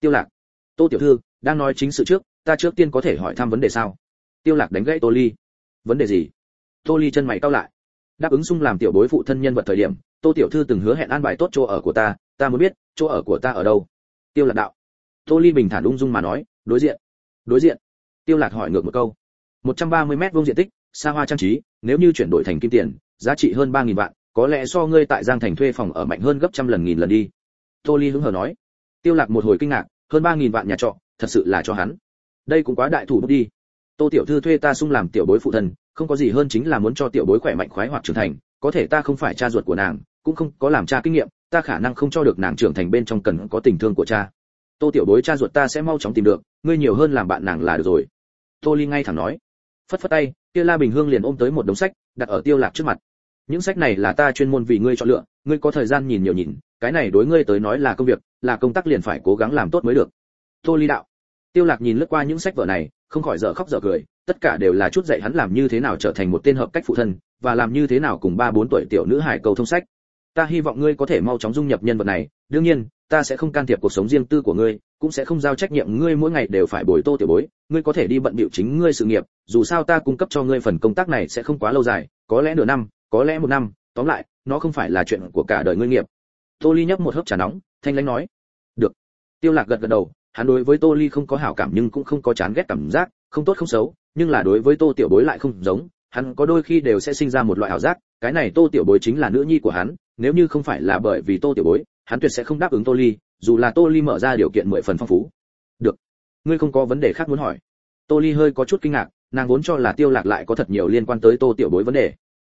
Tiêu lạc, tô tiểu thư, đang nói chính sự trước ta trước tiên có thể hỏi thăm vấn đề sao? Tiêu lạc đánh gãy tô ly. Vấn đề gì? Tô ly chân mày cau lại. Đáp ứng sung làm tiểu bối phụ thân nhân vật thời điểm, tô tiểu thư từng hứa hẹn an bài tốt chỗ ở của ta ta muốn biết, chỗ ở của ta ở đâu? Tiêu lạc đạo. Tô ly bình thản ung dung mà nói, đối diện. Đối diện. Tiêu lạc hỏi ngược một câu. 130 mét vuông diện tích, xa hoa trang trí, nếu như chuyển đổi thành kim tiền, giá trị hơn 3.000 vạn, có lẽ so ngươi tại giang thành thuê phòng ở mạnh hơn gấp trăm lần nghìn lần đi. Tô ly hứng hờ nói. Tiêu lạc một hồi kinh ngạc, hơn 3.000 vạn nhà trọ, thật sự là cho hắn đây cũng quá đại thủ bút đi. Tô tiểu thư thuê ta sung làm tiểu bối phụ thân, không có gì hơn chính là muốn cho tiểu bối khỏe mạnh khoái hoạt trưởng thành, có thể ta không phải cha ruột của nàng, cũng không có làm cha kinh nghiệm, ta khả năng không cho được nàng trưởng thành bên trong cần có tình thương của cha. Tô tiểu bối cha ruột ta sẽ mau chóng tìm được, ngươi nhiều hơn làm bạn nàng là được rồi. Tô ly ngay thẳng nói. Phất phất tay kia la bình hương liền ôm tới một đống sách, đặt ở tiêu lạc trước mặt. Những sách này là ta chuyên môn vì ngươi chọn lựa, ngươi có thời gian nhìn nhiều nhìn, cái này đối ngươi tới nói là công việc, là công tác liền phải cố gắng làm tốt mới được. Tô ly đạo tiêu lạc nhìn lướt qua những sách vở này, không khỏi dở khóc dở cười, tất cả đều là chút dạy hắn làm như thế nào trở thành một tên hợp cách phụ thân, và làm như thế nào cùng ba bốn tuổi tiểu nữ hải cầu thông sách. Ta hy vọng ngươi có thể mau chóng dung nhập nhân vật này, đương nhiên, ta sẽ không can thiệp cuộc sống riêng tư của ngươi, cũng sẽ không giao trách nhiệm ngươi mỗi ngày đều phải bồi tô tiểu bối, ngươi có thể đi bận bịu chính ngươi sự nghiệp, dù sao ta cung cấp cho ngươi phần công tác này sẽ không quá lâu dài, có lẽ nửa năm, có lẽ một năm, tóm lại, nó không phải là chuyện của cả đời ngươi nghiệp. Tô ly nhấp một hớp trà nóng, thanh lãnh nói. Được. Tiêu lạc gật gật đầu hắn đối với tô ly không có hảo cảm nhưng cũng không có chán ghét cảm giác, không tốt không xấu, nhưng là đối với tô tiểu bối lại không giống, hắn có đôi khi đều sẽ sinh ra một loại ảo giác, cái này tô tiểu bối chính là nữ nhi của hắn, nếu như không phải là bởi vì tô tiểu bối, hắn tuyệt sẽ không đáp ứng tô ly, dù là tô ly mở ra điều kiện mười phần phong phú. Được, ngươi không có vấn đề khác muốn hỏi. Tô ly hơi có chút kinh ngạc, nàng vốn cho là tiêu lạc lại có thật nhiều liên quan tới tô tiểu bối vấn đề.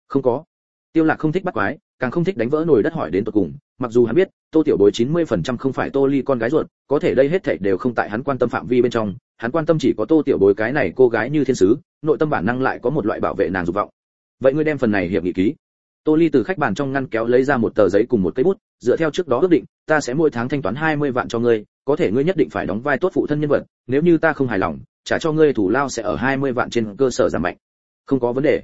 Không có. Tiêu lạc không thích bắt quái càng không thích đánh vỡ nồi đất hỏi đến tận cùng, mặc dù hắn biết, tô tiểu bối 90% không phải tô ly con gái ruột, có thể đây hết thảy đều không tại hắn quan tâm phạm vi bên trong, hắn quan tâm chỉ có tô tiểu bối cái này cô gái như thiên sứ, nội tâm bản năng lại có một loại bảo vệ nàng dục vọng. Vậy ngươi đem phần này hiệp nghị ký. Tô ly từ khách bàn trong ngăn kéo lấy ra một tờ giấy cùng một cây bút, dựa theo trước đó ước định, ta sẽ mỗi tháng thanh toán 20 vạn cho ngươi, có thể ngươi nhất định phải đóng vai tốt phụ thân nhân vật, nếu như ta không hài lòng, trả cho ngươi thủ lao sẽ ở 20 vạn trên cơ sở giảm mạnh. Không có vấn đề.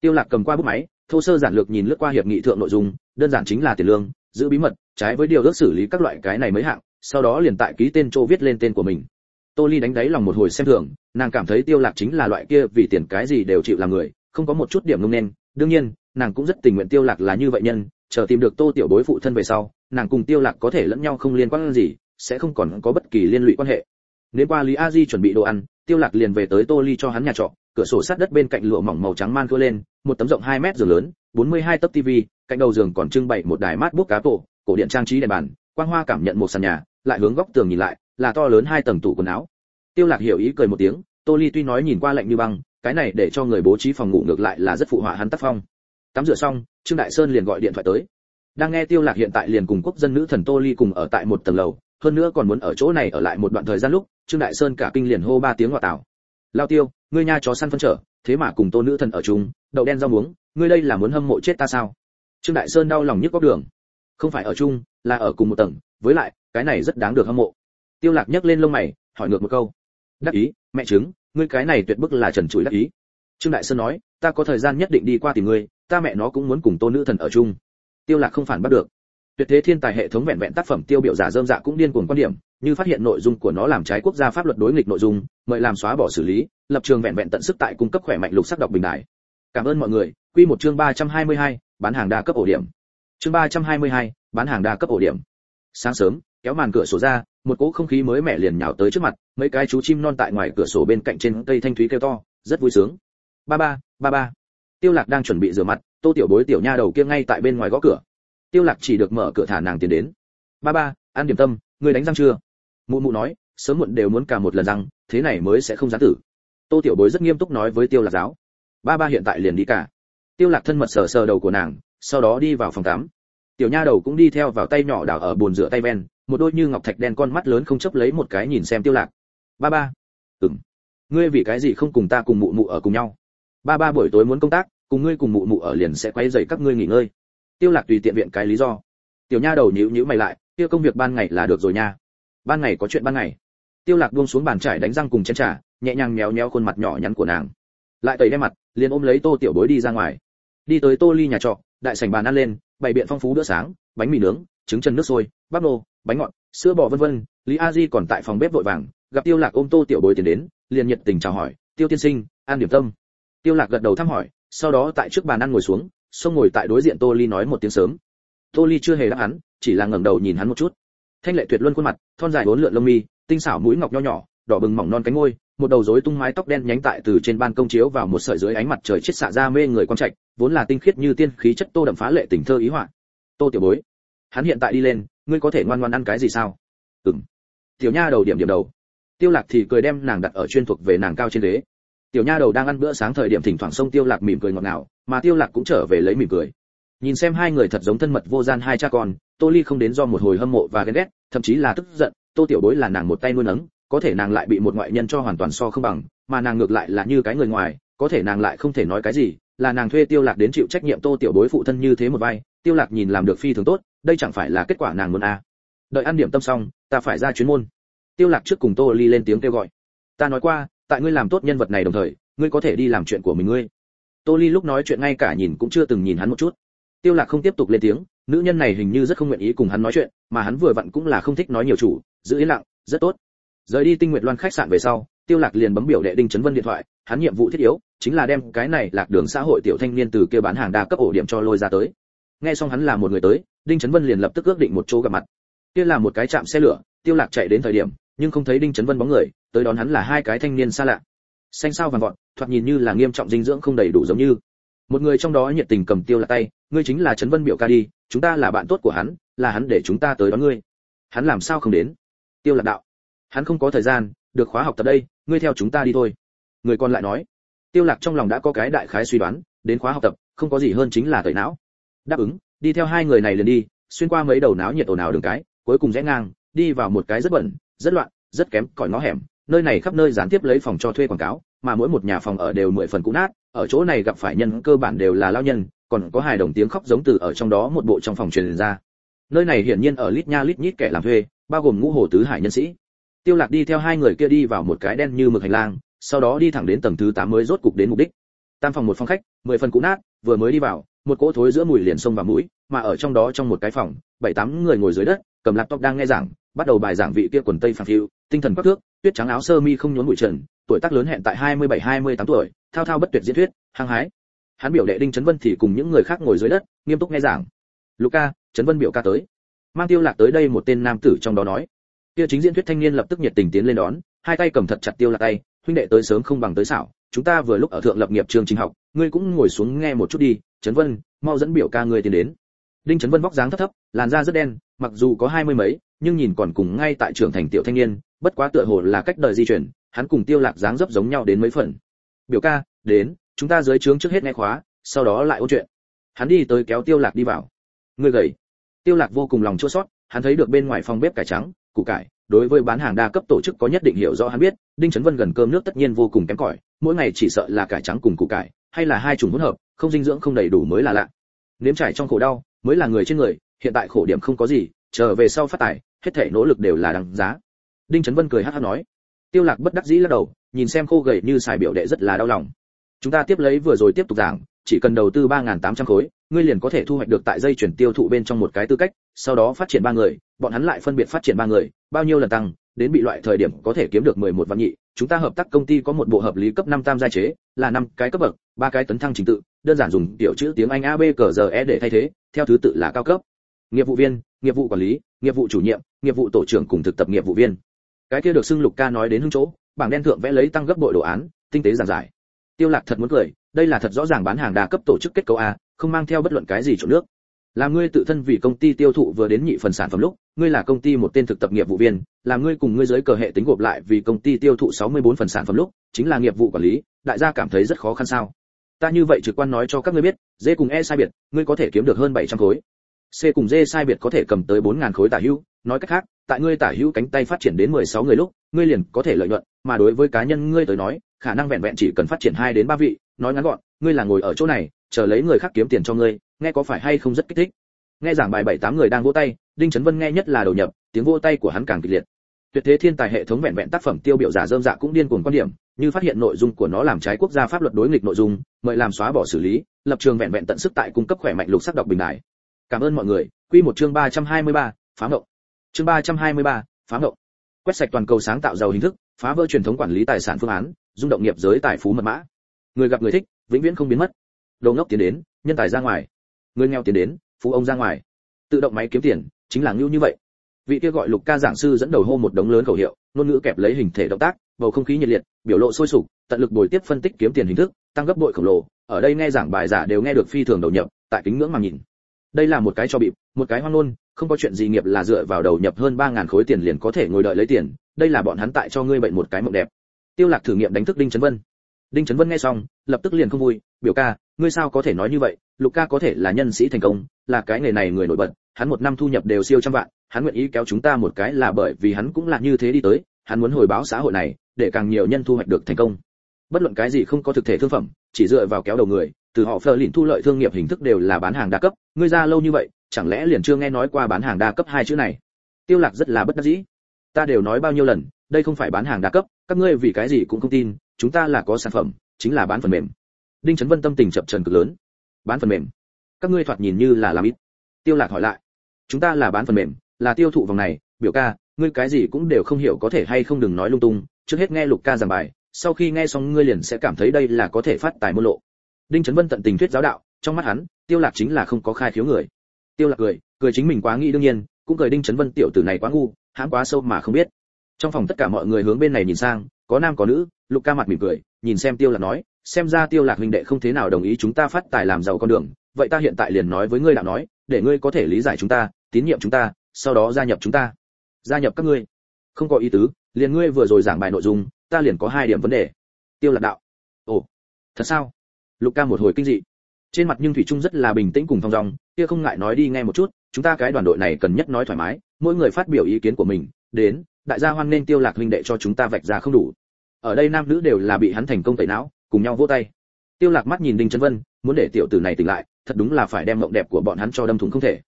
Tiêu lạc cầm qua bút máy thô sơ giản lược nhìn lướt qua hiệp nghị thượng nội dung, đơn giản chính là tiền lương, giữ bí mật, trái với điều ước xử lý các loại cái này mới hạng, sau đó liền tại ký tên chỗ viết lên tên của mình. Tô ly đánh đáy lòng một hồi xem thường, nàng cảm thấy tiêu lạc chính là loại kia vì tiền cái gì đều chịu làm người, không có một chút điểm nung nên đương nhiên, nàng cũng rất tình nguyện tiêu lạc là như vậy nhân, chờ tìm được tô tiểu bối phụ thân về sau, nàng cùng tiêu lạc có thể lẫn nhau không liên quan gì, sẽ không còn có bất kỳ liên lụy quan hệ. Nếu qua lý a di chuẩn bị đồ ăn, tiêu lạc liền về tới tô ly cho hắn nhà trọ cửa sổ sát đất bên cạnh lụa mỏng màu trắng man cưa lên, một tấm rộng 2 mét giường lớn 42 tấc tivi cạnh đầu giường còn trưng bày một đài mát bút cá tổ, cổ điện trang trí đèn bàn, quang hoa cảm nhận một sàn nhà, lại hướng góc tường nhìn lại, là to lớn hai tầng tủ quần áo. Tiêu lạc hiểu ý cười một tiếng, tô ly tuy nói nhìn qua lạnh như băng, cái này để cho người bố trí phòng ngủ ngược lại là rất phụ họa hắn tác phong. Tắm rửa xong, trương đại sơn liền gọi điện thoại tới. Đang nghe tiêu lạc hiện tại liền cùng quốc dân nữ thần tô ly cùng ở tại một tầng lầu, hơn nữa còn muốn ở chỗ này ở lại một đoạn thời gian lúc, trương đại sơn cả kinh liền hô ba tiếng ngoại tảo lao tiêu, ngươi nha chó săn phân trở, thế mà cùng tô nữ thần ở chung, đậu đen rau muống, ngươi đây là muốn hâm mộ chết ta sao? Trương đại sơn đau lòng nhức góc đường. Không phải ở chung, là ở cùng một tầng, với lại, cái này rất đáng được hâm mộ. Tiêu lạc nhấc lên lông mày, hỏi ngược một câu. Đắc ý, mẹ chứng, ngươi cái này tuyệt bức là trần trụi đắc ý. Trương đại sơn nói, ta có thời gian nhất định đi qua tìm ngươi, ta mẹ nó cũng muốn cùng tô nữ thần ở chung. Tiêu lạc không phản bắt được. Tuyệt thế thiên tài hệ thống vẹn vẹn tác phẩm tiêu biểu giả dơm dạ cũng điên cuồng quan điểm như phát hiện nội dung của nó làm trái quốc gia pháp luật đối nghịch nội dung mời làm xóa bỏ xử lý lập trường vẹn vẹn tận sức tại cung cấp khỏe mạnh lục sắc đọc bình đại cảm ơn mọi người. Quy một chương 322, bán hàng đa cấp ổ điểm. Chương 322, bán hàng đa cấp ổ điểm. Sáng sớm kéo màn cửa sổ ra một cỗ không khí mới mẻ liền nhào tới trước mặt mấy cái chú chim non tại ngoài cửa sổ bên cạnh trên cây thanh thúy kêu to rất vui sướng. Ba ba ba ba. Tiêu lạc đang chuẩn bị rửa mặt tô tiểu bối tiểu nha đầu kia ngay tại bên ngoài gõ cửa. Tiêu lạc chỉ được mở cửa thả nàng tiến đến. Ba ba ăn điểm tâm ngươi đánh răng chưa? Mụ mụ nói, sớm muộn đều muốn cả một lần răng, thế này mới sẽ không gián tử. Tô tiểu bối rất nghiêm túc nói với tiêu lạc giáo. Ba ba hiện tại liền đi cả. Tiêu lạc thân mật sờ sờ đầu của nàng, sau đó đi vào phòng tắm. Tiểu nha đầu cũng đi theo vào tay nhỏ đảo ở bồn rửa tay ven, một đôi như ngọc thạch đen con mắt lớn không chấp lấy một cái nhìn xem tiêu lạc. Ba ba. Ừm. Ngươi vì cái gì không cùng ta cùng mụ mụ ở cùng nhau? Ba ba buổi tối muốn công tác, cùng ngươi cùng mụ mụ ở liền sẽ quay dậy các ngươi nghỉ ngơi. Tiêu lạc tùy tiện viện cái lý do. Tiểu nha đầu nhíu nhíu mày lại, kia công việc ban ngày là được rồi nha ban ngày có chuyện ban ngày. Tiêu lạc buông xuống bàn trải đánh răng cùng chén trà, nhẹ nhàng méo méo khuôn mặt nhỏ nhắn của nàng. Lại tẩy đem mặt, liền ôm lấy tô tiểu bối đi ra ngoài. Đi tới tô ly nhà trọ, đại sảnh bàn ăn lên, bày biện phong phú bữa sáng, bánh mì nướng, trứng chân nước sôi, bắp nô, bánh ngọt, sữa bò vân vân. Lý a di còn tại phòng bếp vội vàng, gặp tiêu lạc ôm tô tiểu bối tiến đến, liền nhiệt tình chào hỏi, tiêu tiên sinh an điểm tâm. Tiêu lạc gật đầu thăm hỏi, sau đó tại trước bàn ăn ngồi xuống xông ngồi tại đối diện tô ly nói một tiếng sớm. Tô ly chưa hề đáp hắn, chỉ là ngẩng đầu nhìn hắn một chút thanh lệ tuyệt luân khuôn mặt, thon dài bốn lượn lông mi, tinh xảo mũi ngọc nho nhỏ, đỏ bừng mỏng non cánh môi, một đầu rối tung mái tóc đen nhánh tại từ trên ban công chiếu vào một sợi dưới ánh mặt trời chết xạ ra mê người quan trạch, vốn là tinh khiết như tiên khí chất tô đậm phá lệ tình thơ ý họa. Tô tiểu bối, hắn hiện tại đi lên, ngươi có thể ngoan ngoan ăn cái gì sao? Ừm. Tiểu nha đầu điểm điểm đầu. Tiêu lạc thì cười đem nàng đặt ở chuyên thuộc về nàng cao trên đế. tiểu nha đầu đang ăn bữa sáng thời điểm thỉnh thoảng xông tiêu lạc mỉm cười ngọt ngào, mà tiêu lạc cũng trở về lấy mỉm cười nhìn xem hai người thật giống thân mật vô gian hai cha con, tô ly không đến do một hồi hâm mộ và ghen ghét, thậm chí là tức giận, tô tiểu bối là nàng một tay nuôi nấng, có thể nàng lại bị một ngoại nhân cho hoàn toàn so không bằng, mà nàng ngược lại là như cái người ngoài, có thể nàng lại không thể nói cái gì, là nàng thuê tiêu lạc đến chịu trách nhiệm tô tiểu bối phụ thân như thế một vai, tiêu lạc nhìn làm được phi thường tốt, đây chẳng phải là kết quả nàng muốn à. Đợi ăn điểm tâm xong, ta phải ra chuyến môn. Tiêu lạc trước cùng tô ly lên tiếng kêu gọi. Ta nói qua, tại ngươi làm tốt nhân vật này đồng thời, ngươi có thể đi làm chuyện của mình ngươi. Tô ly lúc nói chuyện ngay cả nhìn cũng chưa từng nhìn hắn một chút tiêu lạc không tiếp tục lên tiếng, nữ nhân này hình như rất không nguyện ý cùng hắn nói chuyện, mà hắn vừa vặn cũng là không thích nói nhiều chủ, giữ yên lặng, rất tốt. Rời đi tinh nguyệt loan khách sạn về sau, tiêu lạc liền bấm biểu đệ đinh chấn vân điện thoại, hắn nhiệm vụ thiết yếu, chính là đem cái này lạc đường xã hội tiểu thanh niên từ kia bán hàng đa cấp ổ điểm cho lôi ra tới. Nghe xong hắn là một người tới, đinh chấn vân liền lập tức ước định một chỗ gặp mặt. Kia là một cái trạm xe lửa, tiêu lạc chạy đến thời điểm, nhưng không thấy đinh chấn vân bóng người, tới đón hắn là hai cái thanh niên xa lạ. Xanh sao vàng vọt, thoạt nhìn như là nghiêm trọng dinh dưỡng không đầy đủ giống như một người trong đó nhiệt tình cầm tiêu là tay, ngươi chính là trấn vân biểu ca đi, chúng ta là bạn tốt của hắn, là hắn để chúng ta tới đón ngươi. Hắn làm sao không đến? Tiêu lạc đạo. Hắn không có thời gian, được khóa học tập đây, ngươi theo chúng ta đi thôi. Người còn lại nói. Tiêu lạc trong lòng đã có cái đại khái suy đoán, đến khóa học tập, không có gì hơn chính là tẩy não. Đáp ứng, đi theo hai người này liền đi, xuyên qua mấy đầu náo nhiệt ồn ào đường cái, cuối cùng rẽ ngang, đi vào một cái rất bẩn, rất loạn, rất kém cỏi ngõ hẻm, nơi này khắp nơi gián tiếp lấy phòng cho thuê quảng cáo, mà mỗi một nhà phòng ở đều mười phần cũ nát ở chỗ này gặp phải nhân cơ bản đều là lao nhân, còn có hài đồng tiếng khóc giống từ ở trong đó một bộ trong phòng truyền ra. Nơi này hiển nhiên ở lít nha lít nhít kẻ làm thuê, bao gồm ngũ hồ tứ hải nhân sĩ. Tiêu lạc đi theo hai người kia đi vào một cái đen như mực hành lang, sau đó đi thẳng đến tầng thứ 8 mới rốt cục đến mục đích. Tam phòng một phòng khách, mười phần cũ nát, vừa mới đi vào, một cỗ thối giữa mùi liền xông vào mũi, mà ở trong đó trong một cái phòng, bảy tám người ngồi dưới đất, cầm laptop đang nghe giảng, bắt đầu bài giảng vị kia quần tây phẳng phiu, tinh thần quắc thước, tuyết trắng áo sơ mi không nhốn bụi trần, tuổi tác lớn hẹn tại 27-28 tuổi thao thao bất tuyệt diễn thuyết, hăng hái. Hắn biểu đệ đinh chấn vân thì cùng những người khác ngồi dưới đất, nghiêm túc nghe giảng. Luca chấn vân biểu ca tới. Mang tiêu lạc tới đây một tên nam tử trong đó nói. Kia chính diễn thuyết thanh niên lập tức nhiệt tình tiến lên đón, hai tay cầm thật chặt tiêu lạc tay, huynh đệ tới sớm không bằng tới xảo, chúng ta vừa lúc ở thượng lập nghiệp trường trình học, ngươi cũng ngồi xuống nghe một chút đi, chấn vân, mau dẫn biểu ca ngươi tiến đến. Đinh chấn vân vóc dáng thấp thấp, làn da rất đen, mặc dù có hai mươi mấy, nhưng nhìn còn cùng ngay tại trường thành tiểu thanh niên, bất quá tựa hồ là cách đời di chuyển, hắn cùng tiêu lạc dáng dấp giống nhau đến mấy phần biểu ca, đến, chúng ta dưới trướng trước hết nghe khóa, sau đó lại ôn chuyện. Hắn đi tới kéo tiêu lạc đi vào. Người gầy. Tiêu lạc vô cùng lòng chua xót, hắn thấy được bên ngoài phòng bếp cải trắng, củ cải, đối với bán hàng đa cấp tổ chức có nhất định hiểu rõ hắn biết, đinh chấn vân gần cơm nước tất nhiên vô cùng kém cỏi, mỗi ngày chỉ sợ là cải trắng cùng củ cải, hay là hai chủng hỗn hợp, không dinh dưỡng không đầy đủ mới là lạ. Nếm trải trong khổ đau, mới là người trên người, hiện tại khổ điểm không có gì chờ về sau phát tài, hết thể nỗ lực đều là đáng giá. Đinh chấn vân cười hắt hắt nói tiêu lạc bất đắc dĩ lắc đầu, nhìn xem khô gầy như xài biểu đệ rất là đau lòng. Chúng ta tiếp lấy vừa rồi tiếp tục giảng, chỉ cần đầu tư 3.800 khối, ngươi liền có thể thu hoạch được tại dây chuyển tiêu thụ bên trong một cái tư cách, sau đó phát triển ba người, bọn hắn lại phân biệt phát triển ba người, bao nhiêu lần tăng, đến bị loại thời điểm có thể kiếm được 11 vạn nhị. Chúng ta hợp tác công ty có một bộ hợp lý cấp 5 tam gia chế, là năm cái cấp bậc, ba cái tấn thăng trình tự, đơn giản dùng tiểu chữ tiếng anh a b cờ giờ e để thay thế, theo thứ tự là cao cấp. Nghiệp vụ viên, nghiệp vụ quản lý, nghiệp vụ chủ nhiệm, nghiệp vụ tổ trưởng cùng thực tập nghiệp vụ viên cái kia được xưng lục ca nói đến hưng chỗ bảng đen thượng vẽ lấy tăng gấp bội đồ án tinh tế giản giải. Tiêu lạc thật muốn cười đây là thật rõ ràng bán hàng đa cấp tổ chức kết cấu a không mang theo bất luận cái gì chỗ nước. Làm ngươi tự thân vì công ty tiêu thụ vừa đến nhị phần sản phẩm lúc ngươi là công ty một tên thực tập nghiệp vụ viên làm ngươi cùng ngươi giới cờ hệ tính gộp lại vì công ty tiêu thụ 64 phần sản phẩm lúc chính là nghiệp vụ quản lý đại gia cảm thấy rất khó khăn sao? Ta như vậy trực quan nói cho các ngươi biết dê cùng e sai biệt ngươi có thể kiếm được hơn 700 khối. C cùng D sai biệt có thể cầm tới 4000 khối tả hữu, nói cách khác, tại ngươi tả hữu cánh tay phát triển đến 16 người lúc, ngươi liền có thể lợi nhuận, mà đối với cá nhân ngươi tới nói, khả năng vẹn vẹn chỉ cần phát triển 2 đến 3 vị, nói ngắn gọn, ngươi là ngồi ở chỗ này, chờ lấy người khác kiếm tiền cho ngươi, nghe có phải hay không rất kích thích. Nghe giảng bài 7 8 người đang vỗ tay, Đinh Chấn Vân nghe nhất là đầu nhập, tiếng vỗ tay của hắn càng kịch liệt. Tuyệt thế thiên tài hệ thống vẹn vẹn tác phẩm tiêu biểu giả dơm dạ cũng điên cuồng quan điểm, như phát hiện nội dung của nó làm trái quốc gia pháp luật đối nghịch nội dung, mời làm xóa bỏ xử lý, lập trường vẹn vẹn tận sức tại cung cấp khỏe mạnh lục sắc đọc bình đại. Cảm ơn mọi người, quy một chương 323, phá ngộng. Chương 323, phá ngộng. Quét sạch toàn cầu sáng tạo giàu hình thức, phá vỡ truyền thống quản lý tài sản phương án, rung động nghiệp giới tài phú mật mã. Người gặp người thích, vĩnh viễn không biến mất. Đồ ngốc tiến đến, nhân tài ra ngoài. Người nghèo tiến đến, phú ông ra ngoài. Tự động máy kiếm tiền, chính là ngưu như vậy. Vị kia gọi Lục ca giảng sư dẫn đầu hô một đống lớn khẩu hiệu, ngôn ngữ kẹp lấy hình thể động tác, bầu không khí nhiệt liệt, biểu lộ sôi sục, tận lực bồi tiếp phân tích kiếm tiền hình thức, tăng gấp bội khổng lồ, ở đây nghe giảng bài giả đều nghe được phi thường đầu nhập, tại kính ngưỡng mà nhìn. Đây là một cái cho bịp, một cái hoang luôn, không có chuyện gì nghiệp là dựa vào đầu nhập hơn 3000 khối tiền liền có thể ngồi đợi lấy tiền, đây là bọn hắn tại cho ngươi bệnh một cái mộng đẹp. Tiêu Lạc thử nghiệm đánh thức Đinh Chấn Vân. Đinh Chấn Vân nghe xong, lập tức liền không vui, biểu ca, ngươi sao có thể nói như vậy, Lục ca có thể là nhân sĩ thành công, là cái nghề này người nổi bật, hắn một năm thu nhập đều siêu trăm vạn, hắn nguyện ý kéo chúng ta một cái là bởi vì hắn cũng là như thế đi tới, hắn muốn hồi báo xã hội này, để càng nhiều nhân thu hoạch được thành công. Bất luận cái gì không có thực thể thương phẩm, chỉ dựa vào kéo đầu người, từ họ phờ lìn thu lợi thương nghiệp hình thức đều là bán hàng đa cấp, ngươi ra lâu như vậy, chẳng lẽ liền chưa nghe nói qua bán hàng đa cấp hai chữ này? Tiêu Lạc rất là bất đắc dĩ. Ta đều nói bao nhiêu lần, đây không phải bán hàng đa cấp, các ngươi vì cái gì cũng không tin, chúng ta là có sản phẩm, chính là bán phần mềm. Đinh Chấn Vân tâm tình chập chờn cực lớn. Bán phần mềm? Các ngươi thoạt nhìn như là làm ít. Tiêu Lạc hỏi lại. Chúng ta là bán phần mềm, là tiêu thụ vòng này, biểu ca, ngươi cái gì cũng đều không hiểu có thể hay không đừng nói lung tung, trước hết nghe Lục ca giảng bài, sau khi nghe xong ngươi liền sẽ cảm thấy đây là có thể phát tài môn lộ. Đinh Chấn Vân tận tình thuyết giáo đạo, trong mắt hắn, Tiêu Lạc chính là không có khai khiếu người. Tiêu Lạc cười, cười chính mình quá nghĩ đương nhiên, cũng cười Đinh Chấn Vân tiểu tử này quá ngu, hãm quá sâu mà không biết. Trong phòng tất cả mọi người hướng bên này nhìn sang, có nam có nữ, Lục ca mặt mỉm cười, nhìn xem Tiêu Lạc nói, xem ra Tiêu Lạc huynh đệ không thế nào đồng ý chúng ta phát tài làm giàu con đường, vậy ta hiện tại liền nói với ngươi đạo nói, để ngươi có thể lý giải chúng ta, tín nhiệm chúng ta, sau đó gia nhập chúng ta. Gia nhập các ngươi. Không có ý tứ, liền ngươi vừa rồi giảng bài nội dung, ta liền có hai điểm vấn đề. Tiêu Lạc đạo. Ồ, thật sao? Lục ca một hồi kinh dị. Trên mặt nhưng thủy trung rất là bình tĩnh cùng thong dong, kia không ngại nói đi nghe một chút, chúng ta cái đoàn đội này cần nhất nói thoải mái, mỗi người phát biểu ý kiến của mình, đến, đại gia hoan nên Tiêu Lạc huynh đệ cho chúng ta vạch ra không đủ. Ở đây nam nữ đều là bị hắn thành công tẩy não, cùng nhau vỗ tay. Tiêu Lạc mắt nhìn Đinh chân Vân, muốn để tiểu tử này tỉnh lại, thật đúng là phải đem mộng đẹp của bọn hắn cho đâm thủng không thể.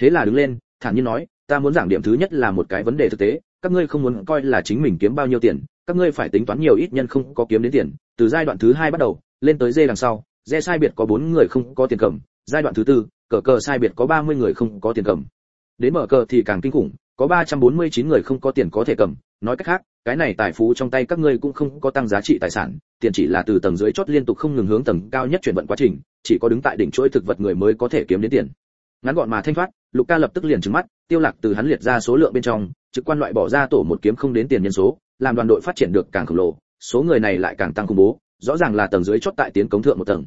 Thế là đứng lên, thản nhiên nói, ta muốn giảng điểm thứ nhất là một cái vấn đề thực tế, các ngươi không muốn coi là chính mình kiếm bao nhiêu tiền, các ngươi phải tính toán nhiều ít nhân không có kiếm đến tiền, từ giai đoạn thứ hai bắt đầu, lên tới dê đằng sau, dê sai biệt có bốn người không có tiền cầm, giai đoạn thứ tư, cờ cờ sai biệt có 30 người không có tiền cầm. Đến mở cờ thì càng kinh khủng, có 349 người không có tiền có thể cầm, nói cách khác, cái này tài phú trong tay các ngươi cũng không có tăng giá trị tài sản, tiền chỉ là từ tầng dưới chót liên tục không ngừng hướng tầng cao nhất chuyển vận quá trình, chỉ có đứng tại đỉnh chuỗi thực vật người mới có thể kiếm đến tiền. Ngắn gọn mà thanh thoát, Lục Ca lập tức liền trừng mắt, tiêu lạc từ hắn liệt ra số lượng bên trong, trực quan loại bỏ ra tổ một kiếm không đến tiền nhân số, làm đoàn đội phát triển được càng khổng lồ, số người này lại càng tăng khủng bố, rõ ràng là tầng dưới chót tại tiến cống thượng một tầng.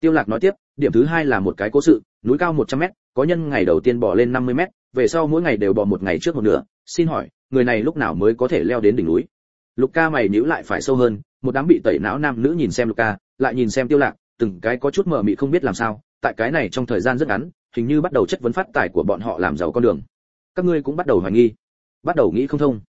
Tiêu Lạc nói tiếp, điểm thứ hai là một cái cố sự, núi cao 100m, có nhân ngày đầu tiên bò lên 50m, về sau mỗi ngày đều bò một ngày trước một nửa, xin hỏi, người này lúc nào mới có thể leo đến đỉnh núi? Lục Ca mày nhíu lại phải sâu hơn, một đám bị tẩy não nam nữ nhìn xem Lục Ca, lại nhìn xem Tiêu Lạc, từng cái có chút mờ mịt không biết làm sao, tại cái này trong thời gian rất ngắn, hình như bắt đầu chất vấn phát tài của bọn họ làm giàu con đường. Các ngươi cũng bắt đầu hoài nghi, bắt đầu nghĩ không thông.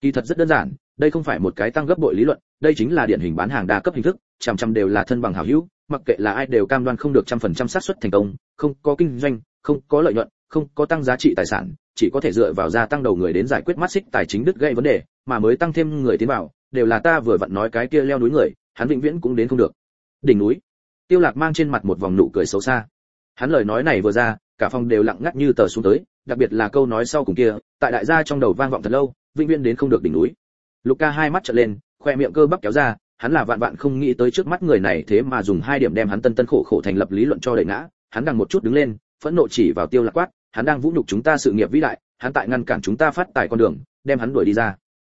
Kỳ thật rất đơn giản, đây không phải một cái tăng gấp bội lý luận, đây chính là điển hình bán hàng đa cấp hình thức, chằm chằm đều là thân bằng hảo hữu, mặc kệ là ai đều cam đoan không được trăm phần trăm xác suất thành công, không có kinh doanh, không có lợi nhuận, không có tăng giá trị tài sản, chỉ có thể dựa vào gia tăng đầu người đến giải quyết mắt xích tài chính đứt gây vấn đề, mà mới tăng thêm người tiến vào, đều là ta vừa vặn nói cái kia leo núi người, hắn vĩnh viễn cũng đến không được. Đỉnh núi. Tiêu Lạc mang trên mặt một vòng nụ cười xấu xa. Hắn lời nói này vừa ra, cả phòng đều lặng ngắt như tờ xuống tới, đặc biệt là câu nói sau cùng kia, tại đại gia trong đầu vang vọng thật lâu, vĩnh viễn đến không được đỉnh núi. Luca hai mắt trợn lên, khoe miệng cơ bắp kéo ra, hắn là vạn vạn không nghĩ tới trước mắt người này thế mà dùng hai điểm đem hắn tân tân khổ khổ thành lập lý luận cho đẩy ngã, hắn đang một chút đứng lên, phẫn nộ chỉ vào Tiêu Lạc quát, hắn đang vũ nhục chúng ta sự nghiệp vĩ đại, hắn tại ngăn cản chúng ta phát tài con đường, đem hắn đuổi đi ra.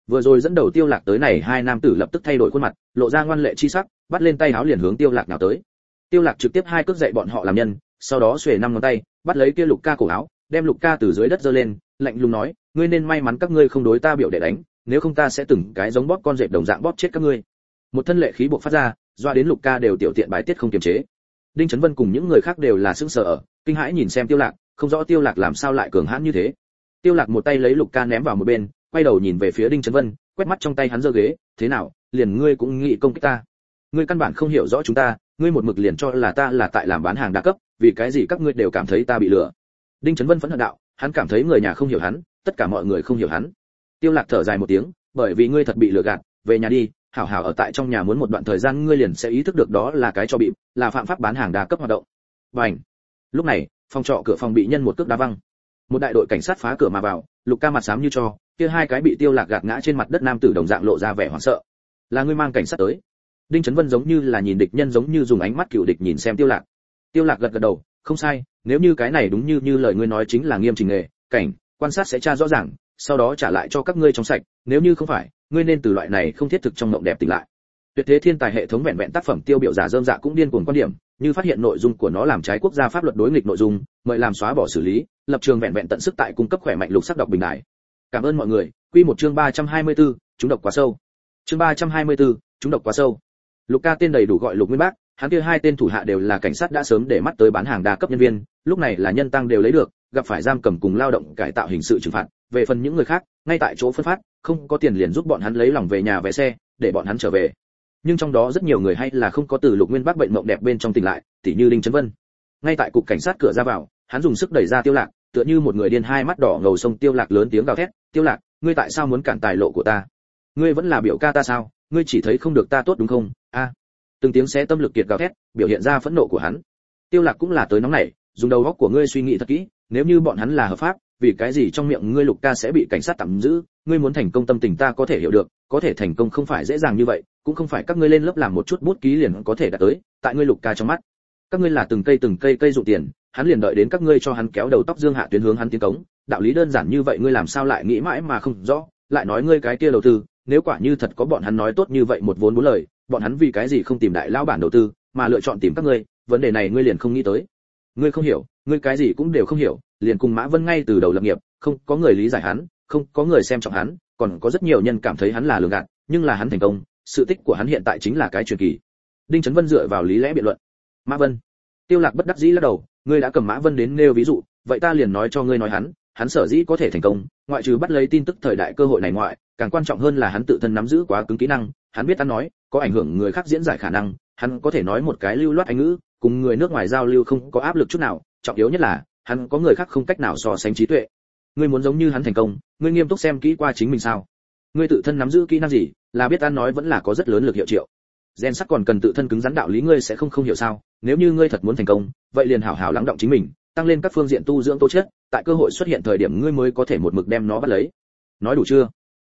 Vừa rồi dẫn đầu Tiêu Lạc tới này hai nam tử lập tức thay đổi khuôn mặt, lộ ra ngoan lệ chi sắc, bắt lên tay áo liền hướng Tiêu Lạc nào tới. Tiêu Lạc trực tiếp hai cước dạy bọn họ làm nhân, sau đó xuề năm ngón tay, bắt lấy kia Lục Ca cổ áo, đem Lục Ca từ dưới đất giơ lên, lạnh lùng nói, ngươi nên may mắn các ngươi không đối ta biểu để đánh, nếu không ta sẽ từng cái giống bóp con dẹp đồng dạng bóp chết các ngươi. Một thân lệ khí buộc phát ra, doa đến lục ca đều tiểu tiện bái tiết không kiềm chế. Đinh trấn vân cùng những người khác đều là sững sờ ở, kinh hãi nhìn xem tiêu lạc, không rõ tiêu lạc làm sao lại cường hãn như thế. Tiêu lạc một tay lấy lục ca ném vào một bên, quay đầu nhìn về phía đinh trấn vân, quét mắt trong tay hắn giơ ghế, thế nào, liền ngươi cũng nghĩ công kích ta? Ngươi căn bản không hiểu rõ chúng ta, ngươi một mực liền cho là ta là tại làm bán hàng đa cấp, vì cái gì các ngươi đều cảm thấy ta bị lừa? Đinh trấn vân phẫn hận đạo, hắn cảm thấy người nhà không hiểu hắn, tất cả mọi người không hiểu hắn tiêu lạc thở dài một tiếng, bởi vì ngươi thật bị lừa gạt, về nhà đi, hảo hảo ở tại trong nhà muốn một đoạn thời gian ngươi liền sẽ ý thức được đó là cái cho bị là phạm pháp bán hàng đa cấp hoạt động. Bảnh lúc này, phòng trọ cửa phòng bị nhân một cước đá văng. Một đại đội cảnh sát phá cửa mà vào, lục ca mặt xám như cho, kia hai cái bị tiêu lạc gạt ngã trên mặt đất nam tử đồng dạng lộ ra vẻ hoảng sợ. Là ngươi mang cảnh sát tới. Đinh trấn vân giống như là nhìn địch nhân giống như dùng ánh mắt cựu địch nhìn xem tiêu lạc. Tiêu lạc gật gật đầu, không sai, nếu như cái này đúng như như lời ngươi nói chính là nghiêm trình nghề, cảnh, quan sát sẽ tra rõ ràng sau đó trả lại cho các ngươi trong sạch nếu như không phải ngươi nên từ loại này không thiết thực trong mộng đẹp tỉnh lại. Tuyệt thế thiên tài hệ thống vẹn vẹn tác phẩm tiêu biểu giả dơm dạ cũng điên cuồng quan điểm như phát hiện nội dung của nó làm trái quốc gia pháp luật đối nghịch nội dung mời làm xóa bỏ xử lý lập trường vẹn vẹn tận sức tại cung cấp khỏe mạnh lục sắc đọc bình đại. Cảm ơn mọi người. Quy một chương 324, chúng độc quá sâu. Chương 324, chúng độc quá sâu. Lục ca tên đầy đủ gọi lục nguyên bác hắn kia hai tên thủ hạ đều là cảnh sát đã sớm để mắt tới bán hàng đa cấp nhân viên lúc này là nhân tăng đều lấy được gặp phải giam cầm cùng lao động cải tạo hình sự trừng phạt về phần những người khác, ngay tại chỗ phân phát, không có tiền liền giúp bọn hắn lấy lòng về nhà vé xe, để bọn hắn trở về. Nhưng trong đó rất nhiều người hay là không có từ lục nguyên bác bệnh mộng đẹp bên trong tỉnh lại, tỉ như đinh trấn vân. Ngay tại cục cảnh sát cửa ra vào, hắn dùng sức đẩy ra tiêu lạc, tựa như một người điên hai mắt đỏ ngầu sông tiêu lạc lớn tiếng gào thét, tiêu lạc, ngươi tại sao muốn cản tài lộ của ta? Ngươi vẫn là biểu ca ta sao? Ngươi chỉ thấy không được ta tốt đúng không? A. Từng tiếng xé tâm lực kiệt gào thét, biểu hiện ra phẫn nộ của hắn. Tiêu lạc cũng là tới nóng nảy, dùng đầu óc của ngươi suy nghĩ thật kỹ, nếu như bọn hắn là hợp pháp vì cái gì trong miệng ngươi lục ca sẽ bị cảnh sát tạm giữ? Ngươi muốn thành công tâm tình ta có thể hiểu được, có thể thành công không phải dễ dàng như vậy, cũng không phải các ngươi lên lớp làm một chút bút ký liền có thể đạt tới, tại ngươi lục ca trong mắt. Các ngươi là từng cây từng cây cây dụ tiền, hắn liền đợi đến các ngươi cho hắn kéo đầu tóc dương hạ tuyến hướng hắn tiến cống. Đạo lý đơn giản như vậy ngươi làm sao lại nghĩ mãi mà không rõ? Lại nói ngươi cái kia đầu tư, nếu quả như thật có bọn hắn nói tốt như vậy một vốn bốn lời, bọn hắn vì cái gì không tìm đại lão bản đầu tư, mà lựa chọn tìm các ngươi, vấn đề này ngươi liền không nghĩ tới. Ngươi không hiểu, ngươi cái gì cũng đều không hiểu liền cùng mã vân ngay từ đầu lập nghiệp, không có người lý giải hắn, không có người xem trọng hắn, còn có rất nhiều nhân cảm thấy hắn là lường gạt, nhưng là hắn thành công, sự tích của hắn hiện tại chính là cái truyền kỳ. Đinh trấn vân dựa vào lý lẽ biện luận. Mã vân. Tiêu lạc bất đắc dĩ lắc đầu, ngươi đã cầm mã vân đến nêu ví dụ, vậy ta liền nói cho ngươi nói hắn hắn sở dĩ có thể thành công, ngoại trừ bắt lấy tin tức thời đại cơ hội này ngoại, càng quan trọng hơn là hắn tự thân nắm giữ quá cứng kỹ năng, hắn biết ăn nói, có ảnh hưởng người khác diễn giải khả năng, hắn có thể nói một cái lưu loát anh ngữ, cùng người nước ngoài giao lưu không có áp lực chút nào, trọng yếu nhất là hắn có người khác không cách nào so sánh trí tuệ. Ngươi muốn giống như hắn thành công, ngươi nghiêm túc xem kỹ qua chính mình sao? Ngươi tự thân nắm giữ kỹ năng gì, là biết ăn nói vẫn là có rất lớn lực hiệu triệu. Gen sắc còn cần tự thân cứng rắn đạo lý ngươi sẽ không không hiểu sao? Nếu như ngươi thật muốn thành công, vậy liền hảo hảo lắng động chính mình, tăng lên các phương diện tu dưỡng tố chất, tại cơ hội xuất hiện thời điểm ngươi mới có thể một mực đem nó bắt lấy. Nói đủ chưa?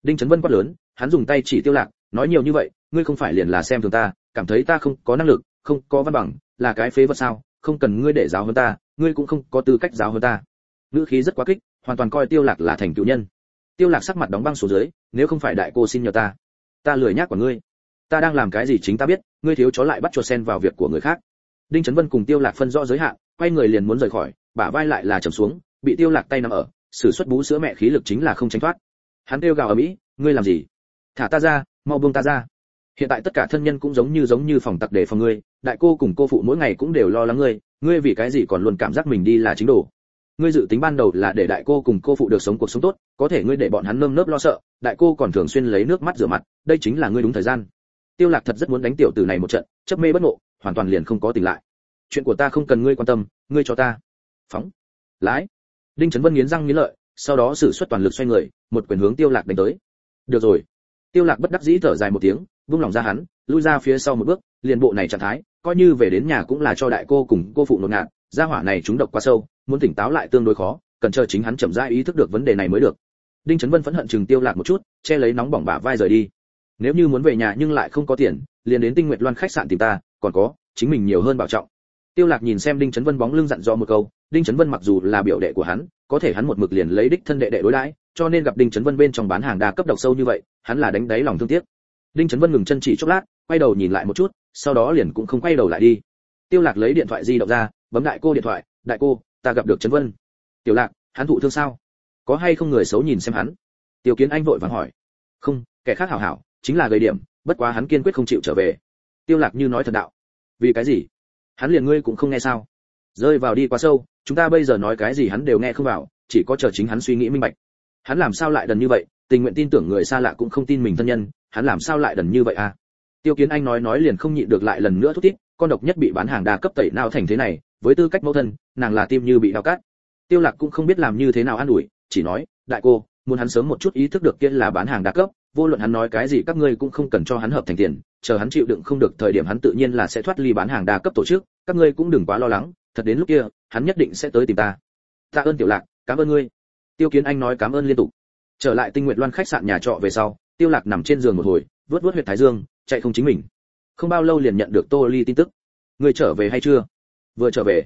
Đinh trấn vân quát lớn, hắn dùng tay chỉ tiêu lạc, nói nhiều như vậy, ngươi không phải liền là xem thường ta, cảm thấy ta không có năng lực, không có văn bằng, là cái phế vật sao? Không cần ngươi để giáo hơn ta ngươi cũng không có tư cách giáo hơn ta. Ngữ khí rất quá kích, hoàn toàn coi tiêu lạc là thành cựu nhân. Tiêu lạc sắc mặt đóng băng xuống dưới, nếu không phải đại cô xin nhờ ta ta lười nhác của ngươi. Ta đang làm cái gì chính ta biết, ngươi thiếu chó lại bắt chuột sen vào việc của người khác. Đinh trấn vân cùng tiêu lạc phân rõ giới hạn, quay người liền muốn rời khỏi, bả vai lại là trầm xuống, bị tiêu lạc tay nắm ở, sử xuất bú sữa mẹ khí lực chính là không tránh thoát. Hắn kêu gào ở mỹ, ngươi làm gì? Thả ta ra, mau buông ta ra. Hiện tại tất cả thân nhân cũng giống như giống như phòng tặc để phòng ngươi, đại cô cùng cô phụ mỗi ngày cũng đều lo lắng ngươi ngươi vì cái gì còn luôn cảm giác mình đi là chính đồ? Ngươi dự tính ban đầu là để đại cô cùng cô phụ được sống cuộc sống tốt, có thể ngươi để bọn hắn nơm nớp lo sợ, đại cô còn thường xuyên lấy nước mắt rửa mặt, đây chính là ngươi đúng thời gian. Tiêu lạc thật rất muốn đánh tiểu tử này một trận, chấp mê bất ngộ, hoàn toàn liền không có tỉnh lại. Chuyện của ta không cần ngươi quan tâm, ngươi cho ta. Phóng. Lái. Đinh trấn vân nghiến răng nghiến lợi, sau đó sử xuất toàn lực xoay người, một quyền hướng tiêu lạc đánh tới. Được rồi. Tiêu lạc bất đắc dĩ thở dài một tiếng, vung lòng ra hắn, lui ra phía sau một bước, liền bộ này trạng thái coi như về đến nhà cũng là cho đại cô cùng cô phụ nột ngạt, gia hỏa này chúng độc quá sâu, muốn tỉnh táo lại tương đối khó, cần chờ chính hắn chậm rãi ý thức được vấn đề này mới được. Đinh trấn vân phẫn hận chừng tiêu lạc một chút, che lấy nóng bỏng bả vai rời đi. Nếu như muốn về nhà nhưng lại không có tiền, liền đến tinh nguyệt loan khách sạn tìm ta, còn có, chính mình nhiều hơn bảo trọng. Tiêu lạc nhìn xem đinh trấn vân bóng lưng dặn dò một câu, đinh trấn vân mặc dù là biểu đệ của hắn, có thể hắn một mực liền lấy đích thân đệ đệ đối đãi, cho nên gặp đinh trấn vân bên trong bán hàng đa cấp độc sâu như vậy, hắn là đánh đáy lòng thương tiếc. Đinh trấn vân ngừng chân chỉ chốc lát, quay đầu nhìn lại một chút sau đó liền cũng không quay đầu lại đi. Tiêu lạc lấy điện thoại di động ra, bấm đại cô điện thoại, đại cô, ta gặp được trấn vân. Tiểu lạc, hắn thụ thương sao? Có hay không người xấu nhìn xem hắn? Tiêu kiến anh vội vàng hỏi. Không, kẻ khác hảo hảo, chính là gây điểm, bất quá hắn kiên quyết không chịu trở về. Tiêu lạc như nói thật đạo. Vì cái gì? Hắn liền ngươi cũng không nghe sao? Rơi vào đi quá sâu, chúng ta bây giờ nói cái gì hắn đều nghe không vào, chỉ có chờ chính hắn suy nghĩ minh bạch. Hắn làm sao lại đần như vậy? Tình nguyện tin tưởng người xa lạ cũng không tin mình thân nhân, hắn làm sao lại đần như vậy à? Tiêu kiến anh nói nói liền không nhịn được lại lần nữa thúc thiết con độc nhất bị bán hàng đa cấp tẩy nào thành thế này, với tư cách mẫu thân, nàng là tim như bị đau cắt. Tiêu lạc cũng không biết làm như thế nào an ủi, chỉ nói, đại cô, muốn hắn sớm một chút ý thức được kia là bán hàng đa cấp, vô luận hắn nói cái gì các ngươi cũng không cần cho hắn hợp thành tiền, chờ hắn chịu đựng không được thời điểm hắn tự nhiên là sẽ thoát ly bán hàng đa cấp tổ chức, các ngươi cũng đừng quá lo lắng, thật đến lúc kia, hắn nhất định sẽ tới tìm ta. Tạ ơn tiểu lạc, cảm ơn ngươi. Tiêu kiến anh nói cảm ơn liên tục. Trở lại tinh nguyện loan khách sạn nhà trọ về sau, tiêu lạc nằm trên giường một hồi, vớt vớt huyệt thái dương chạy không chính mình. Không bao lâu liền nhận được tô ly tin tức. Người trở về hay chưa? Vừa trở về,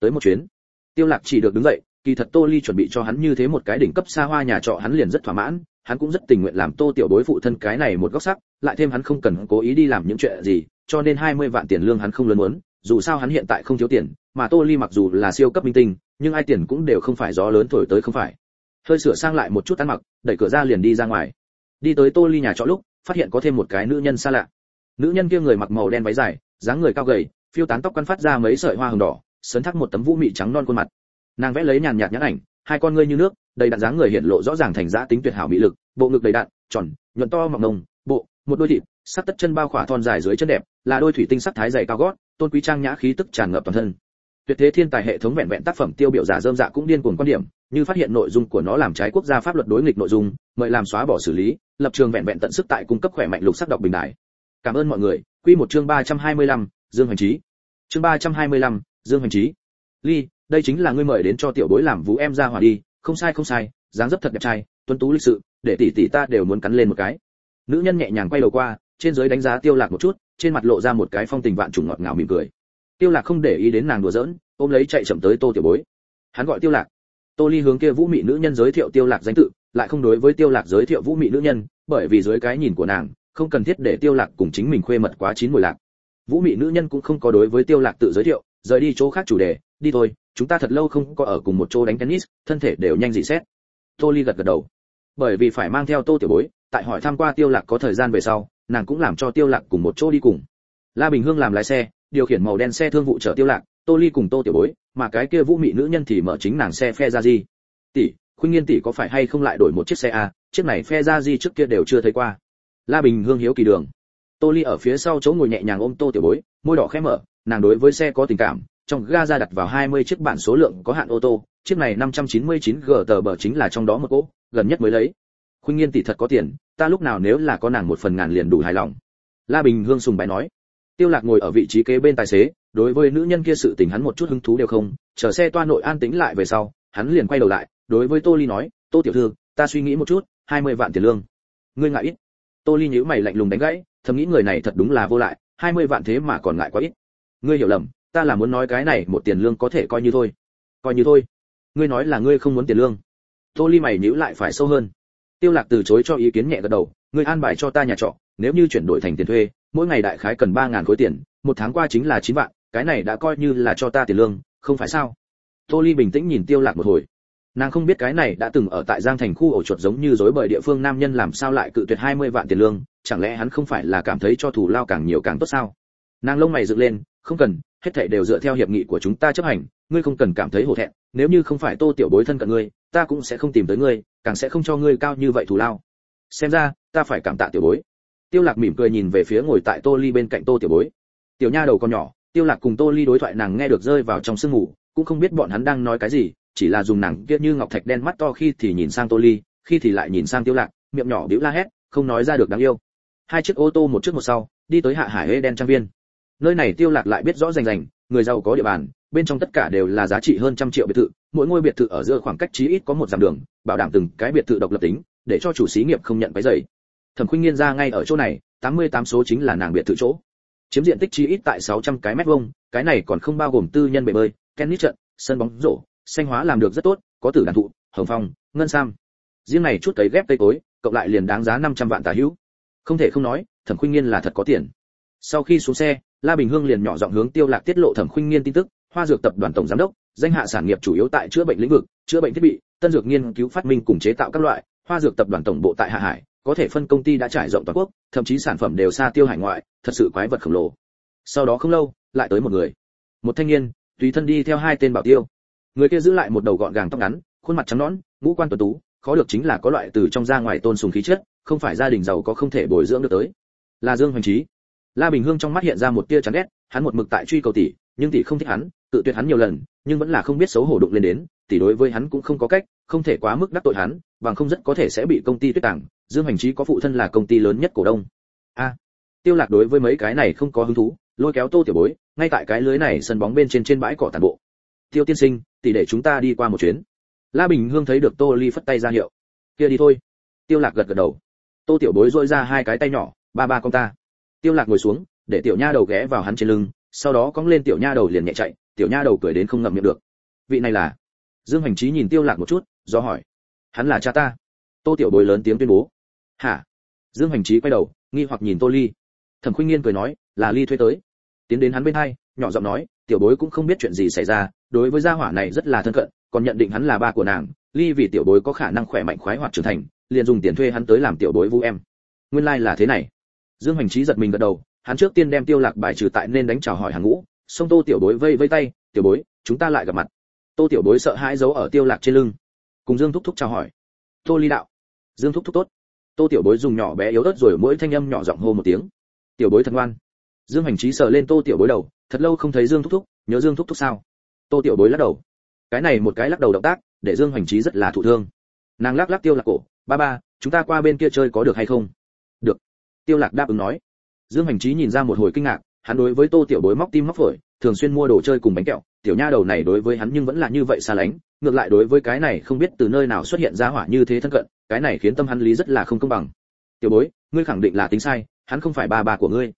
tới một chuyến. Tiêu lạc chỉ được đứng dậy, kỳ thật tô ly chuẩn bị cho hắn như thế một cái đỉnh cấp xa hoa nhà trọ hắn liền rất thỏa mãn, hắn cũng rất tình nguyện làm tô tiểu đối phụ thân cái này một góc sắc, lại thêm hắn không cần cố ý đi làm những chuyện gì, cho nên 20 vạn tiền lương hắn không lớn muốn, dù sao hắn hiện tại không thiếu tiền, mà tô ly mặc dù là siêu cấp minh tinh, nhưng ai tiền cũng đều không phải gió lớn thổi tới không phải. Hơi sửa sang lại một chút ăn mặc, đẩy cửa ra liền đi ra ngoài. Đi tới tô ly nhà trọ lúc phát hiện có thêm một cái nữ nhân xa lạ. Nữ nhân kia người mặc màu đen váy dài, dáng người cao gầy, phiêu tán tóc quăn phát ra mấy sợi hoa hồng đỏ, sấn thắc một tấm vũ mị trắng non khuôn mặt. Nàng vẽ lấy nhàn nhạt nhãn ảnh, hai con ngươi như nước, đầy đặn dáng người hiện lộ rõ ràng thành giá tính tuyệt hảo mỹ lực, bộ ngực đầy đặn, tròn, nhuận to mọng nồng, bộ, một đôi thịt, sắc tất chân bao khỏa thon dài dưới chân đẹp, là đôi thủy tinh sắc thái dày cao gót, tôn quý trang nhã khí tức tràn ngập toàn thân. Tuyệt thế thiên tài hệ thống vẹn vẹn tác phẩm tiêu biểu giả dơm dạ cũng điên cuồng quan điểm như phát hiện nội dung của nó làm trái quốc gia pháp luật đối nghịch nội dung mời làm xóa bỏ xử lý lập trường vẹn vẹn tận sức tại cung cấp khỏe mạnh lục sắc đọc bình đại cảm ơn mọi người. Quy một chương 325, dương hành trí chương 325, dương hành trí ly đây chính là ngươi mời đến cho tiểu bối làm vũ em ra hòa đi. Không sai không sai. Dáng dấp thật đẹp trai tuấn tú lịch sự để tỷ tỷ ta đều muốn cắn lên một cái. Nữ nhân nhẹ nhàng quay đầu qua trên dưới đánh giá tiêu lạc một chút trên mặt lộ ra một cái phong tình vạn trùng ngọt ngào mỉm cười. Tiêu lạc không để ý đến nàng đùa giỡn ôm lấy chạy chậm tới tô tiểu bối. Hắn gọi tiêu lạc tô ly hướng kia vũ mị nữ nhân giới thiệu tiêu lạc danh tự, lại không đối với tiêu lạc giới thiệu vũ mị nữ nhân, bởi vì dưới cái nhìn của nàng, không cần thiết để tiêu lạc cùng chính mình khuê mật quá chín mùi lạc. Vũ mị nữ nhân cũng không có đối với tiêu lạc tự giới thiệu, rời đi chỗ khác chủ đề, đi thôi, chúng ta thật lâu không có ở cùng một chỗ đánh tennis, thân thể đều nhanh dị xét. Tô ly gật gật đầu. Bởi vì phải mang theo tô tiểu bối, tại hỏi tham qua tiêu lạc có thời gian về sau, nàng cũng làm cho tiêu lạc cùng một chỗ đi cùng. La bình hương làm lái xe, điều khiển màu đen xe thương vụ chở tiêu lạc, tô ly cùng tô tiểu bối mà cái kia vũ mị nữ nhân thì mở chính nàng xe phe ra gì tỷ, khuyên nghiên tỷ có phải hay không lại đổi một chiếc xe a? Chiếc này phe ra gì trước kia đều chưa thấy qua. La bình hương hiếu kỳ đường. Tô ly ở phía sau chỗ ngồi nhẹ nhàng ôm tô tiểu bối, môi đỏ khẽ mở, nàng đối với xe có tình cảm, trong ga ra đặt vào 20 chiếc bản số lượng có hạn ô tô, chiếc này 599 g tờ bờ chính là trong đó một cỗ, gần nhất mới lấy. Khuyên nghiên tỷ thật có tiền, ta lúc nào nếu là có nàng một phần ngàn liền đủ hài lòng. La bình hương sùng bái nói. Tiêu lạc ngồi ở vị trí kế bên tài xế đối với nữ nhân kia sự tình hắn một chút hứng thú đều không, chờ xe toa nội an tĩnh lại về sau, hắn liền quay đầu lại, đối với tô ly nói, tô tiểu thư, ta suy nghĩ một chút 20 vạn tiền lương. Ngươi ngại ít. Tô ly nhíu mày lạnh lùng đánh gãy, thầm nghĩ người này thật đúng là vô lại 20 vạn thế mà còn ngại quá ít. Ngươi hiểu lầm, ta là muốn nói cái này một tiền lương có thể coi như thôi. Coi như thôi? Ngươi nói là ngươi không muốn tiền lương. Tô ly mày nhíu lại phải sâu hơn. Tiêu lạc từ chối cho ý kiến nhẹ gật đầu, ngươi an bài cho ta nhà trọ, nếu như chuyển đổi thành tiền thuê, mỗi ngày đại khái cần ba ngàn khối tiền, một tháng qua chính là chín vạn cái này đã coi như là cho ta tiền lương, không phải sao? Tô ly bình tĩnh nhìn tiêu lạc một hồi. Nàng không biết cái này đã từng ở tại giang thành khu ổ chuột giống như rối bời địa phương nam nhân làm sao lại cự tuyệt 20 vạn tiền lương, chẳng lẽ hắn không phải là cảm thấy cho thủ lao càng nhiều càng tốt sao? Nàng lông mày dựng lên, không cần, hết thảy đều dựa theo hiệp nghị của chúng ta chấp hành, ngươi không cần cảm thấy hổ thẹn, nếu như không phải tô tiểu bối thân cận ngươi, ta cũng sẽ không tìm tới ngươi, càng sẽ không cho ngươi cao như vậy thù lao. Xem ra, ta phải cảm tạ tiểu bối. Tiêu lạc mỉm cười nhìn về phía ngồi tại tô ly bên cạnh tô tiểu bối. Tiểu nha đầu con nhỏ tiêu lạc cùng tô ly đối thoại nàng nghe được rơi vào trong sương ngủ cũng không biết bọn hắn đang nói cái gì, chỉ là dùng nàng kia như ngọc thạch đen mắt to khi thì nhìn sang tô ly, khi thì lại nhìn sang tiêu lạc, miệng nhỏ bĩu la hét, không nói ra được đáng yêu. Hai chiếc ô tô một trước một sau, đi tới hạ hải hê đen trang viên. Nơi này tiêu lạc lại biết rõ rành rành, người giàu có địa bàn, bên trong tất cả đều là giá trị hơn trăm triệu biệt thự, mỗi ngôi biệt thự ở giữa khoảng cách chí ít có một dặm đường, bảo đảm từng cái biệt thự độc lập tính, để cho chủ xí nghiệp không nhận cái dày thẩm khuynh nghiên ra ngay ở chỗ này 88 số chính là nàng biệt thự chỗ chiếm diện tích chí ít tại 600 cái mét vuông, cái này còn không bao gồm tư nhân bể bơi, tennis trận, sân bóng rổ, xanh hóa làm được rất tốt, có tử đàn thụ, hồng phong, ngân sam. Riêng này chút cấy ghép cây cối, cộng lại liền đáng giá 500 vạn tà hữu. Không thể không nói, thẩm khuynh nghiên là thật có tiền. Sau khi xuống xe, la bình hương liền nhỏ giọng hướng tiêu lạc tiết lộ thẩm khuynh nghiên tin tức, hoa dược tập đoàn tổng giám đốc, danh hạ sản nghiệp chủ yếu tại chữa bệnh lĩnh vực, chữa bệnh thiết bị, tân dược nghiên cứu phát minh cùng chế tạo các loại, hoa dược tập đoàn tổng bộ tại hạ hải có thể phân công ty đã trải rộng toàn quốc, thậm chí sản phẩm đều xa tiêu hải ngoại, thật sự quái vật khổng lồ. Sau đó không lâu, lại tới một người. Một thanh niên, tùy thân đi theo hai tên bảo tiêu. Người kia giữ lại một đầu gọn gàng tóc ngắn, khuôn mặt trắng nõn, ngũ quan tuấn tú, khó được chính là có loại từ trong ra ngoài tôn sùng khí chất, không phải gia đình giàu có không thể bồi dưỡng được tới. Là dương hoành trí la bình hương trong mắt hiện ra một tia chán ghét, hắn một mực tại truy cầu tỷ, nhưng tỷ không thích hắn, tự tuyệt hắn nhiều lần, nhưng vẫn là không biết xấu hổ đụng lên đến, tỷ đối với hắn cũng không có cách, không thể quá mức đắc tội hắn, bằng không rất có thể sẽ bị công ty tuyết tặng dương Hành trí có phụ thân là công ty lớn nhất cổ đông. A, tiêu lạc đối với mấy cái này không có hứng thú, lôi kéo tô tiểu bối, ngay tại cái lưới này sân bóng bên trên trên bãi cỏ tàn bộ. Tiêu tiên sinh, tỷ để chúng ta đi qua một chuyến. La bình hương thấy được tô ly phất tay ra hiệu. Kia đi thôi. Tiêu lạc gật gật đầu. Tô tiểu bối dội ra hai cái tay nhỏ, ba ba con ta. Tiêu lạc ngồi xuống, để tiểu nha đầu ghé vào hắn trên lưng, sau đó cong lên tiểu nha đầu liền nhẹ chạy, tiểu nha đầu cười đến không ngậm miệng được. Vị này là? Dương hành trí nhìn tiêu lạc một chút, do hỏi. Hắn là cha ta. Tô tiểu bối lớn tiếng tuyên bố hả? Dương hành trí quay đầu, nghi hoặc nhìn tô ly. Thẩm khuynh nghiên cười nói, là ly thuê tới. Tiến đến hắn bên hai, nhỏ giọng nói, tiểu bối cũng không biết chuyện gì xảy ra, đối với gia hỏa này rất là thân cận, còn nhận định hắn là ba của nàng, ly vì tiểu bối có khả năng khỏe mạnh khoái hoạt trưởng thành, liền dùng tiền thuê hắn tới làm tiểu bối vu em. Nguyên lai like là thế này. Dương hành trí giật mình gật đầu, hắn trước tiên đem tiêu lạc bài trừ tại nên đánh chào hỏi hàng ngũ Song tô tiểu bối vây vây tay, tiểu bối, chúng ta lại gặp mặt. Tô tiểu bối sợ hãi giấu ở tiêu lạc trên lưng. Cùng dương thúc thúc chào hỏi. Tô ly đạo. Dương thúc thúc tốt tô tiểu bối dùng nhỏ bé yếu ớt rồi mỗi thanh âm nhỏ giọng hô một tiếng. Tiểu bối thật ngoan. Dương hành trí sờ lên tô tiểu bối đầu, thật lâu không thấy dương thúc thúc, nhớ dương thúc thúc sao? Tô tiểu bối lắc đầu. Cái này một cái lắc đầu động tác, để dương hành trí rất là thụ thương. Nàng lắc lắc tiêu lạc cổ, ba ba, chúng ta qua bên kia chơi có được hay không? Được. Tiêu lạc đáp ứng nói. Dương hành trí nhìn ra một hồi kinh ngạc, hắn đối với tô tiểu bối móc tim móc phổi, thường xuyên mua đồ chơi cùng bánh kẹo. Tiểu nha đầu này đối với hắn nhưng vẫn là như vậy xa lánh ngược lại đối với cái này không biết từ nơi nào xuất hiện ra hỏa như thế thân cận, cái này khiến tâm hắn lý rất là không công bằng. Tiểu bối, ngươi khẳng định là tính sai, hắn không phải ba ba của ngươi.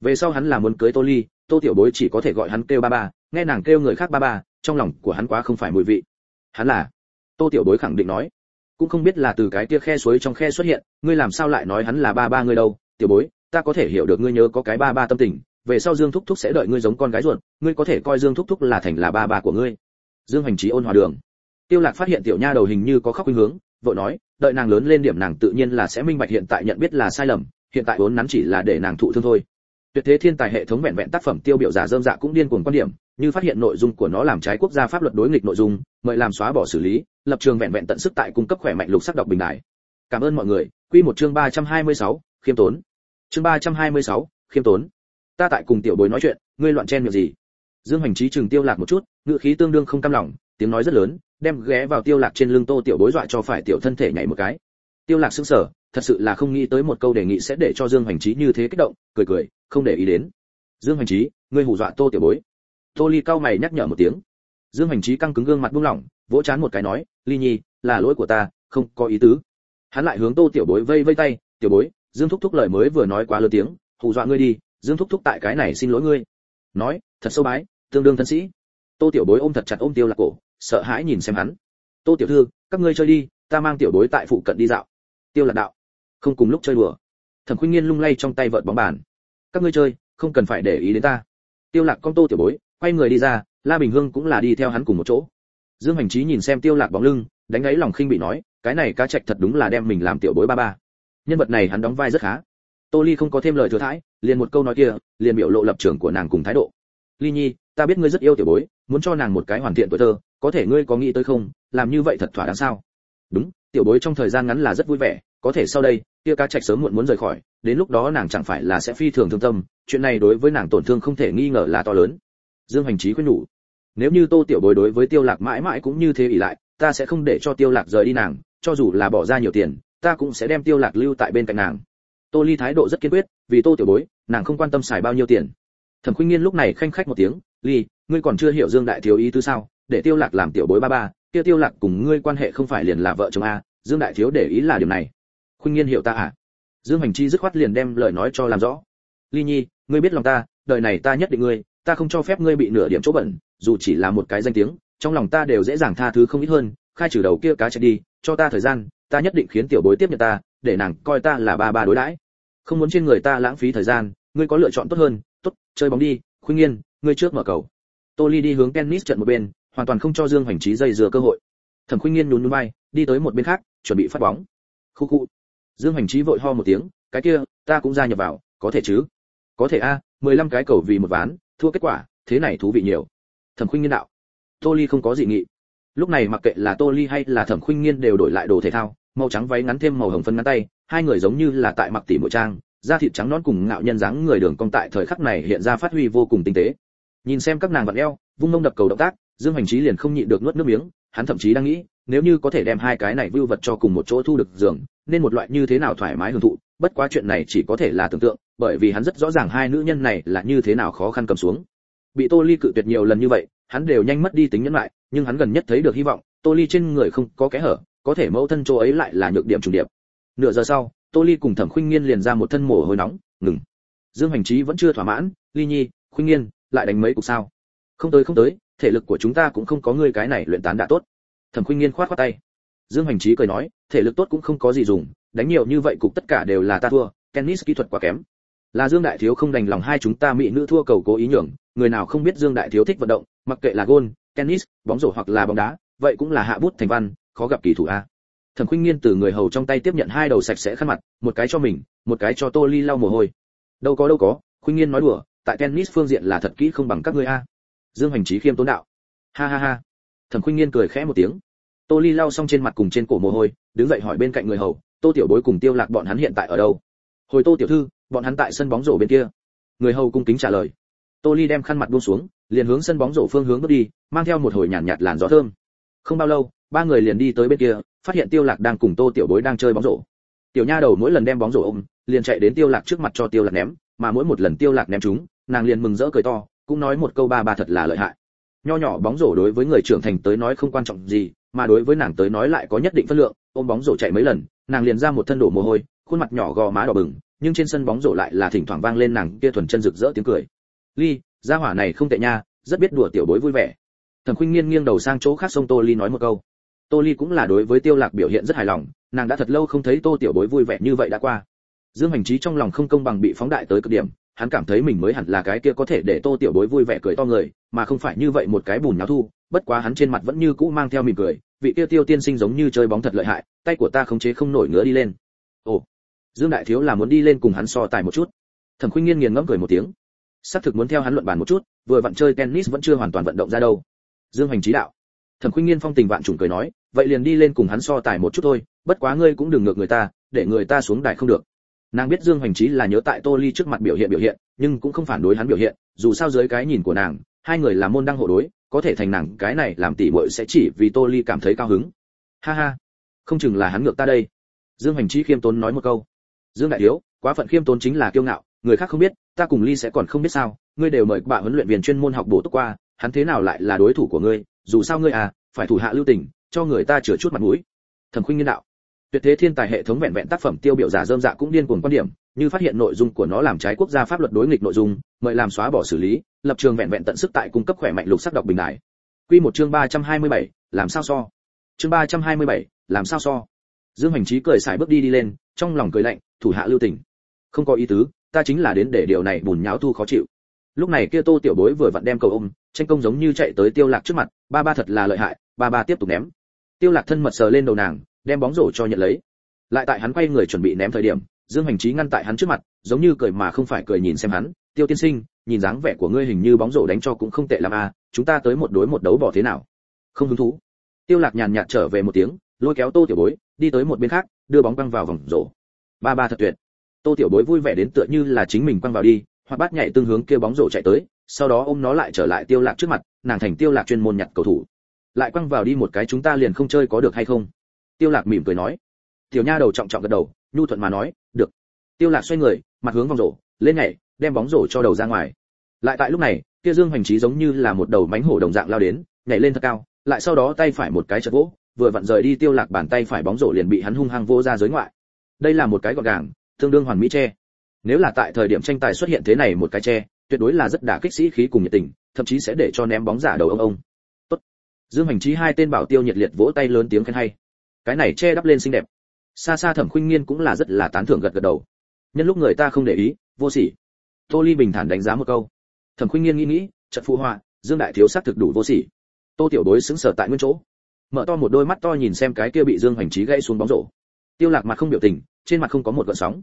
Về sau hắn là muốn cưới tô ly, tô tiểu bối chỉ có thể gọi hắn kêu ba ba, nghe nàng kêu người khác ba ba, trong lòng của hắn quá không phải mùi vị. Hắn là? Tô tiểu bối khẳng định nói. Cũng không biết là từ cái kia khe suối trong khe xuất hiện, ngươi làm sao lại nói hắn là ba ba ngươi đâu? Tiểu bối, ta có thể hiểu được ngươi nhớ có cái ba ba tâm tình, về sau dương thúc thúc sẽ đợi ngươi giống con gái ruột, ngươi có thể coi dương thúc thúc là thành là ba ba của ngươi. Dương hành trí ôn hòa đường tiêu lạc phát hiện tiểu nha đầu hình như có khóc khuynh hướng vội nói đợi nàng lớn lên điểm nàng tự nhiên là sẽ minh bạch hiện tại nhận biết là sai lầm hiện tại vốn nắn chỉ là để nàng thụ thương thôi. Tuyệt thế thiên tài hệ thống vẹn vẹn tác phẩm tiêu biểu giả dơm dạ cũng điên cuồng quan điểm như phát hiện nội dung của nó làm trái quốc gia pháp luật đối nghịch nội dung mời làm xóa bỏ xử lý lập trường vẹn vẹn tận sức tại cung cấp khỏe mạnh lục sắc đọc bình đại cảm ơn mọi người. Quy một chương 326, khiêm tốn. Chương 326, khiêm tốn. Ta tại cùng tiểu bối nói chuyện ngươi loạn chen miệng gì? Dương hành trí chừng tiêu lạc một chút ngựa khí tương đương không cam lòng tiếng nói rất lớn, đem ghé vào tiêu lạc trên lưng tô tiểu bối dọa cho phải tiểu thân thể nhảy một cái. Tiêu lạc sững sờ, thật sự là không nghĩ tới một câu đề nghị sẽ để cho dương hành trí như thế kích động, cười cười, không để ý đến. Dương hành trí ngươi hù dọa tô tiểu bối. Tô ly cao mày nhắc nhở một tiếng. Dương hành trí căng cứng gương mặt buông lỏng, vỗ chán một cái nói, ly nhi, là lỗi của ta, không có ý tứ. Hắn lại hướng tô tiểu bối vây vây tay, tiểu bối, dương thúc thúc lời mới vừa nói quá lớn tiếng, hù dọa ngươi đi, dương thúc thúc tại cái này xin lỗi ngươi. Nói, thật sâu bái, tương đương thân sĩ. Tô tiểu bối ôm thật chặt ôm tiêu lạc cổ sợ hãi nhìn xem hắn. Tô tiểu thư, các ngươi chơi đi, ta mang tiểu bối tại phụ cận đi dạo. Tiêu lạc đạo. Không cùng lúc chơi đùa. Thẩm khuynh nghiên lung lay trong tay vợt bóng bàn. Các ngươi chơi, không cần phải để ý đến ta. Tiêu lạc con tô tiểu bối, quay người đi ra, la bình hương cũng là đi theo hắn cùng một chỗ. Dương hành trí nhìn xem tiêu lạc bóng lưng, đánh ấy lòng khinh bị nói, cái này cá trạch thật đúng là đem mình làm tiểu bối ba ba. Nhân vật này hắn đóng vai rất khá. Tô ly không có thêm lời thừa thãi, liền một câu nói kia, liền biểu lộ lập trường của nàng cùng thái độ. Ly nhi ta biết ngươi rất yêu tiểu bối, muốn cho nàng một cái hoàn thiện tuổi thơ, có thể ngươi có nghĩ tới không? Làm như vậy thật thỏa đáng sao? Đúng, tiểu bối trong thời gian ngắn là rất vui vẻ, có thể sau đây, kia cá trạch sớm muộn muốn rời khỏi, đến lúc đó nàng chẳng phải là sẽ phi thường thương tâm, chuyện này đối với nàng tổn thương không thể nghi ngờ là to lớn. Dương hành trí khuyên nhủ, nếu như tô tiểu bối đối với tiêu lạc mãi mãi cũng như thế ỷ lại, ta sẽ không để cho tiêu lạc rời đi nàng, cho dù là bỏ ra nhiều tiền, ta cũng sẽ đem tiêu lạc lưu tại bên cạnh nàng. Tô ly thái độ rất kiên quyết, vì tô tiểu bối, nàng không quan tâm xài bao nhiêu tiền. Thẩm khuynh nghiên lúc này khanh khách một tiếng ly, ngươi còn chưa hiểu dương đại thiếu ý tứ sao? Để tiêu lạc làm tiểu bối ba ba, kia tiêu lạc cùng ngươi quan hệ không phải liền là vợ chồng a, dương đại thiếu để ý là điều này. Khuynh nghiên hiểu ta à? Dương hành chi dứt khoát liền đem lời nói cho làm rõ. Ly nhi, ngươi biết lòng ta, đời này ta nhất định ngươi, ta không cho phép ngươi bị nửa điểm chỗ bẩn, dù chỉ là một cái danh tiếng, trong lòng ta đều dễ dàng tha thứ không ít hơn, khai trừ đầu kia cá chết đi, cho ta thời gian, ta nhất định khiến tiểu bối tiếp nhận ta, để nàng coi ta là ba ba đối đãi. Không muốn trên người ta lãng phí thời gian, ngươi có lựa chọn tốt hơn, tốt, chơi bóng đi khuyên nghiên ngươi trước mở cầu. Tô ly đi hướng tennis trận một bên, hoàn toàn không cho dương hoành trí dây dừa cơ hội. Thẩm khuynh nghiên nhún nhún vai, đi tới một bên khác, chuẩn bị phát bóng. Khu khu. Dương hoành trí vội ho một tiếng, cái kia, ta cũng gia nhập vào, có thể chứ? Có thể a, mười lăm cái cầu vì một ván, thua kết quả, thế này thú vị nhiều. Thẩm khuynh nghiên đạo. Tô ly không có dị nghị. Lúc này mặc kệ là tô ly hay là thẩm khuynh nghiên đều đổi lại đồ thể thao, màu trắng váy ngắn thêm màu hồng phân ngắn tay, hai người giống như là tại mặc tỷ bộ trang, da thịt trắng nõn cùng ngạo nhân dáng người đường cong tại thời khắc này hiện ra phát huy vô cùng tinh tế nhìn xem các nàng vặn eo, vung mông đập cầu động tác, dương hành trí liền không nhịn được nuốt nước miếng, hắn thậm chí đang nghĩ, nếu như có thể đem hai cái này vưu vật cho cùng một chỗ thu được giường, nên một loại như thế nào thoải mái hưởng thụ, bất quá chuyện này chỉ có thể là tưởng tượng, bởi vì hắn rất rõ ràng hai nữ nhân này là như thế nào khó khăn cầm xuống. Bị tô ly cự tuyệt nhiều lần như vậy, hắn đều nhanh mất đi tính nhẫn lại, nhưng hắn gần nhất thấy được hy vọng, tô ly trên người không có kẽ hở, có thể mẫu thân chỗ ấy lại là nhược điểm trùng điệp. Nửa giờ sau, tô ly cùng thẩm khuynh nghiên liền ra một thân mồ hôi nóng, ngừng. Dương hành trí vẫn chưa thỏa mãn, ly nhi, khuynh nghiên lại đánh mấy cục sao? Không tới không tới, thể lực của chúng ta cũng không có ngươi cái này luyện tán đã tốt. Thẩm khuynh nghiên khoát khoát tay. Dương hành trí cười nói, thể lực tốt cũng không có gì dùng, đánh nhiều như vậy cục tất cả đều là ta thua, tennis kỹ thuật quá kém. Là dương đại thiếu không đành lòng hai chúng ta mỹ nữ thua cầu cố ý nhường, người nào không biết dương đại thiếu thích vận động, mặc kệ là gôn, tennis, bóng rổ hoặc là bóng đá, vậy cũng là hạ bút thành văn, khó gặp kỳ thủ a. Thẩm khuynh nghiên từ người hầu trong tay tiếp nhận hai đầu sạch sẽ khăn mặt, một cái cho mình, một cái cho tô ly lau mồ hôi. Đâu có đâu có, khuynh nghiên nói đùa tại tennis phương diện là thật kỹ không bằng các ngươi a. Dương hành trí khiêm tốn đạo. Ha ha ha. Thẩm khuynh nghiên cười khẽ một tiếng. Tô ly lau xong trên mặt cùng trên cổ mồ hôi đứng dậy hỏi bên cạnh người hầu tô tiểu bối cùng tiêu lạc bọn hắn hiện tại ở đâu? Hồi tô tiểu thư bọn hắn tại sân bóng rổ bên kia. Người hầu cung kính trả lời. Tô ly đem khăn mặt buông xuống liền hướng sân bóng rổ phương hướng bước đi mang theo một hồi nhàn nhạt, nhạt làn gió thơm. Không bao lâu ba người liền đi tới bên kia phát hiện tiêu lạc đang cùng tô tiểu bối đang chơi bóng rổ. Tiểu nha đầu mỗi lần đem bóng rổ ôm liền chạy đến tiêu lạc trước mặt cho tiêu lạc ném mà mỗi một lần tiêu lạc ném chúng nàng liền mừng rỡ cười to, cũng nói một câu ba ba thật là lợi hại. Nho nhỏ bóng rổ đối với người trưởng thành tới nói không quan trọng gì, mà đối với nàng tới nói lại có nhất định phân lượng, ôm bóng rổ chạy mấy lần, nàng liền ra một thân đổ mồ hôi, khuôn mặt nhỏ gò má đỏ bừng, nhưng trên sân bóng rổ lại là thỉnh thoảng vang lên nàng kia thuần chân rực rỡ tiếng cười. Ly, gia hỏa này không tệ nha, rất biết đùa tiểu bối vui vẻ. Thẩm khuynh nghiêng nghiêng đầu sang chỗ khác sông tô ly nói một câu. Tô ly cũng là đối với tiêu lạc biểu hiện rất hài lòng, nàng đã thật lâu không thấy tô tiểu bối vui vẻ như vậy đã qua. Dương hành trí trong lòng không công bằng bị phóng đại tới cực điểm hắn cảm thấy mình mới hẳn là cái kia có thể để tô tiểu bối vui vẻ cười to người, mà không phải như vậy một cái bùn nháo thu, bất quá hắn trên mặt vẫn như cũ mang theo mỉm cười, vị tiêu tiêu tiên sinh giống như chơi bóng thật lợi hại, tay của ta khống chế không nổi ngứa đi lên. Ồ, dương đại thiếu là muốn đi lên cùng hắn so tài một chút. Thẩm khuynh nghiên nghiền ngẫm cười một tiếng. Xác thực muốn theo hắn luận bàn một chút, vừa vặn chơi tennis vẫn chưa hoàn toàn vận động ra đâu. Dương hành trí đạo. Thẩm khuynh nghiên phong tình vạn trùng cười nói, vậy liền đi lên cùng hắn so tài một chút thôi, bất quá ngươi cũng đừng ngược người ta, để người ta xuống đài không được nàng biết dương Hoành trí là nhớ tại tô ly trước mặt biểu hiện biểu hiện, nhưng cũng không phản đối hắn biểu hiện, dù sao dưới cái nhìn của nàng, hai người là môn đăng hộ đối, có thể thành nàng cái này làm tỷ muội sẽ chỉ vì tô ly cảm thấy cao hứng. Ha ha, không chừng là hắn ngược ta đây. Dương Hoành trí khiêm tốn nói một câu. Dương đại thiếu, quá phận khiêm tốn chính là kiêu ngạo, người khác không biết, ta cùng ly sẽ còn không biết sao, ngươi đều mời bạn huấn luyện viên chuyên môn học bổ túc qua, hắn thế nào lại là đối thủ của ngươi, dù sao ngươi à phải thủ hạ lưu tình, cho người ta chừa chút mặt mũi. Thẩm khuynh nhân đạo tuyệt thế thiên tài hệ thống vẹn vẹn tác phẩm tiêu biểu giả dơm dạ cũng điên cuồng quan điểm như phát hiện nội dung của nó làm trái quốc gia pháp luật đối nghịch nội dung mời làm xóa bỏ xử lý lập trường vẹn vẹn tận sức tại cung cấp khỏe mạnh lục sắc đọc bình đại. Quy một chương 327, làm sao so? Chương 327, làm sao so? Dương hành trí cười xài bước đi đi lên trong lòng cười lạnh thủ hạ lưu tình. Không có ý tứ ta chính là đến để điều này bùn nháo thu khó chịu. Lúc này kia tô tiểu bối vừa vặn đem cầu ôm tranh công giống như chạy tới tiêu lạc trước mặt ba ba thật là lợi hại ba ba tiếp tục ném. Tiêu lạc thân mật sờ lên đầu nàng đem bóng rổ cho nhận lấy. Lại tại hắn quay người chuẩn bị ném thời điểm, dương hành chí ngăn tại hắn trước mặt, giống như cười mà không phải cười nhìn xem hắn, tiêu tiên sinh, nhìn dáng vẻ của ngươi hình như bóng rổ đánh cho cũng không tệ lắm à chúng ta tới một đối một đấu bỏ thế nào? Không hứng thú. Tiêu lạc nhàn nhạt trở về một tiếng, lôi kéo tô tiểu bối, đi tới một bên khác, đưa bóng quăng vào vòng rổ. Ba ba thật tuyệt. Tô tiểu bối vui vẻ đến tựa như là chính mình quăng vào đi, hoặc bát nhảy tương hướng kia bóng rổ chạy tới, sau đó ôm nó lại trở lại tiêu lạc trước mặt, nàng thành tiêu lạc chuyên môn nhặt cầu thủ. Lại quăng vào đi một cái chúng ta liền không chơi có được hay không? Tiêu lạc mỉm cười nói. Tiểu nha đầu trọng trọng gật đầu, nhu thuận mà nói, được. Tiêu lạc xoay người, mặt hướng vòng rổ, lên nhảy, đem bóng rổ cho đầu ra ngoài. Lại tại lúc này, kia dương hoành trí giống như là một đầu mánh hổ đồng dạng lao đến, nhảy lên thật cao, lại sau đó tay phải một cái chật vỗ vừa vặn rời đi tiêu lạc bàn tay phải bóng rổ liền bị hắn hung hăng vô ra giới ngoại. Đây là một cái gọn gàng, tương đương hoàn mỹ che nếu là tại thời điểm tranh tài xuất hiện thế này một cái che tuyệt đối là rất đả kích sĩ khí cùng nhiệt tình, thậm chí sẽ để cho ném bóng giả đầu ông ông. Tốt. Dương hành trí hai tên bảo tiêu nhiệt liệt vỗ tay lớn tiếng khen hay cái này che đắp lên xinh đẹp. Xa xa thẩm khuynh nghiên cũng là rất là tán thưởng gật gật đầu. Nhân lúc người ta không để ý, vô sỉ. Tô ly bình thản đánh giá một câu. Thẩm khuynh nghiên nghĩ nghĩ trận phụ họa, dương đại thiếu sắc thực đủ vô sỉ. Tô tiểu đối xứng sở tại nguyên chỗ. Mở to một đôi mắt to nhìn xem cái kia bị dương hoành trí gãy xuống bóng rổ. Tiêu lạc mặt không biểu tình, trên mặt không có một gợn sóng.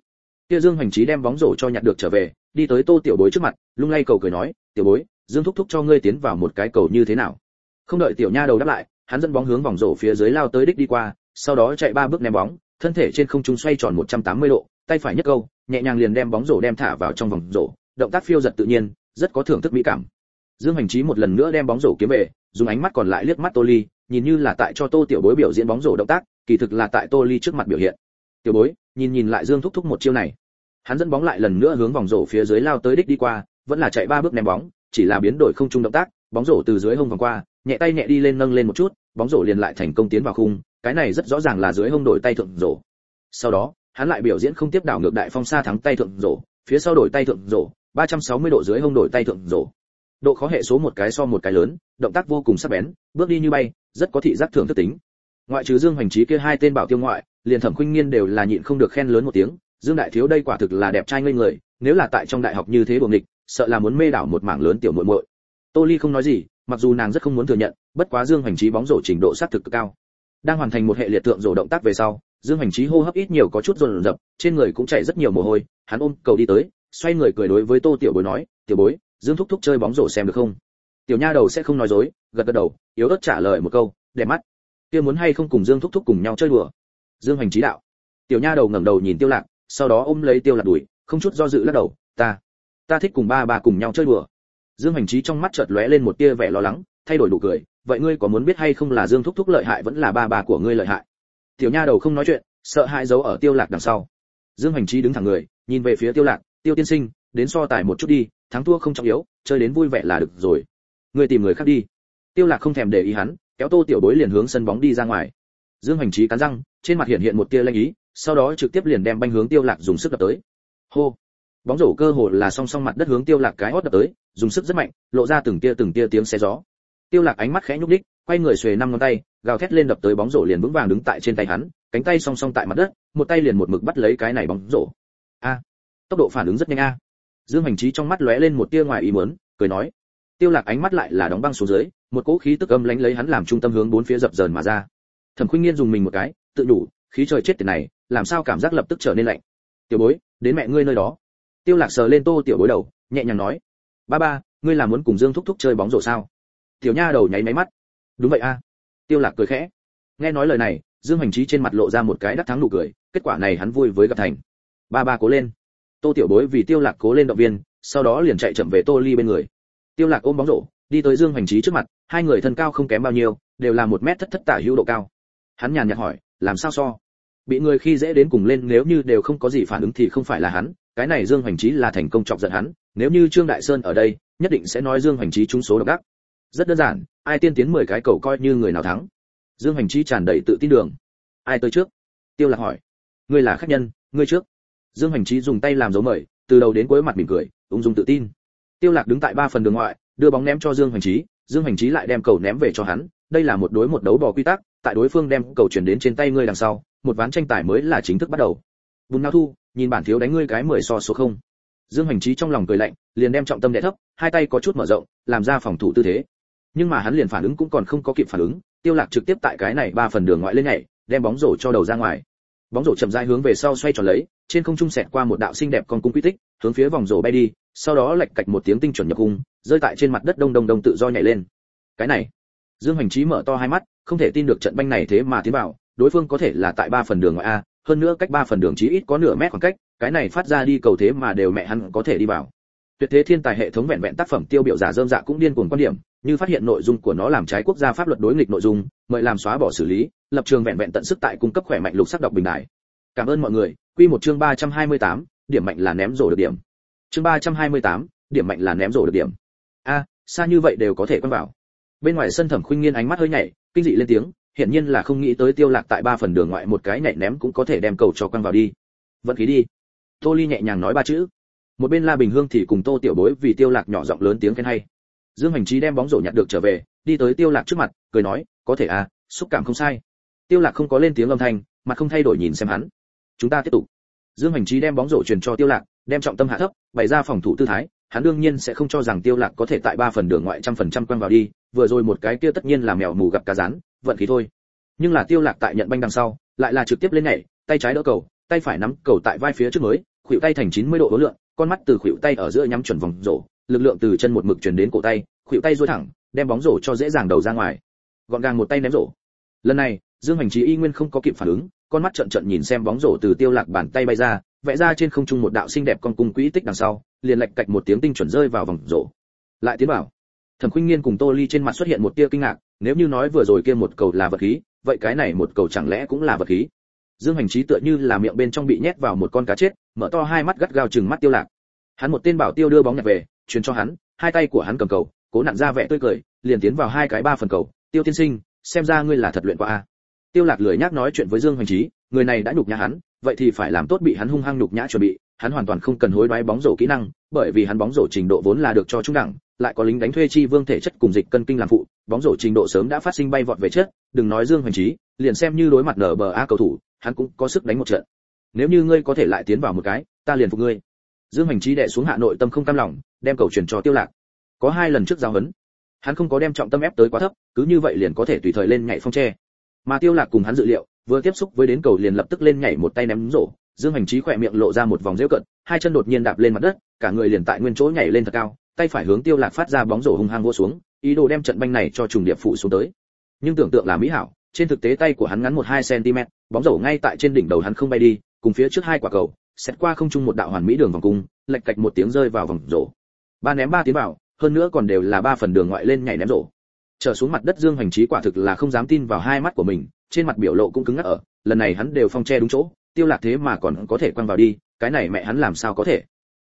Kia dương hoành trí đem bóng rổ cho nhặt được trở về, đi tới tô tiểu bối trước mặt, lung lay cầu cười nói, tiểu bối dương thúc thúc cho ngươi tiến vào một cái cầu như thế nào? Không đợi tiểu nha đầu đáp lại, hắn dẫn bóng hướng vòng rổ phía dưới lao tới đích đi qua sau đó chạy ba bước ném bóng, thân thể trên không trung xoay tròn 180 độ, tay phải nhất câu, nhẹ nhàng liền đem bóng rổ đem thả vào trong vòng rổ, động tác phiêu giật tự nhiên, rất có thưởng thức mỹ cảm. Dương hành Chí một lần nữa đem bóng rổ kiếm về, dùng ánh mắt còn lại liếc mắt tô ly nhìn như là tại cho tô tiểu bối biểu diễn bóng rổ động tác, kỳ thực là tại tô ly trước mặt biểu hiện. Tiểu bối, nhìn nhìn lại dương thúc thúc một chiêu này. Hắn dẫn bóng lại lần nữa hướng vòng rổ phía dưới lao tới đích đi qua, vẫn là chạy ba bước ném bóng, chỉ là biến đổi không trung động tác, bóng rổ từ dưới hông vòng qua, nhẹ tay nhẹ đi lên nâng lên một chút bóng rổ liền lại thành công tiến vào khung, cái này rất rõ ràng là dưới hông đổi tay thượng rổ. Sau đó, hắn lại biểu diễn không tiếp đảo ngược đại phong xa thắng tay thượng rổ, phía sau đổi tay thượng rổ 360 độ dưới hông đổi tay thượng rổ. Độ khó hệ số một cái so một cái lớn, động tác vô cùng sắc bén, bước đi như bay, rất có thị giác thưởng thức tính. Ngoại trừ dương hoành trí kia hai tên bảo tiêu ngoại, liền thẩm khuynh nghiên đều là nhịn không được khen lớn một tiếng, dương đại thiếu đây quả thực là đẹp trai ngây người, nếu là tại trong đại học như thế buồng địch sợ là muốn mê đảo một mảng lớn tiểu muội muội. Tô ly không nói gì, mặc dù nàng rất không muốn thừa nhận bất quá dương hành trí bóng rổ trình độ sát thực cực cao. Đang hoàn thành một hệ liệt tượng rổ động tác về sau, dương hành trí hô hấp ít nhiều có chút rồn rập, trên người cũng chảy rất nhiều mồ hôi, hắn ôm cầu đi tới, xoay người cười đối với tô tiểu bối nói, tiểu bối, dương thúc thúc chơi bóng rổ xem được không? Tiểu nha đầu sẽ không nói dối, gật gật đầu, yếu ớt trả lời một câu, đẹp mắt. Kia muốn hay không cùng dương thúc thúc cùng nhau chơi đùa? Dương hành trí đạo. Tiểu nha đầu ngẩng đầu nhìn tiêu lạc, sau đó ôm lấy tiêu lạc đuổi, không chút do dự lắc đầu, ta ta thích cùng ba bà cùng nhau chơi đùa. Dương hành trí trong mắt chợt lóe lên một tia vẻ lo lắng thay đổi đủ cười, vậy ngươi có muốn biết hay không là dương thúc thúc lợi hại vẫn là ba bà của ngươi lợi hại? Tiểu nha đầu không nói chuyện, sợ hãi giấu ở tiêu lạc đằng sau. Dương hành trí đứng thẳng người, nhìn về phía tiêu lạc, tiêu tiên sinh, đến so tài một chút đi, thắng thua không trọng yếu, chơi đến vui vẻ là được rồi. Ngươi tìm người khác đi. Tiêu lạc không thèm để ý hắn, kéo tô tiểu bối liền hướng sân bóng đi ra ngoài. Dương hành trí cắn răng, trên mặt hiện hiện một tia lanh ý, sau đó trực tiếp liền đem banh hướng tiêu lạc dùng sức đập tới. Hô! Bóng rổ cơ hồ là song song mặt đất hướng tiêu lạc cái hót đập tới, dùng sức rất mạnh, lộ ra từng tia từng tia tiếng xé gió tiêu lạc ánh mắt khẽ nhúc đích quay người xuề năm ngón tay, gào thét lên đập tới bóng rổ liền vững vàng đứng tại trên tay hắn, cánh tay song song tại mặt đất, một tay liền một mực bắt lấy cái này bóng rổ. A, tốc độ phản ứng rất nhanh a. Dương hành trí trong mắt lóe lên một tia ngoài ý muốn, cười nói. Tiêu lạc ánh mắt lại là đóng băng xuống dưới, một cỗ khí tức âm lánh lấy hắn làm trung tâm hướng bốn phía dập dờn mà ra. Thẩm khuynh nghiên dùng mình một cái, tự đủ, khí trời chết tiệt này, làm sao cảm giác lập tức trở nên lạnh. Tiểu bối, đến mẹ ngươi nơi đó. Tiêu lạc sờ lên tô tiểu bối đầu, nhẹ nhàng nói. Ba ba, ngươi là muốn cùng dương thúc thúc chơi bóng rổ sao? Tiểu nha đầu nháy máy mắt. Đúng vậy a. Tiêu lạc cười khẽ. Nghe nói lời này, dương hành trí trên mặt lộ ra một cái đắc thắng nụ cười, kết quả này hắn vui với gặp thành. Ba ba cố lên. Tô tiểu bối vì tiêu lạc cố lên động viên, sau đó liền chạy chậm về tô ly bên người. Tiêu lạc ôm bóng rổ, đi tới dương hành trí trước mặt, hai người thân cao không kém bao nhiêu, đều là một mét thất thất tả hữu độ cao. Hắn nhàn nhạt hỏi, làm sao so? Bị người khi dễ đến cùng lên nếu như đều không có gì phản ứng thì không phải là hắn, cái này dương hành trí là thành công chọc giận hắn, nếu như trương đại sơn ở đây, nhất định sẽ nói dương hành trí trúng số độc đắc rất đơn giản, ai tiên tiến 10 cái cầu coi như người nào thắng. Dương hành Chi tràn đầy tự tin đường. Ai tới trước? Tiêu lạc hỏi. Ngươi là khách nhân, ngươi trước. Dương hành Chi dùng tay làm dấu mời, từ đầu đến cuối mặt mỉm cười, ung dung tự tin. Tiêu lạc đứng tại ba phần đường ngoại, đưa bóng ném cho dương hành Chi. dương hành Chi lại đem cầu ném về cho hắn. Đây là một đối một đấu bỏ quy tắc, tại đối phương đem cầu chuyển đến trên tay ngươi đằng sau, một ván tranh tài mới là chính thức bắt đầu. Bùn nao thu, nhìn bản thiếu đánh ngươi cái mười so số không. Dương hành Chi trong lòng cười lạnh, liền đem trọng tâm đè thấp, hai tay có chút mở rộng, làm ra phòng thủ tư thế nhưng mà hắn liền phản ứng cũng còn không có kịp phản ứng, tiêu lạc trực tiếp tại cái này ba phần đường ngoại lên nhảy, đem bóng rổ cho đầu ra ngoài. Bóng rổ chậm rãi hướng về sau xoay tròn lấy, trên không trung sẹt qua một đạo xinh đẹp con cung quy tích, hướng phía vòng rổ bay đi, sau đó lệch cạch một tiếng tinh chuẩn nhập cung, rơi tại trên mặt đất đông đông đông tự do nhảy lên. Cái này, dương hành trí mở to hai mắt, không thể tin được trận banh này thế mà tiến vào, đối phương có thể là tại ba phần đường ngoại a, hơn nữa cách ba phần đường chí ít có nửa mét khoảng cách, cái này phát ra đi cầu thế mà đều mẹ hắn có thể đi vào tuyệt thế thiên tài hệ thống vẹn vẹn tác phẩm tiêu biểu giả dơm dạ cũng điên cuồng quan điểm như phát hiện nội dung của nó làm trái quốc gia pháp luật đối nghịch nội dung mời làm xóa bỏ xử lý lập trường vẹn vẹn tận sức tại cung cấp khỏe mạnh lục sắc đọc bình đại. Cảm ơn mọi người. Quy một chương 328, điểm mạnh là ném rổ được điểm. Chương 328, điểm mạnh là ném rổ được điểm. A xa như vậy đều có thể quan vào. Bên ngoài sân thẩm khuynh nghiên ánh mắt hơi nhảy kinh dị lên tiếng hiển nhiên là không nghĩ tới tiêu lạc tại ba phần đường ngoại một cái nhảy ném cũng có thể đem cầu cho quăng vào đi. Vận khí đi. Tô ly nhẹ nhàng nói ba chữ một bên la bình hương thì cùng tô tiểu bối vì tiêu lạc nhỏ giọng lớn tiếng khen hay. Dương hành trí đem bóng rổ nhặt được trở về, đi tới tiêu lạc trước mặt, cười nói, có thể à xúc cảm không sai. Tiêu lạc không có lên tiếng âm thanh, mặt không thay đổi nhìn xem hắn. Chúng ta tiếp tục. Dương hành trí đem bóng rổ truyền cho tiêu lạc, đem trọng tâm hạ thấp, bày ra phòng thủ tư thái, hắn đương nhiên sẽ không cho rằng tiêu lạc có thể tại ba phần đường ngoại trăm phần trăm quăng vào đi, vừa rồi một cái kia tất nhiên là mèo mù gặp cá rán, vận khí thôi. Nhưng là tiêu lạc tại nhận banh đằng sau, lại là trực tiếp lên nhảy, tay trái đỡ cầu, tay phải nắm cầu tại vai phía trước mới, khuỷu tay thành 90 độ đối lượng con mắt từ khuỷu tay ở giữa nhắm chuẩn vòng rổ, lực lượng từ chân một mực truyền đến cổ tay, khuỷu tay duỗi thẳng, đem bóng rổ cho dễ dàng đầu ra ngoài. Gọn gàng một tay ném rổ. Lần này, dương hành Chí y nguyên không có kịp phản ứng, con mắt trợn trợn nhìn xem bóng rổ từ tiêu lạc bàn tay bay ra, vẽ ra trên không trung một đạo xinh đẹp con cung quỹ tích đằng sau, liền lệch cạch một tiếng tinh chuẩn rơi vào vòng rổ. Lại tiến vào. Thẩm khuynh nghiên cùng tô ly trên mặt xuất hiện một tia kinh ngạc, nếu như nói vừa rồi kia một cầu là vật khí, vậy cái này một cầu chẳng lẽ cũng là vật khí? Dương hành Chí tựa như là miệng bên trong bị nhét vào một con cá chết mở to hai mắt gắt gao chừng mắt tiêu lạc. Hắn một tên bảo tiêu đưa bóng nhặt về, truyền cho hắn, hai tay của hắn cầm cầu, cố nặn ra vẻ tươi cười, liền tiến vào hai cái ba phần cầu. Tiêu tiên sinh, xem ra ngươi là thật luyện qua a. Tiêu lạc lười nhác nói chuyện với dương hoàng trí người này đã nhục nhã hắn, vậy thì phải làm tốt bị hắn hung hăng nhục nhã chuẩn bị, hắn hoàn toàn không cần hối đoái bóng rổ kỹ năng, bởi vì hắn bóng rổ trình độ vốn là được cho trung đẳng, lại có lính đánh thuê chi vương thể chất cùng dịch cân kinh làm phụ, bóng rổ trình độ sớm đã phát sinh bay vọt về chết. đừng nói dương hoàng trí liền xem như đối mặt nở bờ a cầu thủ, hắn cũng có sức đánh một trận nếu như ngươi có thể lại tiến vào một cái, ta liền phục ngươi. Dương hành trí đệ xuống hạ nội tâm không cam lòng, đem cầu truyền cho tiêu lạc. Có hai lần trước giao hấn hắn không có đem trọng tâm ép tới quá thấp, cứ như vậy liền có thể tùy thời lên nhảy phong tre. Mà tiêu lạc cùng hắn dự liệu, vừa tiếp xúc với đến cầu liền lập tức lên nhảy một tay ném rổ. Dương hành trí khỏe miệng lộ ra một vòng rêu cận, hai chân đột nhiên đạp lên mặt đất, cả người liền tại nguyên chỗ nhảy lên thật cao, tay phải hướng tiêu lạc phát ra bóng rổ hung hăng vỗ xuống, ý đồ đem trận banh này cho trùng điệp phụ xuống tới. Nhưng tưởng tượng là mỹ hảo, trên thực tế tay của hắn ngắn một hai cm bóng rổ ngay tại trên đỉnh đầu hắn không bay đi cùng phía trước hai quả cầu, xét qua không trung một đạo hoàn mỹ đường vòng cung, lệch cạch một tiếng rơi vào vòng rổ. Ba ném ba tiến vào, hơn nữa còn đều là ba phần đường ngoại lên nhảy ném rổ. Trở xuống mặt đất dương hành trí quả thực là không dám tin vào hai mắt của mình, trên mặt biểu lộ cũng cứng ngắc ở, lần này hắn đều phong che đúng chỗ, tiêu lạc thế mà còn có thể quăng vào đi, cái này mẹ hắn làm sao có thể?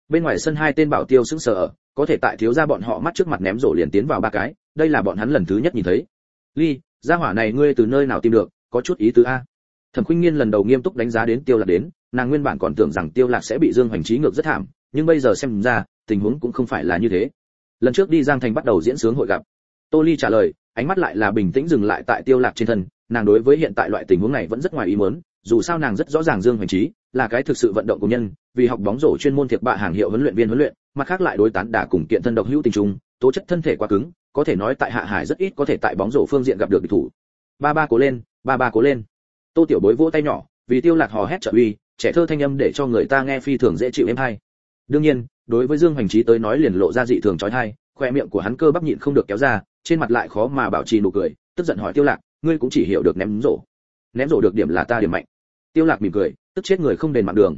Bên ngoài sân hai tên bảo tiêu sững sờ ở, có thể tại thiếu gia bọn họ mắt trước mặt ném rổ liền tiến vào ba cái, đây là bọn hắn lần thứ nhất nhìn thấy. Ly, gia hỏa này ngươi từ nơi nào tìm được, có chút ý tứ a? Thẩm khuynh nghiên lần đầu nghiêm túc đánh giá đến tiêu lạc đến, nàng nguyên bản còn tưởng rằng tiêu lạc sẽ bị dương hoành trí ngược rất thảm, nhưng bây giờ xem ra, tình huống cũng không phải là như thế. Lần trước đi giang thành bắt đầu diễn sướng hội gặp. Tô ly trả lời, ánh mắt lại là bình tĩnh dừng lại tại tiêu lạc trên thân, nàng đối với hiện tại loại tình huống này vẫn rất ngoài ý muốn, dù sao nàng rất rõ ràng dương hoành trí là cái thực sự vận động của nhân, vì học bóng rổ chuyên môn thiệt bạ hàng hiệu huấn luyện viên huấn luyện, mặt khác lại đối tán đả cùng kiện thân độc hữu tình trung, tố chất thân thể quá cứng, có thể nói tại hạ hải rất ít có thể tại bóng rổ phương diện gặp được địch thủ. Ba ba cố lên, ba ba cố lên tô tiểu bối vỗ tay nhỏ, vì tiêu lạc hò hét trợ uy, trẻ thơ thanh âm để cho người ta nghe phi thường dễ chịu êm hay. Đương nhiên, đối với dương hoành trí tới nói liền lộ ra dị thường chói tai khoe miệng của hắn cơ bắp nhịn không được kéo ra, trên mặt lại khó mà bảo trì nụ cười, tức giận hỏi tiêu lạc, ngươi cũng chỉ hiểu được ném rổ. Ném rổ được điểm là ta điểm mạnh. Tiêu lạc mỉm cười, tức chết người không đền mạng đường.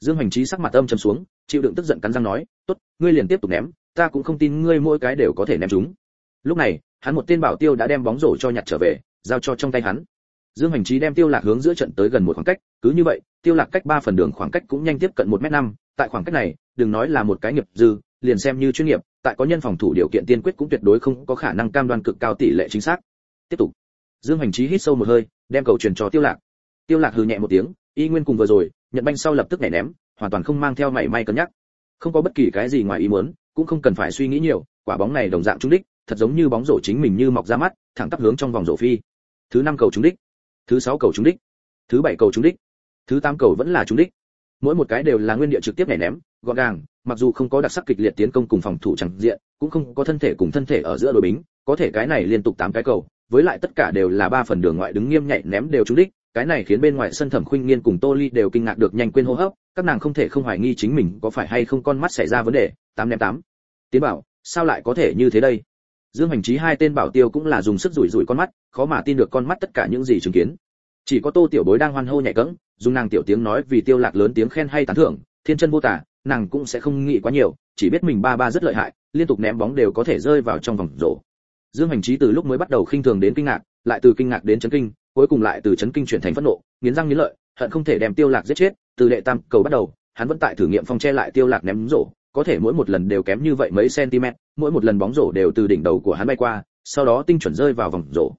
Dương hoành trí sắc mặt âm trầm xuống, chịu đựng tức giận cắn răng nói, tốt, ngươi liền tiếp tục ném, ta cũng không tin ngươi mỗi cái đều có thể ném chúng. Lúc này, hắn một tên bảo tiêu đã đem bóng rổ cho nhặt trở về, giao cho trong tay hắn dương Hành trí đem tiêu lạc hướng giữa trận tới gần một khoảng cách, cứ như vậy, tiêu lạc cách ba phần đường khoảng cách cũng nhanh tiếp cận một mét năm, tại khoảng cách này, đừng nói là một cái nghiệp dư, liền xem như chuyên nghiệp, tại có nhân phòng thủ điều kiện tiên quyết cũng tuyệt đối không có khả năng cam đoan cực cao tỷ lệ chính xác. Tiếp tục. Dương hành trí hít sâu một hơi, đem cầu truyền cho tiêu lạc. Tiêu lạc hừ nhẹ một tiếng, y nguyên cùng vừa rồi, nhận banh sau lập tức nhảy ném, hoàn toàn không mang theo mảy may cân nhắc. Không có bất kỳ cái gì ngoài ý muốn, cũng không cần phải suy nghĩ nhiều, quả bóng này đồng dạng trúng đích, thật giống như bóng rổ chính mình như mọc ra mắt, thẳng tắp hướng trong vòng rổ phi. Thứ năm cầu trúng đích thứ sáu cầu trúng đích. Thứ bảy cầu trúng đích. Thứ tám cầu vẫn là trúng đích. Mỗi một cái đều là nguyên địa trực tiếp nhảy ném, gọn gàng, mặc dù không có đặc sắc kịch liệt tiến công cùng phòng thủ chẳng diện, cũng không có thân thể cùng thân thể ở giữa đội bính, có thể cái này liên tục tám cái cầu, với lại tất cả đều là ba phần đường ngoại đứng nghiêm nhạy ném đều trúng đích, cái này khiến bên ngoài sân thẩm khuynh nghiên cùng tô ly đều kinh ngạc được nhanh quên hô hấp, các nàng không thể không hoài nghi chính mình có phải hay không con mắt xảy ra vấn đề, tám ném tám. Tiến bảo, sao lại có thể như thế đây? Dương hành trí hai tên bảo tiêu cũng là dùng sức rủi rủi con mắt, khó mà tin được con mắt tất cả những gì chứng kiến. Chỉ có tô tiểu bối đang hoan hô nhảy cẫng, dùng nàng tiểu tiếng nói vì tiêu lạc lớn tiếng khen hay tán thưởng, thiên chân vô tả, nàng cũng sẽ không nghĩ quá nhiều, chỉ biết mình ba ba rất lợi hại, liên tục ném bóng đều có thể rơi vào trong vòng rổ. Dương hành trí từ lúc mới bắt đầu khinh thường đến kinh ngạc, lại từ kinh ngạc đến chấn kinh, cuối cùng lại từ chấn kinh chuyển thành phẫn nộ, nghiến răng nghiến lợi, hận không thể đem tiêu lạc giết chết, từ đệ tam cầu bắt đầu, hắn vẫn tại thử nghiệm phong che lại tiêu lạc ném rổ có thể mỗi một lần đều kém như vậy mấy cm mỗi một lần bóng rổ đều từ đỉnh đầu của hắn bay qua sau đó tinh chuẩn rơi vào vòng rổ.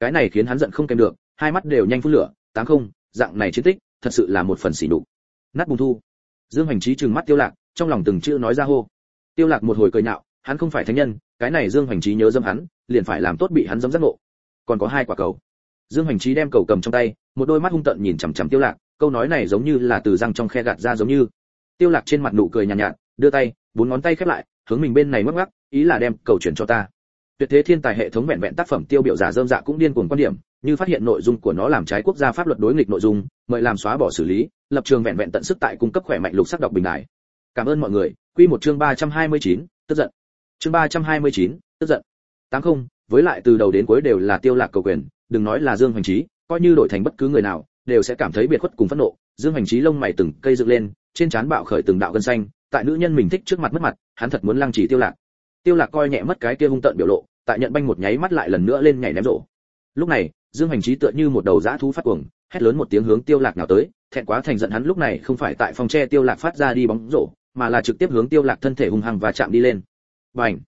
Cái này khiến hắn giận không kèm được hai mắt đều nhanh phun lửa tám không dạng này chiến tích thật sự là một phần sỉ nhục. Nát bùng thu. Dương hành trí trừng mắt tiêu lạc trong lòng từng chữ nói ra hô. Tiêu lạc một hồi cười nhạo hắn không phải thánh nhân cái này dương hành trí nhớ dâm hắn liền phải làm tốt bị hắn dâm giác ngộ. Còn có hai quả cầu. Dương hành trí đem cầu cầm trong tay một đôi mắt hung tợn nhìn chằm chằm tiêu lạc câu nói này giống như là từ răng trong khe gạt ra giống như. Tiêu lạc trên mặt nụ cười nhàn nhạt, nhạt đưa tay bốn ngón tay khép lại hướng mình bên này ngoắc ngoắc ý là đem cầu chuyển cho ta. Tuyệt thế thiên tài hệ thống vẹn vẹn tác phẩm tiêu biểu giả dơm dạ cũng điên cuồng quan điểm như phát hiện nội dung của nó làm trái quốc gia pháp luật đối nghịch nội dung mời làm xóa bỏ xử lý lập trường vẹn vẹn tận sức tại cung cấp khỏe mạnh lục sắc đọc bình đại cảm ơn mọi người. Quy một chương 329, tức giận. Chương 329, tức giận. Tám không với lại từ đầu đến cuối đều là tiêu lạc cầu quyền đừng nói là dương hành trí coi như đổi thành bất cứ người nào đều sẽ cảm thấy biệt khuất cùng phẫn nộ. Dương hành trí lông mày từng cây dựng lên trên trán bạo khởi từng đạo gân xanh tại nữ nhân mình thích trước mặt mất mặt, hắn thật muốn lăng trì tiêu lạc. Tiêu lạc coi nhẹ mất cái kia hung tợn biểu lộ, tại nhận banh một nháy mắt lại lần nữa lên nhảy ném rổ. Lúc này, dương hành trí tựa như một đầu dã thú phát cuồng, hét lớn một tiếng hướng tiêu lạc nào tới, thẹn quá thành giận hắn lúc này không phải tại phòng tre tiêu lạc phát ra đi bóng rổ, mà là trực tiếp hướng tiêu lạc thân thể hung hăng và chạm đi lên. Bành!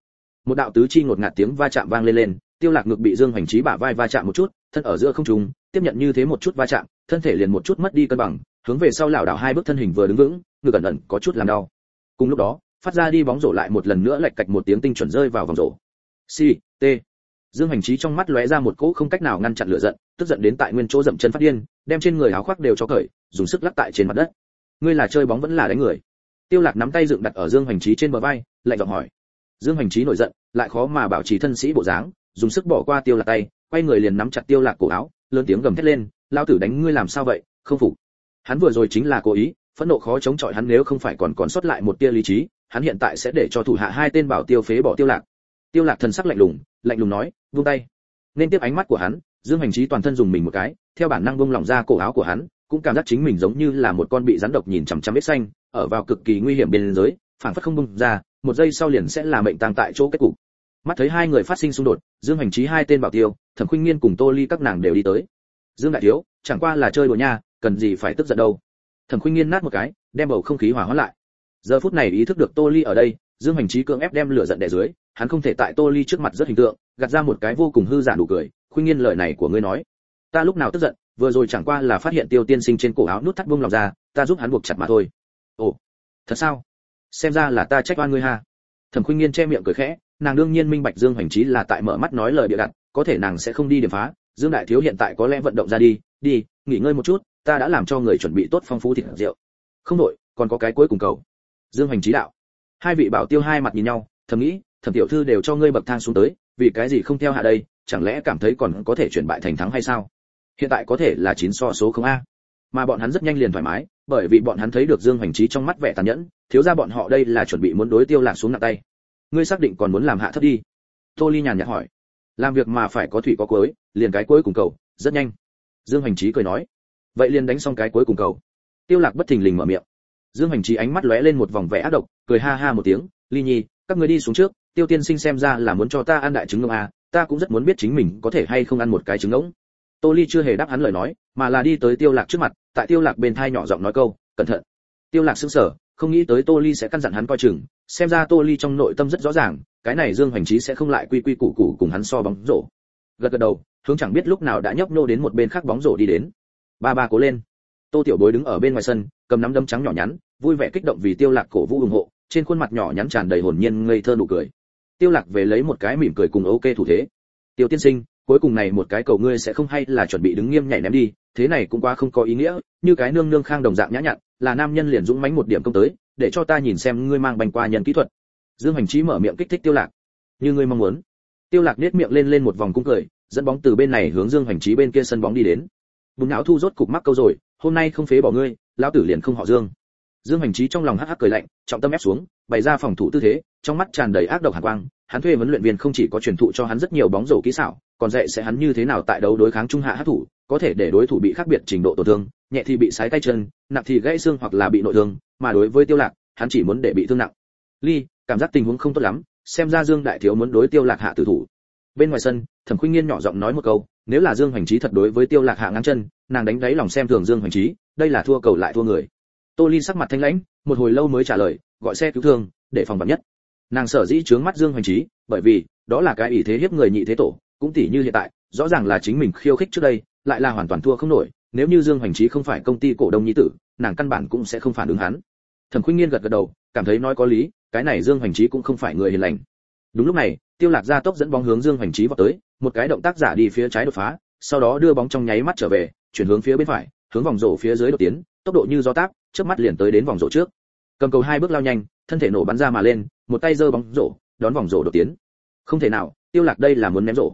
Một đạo tứ chi ngột ngạt tiếng va chạm vang lên lên, tiêu lạc ngực bị dương hành trí bả vai va chạm một chút, thân ở giữa không trung, tiếp nhận như thế một chút va chạm, thân thể liền một chút mất đi cân bằng, hướng về sau lảo đảo hai bước thân hình vừa đứng vững, ngực ẩn ẩn có chút làm đau cùng lúc đó, phát ra đi bóng rổ lại một lần nữa lệch cạch một tiếng tinh chuẩn rơi vào vòng rổ. Si t. Dương hành trí trong mắt lóe ra một cỗ không cách nào ngăn chặn lửa giận, tức giận đến tại nguyên chỗ dậm chân phát điên, đem trên người áo khoác đều cho cởi, dùng sức lắc tại trên mặt đất. Ngươi là chơi bóng vẫn là đánh người? Tiêu lạc nắm tay dựng đặt ở dương hành trí trên bờ vai, lạnh giọng hỏi. Dương hành trí nổi giận, lại khó mà bảo trì thân sĩ bộ dáng, dùng sức bỏ qua tiêu lạc tay, quay người liền nắm chặt tiêu lạc cổ áo, lớn tiếng gầm thét lên lao tử đánh ngươi làm sao vậy? Không phục. Hắn vừa rồi chính là cố ý phẫn nộ khó chống chọi hắn nếu không phải còn còn sót lại một tia lý trí, hắn hiện tại sẽ để cho thủ hạ hai tên bảo tiêu phế bỏ tiêu lạc. Tiêu lạc thần sắc lạnh lùng lạnh lùng nói buông tay. Nên tiếp ánh mắt của hắn, dương hành trí toàn thân dùng mình một cái, theo bản năng buông lỏng ra cổ áo của hắn, cũng cảm giác chính mình giống như là một con bị rắn độc nhìn chằm chằm biết xanh, ở vào cực kỳ nguy hiểm bên giới phản phất không buông ra, một giây sau liền sẽ là mệnh tang tại chỗ kết cục. Mắt thấy hai người phát sinh xung đột, dương hành trí hai tên bảo tiêu, thẩm khuynh nghiên cùng tô ly các nàng đều đi tới. Dương đại thiếu, chẳng qua là chơi đùa nha, cần gì phải tức giận đâu? Thẩm khuynh nghiên nát một cái, đem bầu không khí hòa hoãn lại. Giờ phút này ý thức được tô ly ở đây, dương hành trí cưỡng ép đem lửa giận đè dưới, hắn không thể tại tô ly trước mặt rất hình tượng, gạt ra một cái vô cùng hư giả đủ cười khuynh nghiên lời này của ngươi nói. Ta lúc nào tức giận, vừa rồi chẳng qua là phát hiện tiêu tiên sinh trên cổ áo nút thắt buông lòng ra, ta giúp hắn buộc chặt mà thôi. Ồ, thật sao? Xem ra là ta trách oan ngươi ha. Thẩm khuynh nghiên che miệng cười khẽ, nàng đương nhiên minh bạch dương hành trí là tại mở mắt nói lời bịa đặt, có thể nàng sẽ không đi điểm phá. Dương đại thiếu hiện tại có lẽ vận động ra đi đi, nghỉ ngơi một chút ta đã làm cho người chuẩn bị tốt phong phú thịt rượu. Không đổi, còn có cái cuối cùng cầu. Dương hành trí đạo. Hai vị bảo tiêu hai mặt nhìn nhau, thầm nghĩ, thẩm tiểu thư đều cho ngươi bậc thang xuống tới, vì cái gì không theo hạ đây, chẳng lẽ cảm thấy còn có thể chuyển bại thành thắng hay sao? Hiện tại có thể là chín so số không a. Mà bọn hắn rất nhanh liền thoải mái, bởi vì bọn hắn thấy được dương hành trí trong mắt vẻ tàn nhẫn, thiếu ra bọn họ đây là chuẩn bị muốn đối tiêu lạc xuống nặng tay. Ngươi xác định còn muốn làm hạ thấp đi? Tô ly nhàn nhạt hỏi. Làm việc mà phải có thủy có cuối, liền cái cuối cùng cầu, rất nhanh. Dương hành trí cười nói vậy liền đánh xong cái cuối cùng cầu. Tiêu lạc bất thình lình mở miệng. Dương hành trí ánh mắt lóe lên một vòng vẻ ác độc, cười ha ha một tiếng, ly nhi, các ngươi đi xuống trước, tiêu tiên sinh xem ra là muốn cho ta ăn đại trứng ngỗng à ta cũng rất muốn biết chính mình có thể hay không ăn một cái trứng ngỗng. Tô ly chưa hề đáp hắn lời nói, mà là đi tới tiêu lạc trước mặt, tại tiêu lạc bên thai nhỏ giọng nói câu, cẩn thận. Tiêu lạc sững sờ, không nghĩ tới tô ly sẽ căn dặn hắn coi chừng, xem ra tô ly trong nội tâm rất rõ ràng, cái này dương hoành trí sẽ không lại quy quy củ củ cùng hắn so bóng rổ. Gật gật đầu, hướng chẳng biết lúc nào đã nhấp nô đến một bên khác bóng rổ đi đến ba ba cố lên. Tô tiểu bối đứng ở bên ngoài sân, cầm nắm đấm trắng nhỏ nhắn, vui vẻ kích động vì tiêu lạc cổ vũ ủng hộ, trên khuôn mặt nhỏ nhắn tràn đầy hồn nhiên ngây thơ nụ cười. Tiêu lạc về lấy một cái mỉm cười cùng ok thủ thế. Tiêu tiên sinh, cuối cùng này một cái cầu ngươi sẽ không hay là chuẩn bị đứng nghiêm nhảy ném đi, thế này cũng quá không có ý nghĩa, như cái nương nương khang đồng dạng nhã nhặn, là nam nhân liền dũng mãnh một điểm công tới, để cho ta nhìn xem ngươi mang bành qua nhân kỹ thuật. Dương hành trí mở miệng kích thích tiêu lạc. Như ngươi mong muốn. Tiêu lạc nét miệng lên lên một vòng cung cười, dẫn bóng từ bên này hướng dương hành trí bên kia sân bóng đi đến bùn não thu rốt cục mắc câu rồi, hôm nay không phế bỏ ngươi, lão tử liền không họ dương. Dương hành trí trong lòng hắc hắc cười lạnh, trọng tâm ép xuống, bày ra phòng thủ tư thế, trong mắt tràn đầy ác độc hàn quang, hắn thuê huấn luyện viên không chỉ có truyền thụ cho hắn rất nhiều bóng rổ kỹ xảo, còn dạy sẽ hắn như thế nào tại đấu đối kháng trung hạ hắc thủ, có thể để đối thủ bị khác biệt trình độ tổn thương, nhẹ thì bị sái tay chân, nặng thì gãy xương hoặc là bị nội thương, mà đối với tiêu lạc, hắn chỉ muốn để bị thương nặng. Ly, cảm giác tình huống không tốt lắm, xem ra dương đại thiếu muốn đối tiêu lạc hạ tử thủ. Bên ngoài sân, thẩm khuynh nghiên nhỏ giọng nói một câu nếu là dương hoành trí thật đối với tiêu lạc hạ ngang chân, nàng đánh đáy lòng xem thường dương hoành trí đây là thua cầu lại thua người. Tô ly sắc mặt thanh lãnh, một hồi lâu mới trả lời, gọi xe cứu thương, để phòng vạn nhất. Nàng sở dĩ trướng mắt dương hoành trí bởi vì, đó là cái ý thế hiếp người nhị thế tổ, cũng tỷ như hiện tại, rõ ràng là chính mình khiêu khích trước đây, lại là hoàn toàn thua không nổi, nếu như dương hoành trí không phải công ty cổ đông nhi tử, nàng căn bản cũng sẽ không phản ứng hắn. Thẩm khuynh nghiên gật gật đầu, cảm thấy nói có lý, cái này dương hoành trí cũng không phải người hiền lành đúng lúc này, tiêu lạc ra tốc dẫn bóng hướng dương hoành trí vào tới, một cái động tác giả đi phía trái đột phá, sau đó đưa bóng trong nháy mắt trở về, chuyển hướng phía bên phải, hướng vòng rổ phía dưới đột tiến, tốc độ như gió táp trước mắt liền tới đến vòng rổ trước. Cầm cầu hai bước lao nhanh, thân thể nổ bắn ra mà lên, một tay giơ bóng rổ, đón vòng rổ đột tiến. Không thể nào, tiêu lạc đây là muốn ném rổ.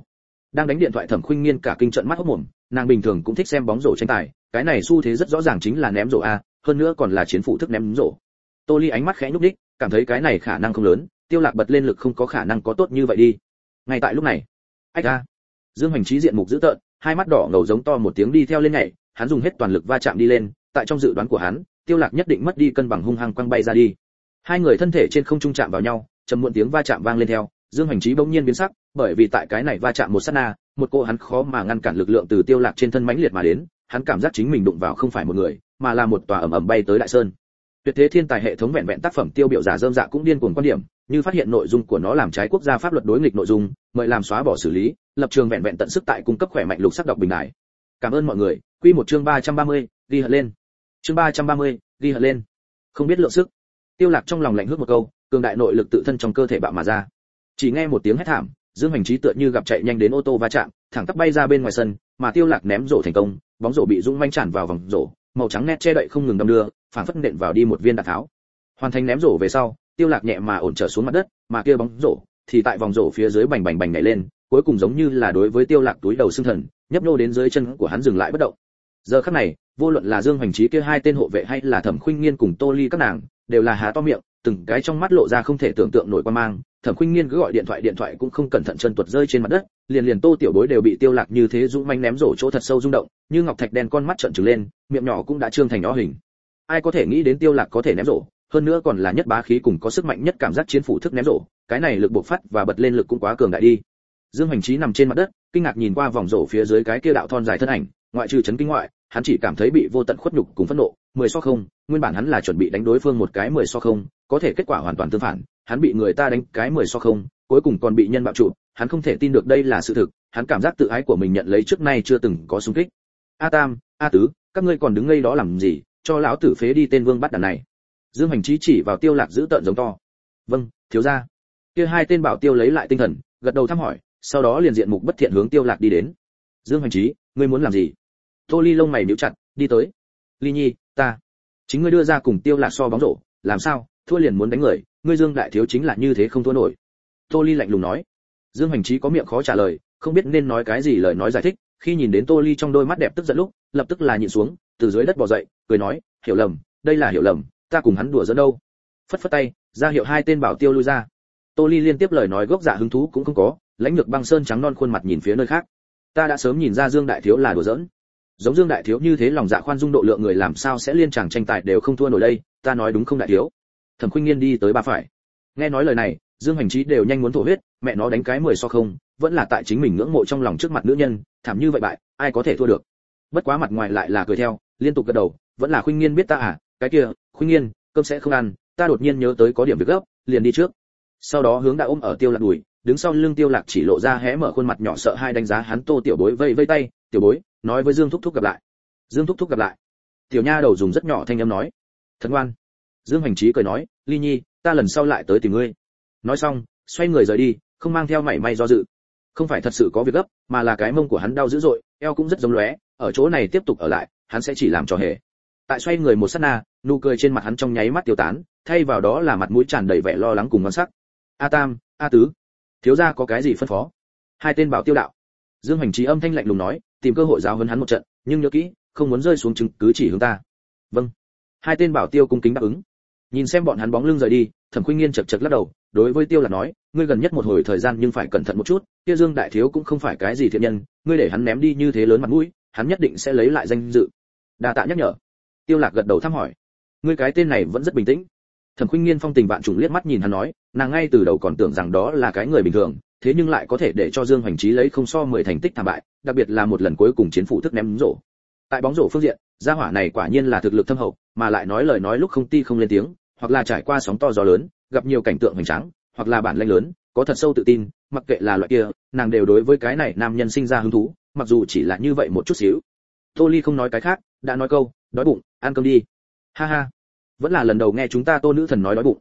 Đang đánh điện thoại thẩm khuynh nghiên cả kinh trận mắt hốc mồm, nàng bình thường cũng thích xem bóng rổ tranh tài, cái này xu thế rất rõ ràng chính là ném rổ a, hơn nữa còn là chiến phụ thức ném rổ. Tô ly ánh mắt khẽ nhúc đích cảm thấy cái này khả năng không lớn tiêu lạc bật lên lực không có khả năng có tốt như vậy đi. Ngay tại lúc này, ách a dương Hành trí diện mục dữ tợn, hai mắt đỏ ngầu giống to một tiếng đi theo lên nhảy, hắn dùng hết toàn lực va chạm đi lên, tại trong dự đoán của hắn, tiêu lạc nhất định mất đi cân bằng hung hăng quăng bay ra đi. Hai người thân thể trên không trung chạm vào nhau, trầm muộn tiếng va chạm vang lên theo, dương Hành trí bỗng nhiên biến sắc, bởi vì tại cái này va chạm một sát na, một cô hắn khó mà ngăn cản lực lượng từ tiêu lạc trên thân mãnh liệt mà đến, hắn cảm giác chính mình đụng vào không phải một người, mà là một tòa ẩm ẩm bay tới đại sơn. Tuyệt thế thiên tài hệ thống vẹn vẹn tác phẩm tiêu biểu giả dơm dạ cũng điên cuồng quan điểm như phát hiện nội dung của nó làm trái quốc gia pháp luật đối nghịch nội dung mời làm xóa bỏ xử lý lập trường vẹn vẹn tận sức tại cung cấp khỏe mạnh lục sắc đọc bình đại. Cảm ơn mọi người. Quy một chương 330, đi hận lên. Chương 330, đi hận lên. Không biết lượng sức. Tiêu lạc trong lòng lạnh hước một câu cường đại nội lực tự thân trong cơ thể bạo mà ra. Chỉ nghe một tiếng hét thảm dương hành trí tựa như gặp chạy nhanh đến ô tô va chạm thẳng tắp bay ra bên ngoài sân mà tiêu lạc ném rổ thành công bóng rổ bị dũng manh tràn vào vòng rổ màu trắng nét che đậy không ngừng đâm đưa phản phất nện vào đi một viên đạn tháo. Hoàn thành ném rổ về sau tiêu lạc nhẹ mà ổn trở xuống mặt đất, mà kia bóng rổ thì tại vòng rổ phía dưới bành bành bành nhảy lên, cuối cùng giống như là đối với tiêu lạc túi đầu xương thần, nhấp nô đến dưới chân của hắn dừng lại bất động. Giờ khắc này, vô luận là dương hoành trí kia hai tên hộ vệ hay là thẩm khuynh nghiên cùng tô ly các nàng, đều là há to miệng, từng cái trong mắt lộ ra không thể tưởng tượng nổi quan mang. Thẩm khuynh nghiên cứ gọi điện thoại điện thoại cũng không cẩn thận chân tuột rơi trên mặt đất, liền liền tô tiểu bối đều bị tiêu lạc như thế dũng manh ném rổ chỗ thật sâu rung động, như ngọc thạch đen con mắt trợn trừng lên, miệng nhỏ cũng đã trương thành nhỏ hình. Ai có thể nghĩ đến tiêu lạc có thể ném rổ hơn nữa còn là nhất bá khí cùng có sức mạnh nhất cảm giác chiến phủ thức ném rổ, cái này lực bộc phát và bật lên lực cũng quá cường đại đi. Dương hành trí nằm trên mặt đất, kinh ngạc nhìn qua vòng rổ phía dưới cái kia đạo thon dài thân ảnh, ngoại trừ chấn kinh ngoại, hắn chỉ cảm thấy bị vô tận khuất nhục cùng phẫn nộ, mười so không, nguyên bản hắn là chuẩn bị đánh đối phương một cái mười so không, có thể kết quả hoàn toàn tương phản, hắn bị người ta đánh cái mười so không, cuối cùng còn bị nhân bạo trụ, hắn không thể tin được đây là sự thực, hắn cảm giác tự ái của mình nhận lấy trước nay chưa từng có xung kích. A tam, a tứ, các ngươi còn đứng ngây đó làm gì, cho lão tử phế đi tên vương bắt đàn này dương hành trí chỉ vào tiêu lạc giữ tợn giống to. Vâng thiếu gia. Kia hai tên bảo tiêu lấy lại tinh thần, gật đầu thăm hỏi, sau đó liền diện mục bất thiện hướng tiêu lạc đi đến. Dương hành trí ngươi muốn làm gì? Tô ly lông mày níu chặt, đi tới. Ly nhi, ta. Chính ngươi đưa ra cùng tiêu lạc so bóng rổ, làm sao? Thua liền muốn đánh người, ngươi dương đại thiếu chính là như thế không thua nổi. Tô ly lạnh lùng nói. Dương hành trí có miệng khó trả lời, không biết nên nói cái gì lời nói giải thích, khi nhìn đến tô ly trong đôi mắt đẹp tức giận lúc, lập tức là nhịn xuống, từ dưới đất bò dậy, cười nói, hiểu lầm, đây là hiểu lầm ta cùng hắn đùa giỡn đâu? Phất phất tay, ra hiệu hai tên bảo tiêu lui ra. Tô ly liên tiếp lời nói gốc dạ hứng thú cũng không có, lãnh lược băng sơn trắng non khuôn mặt nhìn phía nơi khác. Ta đã sớm nhìn ra dương đại thiếu là đùa giỡn. Giống dương đại thiếu như thế lòng dạ khoan dung độ lượng người làm sao sẽ liên chàng tranh tài đều không thua nổi đây, ta nói đúng không đại thiếu? Thẩm khuynh nghiên đi tới ba phải. Nghe nói lời này, dương hành trí đều nhanh muốn thổ huyết, mẹ nó đánh cái mười so không, vẫn là tại chính mình ngưỡng mộ trong lòng trước mặt nữ nhân, thảm như vậy bại, ai có thể thua được? Bất quá mặt ngoài lại là cười theo, liên tục gật đầu, vẫn là khuynh nghiên biết ta à cái kia khuyên nghiên cơm sẽ không ăn, ta đột nhiên nhớ tới có điểm việc gấp, liền đi trước. Sau đó hướng đã ôm ở tiêu lạc đùi đứng sau lưng tiêu lạc chỉ lộ ra hé mở khuôn mặt nhỏ sợ hai đánh giá hắn tô tiểu bối vây vây tay, tiểu bối, nói với dương thúc thúc gặp lại. Dương thúc thúc gặp lại. Tiểu nha đầu dùng rất nhỏ thanh âm nói, thật ngoan. Dương hành trí cười nói, ly nhi, ta lần sau lại tới tìm ngươi. Nói xong, xoay người rời đi, không mang theo mảy may do dự. Không phải thật sự có việc gấp, mà là cái mông của hắn đau dữ dội, eo cũng rất giống lóe, ở chỗ này tiếp tục ở lại, hắn sẽ chỉ làm trò hề. Tại xoay người một sát na nụ cười trên mặt hắn trong nháy mắt tiêu tán, thay vào đó là mặt mũi tràn đầy vẻ lo lắng cùng ngon sắc. A tam, a tứ, thiếu gia có cái gì phân phó? Hai tên bảo tiêu đạo. Dương hành trí âm thanh lạnh lùng nói, tìm cơ hội giáo huấn hắn một trận, nhưng nhớ kỹ, không muốn rơi xuống chứng cứ chỉ hướng ta. Vâng. Hai tên bảo tiêu cung kính đáp ứng. Nhìn xem bọn hắn bóng lưng rời đi, thẩm khuynh nghiên chật chật lắc đầu, đối với tiêu là nói, ngươi gần nhất một hồi thời gian nhưng phải cẩn thận một chút kia dương đại thiếu cũng không phải cái gì thiện nhân, ngươi để hắn ném đi như thế lớn mặt mũi, hắn nhất định sẽ lấy lại danh dự. Đa tạ nhắc nhở. Tiêu lạc gật đầu thăm hỏi ngươi cái tên này vẫn rất bình tĩnh. Thẩm khuynh nghiên phong tình vạn trùng liếc mắt nhìn hắn nói, nàng ngay từ đầu còn tưởng rằng đó là cái người bình thường, thế nhưng lại có thể để cho dương hoành trí lấy không so mười thành tích thảm bại, đặc biệt là một lần cuối cùng chiến phủ thức ném rổ. Tại bóng rổ phương diện, gia hỏa này quả nhiên là thực lực thâm hậu, mà lại nói lời nói lúc không ti không lên tiếng, hoặc là trải qua sóng to gió lớn, gặp nhiều cảnh tượng hoành tráng, hoặc là bản lĩnh lớn, có thật sâu tự tin, mặc kệ là loại kia, nàng đều đối với cái này nam nhân sinh ra hứng thú, mặc dù chỉ là như vậy một chút xíu. Tô ly không nói cái khác, đã nói câu, đói bụng, ăn cơm đi. Ha ha vẫn là lần đầu nghe chúng ta tô nữ thần nói đói bụng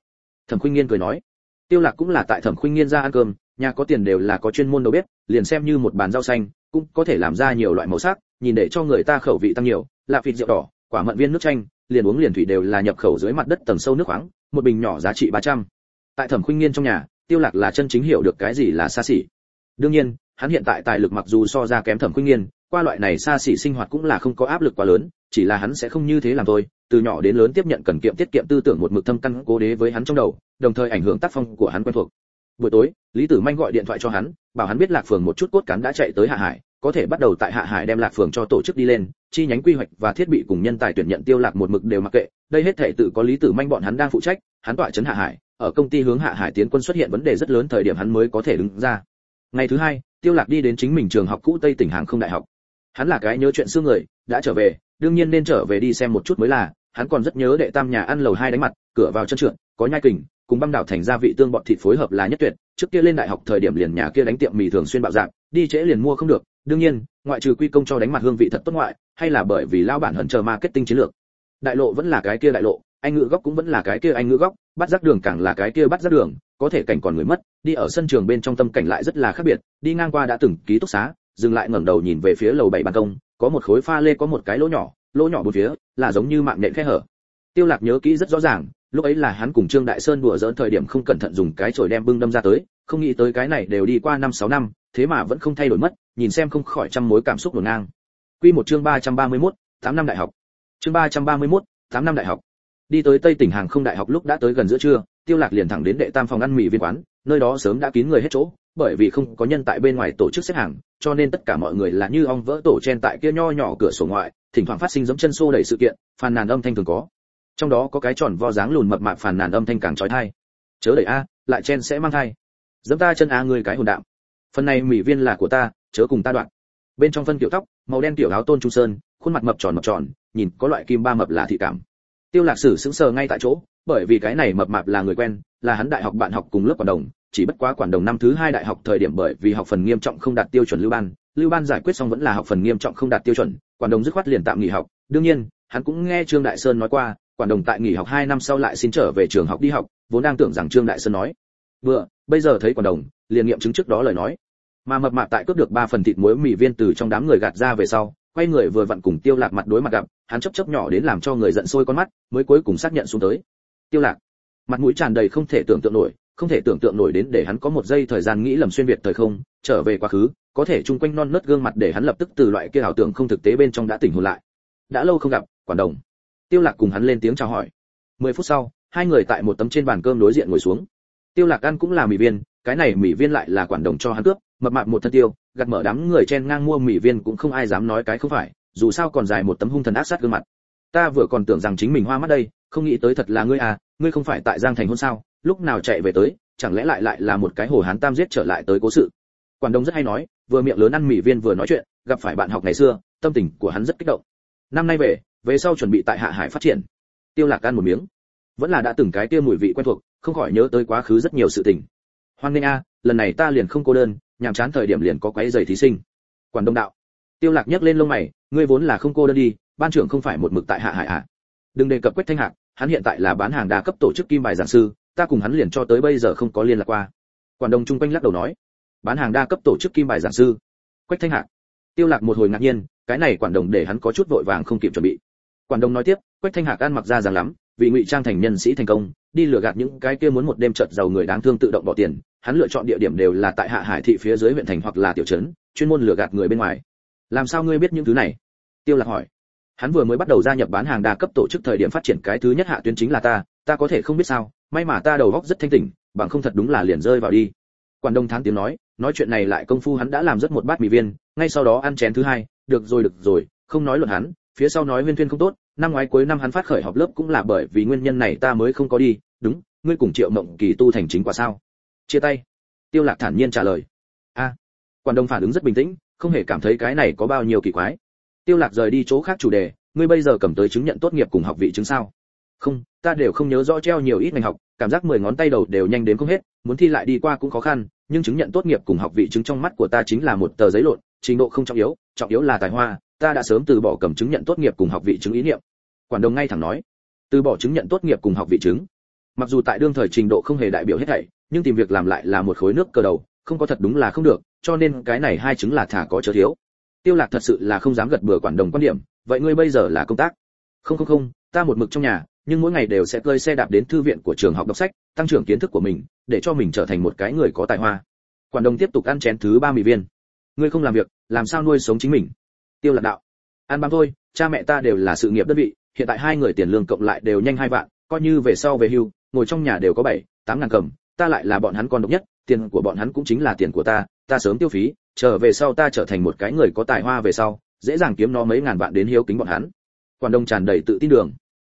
thẩm khuynh nghiên cười nói, tiêu lạc cũng là tại thẩm khuynh nghiên ra ăn cơm, nhà có tiền đều là có chuyên môn đầu bếp, liền xem như một bàn rau xanh, cũng có thể làm ra nhiều loại màu sắc, nhìn để cho người ta khẩu vị tăng nhiều, lạ vịt rượu đỏ, quả mận viên nước chanh, liền uống liền thủy đều là nhập khẩu dưới mặt đất tầng sâu nước khoáng, một bình nhỏ giá trị 300. tại thẩm khuynh nghiên trong nhà, tiêu lạc là chân chính hiểu được cái gì là xa xỉ đương nhiên, hắn hiện tại tài lực mặc dù so ra kém thẩm khuynh nghiên, qua loại này xa xỉ sinh hoạt cũng là không có áp lực quá lớn, chỉ là hắn sẽ không như thế làm thôi từ nhỏ đến lớn tiếp nhận cần kiệm tiết kiệm tư tưởng một mực thâm căn cố đế với hắn trong đầu, đồng thời ảnh hưởng tác phong của hắn quen thuộc. Buổi tối, lý tử manh gọi điện thoại cho hắn, bảo hắn biết lạc phường một chút cốt cán đã chạy tới hạ hải, có thể bắt đầu tại hạ hải đem lạc phường cho tổ chức đi lên, chi nhánh quy hoạch và thiết bị cùng nhân tài tuyển nhận tiêu lạc một mực đều mặc kệ, đây hết thể tự có lý tử manh bọn hắn đang phụ trách, hắn tọa trấn hạ hải, ở công ty hướng hạ hải tiến quân xuất hiện vấn đề rất lớn thời điểm hắn mới có thể đứng ra. Ngày thứ hai, tiêu lạc đi đến chính mình trường học cũ tây tỉnh hàng không đại học. Hắn là cái nhớ chuyện xưa người, đã trở về đương nhiên nên trở về đi xem một chút mới là, hắn còn rất nhớ đệ tam nhà ăn lầu hai đánh mặt, cửa vào chân trượt có nhai kình, cùng băm đảo thành gia vị tương bọn thịt phối hợp là nhất tuyệt, trước kia lên đại học thời điểm liền nhà kia đánh tiệm mì thường xuyên bạo dạng, đi trễ liền mua không được, đương nhiên, ngoại trừ quy công cho đánh mặt hương vị thật tốt ngoại, hay là bởi vì lao bản hận chờ marketing chiến lược. Đại lộ vẫn là cái kia đại lộ, anh ngữ góc cũng vẫn là cái kia anh ngữ góc, bắt rác đường càng là cái kia bắt rác đường, có thể cảnh còn người mất, đi ở sân trường bên trong tâm cảnh lại rất là khác biệt, đi ngang qua đã từng ký túc xá, dừng lại ngẩng đầu nhìn về phía lầu bảy ban công có một khối pha lê có một cái lỗ nhỏ lỗ nhỏ bốn phía là giống như mạng nhện khe hở. Tiêu lạc nhớ kỹ rất rõ ràng lúc ấy là hắn cùng trương đại sơn đùa giỡn thời điểm không cẩn thận dùng cái chổi đem bưng đâm ra tới không nghĩ tới cái này đều đi qua năm sáu năm thế mà vẫn không thay đổi mất nhìn xem không khỏi trăm mối cảm xúc nổ ngang. Quy một chương 331, 8 năm đại học. Chương 331, 8 năm đại học. Đi tới tây tỉnh hàng không đại học lúc đã tới gần giữa trưa tiêu lạc liền thẳng đến đệ tam phòng ăn mì viên quán nơi đó sớm đã kín người hết chỗ bởi vì không có nhân tại bên ngoài tổ chức xếp hàng, cho nên tất cả mọi người là như ong vỡ tổ chen tại kia nho nhỏ cửa sổ ngoại, thỉnh thoảng phát sinh giống chân xô đẩy sự kiện, phàn nàn âm thanh thường có. Trong đó có cái tròn vo dáng lùn mập mạp phàn nàn âm thanh càng trói thai. Chớ đẩy a, lại chen sẽ mang thai. Giẫm ta chân a người cái hồn đạm. Phần này mỹ viên là của ta, chớ cùng ta đoạn. Bên trong phân kiểu tóc, màu đen kiểu áo tôn trung sơn, khuôn mặt mập tròn mập tròn, nhìn có loại kim ba mập là thị cảm. Tiêu lạc sử sững sờ ngay tại chỗ, bởi vì cái này mập mạp là người quen, là hắn đại học bạn học cùng lớp quản đồng chỉ bất quá quản đồng năm thứ hai đại học thời điểm bởi vì học phần nghiêm trọng không đạt tiêu chuẩn lưu ban lưu ban giải quyết xong vẫn là học phần nghiêm trọng không đạt tiêu chuẩn, quản đồng dứt khoát liền tạm nghỉ học. Đương nhiên, hắn cũng nghe trương đại sơn nói qua, quản đồng tại nghỉ học 2 năm sau lại xin trở về trường học đi học, vốn đang tưởng rằng trương đại sơn nói vừa bây giờ thấy quản đồng, liền nghiệm chứng trước đó lời nói. Mà mập mạp tại cướp được ba phần thịt muối mì viên từ trong đám người gạt ra về sau, quay người vừa vặn cùng tiêu lạc mặt đối mặt gặp, hắn chớp chớp nhỏ đến làm cho người giận sôi con mắt, mới cuối cùng xác nhận xuống tới. Tiêu lạc. Mặt mũi tràn đầy không thể tưởng tượng nổi không thể tưởng tượng nổi đến để hắn có một giây thời gian nghĩ lầm xuyên việt thời không, trở về quá khứ, có thể chung quanh non nớt gương mặt để hắn lập tức từ loại kia ảo tưởng không thực tế bên trong đã tỉnh hồn lại. Đã lâu không gặp, quản đồng. Tiêu lạc cùng hắn lên tiếng chào hỏi. Mười phút sau, hai người tại một tấm trên bàn cơm đối diện ngồi xuống. Tiêu lạc ăn cũng là mì viên, cái này mì viên lại là quản đồng cho hắn cướp, mập mạp một thân tiêu, gạt mở đám người chen ngang mua mì viên cũng không ai dám nói cái không phải, dù sao còn dài một tấm hung thần ác sát gương mặt. Ta vừa còn tưởng rằng chính mình hoa mắt đây không nghĩ tới thật là ngươi à ngươi không phải tại giang thành hôn sao, lúc nào chạy về tới, chẳng lẽ lại lại là một cái hồ hán tam giết trở lại tới cố sự. Quản đông rất hay nói, vừa miệng lớn ăn mì viên vừa nói chuyện, gặp phải bạn học ngày xưa, tâm tình của hắn rất kích động. Năm nay về về sau chuẩn bị tại hạ hải phát triển. Tiêu lạc ăn một miếng. Vẫn là đã từng cái tiêu mùi vị quen thuộc, không khỏi nhớ tới quá khứ rất nhiều sự tình. Hoan nghênh a, lần này ta liền không cô đơn, nhàm chán thời điểm liền có quấy giày thí sinh. Quản đông đạo. Tiêu lạc nhấc lên lông mày, ngươi vốn là không cô đơn đi, ban trưởng không phải một mực tại hạ hải à? Đừng đề cập quách thanh hạc hắn hiện tại là bán hàng đa cấp tổ chức kim bài giảng sư, ta cùng hắn liền cho tới bây giờ không có liên lạc qua. Quản đồng trung quanh lắc đầu nói, bán hàng đa cấp tổ chức kim bài giảng sư. Quách thanh hạc tiêu lạc một hồi ngạc nhiên, cái này quản đồng để hắn có chút vội vàng không kịp chuẩn bị. Quản đồng nói tiếp, quách thanh hạc ăn mặc ra dáng lắm vì ngụy trang thành nhân sĩ thành công, đi lừa gạt những cái kia muốn một đêm chợt giàu người đáng thương tự động bỏ tiền, hắn lựa chọn địa điểm đều là tại hạ hải thị phía dưới huyện thành hoặc là tiểu trấn, chuyên môn lừa gạt người bên ngoài. Làm sao ngươi biết những thứ này? Tiêu lạc hỏi hắn vừa mới bắt đầu gia nhập bán hàng đa cấp tổ chức thời điểm phát triển cái thứ nhất hạ tuyến chính là ta ta có thể không biết sao, may mà ta đầu óc rất thanh tỉnh, bằng không thật đúng là liền rơi vào đi. Quản đông thán tiếng nói nói chuyện này lại công phu hắn đã làm rất một bát mì viên, ngay sau đó ăn chén thứ hai, được rồi được rồi, không nói luận hắn, phía sau nói nguyên thuyên không tốt, năm ngoái cuối năm hắn phát khởi họp lớp cũng là bởi vì nguyên nhân này ta mới không có đi, đúng, ngươi cùng triệu mộng kỳ tu thành chính quả sao? Chia tay. Tiêu lạc thản nhiên trả lời. A. Quản đông phản ứng rất bình tĩnh, không hề cảm thấy cái này có bao nhiêu kỳ quái tiêu lạc rời đi chỗ khác chủ đề, ngươi bây giờ cầm tới chứng nhận tốt nghiệp cùng học vị chứng sao? Không, ta đều không nhớ rõ treo nhiều ít ngành học, cảm giác mười ngón tay đầu đều nhanh đến không hết, muốn thi lại đi qua cũng khó khăn, nhưng chứng nhận tốt nghiệp cùng học vị chứng trong mắt của ta chính là một tờ giấy lộn, trình độ không trọng yếu trọng yếu là tài hoa, ta đã sớm từ bỏ cầm chứng nhận tốt nghiệp cùng học vị chứng ý niệm. Quản đồng ngay thẳng nói, từ bỏ chứng nhận tốt nghiệp cùng học vị chứng. Mặc dù tại đương thời trình độ không hề đại biểu hết thảy, nhưng tìm việc làm lại là một khối nước cờ đầu, không có thật đúng là không được, cho nên cái này hai chứng là thả có chớ thiếu tiêu lạc thật sự là không dám gật bừa quản đồng quan điểm, vậy ngươi bây giờ là công tác? Không không không, ta một mực trong nhà, nhưng mỗi ngày đều sẽ cơi xe đạp đến thư viện của trường học đọc sách, tăng trưởng kiến thức của mình, để cho mình trở thành một cái người có tài hoa. Quản đồng tiếp tục ăn chén thứ ba mì viên. Ngươi không làm việc, làm sao nuôi sống chính mình? Tiêu lạc đạo. Ăn bám thôi, cha mẹ ta đều là sự nghiệp đơn vị, hiện tại hai người tiền lương cộng lại đều nhanh hai vạn, coi như về sau về hưu, ngồi trong nhà đều có bảy, tám ngàn cầm, ta lại là bọn hắn con độc nhất, tiền của bọn hắn cũng chính là tiền của ta ta sớm tiêu phí trở về sau ta trở thành một cái người có tài hoa về sau, dễ dàng kiếm nó mấy ngàn vạn đến hiếu kính bọn hắn. Quản đồng tràn đầy tự tin đường.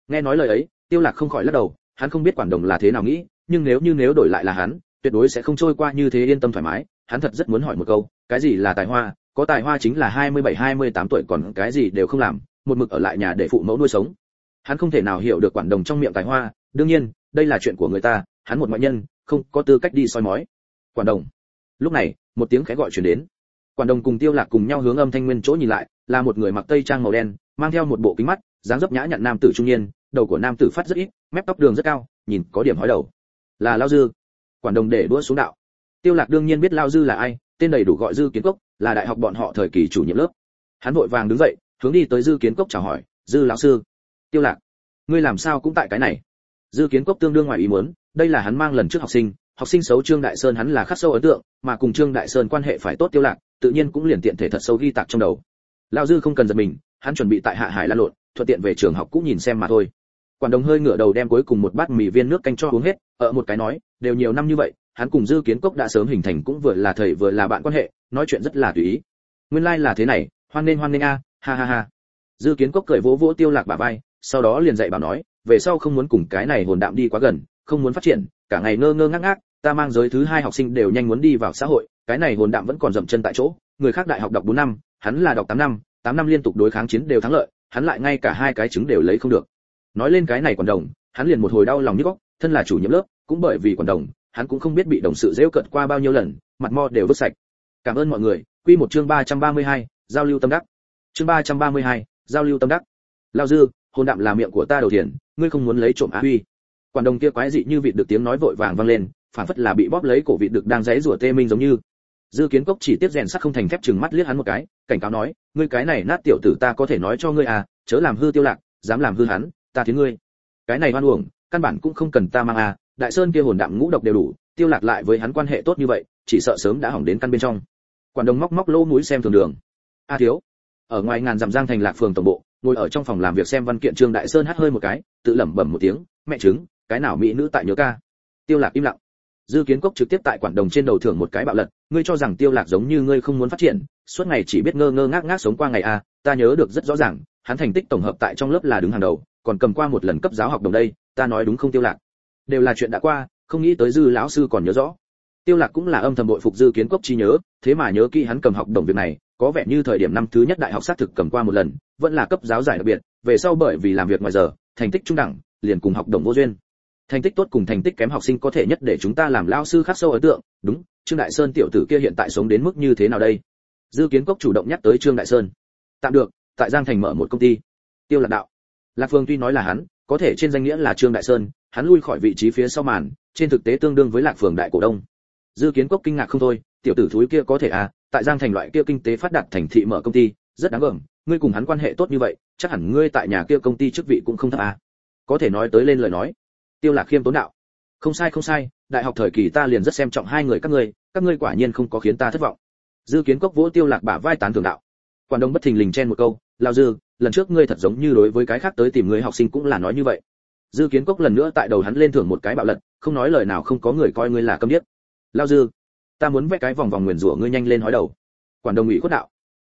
Nghe nói lời ấy, tiêu lạc không khỏi lắc đầu, hắn không biết quản đồng là thế nào nghĩ, nhưng nếu như nếu đổi lại là hắn, tuyệt đối sẽ không trôi qua như thế yên tâm thoải mái. Hắn thật rất muốn hỏi một câu, cái gì là tài hoa? Có tài hoa chính là 27 28 tuổi còn cái gì đều không làm, một mực ở lại nhà để phụ mẫu nuôi sống. Hắn không thể nào hiểu được quản đồng trong miệng tài hoa. Đương nhiên, đây là chuyện của người ta, hắn một ngoại nhân, không có tư cách đi soi mói. Quản đồng lúc này, một tiếng khẽ gọi truyền đến. Quản đồng cùng tiêu lạc cùng nhau hướng âm thanh nguyên chỗ nhìn lại, là một người mặc tây trang màu đen, mang theo một bộ kính mắt, dáng dấp nhã nhặn nam tử trung niên, đầu của nam tử phát rất ít, mép tóc đường rất cao, nhìn có điểm hói đầu. Là lao dư. Quản đồng để đũa xuống đạo. Tiêu lạc đương nhiên biết lao dư là ai, tên đầy đủ gọi dư kiến cốc, là đại học bọn họ thời kỳ chủ nhiệm lớp. Hắn vội vàng đứng dậy, hướng đi tới dư kiến cốc chào hỏi, dư lão sư. Tiêu lạc, ngươi làm sao cũng tại cái này? Dư kiến cốc tương đương ngoài ý muốn, đây là hắn mang lần trước học sinh học sinh xấu trương đại sơn hắn là khắc sâu ấn tượng, mà cùng trương đại sơn quan hệ phải tốt tiêu lạc, tự nhiên cũng liền tiện thể thật sâu ghi tạc trong đầu. Lão dư không cần giật mình, hắn chuẩn bị tại hạ hải la lộn, thuận tiện về trường học cũng nhìn xem mà thôi. Quản đồng hơi ngửa đầu đem cuối cùng một bát mì viên nước canh cho uống hết, ở một cái nói, đều nhiều năm như vậy, hắn cùng dư kiến cốc đã sớm hình thành cũng vừa là thầy vừa là bạn quan hệ, nói chuyện rất là tùy ý. Nguyên lai like là thế này, hoan nên hoan nên a, ha ha ha. Dư kiến cốc cười vỗ vỗ tiêu lạc bả vai, sau đó liền dạy bảo nói, về sau không muốn cùng cái này hồn đạm đi quá gần, không muốn phát triển, cả ngày ngơ ngơ ngác ngác ta mang giới thứ hai học sinh đều nhanh muốn đi vào xã hội cái này hồn đạm vẫn còn dậm chân tại chỗ người khác đại học đọc 4 năm hắn là đọc 8 năm 8 năm liên tục đối kháng chiến đều thắng lợi hắn lại ngay cả hai cái trứng đều lấy không được. Nói lên cái này còn đồng hắn liền một hồi đau lòng nhức óc thân là chủ nhiệm lớp cũng bởi vì còn đồng hắn cũng không biết bị đồng sự rêu cận qua bao nhiêu lần mặt mo đều vứt sạch. Cảm ơn mọi người quy một chương 332, giao lưu tâm đắc. Chương 332, giao lưu tâm đắc. Lao dư hồn đạm là miệng của ta đầu tiên ngươi không muốn lấy trộm á huy. Quản đồng kia quái dị như vịt được tiếng nói vội vàng vang lên phản phất là bị bóp lấy cổ vị được đang giãy rủa tê minh giống như. Dư kiến cốc chỉ tiếp rèn sắt không thành thép chừng mắt liếc hắn một cái, cảnh cáo nói, ngươi cái này nát tiểu tử ta có thể nói cho ngươi à chớ làm hư tiêu lạc, dám làm hư hắn, ta thiến ngươi. Cái này oan uổng, căn bản cũng không cần ta mang à đại sơn kia hồn đạm ngũ độc đều đủ, tiêu lạc lại với hắn quan hệ tốt như vậy, chỉ sợ sớm đã hỏng đến căn bên trong. Quản đồng móc móc lỗ mũi xem thường đường. A thiếu. Ở ngoài ngàn dặm giang thành lạc phường tổng bộ, ngồi ở trong phòng làm việc xem văn kiện trương đại sơn hắt hơi một cái, tự lẩm bẩm một tiếng, mẹ chứng cái nào mỹ nữ tại nhớ ca? Tiêu lạc im lặng dư kiến cốc trực tiếp tại quản đồng trên đầu thưởng một cái bạo lật ngươi cho rằng tiêu lạc giống như ngươi không muốn phát triển suốt ngày chỉ biết ngơ ngơ ngác ngác sống qua ngày a à, ta nhớ được rất rõ ràng hắn thành tích tổng hợp tại trong lớp là đứng hàng đầu còn cầm qua một lần cấp giáo học đồng đây ta nói đúng không tiêu lạc? Đều là chuyện đã qua không nghĩ tới dư lão sư còn nhớ rõ. Tiêu lạc cũng là âm thầm bội phục dư kiến cốc chi nhớ thế mà nhớ kỹ hắn cầm học đồng việc này có vẻ như thời điểm năm thứ nhất đại học xác thực cầm qua một lần vẫn là cấp giáo giải đặc biệt về sau bởi vì làm việc ngoài giờ thành tích trung đẳng liền cùng học đồng vô duyên thành tích tốt cùng thành tích kém học sinh có thể nhất để chúng ta làm lao sư khắc sâu ấn tượng. Đúng, trương đại sơn tiểu tử kia hiện tại sống đến mức như thế nào đây? Dư kiến cốc chủ động nhắc tới trương đại sơn. Tạm được, tại giang thành mở một công ty. Tiêu lạc đạo. Lạc phương tuy nói là hắn, có thể trên danh nghĩa là trương đại sơn, hắn lui khỏi vị trí phía sau màn, trên thực tế tương đương với lạc phường đại cổ đông. Dư kiến cốc kinh ngạc không thôi, tiểu tử thúi kia có thể à tại giang thành loại kia kinh tế phát đạt thành thị mở công ty, rất đáng gờm ngươi cùng hắn quan hệ tốt như vậy, chắc hẳn ngươi tại nhà kia công ty chức vị cũng không thấp à. Có thể nói tới lên lời nói tiêu lạc khiêm tốn đạo. Không sai không sai, đại học thời kỳ ta liền rất xem trọng hai người các ngươi các ngươi quả nhiên không có khiến ta thất vọng. Dư kiến cốc vỗ tiêu lạc bả vai tán thưởng đạo. Quản đông bất thình lình chen một câu lao dư, lần trước ngươi thật giống như đối với cái khác tới tìm người học sinh cũng là nói như vậy. Dư kiến cốc lần nữa tại đầu hắn lên thưởng một cái bạo lật, không nói lời nào không có người coi ngươi là câm điếc. Lao dư, ta muốn vẽ cái vòng vòng nguyền rủa ngươi nhanh lên hói đầu. Quản đồng ủy khuất đạo.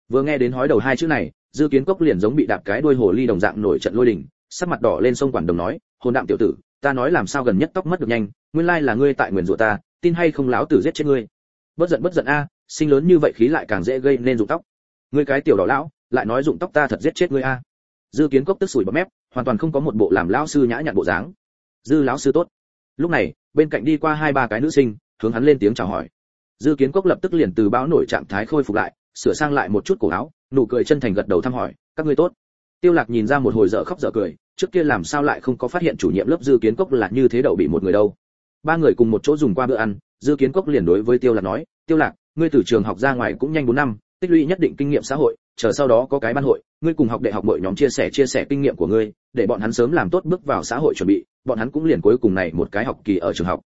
Vừa nghe đến hói đầu hai chữ này, dư kiến cốc liền giống bị đạp cái đuôi hồ ly đồng dạng nổi trận lôi đình, sắc mặt đỏ lên sông quản đồng nói, hồn đạm tiểu tử ta nói làm sao gần nhất tóc mất được nhanh, nguyên lai là ngươi tại nguyền rủa ta, tin hay không láo tử giết chết ngươi. Bất giận bất giận a, sinh lớn như vậy khí lại càng dễ gây nên rụng tóc. Ngươi cái tiểu đỏ lão, lại nói rụng tóc ta thật giết chết ngươi a. Dư kiến cốc tức sủi bọt mép, hoàn toàn không có một bộ làm lão sư nhã nhặn bộ dáng. Dư lão sư tốt. Lúc này, bên cạnh đi qua hai ba cái nữ sinh, hướng hắn lên tiếng chào hỏi. Dư kiến cốc lập tức liền từ báo nổi trạng thái khôi phục lại, sửa sang lại một chút cổ áo, nụ cười chân thành gật đầu thăm hỏi, các ngươi tốt tiêu lạc nhìn ra một hồi dở khóc dở cười trước kia làm sao lại không có phát hiện chủ nhiệm lớp dư kiến cốc là như thế đậu bị một người đâu. Ba người cùng một chỗ dùng qua bữa ăn dư kiến cốc liền đối với tiêu lạc nói tiêu lạc ngươi từ trường học ra ngoài cũng nhanh 4 năm tích lũy nhất định kinh nghiệm xã hội chờ sau đó có cái ban hội ngươi cùng học đại học mọi nhóm chia sẻ chia sẻ kinh nghiệm của ngươi để bọn hắn sớm làm tốt bước vào xã hội chuẩn bị bọn hắn cũng liền cuối cùng này một cái học kỳ ở trường học.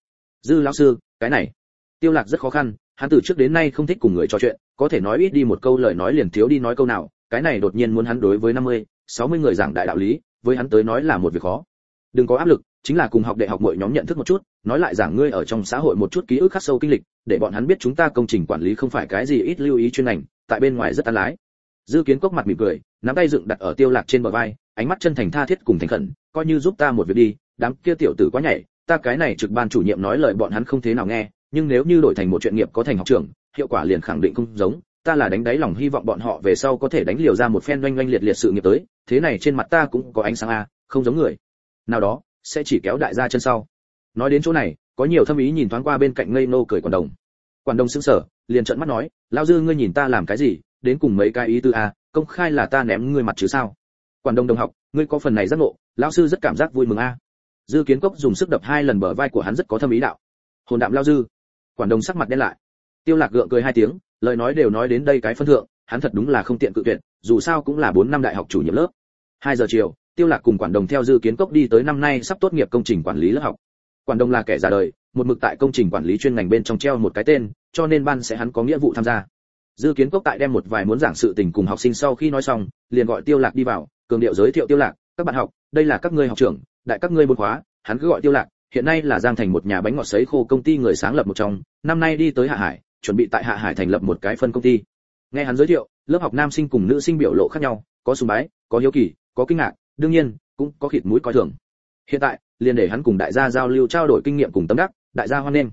Dư lão sư cái này. Tiêu lạc rất khó khăn hắn từ trước đến nay không thích cùng người trò chuyện có thể nói ít đi một câu lời nói liền thiếu đi nói câu nào cái này đột nhiên muốn hắn đối với 50, 60 người giảng đại đạo lý, với hắn tới nói là một việc khó. Đừng có áp lực, chính là cùng học đại học mọi nhóm nhận thức một chút, nói lại giảng ngươi ở trong xã hội một chút ký ức khắc sâu kinh lịch, để bọn hắn biết chúng ta công trình quản lý không phải cái gì ít lưu ý chuyên ngành, tại bên ngoài rất ăn lái. Dư kiến cốc mặt mỉm cười, nắm tay dựng đặt ở tiêu lạc trên bờ vai, ánh mắt chân thành tha thiết cùng thành khẩn, coi như giúp ta một việc đi, đám kia tiểu tử quá nhảy, ta cái này trực ban chủ nhiệm nói lời bọn hắn không thế nào nghe, nhưng nếu như đổi thành một chuyện nghiệp có thành học trưởng, hiệu quả liền khẳng định không giống ta là đánh đáy lòng hy vọng bọn họ về sau có thể đánh liều ra một phen oanh oanh liệt liệt sự nghiệp tới, thế này trên mặt ta cũng có ánh sáng a, không giống người. Nào đó, sẽ chỉ kéo đại gia chân sau. Nói đến chỗ này, có nhiều thâm ý nhìn thoáng qua bên cạnh ngây nô cười quản đồng. Quản đồng sững sờ, liền trợn mắt nói lao dư ngươi nhìn ta làm cái gì, đến cùng mấy cái ý tư a, công khai là ta ném ngươi mặt chứ sao? Quản đồng đồng học, ngươi có phần này giác ngộ, lão sư rất cảm giác vui mừng a. Dư kiến cốc dùng sức đập hai lần bờ vai của hắn rất có thâm ý đạo. Hồn đạm lao dư. Quản đồng sắc mặt đen lại. Tiêu lạc gượng cười hai tiếng lời nói đều nói đến đây cái phân thượng, hắn thật đúng là không tiện cự tuyệt, dù sao cũng là 4 năm đại học chủ nhiệm lớp. 2 giờ chiều, tiêu lạc cùng quản đồng theo dư kiến cốc đi tới năm nay sắp tốt nghiệp công trình quản lý lớp học. Quản đồng là kẻ già đời, một mực tại công trình quản lý chuyên ngành bên trong treo một cái tên, cho nên ban sẽ hắn có nghĩa vụ tham gia. Dư kiến cốc tại đem một vài muốn giảng sự tình cùng học sinh sau khi nói xong, liền gọi tiêu lạc đi vào, cường điệu giới thiệu tiêu lạc, các bạn học, đây là các ngươi học trưởng, đại các ngươi môn khóa. Hắn cứ gọi tiêu lạc, hiện nay là giang thành một nhà bánh ngọt sấy khô công ty người sáng lập một trong, năm nay đi tới hạ hải chuẩn bị tại hạ hải thành lập một cái phân công ty. Nghe hắn giới thiệu, lớp học nam sinh cùng nữ sinh biểu lộ khác nhau, có sùng bái, có hiếu kỳ, có kinh ngạc, đương nhiên, cũng có khịt mũi coi thường. Hiện tại, liền để hắn cùng đại gia giao lưu trao đổi kinh nghiệm cùng tâm đắc, đại gia hoan nghênh.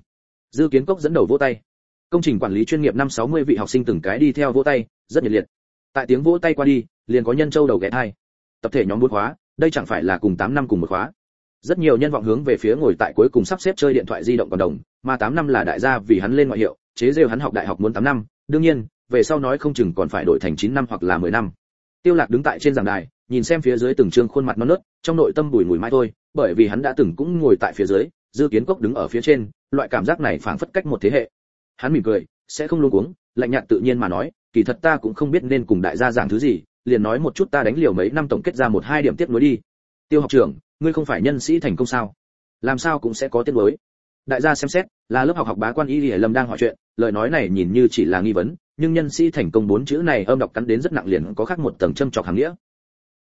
Dư kiến cốc dẫn đầu vỗ tay. Công trình quản lý chuyên nghiệp năm 60 vị học sinh từng cái đi theo vỗ tay, rất nhiệt liệt. Tại tiếng vỗ tay qua đi, liền có nhân châu đầu ghé hai tập thể nhóm bốn khóa, đây chẳng phải là cùng 8 năm cùng một khóa. Rất nhiều nhân vọng hướng về phía ngồi tại cuối cùng sắp xếp chơi điện thoại di động còn đồng, mà 8 năm là đại gia vì hắn lên ngoại hiệu chế rêu hắn học đại học muốn 8 năm, đương nhiên, về sau nói không chừng còn phải đổi thành 9 năm hoặc là 10 năm. Tiêu lạc đứng tại trên giảng đài, nhìn xem phía dưới từng trương khuôn mặt non nớt, trong nội tâm bùi mùi mai thôi, bởi vì hắn đã từng cũng ngồi tại phía dưới, dư kiến cốc đứng ở phía trên, loại cảm giác này phảng phất cách một thế hệ. Hắn mỉm cười, sẽ không luôn cuống, lạnh nhạt tự nhiên mà nói, kỳ thật ta cũng không biết nên cùng đại gia giảng thứ gì, liền nói một chút ta đánh liều mấy năm tổng kết ra một hai điểm tiếp nối đi. Tiêu học trưởng, ngươi không phải nhân sĩ thành công sao? Làm sao cũng sẽ có tiết nối đại gia xem xét, là lớp học học bá quan y lìa lâm đang hỏi chuyện, lời nói này nhìn như chỉ là nghi vấn, nhưng nhân sĩ thành công bốn chữ này âm đọc cắn đến rất nặng liền có khác một tầng châm trọc hàng nghĩa.